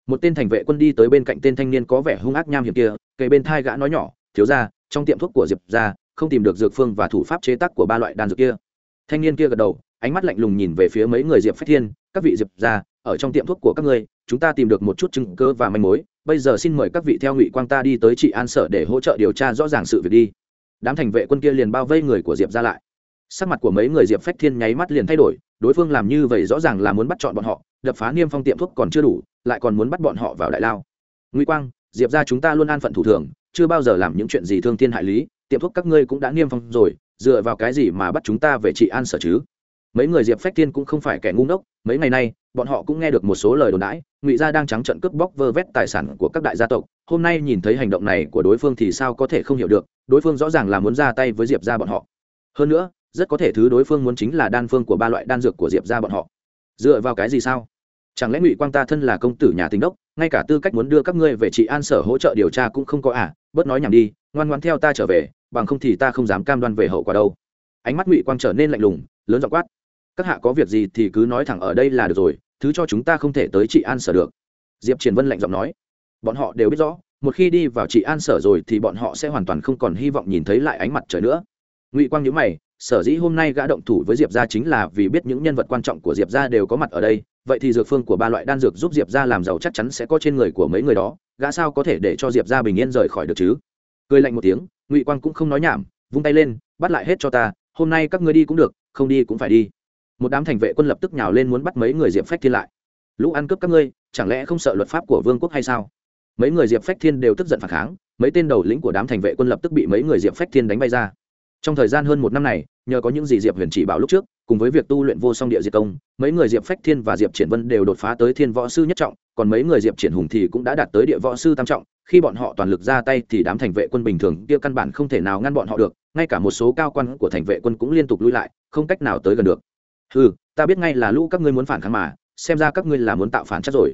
Một tên thành vệ quân đi tới bên cạnh tên thanh niên có vẻ hung ác nham hiểm kia, kề bên thai gã nói nhỏ, thiếu ra trong tiệm thuốc của diệp ra không tìm được dược phương và thủ pháp chế tác của ba loại đan dược kia. Thanh niên kia gật đầu, ánh mắt lạnh lùng nhìn về phía mấy người diệp phách thiên, các vị diệp ra ở trong tiệm thuốc của các ngươi, chúng ta tìm được một chút chứng cơ và manh mối, bây giờ xin mời các vị theo ngụy quang ta đi tới trị an sở để hỗ trợ điều tra rõ ràng sự việc đi. Đám thành vệ quân kia liền bao vây người của diệp ra lại. Sắc mặt của mấy người diệp phách thiên nháy mắt liền thay đổi, đối phương làm như vậy rõ ràng là muốn bắt chọn bọn họ, đập phá niêm phong tiệm thuốc còn chưa đủ, lại còn muốn bắt bọn họ vào đại lao. Ngụy quang, diệp ra chúng ta luôn an phận thủ thường chưa bao giờ làm những chuyện gì thương thiên hại lý, tiệm thuốc các ngươi cũng đã niêm phong rồi, dựa vào cái gì mà bắt chúng ta về trị an sở chứ? Mấy người diệp phách thiên cũng không phải kẻ ngu ngốc, mấy ngày nay, bọn họ cũng nghe được một số lời đồn đãi, ngụy gia đang trắng trận cướp bóc vơ vét tài sản của các đại gia tộc, hôm nay nhìn thấy hành động này của đối phương thì sao có thể không hiểu được, đối phương rõ ràng là muốn ra tay với diệp gia bọn họ. Hơn nữa, rất có thể thứ đối phương muốn chính là đan phương của ba loại đan dược của diệp gia bọn họ. Dựa vào cái gì sao? Chẳng lẽ ngụy quang ta thân là công tử nhà tính đốc, ngay cả tư cách muốn đưa các ngươi về trị an sở hỗ trợ điều tra cũng không có à bớt nói nhảm đi, ngoan ngoan theo ta trở về, bằng không thì ta không dám cam đoan về hậu quả đâu. Ánh mắt ngụy quang trở nên lạnh lùng, lớn dọ quát. Các hạ có việc gì thì cứ nói thẳng ở đây là được rồi, thứ cho chúng ta không thể tới trị an sở được. Diệp triển vân lạnh giọng nói. Bọn họ đều biết rõ, một khi đi vào trị an sở rồi thì bọn họ sẽ hoàn toàn không còn hy vọng nhìn thấy lại ánh mặt trời nữa. Ngụy quang nhớ mày, sở dĩ hôm nay gã động thủ với diệp gia chính là vì biết những nhân vật quan trọng của diệp gia đều có mặt ở đây vậy thì dược phương của ba loại đan dược giúp diệp ra làm giàu chắc chắn sẽ có trên người của mấy người đó, gã sao có thể để cho diệp ra bình yên rời khỏi được chứ? Cười lạnh một tiếng, ngụy quang cũng không nói nhảm, vung tay lên, bắt lại hết cho ta, hôm nay các ngươi đi cũng được, không đi cũng phải đi. Một đám thành vệ quân lập tức nhào lên muốn bắt mấy người diệp phách thiên lại. Lũ ăn cướp các ngươi, chẳng lẽ không sợ luật pháp của vương quốc hay sao? Mấy người diệp phách thiên đều tức giận phản kháng, mấy tên đầu lĩnh của đám thành vệ quân lập tức bị mấy người diệp phách thiên đánh bay ra. Trong thời gian hơn một năm này, nhờ có những gì diệp huyền chỉ bảo lúc trước cùng với việc tu luyện vô song địa diệt công, mấy người diệp phách thiên và diệp triển vân đều đột phá tới thiên võ sư nhất trọng, còn mấy người diệp triển hùng thì cũng đã đạt tới địa võ sư tam trọng, khi bọn họ toàn lực ra tay thì đám thành vệ quân bình thường kia căn bản không thể nào ngăn bọn họ được, ngay cả một số cao quan của thành vệ quân cũng liên tục lui lại, không cách nào tới gần được. Ừ ta biết ngay là lũ các ngươi muốn phản kháng mà, xem ra các ngươi là muốn tạo phản chắc rồi.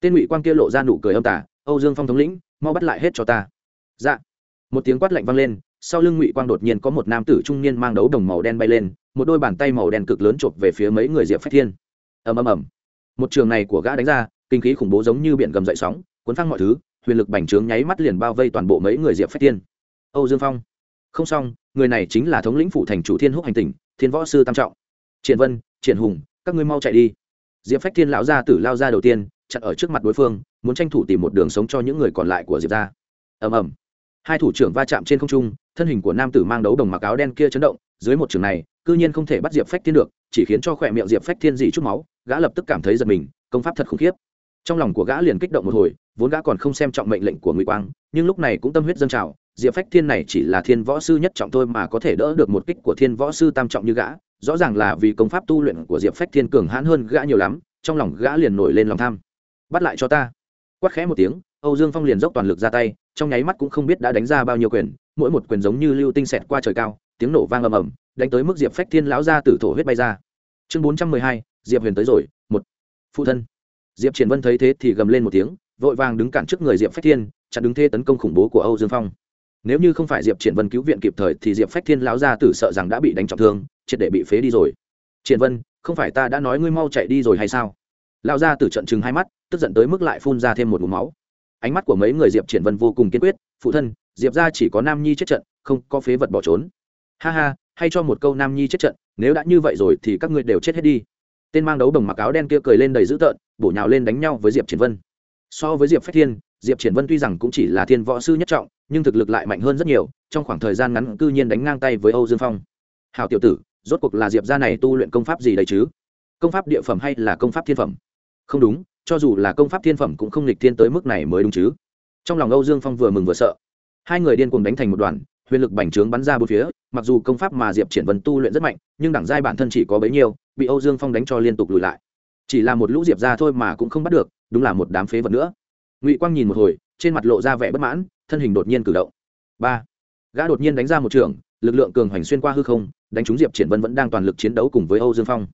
Tên ngụy quan kia lộ ra nụ cười âm tả âu dương phong thống lĩnh, mau bắt lại hết cho ta. Dạ. Một tiếng quát lạnh vang lên, sau lưng ngụy quang đột nhiên có một nam tử trung niên mang đấu đồng màu đen bay lên một đôi bàn tay màu đen cực lớn chộp về phía mấy người diệp phách thiên. Ầm ầm ầm. Một trường này của gã đánh ra, kinh khí khủng bố giống như biển gầm dậy sóng, cuốn phăng mọi thứ, huyền lực bành trướng nháy mắt liền bao vây toàn bộ mấy người diệp phách thiên. Âu dương phong. Không xong, người này chính là thống lĩnh phụ thành chủ thiên húc hành tỉnh, thiên võ sư tam trọng. Triển vân, triển hùng, các ngươi mau chạy đi. Diệp phách thiên lão gia tử lao ra đầu tiên, chặn ở trước mặt đối phương, muốn tranh thủ tìm một đường sống cho những người còn lại của diệp ra ầm ầm. Hai thủ trưởng va chạm trên không trung, thân hình của nam tử mang đấu đồng mặc áo đen kia chấn động, dưới một trường này cư nhiên không thể bắt diệp phách thiên được, chỉ khiến cho khỏe miệng diệp phách thiên dị chút máu, gã lập tức cảm thấy giật mình, công pháp thật khủng khiếp. Trong lòng của gã liền kích động một hồi, vốn gã còn không xem trọng mệnh lệnh của ngụy quang, nhưng lúc này cũng tâm huyết dâng trào, diệp phách thiên này chỉ là thiên võ sư nhất trọng thôi mà có thể đỡ được một kích của thiên võ sư tam trọng như gã, rõ ràng là vì công pháp tu luyện của diệp phách thiên cường hãn hơn gã nhiều lắm, trong lòng gã liền nổi lên lòng tham. Bắt lại cho ta. Quát khẽ một tiếng, âu dương phong liền dốc toàn lực ra tay, trong nháy mắt cũng không biết đã đánh ra bao nhiêu quyền, mỗi một quyền giống như lưu tinh xẹt qua trời cao, tiếng nổ vang ầm ầm đánh tới mức diệp phách thiên lão ra tử thổ huyết bay ra. Chương bốn trăm mười hai, diệp huyền tới rồi, một. Phụ thân. Diệp triển vân thấy thế thì gầm lên một tiếng, vội vàng đứng cản trước người diệp phách thiên, chặn đứng thê tấn công khủng bố của âu dương phong. Nếu như không phải diệp triển vân cứu viện kịp thời thì diệp phách thiên lão gia tử sợ rằng đã bị đánh trọng thương, triệt để bị phế đi rồi. Triển vân, không phải ta đã nói ngươi mau chạy đi rồi hay sao? Lão gia tử trận chừng hai mắt, tức giận tới mức lại phun ra thêm một mũ máu. Ánh mắt của mấy người diệp triển vân vô cùng kiên quyết, phụ thân, diệp ra chỉ có nam nhi chết trận, không có phế vật bỏ trốn. Ha ha hay cho một câu nam nhi chết trận, nếu đã như vậy rồi thì các ngươi đều chết hết đi. Tên mang đấu đồng mặc áo đen kia cười lên đầy dữ tợn, bổ nhào lên đánh nhau với diệp triển vân. So với diệp phách thiên, diệp triển vân tuy rằng cũng chỉ là thiên võ sư nhất trọng, nhưng thực lực lại mạnh hơn rất nhiều, trong khoảng thời gian ngắn cư nhiên đánh ngang tay với âu dương phong. Hào tiểu tử, rốt cuộc là diệp gia này tu luyện công pháp gì đấy chứ? Công pháp địa phẩm hay là công pháp thiên phẩm? Không đúng, cho dù là công pháp thiên phẩm cũng không lịch thiên tới mức này mới đúng chứ. Trong lòng âu dương phong vừa mừng vừa sợ. Hai người điên cùng đánh thành một đoàn huyền lực bành trướng bắn ra bốn phía, mặc dù công pháp mà diệp triển vân tu luyện rất mạnh, nhưng đẳng giai bản thân chỉ có bấy nhiêu, bị âu dương phong đánh cho liên tục lùi lại. Chỉ là một lũ diệp ra thôi mà cũng không bắt được, đúng là một đám phế vật nữa. Ngụy quang nhìn một hồi, trên mặt lộ ra vẻ bất mãn, thân hình đột nhiên cử động. Ba. Gã đột nhiên đánh ra một trường, lực lượng cường hoành xuyên qua hư không, đánh trúng diệp triển vân vẫn đang toàn lực chiến đấu cùng với âu dương phong.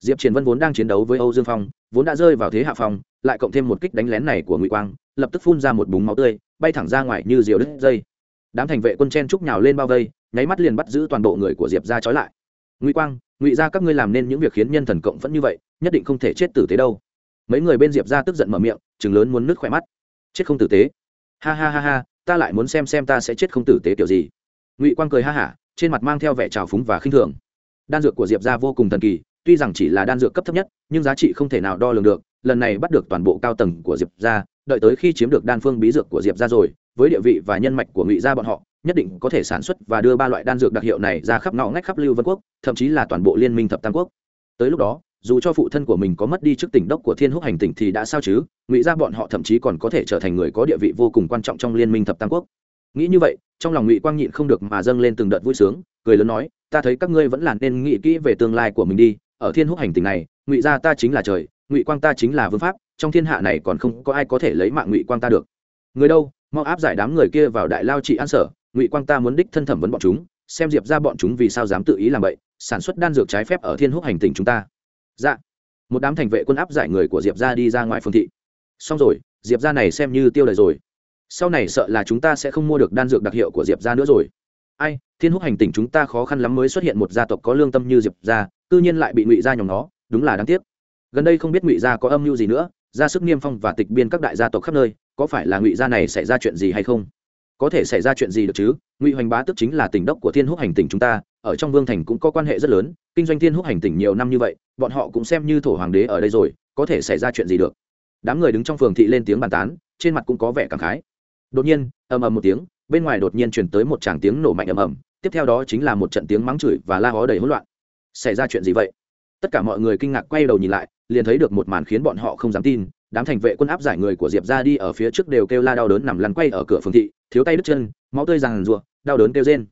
Diệp triển vân vốn đang chiến đấu với âu dương phong, vốn đã rơi vào thế hạ phong, lại cộng thêm một kích đánh lén này của ngụy quang, lập tức phun ra một búng máu tươi, bay thẳng ra ngoài như diều đứt dây đám thành vệ quân chen trúc nhào lên bao vây, nháy mắt liền bắt giữ toàn bộ người của diệp ra trói lại. Ngụy quang, ngụy ra các ngươi làm nên những việc khiến nhân thần cộng vẫn như vậy, nhất định không thể chết tử tế đâu. Mấy người bên diệp ra tức giận mở miệng chừng lớn muốn nước khỏe mắt. Chết không tử tế. Ha ha ha ha, ta lại muốn xem xem ta sẽ chết không tử tế kiểu gì. Ngụy quang cười ha hả, trên mặt mang theo vẻ trào phúng và khinh thường. Đan dược của diệp ra vô cùng thần kỳ, tuy rằng chỉ là đan dược cấp thấp nhất, nhưng giá trị không thể nào đo lường được. Lần này bắt được toàn bộ cao tầng của diệp ra đợi tới khi chiếm được đan phương bí dược của diệp ra rồi với địa vị và nhân mạch của ngụy gia bọn họ, nhất định có thể sản xuất và đưa ba loại đan dược đặc hiệu này ra khắp ngõ ngách khắp lưu vân quốc, thậm chí là toàn bộ liên minh thập tam quốc. Tới lúc đó, dù cho phụ thân của mình có mất đi trước tỉnh đốc của thiên húc hành tỉnh thì đã sao chứ? Ngụy gia bọn họ thậm chí còn có thể trở thành người có địa vị vô cùng quan trọng trong liên minh thập tam quốc. Nghĩ như vậy, trong lòng ngụy quang nhịn không được mà dâng lên từng đợt vui sướng, cười lớn nói, ta thấy các ngươi vẫn là nên nghĩ kỹ về tương lai của mình đi. Ở thiên húc hành tỉnh này, ngụy gia ta chính là trời, ngụy quang ta chính là vương pháp, trong thiên hạ này còn không có ai có thể lấy mạng ngụy quang ta được. Người đâu? Mau áp giải đám người kia vào đại lao trị an sở, ngụy quang ta muốn đích thân thẩm vấn bọn chúng, xem diệp ra bọn chúng vì sao dám tự ý làm vậy sản xuất đan dược trái phép ở thiên húc hành tỉnh chúng ta. Dạ. Một đám thành vệ quân áp giải người của diệp ra đi ra ngoài phương thị. Xong rồi, diệp ra này xem như tiêu đời rồi. Sau này sợ là chúng ta sẽ không mua được đan dược đặc hiệu của diệp ra nữa rồi. Ai, thiên húc hành tỉnh chúng ta khó khăn lắm mới xuất hiện một gia tộc có lương tâm như diệp ra cư nhiên lại bị ngụy gia nhòm nó, đúng là đáng tiếc. Gần đây không biết ngụy gia có âm mưu gì nữa, ra sức niêm phong và tịch biên các đại gia tộc khắp nơi có phải là ngụy gia này xảy ra chuyện gì hay không? Có thể xảy ra chuyện gì được chứ? Ngụy hoành bá tức chính là tỉnh đốc của thiên húc hành tỉnh chúng ta, ở trong vương thành cũng có quan hệ rất lớn, kinh doanh thiên húc hành tỉnh nhiều năm như vậy, bọn họ cũng xem như thổ hoàng đế ở đây rồi, có thể xảy ra chuyện gì được? Đám người đứng trong phường thị lên tiếng bàn tán, trên mặt cũng có vẻ cảm khái. Đột nhiên, ầm ầm một tiếng, bên ngoài đột nhiên chuyển tới một tràng tiếng nổ mạnh ầm ầm, tiếp theo đó chính là một trận tiếng mắng chửi và la hó đầy hỗn loạn. Xảy ra chuyện gì vậy? Tất cả mọi người kinh ngạc quay đầu nhìn lại, liền thấy được một màn khiến bọn họ không dám tin đám thành vệ quân áp giải người của diệp ra đi ở phía trước đều kêu la đau đớn nằm lăn quay ở cửa phường thị, thiếu tay đứt chân, máu tươi ràng rụa, đau đớn kêu rên.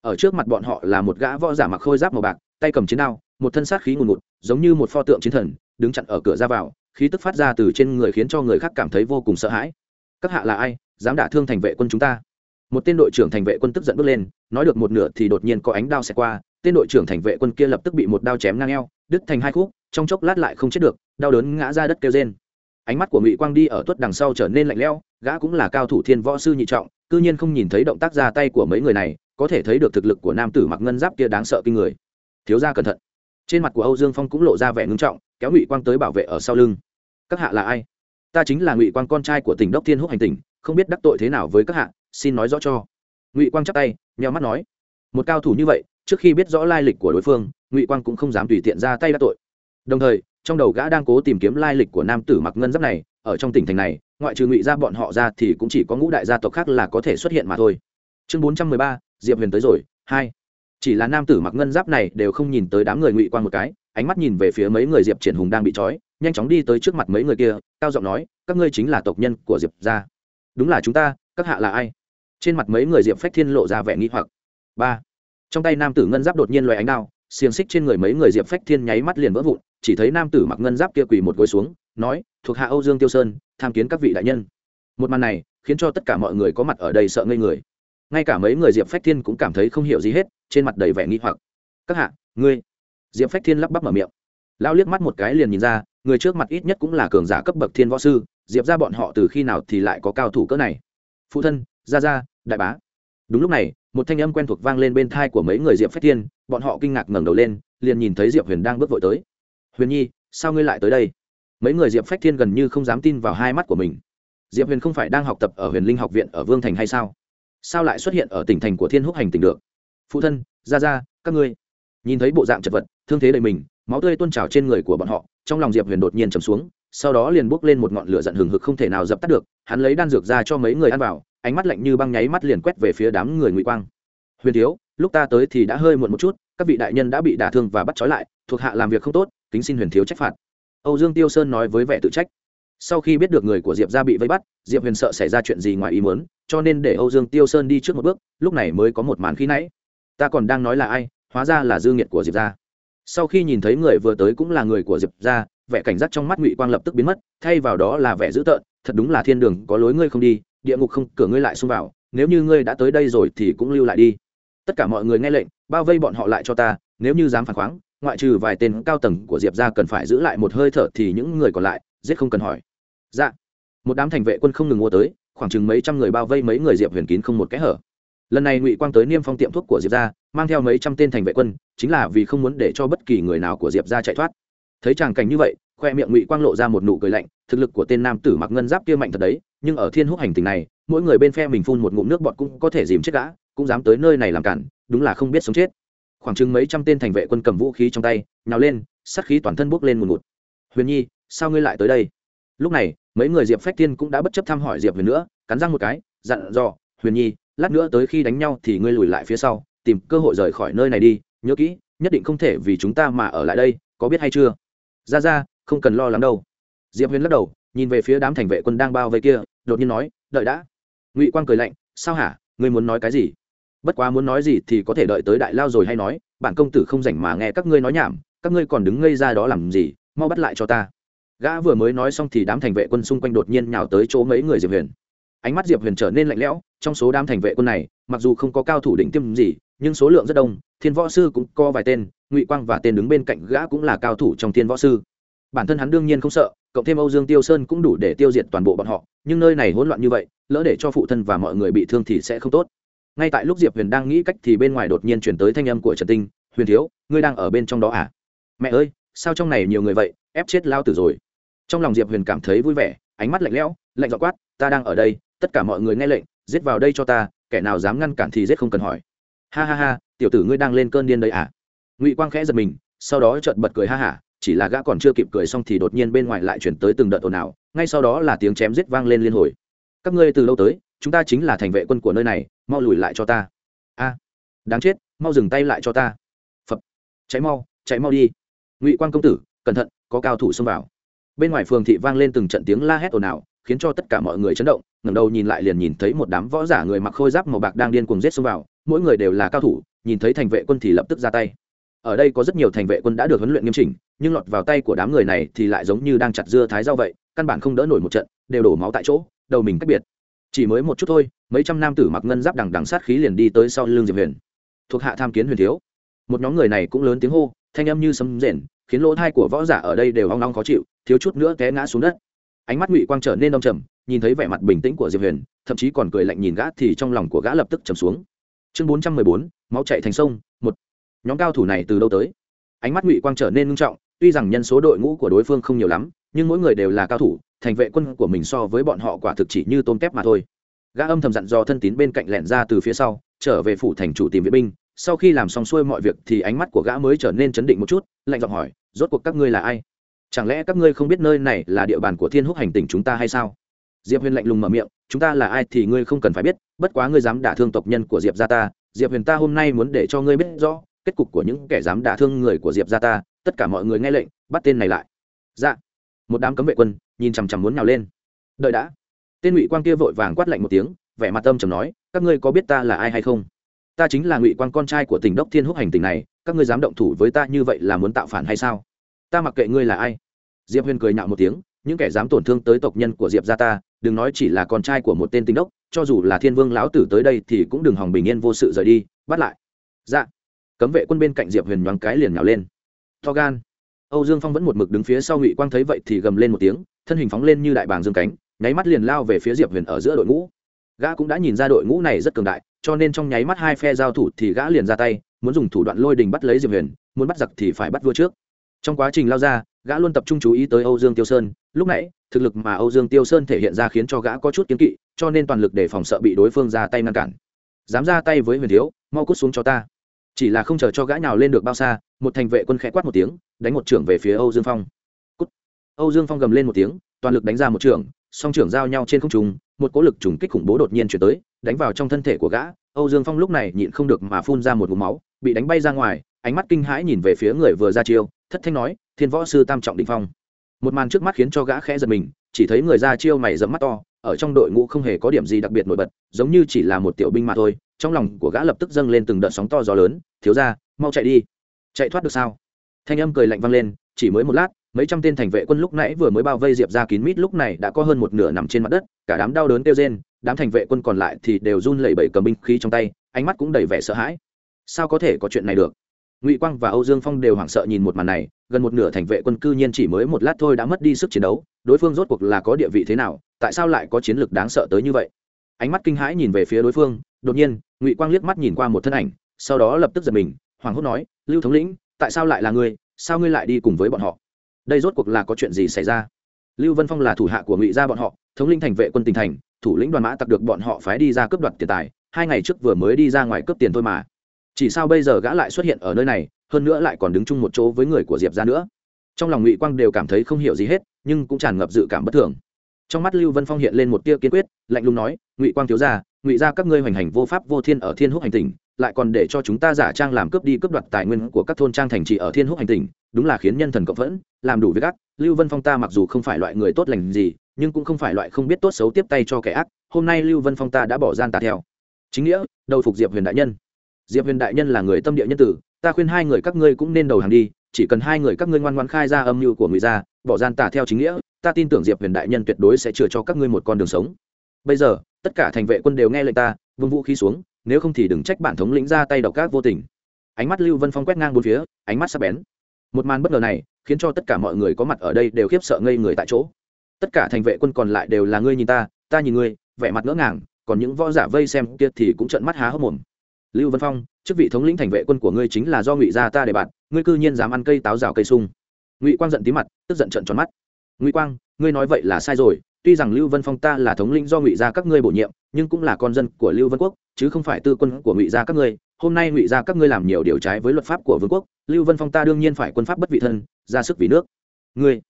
Ở trước mặt bọn họ là một gã võ giả mặc khôi giáp màu bạc, tay cầm chiến đao, một thân sát khí ngùn ngụt, giống như một pho tượng chiến thần, đứng chặn ở cửa ra vào, khí tức phát ra từ trên người khiến cho người khác cảm thấy vô cùng sợ hãi. Các hạ là ai? Dám đả thương thành vệ quân chúng ta. Một tên đội trưởng thành vệ quân tức giận bước lên, nói được một nửa thì đột nhiên có ánh đao xẹt qua, tên đội trưởng thành vệ quân kia lập tức bị một đao chém ngang eo, đứt thành hai khúc, trong chốc lát lại không chết được, đau đớn ngã ra đất kêu rên ánh mắt của ngụy quang đi ở tuất đằng sau trở nên lạnh lẽo, gã cũng là cao thủ thiên võ sư nhị trọng, cư nhiên không nhìn thấy động tác ra tay của mấy người này, có thể thấy được thực lực của nam tử mặc ngân giáp kia đáng sợ kinh người. Thiếu gia cẩn thận. Trên mặt của âu dương phong cũng lộ ra vẻ ngưng trọng, kéo ngụy quang tới bảo vệ ở sau lưng. Các hạ là ai? Ta chính là ngụy quang con trai của tỉnh đốc thiên húc hành tỉnh, không biết đắc tội thế nào với các hạ, xin nói rõ cho. Ngụy quang chắp tay, nheo mắt nói. Một cao thủ như vậy, trước khi biết rõ lai lịch của đối phương, ngụy quang cũng không dám tùy tiện ra tay đắc tội đồng thời, trong đầu gã đang cố tìm kiếm lai lịch của nam tử mặc ngân giáp này, ở trong tỉnh thành này, ngoại trừ ngụy ra bọn họ ra thì cũng chỉ có ngũ đại gia tộc khác là có thể xuất hiện mà thôi. Chương bốn trăm mười ba, diệp huyền tới rồi, hai. Chỉ là nam tử mặc ngân giáp này đều không nhìn tới đám người ngụy quan một cái, ánh mắt nhìn về phía mấy người diệp triển hùng đang bị trói, nhanh chóng đi tới trước mặt mấy người kia, cao giọng nói, các ngươi chính là tộc nhân của diệp gia. Đúng là chúng ta, các hạ là ai? Trên mặt mấy người diệp phách thiên lộ ra vẻ nghi hoặc. Ba. Trong tay nam tử ngân giáp đột nhiên loài ánh đao xiềng xích trên người mấy người diệp phách thiên nháy mắt liền vỡ vụn, chỉ thấy nam tử mặc ngân giáp kia quỳ một gối xuống, nói, thuộc hạ âu dương tiêu sơn, tham kiến các vị đại nhân. Một màn này khiến cho tất cả mọi người có mặt ở đây sợ ngây người. Ngay cả mấy người diệp phách thiên cũng cảm thấy không hiểu gì hết, trên mặt đầy vẻ nghi hoặc. Các hạ, ngươi? Diệp phách thiên lắp bắp mở miệng. Lao liếc mắt một cái liền nhìn ra, người trước mặt ít nhất cũng là cường giả cấp bậc thiên võ sư, diệp ra bọn họ từ khi nào thì lại có cao thủ cỡ này. Phụ thân, gia gia, đại bá. Đúng lúc này một thanh âm quen thuộc vang lên bên thai của mấy người diệp phách thiên, bọn họ kinh ngạc ngẩng đầu lên, liền nhìn thấy diệp huyền đang bước vội tới. Huyền nhi, sao ngươi lại tới đây? Mấy người diệp phách thiên gần như không dám tin vào hai mắt của mình. Diệp huyền không phải đang học tập ở huyền linh học viện ở vương thành hay sao? Sao lại xuất hiện ở tỉnh thành của thiên húc hành tỉnh được? Phụ thân ra ra các ngươi. Nhìn thấy bộ dạng chật vật, thương thế đầy mình, máu tươi tuôn trào trên người của bọn họ, trong lòng diệp huyền đột nhiên trầm xuống, sau đó liền bốc lên một ngọn lửa giận hừng hực không thể nào dập tắt được, hắn lấy đan dược ra cho mấy người ăn vào ánh mắt lạnh như băng nháy mắt liền quét về phía đám người ngụy quang. Huyền thiếu, lúc ta tới thì đã hơi muộn một chút, các vị đại nhân đã bị đả thương và bắt trói lại, thuộc hạ làm việc không tốt, kính xin huyền thiếu trách phạt. Âu dương tiêu sơn nói với vẻ tự trách. Sau khi biết được người của diệp ra bị vây bắt, diệp huyền sợ xảy ra chuyện gì ngoài ý muốn, cho nên để âu dương tiêu sơn đi trước một bước, lúc này mới có một màn khi nãy. Ta còn đang nói là ai, hóa ra là dư nghiệt của diệp ra sau khi nhìn thấy người vừa tới cũng là người của diệp ra vẻ cảnh giác trong mắt ngụy quang lập tức biến mất, thay vào đó là vẻ dữ tợn, thật đúng là thiên đường, có lối ngươi không đi địa ngục không, cửa ngươi lại xung vào, nếu như ngươi đã tới đây rồi thì cũng lưu lại đi. Tất cả mọi người nghe lệnh, bao vây bọn họ lại cho ta, nếu như dám phản khoáng, ngoại trừ vài tên cao tầng của diệp ra cần phải giữ lại một hơi thở thì những người còn lại, giết không cần hỏi. Dạ. Một đám thành vệ quân không ngừng mua tới, khoảng chừng mấy trăm người bao vây mấy người diệp huyền kín không một kẽ hở. Lần này ngụy quang tới niêm phong tiệm thuốc của diệp ra mang theo mấy trăm tên thành vệ quân, chính là vì không muốn để cho bất kỳ người nào của diệp ra chạy thoát. Thấy tràng cảnh như vậy, khoe miệng ngụy quang lộ ra một nụ cười lạnh thực lực của tên nam tử mặc ngân giáp kia mạnh thật đấy, nhưng ở thiên húc hành tình này, mỗi người bên phe mình phun một ngụm nước bọt cũng có thể dìm chết gã, cũng dám tới nơi này làm cản, đúng là không biết sống chết. Khoảng chừng mấy trăm tên thành vệ quân cầm vũ khí trong tay, nhào lên, sát khí toàn thân bốc lên một ngụt. Huyền nhi, sao ngươi lại tới đây? Lúc này, mấy người diệp phách tiên cũng đã bất chấp thăm hỏi diệp huyền nữa, cắn răng một cái, dặn dò, huyền nhi, lát nữa tới khi đánh nhau thì ngươi lùi lại phía sau, tìm cơ hội rời khỏi nơi này đi, nhớ kỹ, nhất định không thể vì chúng ta mà ở lại đây, có biết hay chưa? Ra ra, không cần lo lắng đâu diệp huyền lắc đầu, nhìn về phía đám thành vệ quân đang bao vây kia, đột nhiên nói, đợi đã. Ngụy quang cười lạnh, sao hả? Ngươi muốn nói cái gì? Bất quá muốn nói gì thì có thể đợi tới đại lao rồi hay nói, bản công tử không rảnh mà nghe các ngươi nói nhảm, các ngươi còn đứng ngây ra đó làm gì, mau bắt lại cho ta. Gã vừa mới nói xong thì đám thành vệ quân xung quanh đột nhiên nhào tới chỗ mấy người diệp huyền. Ánh mắt diệp huyền trở nên lạnh lẽo, trong số đám thành vệ quân này, mặc dù không có cao thủ định tiêm gì, nhưng số lượng rất đông, thiên võ sư cũng có vài tên, ngụy quang và tên đứng bên cạnh gã cũng là cao thủ trong thiên võ sư bản thân hắn đương nhiên không sợ, cộng thêm âu dương tiêu sơn cũng đủ để tiêu diệt toàn bộ bọn họ, nhưng nơi này hỗn loạn như vậy, lỡ để cho phụ thân và mọi người bị thương thì sẽ không tốt. Ngay tại lúc diệp huyền đang nghĩ cách thì bên ngoài đột nhiên chuyển tới thanh âm của trần tinh, huyền thiếu, ngươi đang ở bên trong đó à? Mẹ ơi, sao trong này nhiều người vậy? Ép chết lao tử rồi. Trong lòng diệp huyền cảm thấy vui vẻ, ánh mắt lạnh lẽo, lạnh dọ quát, ta đang ở đây, tất cả mọi người nghe lệnh, giết vào đây cho ta, kẻ nào dám ngăn cản thì giết không cần hỏi. Ha ha ha, tiểu tử ngươi đang lên cơn điên đây à? Ngụy quang khẽ giật mình, sau đó chợt bật cười ha hả chỉ là gã còn chưa kịp cười xong thì đột nhiên bên ngoài lại chuyển tới từng đợt ồn ào, ngay sau đó là tiếng chém giết vang lên liên hồi. Các ngươi từ lâu tới, chúng ta chính là thành vệ quân của nơi này, mau lùi lại cho ta. A, đáng chết, mau dừng tay lại cho ta. Phập cháy mau cháy mau đi. Ngụy quan công tử, cẩn thận, có cao thủ xông vào. Bên ngoài phường thị vang lên từng trận tiếng la hét ồn ào, khiến cho tất cả mọi người chấn động, ngẩng đầu nhìn lại liền nhìn thấy một đám võ giả người mặc khôi giáp màu bạc đang điên cuồng giết xông vào, mỗi người đều là cao thủ, nhìn thấy thành vệ quân thì lập tức ra tay ở đây có rất nhiều thành vệ quân đã được huấn luyện nghiêm chỉnh, nhưng lọt vào tay của đám người này thì lại giống như đang chặt dưa thái rau vậy, căn bản không đỡ nổi một trận, đều đổ máu tại chỗ, đầu mình cách biệt. Chỉ mới một chút thôi, mấy trăm nam tử mặc ngân giáp đằng đằng sát khí liền đi tới sau lưng diệp huyền. Thuộc hạ tham kiến huyền thiếu. Một nhóm người này cũng lớn tiếng hô, thanh âm như sấm rền, khiến lỗ thai của võ giả ở đây đều hoang long khó chịu, thiếu chút nữa té ngã xuống đất. Ánh mắt ngụy quang trở nên đông trầm, nhìn thấy vẻ mặt bình tĩnh của diệp huyền, thậm chí còn cười lạnh nhìn gã thì trong lòng của gã lập tức trầm xuống. Chương bốn trăm mười bốn, máu chạy thành sông, một nhóm cao thủ này từ đâu tới? Ánh mắt ngụy quang trở nên nghiêm trọng, tuy rằng nhân số đội ngũ của đối phương không nhiều lắm, nhưng mỗi người đều là cao thủ, thành vệ quân của mình so với bọn họ quả thực chỉ như tôm tép mà thôi. Gã âm thầm dặn do thân tín bên cạnh lẻn ra từ phía sau, trở về phủ thành chủ tìm vệ binh. Sau khi làm xong xuôi mọi việc thì ánh mắt của gã mới trở nên chấn định một chút, lạnh giọng hỏi, rốt cuộc các ngươi là ai? Chẳng lẽ các ngươi không biết nơi này là địa bàn của thiên húc hành tỉnh chúng ta hay sao? Diệp huyền lạnh lùng mở miệng, chúng ta là ai thì ngươi không cần phải biết, bất quá ngươi dám đả thương tộc nhân của diệp gia ta. Diệp huyền ta hôm nay muốn để cho ngươi biết rõ kết cục của những kẻ dám đả thương người của diệp gia ta, tất cả mọi người nghe lệnh, bắt tên này lại. Dạ. Một đám cấm vệ quân, nhìn chằm chằm muốn nhào lên. Đợi đã. Tên ngụy quang kia vội vàng quát lạnh một tiếng, vẻ mặt tâm trầm nói, các ngươi có biết ta là ai hay không? Ta chính là ngụy quang con trai của tỉnh đốc thiên húc hành tỉnh này, các ngươi dám động thủ với ta như vậy là muốn tạo phản hay sao? Ta mặc kệ ngươi là ai. Diệp huyền cười nhạo một tiếng, những kẻ dám tổn thương tới tộc nhân của diệp gia ta, đừng nói chỉ là con trai của một tên tỉnh đốc, cho dù là thiên vương lão tử tới đây thì cũng đừng hòng bình yên vô sự rời đi, bắt lại. Dạ cấm vệ quân bên cạnh diệp huyền nhoáng cái liền nhào lên. To gan. Âu dương phong vẫn một mực đứng phía sau ngụy quang thấy vậy thì gầm lên một tiếng, thân hình phóng lên như đại bàng dương cánh, nháy mắt liền lao về phía diệp huyền ở giữa đội ngũ. Gã cũng đã nhìn ra đội ngũ này rất cường đại, cho nên trong nháy mắt hai phe giao thủ thì gã liền ra tay, muốn dùng thủ đoạn lôi đình bắt lấy diệp huyền, muốn bắt giặc thì phải bắt vua trước. Trong quá trình lao ra, gã luôn tập trung chú ý tới âu dương tiêu sơn. Lúc nãy, thực lực mà âu dương tiêu sơn thể hiện ra khiến cho gã có chút kiến kỵ, cho nên toàn lực để phòng sợ bị đối phương ra tay ngăn cản. Dám ra tay với huyền thiếu, mau cút xuống cho ta chỉ là không chờ cho gã nào lên được bao xa, một thành vệ quân khẽ quát một tiếng, đánh một trưởng về phía âu dương phong. Cút. âu dương phong gầm lên một tiếng, toàn lực đánh ra một trưởng, song trưởng giao nhau trên không trung, một cỗ lực trùng kích khủng bố đột nhiên chuyển tới, đánh vào trong thân thể của gã. Âu dương phong lúc này nhịn không được mà phun ra một ngụm máu, bị đánh bay ra ngoài, ánh mắt kinh hãi nhìn về phía người vừa ra chiêu, thất thanh nói, thiên võ sư tam trọng định phong. Một màn trước mắt khiến cho gã khẽ giật mình, chỉ thấy người ra chiêu mày dẫm mắt to, ở trong đội ngũ không hề có điểm gì đặc biệt nổi bật, giống như chỉ là một tiểu binh mà thôi trong lòng của gã lập tức dâng lên từng đợt sóng to gió lớn, thiếu ra mau chạy đi. Chạy thoát được sao? Thanh âm cười lạnh vang lên, chỉ mới một lát, mấy trăm tên thành vệ quân lúc nãy vừa mới bao vây diệp ra kín mít lúc này đã có hơn một nửa nằm trên mặt đất, cả đám đau đớn kêu rên, đám thành vệ quân còn lại thì đều run lẩy bẩy cầm binh khí trong tay, ánh mắt cũng đầy vẻ sợ hãi. Sao có thể có chuyện này được? Ngụy quang và âu dương phong đều hoảng sợ nhìn một màn này, gần một nửa thành vệ quân cư nhiên chỉ mới một lát thôi đã mất đi sức chiến đấu, đối phương rốt cuộc là có địa vị thế nào, tại sao lại có chiến lược đáng sợ tới như vậy? Ánh mắt kinh hãi nhìn về phía đối phương, đột nhiên, ngụy quang liếc mắt nhìn qua một thân ảnh, sau đó lập tức giật mình hoàng hốt nói, lưu thống lĩnh, tại sao lại là ngươi? Sao ngươi lại đi cùng với bọn họ? Đây rốt cuộc là có chuyện gì xảy ra? Lưu vân phong là thủ hạ của ngụy gia bọn họ, thống linh thành vệ quân tỉnh thành, thủ lĩnh đoàn mã tặc được bọn họ phái đi ra cướp đoạt tiền tài, hai ngày trước vừa mới đi ra ngoài cướp tiền thôi mà. Chỉ sao bây giờ gã lại xuất hiện ở nơi này, hơn nữa lại còn đứng chung một chỗ với người của diệp ra nữa. Trong lòng ngụy quang đều cảm thấy không hiểu gì hết, nhưng cũng tràn ngập dự cảm bất thường trong mắt lưu vân phong hiện lên một tia kiên quyết, lạnh lùng nói, ngụy quang thiếu gia, ngụy ra các ngươi hoành hành vô pháp vô thiên ở thiên húc hành tỉnh, lại còn để cho chúng ta giả trang làm cướp đi cướp đoạt tài nguyên của các thôn trang thành trì ở thiên húc hành tỉnh, đúng là khiến nhân thần cộng phẫn, làm đủ việc ác. Lưu vân phong ta mặc dù không phải loại người tốt lành gì, nhưng cũng không phải loại không biết tốt xấu tiếp tay cho kẻ ác, hôm nay lưu vân phong ta đã bỏ gian tà theo. Chính nghĩa, đầu phục diệp huyền đại nhân. Diệp huyền đại nhân là người tâm địa nhân tử, ta khuyên hai người các ngươi cũng nên đầu hàng đi chỉ cần hai người các ngươi ngoan ngoan khai ra âm mưu của người ra, bỏ gian tà theo chính nghĩa, ta tin tưởng diệp huyền đại nhân tuyệt đối sẽ chừa cho các ngươi một con đường sống. Bây giờ, tất cả thành vệ quân đều nghe lệnh ta, vung vũ khí xuống, nếu không thì đừng trách bản thống lĩnh ra tay độc các vô tình. Ánh mắt lưu vân phong quét ngang bốn phía, ánh mắt sắc bén. Một màn bất ngờ này, khiến cho tất cả mọi người có mặt ở đây đều khiếp sợ ngây người tại chỗ. Tất cả thành vệ quân còn lại đều là ngươi nhìn ta ta nhìn ngươi, vẻ mặt ngỡ ngàng, còn những võ giả vây xem kia thì cũng trợn mắt há hốc mồm. Lưu vân phong chức vị thống lĩnh thành vệ quân của ngươi chính là do ngụy gia ta để bạn ngươi cư nhiên dám ăn cây táo rào cây sung. Ngụy quang giận tí mặt, tức giận trận tròn mắt. Ngụy quang, ngươi nói vậy là sai rồi, tuy rằng lưu vân phong ta là thống lĩnh do ngụy gia các ngươi bổ nhiệm, nhưng cũng là con dân của lưu vân quốc, chứ không phải tư quân của ngụy gia các ngươi. Hôm nay ngụy gia các ngươi làm nhiều điều trái với luật pháp của vương quốc, lưu vân phong ta đương nhiên phải quân pháp bất vị thân, ra sức vì nước. Ngươi,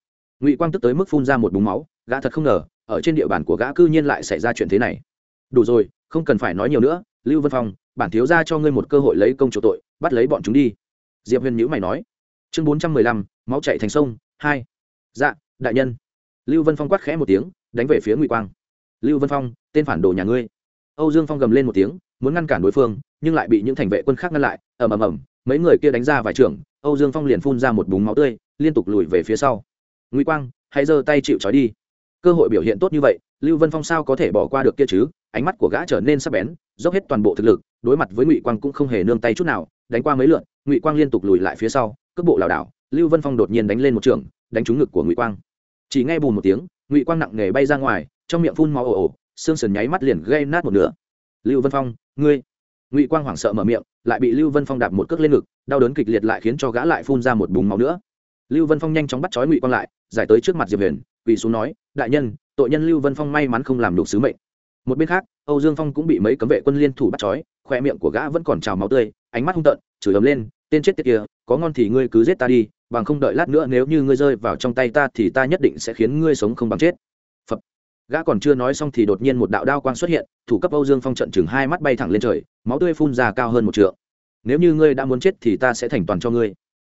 ngụy quang tức tới mức phun ra một búng máu, gã thật không ngờ, ở trên địa bàn của gã cư nhiên lại xảy ra chuyện thế này. Đủ rồi, không cần phải nói nhiều nữa, lưu vân phong bản thiếu ra cho ngươi một cơ hội lấy công chủ tội, bắt lấy bọn chúng đi. Diệp huyền nhữ mày nói. Chương bốn trăm mười lăm, máu chạy thành sông, hai. Dạ đại nhân. Lưu vân phong quát khẽ một tiếng, đánh về phía ngụy quang. Lưu vân phong, tên phản đồ nhà ngươi. Âu dương phong gầm lên một tiếng, muốn ngăn cản đối phương, nhưng lại bị những thành vệ quân khác ngăn lại, ầm ầm ầm, mấy người kia đánh ra vài trưởng âu dương phong liền phun ra một búng máu tươi, liên tục lùi về phía sau. Ngụy quang, hãy giơ tay chịu trói đi. Cơ hội biểu hiện tốt như vậy, lưu vân phong sao có thể bỏ qua được kia chứ? Ánh mắt của gã trở nên sắc bén, dốc hết toàn bộ thực lực đối mặt với ngụy quang cũng không hề nương tay chút nào, đánh qua mấy lượn, ngụy quang liên tục lùi lại phía sau, cước bộ lảo đảo, lưu vân phong đột nhiên đánh lên một trường, đánh trúng ngực của ngụy quang. Chỉ nghe bùn một tiếng, ngụy quang nặng nề bay ra ngoài, trong miệng phun máu ồ ồ, xương sườn nháy mắt liền gây nát một nửa. Lưu vân phong, ngươi! Ngụy quang hoảng sợ mở miệng, lại bị lưu vân phong đạp một cước lên ngực, đau đớn kịch liệt lại khiến cho gã lại phun ra một búng máu nữa. Lưu vân phong nhanh chóng bắt trói ngụy quang lại, giải tới trước mặt diệp huyền, quỳ xuống nói, đại nhân, tội nhân lưu vân phong may mắn không làm đủ sứ mệnh một bên khác, âu dương phong cũng bị mấy cấm vệ quân liên thủ bắt trói, khoe miệng của gã vẫn còn trào máu tươi, ánh mắt hung tợn, chửi ấm lên, tên chết tiệt kia, có ngon thì ngươi cứ giết ta đi, bằng không đợi lát nữa nếu như ngươi rơi vào trong tay ta thì ta nhất định sẽ khiến ngươi sống không bằng chết. Phật. gã còn chưa nói xong thì đột nhiên một đạo đao quang xuất hiện, thủ cấp âu dương phong trận chừng hai mắt bay thẳng lên trời, máu tươi phun ra cao hơn một trượng. Nếu như ngươi đã muốn chết thì ta sẽ thành toàn cho ngươi.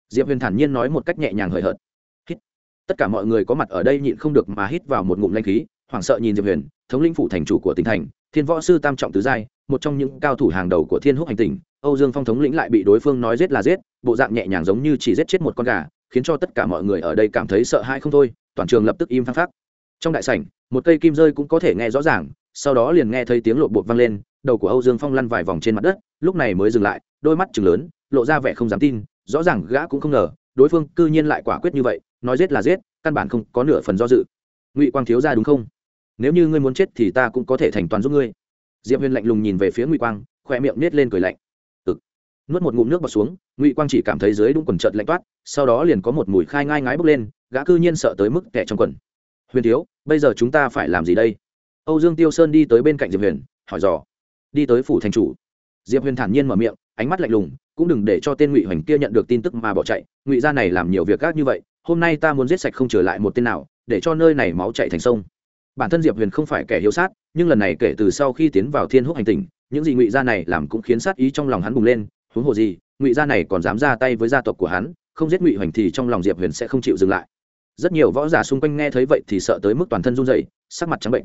Diệp huyền thản nhiên nói một cách nhẹ nhàng hời hợt. Hít. Tất cả mọi người có mặt ở đây nhịn không được mà hít vào một ngụm lanh khí hoảng sợ nhìn diệp huyền, thống lĩnh phủ thành chủ của tỉnh thành, thiên võ sư tam trọng tứ giai, một trong những cao thủ hàng đầu của thiên húc hành tỉnh âu dương phong thống lĩnh lại bị đối phương nói giết là giết, bộ dạng nhẹ nhàng giống như chỉ giết chết một con gà, khiến cho tất cả mọi người ở đây cảm thấy sợ hãi không thôi, toàn trường lập tức im phăng phắc. Trong đại sảnh, một cây kim rơi cũng có thể nghe rõ ràng, sau đó liền nghe thấy tiếng lộ bột vang lên, đầu của âu dương phong lăn vài vòng trên mặt đất, lúc này mới dừng lại, đôi mắt chừng lớn, lộ ra vẻ không dám tin, rõ ràng gã cũng không ngờ, đối phương cư nhiên lại quả quyết như vậy, nói giết là giết, căn bản không có nửa phần do dự. Ngụy quang thiếu ra đúng không? Nếu như ngươi muốn chết thì ta cũng có thể thành toàn giúp ngươi. Diệp huyền lạnh lùng nhìn về phía ngụy quang khoe miệng nết lên cười lạnh. Ực nuốt một ngụm nước bọt xuống, ngụy quang chỉ cảm thấy dưới đúng quần trợt lạnh toát, sau đó liền có một mùi khai ngai ngái bốc lên, gã cư nhiên sợ tới mức kẻ trong quần. Huyền thiếu, bây giờ chúng ta phải làm gì đây? Âu dương tiêu sơn đi tới bên cạnh diệp huyền, hỏi dò. Đi tới phủ thành chủ. Diệp huyền thản nhiên mở miệng, ánh mắt lạnh lùng, cũng đừng để cho tên ngụy hoành kia nhận được tin tức mà bỏ chạy, ngụy gia này làm nhiều việc gác như vậy, hôm nay ta muốn giết sạch không trở lại một tên nào, để cho nơi này máu chạy thành sông bản thân diệp huyền không phải kẻ hiếu sát nhưng lần này kể từ sau khi tiến vào thiên húc hành tình những gì ngụy gia này làm cũng khiến sát ý trong lòng hắn bùng lên huống hồ gì ngụy gia này còn dám ra tay với gia tộc của hắn không giết ngụy hoành thì trong lòng diệp huyền sẽ không chịu dừng lại rất nhiều võ giả xung quanh nghe thấy vậy thì sợ tới mức toàn thân run dậy sắc mặt trắng bệnh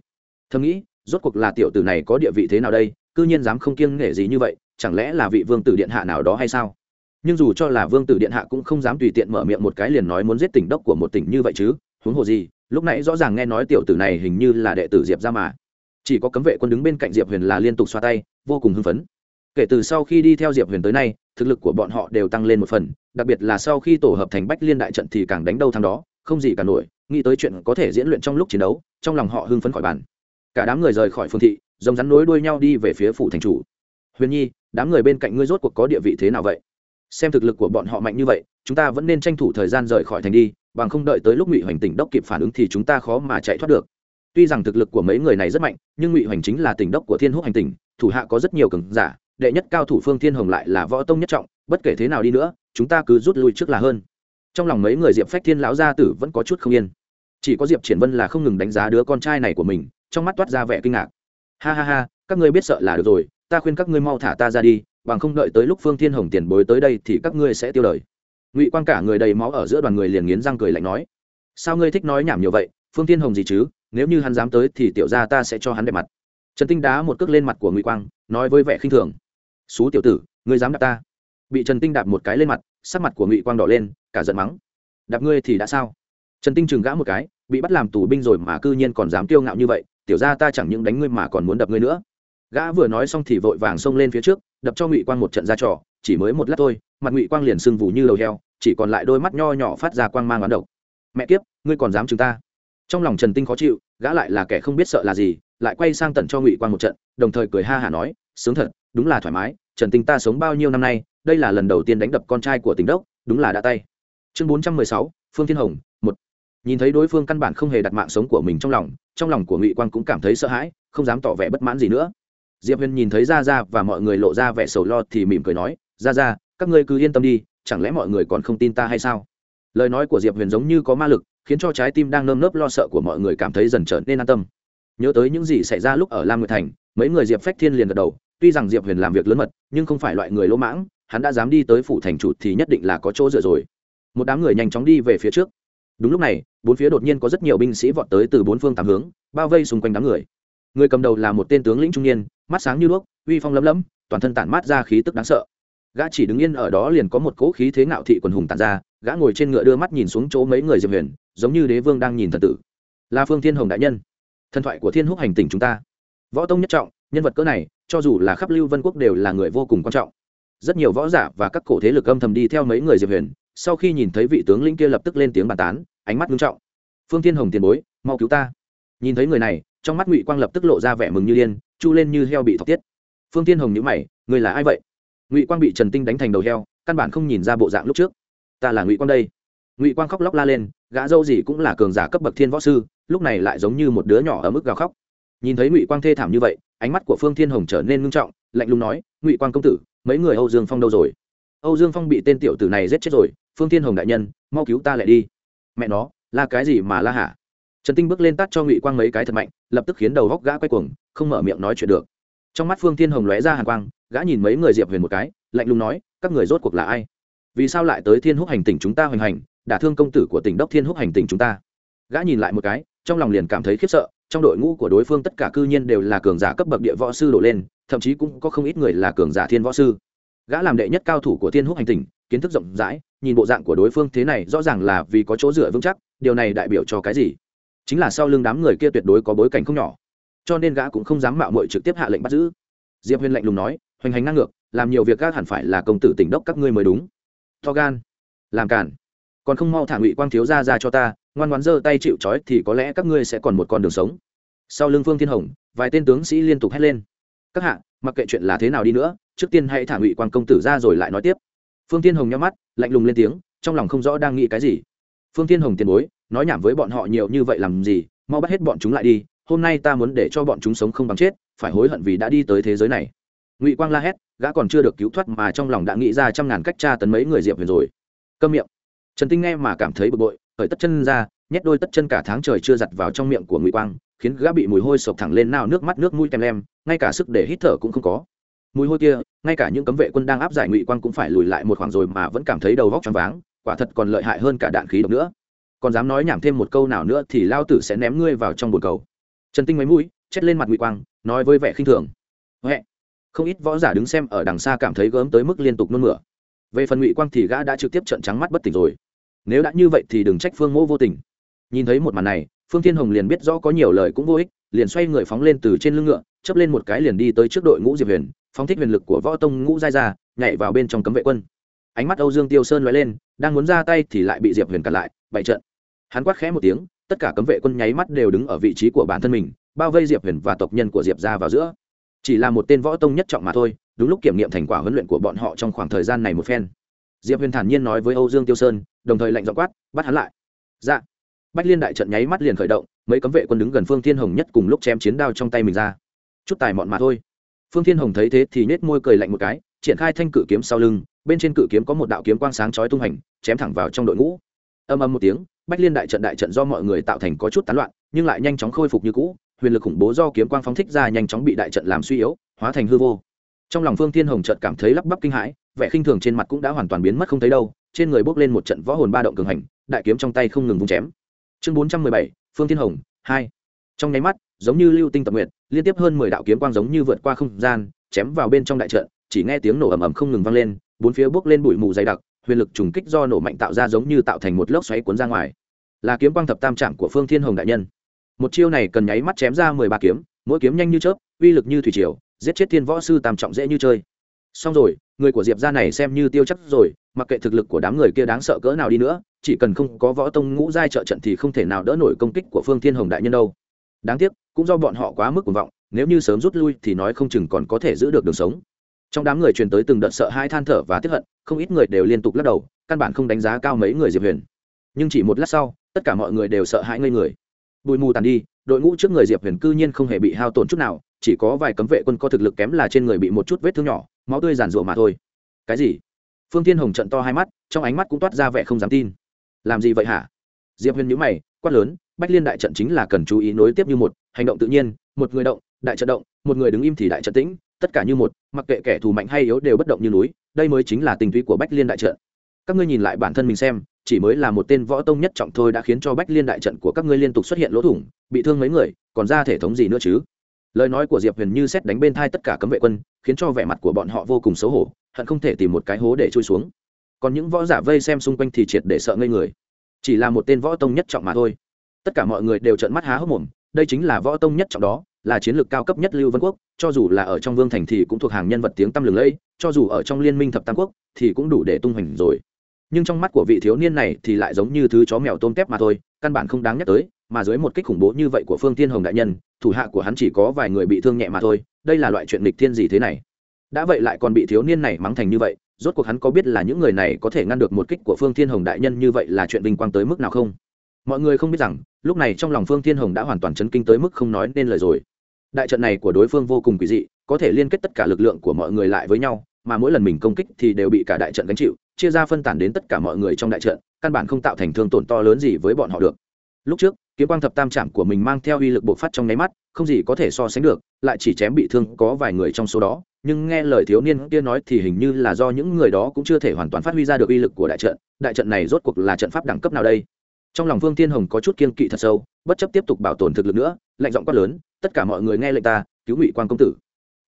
thầm nghĩ rốt cuộc là tiểu tử này có địa vị thế nào đây cư nhiên dám không kiêng nể gì như vậy chẳng lẽ là vị vương tử điện hạ nào đó hay sao nhưng dù cho là vương tử điện hạ cũng không dám tùy tiện mở miệng một cái liền nói muốn giết tỉnh đốc của một tỉnh như vậy chứ huống hồ gì lúc nãy rõ ràng nghe nói tiểu tử này hình như là đệ tử diệp ra mà. Chỉ có cấm vệ quân đứng bên cạnh diệp huyền là liên tục xoa tay, vô cùng hưng phấn. Kể từ sau khi đi theo diệp huyền tới nay, thực lực của bọn họ đều tăng lên một phần, đặc biệt là sau khi tổ hợp thành bách liên đại trận thì càng đánh đâu thằng đó, không gì cả nổi, nghĩ tới chuyện có thể diễn luyện trong lúc chiến đấu, trong lòng họ hưng phấn khỏi bàn. Cả đám người rời khỏi phương thị, rồng rắn nối đuôi nhau đi về phía phủ thành chủ. Huyền nhi, đám người bên cạnh ngươi rốt cuộc có địa vị thế nào vậy? Xem thực lực của bọn họ mạnh như vậy, chúng ta vẫn nên tranh thủ thời gian rời khỏi thành đi bằng không đợi tới lúc ngụy hoành tỉnh đốc kịp phản ứng thì chúng ta khó mà chạy thoát được. Tuy rằng thực lực của mấy người này rất mạnh, nhưng ngụy hoành chính là tỉnh đốc của thiên húc hành tỉnh, thủ hạ có rất nhiều cường giả, đệ nhất cao thủ phương thiên hồng lại là võ tông nhất trọng, bất kể thế nào đi nữa, chúng ta cứ rút lui trước là hơn. Trong lòng mấy người diệp phách thiên lão gia tử vẫn có chút không yên. Chỉ có diệp triển vân là không ngừng đánh giá đứa con trai này của mình, trong mắt toát ra vẻ kinh ngạc. Ha ha ha, các ngươi biết sợ là được rồi, ta khuyên các ngươi mau thả ta ra đi, bằng không đợi tới lúc phương thiên hồng tiền bối tới đây thì các ngươi sẽ tiêu đời ngụy quang cả người đầy máu ở giữa đoàn người liền nghiến răng cười lạnh nói, sao ngươi thích nói nhảm nhiều vậy? Phương thiên hồng gì chứ? Nếu như hắn dám tới thì tiểu ra ta sẽ cho hắn đẹp mặt. Trần tinh đá một cước lên mặt của ngụy quang, nói với vẻ khinh thường, xú tiểu tử, ngươi dám đạp ta? Bị trần tinh đạp một cái lên mặt, sắc mặt của ngụy quang đỏ lên, cả giận mắng, đạp ngươi thì đã sao? Trần tinh chừng gã một cái, bị bắt làm tù binh rồi mà cư nhiên còn dám kiêu ngạo như vậy, tiểu ra ta chẳng những đánh ngươi mà còn muốn đập ngươi nữa. Gã vừa nói xong thì vội vàng xông lên phía trước, đập cho ngụy quang một trận ra trò, chỉ mới một lát thôi, mặt ngụy quang liền sưng vù như đầu heo chỉ còn lại đôi mắt nho nhỏ phát ra quang mang oán độc. Mẹ kiếp, ngươi còn dám chúng ta? Trong lòng trần tinh khó chịu, gã lại là kẻ không biết sợ là gì, lại quay sang tận cho ngụy quang một trận, đồng thời cười ha hả nói, sướng thật, đúng là thoải mái, trần tinh ta sống bao nhiêu năm nay, đây là lần đầu tiên đánh đập con trai của tỉnh đốc, đúng là đã tay. Chương bốn trăm mười sáu, phương thiên hồng, một. Nhìn thấy đối phương căn bản không hề đặt mạng sống của mình trong lòng trong lòng của ngụy quang cũng cảm thấy sợ hãi, không dám tỏ vẻ bất mãn gì nữa. Diệp huyền nhìn thấy ra ra và mọi người lộ ra vẻ sầu lo thì mỉm cười nói ra ra các ngươi cứ yên tâm đi chẳng lẽ mọi người còn không tin ta hay sao? Lời nói của diệp huyền giống như có ma lực, khiến cho trái tim đang nơm nớp lo sợ của mọi người cảm thấy dần trở nên an tâm. Nhớ tới những gì xảy ra lúc ở lam nguyệt thành, mấy người diệp phách thiên liền gật đầu, tuy rằng diệp huyền làm việc lớn mật, nhưng không phải loại người lỗ mãng, hắn đã dám đi tới phủ thành chủ thì nhất định là có chỗ dựa rồi. Một đám người nhanh chóng đi về phía trước. Đúng lúc này, bốn phía đột nhiên có rất nhiều binh sĩ vọt tới từ bốn phương tám hướng, bao vây xung quanh đám người. Người cầm đầu là một tên tướng lĩnh trung niên, mắt sáng như đuốc, uy phong lấm lấm, toàn thân tản mát ra khí tức đáng sợ gã chỉ đứng yên ở đó liền có một cỗ khí thế ngạo thị quần hùng tàn ra, gã ngồi trên ngựa đưa mắt nhìn xuống chỗ mấy người diệp huyền, giống như đế vương đang nhìn thần tử. Là phương thiên hồng đại nhân. Thần thoại của thiên húc hành tỉnh chúng ta. Võ tông nhất trọng, nhân vật cỡ này, cho dù là khắp lưu vân quốc đều là người vô cùng quan trọng. Rất nhiều võ giả và các cổ thế lực âm thầm đi theo mấy người diệp huyền, sau khi nhìn thấy vị tướng lĩnh kia lập tức lên tiếng bàn tán, ánh mắt nghiêm trọng. Phương thiên hồng tiền bối, mau cứu ta. Nhìn thấy người này, trong mắt ngụy quang lập tức lộ ra vẻ mừng như điên, chu lên như heo bị thọc tiết. Phương thiên hồng nhữ mày, người là ai vậy? Ngụy quang bị trần tinh đánh thành đầu heo căn bản không nhìn ra bộ dạng lúc trước ta là ngụy quang đây ngụy quang khóc lóc la lên gã dâu gì cũng là cường giả cấp bậc thiên võ sư lúc này lại giống như một đứa nhỏ ở mức gào khóc nhìn thấy ngụy quang thê thảm như vậy ánh mắt của phương thiên hồng trở nên ngưng trọng lạnh lùng nói ngụy quang công tử mấy người âu dương phong đâu rồi âu dương phong bị tên tiểu tử này giết chết rồi phương thiên hồng đại nhân mau cứu ta lại đi mẹ nó là cái gì mà la hả trần tinh bước lên tắt cho ngụy quang mấy cái thật mạnh lập tức khiến đầu góc gã quay cuồng không mở miệng nói chuyện được trong mắt phương thiên hồng lóe ra hàn quang, gã nhìn mấy người diệp huyền một cái, lạnh lùng nói, các người rốt cuộc là ai? Vì sao lại tới thiên húc hành tỉnh chúng ta hoành hành, đả thương công tử của tỉnh đốc thiên húc hành tỉnh chúng ta? Gã nhìn lại một cái, trong lòng liền cảm thấy khiếp sợ, trong đội ngũ của đối phương tất cả cư nhiên đều là cường giả cấp bậc địa võ sư đổ lên, thậm chí cũng có không ít người là cường giả thiên võ sư. Gã làm đệ nhất cao thủ của thiên húc hành tỉnh, kiến thức rộng rãi, nhìn bộ dạng của đối phương thế này rõ ràng là vì có chỗ dựa vững chắc, điều này đại biểu cho cái gì? Chính là sau lưng đám người kia tuyệt đối có bối cảnh không nhỏ cho nên gã cũng không dám mạo muội trực tiếp hạ lệnh bắt giữ. Diệp huyền lạnh lùng nói, hoành hành ngang ngược, làm nhiều việc các hẳn phải là công tử tỉnh đốc các ngươi mới đúng. To gan, làm cản còn không mau thả ngụy quang thiếu ra ra cho ta, ngoan ngoan giơ tay chịu trói thì có lẽ các ngươi sẽ còn một con đường sống. Sau lưng phương thiên hồng, vài tên tướng sĩ liên tục hét lên. Các hạ, mặc kệ chuyện là thế nào đi nữa, trước tiên hãy thả ngụy quang công tử ra rồi lại nói tiếp. Phương thiên hồng nhắm mắt, lạnh lùng lên tiếng, trong lòng không rõ đang nghĩ cái gì. Phương thiên hồng tiền bối, nói nhảm với bọn họ nhiều như vậy làm gì, mau bắt hết bọn chúng lại đi hôm nay ta muốn để cho bọn chúng sống không bằng chết, phải hối hận vì đã đi tới thế giới này. Ngụy quang la hét, gã còn chưa được cứu thoát mà trong lòng đã nghĩ ra trăm ngàn cách tra tấn mấy người diệp huyền rồi. Câm miệng. Trần tinh nghe mà cảm thấy bực bội, khởi tất chân ra, nhét đôi tất chân cả tháng trời chưa giặt vào trong miệng của ngụy quang, khiến gã bị mùi hôi sộc thẳng lên nao nước mắt nước mũi tem lem, ngay cả sức để hít thở cũng không có. Mùi hôi kia, ngay cả những cấm vệ quân đang áp giải ngụy quang cũng phải lùi lại một khoảng rồi mà vẫn cảm thấy đầu vóc choáng váng, quả thật còn lợi hại hơn cả đạn khí độc nữa. Còn dám nói nhảm thêm một câu nào nữa thì lao tử sẽ ném ngươi vào trong bồn cầu trần tinh mấy mũi chết lên mặt ngụy quang, nói với vẻ khinh thường. Huệ. Không ít võ giả đứng xem ở đằng xa cảm thấy gớm tới mức liên tục nôn mửa. Về phần ngụy quang thì gã đã trực tiếp trận trắng mắt bất tỉnh rồi. Nếu đã như vậy thì đừng trách phương mỗ vô tình. Nhìn thấy một màn này, phương thiên hồng liền biết rõ có nhiều lời cũng vô ích, liền xoay người phóng lên từ trên lưng ngựa chấp lên một cái liền đi tới trước đội ngũ diệp huyền, phóng thích huyền lực của võ tông ngũ giai ra, nhảy vào bên trong cấm vệ quân. Ánh mắt âu dương tiêu sơn l lên, đang muốn ra tay thì lại bị diệp huyền cản lại bậy trận. Hắn quát khẽ một tiếng tất cả cấm vệ quân nháy mắt đều đứng ở vị trí của bản thân mình, bao vây diệp huyền và tộc nhân của diệp ra vào giữa. Chỉ là một tên võ tông nhất trọng mà thôi, đúng lúc kiểm nghiệm thành quả huấn luyện của bọn họ trong khoảng thời gian này một phen. Diệp huyền thản nhiên nói với âu dương tiêu sơn, đồng thời lệnh dọ quát, bắt hắn lại. Dạ. Bách liên đại trận nháy mắt liền khởi động, mấy cấm vệ quân đứng gần phương thiên hồng nhất cùng lúc chém chiến đao trong tay mình ra. Chút tài mọn mà thôi. Phương thiên hồng thấy thế thì nhét môi cười lạnh một cái, triển khai thanh cự kiếm sau lưng, bên trên cự kiếm có một đạo kiếm quang sáng chói tung hành, chém thẳng vào trong đội ngũ. Âm âm một tiếng bách liên đại trận đại trận do mọi người tạo thành có chút tán loạn, nhưng lại nhanh chóng khôi phục như cũ, huyền lực khủng bố do kiếm quang phóng thích ra nhanh chóng bị đại trận làm suy yếu, hóa thành hư vô. Trong lòng phương thiên hồng trận cảm thấy lắp bắp kinh hãi, vẻ khinh thường trên mặt cũng đã hoàn toàn biến mất không thấy đâu, trên người bốc lên một trận võ hồn ba động cường hành, đại kiếm trong tay không ngừng vung chém. Chương bốn trăm mười bảy, phương thiên hồng, hai. Trong nháy mắt, giống như lưu tinh tập nguyện liên tiếp hơn mười đạo kiếm quang giống như vượt qua không gian, chém vào bên trong đại trận, chỉ nghe tiếng nổ ầm ầm không ngừng vang lên, bốn phía bốc lên bụi mù dày đặc huyền lực trùng kích do nổ mạnh tạo ra giống như tạo thành một lốc xoáy cuốn ra ngoài. Là kiếm quang thập tam trạng của phương thiên hồng đại nhân. Một chiêu này cần nháy mắt chém ra mười ba kiếm, mỗi kiếm nhanh như chớp, uy lực như thủy triều, giết chết thiên võ sư tam trọng dễ như chơi. Xong rồi, người của diệp gia này xem như tiêu chắc rồi, mặc kệ thực lực của đám người kia đáng sợ cỡ nào đi nữa, chỉ cần không có võ tông ngũ giai trợ trận thì không thể nào đỡ nổi công kích của phương thiên hồng đại nhân đâu. Đáng tiếc, cũng do bọn họ quá mức cuồng vọng, nếu như sớm rút lui thì nói không chừng còn có thể giữ được đường sống trong đám người truyền tới từng đợt sợ hai than thở và tiếp hận, không ít người đều liên tục lắc đầu, căn bản không đánh giá cao mấy người diệp huyền. Nhưng chỉ một lát sau, tất cả mọi người đều sợ hãi ngây người. Bụi mù tàn đi, đội ngũ trước người diệp huyền cư nhiên không hề bị hao tổn chút nào, chỉ có vài cấm vệ quân có thực lực kém là trên người bị một chút vết thương nhỏ, máu tươi giàn rụa mà thôi. Cái gì? Phương tiên hồng trận to hai mắt, trong ánh mắt cũng toát ra vẻ không dám tin. Làm gì vậy hả? Diệp huyền nhữ mày, quát lớn, bách liên đại trận chính là cần chú ý nối tiếp như một, hành động tự nhiên, một người động, đại trận động, một người đứng im thì đại trận tĩnh tất cả như một, mặc kệ kẻ thù mạnh hay yếu đều bất động như núi, đây mới chính là tình túy của bách liên đại trận. Các ngươi nhìn lại bản thân mình xem, chỉ mới là một tên võ tông nhất trọng thôi đã khiến cho bách liên đại trận của các ngươi liên tục xuất hiện lỗ thủng, bị thương mấy người, còn ra thể thống gì nữa chứ? Lời nói của diệp huyền như xét đánh bên thai tất cả cấm vệ quân, khiến cho vẻ mặt của bọn họ vô cùng xấu hổ, hận không thể tìm một cái hố để trôi xuống. Còn những võ giả vây xem xung quanh thì triệt để sợ ngây người. Chỉ là một tên võ tông nhất trọng mà thôi. Tất cả mọi người đều trợn mắt há hốc mồm, đây chính là võ tông nhất trọng đó là chiến lược cao cấp nhất lưu vân quốc, cho dù là ở trong vương thành thì cũng thuộc hàng nhân vật tiếng tăm lừng lẫy, cho dù ở trong liên minh thập tam quốc thì cũng đủ để tung hoành rồi. Nhưng trong mắt của vị thiếu niên này thì lại giống như thứ chó mèo tôm tép mà thôi, căn bản không đáng nhắc tới, mà dưới một kích khủng bố như vậy của phương tiên hồng đại nhân, thủ hạ của hắn chỉ có vài người bị thương nhẹ mà thôi, đây là loại chuyện nghịch thiên gì thế này? Đã vậy lại còn bị thiếu niên này mắng thành như vậy, rốt cuộc hắn có biết là những người này có thể ngăn được một kích của phương thiên hồng đại nhân như vậy là chuyện vinh quang tới mức nào không? Mọi người không biết rằng, lúc này trong lòng phương thiên hồng đã hoàn toàn chấn kinh tới mức không nói nên lời rồi đại trận này của đối phương vô cùng quỷ dị, có thể liên kết tất cả lực lượng của mọi người lại với nhau, mà mỗi lần mình công kích thì đều bị cả đại trận gánh chịu, chia ra phân tản đến tất cả mọi người trong đại trận, căn bản không tạo thành thương tổn to lớn gì với bọn họ được. Lúc trước, kiếm quang thập tam trạm của mình mang theo uy lực bộc phát trong nháy mắt, không gì có thể so sánh được, lại chỉ chém bị thương có vài người trong số đó, nhưng nghe lời thiếu niên kia nói thì hình như là do những người đó cũng chưa thể hoàn toàn phát huy ra được uy lực của đại trận đại trận này rốt cuộc là trận pháp đẳng cấp nào đây? Trong lòng vương thiên hồng có chút kiên kỵ thật sâu, bất chấp tiếp tục bảo tồn thực lực nữa, lạnh giọng quát lớn tất cả mọi người nghe lệnh ta, cứu ngụy quan công tử.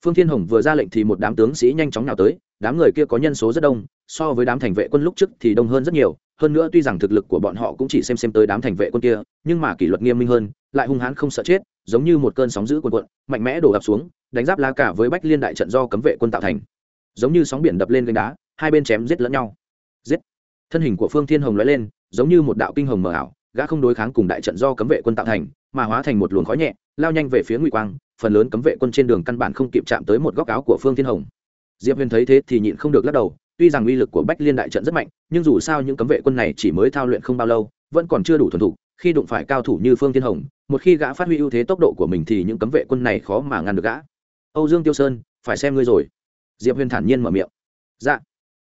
Phương thiên hồng vừa ra lệnh thì một đám tướng sĩ nhanh chóng nào tới, đám người kia có nhân số rất đông, so với đám thành vệ quân lúc trước thì đông hơn rất nhiều, hơn nữa tuy rằng thực lực của bọn họ cũng chỉ xem xem tới đám thành vệ quân kia, nhưng mà kỷ luật nghiêm minh hơn, lại hung hãn không sợ chết, giống như một cơn sóng dữ cuồn cuộn, mạnh mẽ đổ ập xuống, đánh giáp lá cả với bách liên đại trận do cấm vệ quân tạo thành. Giống như sóng biển đập lên gánh đá, hai bên chém giết lẫn nhau. Giết. Thân hình của phương thiên hồng lóe lên, giống như một đạo kinh hồng mờ ảo, gã không đối kháng cùng đại trận do cấm vệ quân tạo thành mà hóa thành một luồng khói nhẹ, lao nhanh về phía ngụy quang, phần lớn cấm vệ quân trên đường căn bản không kịp chạm tới một góc áo của phương thiên hồng. Diệp huyền thấy thế thì nhịn không được lắc đầu, tuy rằng uy lực của bách liên đại trận rất mạnh, nhưng dù sao những cấm vệ quân này chỉ mới thao luyện không bao lâu, vẫn còn chưa đủ thuần thục, khi đụng phải cao thủ như phương thiên hồng, một khi gã phát huy ưu thế tốc độ của mình thì những cấm vệ quân này khó mà ngăn được gã. Âu dương tiêu sơn, phải xem ngươi rồi. Diệp huyền thản nhiên mở miệng. Dạ.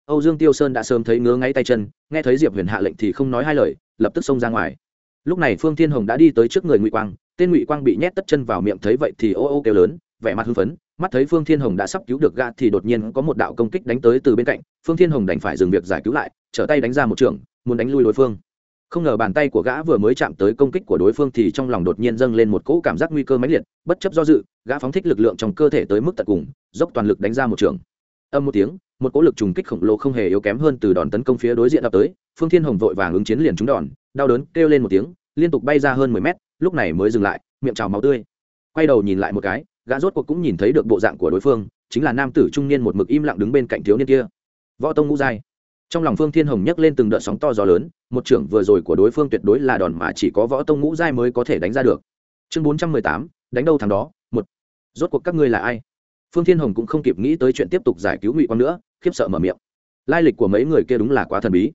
Âu dương tiêu sơn đã sớm thấy ngứa ngáy tay chân, nghe thấy diệp huyền hạ lệnh thì không nói hai lời, lập tức xông ra ngoài lúc này phương thiên hồng đã đi tới trước người ngụy quang, tên ngụy quang bị nhét tất chân vào miệng thấy vậy thì ô ô kêu lớn, vẻ mặt hưng phấn, mắt thấy phương thiên hồng đã sắp cứu được gã thì đột nhiên có một đạo công kích đánh tới từ bên cạnh, phương thiên hồng đành phải dừng việc giải cứu lại, trở tay đánh ra một trường, muốn đánh lui đối phương. Không ngờ bàn tay của gã vừa mới chạm tới công kích của đối phương thì trong lòng đột nhiên dâng lên một cỗ cảm giác nguy cơ mãnh liệt, bất chấp do dự, gã phóng thích lực lượng trong cơ thể tới mức tận cùng, dốc toàn lực đánh ra một trường. Âm một tiếng, một cỗ lực trùng kích khổng lồ không hề yếu kém hơn từ đòn tấn công phía đối diện ập tới, phương thiên hồng vội vàng ứng chiến liền trúng đòn đau đớn kêu lên một tiếng, liên tục bay ra hơn mười mét, lúc này mới dừng lại, miệng trào máu tươi. Quay đầu nhìn lại một cái, gã rốt cuộc cũng nhìn thấy được bộ dạng của đối phương, chính là nam tử trung niên một mực im lặng đứng bên cạnh thiếu niên kia. Võ tông ngũ giai. Trong lòng phương thiên hồng nhấc lên từng đợt sóng to gió lớn, một trưởng vừa rồi của đối phương tuyệt đối là đòn mà chỉ có võ tông ngũ giai mới có thể đánh ra được. Chương bốn trăm mười tám, đánh đâu thằng đó, một. Rốt cuộc các ngươi là ai? Phương thiên hồng cũng không kịp nghĩ tới chuyện tiếp tục giải cứu ngụy quang nữa, khiếp sợ mở miệng. Lai lịch của mấy người kia đúng là quá thần bí.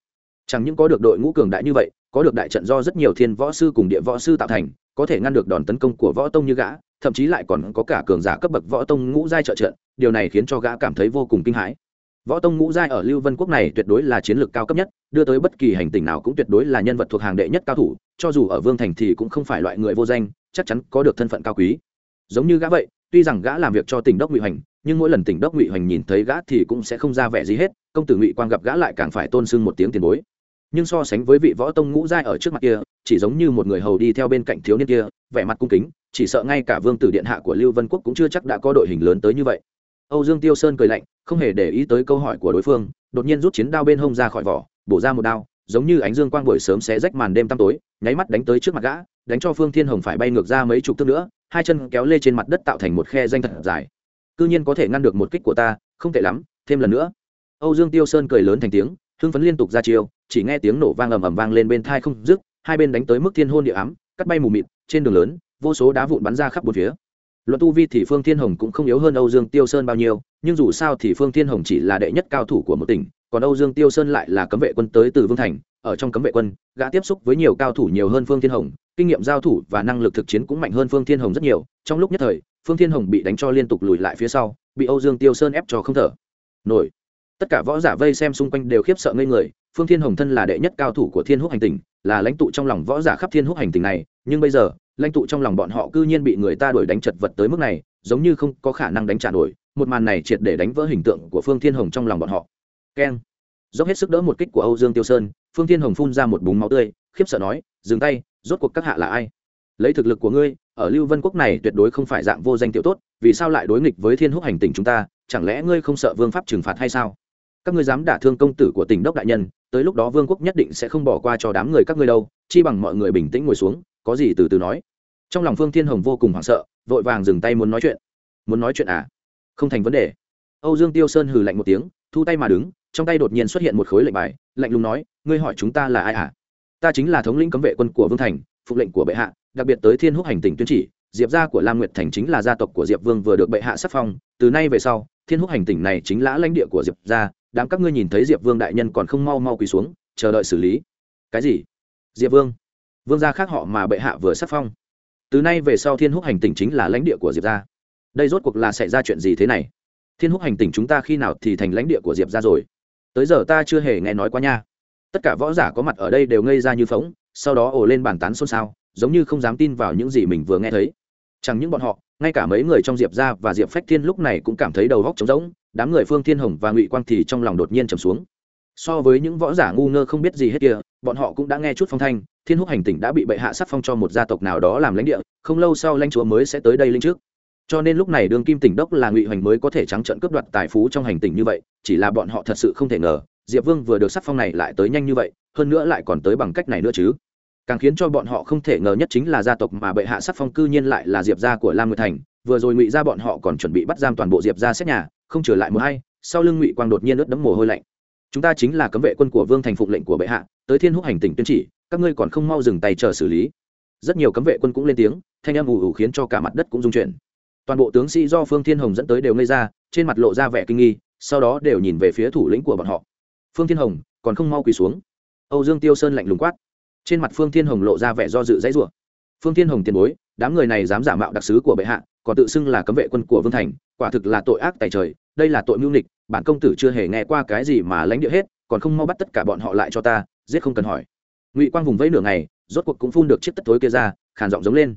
Chẳng những có được đội ngũ cường đại như vậy có được đại trận do rất nhiều thiên võ sư cùng địa võ sư tạo thành, có thể ngăn được đòn tấn công của võ tông như gã, thậm chí lại còn có cả cường giả cấp bậc võ tông ngũ giai trợ trận, điều này khiến cho gã cảm thấy vô cùng kinh hãi. Võ tông ngũ giai ở lưu vân quốc này tuyệt đối là chiến lược cao cấp nhất, đưa tới bất kỳ hành tinh nào cũng tuyệt đối là nhân vật thuộc hàng đệ nhất cao thủ, cho dù ở vương thành thì cũng không phải loại người vô danh, chắc chắn có được thân phận cao quý. Giống như gã vậy, tuy rằng gã làm việc cho tỉnh đốc ngụy hoành, nhưng mỗi lần tỉnh đốc ngụy hoành nhìn thấy gã thì cũng sẽ không ra vẻ gì hết, công tử ngụy quang gặp gã lại càng phải tôn sưng một tiếng tiền bối nhưng so sánh với vị võ tông ngũ giai ở trước mặt kia, chỉ giống như một người hầu đi theo bên cạnh thiếu niên kia, vẻ mặt cung kính, chỉ sợ ngay cả vương tử điện hạ của lưu vân quốc cũng chưa chắc đã có đội hình lớn tới như vậy. Âu dương tiêu sơn cười lạnh, không hề để ý tới câu hỏi của đối phương, đột nhiên rút chiến đao bên hông ra khỏi vỏ, bổ ra một đao, giống như ánh dương quang buổi sớm xé rách màn đêm tăm tối, nháy mắt đánh tới trước mặt gã, đánh cho phương thiên hồng phải bay ngược ra mấy chục thước nữa, hai chân kéo lê trên mặt đất tạo thành một khe danh thật dài. Cư nhiên có thể ngăn được một kích của ta, không tệ lắm, thêm lần nữa. Âu dương tiêu sơn cười lớn thành tiếng, hưng phấn liên tục ra chiêu chỉ nghe tiếng nổ vang ầm ầm vang lên bên thai không dứt, hai bên đánh tới mức thiên hôn địa ám, cắt bay mù mịt, trên đường lớn, vô số đá vụn bắn ra khắp bốn phía. Luận tu vi thì phương thiên hồng cũng không yếu hơn âu dương tiêu sơn bao nhiêu, nhưng dù sao thì phương thiên hồng chỉ là đệ nhất cao thủ của một tỉnh, còn âu dương tiêu sơn lại là cấm vệ quân tới từ vương thành, ở trong cấm vệ quân, gã tiếp xúc với nhiều cao thủ nhiều hơn phương thiên hồng, kinh nghiệm giao thủ và năng lực thực chiến cũng mạnh hơn phương thiên hồng rất nhiều. Trong lúc nhất thời, phương thiên hồng bị đánh cho liên tục lùi lại phía sau, bị âu dương tiêu sơn ép cho không thở. Nổi. Tất cả võ giả vây xem xung quanh đều khiếp sợ ngây người phương thiên hồng thân là đệ nhất cao thủ của thiên húc hành tỉnh là lãnh tụ trong lòng võ giả khắp thiên húc hành tỉnh này, nhưng bây giờ, lãnh tụ trong lòng bọn họ cư nhiên bị người ta đuổi đánh chật vật tới mức này, giống như không có khả năng đánh trả nổi, một màn này triệt để đánh vỡ hình tượng của phương thiên hồng trong lòng bọn họ. Keng. Dốc hết sức đỡ một kích của âu dương tiêu sơn, phương thiên hồng phun ra một búng máu tươi, khiếp sợ nói, dừng tay, rốt cuộc các hạ là ai? Lấy thực lực của ngươi, ở lưu vân quốc này tuyệt đối không phải dạng vô danh tiểu tốt, vì sao lại đối nghịch với thiên húc hành tỉnh chúng ta, chẳng lẽ ngươi không sợ vương pháp trừng phạt hay sao? Các ngươi dám đả thương công tử của tỉnh đốc đại nhân tới lúc đó vương quốc nhất định sẽ không bỏ qua cho đám người các ngươi đâu, chi bằng mọi người bình tĩnh ngồi xuống, có gì từ từ nói. Trong lòng phương thiên hồng vô cùng hoảng sợ, vội vàng dừng tay muốn nói chuyện. Muốn nói chuyện à? Không thành vấn đề. Âu dương tiêu sơn hừ lạnh một tiếng, thu tay mà đứng, trong tay đột nhiên xuất hiện một khối lệnh bài, lạnh lùng nói, ngươi hỏi chúng ta là ai à? Ta chính là thống lĩnh cấm vệ quân của vương thành phục lệnh của bệ hạ, đặc biệt tới thiên húc hành tỉnh tuyên chỉ. Diệp gia của lam nguyệt thành chính là gia tộc của diệp vương vừa được bệ hạ sắc phong. Từ nay về sau, thiên húc hành tỉnh này chính là lãnh địa của diệp gia đám các ngươi nhìn thấy diệp vương đại nhân còn không mau mau quỳ xuống, chờ đợi xử lý. Cái gì? Diệp vương. Vương gia khác họ mà bệ hạ vừa sắc phong. Từ nay về sau thiên húc hành tỉnh chính là lãnh địa của diệp gia. Đây rốt cuộc là xảy ra chuyện gì thế này? Thiên húc hành tỉnh chúng ta khi nào thì thành lãnh địa của diệp gia rồi? Tới giờ ta chưa hề nghe nói qua nha. Tất cả võ giả có mặt ở đây đều ngây ra như phóng, sau đó ồ lên bàn tán xôn xao, giống như không dám tin vào những gì mình vừa nghe thấy chẳng những bọn họ, ngay cả mấy người trong diệp gia và diệp phách thiên lúc này cũng cảm thấy đầu góc trống rỗng, đám người phương thiên hồng và ngụy quang thì trong lòng đột nhiên trầm xuống. So với những võ giả ngu ngơ không biết gì hết kia, bọn họ cũng đã nghe chút phong thanh, thiên húc hành tỉnh đã bị bệ hạ sắc phong cho một gia tộc nào đó làm lãnh địa, không lâu sau lãnh chúa mới sẽ tới đây linh trước. Cho nên lúc này đường kim tỉnh đốc là ngụy hoành mới có thể trắng trận cướp đoạt tài phú trong hành tỉnh như vậy, chỉ là bọn họ thật sự không thể ngờ, diệp vương vừa được sắc phong này lại tới nhanh như vậy, hơn nữa lại còn tới bằng cách này nữa chứ càng khiến cho bọn họ không thể ngờ nhất chính là gia tộc mà bệ hạ sắc phong cư nhiên lại là diệp gia của lam nguyệt thành, vừa rồi ngụy ra bọn họ còn chuẩn bị bắt giam toàn bộ diệp gia xét nhà, không trở lại một hay sau lưng ngụy quang đột nhiên ướt đẫm mồ hôi lạnh. Chúng ta chính là cấm vệ quân của vương thành phụng lệnh của bệ hạ, tới thiên húc hành tỉnh tuyên chỉ, các ngươi còn không mau dừng tay chờ xử lý. Rất nhiều cấm vệ quân cũng lên tiếng, thanh âm ù ù khiến cho cả mặt đất cũng rung chuyển. Toàn bộ tướng sĩ do phương thiên hồng dẫn tới đều ngây ra, trên mặt lộ ra vẻ kinh nghi, sau đó đều nhìn về phía thủ lĩnh của bọn họ. Phương thiên hồng còn không mau quỳ xuống. Âu dương tiêu sơn lạnh lùng quát trên mặt phương thiên hồng lộ ra vẻ do dự dãy rủa. Phương thiên hồng tiền bối, đám người này dám giả mạo đặc sứ của bệ hạ, còn tự xưng là cấm vệ quân của vương thành, quả thực là tội ác tài trời, đây là tội mưu nịch bản công tử chưa hề nghe qua cái gì mà lãnh địa hết, còn không mau bắt tất cả bọn họ lại cho ta, giết không cần hỏi. Ngụy quang vùng vẫy nửa ngày, rốt cuộc cũng phun được chiếc tất tối kia ra, khàn giọng giống lên.